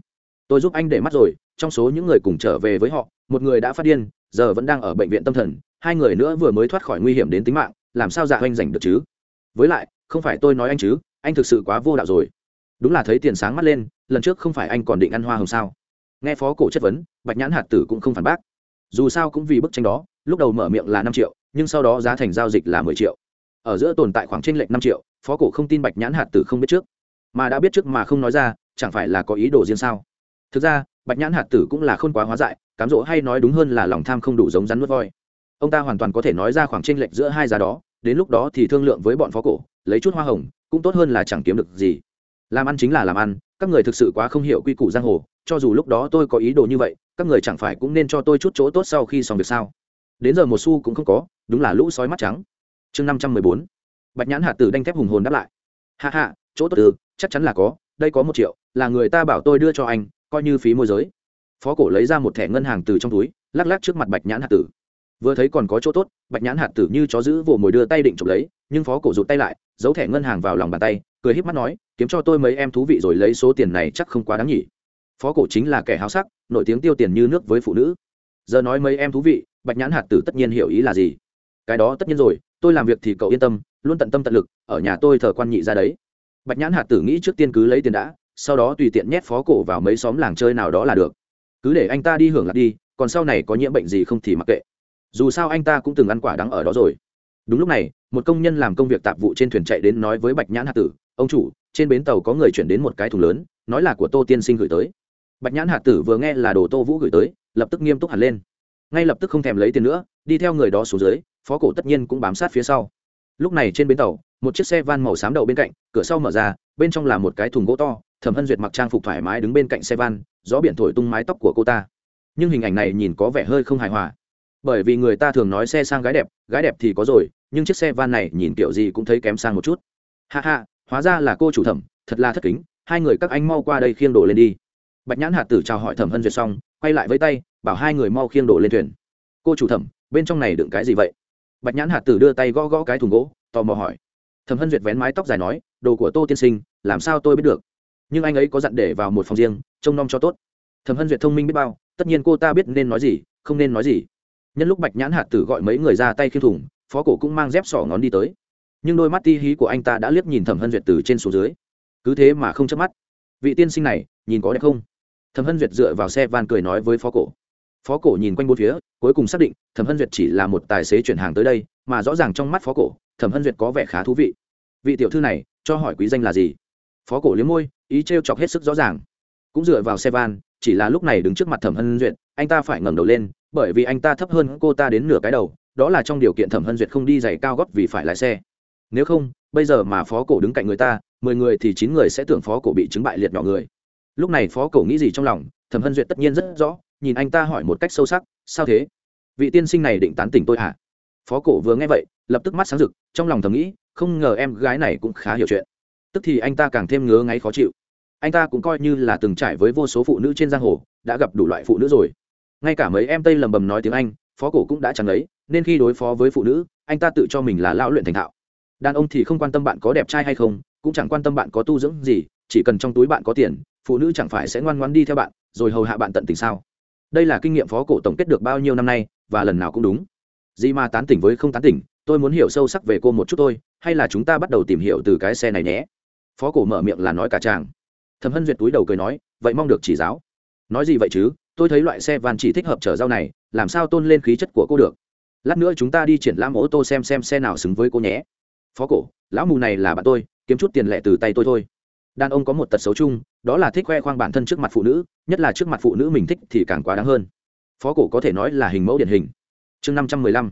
Tôi giúp anh để mắt rồi, trong số những người cùng trở về với họ, một người đã phát điên, giờ vẫn đang ở bệnh viện tâm thần, hai người nữa vừa mới thoát khỏi nguy hiểm đến tính mạng, làm sao dạ oanh giành được chứ? Với lại, không phải tôi nói anh chứ, anh thực sự quá vô đạo rồi. Đúng là thấy tiền sáng mắt lên, lần trước không phải anh còn định ăn hoa hồng sao? Nghe phó cổ chất vấn, bạch nhãn hạt tử cũng không phản bác. Dù sao cũng vì bức tranh đó, lúc đầu mở miệng là năm triệu, nhưng sau đó giá thành giao dịch là mười triệu. Ở giữa tồn tại khoảng tranh lệch năm triệu phó cổ không tin bạch nhãn hạt tử không biết trước. Mà đã biết trước mà không nói ra, chẳng phải là có ý đồ riêng sao? Thực ra, bạch nhãn hạt tử cũng là khôn quá hóa dại, cám dỗ hay nói đúng hơn là lòng tham không đủ giống rắn nuốt voi. Ông ta hoàn toàn có thể nói ra khoảng tranh lệch giữa hai giá đó, đến lúc đó thì thương lượng với bọn phó cổ, lấy chút hoa hồng, cũng tốt hơn là chẳng kiếm được gì. Làm ăn chính là làm ăn, các người thực sự quá không hiểu quy củ giang hồ, cho dù lúc đó tôi có ý đồ như vậy, các người chẳng phải cũng nên cho tôi chút chỗ tốt sau khi xong việc sao? Đến giờ một xu cũng không có, đúng là lũ sói mắt trắng. Chương năm trăm mười bốn bạch nhãn hạt tử đanh thép hùng hồn đáp lại. Hạ hạ chỗ tốt từ chắc chắn là có, đây có một triệu, là người ta bảo tôi đưa cho anh, coi như phí môi giới. Phó cổ lấy ra một thẻ ngân hàng từ trong túi, lắc lắc trước mặt bạch nhãn hạt tử. Vừa thấy còn có chỗ tốt, bạch nhãn hạt tử như chó giữ vồ mồi đưa tay định chụp lấy, nhưng phó cổ rụt tay lại, giấu thẻ ngân hàng vào lòng bàn tay, cười híp mắt nói, kiếm cho tôi mấy em thú vị rồi lấy số tiền này chắc không quá đáng nhỉ. Phó cổ chính là kẻ háo sắc, nổi tiếng tiêu tiền như nước với phụ nữ. Giờ nói mấy em thú vị, bạch nhãn hạt tử tất nhiên hiểu ý là gì. Cái đó tất nhiên rồi tôi làm việc thì cậu yên tâm, luôn tận tâm tận lực, ở nhà tôi thờ quan nhị ra đấy. Bạch nhãn hạt tử nghĩ trước tiên cứ lấy tiền đã, sau đó tùy tiện nhét phó cổ vào mấy xóm làng chơi nào đó là được. Cứ để anh ta đi hưởng lạc đi, còn sau này có nhiễm bệnh gì không thì mặc kệ. Dù sao anh ta cũng từng ăn quả đắng ở đó rồi. Đúng lúc này, một công nhân làm công việc tạp vụ trên thuyền chạy đến nói với bạch nhãn hạt tử, ông chủ, trên bến tàu có người chuyển đến một cái thùng lớn, nói là của tô tiên sinh gửi tới. Bạch nhãn hạt tử vừa nghe là đồ tô vũ gửi tới, lập tức nghiêm túc hẳn lên. Ngay lập tức không thèm lấy tiền nữa, đi theo người đó xuống dưới phó cổ tất nhiên cũng bám sát phía sau. Lúc này trên bến tàu, một chiếc xe van màu xám đậu bên cạnh, cửa sau mở ra, bên trong là một cái thùng gỗ to, thẩm hân duyệt mặc trang phục thoải mái đứng bên cạnh xe van, gió biển thổi tung mái tóc của cô ta. Nhưng hình ảnh này nhìn có vẻ hơi không hài hòa. Bởi vì người ta thường nói xe sang gái đẹp gái đẹp thì có rồi, nhưng chiếc xe van này nhìn kiểu gì cũng thấy kém sang một chút. Ha ha, hóa ra là cô chủ thẩm, thật là thất kính, hai người các anh mau qua đây khiêng đổ lên đi. Bạch nhãn hạt tử chào hỏi thẩm hân duyệt xong, quay lại với tay, bảo hai người mau khiêng đổ lên thuyền. Cô chủ thẩm, bên trong này đựng cái gì vậy? Bạch nhãn hạt tử đưa tay gõ gõ cái thùng gỗ, tò mò hỏi. Thẩm hân duyệt vén mái tóc dài nói, đồ của tô tiên sinh, làm sao tôi biết được? Nhưng anh ấy có dặn để vào một phòng riêng, trông nom cho tốt. Thẩm hân duyệt thông minh biết bao, tất nhiên cô ta biết nên nói gì, không nên nói gì. Nhân lúc bạch nhãn hạt tử gọi mấy người ra tay khiêng thùng, phó cổ cũng mang dép sỏ ngón đi tới. Nhưng đôi mắt ti hí của anh ta đã liếc nhìn thẩm hân duyệt từ trên xuống dưới. Cứ thế mà không chớp mắt. Vị tiên sinh này, nhìn có đẹp không? Thẩm hân duyệt dựa vào xe van cười nói với phó cổ phó cổ nhìn quanh bốn phía, cuối cùng xác định, thẩm hân duyệt chỉ là một tài xế chuyển hàng tới đây, mà rõ ràng trong mắt phó cổ, thẩm hân duyệt có vẻ khá thú vị. Vị tiểu thư này, cho hỏi quý danh là gì? Phó cổ liếm môi, ý t chọc hết sức rõ ràng. Cũng dựa vào xe van, chỉ là lúc này đứng trước mặt thẩm hân duyệt, anh ta phải ngẩng đầu lên, bởi vì anh ta thấp hơn cô ta đến nửa cái đầu, đó là trong điều kiện thẩm hân duyệt không đi giày cao gót vì phải lái xe. Nếu không, bây giờ mà phó cổ đứng cạnh người ta, mười người thì chín người sẽ tưởng phó cổ bị chứng bại liệt nhỏ người. Lúc này phó cổ nghĩ gì trong lòng, thẩm hân duyệt tất nhiên rất rõ nhìn anh ta hỏi một cách sâu sắc, sao thế? Vị tiên sinh này định tán tỉnh tôi hả? Phó cổ vừa nghe vậy, lập tức mắt sáng rực, trong lòng thầm nghĩ, không ngờ em gái này cũng khá hiểu chuyện. Tức thì anh ta càng thêm ngứa ngáy khó chịu. Anh ta cũng coi như là từng trải với vô số phụ nữ trên giang hồ, đã gặp đủ loại phụ nữ rồi. Ngay cả mấy em tây lầm bầm nói tiếng anh, phó cổ cũng đã chẳng lấy, nên khi đối phó với phụ nữ, anh ta tự cho mình là lao luyện thành thạo. Đàn ông thì không quan tâm bạn có đẹp trai hay không, cũng chẳng quan tâm bạn có tu dưỡng gì, chỉ cần trong túi bạn có tiền, phụ nữ chẳng phải sẽ ngoan ngoan đi theo bạn, rồi hầu hạ bạn tận tình sao? Đây là kinh nghiệm phó cổ tổng kết được bao nhiêu năm nay, và lần nào cũng đúng. Gì mà tán tỉnh với không tán tỉnh, tôi muốn hiểu sâu sắc về cô một chút thôi, hay là chúng ta bắt đầu tìm hiểu từ cái xe này nhé? Phó cổ mở miệng là nói cả chàng. Thẩm hân duyệt túi đầu cười nói, vậy mong được chỉ giáo. Nói gì vậy chứ, tôi thấy loại xe van chỉ thích hợp chở rau này, làm sao tôn lên khí chất của cô được? Lát nữa chúng ta đi triển lãm ô tô xem xem xe nào xứng với cô nhé. Phó cổ, lão mù này là bạn tôi, kiếm chút tiền lẻ từ tay tôi thôi đàn ông có một tật xấu chung, đó là thích khoe khoang bản thân trước mặt phụ nữ, nhất là trước mặt phụ nữ mình thích thì càng quá đáng hơn. Phó cổ có thể nói là hình mẫu điển hình. Chương năm trăm mười lăm.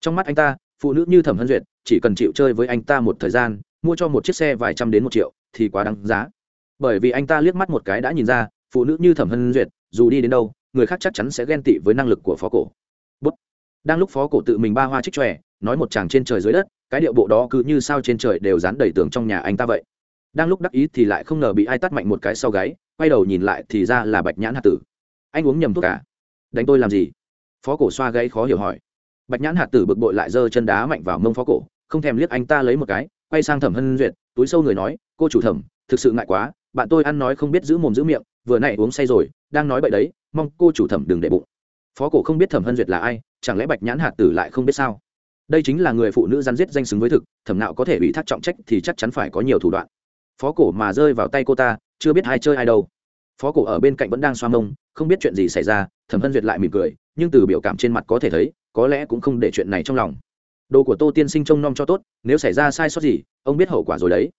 Trong mắt anh ta, phụ nữ như thẩm hân duyệt, chỉ cần chịu chơi với anh ta một thời gian, mua cho một chiếc xe vài trăm đến một triệu, thì quá đáng giá. Bởi vì anh ta liếc mắt một cái đã nhìn ra, phụ nữ như thẩm hân duyệt, dù đi đến đâu, người khác chắc chắn sẽ ghen tị với năng lực của phó cổ. Bút. đang lúc phó cổ tự mình ba hoa trích tròe nói một chàng trên trời dưới đất, cái điệu bộ đó cứ như sao trên trời đều dán đầy tường trong nhà anh ta vậy đang lúc đắc ý thì lại không ngờ bị ai tắt mạnh một cái sau gáy, quay đầu nhìn lại thì ra là bạch nhãn hạt tử. Anh uống nhầm thuốc cả đánh tôi làm gì? Phó cổ xoa gáy khó hiểu hỏi. Bạch nhãn hạt tử bực bội lại giơ chân đá mạnh vào mông phó cổ, không thèm liếc anh ta lấy một cái, quay sang thẩm hân duyệt, túi sâu người nói, cô chủ thẩm, thực sự ngại quá, bạn tôi ăn nói không biết giữ mồm giữ miệng, vừa nãy uống say rồi, đang nói bậy đấy, mong cô chủ thẩm đừng để bụng. Phó cổ không biết thẩm hân duyệt là ai, chẳng lẽ bạch nhãn hạt tử lại không biết sao? Đây chính là người phụ nữ rắn giết danh xứng với thực, thẩm nào có thể bị thác trọng trách thì chắc chắn phải có nhiều thủ đoạn phó cổ mà rơi vào tay cô ta, chưa biết ai chơi ai đâu. Phó cổ ở bên cạnh vẫn đang xoa mông, không biết chuyện gì xảy ra, thẩm hân duyệt lại mỉm cười, nhưng từ biểu cảm trên mặt có thể thấy, có lẽ cũng không để chuyện này trong lòng. Đồ của tô tiên sinh trông nom cho tốt, nếu xảy ra sai sót gì, ông biết hậu quả rồi đấy.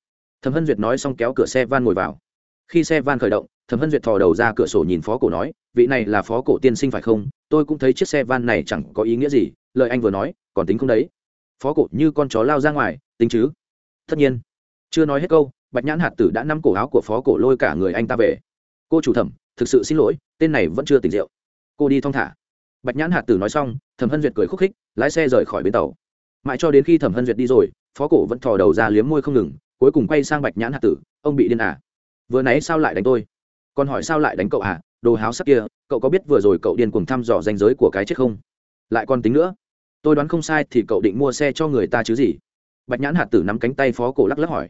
Thẩm hân duyệt nói xong kéo cửa xe van ngồi vào. Khi xe van khởi động, thẩm hân duyệt thò đầu ra cửa sổ nhìn phó cổ nói, vị này là phó cổ tiên sinh phải không? Tôi cũng thấy chiếc xe van này chẳng có ý nghĩa gì, lời anh vừa nói, còn tính không đấy? Phó cổ như con chó lao ra ngoài, tính chứ? Tất nhiên. Chưa nói hết câu bạch nhãn hạt tử đã nắm cổ áo của phó cổ lôi cả người anh ta về. Cô chủ thẩm, thực sự xin lỗi, tên này vẫn chưa tỉnh rượu. Cô đi thong thả. Bạch nhãn hạt tử nói xong, thẩm hân duyệt cười khúc khích, lái xe rời khỏi bến tàu. Mãi cho đến khi thẩm hân duyệt đi rồi, phó cổ vẫn thò đầu ra liếm môi không ngừng, cuối cùng quay sang bạch nhãn hạt tử, ông bị điên à? Vừa nãy sao lại đánh tôi? Còn hỏi sao lại đánh cậu à? Đồ háo sắc kia, cậu có biết vừa rồi cậu điên cuồng thăm dò danh giới của cái chết không? Lại còn tính nữa, tôi đoán không sai thì cậu định mua xe cho người ta chứ gì? Bạch nhãn hạt tử nắm cánh tay phó cổ lắc lắc hỏi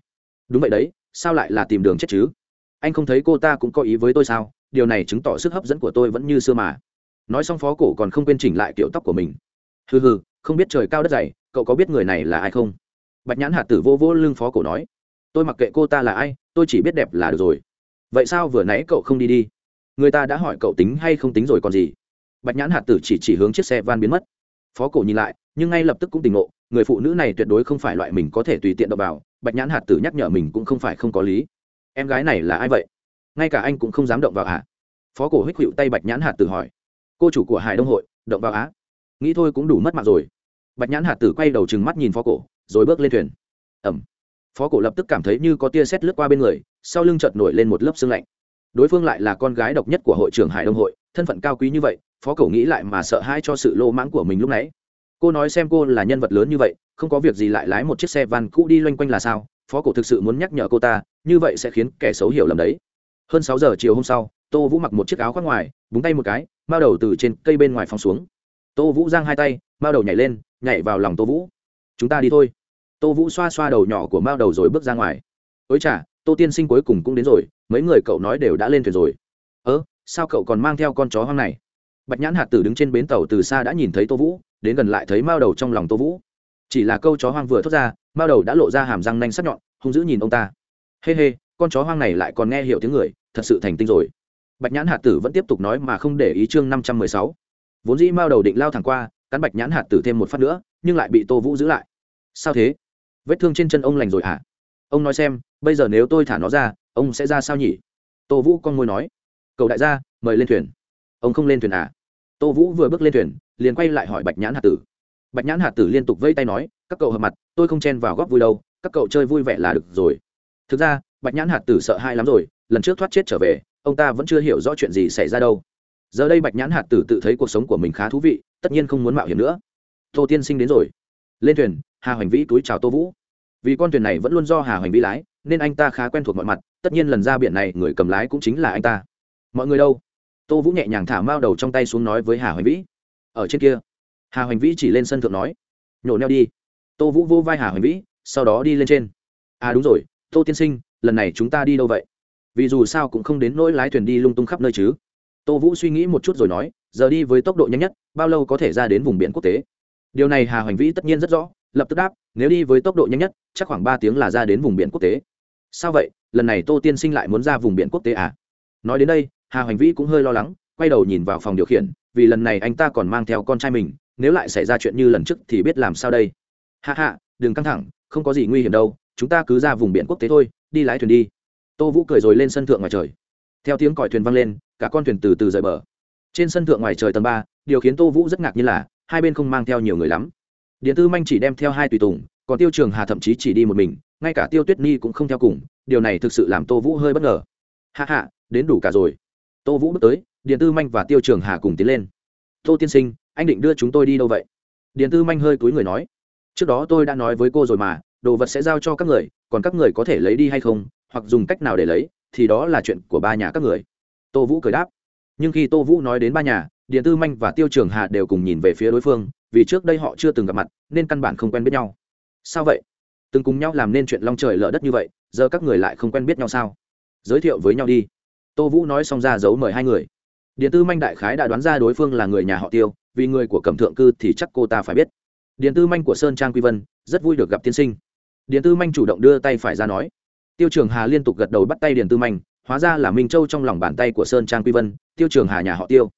đúng vậy đấy, sao lại là tìm đường chết chứ? Anh không thấy cô ta cũng có ý với tôi sao? Điều này chứng tỏ sức hấp dẫn của tôi vẫn như xưa mà. Nói xong phó cổ còn không quên chỉnh lại kiểu tóc của mình. Hừ hừ, không biết trời cao đất dày, cậu có biết người này là ai không? Bạch nhãn hạt tử vô vô lưng phó cổ nói. Tôi mặc kệ cô ta là ai, tôi chỉ biết đẹp là được rồi. Vậy sao vừa nãy cậu không đi đi? Người ta đã hỏi cậu tính hay không tính rồi còn gì? Bạch nhãn hạt tử chỉ chỉ hướng chiếc xe van biến mất. Phó cổ nhìn lại, nhưng ngay lập tức cũng tỉnh ngộ, người phụ nữ này tuyệt đối không phải loại mình có thể tùy tiện đọc vào bạch nhãn hạt tử nhắc nhở mình cũng không phải không có lý. Em gái này là ai vậy? Ngay cả anh cũng không dám động vào hả phó cổ hích hữu tay bạch nhãn hạt tử hỏi. Cô chủ của hải đông hội, động vào á. Nghĩ thôi cũng đủ mất mạng rồi. Bạch nhãn hạt tử quay đầu trừng mắt nhìn phó cổ, rồi bước lên thuyền. Ẩm. Phó cổ lập tức cảm thấy như có tia sét lướt qua bên người, sau lưng chợt nổi lên một lớp xương lạnh. Đối phương lại là con gái độc nhất của hội trưởng hải đông hội, thân phận cao quý như vậy, phó cổ nghĩ lại mà sợ hãi cho sự lô mãng của mình lúc nãy. Cô nói xem cô là nhân vật lớn như vậy không có việc gì lại lái một chiếc xe van cũ đi loanh quanh là sao? Phó cổ thực sự muốn nhắc nhở cô ta, như vậy sẽ khiến kẻ xấu hiểu lầm đấy. Hơn sáu giờ chiều hôm sau, tô vũ mặc một chiếc áo khoác ngoài, búng tay một cái bao đầu từ trên cây bên ngoài phòng xuống. Tô vũ giang hai tay bao đầu nhảy lên, nhảy vào lòng tô vũ. Chúng ta đi thôi. Tô vũ xoa xoa đầu nhỏ của mao đầu rồi bước ra ngoài. Ối chả tô tiên sinh cuối cùng cũng đến rồi, mấy người cậu nói đều đã lên thuyền rồi. Ơ, sao cậu còn mang theo con chó hoang này? Bạch nhãn hạt tử đứng trên bến tàu từ xa đã nhìn thấy tô vũ, đến gần lại thấy mao đầu trong lòng tô vũ chỉ là câu chó hoang vừa thốt ra mao đầu đã lộ ra hàm răng nanh sắc nhọn hung dữ nhìn ông ta. Hê、hey、hê、hey, con chó hoang này lại còn nghe hiểu tiếng người thật sự thành tinh rồi. Bạch nhãn hạt tử vẫn tiếp tục nói mà không để ý chương năm trăm mười sáu. Vốn dĩ mao đầu định lao thẳng qua cắn bạch nhãn hạt tử thêm một phát nữa nhưng lại bị tô vũ giữ lại. Sao thế? Vết thương trên chân ông lành rồi hả? Ông nói xem bây giờ nếu tôi thả nó ra ông sẽ ra sao nhỉ? Tô vũ con môi nói. Cậu đại gia mời lên thuyền. Ông không lên thuyền à? Tô vũ vừa bước lên thuyền liền quay lại hỏi bạch nhãn hạt tử bạch nhãn hạt tử liên tục vây tay nói, các cậu hợp mặt, tôi không chen vào góp vui đâu, các cậu chơi vui vẻ là được rồi. Thực ra, bạch nhãn hạt tử sợ hai lắm rồi, lần trước thoát chết trở về, ông ta vẫn chưa hiểu rõ chuyện gì xảy ra đâu. Giờ đây bạch nhãn hạt tử tự thấy cuộc sống của mình khá thú vị, tất nhiên không muốn mạo hiểm nữa. Tô tiên sinh đến rồi. Lên thuyền, hà hoành vĩ túi chào tô vũ. Vì con thuyền này vẫn luôn do hà hoành vĩ lái, nên anh ta khá quen thuộc mọi mặt, tất nhiên lần ra biển này người cầm lái cũng chính là anh ta. Mọi người đâu? Tô vũ nhẹ nhàng thả mao đầu trong tay xuống nói với hà hoành vĩ. Ở trên kia hà hoành vĩ chỉ lên sân thượng nói, nhổ neo đi. Tô vũ vô vai hà hoành vĩ, sau đó đi lên trên. À đúng rồi, tô tiên sinh, lần này chúng ta đi đâu vậy? Vì dù sao cũng không đến nỗi lái thuyền đi lung tung khắp nơi chứ. Tô vũ suy nghĩ một chút rồi nói, giờ đi với tốc độ nhanh nhất, bao lâu có thể ra đến vùng biển quốc tế? Điều này hà hoành vĩ tất nhiên rất rõ, lập tức đáp, nếu đi với tốc độ nhanh nhất, chắc khoảng ba tiếng là ra đến vùng biển quốc tế. Sao vậy? Lần này tô tiên sinh lại muốn ra vùng biển quốc tế à? Nói đến đây, hà hoành vĩ cũng hơi lo lắng, quay đầu nhìn vào phòng điều khiển, vì lần này anh ta còn mang theo con trai mình nếu lại xảy ra chuyện như lần trước thì biết làm sao đây? Hạ hạ đừng căng thẳng, không có gì nguy hiểm đâu, chúng ta cứ ra vùng biển quốc tế thôi, đi lái thuyền đi. Tô vũ cười rồi lên sân thượng ngoài trời. Theo tiếng còi thuyền vang lên, cả con thuyền từ từ rời bờ. Trên sân thượng ngoài trời tầng ba, điều khiến tô vũ rất ngạc nhiên là, hai bên không mang theo nhiều người lắm. Điện tư manh chỉ đem theo hai tùy tùng, còn tiêu trường hà thậm chí chỉ đi một mình, ngay cả tiêu tuyết ni cũng không theo cùng, điều này thực sự làm tô vũ hơi bất ngờ. Hạ hạ đến đủ cả rồi. Tô vũ bước tới, điện tư manh và tiêu trường hà cùng tiến lên tô tiên sinh, anh định đưa chúng tôi đi đâu vậy? Điền tư manh hơi cúi người nói, trước đó tôi đã nói với cô rồi mà, đồ vật sẽ giao cho các người, còn các người có thể lấy đi hay không, hoặc dùng cách nào để lấy, thì đó là chuyện của ba nhà các người. Tô vũ cười đáp. Nhưng khi tô vũ nói đến ba nhà điện tư manh và tiêu trường hà đều cùng nhìn về phía đối phương, vì trước đây họ chưa từng gặp mặt, nên căn bản không quen biết nhau. Sao vậy? Từng cùng nhau làm nên chuyện long trời lở đất như vậy, giờ các người lại không quen biết nhau sao? Giới thiệu với nhau đi. Tô vũ nói xong ra giấu mời hai người điện tư manh đại khái đã đoán ra đối phương là người nhà họ tiêu, vì người của cẩm thượng cư thì chắc cô ta phải biết. Điện tư manh của sơn trang quy vân, rất vui được gặp tiên sinh. Điện tư manh chủ động đưa tay phải ra nói. Tiêu trường hà liên tục gật đầu bắt tay điện tư manh, hóa ra là minh châu trong lòng bàn tay của sơn trang quy vân, tiêu trường hà nhà họ tiêu.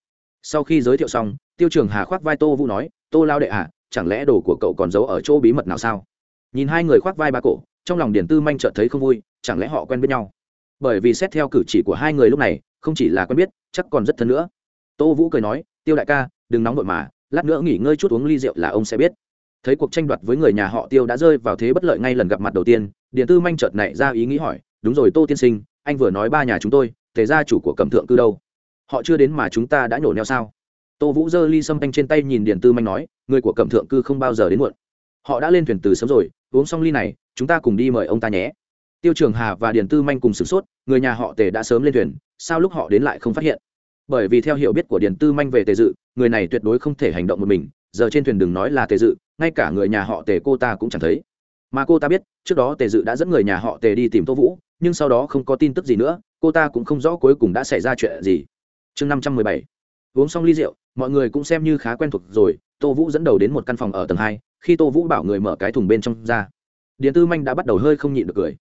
Sau khi giới thiệu xong, tiêu trường hà khoác vai tô vũ nói, tô lao đệ à chẳng lẽ đồ của cậu còn giấu ở chỗ bí mật nào sao? Nhìn hai người khoác vai ba cổ, trong lòng điển tư manh chợt thấy không vui, chẳng lẽ họ quen biết nhau? Bởi vì xét theo cử chỉ của hai người lúc này, không chỉ là quen biết chắc còn rất thân nữa. Tô vũ cười nói, tiêu đại ca, đừng nóng vội mà, lát nữa nghỉ ngơi chút uống ly rượu là ông sẽ biết. Thấy cuộc tranh đoạt với người nhà họ tiêu đã rơi vào thế bất lợi ngay lần gặp mặt đầu tiên, điện tư manh chợt này ra ý nghĩ hỏi, đúng rồi tô tiên sinh, anh vừa nói ba nhà chúng tôi, thế gia chủ của cẩm thượng cư đâu? Họ chưa đến mà chúng ta đã nhổ neo sao? Tô vũ giơ ly sâm anh trên tay nhìn điện tư manh nói, người của cẩm thượng cư không bao giờ đến muộn. Họ đã lên thuyền từ sớm rồi, uống xong ly này, chúng ta cùng đi mời ông ta nhé tiêu trường hà và điền tư manh cùng sửng sốt, người nhà họ tề đã sớm lên thuyền, sao lúc họ đến lại không phát hiện? Bởi vì theo hiểu biết của điền tư manh về tề dự, người này tuyệt đối không thể hành động một mình, giờ trên thuyền đừng nói là tề dự, ngay cả người nhà họ tề cô ta cũng chẳng thấy. Mà cô ta biết, trước đó tề dự đã dẫn người nhà họ tề đi tìm tô vũ, nhưng sau đó không có tin tức gì nữa, cô ta cũng không rõ cuối cùng đã xảy ra chuyện gì. Chương năm trăm mười bảy. Uống xong ly rượu, mọi người cũng xem như khá quen thuộc rồi, tô vũ dẫn đầu đến một căn phòng ở tầng hai, khi tô vũ bảo người mở cái thùng bên trong ra, điền tư manh đã bắt đầu hơi không nhịn được cười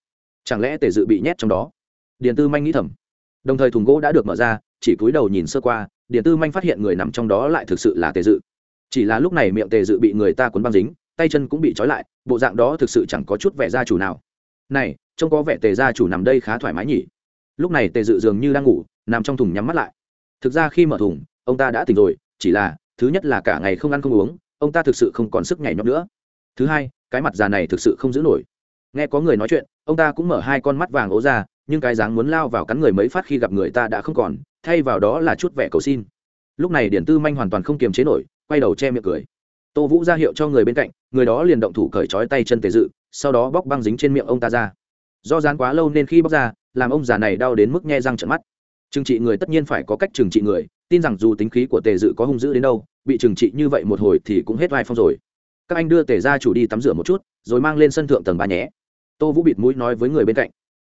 chẳng lẽ tề dự bị nhét trong đó? Điền tư manh nghĩ thầm. Đồng thời thùng gỗ đã được mở ra, chỉ cúi đầu nhìn sơ qua, điền tư manh phát hiện người nằm trong đó lại thực sự là tề dự. Chỉ là lúc này miệng tề dự bị người ta cuốn băng dính, tay chân cũng bị trói lại, bộ dạng đó thực sự chẳng có chút vẻ gia chủ nào. Này, trông có vẻ tề gia chủ nằm đây khá thoải mái nhỉ. Lúc này tề dự dường như đang ngủ, nằm trong thùng nhắm mắt lại. Thực ra khi mở thùng, ông ta đã tỉnh rồi, chỉ là, thứ nhất là cả ngày không ăn không uống, ông ta thực sự không còn sức nhảy nhót nữa. Thứ hai, cái mặt già này thực sự không giữ nổi nghe có người nói chuyện, ông ta cũng mở hai con mắt vàng ố ra, nhưng cái dáng muốn lao vào cắn người mấy phát khi gặp người ta đã không còn, thay vào đó là chút vẻ cầu xin. Lúc này điển tư manh hoàn toàn không kiềm chế nổi, quay đầu che miệng cười. Tô vũ ra hiệu cho người bên cạnh, người đó liền động thủ cởi trói tay chân tề dự, sau đó bóc băng dính trên miệng ông ta ra. Do dán quá lâu nên khi bóc ra, làm ông già này đau đến mức nghe răng trận mắt. Trừng trị người tất nhiên phải có cách trừng trị người, tin rằng dù tính khí của tề dự có hung dữ đến đâu, bị trừng trị như vậy một hồi thì cũng hết vai phong rồi. Các anh đưa tề gia chủ đi tắm rửa một chút, rồi mang lên sân thượng tầng ba nhé tô vũ bịt mũi nói với người bên cạnh.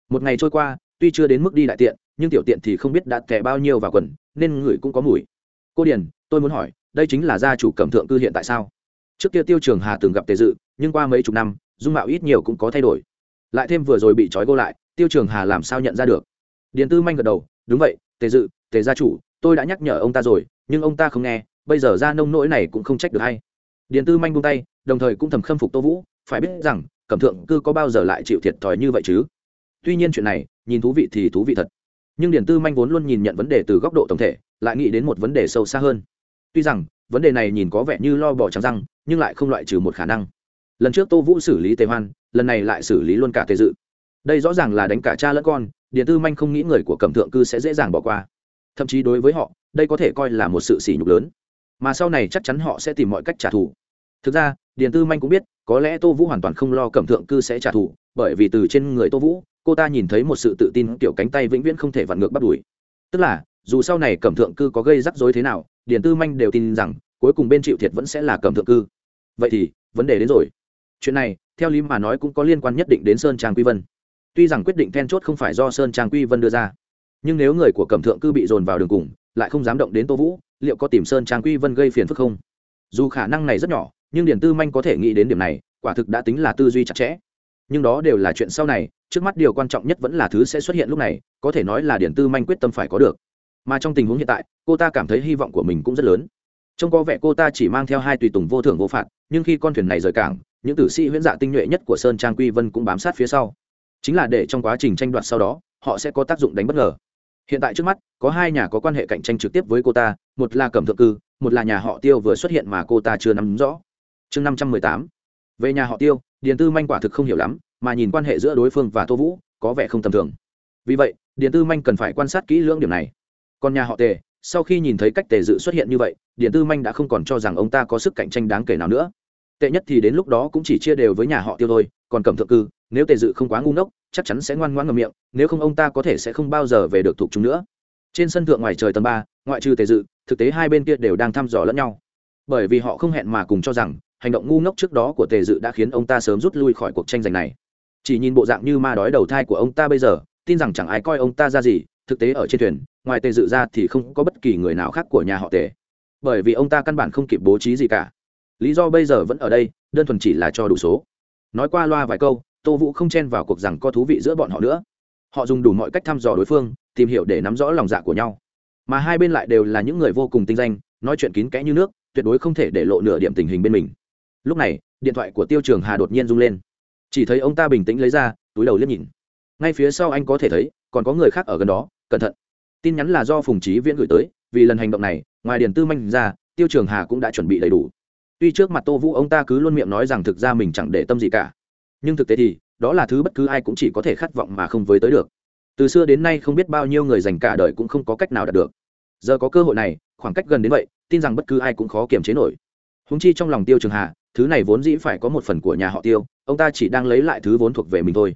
Một ngày trôi qua, tuy chưa đến mức đi đại tiện, nhưng tiểu tiện thì không biết đã tẻ bao nhiêu vào quần, nên người cũng có mùi. Cô điền, tôi muốn hỏi, đây chính là gia chủ cẩm thượng cư hiện tại sao? Trước kia tiêu trường hà từng gặp tề dự, nhưng qua mấy chục năm, dung mạo ít nhiều cũng có thay đổi. Lại thêm vừa rồi bị trói gô lại, tiêu trường hà làm sao nhận ra được? Điền tư manh gật đầu, đúng vậy, tề dự, tề gia chủ, tôi đã nhắc nhở ông ta rồi, nhưng ông ta không nghe, bây giờ ra nông nỗi này cũng không trách được hay điền tư manh buông tay, đồng thời cũng thầm khâm phục tô vũ, phải biết rằng cẩm thượng cư có bao giờ lại chịu thiệt thòi như vậy chứ? Tuy nhiên chuyện này, nhìn thú vị thì thú vị thật. Nhưng điền tư manh vốn luôn nhìn nhận vấn đề từ góc độ tổng thể, lại nghĩ đến một vấn đề sâu xa hơn. Tuy rằng, vấn đề này nhìn có vẻ như lo bỏ trắng răng, nhưng lại không loại trừ một khả năng. Lần trước tô vũ xử lý tề hoan, lần này lại xử lý luôn cả tề dự. Đây rõ ràng là đánh cả cha lẫn con điện tư manh không nghĩ người của cẩm thượng cư sẽ dễ dàng bỏ qua. Thậm chí đối với họ, đây có thể coi là một sự sỉ nhục lớn. Mà sau này chắc chắn họ sẽ tìm mọi cách trả thù. Thực ra điện tư manh cũng biết có lẽ tô vũ hoàn toàn không lo cẩm thượng cư sẽ trả thù, bởi vì từ trên người tô vũ, cô ta nhìn thấy một sự tự tin kiểu cánh tay vĩnh viễn không thể vặn ngược bắt đuổi. Tức là, dù sau này cẩm thượng cư có gây rắc rối thế nào, điền tư manh đều tin rằng, cuối cùng bên chịu thiệt vẫn sẽ là cẩm thượng cư. Vậy thì, vấn đề đến rồi. Chuyện này, theo lý mà nói cũng có liên quan nhất định đến sơn trang quy vân. Tuy rằng quyết định then chốt không phải do sơn trang quy vân đưa ra, nhưng nếu người của cẩm thượng cư bị dồn vào đường cùng, lại không dám động đến tô vũ, liệu có tìm sơn trang quy vân gây phiền phức không? Dù khả năng này rất nhỏ nhưng điển tư manh có thể nghĩ đến điểm này, quả thực đã tính là tư duy chặt chẽ. Nhưng đó đều là chuyện sau này, trước mắt điều quan trọng nhất vẫn là thứ sẽ xuất hiện lúc này, có thể nói là điển tư manh quyết tâm phải có được. Mà trong tình huống hiện tại, cô ta cảm thấy hy vọng của mình cũng rất lớn. Trông có vẻ cô ta chỉ mang theo hai tùy tùng vô thưởng vô phạt, nhưng khi con thuyền này rời cảng, những tử sĩ huyễn dạ tinh nhuệ nhất của sơn trang quy vân cũng bám sát phía sau. Chính là để trong quá trình tranh đoạt sau đó, họ sẽ có tác dụng đánh bất ngờ. Hiện tại trước mắt, có hai nhà có quan hệ cạnh tranh trực tiếp với cô ta, một là cẩm thượng cư, một là nhà họ tiêu vừa xuất hiện mà cô ta chưa nắm rõ chương năm trăm mười tám. Về nhà họ tiêu, điền tư manh quả thực không hiểu lắm, mà nhìn quan hệ giữa đối phương và tô vũ, có vẻ không tầm thường. Vì vậy, điền tư manh cần phải quan sát kỹ lưỡng điểm này. Còn nhà họ tề, sau khi nhìn thấy cách tề dự xuất hiện như vậy, điền tư manh đã không còn cho rằng ông ta có sức cạnh tranh đáng kể nào nữa. Tệ nhất thì đến lúc đó cũng chỉ chia đều với nhà họ tiêu thôi, còn cẩm thượng cư, nếu tề dự không quá ngu ngốc, chắc chắn sẽ ngoan ngoãn ngầm miệng, nếu không ông ta có thể sẽ không bao giờ về được thuộc chúng nữa. Trên sân thượng ngoài trời tầng ba, ngoại trừ tề dự, thực tế hai bên kia đều đang thăm dò lẫn nhau. Bởi vì họ không hẹn mà cùng cho rằng hành động ngu ngốc trước đó của tề dự đã khiến ông ta sớm rút lui khỏi cuộc tranh giành này. Chỉ nhìn bộ dạng như ma đói đầu thai của ông ta bây giờ, tin rằng chẳng ai coi ông ta ra gì, thực tế ở trên thuyền, ngoài tề dự ra thì không có bất kỳ người nào khác của nhà họ tề. Bởi vì ông ta căn bản không kịp bố trí gì cả. Lý do bây giờ vẫn ở đây, đơn thuần chỉ là cho đủ số. Nói qua loa vài câu, tô vũ không chen vào cuộc rằng có thú vị giữa bọn họ nữa. Họ dùng đủ mọi cách thăm dò đối phương, tìm hiểu để nắm rõ lòng dạ của nhau. Mà hai bên lại đều là những người vô cùng tinh danh, nói chuyện kín kẽ như nước, tuyệt đối không thể để lộ nửa điểm tình hình bên mình lúc này, điện thoại của tiêu trường hà đột nhiên rung lên. Chỉ thấy ông ta bình tĩnh lấy ra, túi đầu liếc nhìn. Ngay phía sau anh có thể thấy, còn có người khác ở gần đó, cẩn thận. Tin nhắn là do phùng trí viễn gửi tới, vì lần hành động này, ngoài điền tư manh ra, tiêu trường hà cũng đã chuẩn bị đầy đủ. Tuy trước mặt tô vũ ông ta cứ luôn miệng nói rằng thực ra mình chẳng để tâm gì cả, nhưng thực tế thì, đó là thứ bất cứ ai cũng chỉ có thể khát vọng mà không với tới được. Từ xưa đến nay không biết bao nhiêu người dành cả đời cũng không có cách nào đạt được. Giờ có cơ hội này, khoảng cách gần đến vậy, tin rằng bất cứ ai cũng khó kiềm chế nổi. Húng chi trong lòng tiêu trường hà thứ này vốn dĩ phải có một phần của nhà họ tiêu, ông ta chỉ đang lấy lại thứ vốn thuộc về mình thôi.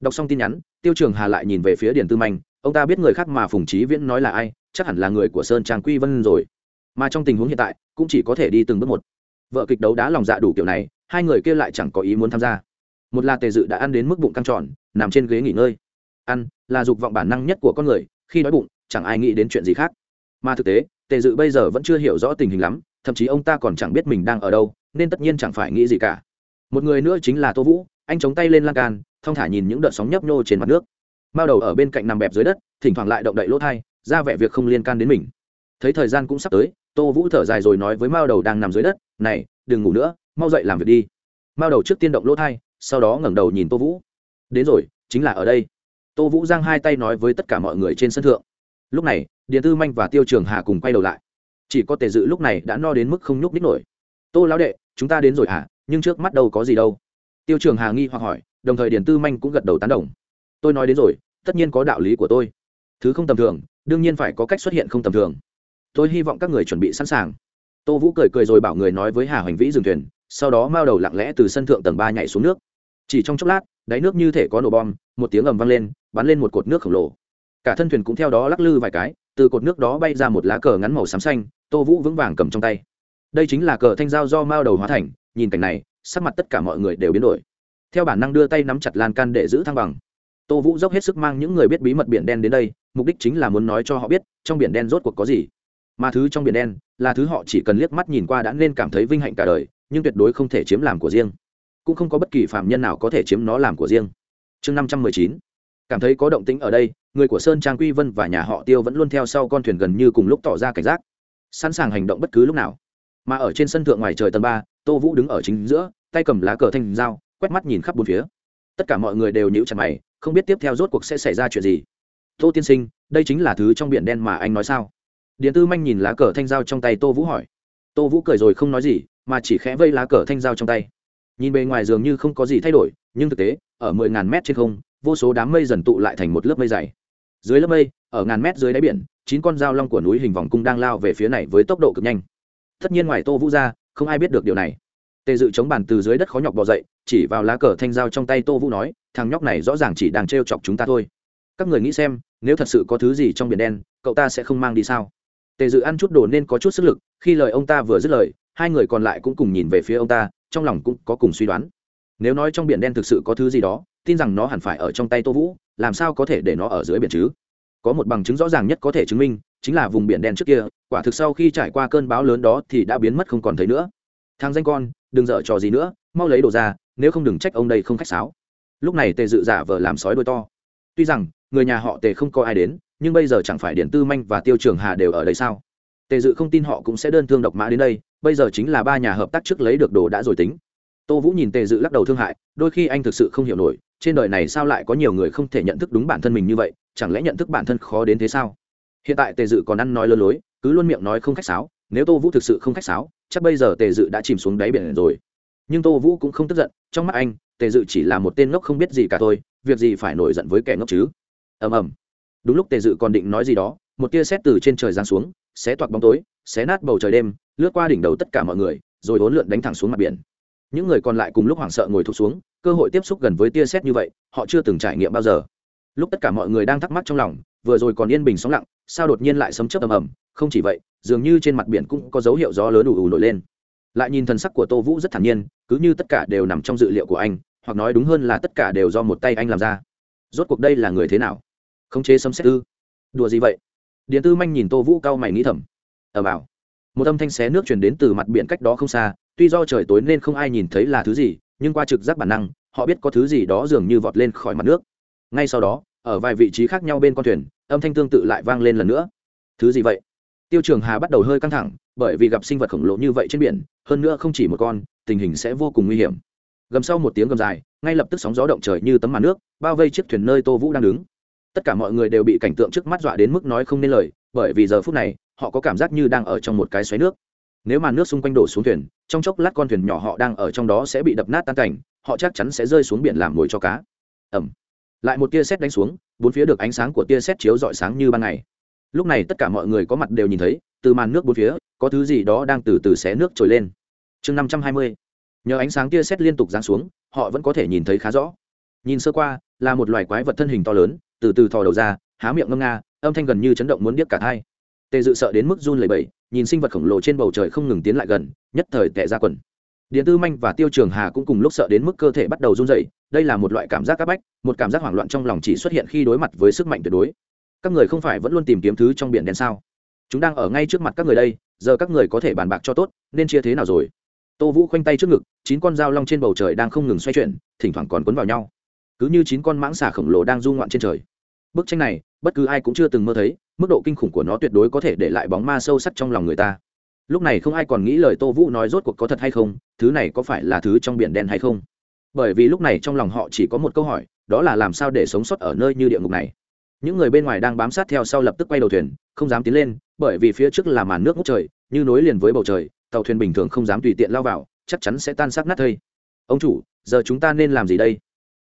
Đọc xong tin nhắn, tiêu trường hà lại nhìn về phía điền tư manh, ông ta biết người khác mà phùng trí viễn nói là ai, chắc hẳn là người của sơn trang quy vân rồi. Mà trong tình huống hiện tại, cũng chỉ có thể đi từng bước một. Vợ kịch đấu đá lòng dạ đủ kiểu này, hai người kia lại chẳng có ý muốn tham gia. Một là tề dự đã ăn đến mức bụng căng tròn, nằm trên ghế nghỉ ngơi. Ăn là dục vọng bản năng nhất của con người, khi đói bụng, chẳng ai nghĩ đến chuyện gì khác. Mà thực tế, tề dự bây giờ vẫn chưa hiểu rõ tình hình lắm, thậm chí ông ta còn chẳng biết mình đang ở đâu nên tất nhiên chẳng phải nghĩ gì cả. Một người nữa chính là tô vũ, anh chống tay lên lan can, thong thả nhìn những đợt sóng nhấp nhô trên mặt nước. Mao đầu ở bên cạnh nằm bẹp dưới đất, thỉnh thoảng lại động đậy lỗ thai, ra vẻ việc không liên can đến mình. Thấy thời gian cũng sắp tới, tô vũ thở dài rồi nói với mao đầu đang nằm dưới đất, này, đừng ngủ nữa, mau dậy làm việc đi. Mao đầu trước tiên động lỗ thai, sau đó ngẩng đầu nhìn tô vũ. Đến rồi, chính là ở đây. Tô vũ giang hai tay nói với tất cả mọi người trên sân thượng. Lúc này điện tư manh và tiêu trường hà cùng quay đầu lại. Chỉ có tề dự lúc này đã no đến mức không nhúc nít nổi. Tô lão đệ chúng ta đến rồi hả? Nhưng trước mắt đâu có gì đâu. Tiêu trường hà nghi hoặc hỏi, đồng thời điền tư manh cũng gật đầu tán đồng. Tôi nói đến rồi, tất nhiên có đạo lý của tôi. Thứ không tầm thường, đương nhiên phải có cách xuất hiện không tầm thường. Tôi hy vọng các người chuẩn bị sẵn sàng. Tô vũ cười cười rồi bảo người nói với hà hoành vĩ dừng thuyền, sau đó mao đầu lặng lẽ từ sân thượng tầng ba nhảy xuống nước. Chỉ trong chốc lát, đáy nước như thể có nổ bom, một tiếng ầm vang lên, bắn lên một cột nước khổng lồ. Cả thân thuyền cũng theo đó lắc lư vài cái, từ cột nước đó bay ra một lá cờ ngắn màu xám xanh, tô vũ vững vàng cầm trong tay đây chính là cờ thanh giao do mao đầu hóa thành, nhìn cảnh này, sắc mặt tất cả mọi người đều biến đổi. Theo bản năng đưa tay nắm chặt lan can để giữ thăng bằng. Tô vũ dốc hết sức mang những người biết bí mật biển đen đến đây, mục đích chính là muốn nói cho họ biết, trong biển đen rốt cuộc có gì. Mà thứ trong biển đen, là thứ họ chỉ cần liếc mắt nhìn qua đã nên cảm thấy vinh hạnh cả đời, nhưng tuyệt đối không thể chiếm làm của riêng. Cũng không có bất kỳ phạm nhân nào có thể chiếm nó làm của riêng. Chương năm trăm mười chín. Cảm thấy có động tĩnh ở đây, người của sơn trang quy vân và nhà họ tiêu vẫn luôn theo sau con thuyền gần như cùng lúc tỏ ra cảnh giác. Sẵn sàng hành động bất cứ lúc nào mà ở trên sân thượng ngoài trời tầng ba, tô vũ đứng ở chính giữa, tay cầm lá cờ thanh dao, quét mắt nhìn khắp bốn phía. Tất cả mọi người đều nhíu chặt mày, không biết tiếp theo rốt cuộc sẽ xảy ra chuyện gì. Tô tiên sinh, đây chính là thứ trong biển đen mà anh nói sao? Điện tư manh nhìn lá cờ thanh dao trong tay tô vũ hỏi. Tô vũ cười rồi không nói gì, mà chỉ khẽ vây lá cờ thanh dao trong tay. Nhìn bề ngoài dường như không có gì thay đổi, nhưng thực tế, ở mười ngàn mét trên không, vô số đám mây dần tụ lại thành một lớp mây dày. Dưới lớp mây, ở ngàn mét dưới đáy biển, chín con dao long của núi hình vòng cung đang lao về phía này với tốc độ cực nhanh tất nhiên ngoài tô vũ ra, không ai biết được điều này. Tề dự chống bàn từ dưới đất khó nhọc bò dậy, chỉ vào lá cờ thanh dao trong tay tô vũ nói, thằng nhóc này rõ ràng chỉ đang t chọc chúng ta thôi. Các người nghĩ xem, nếu thật sự có thứ gì trong biển đen, cậu ta sẽ không mang đi sao? Tề dự ăn chút đồ nên có chút sức lực, khi lời ông ta vừa dứt lời, hai người còn lại cũng cùng nhìn về phía ông ta, trong lòng cũng có cùng suy đoán. Nếu nói trong biển đen thực sự có thứ gì đó, tin rằng nó hẳn phải ở trong tay tô vũ, làm sao có thể để nó ở dưới biển chứ? Có một bằng chứng rõ ràng nhất có thể chứng minh, chính là vùng biển đen trước kia, quả thực sau khi trải qua cơn bão lớn đó thì đã biến mất không còn thấy nữa. Thang danh con, đừng dở trò gì nữa, mau lấy đồ ra, nếu không đừng trách ông đây không khách sáo. Lúc này tề dự giả vờ làm sói đôi to. Tuy rằng, người nhà họ tề không có ai đến, nhưng bây giờ chẳng phải điện tư manh và tiêu trường hà đều ở đây sao? Tề dự không tin họ cũng sẽ đơn thương độc mã đến đây, bây giờ chính là ba nhà hợp tác trước lấy được đồ đã rồi tính tô vũ nhìn tề dự lắc đầu thương hại, đôi khi anh thực sự không hiểu nổi, trên đời này sao lại có nhiều người không thể nhận thức đúng bản thân mình như vậy, chẳng lẽ nhận thức bản thân khó đến thế sao? Hiện tại tề dự còn ăn nói lơ lối, cứ luôn miệng nói không khách sáo, nếu tô vũ thực sự không khách sáo, chắc bây giờ tề dự đã chìm xuống đáy biển rồi. Nhưng tô vũ cũng không tức giận, trong mắt anh, tề dự chỉ là một tên ngốc không biết gì cả thôi, việc gì phải nổi giận với kẻ ngốc chứ? Ầm ầm. Đúng lúc tề dự còn định nói gì đó, một tia sét từ trên trời giáng xuống, xé toạc bóng tối, xé nát bầu trời đêm, lướt qua đỉnh đầu tất cả mọi người, rồi hỗn lượn đánh thẳng xuống mặt biển những người còn lại cùng lúc hoảng sợ ngồi thụt xuống, cơ hội tiếp xúc gần với tia sét như vậy, họ chưa từng trải nghiệm bao giờ. Lúc tất cả mọi người đang thắc mắc trong lòng, vừa rồi còn yên bình sóng lặng, sao đột nhiên lại sấm chớp ầm ầm? Không chỉ vậy, dường như trên mặt biển cũng có dấu hiệu gió lớn ù ù nổi lên. Lại nhìn thần sắc của tô vũ rất thản nhiên, cứ như tất cả đều nằm trong dự liệu của anh, hoặc nói đúng hơn là tất cả đều do một tay anh làm ra. Rốt cuộc đây là người thế nào? Khống chế sấm xét ư? Đùa gì vậy? Điện tư manh nhìn tô vũ cao mày nghĩ thầm. Ở bảo một âm thanh xé nước chuyển đến từ mặt biển cách đó không xa, tuy do trời tối nên không ai nhìn thấy là thứ gì, nhưng qua trực giác bản năng, họ biết có thứ gì đó dường như vọt lên khỏi mặt nước. Ngay sau đó, ở vài vị trí khác nhau bên con thuyền, âm thanh tương tự lại vang lên lần nữa. Thứ gì vậy? Tiêu trường hà bắt đầu hơi căng thẳng, bởi vì gặp sinh vật khổng lồ như vậy trên biển, hơn nữa không chỉ một con, tình hình sẽ vô cùng nguy hiểm. Gầm sau một tiếng gầm dài, ngay lập tức sóng gió động trời như tấm màn nước, bao vây chiếc thuyền nơi tô vũ đang đứng. Tất cả mọi người đều bị cảnh tượng trước mắt dọa đến mức nói không nên lời, bởi vì giờ phút này họ có cảm giác như đang ở trong một cái xoáy nước. Nếu màn nước xung quanh đổ xuống thuyền, trong chốc lát con thuyền nhỏ họ đang ở trong đó sẽ bị đập nát tan cảnh, họ chắc chắn sẽ rơi xuống biển làm mồi cho cá. Ẩm. Lại một tia sét đánh xuống, bốn phía được ánh sáng của tia sét chiếu rọi sáng như ban ngày. Lúc này tất cả mọi người có mặt đều nhìn thấy, từ màn nước bốn phía, có thứ gì đó đang từ từ xé nước trồi lên. Chương năm trăm hai mươi. Nhờ ánh sáng tia sét liên tục giáng xuống, họ vẫn có thể nhìn thấy khá rõ. Nhìn sơ qua, là một loài quái vật thân hình to lớn, từ từ thò đầu ra, há miệng ngâm nga, âm thanh gần như chấn động muốn điếc cả thai tề dự sợ đến mức run lẩy bẩy, nhìn sinh vật khổng lồ trên bầu trời không ngừng tiến lại gần, nhất thời tệ ra quần. Điện tư manh và tiêu trường hà cũng cùng lúc sợ đến mức cơ thể bắt đầu run dậy đây là một loại cảm giác áp bách, một cảm giác hoảng loạn trong lòng chỉ xuất hiện khi đối mặt với sức mạnh tuyệt đối. Các người không phải vẫn luôn tìm kiếm thứ trong biển đen sao? Chúng đang ở ngay trước mặt các người đây, giờ các người có thể bàn bạc cho tốt, nên chia thế nào rồi? Tô vũ khoanh tay trước ngực, chín con dao long trên bầu trời đang không ngừng xoay chuyển, thỉnh thoảng còn quấn vào nhau. Cứ như chín con mãng xà khổng lồ đang du ngoạn trên trời. Bức tranh này, bất cứ ai cũng chưa từng mơ thấy mức độ kinh khủng của nó tuyệt đối có thể để lại bóng ma sâu sắc trong lòng người ta. Lúc này không ai còn nghĩ lời tô vũ nói rốt cuộc có thật hay không, thứ này có phải là thứ trong biển đen hay không? Bởi vì lúc này trong lòng họ chỉ có một câu hỏi, đó là làm sao để sống sót ở nơi như địa ngục này? Những người bên ngoài đang bám sát theo sau lập tức quay đầu thuyền, không dám tiến lên, bởi vì phía trước là màn nước ngút trời, như nối liền với bầu trời, tàu thuyền bình thường không dám tùy tiện lao vào, chắc chắn sẽ tan xác nát thây. Ông chủ, giờ chúng ta nên làm gì đây?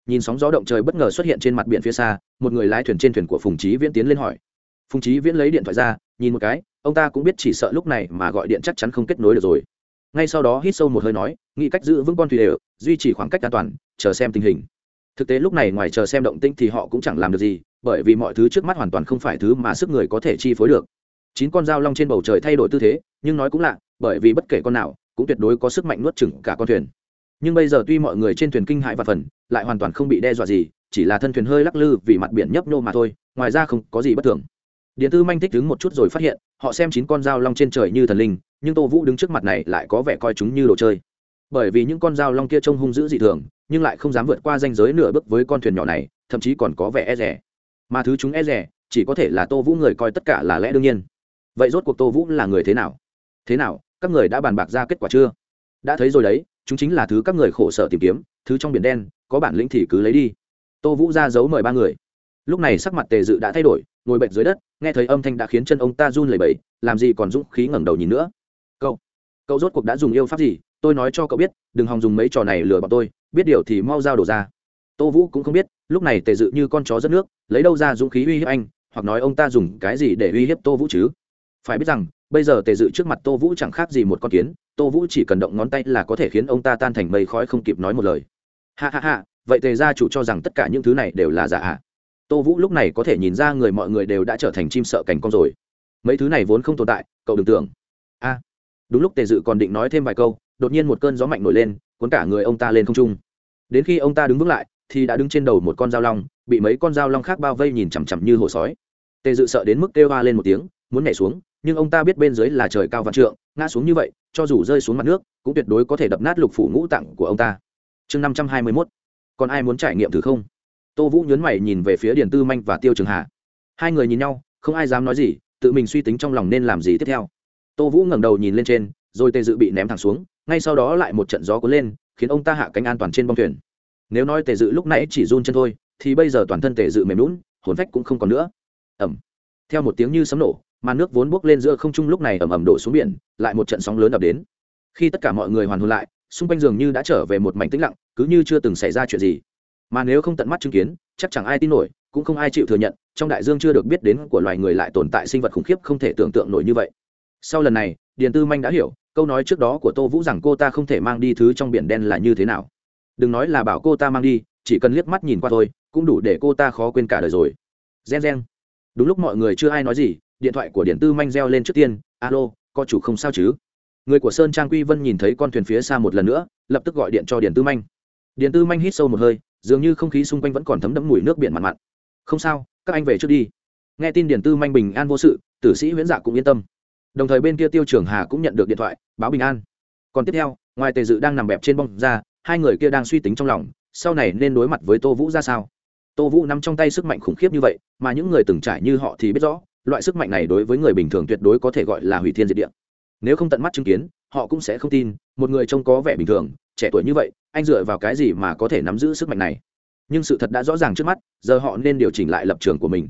Nhìn sóng gió động trời bất ngờ xuất hiện trên mặt biển phía xa, một người lái thuyền trên thuyền của phùng trí viễn tiến lên hỏi phùng trí viễn lấy điện thoại ra, nhìn một cái, ông ta cũng biết chỉ sợ lúc này mà gọi điện chắc chắn không kết nối được rồi. Ngay sau đó hít sâu một hơi nói, nghĩ cách giữ vững con thủy đều, duy trì khoảng cách an toàn, chờ xem tình hình. Thực tế lúc này ngoài chờ xem động tĩnh thì họ cũng chẳng làm được gì, bởi vì mọi thứ trước mắt hoàn toàn không phải thứ mà sức người có thể chi phối được. Chín con dao long trên bầu trời thay đổi tư thế, nhưng nói cũng lạ, bởi vì bất kể con nào, cũng tuyệt đối có sức mạnh nuốt chửng cả con thuyền. Nhưng bây giờ tuy mọi người trên thuyền kinh hại và phần, lại hoàn toàn không bị đe dọa gì, chỉ là thân thuyền hơi lắc lư vì mặt biển nhấp nhô mà thôi, ngoài ra không có gì bất thường điện tư manh thích đứng một chút rồi phát hiện, họ xem chín con dao long trên trời như thần linh, nhưng tô vũ đứng trước mặt này lại có vẻ coi chúng như đồ chơi. Bởi vì những con dao long kia trông hung dữ dị thường, nhưng lại không dám vượt qua danh giới nửa bước với con thuyền nhỏ này, thậm chí còn có vẻ e rẻ mà thứ chúng e rẻ chỉ có thể là tô vũ người coi tất cả là lẽ đương nhiên. Vậy rốt cuộc tô vũ là người thế nào? Thế nào, các người đã bàn bạc ra kết quả chưa? Đã thấy rồi đấy, chúng chính là thứ các người khổ sở tìm kiếm, thứ trong biển đen, có bản lĩnh thì cứ lấy đi. Tô vũ ra giấu mời ba người. Lúc này sắc mặt tề dự đã thay đổi ngồi bệnh dưới đất nghe thấy âm thanh đã khiến chân ông ta run lẩy bẩy làm gì còn dũng khí ngẩng đầu nhìn nữa. Cậu, cậu rốt cuộc đã dùng yêu pháp gì? Tôi nói cho cậu biết đừng hòng dùng mấy trò này lừa bọn tôi biết điều thì mau giao đổ ra. Tô vũ cũng không biết lúc này tề dự như con chó rất nước lấy đâu ra dũng khí uy hiếp anh hoặc nói ông ta dùng cái gì để uy hiếp tô vũ chứ? Phải biết rằng bây giờ tề dự trước mặt tô vũ chẳng khác gì một con kiến tô vũ chỉ cần động ngón tay là có thể khiến ông ta tan thành mây khói không kịp nói một lời. Ha ha ha vậy tề gia chủ cho rằng tất cả những thứ này đều là giả ạ? Tô vũ lúc này có thể nhìn ra người mọi người đều đã trở thành chim sợ cảnh con rồi. Mấy thứ này vốn không tồn tại, cậu đừng tưởng. A, đúng lúc tề dự còn định nói thêm vài câu, đột nhiên một cơn gió mạnh nổi lên, cuốn cả người ông ta lên không trung. Đến khi ông ta đứng vững lại, thì đã đứng trên đầu một con dao long, bị mấy con dao long khác bao vây nhìn chằm chằm như hổ sói. Tề dự sợ đến mức kêu hoa lên một tiếng, muốn nhảy xuống, nhưng ông ta biết bên dưới là trời cao vạn trượng, ngã xuống như vậy, cho dù rơi xuống mặt nước, cũng tuyệt đối có thể đập nát lục phủ ngũ tạng của ông ta. Chương năm trăm hai mươi mốt, còn ai muốn trải nghiệm thử không? Tô vũ nhớn mày nhìn về phía điền tư manh và tiêu trường hà. Hai người nhìn nhau, không ai dám nói gì, tự mình suy tính trong lòng nên làm gì tiếp theo. Tô vũ ngẩng đầu nhìn lên trên, rồi tề dự bị ném thẳng xuống, ngay sau đó lại một trận gió cuốn lên, khiến ông ta hạ cánh an toàn trên bông thuyền. Nếu nói tề dự lúc nãy chỉ run chân thôi, thì bây giờ toàn thân tề dự mềm lún hồn phách cũng không còn nữa. Ẩm. Theo một tiếng như sấm nổ, màn nước vốn bốc lên giữa không trung lúc này ẩm ẩm đổ xuống biển, lại một trận sóng lớn ập đến. Khi tất cả mọi người hoàn hồn lại, xung quanh giường như đã trở về một mảnh tĩnh lặng, cứ như chưa từng xảy ra chuyện gì mà nếu không tận mắt chứng kiến, chắc chẳng ai tin nổi, cũng không ai chịu thừa nhận, trong đại dương chưa được biết đến của loài người lại tồn tại sinh vật khủng khiếp không thể tưởng tượng nổi như vậy. Sau lần này, điền tư manh đã hiểu, câu nói trước đó của tô vũ rằng cô ta không thể mang đi thứ trong biển đen là như thế nào. Đừng nói là bảo cô ta mang đi, chỉ cần liếc mắt nhìn qua thôi, cũng đủ để cô ta khó quên cả đời rồi. Gen gen. Đúng lúc mọi người chưa ai nói gì, điện thoại của điện tư manh reo lên trước tiên, alo, có chủ không sao chứ? Người của sơn trang quy vân nhìn thấy con thuyền phía xa một lần nữa, lập tức gọi điện cho điện tư manh. Điện tư manh hít sâu một hơi dường như không khí xung quanh vẫn còn thấm đẫm mùi nước biển mặn mặn. Không sao, các anh về trước đi. Nghe tin Điền tư manh bình an vô sự, tử sĩ huyễn dạ cũng yên tâm. Đồng thời bên kia tiêu trường hà cũng nhận được điện thoại, báo bình an. Còn tiếp theo, ngoài tề dự đang nằm bẹp trên bông ra, hai người kia đang suy tính trong lòng, sau này nên đối mặt với tô vũ ra sao? Tô vũ nắm trong tay sức mạnh khủng khiếp như vậy, mà những người từng trải như họ thì biết rõ, loại sức mạnh này đối với người bình thường tuyệt đối có thể gọi là hủy thiên diệt địa. Nếu không tận mắt chứng kiến, họ cũng sẽ không tin, một người trông có vẻ bình thường trẻ tuổi như vậy, anh dựa vào cái gì mà có thể nắm giữ sức mạnh này? Nhưng sự thật đã rõ ràng trước mắt, giờ họ nên điều chỉnh lại lập trường của mình.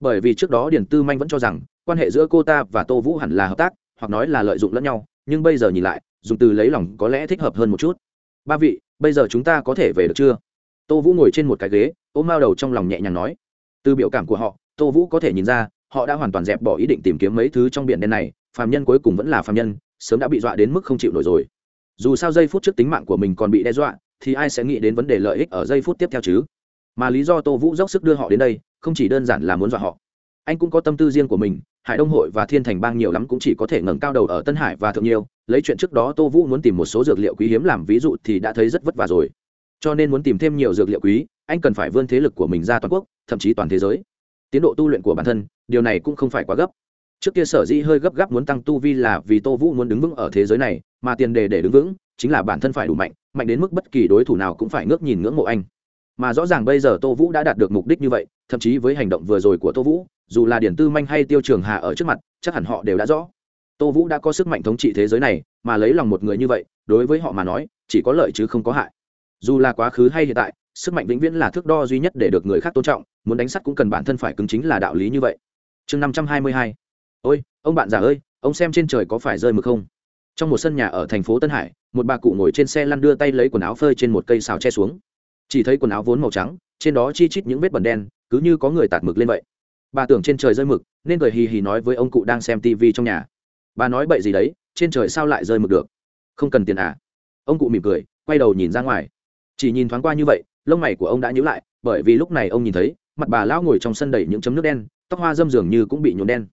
Bởi vì trước đó điền tư manh vẫn cho rằng, quan hệ giữa cô ta và tô vũ hẳn là hợp tác, hoặc nói là lợi dụng lẫn nhau, nhưng bây giờ nhìn lại, dùng từ lấy lòng có lẽ thích hợp hơn một chút. Ba vị, bây giờ chúng ta có thể về được chưa? Tô vũ ngồi trên một cái ghế, ôm mao đầu trong lòng nhẹ nhàng nói. Từ biểu cảm của họ, tô vũ có thể nhìn ra, họ đã hoàn toàn dẹp bỏ ý định tìm kiếm mấy thứ trong biển đen này, phàm nhân cuối cùng vẫn là phàm nhân, sớm đã bị dọa đến mức không chịu nổi rồi dù sao giây phút trước tính mạng của mình còn bị đe dọa, thì ai sẽ nghĩ đến vấn đề lợi ích ở giây phút tiếp theo chứ? Mà lý do tô vũ dốc sức đưa họ đến đây, không chỉ đơn giản là muốn dọa họ. Anh cũng có tâm tư riêng của mình, hải đông hội và thiên thành bang nhiều lắm cũng chỉ có thể ngẩng cao đầu ở tân hải và thượng nhiêu lấy chuyện trước đó tô vũ muốn tìm một số dược liệu quý hiếm làm ví dụ thì đã thấy rất vất vả rồi. Cho nên muốn tìm thêm nhiều dược liệu quý, anh cần phải vươn thế lực của mình ra toàn quốc, thậm chí toàn thế giới. Tiến độ tu luyện của bản thân, điều này cũng không phải quá gấp trước kia sở dĩ hơi gấp gáp muốn tăng tu vi là vì tô vũ muốn đứng vững ở thế giới này, mà tiền đề để đứng vững chính là bản thân phải đủ mạnh mạnh đến mức bất kỳ đối thủ nào cũng phải ngước nhìn ngưỡng mộ anh. Mà rõ ràng bây giờ tô vũ đã đạt được mục đích như vậy, thậm chí với hành động vừa rồi của tô vũ, dù là điển tư manh hay tiêu trường hà ở trước mặt, chắc hẳn họ đều đã rõ. Tô vũ đã có sức mạnh thống trị thế giới này, mà lấy lòng một người như vậy, đối với họ mà nói, chỉ có lợi chứ không có hại. Dù là quá khứ hay hiện tại, sức mạnh vĩnh viễn là thước đo duy nhất để được người khác tôn trọng, muốn đánh sắt cũng cần bản thân phải cứng chính là đạo lý như vậy. Chương năm trăm hai mươi hai ôi, ông bạn già ơi, ông xem trên trời có phải rơi mực không? Trong một sân nhà ở thành phố tân hải, một bà cụ ngồi trên xe lăn đưa tay lấy quần áo phơi trên một cây xào che xuống. Chỉ thấy quần áo vốn màu trắng, trên đó chi chít những vết bẩn đen, cứ như có người tạt mực lên vậy. Bà tưởng trên trời rơi mực, nên cười hì hì nói với ông cụ đang xem tv trong nhà. Bà nói bậy gì đấy, trên trời sao lại rơi mực được? Không cần tiền à? Ông cụ mỉm cười, quay đầu nhìn ra ngoài. Chỉ nhìn thoáng qua như vậy, lông mày của ông đã nhíu lại, bởi vì lúc này ông nhìn thấy, mặt bà lão ngồi trong sân đầy những chấm nước đen, tóc hoa dâm dường như cũng bị nhuộm đen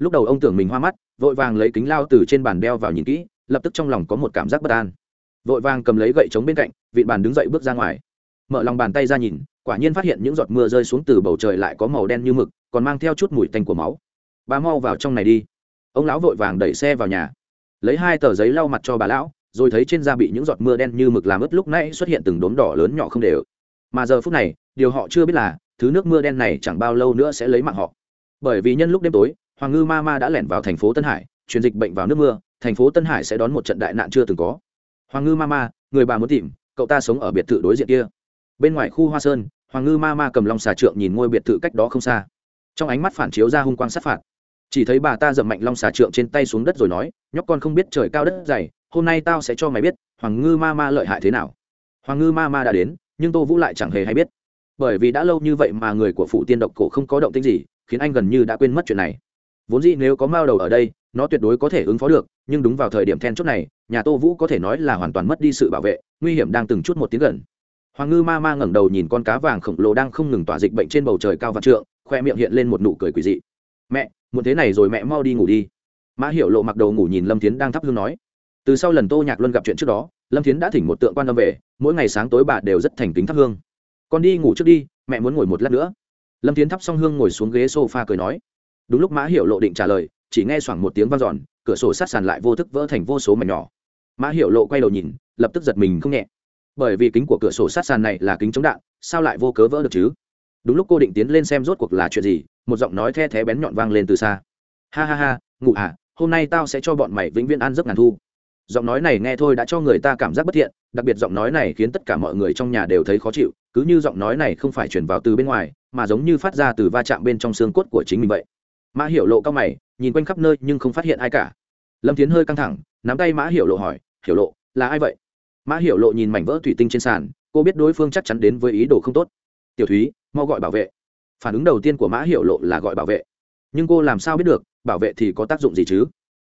lúc đầu ông tưởng mình hoa mắt, vội vàng lấy kính lao từ trên bàn đeo vào nhìn kỹ, lập tức trong lòng có một cảm giác bất an. Vội vàng cầm lấy gậy trống bên cạnh vị bàn đứng dậy bước ra ngoài. Mở lòng bàn tay ra nhìn, quả nhiên phát hiện những giọt mưa rơi xuống từ bầu trời lại có màu đen như mực, còn mang theo chút mùi tanh của máu. Bà mau vào trong này đi. Ông lão vội vàng đẩy xe vào nhà. Lấy hai tờ giấy lau mặt cho bà lão, rồi thấy trên da bị những giọt mưa đen như mực làm ướt lúc nãy xuất hiện từng đốm đỏ lớn nhỏ không đều. Mà giờ phút này, điều họ chưa biết là, thứ nước mưa đen này chẳng bao lâu nữa sẽ lấy mạng họ. Bởi vì nhân lúc đêm tối hoàng ngư ma ma đã lẻn vào thành phố tân hải, truyền dịch bệnh vào nước mưa, thành phố tân hải sẽ đón một trận đại nạn chưa từng có. Hoàng ngư ma ma, người bà muốn tìm, cậu ta sống ở biệt thự đối diện kia. Bên ngoài khu hoa sơn, hoàng ngư ma ma cầm long xà trượng nhìn ngôi biệt thự cách đó không xa. Trong ánh mắt phản chiếu ra hung quang sát phạt. Chỉ thấy bà ta dậm mạnh long xà trượng trên tay xuống đất rồi nói, nhóc con không biết trời cao đất dày, hôm nay tao sẽ cho mày biết, hoàng ngư ma ma lợi hại thế nào. Hoàng ngư ma ma đã đến, nhưng tô vũ lại chẳng hề hay biết. Bởi vì đã lâu như vậy mà người của phụ tiên độc cổ không có động tĩnh gì, khiến anh gần như đã quên mất chuyện này vốn dĩ nếu có mao đầu ở đây, nó tuyệt đối có thể ứng phó được, nhưng đúng vào thời điểm then chốt này, nhà tô vũ có thể nói là hoàn toàn mất đi sự bảo vệ, nguy hiểm đang từng chút một tiếng gần. Hoàng ngư ma ma ngẩng đầu nhìn con cá vàng khổng lồ đang không ngừng tỏa dịch bệnh trên bầu trời cao vạn trượng, khoe miệng hiện lên một nụ cười quỳ dị. Mẹ muốn thế này rồi mẹ mau đi ngủ đi. Mã hiểu lộ mặc đầu ngủ nhìn lâm tiến đang thắp hương nói. Từ sau lần tô nhạc luân gặp chuyện trước đó, lâm tiến đã thỉnh một tượng quan âm về, mỗi ngày sáng tối bà đều rất thành kính thắp hương. Con đi ngủ trước đi, mẹ muốn ngồi một lát nữa. Lâm tiến thắp xong hương ngồi xuống ghế s o f a cười nói đúng lúc mã hiểu lộ định trả lời, chỉ nghe xoảng một tiếng vang giòn cửa sổ sát sàn lại vô thức vỡ thành vô số mảnh nhỏ. Mã hiểu lộ quay đầu nhìn, lập tức giật mình không nhẹ. Bởi vì kính của cửa sổ sát sàn này là kính chống đạn, sao lại vô cớ vỡ được chứ? Đúng lúc cô định tiến lên xem rốt cuộc là chuyện gì, một giọng nói the thé bén nhọn vang lên từ xa. Ha ha ha, ngủ à hôm nay tao sẽ cho bọn mày vĩnh viễn ăn giấc ngàn thu. Giọng nói này nghe thôi đã cho người ta cảm giác bất thiện, đặc biệt giọng nói này khiến tất cả mọi người trong nhà đều thấy khó chịu, cứ như giọng nói này không phải chuyển vào từ bên ngoài, mà giống như phát ra từ va chạm bên trong xương cốt của chính mình vậy mã hiểu lộ cao mày, nhìn quanh khắp nơi nhưng không phát hiện ai cả. Lâm tiến hơi căng thẳng, nắm tay mã hiểu lộ hỏi, hiểu lộ, là ai vậy? Mã hiểu lộ nhìn mảnh vỡ thủy tinh trên sàn, cô biết đối phương chắc chắn đến với ý đồ không tốt. Tiểu thúy, mau gọi bảo vệ. Phản ứng đầu tiên của mã hiểu lộ là gọi bảo vệ. Nhưng cô làm sao biết được, bảo vệ thì có tác dụng gì chứ?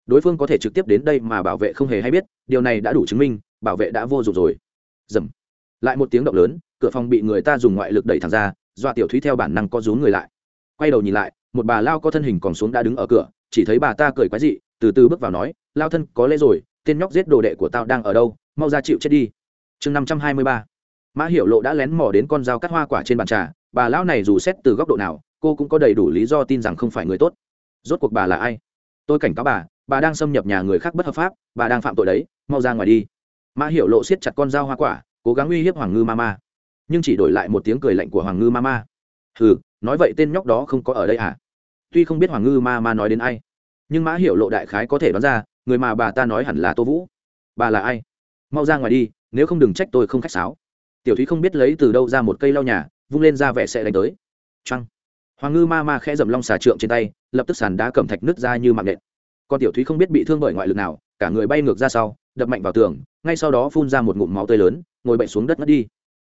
Đối phương có thể trực tiếp đến đây mà bảo vệ không hề hay biết, điều này đã đủ chứng minh, bảo vệ đã vô dụng rồi. Dầm. Lại một tiếng động lớn, cửa phòng bị người ta dùng ngoại lực đẩy thẳng ra, dọa tiểu thúy theo bản năng có rúm người lại. Quay đầu nhìn lại một bà lao có thân hình còn xuống đã đứng ở cửa, chỉ thấy bà ta cười quái dị, từ từ bước vào nói, lao thân, có lẽ rồi, tên nhóc giết đồ đệ của tao đang ở đâu, mau ra chịu chết đi. Chương năm trăm hai mươi ba. Mã hiểu lộ đã lén mò đến con dao cắt hoa quả trên bàn trà, bà lão này dù xét từ góc độ nào, cô cũng có đầy đủ lý do tin rằng không phải người tốt. Rốt cuộc bà là ai? Tôi cảnh cáo bà bà đang xâm nhập nhà người khác bất hợp pháp, bà đang phạm tội đấy, mau ra ngoài đi. Mã hiểu lộ siết chặt con dao hoa quả, cố gắng uy hiếp hoàng ngư ma ma nhưng chỉ đổi lại một tiếng cười lạnh của hoàng ngư ma ma hừ, nói vậy tên nhóc đó không có ở đây à? Tuy không biết hoàng ngư ma ma nói đến ai, nhưng mã hiểu lộ đại khái có thể đoán ra, người mà bà ta nói hẳn là tô vũ. Bà là ai? Mau ra ngoài đi, nếu không đừng trách tôi không khách sáo. Tiểu thúy không biết lấy từ đâu ra một cây lau nhà, vung lên ra vẻ sẽ đánh tới. Trăng hoàng ngư ma ma khẽ dầm long xà trượng trên tay, lập tức sàn đá cầm thạch nứt ra như mạng nện. Còn tiểu thúy không biết bị thương bởi ngoại lực nào, cả người bay ngược ra sau, đập mạnh vào tường, ngay sau đó phun ra một ngụm máu tươi lớn, ngồi bệnh xuống đất ngất đi.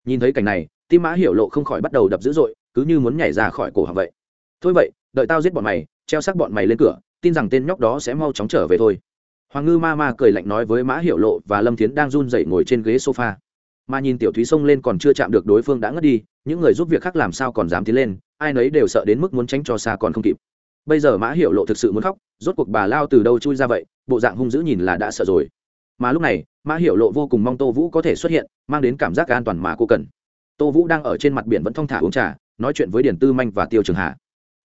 Nhìn thấy cảnh này, tim mã hiểu lộ không khỏi bắt đầu đập dữ dội, cứ như muốn nhảy ra khỏi cổ họng vậy. Thôi vậy đợi tao giết bọn mày, treo xác bọn mày lên cửa, tin rằng tên nhóc đó sẽ mau chóng trở về thôi. Hoàng ngư ma ma cười lạnh nói với mã hiểu lộ và lâm thiến đang run dậy ngồi trên ghế sofa. Mà nhìn tiểu thúy xông lên còn chưa chạm được đối phương đã ngất đi, những người giúp việc khác làm sao còn dám tiến lên, ai nấy đều sợ đến mức muốn tránh cho xa còn không kịp. Bây giờ mã hiểu lộ thực sự muốn khóc, rốt cuộc bà lao từ đâu chui ra vậy, bộ dạng hung dữ nhìn là đã sợ rồi. Mà lúc này, mã hiểu lộ vô cùng mong tô vũ có thể xuất hiện, mang đến cảm giác an toàn mà cô cần. Tô vũ đang ở trên mặt biển vẫn thong thả uống trà, nói chuyện với Điền tư manh và tiêu trường hà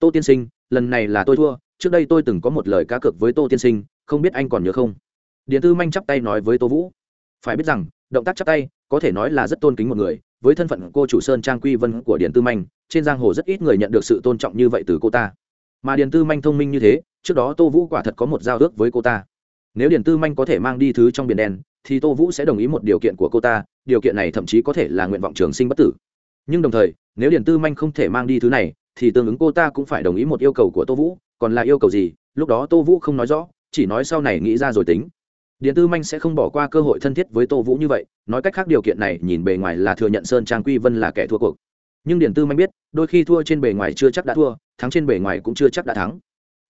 tô tiên sinh, lần này là tôi thua, trước đây tôi từng có một lời cá cược với tô tiên sinh, không biết anh còn nhớ không? Điện tư manh chắp tay nói với tô vũ. Phải biết rằng, động tác chắp tay, có thể nói là rất tôn kính một người, với thân phận cô chủ sơn trang quy vân của điện tư manh, trên giang hồ rất ít người nhận được sự tôn trọng như vậy từ cô ta. Mà điện tư manh thông minh như thế, trước đó tô vũ quả thật có một giao ước với cô ta. Nếu điện tư manh có thể mang đi thứ trong biển đen, thì tô vũ sẽ đồng ý một điều kiện của cô ta, điều kiện này thậm chí có thể là nguyện vọng trường sinh bất tử. Nhưng đồng thời, nếu điện tư manh không thể mang đi thứ này thì tương ứng cô ta cũng phải đồng ý một yêu cầu của tô vũ, còn là yêu cầu gì? Lúc đó tô vũ không nói rõ, chỉ nói sau này nghĩ ra rồi tính. Điện tư manh sẽ không bỏ qua cơ hội thân thiết với tô vũ như vậy, nói cách khác điều kiện này nhìn bề ngoài là thừa nhận sơn trang quy vân là kẻ thua cuộc. Nhưng điện tư manh biết, đôi khi thua trên bề ngoài chưa chắc đã thua, thắng trên bề ngoài cũng chưa chắc đã thắng.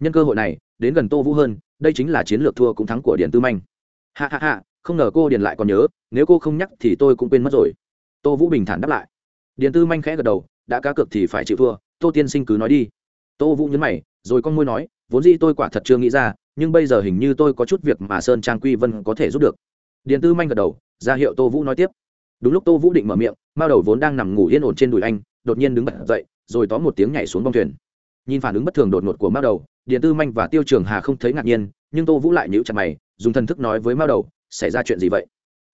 Nhân cơ hội này, đến gần tô vũ hơn, đây chính là chiến lược thua cũng thắng của điện tư manh. Hạ hạ hạ không ngờ cô điền lại còn nhớ, nếu cô không nhắc thì tôi cũng quên mất rồi. Tô vũ bình thản đáp lại. Điện tư manh khẽ gật đầu, đã cá cược thì phải chịu thua tô tiên sinh cứ nói đi. Tô vũ nhấn mày, rồi con môi nói, vốn dĩ tôi quả thật chưa nghĩ ra, nhưng bây giờ hình như tôi có chút việc mà sơn trang quy vân có thể giúp được. Điện tư manh gật đầu, ra hiệu tô vũ nói tiếp. Đúng lúc tô vũ định mở miệng, mao đầu vốn đang nằm ngủ yên ổn trên đùi anh, đột nhiên đứng bật dậy, rồi tóm một tiếng nhảy xuống bong thuyền. Nhìn phản ứng bất thường đột ngột của mao đầu điện tư manh và tiêu trường hà không thấy ngạc nhiên, nhưng tô vũ lại nhíu chặt mày, dùng thần thức nói với mao đầu, xảy ra chuyện gì vậy?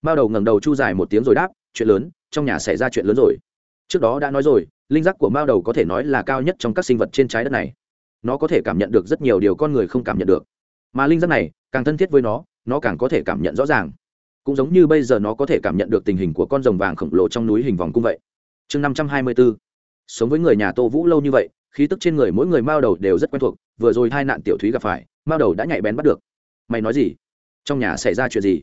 Mao đầu ngẩng đầu chu dài một tiếng rồi đáp, chuyện lớn, trong nhà xảy ra chuyện lớn rồi. Trước đó đã nói rồi linh giác của mao đầu có thể nói là cao nhất trong các sinh vật trên trái đất này. Nó có thể cảm nhận được rất nhiều điều con người không cảm nhận được. Mà linh giác này, càng thân thiết với nó nó càng có thể cảm nhận rõ ràng. Cũng giống như bây giờ nó có thể cảm nhận được tình hình của con rồng vàng khổng lồ trong núi hình vòng cung vậy. Chương năm trăm hai mươi bốn sống với người nhà tô vũ lâu như vậy, khí tức trên người mỗi người mao đầu đều rất quen thuộc, vừa rồi hai nạn tiểu thúy gặp phải, mao đầu đã nhạy bén bắt được. Mày nói gì? Trong nhà xảy ra chuyện gì?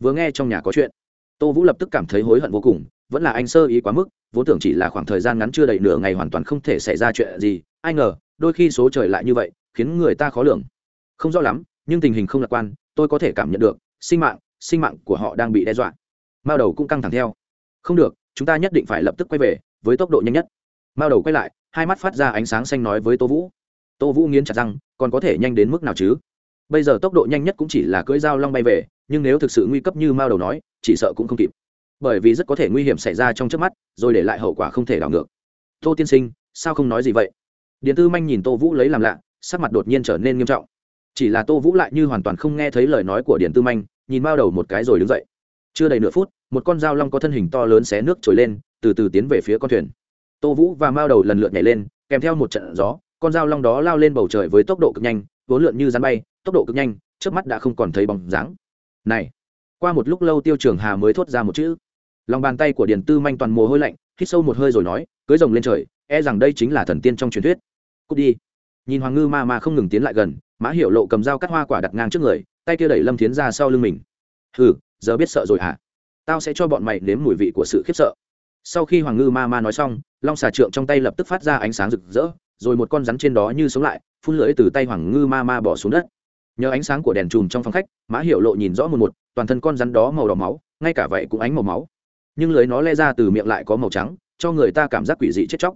Vừa nghe trong nhà có chuyện, tô vũ lập tức cảm thấy hối hận vô cùng, vẫn là anh sơ ý quá mức vốn tưởng chỉ là khoảng thời gian ngắn chưa đầy nửa ngày hoàn toàn không thể xảy ra chuyện gì, ai ngờ, đôi khi số trời lại như vậy, khiến người ta khó lường. Không rõ lắm, nhưng tình hình không lạc quan, tôi có thể cảm nhận được, sinh mạng sinh mạng của họ đang bị đe dọa. Mao đầu cũng căng thẳng theo. Không được, chúng ta nhất định phải lập tức quay về, với tốc độ nhanh nhất. Mao đầu quay lại, hai mắt phát ra ánh sáng xanh nói với tô vũ. Tô vũ nghiến chặt rằng còn có thể nhanh đến mức nào chứ? Bây giờ tốc độ nhanh nhất cũng chỉ là cưỡi dao long bay về, nhưng nếu thực sự nguy cấp như mao đầu nói, chỉ sợ cũng không kịp bởi vì rất có thể nguy hiểm xảy ra trong trước mắt, rồi để lại hậu quả không thể đảo ngược. Tô tiên sinh, sao không nói gì vậy? Điện tư manh nhìn tô vũ lấy làm lạ, sắc mặt đột nhiên trở nên nghiêm trọng. Chỉ là tô vũ lại như hoàn toàn không nghe thấy lời nói của điện tư manh, nhìn bao đầu một cái rồi đứng dậy. Chưa đầy nửa phút, một con dao long có thân hình to lớn xé nước trồi lên, từ từ tiến về phía con thuyền. Tô vũ và mao đầu lần lượt nhảy lên, kèm theo một trận gió, con dao long đó lao lên bầu trời với tốc độ cực nhanh, vốn lượn như rắn bay, tốc độ cực nhanh, trước mắt đã không còn thấy bóng dáng. Này, qua một lúc lâu tiêu trường hà mới thốt ra một chữ lòng bàn tay của điền tư manh toàn mồ hôi lạnh, hít sâu một hơi rồi nói, cưới rồng lên trời e rằng đây chính là thần tiên trong truyền thuyết. Cút đi. Nhìn hoàng ngư ma ma không ngừng tiến lại gần, mã hiệu lộ cầm dao cắt hoa quả đặt ngang trước người, tay kia đẩy lâm thiến ra sau lưng mình. Hừ, giờ biết sợ rồi hả? Tao sẽ cho bọn mày nếm mùi vị của sự khiếp sợ. Sau khi hoàng ngư ma ma nói xong, long xà trượng trong tay lập tức phát ra ánh sáng rực rỡ, rồi một con rắn trên đó như sống lại, phun lưỡi từ tay hoàng ngư ma ma bỏ xuống đất. Nhờ ánh sáng của đèn chùm trong phòng khách, mã hiệu lộ nhìn rõ một một, toàn thân con rắn đó màu đỏ máu, ngay cả vậy cũng ánh màu máu nhưng lưới nó le ra từ miệng lại có màu trắng, cho người ta cảm giác quỷ dị chết chóc.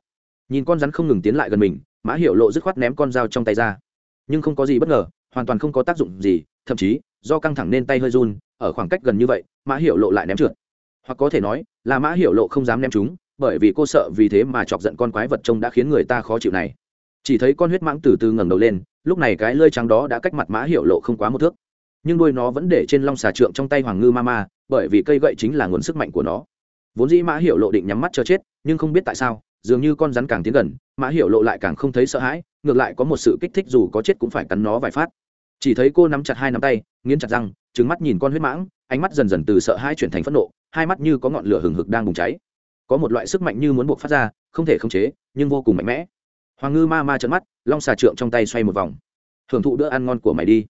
Nhìn con rắn không ngừng tiến lại gần mình, mã hiệu lộ dứt khoát ném con dao trong tay ra. Nhưng không có gì bất ngờ, hoàn toàn không có tác dụng gì, thậm chí, do căng thẳng nên tay hơi run, ở khoảng cách gần như vậy, mã hiệu lộ lại ném trượt. Hoặc có thể nói, là mã hiệu lộ không dám ném chúng, bởi vì cô sợ vì thế mà chọc giận con quái vật trông đã khiến người ta khó chịu này. Chỉ thấy con huyết mãng từ từ ngẩng đầu lên, lúc này cái lơi trắng đó đã cách mặt mã hiệu lộ không quá một thước nhưng đuôi nó vẫn để trên long xà trượng trong tay hoàng ngư ma ma, bởi vì cây gậy chính là nguồn sức mạnh của nó. Vốn dĩ mã hiệu lộ định nhắm mắt cho chết, nhưng không biết tại sao, dường như con rắn càng tiến gần, mã hiệu lộ lại càng không thấy sợ hãi, ngược lại có một sự kích thích dù có chết cũng phải cắn nó vài phát. Chỉ thấy cô nắm chặt hai nắm tay, nghiến chặt răng trứng mắt nhìn con huyết mãng, ánh mắt dần dần từ sợ hãi chuyển thành phẫn nộ, hai mắt như có ngọn lửa hừng hực đang bùng cháy. Có một loại sức mạnh như muốn buộc phát ra, không thể khống chế, nhưng vô cùng mạnh mẽ. Hoàng ngư ma ma trợn mắt, long xà trượng trong tay xoay một vòng. Hưởng thụ bữa ăn ngon của mày đi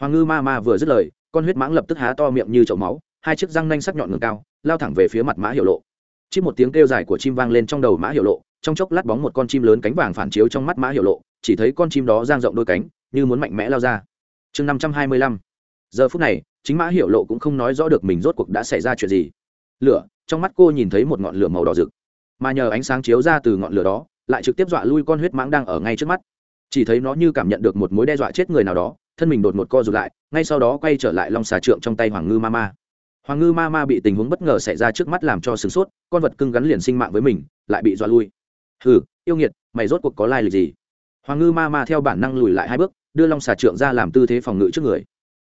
hoàng ngư ma ma vừa dứt lời, con huyết mãng lập tức há to miệng như chậu máu, hai chiếc răng nanh sắc nhọn ngừng cao, lao thẳng về phía mặt mã hiệu lộ. Chỉ một tiếng kêu dài của chim vang lên trong đầu mã hiệu lộ, trong chốc lát bóng một con chim lớn cánh vàng phản chiếu trong mắt mã hiệu lộ, chỉ thấy con chim đó giang rộng đôi cánh, như muốn mạnh mẽ lao ra. Chương năm trăm hai mươi lăm. Giờ phút này, chính mã hiệu lộ cũng không nói rõ được mình rốt cuộc đã xảy ra chuyện gì. Lửa, trong mắt cô nhìn thấy một ngọn lửa màu đỏ rực. Mà nhờ ánh sáng chiếu ra từ ngọn lửa đó, lại trực tiếp dọa lui con huyết mãng đang ở ngay trước mắt chỉ thấy nó như cảm nhận được một mối đe dọa chết người nào đó, thân mình đột một co rụt lại, ngay sau đó quay trở lại long xà trượng trong tay hoàng ngư ma ma. Hoàng ngư ma ma bị tình huống bất ngờ xảy ra trước mắt làm cho sửng sốt, con vật cưng gắn liền sinh mạng với mình, lại bị dọa lui. Hừ, yêu nghiệt, mày rốt cuộc có lai lịch gì? Hoàng ngư ma ma theo bản năng lùi lại hai bước, đưa long xà trượng ra làm tư thế phòng ngự trước người.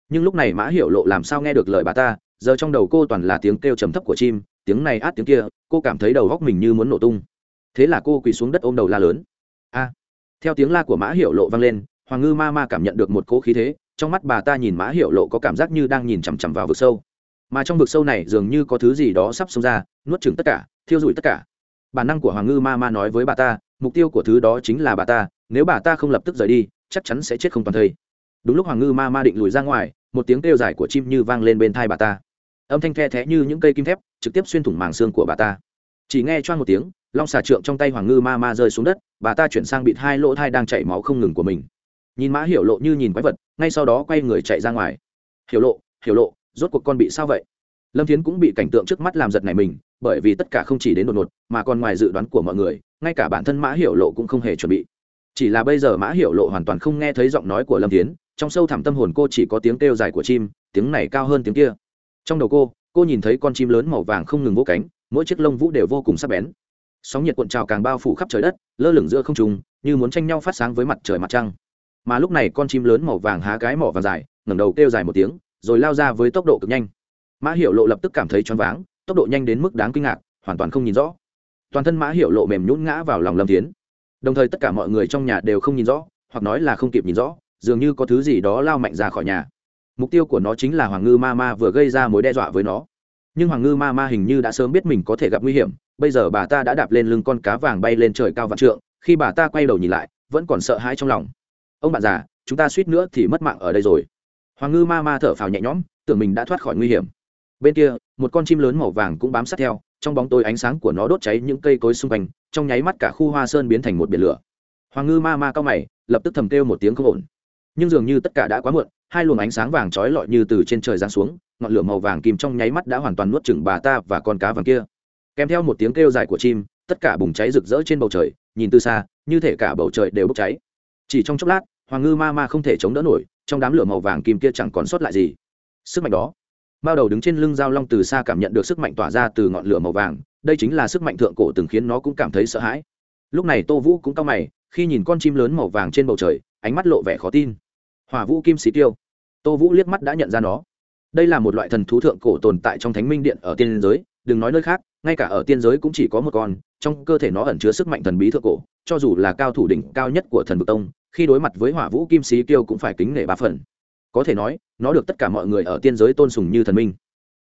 Nhưng lúc này mã hiểu lộ làm sao nghe được lời bà ta, giờ trong đầu cô toàn là tiếng kêu trầm thấp của chim, tiếng này át tiếng kia, cô cảm thấy đầu góc mình như muốn nổ tung. Thế là cô quỳ xuống đất ôm đầu la lớn. A theo tiếng la của mã hiểu lộ vang lên, hoàng ngư ma ma cảm nhận được một cỗ khí thế, trong mắt bà ta nhìn mã hiểu lộ có cảm giác như đang nhìn chằm chằm vào vực sâu. Mà trong vực sâu này dường như có thứ gì đó sắp xông ra, nuốt chừng tất cả, thiêu rụi tất cả. Bản năng của hoàng ngư ma ma nói với bà ta, mục tiêu của thứ đó chính là bà ta, nếu bà ta không lập tức rời đi, chắc chắn sẽ chết không toàn thây. Đúng lúc hoàng ngư ma ma định lùi ra ngoài, một tiếng kêu dài của chim như vang lên bên thai bà ta. Âm thanh the thé như những cây kim thép, trực tiếp xuyên thủng màng xương của bà ta chỉ nghe choang một tiếng, long xà trượng trong tay hoàng ngư ma ma rơi xuống đất, bà ta chuyển sang bịt hai lỗ thai đang chảy máu không ngừng của mình. Nhìn mã hiểu lộ như nhìn quái vật, ngay sau đó quay người chạy ra ngoài. Hiểu lộ hiểu lộ, rốt cuộc con bị sao vậy? Lâm thiến cũng bị cảnh tượng trước mắt làm giật này mình, bởi vì tất cả không chỉ đến đột ngột, mà còn ngoài dự đoán của mọi người, ngay cả bản thân mã hiểu lộ cũng không hề chuẩn bị. Chỉ là bây giờ mã hiểu lộ hoàn toàn không nghe thấy giọng nói của lâm thiến, trong sâu thẳm tâm hồn cô chỉ có tiếng kêu dài của chim, tiếng này cao hơn tiếng kia. Trong đầu cô cô nhìn thấy con chim lớn màu vàng không ngừng vỗ cánh mỗi chiếc lông vũ đều vô cùng sắc bén. Sóng nhiệt cuộn trào càng bao phủ khắp trời đất, lơ lửng giữa không trùng như muốn tranh nhau phát sáng với mặt trời mặt trăng. Mà lúc này con chim lớn màu vàng há cái mỏ vàng dài, ngẩng đầu kêu dài một tiếng, rồi lao ra với tốc độ cực nhanh. Mã hiệu lộ lập tức cảm thấy choáng váng, tốc độ nhanh đến mức đáng kinh ngạc, hoàn toàn không nhìn rõ. Toàn thân mã hiệu lộ mềm nhún ngã vào lòng lâm tiến đồng thời tất cả mọi người trong nhà đều không nhìn rõ, hoặc nói là không kịp nhìn rõ, dường như có thứ gì đó lao mạnh ra khỏi nhà. Mục tiêu của nó chính là hoàng ngư ma ma vừa gây ra mối đe dọa với nó nhưng hoàng ngư ma ma hình như đã sớm biết mình có thể gặp nguy hiểm, bây giờ bà ta đã đạp lên lưng con cá vàng bay lên trời cao vạn trượng, khi bà ta quay đầu nhìn lại, vẫn còn sợ hãi trong lòng. Ông bạn già, chúng ta suýt nữa thì mất mạng ở đây rồi. Hoàng ngư ma ma thở phào nhẹ nhõm, tưởng mình đã thoát khỏi nguy hiểm. Bên kia, một con chim lớn màu vàng cũng bám sát theo, trong bóng tối ánh sáng của nó đốt cháy những cây cối xung quanh, trong nháy mắt cả khu hoa sơn biến thành một biển lửa. Hoàng ngư ma ma cao mày, lập tức thầm kêu một tiếng không ổn. Nhưng dường như tất cả đã quá muộn, hai luồng ánh sáng vàng trói lọi như từ trên trời giáng xuống ngọn lửa màu vàng kim trong nháy mắt đã hoàn toàn nuốt chửng bà ta và con cá vàng kia. Kèm theo một tiếng kêu dài của chim, tất cả bùng cháy rực rỡ trên bầu trời, nhìn từ xa, như thể cả bầu trời đều bốc cháy. Chỉ trong chốc lát, hoàng ngư ma ma không thể chống đỡ nổi, trong đám lửa màu vàng kim kia chẳng còn sót lại gì. Sức mạnh đó bao đầu đứng trên lưng giao long từ xa cảm nhận được sức mạnh tỏa ra từ ngọn lửa màu vàng, đây chính là sức mạnh thượng cổ từng khiến nó cũng cảm thấy sợ hãi. Lúc này tô vũ cũng cau mày, khi nhìn con chim lớn màu vàng trên bầu trời, ánh mắt lộ vẻ khó tin. Hỏa vũ kim sĩ tiêu. Tô vũ liếc mắt đã nhận ra nó đây là một loại thần thú thượng cổ tồn tại trong thánh minh điện ở tiên giới, đừng nói nơi khác, ngay cả ở tiên giới cũng chỉ có một con, trong cơ thể nó ẩn chứa sức mạnh thần bí thượng cổ, cho dù là cao thủ đỉnh cao nhất của thần vực tông, khi đối mặt với hỏa vũ kim sĩ kiêu cũng phải kính nể ba phần. Có thể nói, nó được tất cả mọi người ở tiên giới tôn sùng như thần minh.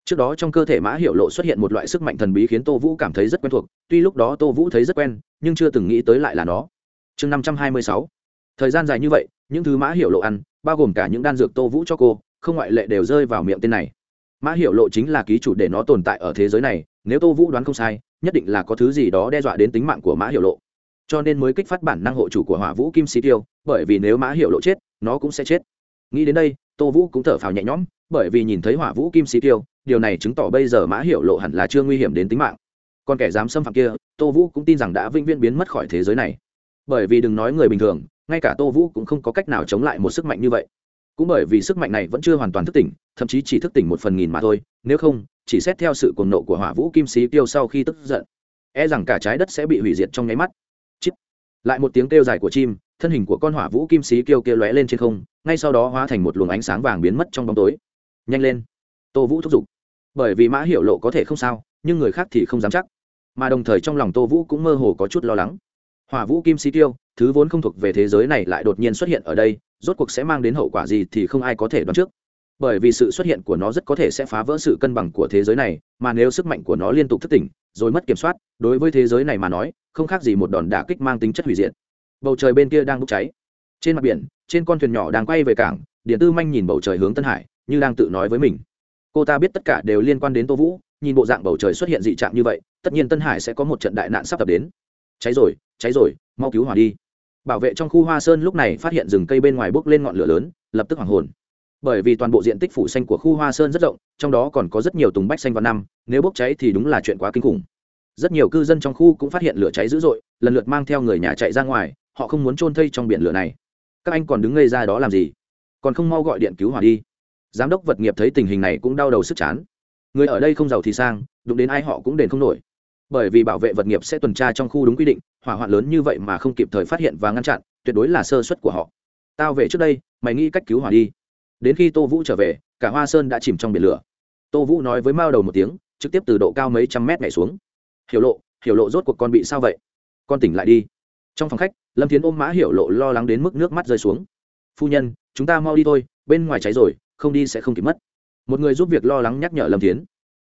Trước đó trong cơ thể mã hiệu lộ xuất hiện một loại sức mạnh thần bí khiến tô vũ cảm thấy rất quen thuộc, tuy lúc đó tô vũ thấy rất quen, nhưng chưa từng nghĩ tới lại là nó. Chương năm trăm hai mươi sáu. Thời gian dài như vậy, những thứ mã hiệu lộ ăn, bao gồm cả những đan dược tô vũ cho cô không ngoại lệ đều rơi vào miệng tên này. Mã hiệu lộ chính là ký chủ để nó tồn tại ở thế giới này, nếu tô vũ đoán không sai, nhất định là có thứ gì đó đe dọa đến tính mạng của mã hiệu lộ. Cho nên mới kích phát bản năng hộ chủ của hỏa vũ kim sĩ tiêu, bởi vì nếu mã hiệu lộ chết, nó cũng sẽ chết. Nghĩ đến đây, tô vũ cũng thở phào nhẹ nhõm, bởi vì nhìn thấy hỏa vũ kim sĩ tiêu, điều này chứng tỏ bây giờ mã hiệu lộ hẳn là chưa nguy hiểm đến tính mạng. Còn kẻ dám xâm phạm kia, tô vũ cũng tin rằng đã vĩnh viễn biến mất khỏi thế giới này. Bởi vì đừng nói người bình thường, ngay cả tô vũ cũng không có cách nào chống lại một sức mạnh như vậy cũng bởi vì sức mạnh này vẫn chưa hoàn toàn thức tỉnh, thậm chí chỉ thức tỉnh một phần nghìn mà thôi, nếu không, chỉ xét theo sự cuồng nộ của hỏa vũ kim sĩ tiêu sau khi tức giận. E rằng cả trái đất sẽ bị hủy diệt trong nháy mắt. Chít. lại một tiếng kêu dài của chim, thân hình của con hỏa vũ kim sĩ kêu kêu lóe lên trên không, ngay sau đó hóa thành một luồng ánh sáng vàng biến mất trong bóng tối. Nhanh lên. Tô vũ thúc giục. Bởi vì mã hiểu lộ có thể không sao, nhưng người khác thì không dám chắc. Mà đồng thời trong lòng tô vũ cũng mơ hồ có chút lo lắng. Hỏa vũ kim sĩ tiêu, thứ vốn không thuộc về thế giới này lại đột nhiên xuất hiện ở đây rốt cuộc sẽ mang đến hậu quả gì thì không ai có thể đoán trước. Bởi vì sự xuất hiện của nó rất có thể sẽ phá vỡ sự cân bằng của thế giới này, mà nếu sức mạnh của nó liên tục thất tỉnh, rồi mất kiểm soát, đối với thế giới này mà nói, không khác gì một đòn đả kích mang tính chất hủy diệt. Bầu trời bên kia đang bốc cháy. Trên mặt biển, trên con thuyền nhỏ đang quay về cảng, điện tư manh nhìn bầu trời hướng tân hải, như đang tự nói với mình. Cô ta biết tất cả đều liên quan đến tô vũ, nhìn bộ dạng bầu trời xuất hiện dị trạng như vậy, tất nhiên tân hải sẽ có một trận đại nạn sắp tập đến. Cháy rồi cháy rồi, mau cứu hỏa đi bảo vệ trong khu hoa sơn lúc này phát hiện rừng cây bên ngoài bốc lên ngọn lửa lớn, lập tức hoảng hồn. Bởi vì toàn bộ diện tích phủ xanh của khu hoa sơn rất rộng, trong đó còn có rất nhiều tùng bách xanh vào năm, nếu bốc cháy thì đúng là chuyện quá kinh khủng. Rất nhiều cư dân trong khu cũng phát hiện lửa cháy dữ dội, lần lượt mang theo người nhà chạy ra ngoài, họ không muốn trôn thây trong biển lửa này. Các anh còn đứng ngây ra đó làm gì? Còn không mau gọi điện cứu hỏa đi. Giám đốc vật nghiệp thấy tình hình này cũng đau đầu sức chán. Người ở đây không giàu thì sang, đụng đến ai họ cũng đền không nổi bởi vì bảo vệ vật nghiệp sẽ tuần tra trong khu đúng quy định, hỏa hoạn lớn như vậy mà không kịp thời phát hiện và ngăn chặn, tuyệt đối là sơ suất của họ. Tao về trước đây, mày nghĩ cách cứu hỏa đi. Đến khi tô vũ trở về, cả hoa sơn đã chìm trong biển lửa. Tô vũ nói với mao đầu một tiếng, trực tiếp từ độ cao mấy trăm mét nhảy xuống. Hiểu lộ hiểu lộ rốt cuộc con bị sao vậy? Con tỉnh lại đi. Trong phòng khách, lâm thiến ôm mã hiểu lộ lo lắng đến mức nước mắt rơi xuống. Phu nhân, chúng ta mau đi thôi, bên ngoài cháy rồi, không đi sẽ không kịp mất. Một người giúp việc lo lắng nhắc nhở lâm thiến.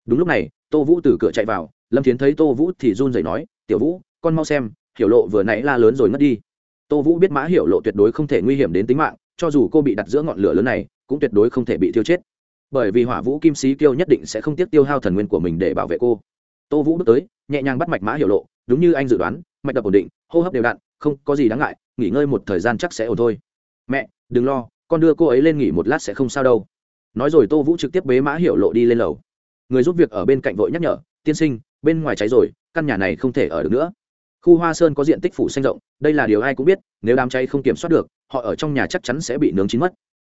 Đúng lúc này, tô vũ từ cửa chạy vào lâm thiến thấy tô vũ thì run rẩy nói, tiểu vũ, con mau xem, hiểu lộ vừa nãy la lớn rồi mất đi. Tô vũ biết mã hiểu lộ tuyệt đối không thể nguy hiểm đến tính mạng, cho dù cô bị đặt giữa ngọn lửa lớn này, cũng tuyệt đối không thể bị thiêu chết. Bởi vì hỏa vũ kim sĩ kiêu nhất định sẽ không tiếc tiêu hao thần nguyên của mình để bảo vệ cô. Tô vũ bước tới, nhẹ nhàng bắt mạch mã hiểu lộ, đúng như anh dự đoán, mạch đập ổn định, hô hấp đều đặn, không có gì đáng ngại, nghỉ ngơi một thời gian chắc sẽ ổn thôi. Mẹ, đừng lo, con đưa cô ấy lên nghỉ một lát sẽ không sao đâu. Nói rồi tô vũ trực tiếp bế mã hiểu lộ đi lên lầu. Người giúp việc ở bên cạnh vội nhắc nhở, tiên sinh bên ngoài cháy rồi, căn nhà này không thể ở được nữa. Khu hoa sơn có diện tích phủ xanh rộng, đây là điều ai cũng biết, nếu đám cháy không kiểm soát được, họ ở trong nhà chắc chắn sẽ bị nướng chín mất.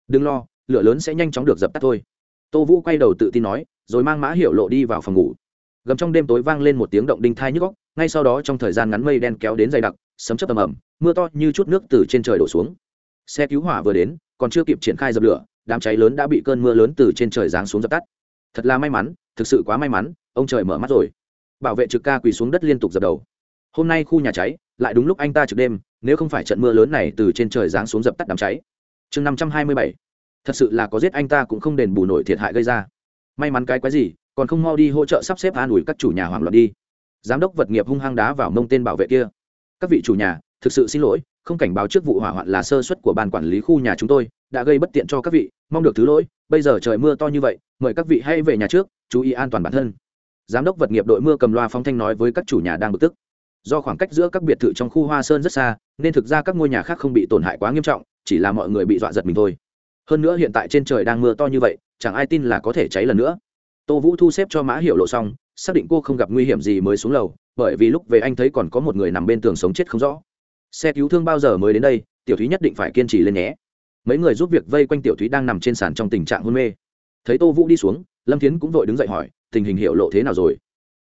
Đừng lo, lửa lớn sẽ nhanh chóng được dập tắt thôi. Tô vũ quay đầu tự tin nói, rồi mang mã hiệu lộ đi vào phòng ngủ. Gầm trong đêm tối vang lên một tiếng động đinh thai nhức góc ngay sau đó trong thời gian ngắn mây đen kéo đến dày đặc, sấm chấp ầm ầm, mưa to như chút nước từ trên trời đổ xuống. Xe cứu hỏa vừa đến, còn chưa kịp triển khai dập lửa, đám cháy lớn đã bị cơn mưa lớn từ trên trời giáng xuống dập tắt. Thật là may mắn, thực sự quá may mắn, ông trời mở mắt rồi bảo vệ trực ca quỳ xuống đất liên tục dập đầu. Hôm nay khu nhà cháy, lại đúng lúc anh ta trực đêm, nếu không phải trận mưa lớn này từ trên trời giáng xuống dập tắt đám cháy. Chương năm trăm hai mươi bảy. Thật sự là có giết anh ta cũng không đền bù nổi thiệt hại gây ra. May mắn cái quái gì, còn không mau đi hỗ trợ sắp xếp an ủi các chủ nhà hoảng loạn đi. Giám đốc vật nghiệp hung hăng đá vào mông tên bảo vệ kia. Các vị chủ nhà, thực sự xin lỗi, không cảnh báo trước vụ hỏa hoạn là sơ suất của ban quản lý khu nhà chúng tôi, đã gây bất tiện cho các vị, mong được thứ lỗi, bây giờ trời mưa to như vậy, mời các vị hãy về nhà trước, chú ý an toàn bản thân giám đốc vật nghiệp đội mưa cầm loa phong thanh nói với các chủ nhà đang bực tức. Do khoảng cách giữa các biệt thự trong khu hoa sơn rất xa, nên thực ra các ngôi nhà khác không bị tổn hại quá nghiêm trọng, chỉ là mọi người bị dọa giật mình thôi. Hơn nữa hiện tại trên trời đang mưa to như vậy, chẳng ai tin là có thể cháy lần nữa. Tô vũ thu xếp cho mã hiểu lộ xong, xác định cô không gặp nguy hiểm gì mới xuống lầu, bởi vì lúc về anh thấy còn có một người nằm bên tường sống chết không rõ. Xe cứu thương bao giờ mới đến đây, tiểu thúy nhất định phải kiên trì lên nhé. Mấy người giúp việc vây quanh tiểu thúy đang nằm trên sàn trong tình trạng hôn mê. Thấy tô vũ đi xuống lâm thiến cũng vội đứng dậy hỏi, tình hình hiệu lộ thế nào rồi?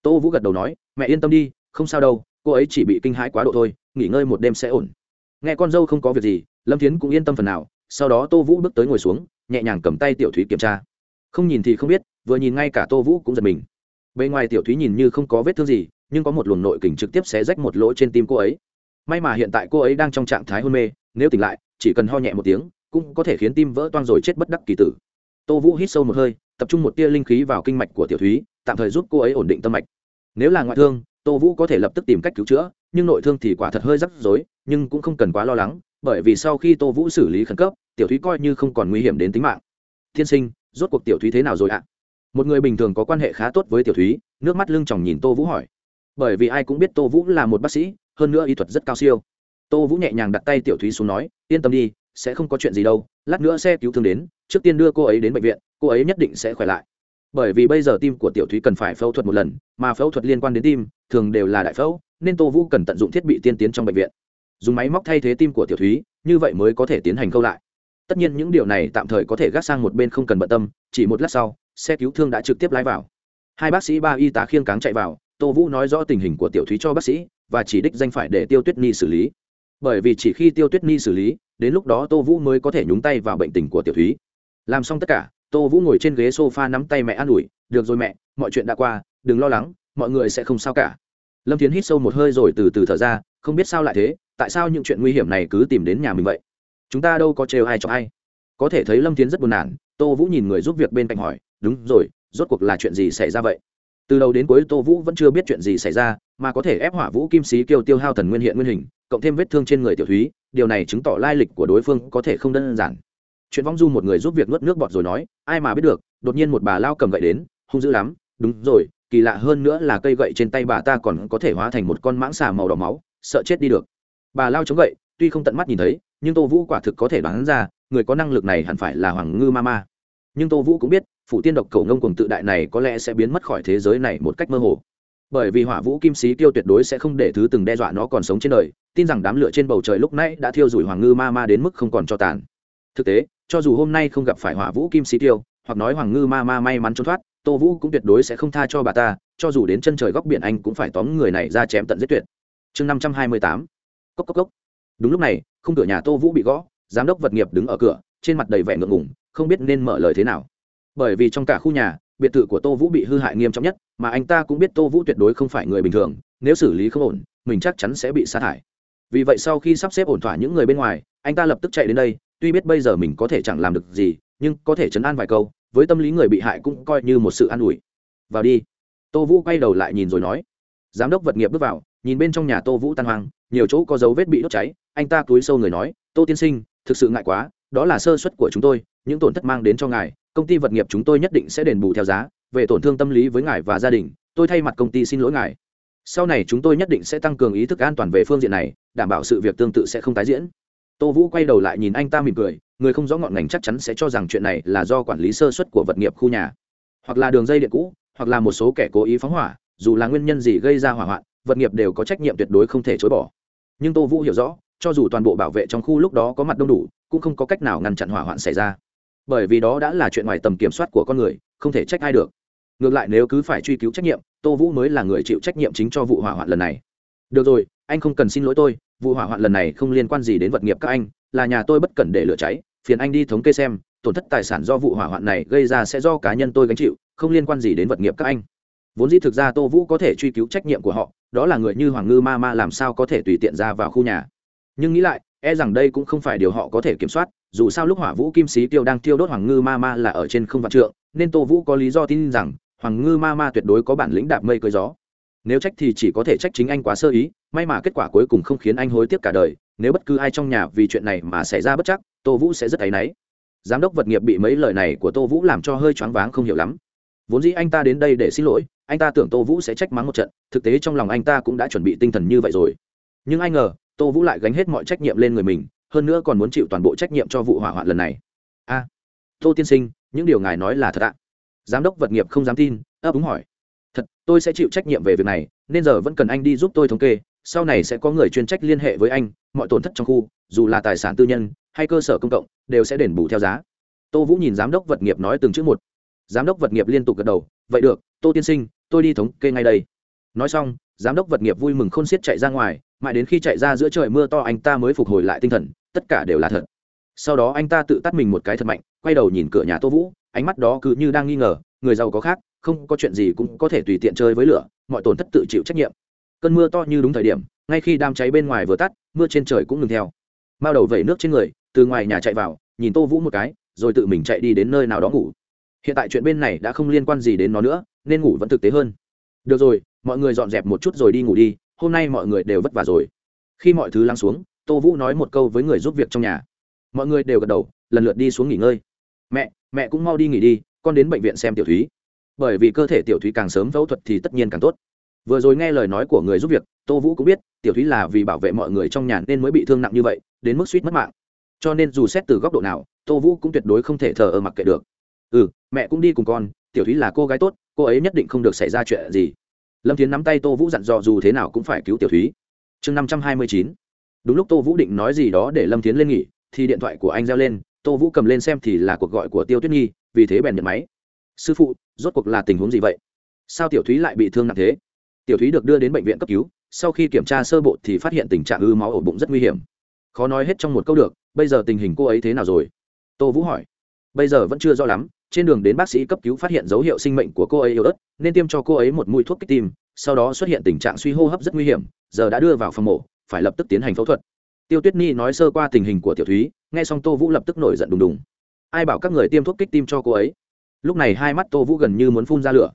Tô vũ gật đầu nói, mẹ yên tâm đi, không sao đâu, cô ấy chỉ bị kinh hãi quá độ thôi, nghỉ ngơi một đêm sẽ ổn. Nghe con dâu không có việc gì, lâm thiến cũng yên tâm phần nào, sau đó tô vũ bước tới ngồi xuống, nhẹ nhàng cầm tay tiểu thúy kiểm tra. Không nhìn thì không biết, vừa nhìn ngay cả tô vũ cũng giật mình. Bề ngoài tiểu thúy nhìn như không có vết thương gì, nhưng có một luồng nội kình trực tiếp xé rách một lỗ trên tim cô ấy. May mà hiện tại cô ấy đang trong trạng thái hôn mê, nếu tỉnh lại, chỉ cần ho nhẹ một tiếng, cũng có thể khiến tim vỡ toang rồi chết bất đắc kỳ tử. Tô vũ hít sâu một hơi tập trung một tia linh khí vào kinh mạch của tiểu thúy, tạm thời giúp cô ấy ổn định tâm mạch. Nếu là ngoại thương, tô vũ có thể lập tức tìm cách cứu chữa, nhưng nội thương thì quả thật hơi rắc rối, nhưng cũng không cần quá lo lắng, bởi vì sau khi tô vũ xử lý khẩn cấp, tiểu thúy coi như không còn nguy hiểm đến tính mạng. Thiên sinh, rốt cuộc tiểu thúy thế nào rồi ạ? Một người bình thường có quan hệ khá tốt với tiểu thúy, nước mắt lưng chòng nhìn tô vũ hỏi. Bởi vì ai cũng biết tô vũ là một bác sĩ, hơn nữa y thuật rất cao siêu. Tô vũ nhẹ nhàng đặt tay tiểu thúy xuống nói, yên tâm đi, sẽ không có chuyện gì đâu, lát nữa xe cứu thương đến, trước tiên đưa cô ấy đến bệnh viện cô ấy nhất định sẽ khỏe lại. Bởi vì bây giờ tim của tiểu thúy cần phải phẫu thuật một lần, mà phẫu thuật liên quan đến tim, thường đều là đại phẫu, nên tô vũ cần tận dụng thiết bị tiên tiến trong bệnh viện. Dùng máy móc thay thế tim của tiểu thúy, như vậy mới có thể tiến hành câu lại. Tất nhiên những điều này tạm thời có thể gác sang một bên không cần bận tâm, chỉ một lát sau, xe cứu thương đã trực tiếp lái vào. Hai bác sĩ ba y tá khiêng cáng chạy vào, tô vũ nói rõ tình hình của tiểu thúy cho bác sĩ, và chỉ đích danh phải để tiêu tuyết ni xử lý. Bởi vì chỉ khi tiêu tuyết ni xử lý, đến lúc đó tô vũ mới có thể nhúng tay vào bệnh tình của tiểu thúy. Làm xong tất cả tô vũ ngồi trên ghế s o f a nắm tay mẹ an ủi, được rồi mẹ, mọi chuyện đã qua, đừng lo lắng, mọi người sẽ không sao cả. Lâm Thiến hít sâu một hơi rồi từ từ thở ra, không biết sao lại thế, tại sao những chuyện nguy hiểm này cứ tìm đến nhà mình vậy? Chúng ta đâu có trêu ai cho ai. Có thể thấy lâm Thiến rất buồn nản, tô vũ nhìn người giúp việc bên cạnh hỏi, đúng rồi, rốt cuộc là chuyện gì xảy ra vậy? Từ đầu đến cuối tô vũ vẫn chưa biết chuyện gì xảy ra, mà có thể ép hỏa vũ kim sĩ kiêu tiêu hao thần nguyên hiện nguyên hình, cộng thêm vết thương trên người tiểu thúy, điều này chứng tỏ lai lịch của đối phương có thể không đơn giản chuyện vong du một người giúp việc nuốt nước bọt rồi nói, ai mà biết được, đột nhiên một bà lao cầm gậy đến, hung dữ lắm. Đúng rồi, kỳ lạ hơn nữa là cây gậy trên tay bà ta còn có thể hóa thành một con mãng xà màu đỏ máu, sợ chết đi được. Bà lao chống gậy, tuy không tận mắt nhìn thấy, nhưng tô vũ quả thực có thể đoán ra, người có năng lực này hẳn phải là hoàng ngư ma ma. Nhưng tô vũ cũng biết, phụ tiên độc cầu ngông cùng tự đại này có lẽ sẽ biến mất khỏi thế giới này một cách mơ hồ. Bởi vì hỏa vũ kim sĩ tiêu tuyệt đối sẽ không để thứ từng đe dọa nó còn sống trên đời, tin rằng đám lửa trên bầu trời lúc nãy đã thiêu rủi hoàng ngư ma ma đến mức không còn cho tàn. Thực tế cho dù hôm nay không gặp phải hỏa vũ kim sĩ tiêu, hoặc nói hoàng ngư ma ma may mắn trốn thoát, tô vũ cũng tuyệt đối sẽ không tha cho bà ta, cho dù đến chân trời góc biển anh cũng phải tóm người này ra chém tận giết tuyệt. Chương năm trăm hai mươi tám. Cốc cốc cốc. Đúng lúc này, khung cửa nhà tô vũ bị gõ, giám đốc vật nghiệp đứng ở cửa, trên mặt đầy vẻ ngượng ngùng, không biết nên mở lời thế nào. Bởi vì trong cả khu nhà, biệt thự của tô vũ bị hư hại nghiêm trọng nhất, mà anh ta cũng biết tô vũ tuyệt đối không phải người bình thường, nếu xử lý không ổn, mình chắc chắn sẽ bị sa thải. Vì vậy sau khi sắp xếp ổn thỏa những người bên ngoài, anh ta lập tức chạy đến đây tuy biết bây giờ mình có thể chẳng làm được gì, nhưng có thể chấn an vài câu, với tâm lý người bị hại cũng coi như một sự an ủi. Vào đi. Tô vũ quay đầu lại nhìn rồi nói. Giám đốc vật nghiệp bước vào, nhìn bên trong nhà tô vũ tan hoang, nhiều chỗ có dấu vết bị đốt cháy, anh ta cúi sâu người nói, tô tiên sinh, thực sự ngại quá, đó là sơ suất của chúng tôi, những tổn thất mang đến cho ngài, công ty vật nghiệp chúng tôi nhất định sẽ đền bù theo giá, về tổn thương tâm lý với ngài và gia đình, tôi thay mặt công ty xin lỗi ngài. Sau này chúng tôi nhất định sẽ tăng cường ý thức an toàn về phương diện này, đảm bảo sự việc tương tự sẽ không tái diễn tô vũ quay đầu lại nhìn anh ta mỉm cười, người không rõ ngọn ngành chắc chắn sẽ cho rằng chuyện này là do quản lý sơ xuất của vật nghiệp khu nhà. Hoặc là đường dây điện cũ, hoặc là một số kẻ cố ý phóng hỏa, dù là nguyên nhân gì gây ra hỏa hoạn, vật nghiệp đều có trách nhiệm tuyệt đối không thể chối bỏ. Nhưng tô vũ hiểu rõ, cho dù toàn bộ bảo vệ trong khu lúc đó có mặt đông đủ, cũng không có cách nào ngăn chặn hỏa hoạn xảy ra. Bởi vì đó đã là chuyện ngoài tầm kiểm soát của con người, không thể trách ai được. Ngược lại nếu cứ phải truy cứu trách nhiệm, tô vũ mới là người chịu trách nhiệm chính cho vụ hỏa hoạn lần này. Được rồi, anh không cần xin lỗi tôi vụ hỏa hoạn lần này không liên quan gì đến vật nghiệp các anh, là nhà tôi bất cẩn để lửa cháy, phiền anh đi thống kê xem, tổn thất tài sản do vụ hỏa hoạn này gây ra sẽ do cá nhân tôi gánh chịu, không liên quan gì đến vật nghiệp các anh. Vốn dĩ thực ra tô vũ có thể truy cứu trách nhiệm của họ, đó là người như hoàng ngư ma ma làm sao có thể tùy tiện ra vào khu nhà. Nhưng nghĩ lại e rằng đây cũng không phải điều họ có thể kiểm soát, dù sao lúc hỏa vũ kim sĩ tiêu đang tiêu đốt hoàng ngư ma ma là ở trên không vạn trượng, nên tô vũ có lý do tin rằng, hoàng ngư ma ma tuyệt đối có bản lĩnh đạp mây cưới gió. Nếu trách thì chỉ có thể trách chính anh quá sơ ý may mà kết quả cuối cùng không khiến anh hối tiếc cả đời, nếu bất cứ ai trong nhà vì chuyện này mà xảy ra bất chắc, tô vũ sẽ rất áy náy. Giám đốc vật nghiệp bị mấy lời này của tô vũ làm cho hơi choáng váng không hiểu lắm. Vốn dĩ anh ta đến đây để xin lỗi, anh ta tưởng tô vũ sẽ trách mắng một trận, thực tế trong lòng anh ta cũng đã chuẩn bị tinh thần như vậy rồi. Nhưng ai ngờ, tô vũ lại gánh hết mọi trách nhiệm lên người mình, hơn nữa còn muốn chịu toàn bộ trách nhiệm cho vụ hỏa hoạn lần này. A, tô tiên sinh, những điều ngài nói là thật ạ. Giám đốc vật nghiệp không dám tin, ấp úng hỏi. Thật, tôi sẽ chịu trách nhiệm về việc này, nên giờ vẫn cần anh đi giúp tôi thống kê sau này sẽ có người chuyên trách liên hệ với anh, mọi tổn thất trong khu, dù là tài sản tư nhân, hay cơ sở công cộng, đều sẽ đền bù theo giá. Tô vũ nhìn giám đốc vật nghiệp nói từng chữ một. Giám đốc vật nghiệp liên tục gật đầu, vậy được, tô tiên sinh, tôi đi thống kê ngay đây. Nói xong, giám đốc vật nghiệp vui mừng khôn xiết chạy ra ngoài, mãi đến khi chạy ra giữa trời mưa to anh ta mới phục hồi lại tinh thần, tất cả đều là thật. Sau đó anh ta tự tắt mình một cái thật mạnh, quay đầu nhìn cửa nhà tô vũ, ánh mắt đó cứ như đang nghi ngờ, người giàu có khác, không có chuyện gì cũng có thể tùy tiện chơi với lửa, mọi tổn thất tự chịu trách nhiệm cơn mưa to như đúng thời điểm, ngay khi đám cháy bên ngoài vừa tắt, mưa trên trời cũng ngừng theo. Mao đầu vẩy nước trên người, từ ngoài nhà chạy vào, nhìn tô vũ một cái, rồi tự mình chạy đi đến nơi nào đó ngủ. Hiện tại chuyện bên này đã không liên quan gì đến nó nữa, nên ngủ vẫn thực tế hơn. Được rồi, mọi người dọn dẹp một chút rồi đi ngủ đi, hôm nay mọi người đều vất vả rồi. Khi mọi thứ lắng xuống, tô vũ nói một câu với người giúp việc trong nhà. Mọi người đều gật đầu, lần lượt đi xuống nghỉ ngơi. Mẹ mẹ cũng mau đi nghỉ đi, con đến bệnh viện xem tiểu thúy. Bởi vì cơ thể tiểu thúy càng sớm phẫu thuật thì tất nhiên càng tốt vừa rồi nghe lời nói của người giúp việc, tô vũ cũng biết, tiểu thúy là vì bảo vệ mọi người trong nhà nên mới bị thương nặng như vậy, đến mức suýt mất mạng. Cho nên dù xét từ góc độ nào, tô vũ cũng tuyệt đối không thể thờ ơ mặc kệ được. Ừ mẹ cũng đi cùng con, tiểu thúy là cô gái tốt, cô ấy nhất định không được xảy ra chuyện gì. Lâm tiến nắm tay tô vũ dặn dò dù thế nào cũng phải cứu tiểu thúy. Chương năm trăm hai mươi chín. Đúng lúc tô vũ định nói gì đó để lâm tiến lên nghỉ, thì điện thoại của anh reo lên, tô vũ cầm lên xem thì là cuộc gọi của tiêu tuyết nhi, vì thế bèn nhận máy. Sư phụ, rốt cuộc là tình huống gì vậy? Sao tiểu thúy lại bị thương nặng thế? Tiểu thúy được đưa đến bệnh viện cấp cứu, sau khi kiểm tra sơ bộ thì phát hiện tình trạng ư máu ổ bụng rất nguy hiểm. Khó nói hết trong một câu được, bây giờ tình hình cô ấy thế nào rồi? Tô vũ hỏi. Bây giờ vẫn chưa rõ lắm, trên đường đến bác sĩ cấp cứu phát hiện dấu hiệu sinh mệnh của cô ấy yếu ớt, nên tiêm cho cô ấy một mũi thuốc kích tim, sau đó xuất hiện tình trạng suy hô hấp rất nguy hiểm, giờ đã đưa vào phòng mổ, phải lập tức tiến hành phẫu thuật. Tiêu tuyết nhi nói sơ qua tình hình của tiểu thúy, nghe xong tô vũ lập tức nổi giận đùng đùng. Ai bảo các người tiêm thuốc kích tim cho cô ấy? Lúc này hai mắt tô vũ gần như muốn phun ra lửa.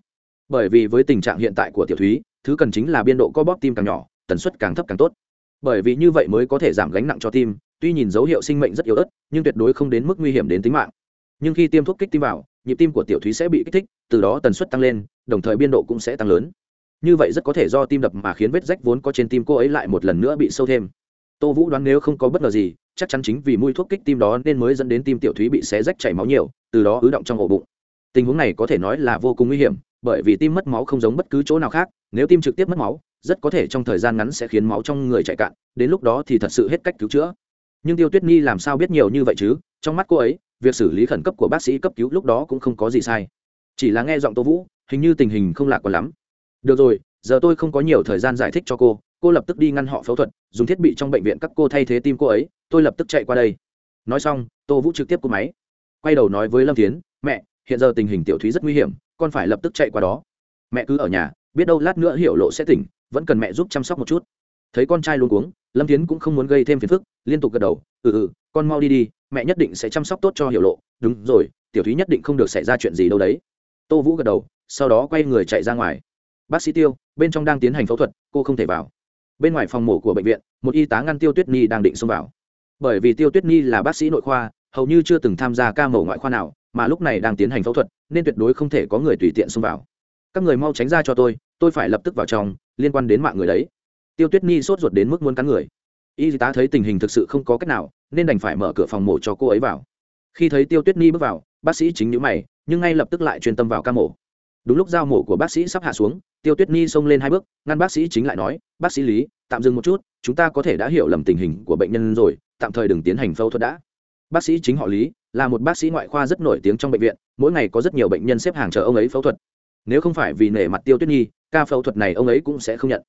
Bởi vì với tình trạng hiện tại của tiểu thúy thứ cần chính là biên độ co bóp tim càng nhỏ, tần suất càng thấp càng tốt. Bởi vì như vậy mới có thể giảm gánh nặng cho tim, tuy nhìn dấu hiệu sinh mệnh rất yếu ớt, nhưng tuyệt đối không đến mức nguy hiểm đến tính mạng. Nhưng khi tiêm thuốc kích tim vào, nhịp tim của tiểu thúy sẽ bị kích thích, từ đó tần suất tăng lên, đồng thời biên độ cũng sẽ tăng lớn. Như vậy rất có thể do tim đập mà khiến vết rách vốn có trên tim cô ấy lại một lần nữa bị sâu thêm. Tô vũ đoán nếu không có bất ngờ gì, chắc chắn chính vì mùi thuốc kích tim đó nên mới dẫn đến tim tiểu thúy bị xé rách chảy máu nhiều, từ đó ứ động trong ổ bụng. Tình huống này có thể nói là vô cùng nguy hiểm bởi vì tim mất máu không giống bất cứ chỗ nào khác, nếu tim trực tiếp mất máu, rất có thể trong thời gian ngắn sẽ khiến máu trong người chạy cạn, đến lúc đó thì thật sự hết cách cứu chữa. Nhưng tiêu tuyết nhi làm sao biết nhiều như vậy chứ? Trong mắt cô ấy, việc xử lý khẩn cấp của bác sĩ cấp cứu lúc đó cũng không có gì sai. Chỉ là nghe giọng tô vũ, hình như tình hình không lạc còn lắm. Được rồi, giờ tôi không có nhiều thời gian giải thích cho cô cô lập tức đi ngăn họ phẫu thuật, dùng thiết bị trong bệnh viện các cô thay thế tim cô ấy, tôi lập tức chạy qua đây. Nói xong, tô vũ trực tiếp cúp máy. Quay đầu nói với lâm tiến mẹ, hiện giờ tình hình tiểu thúy rất nguy hiểm con phải lập tức chạy qua đó. Mẹ cứ ở nhà, biết đâu lát nữa hiểu lộ sẽ tỉnh, vẫn cần mẹ giúp chăm sóc một chút. Thấy con trai luôn cuống, lâm tiến cũng không muốn gây thêm phiền phức, liên tục gật đầu ừ ừ con mau đi đi, mẹ nhất định sẽ chăm sóc tốt cho hiểu lộ. Đúng rồi, tiểu thúy nhất định không được xảy ra chuyện gì đâu đấy. Tô vũ gật đầu, sau đó quay người chạy ra ngoài. Bác sĩ tiêu, bên trong đang tiến hành phẫu thuật, cô không thể vào. Bên ngoài phòng mổ của bệnh viện, một y tá ngăn tiêu tuyết nhi đang định xông vào. Bởi vì tiêu tuyết nhi là bác sĩ nội khoa hầu như chưa từng tham gia ca mổ ngoại khoa nào, mà lúc này đang tiến hành phẫu thuật, nên tuyệt đối không thể có người tùy tiện xông vào. Các người mau tránh ra cho tôi tôi phải lập tức vào trong, liên quan đến mạng người đấy. Tiêu tuyết nhi sốt ruột đến mức muốn cắn người. Y tá thấy tình hình thực sự không có cách nào, nên đành phải mở cửa phòng mổ cho cô ấy vào. Khi thấy tiêu tuyết nhi bước vào, bác sĩ chính nhữ mày, nhưng ngay lập tức lại chuyên tâm vào ca mổ. Đúng lúc dao mổ của bác sĩ sắp hạ xuống, tiêu tuyết nhi xông lên hai bước, ngăn bác sĩ chính lại nói, bác sĩ lý, tạm dừng một chút, chúng ta có thể đã hiểu lầm tình hình của bệnh nhân rồi, tạm thời đừng tiến hành phẫu thuật đã bác sĩ chính họ lý, là một bác sĩ ngoại khoa rất nổi tiếng trong bệnh viện, mỗi ngày có rất nhiều bệnh nhân xếp hàng chờ ông ấy phẫu thuật. Nếu không phải vì nể mặt tiêu tuyết nhi, ca phẫu thuật này ông ấy cũng sẽ không nhận.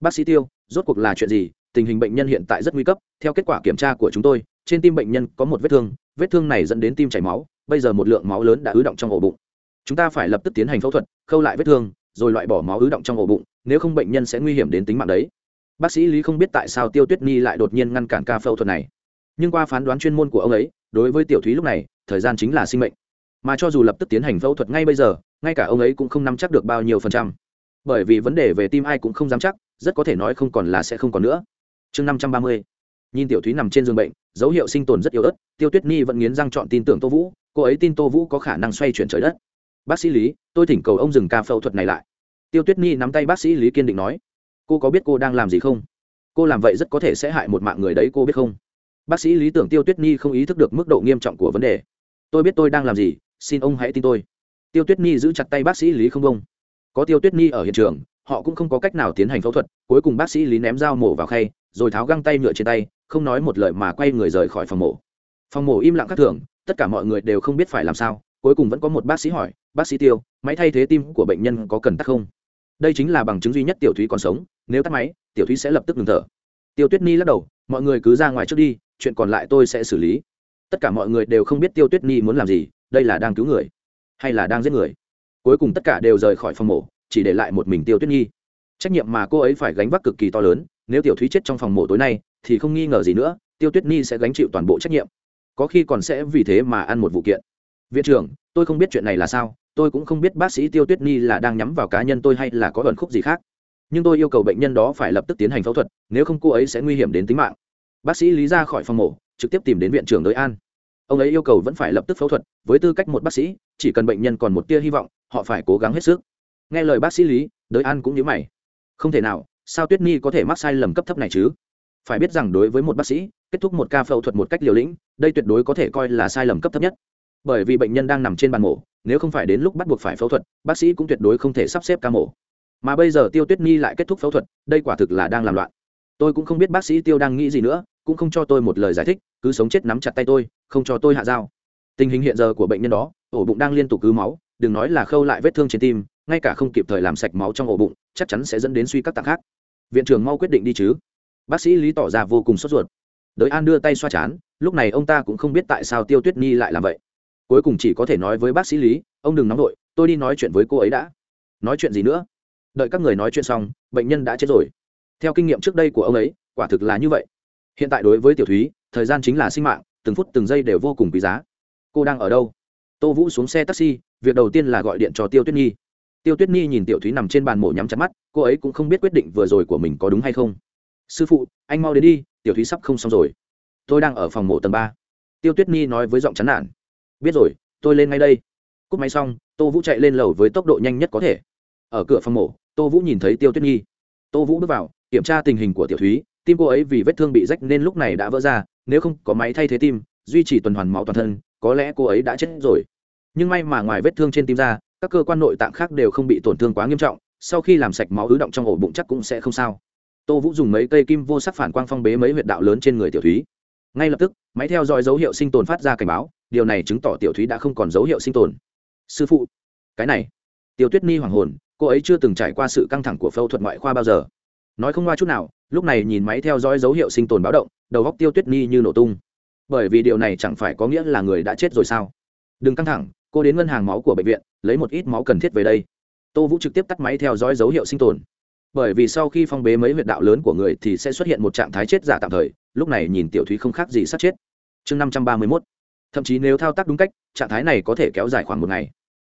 Bác sĩ tiêu, rốt cuộc là chuyện gì? Tình hình bệnh nhân hiện tại rất nguy cấp, theo kết quả kiểm tra của chúng tôi, trên tim bệnh nhân có một vết thương vết thương này dẫn đến tim chảy máu, bây giờ một lượng máu lớn đã ứ động trong ổ bụng. Chúng ta phải lập tức tiến hành phẫu thuật, khâu lại vết thương, rồi loại bỏ máu ứ động trong ổ bụng, nếu không bệnh nhân sẽ nguy hiểm đến tính mạng đấy. Bác sĩ lý không biết tại sao tiêu tuyết nhi lại đột nhiên ngăn cản ca phẫu thuật này nhưng qua phán đoán chuyên môn của ông ấy, đối với tiểu thúy lúc này, thời gian chính là sinh mệnh. Mà cho dù lập tức tiến hành phẫu thuật ngay bây giờ, ngay cả ông ấy cũng không nắm chắc được bao nhiêu phần trăm. Bởi vì vấn đề về tim ai cũng không dám chắc, rất có thể nói không còn là sẽ không còn nữa. Chương năm trăm ba mươi. Nhìn tiểu thúy nằm trên giường bệnh, dấu hiệu sinh tồn rất yếu ớt, tiêu tuyết nhi vẫn nghiến răng chọn tin tưởng tô vũ, cô ấy tin tô vũ có khả năng xoay chuyển trời đất. Bác sĩ lý, tôi thỉnh cầu ông dừng ca phẫu thuật này lại. Tiêu tuyết nhi nắm tay bác sĩ lý kiên định nói. Cô có biết cô đang làm gì không? Cô làm vậy rất có thể sẽ hại một mạng người đấy, cô biết không? Bác sĩ lý tưởng tiêu tuyết nhi không ý thức được mức độ nghiêm trọng của vấn đề. Tôi biết tôi đang làm gì, xin ông hãy tin tôi. Tiêu tuyết nhi giữ chặt tay bác sĩ lý không công có tiêu tuyết nhi ở hiện trường, họ cũng không có cách nào tiến hành phẫu thuật, cuối cùng bác sĩ lý ném dao mổ vào khay, rồi tháo găng tay nhựa trên tay, không nói một lời mà quay người rời khỏi phòng mổ. Phòng mổ im lặng khác thường, tất cả mọi người đều không biết phải làm sao, cuối cùng vẫn có một bác sĩ hỏi, bác sĩ tiêu, máy thay thế tim của bệnh nhân có cần tắt không? Đây chính là bằng chứng duy nhất tiểu thúy còn sống, nếu tắt máy, tiểu thúy sẽ lập tức ngừng thở. Tiêu tuyết ni lắc đầu, mọi người cứ ra ngoài trước đi chuyện còn lại tôi sẽ xử lý. Tất cả mọi người đều không biết tiêu tuyết Nhi muốn làm gì, đây là đang cứu người, hay là đang giết người. Cuối cùng tất cả đều rời khỏi phòng mổ, chỉ để lại một mình tiêu tuyết nhi. Trách nhiệm mà cô ấy phải gánh vác cực kỳ to lớn, nếu tiểu thúy chết trong phòng mổ tối nay, thì không nghi ngờ gì nữa, tiêu tuyết nhi sẽ gánh chịu toàn bộ trách nhiệm. Có khi còn sẽ vì thế mà ăn một vụ kiện. Viện trưởng, tôi không biết chuyện này là sao, tôi cũng không biết bác sĩ tiêu tuyết nhi là đang nhắm vào cá nhân tôi hay là có ẩn khúc gì khác. Nhưng tôi yêu cầu bệnh nhân đó phải lập tức tiến hành phẫu thuật, nếu không cô ấy sẽ nguy hiểm đến tính mạng bác sĩ lý ra khỏi phòng mổ, trực tiếp tìm đến viện trưởng đới an. Ông ấy yêu cầu vẫn phải lập tức phẫu thuật, với tư cách một bác sĩ, chỉ cần bệnh nhân còn một tia hy vọng, họ phải cố gắng hết sức. Nghe lời bác sĩ lý, đới an cũng nhớ mày. Không thể nào, sao tuyết nhi có thể mắc sai lầm cấp thấp này chứ? Phải biết rằng đối với một bác sĩ, kết thúc một ca phẫu thuật một cách liều lĩnh, đây tuyệt đối có thể coi là sai lầm cấp thấp nhất. Bởi vì bệnh nhân đang nằm trên bàn mổ, nếu không phải đến lúc bắt buộc phải phẫu thuật, bác sĩ cũng tuyệt đối không thể sắp xếp ca mổ. Mà bây giờ tiêu tuyết nhi lại kết thúc phẫu thuật, đây quả thực là đang làm loạn. Tôi cũng không biết bác sĩ tiêu đang nghĩ gì nữa cũng không cho tôi một lời giải thích, cứ sống chết nắm chặt tay tôi, không cho tôi hạ dao. Tình hình hiện giờ của bệnh nhân đó, ổ bụng đang liên tục cứ máu, đừng nói là khâu lại vết thương trên tim, ngay cả không kịp thời làm sạch máu trong ổ bụng, chắc chắn sẽ dẫn đến suy các tạng khác. Viện trưởng mau quyết định đi chứ. Bác sĩ lý tỏ ra vô cùng sốt ruột. Đới an đưa tay xoa chán, lúc này ông ta cũng không biết tại sao tiêu tuyết nhi lại làm vậy. Cuối cùng chỉ có thể nói với bác sĩ lý, ông đừng nóng vội, tôi đi nói chuyện với cô ấy đã. Nói chuyện gì nữa? Đợi các người nói chuyện xong, bệnh nhân đã chết rồi. Theo kinh nghiệm trước đây của ông ấy, quả thực là như vậy hiện tại đối với tiểu thúy, thời gian chính là sinh mạng, từng phút từng giây đều vô cùng quý giá. Cô đang ở đâu? Tô vũ xuống xe taxi, việc đầu tiên là gọi điện cho tiêu tuyết nhi. Tiêu tuyết nhi nhìn tiểu thúy nằm trên bàn mổ nhắm chặt mắt, cô ấy cũng không biết quyết định vừa rồi của mình có đúng hay không. Sư phụ, anh mau đến đi, tiểu thúy sắp không xong rồi. Tôi đang ở phòng mổ tầng ba. Tiêu tuyết nhi nói với giọng chán nản. Biết rồi, tôi lên ngay đây. Cúp máy xong, tô vũ chạy lên lầu với tốc độ nhanh nhất có thể. Ở cửa phòng mổ, tô vũ nhìn thấy tiêu tuyết nhi. Tô vũ bước vào, kiểm tra tình hình của tiểu thúy tim cô ấy vì vết thương bị rách nên lúc này đã vỡ ra, nếu không có máy thay thế tim, duy trì tuần hoàn máu toàn thân, có lẽ cô ấy đã chết rồi. Nhưng may mà ngoài vết thương trên tim ra, các cơ quan nội tạng khác đều không bị tổn thương quá nghiêm trọng, sau khi làm sạch máu ứ động trong ổ bụng chắc cũng sẽ không sao. Tô vũ dùng mấy cây kim vô sắc phản quang phong bế mấy huyệt đạo lớn trên người tiểu thúy. Ngay lập tức, máy theo dõi dấu hiệu sinh tồn phát ra cảnh báo, điều này chứng tỏ tiểu thúy đã không còn dấu hiệu sinh tồn. Sư phụ, cái này. Tiểu tuyết ni hoàng hồn, cô ấy chưa từng trải qua sự căng thẳng của phẫu thuật ngoại khoa bao giờ. Nói không loa chút nào lúc này nhìn máy theo dõi dấu hiệu sinh tồn báo động, đầu góc tiêu tuyết ni như nổ tung. Bởi vì điều này chẳng phải có nghĩa là người đã chết rồi sao? Đừng căng thẳng, cô đến ngân hàng máu của bệnh viện, lấy một ít máu cần thiết về đây. Tô vũ trực tiếp tắt máy theo dõi dấu hiệu sinh tồn. Bởi vì sau khi phong bế mấy huyệt đạo lớn của người thì sẽ xuất hiện một trạng thái chết giả tạm thời, lúc này nhìn tiểu thúy không khác gì sát chết. Chương năm trăm ba mươi mốt. Thậm chí nếu thao tác đúng cách, trạng thái này có thể kéo dài khoảng một ngày.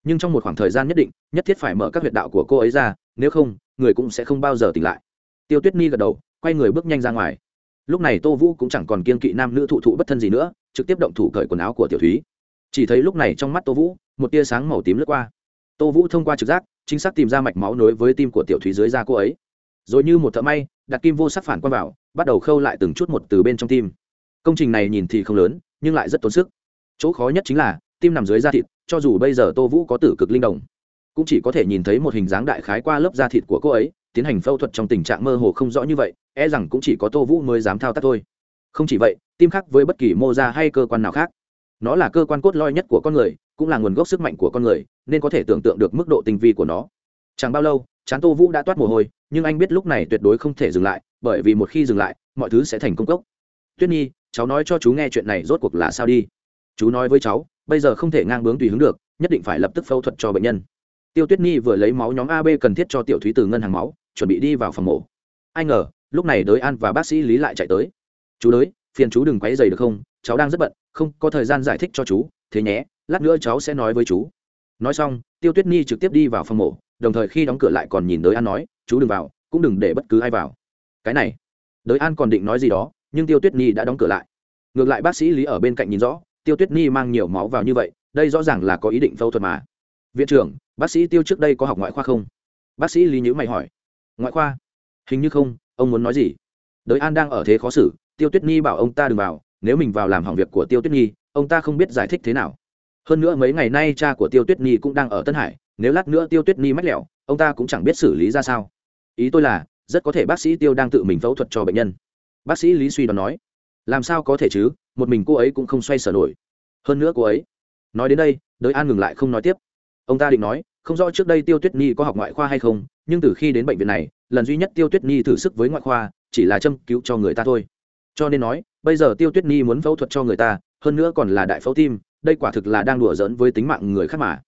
Nhưng trong một khoảng thời gian nhất định, nhất thiết phải mở các huyệt đạo của cô ấy ra, nếu không, người cũng sẽ không bao giờ tỉnh lại tiêu tuyết ni gật đầu, quay người bước nhanh ra ngoài. Lúc này tô vũ cũng chẳng còn kiên kỵ nam nữ thụ thụ bất thân gì nữa, trực tiếp động thủ cởi quần áo của tiểu thúy. Chỉ thấy lúc này trong mắt tô vũ, một tia sáng màu tím lướt qua. Tô vũ thông qua trực giác, chính xác tìm ra mạch máu nối với tim của tiểu thúy dưới da cô ấy. Rồi như một thợ may, đặt kim vô sắc phản quan vào, bắt đầu khâu lại từng chút một từ bên trong tim. Công trình này nhìn thì không lớn, nhưng lại rất tốn sức. Chỗ khó nhất chính là, tim nằm dưới da thịt, cho dù bây giờ tô vũ có tử cực linh đồng cũng chỉ có thể nhìn thấy một hình dáng đại khái qua lớp da thịt của cô ấy tiến hành phẫu thuật trong tình trạng mơ hồ không rõ như vậy e rằng cũng chỉ có tô vũ mới dám thao tác thôi. Không chỉ vậy, tim khác với bất kỳ mô da hay cơ quan nào khác. Nó là cơ quan cốt lõi nhất của con người, cũng là nguồn gốc sức mạnh của con người, nên có thể tưởng tượng được mức độ tinh vi của nó. Chẳng bao lâu, chán tô vũ đã toát mồ hôi, nhưng anh biết lúc này tuyệt đối không thể dừng lại, bởi vì một khi dừng lại, mọi thứ sẽ thành công cốc. Tuyết nhi, cháu nói cho chú nghe chuyện này rốt cuộc là sao đi. Chú nói với cháu, bây giờ không thể ngang bướng tùy hứng được, nhất định phải lập tức phẫu thuật cho bệnh nhân. Tiêu tuyết nhi vừa lấy máu nhóm ab cần thiết cho tiểu thúy từ ngân hàng máu chuẩn bị đi vào phòng mổ. Ai ngờ, lúc này đới an và bác sĩ lý lại chạy tới. Chú đới, phiền chú đừng quấy dày được không? Cháu đang rất bận, không có thời gian giải thích cho chú. Thế nhé, lát nữa cháu sẽ nói với chú. Nói xong, tiêu tuyết nhi trực tiếp đi vào phòng mổ, đồng thời khi đóng cửa lại còn nhìn đới an nói, chú đừng vào, cũng đừng để bất cứ ai vào. Cái này, đới an còn định nói gì đó, nhưng tiêu tuyết nhi đã đóng cửa lại. Ngược lại bác sĩ lý ở bên cạnh nhìn rõ, tiêu tuyết nhi mang nhiều máu vào như vậy, đây rõ ràng là có ý định phẫu thuật mà. Viện trưởng, bác sĩ tiêu trước đây có học ngoại khoa không? Bác sĩ lý nhữ mày hỏi ngoại khoa. Hình như không, ông muốn nói gì? Đới an đang ở thế khó xử, tiêu tuyết nhi bảo ông ta đừng vào, nếu mình vào làm hỏng việc của tiêu tuyết nhi, ông ta không biết giải thích thế nào. Hơn nữa mấy ngày nay cha của tiêu tuyết nhi cũng đang ở tân hải, nếu lát nữa tiêu tuyết nhi mách lẹo ông ta cũng chẳng biết xử lý ra sao. Ý tôi là, rất có thể bác sĩ tiêu đang tự mình phẫu thuật cho bệnh nhân. Bác sĩ lý suy đoán nói, làm sao có thể chứ, một mình cô ấy cũng không xoay sở nổi. Hơn nữa cô ấy, nói đến đây, đới an ngừng lại không nói tiếp. Ông ta định nói không rõ trước đây tiêu tuyết nhi có học ngoại khoa hay không, nhưng từ khi đến bệnh viện này, lần duy nhất tiêu tuyết nhi thử sức với ngoại khoa, chỉ là châm cứu cho người ta thôi. Cho nên nói, bây giờ tiêu tuyết nhi muốn phẫu thuật cho người ta, hơn nữa còn là đại phẫu tim, đây quả thực là đang đùa giỡn với tính mạng người khác mà.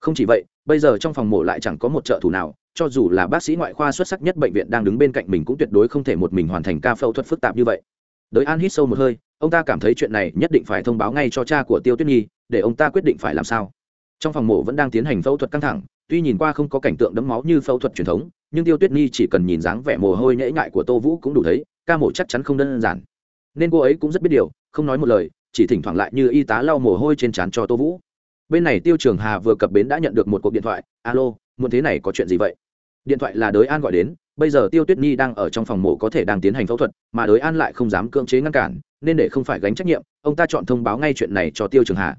Không chỉ vậy, bây giờ trong phòng mổ lại chẳng có một trợ thủ nào, cho dù là bác sĩ ngoại khoa xuất sắc nhất bệnh viện đang đứng bên cạnh mình cũng tuyệt đối không thể một mình hoàn thành ca phẫu thuật phức tạp như vậy. Đới an hít sâu một hơi, ông ta cảm thấy chuyện này nhất định phải thông báo ngay cho cha của tiêu tuyết nhi, để ông ta quyết định phải làm sao trong phòng mổ vẫn đang tiến hành phẫu thuật căng thẳng, tuy nhìn qua không có cảnh tượng đấm máu như phẫu thuật truyền thống, nhưng tiêu tuyết nhi chỉ cần nhìn dáng vẻ mồ hôi nhễ ngại của tô vũ cũng đủ thấy, ca mổ chắc chắn không đơn giản. Nên cô ấy cũng rất biết điều, không nói một lời, chỉ thỉnh thoảng lại như y tá lau mồ hôi trên trán cho tô vũ. Bên này tiêu trường hà vừa cập bến đã nhận được một cuộc điện thoại, alo muốn thế này có chuyện gì vậy? Điện thoại là đới an gọi đến, bây giờ tiêu tuyết nhi đang ở trong phòng mổ có thể đang tiến hành phẫu thuật, mà đới an lại không dám cưỡng chế ngăn cản, nên để không phải gánh trách nhiệm, ông ta chọn thông báo ngay chuyện này cho tiêu trường hà.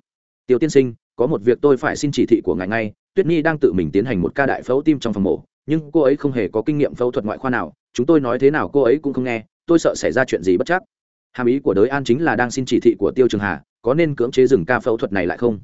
Tiêu tiên sinh có một việc tôi phải xin chỉ thị của ngài ngay, tuyết nhi đang tự mình tiến hành một ca đại phẫu tim trong phòng mổ, nhưng cô ấy không hề có kinh nghiệm phẫu thuật ngoại khoa nào, chúng tôi nói thế nào cô ấy cũng không nghe, tôi sợ xảy ra chuyện gì bất chắc. Hàm ý của đới an chính là đang xin chỉ thị của tiêu trường hà, có nên cưỡng chế dừng ca phẫu thuật này lại không?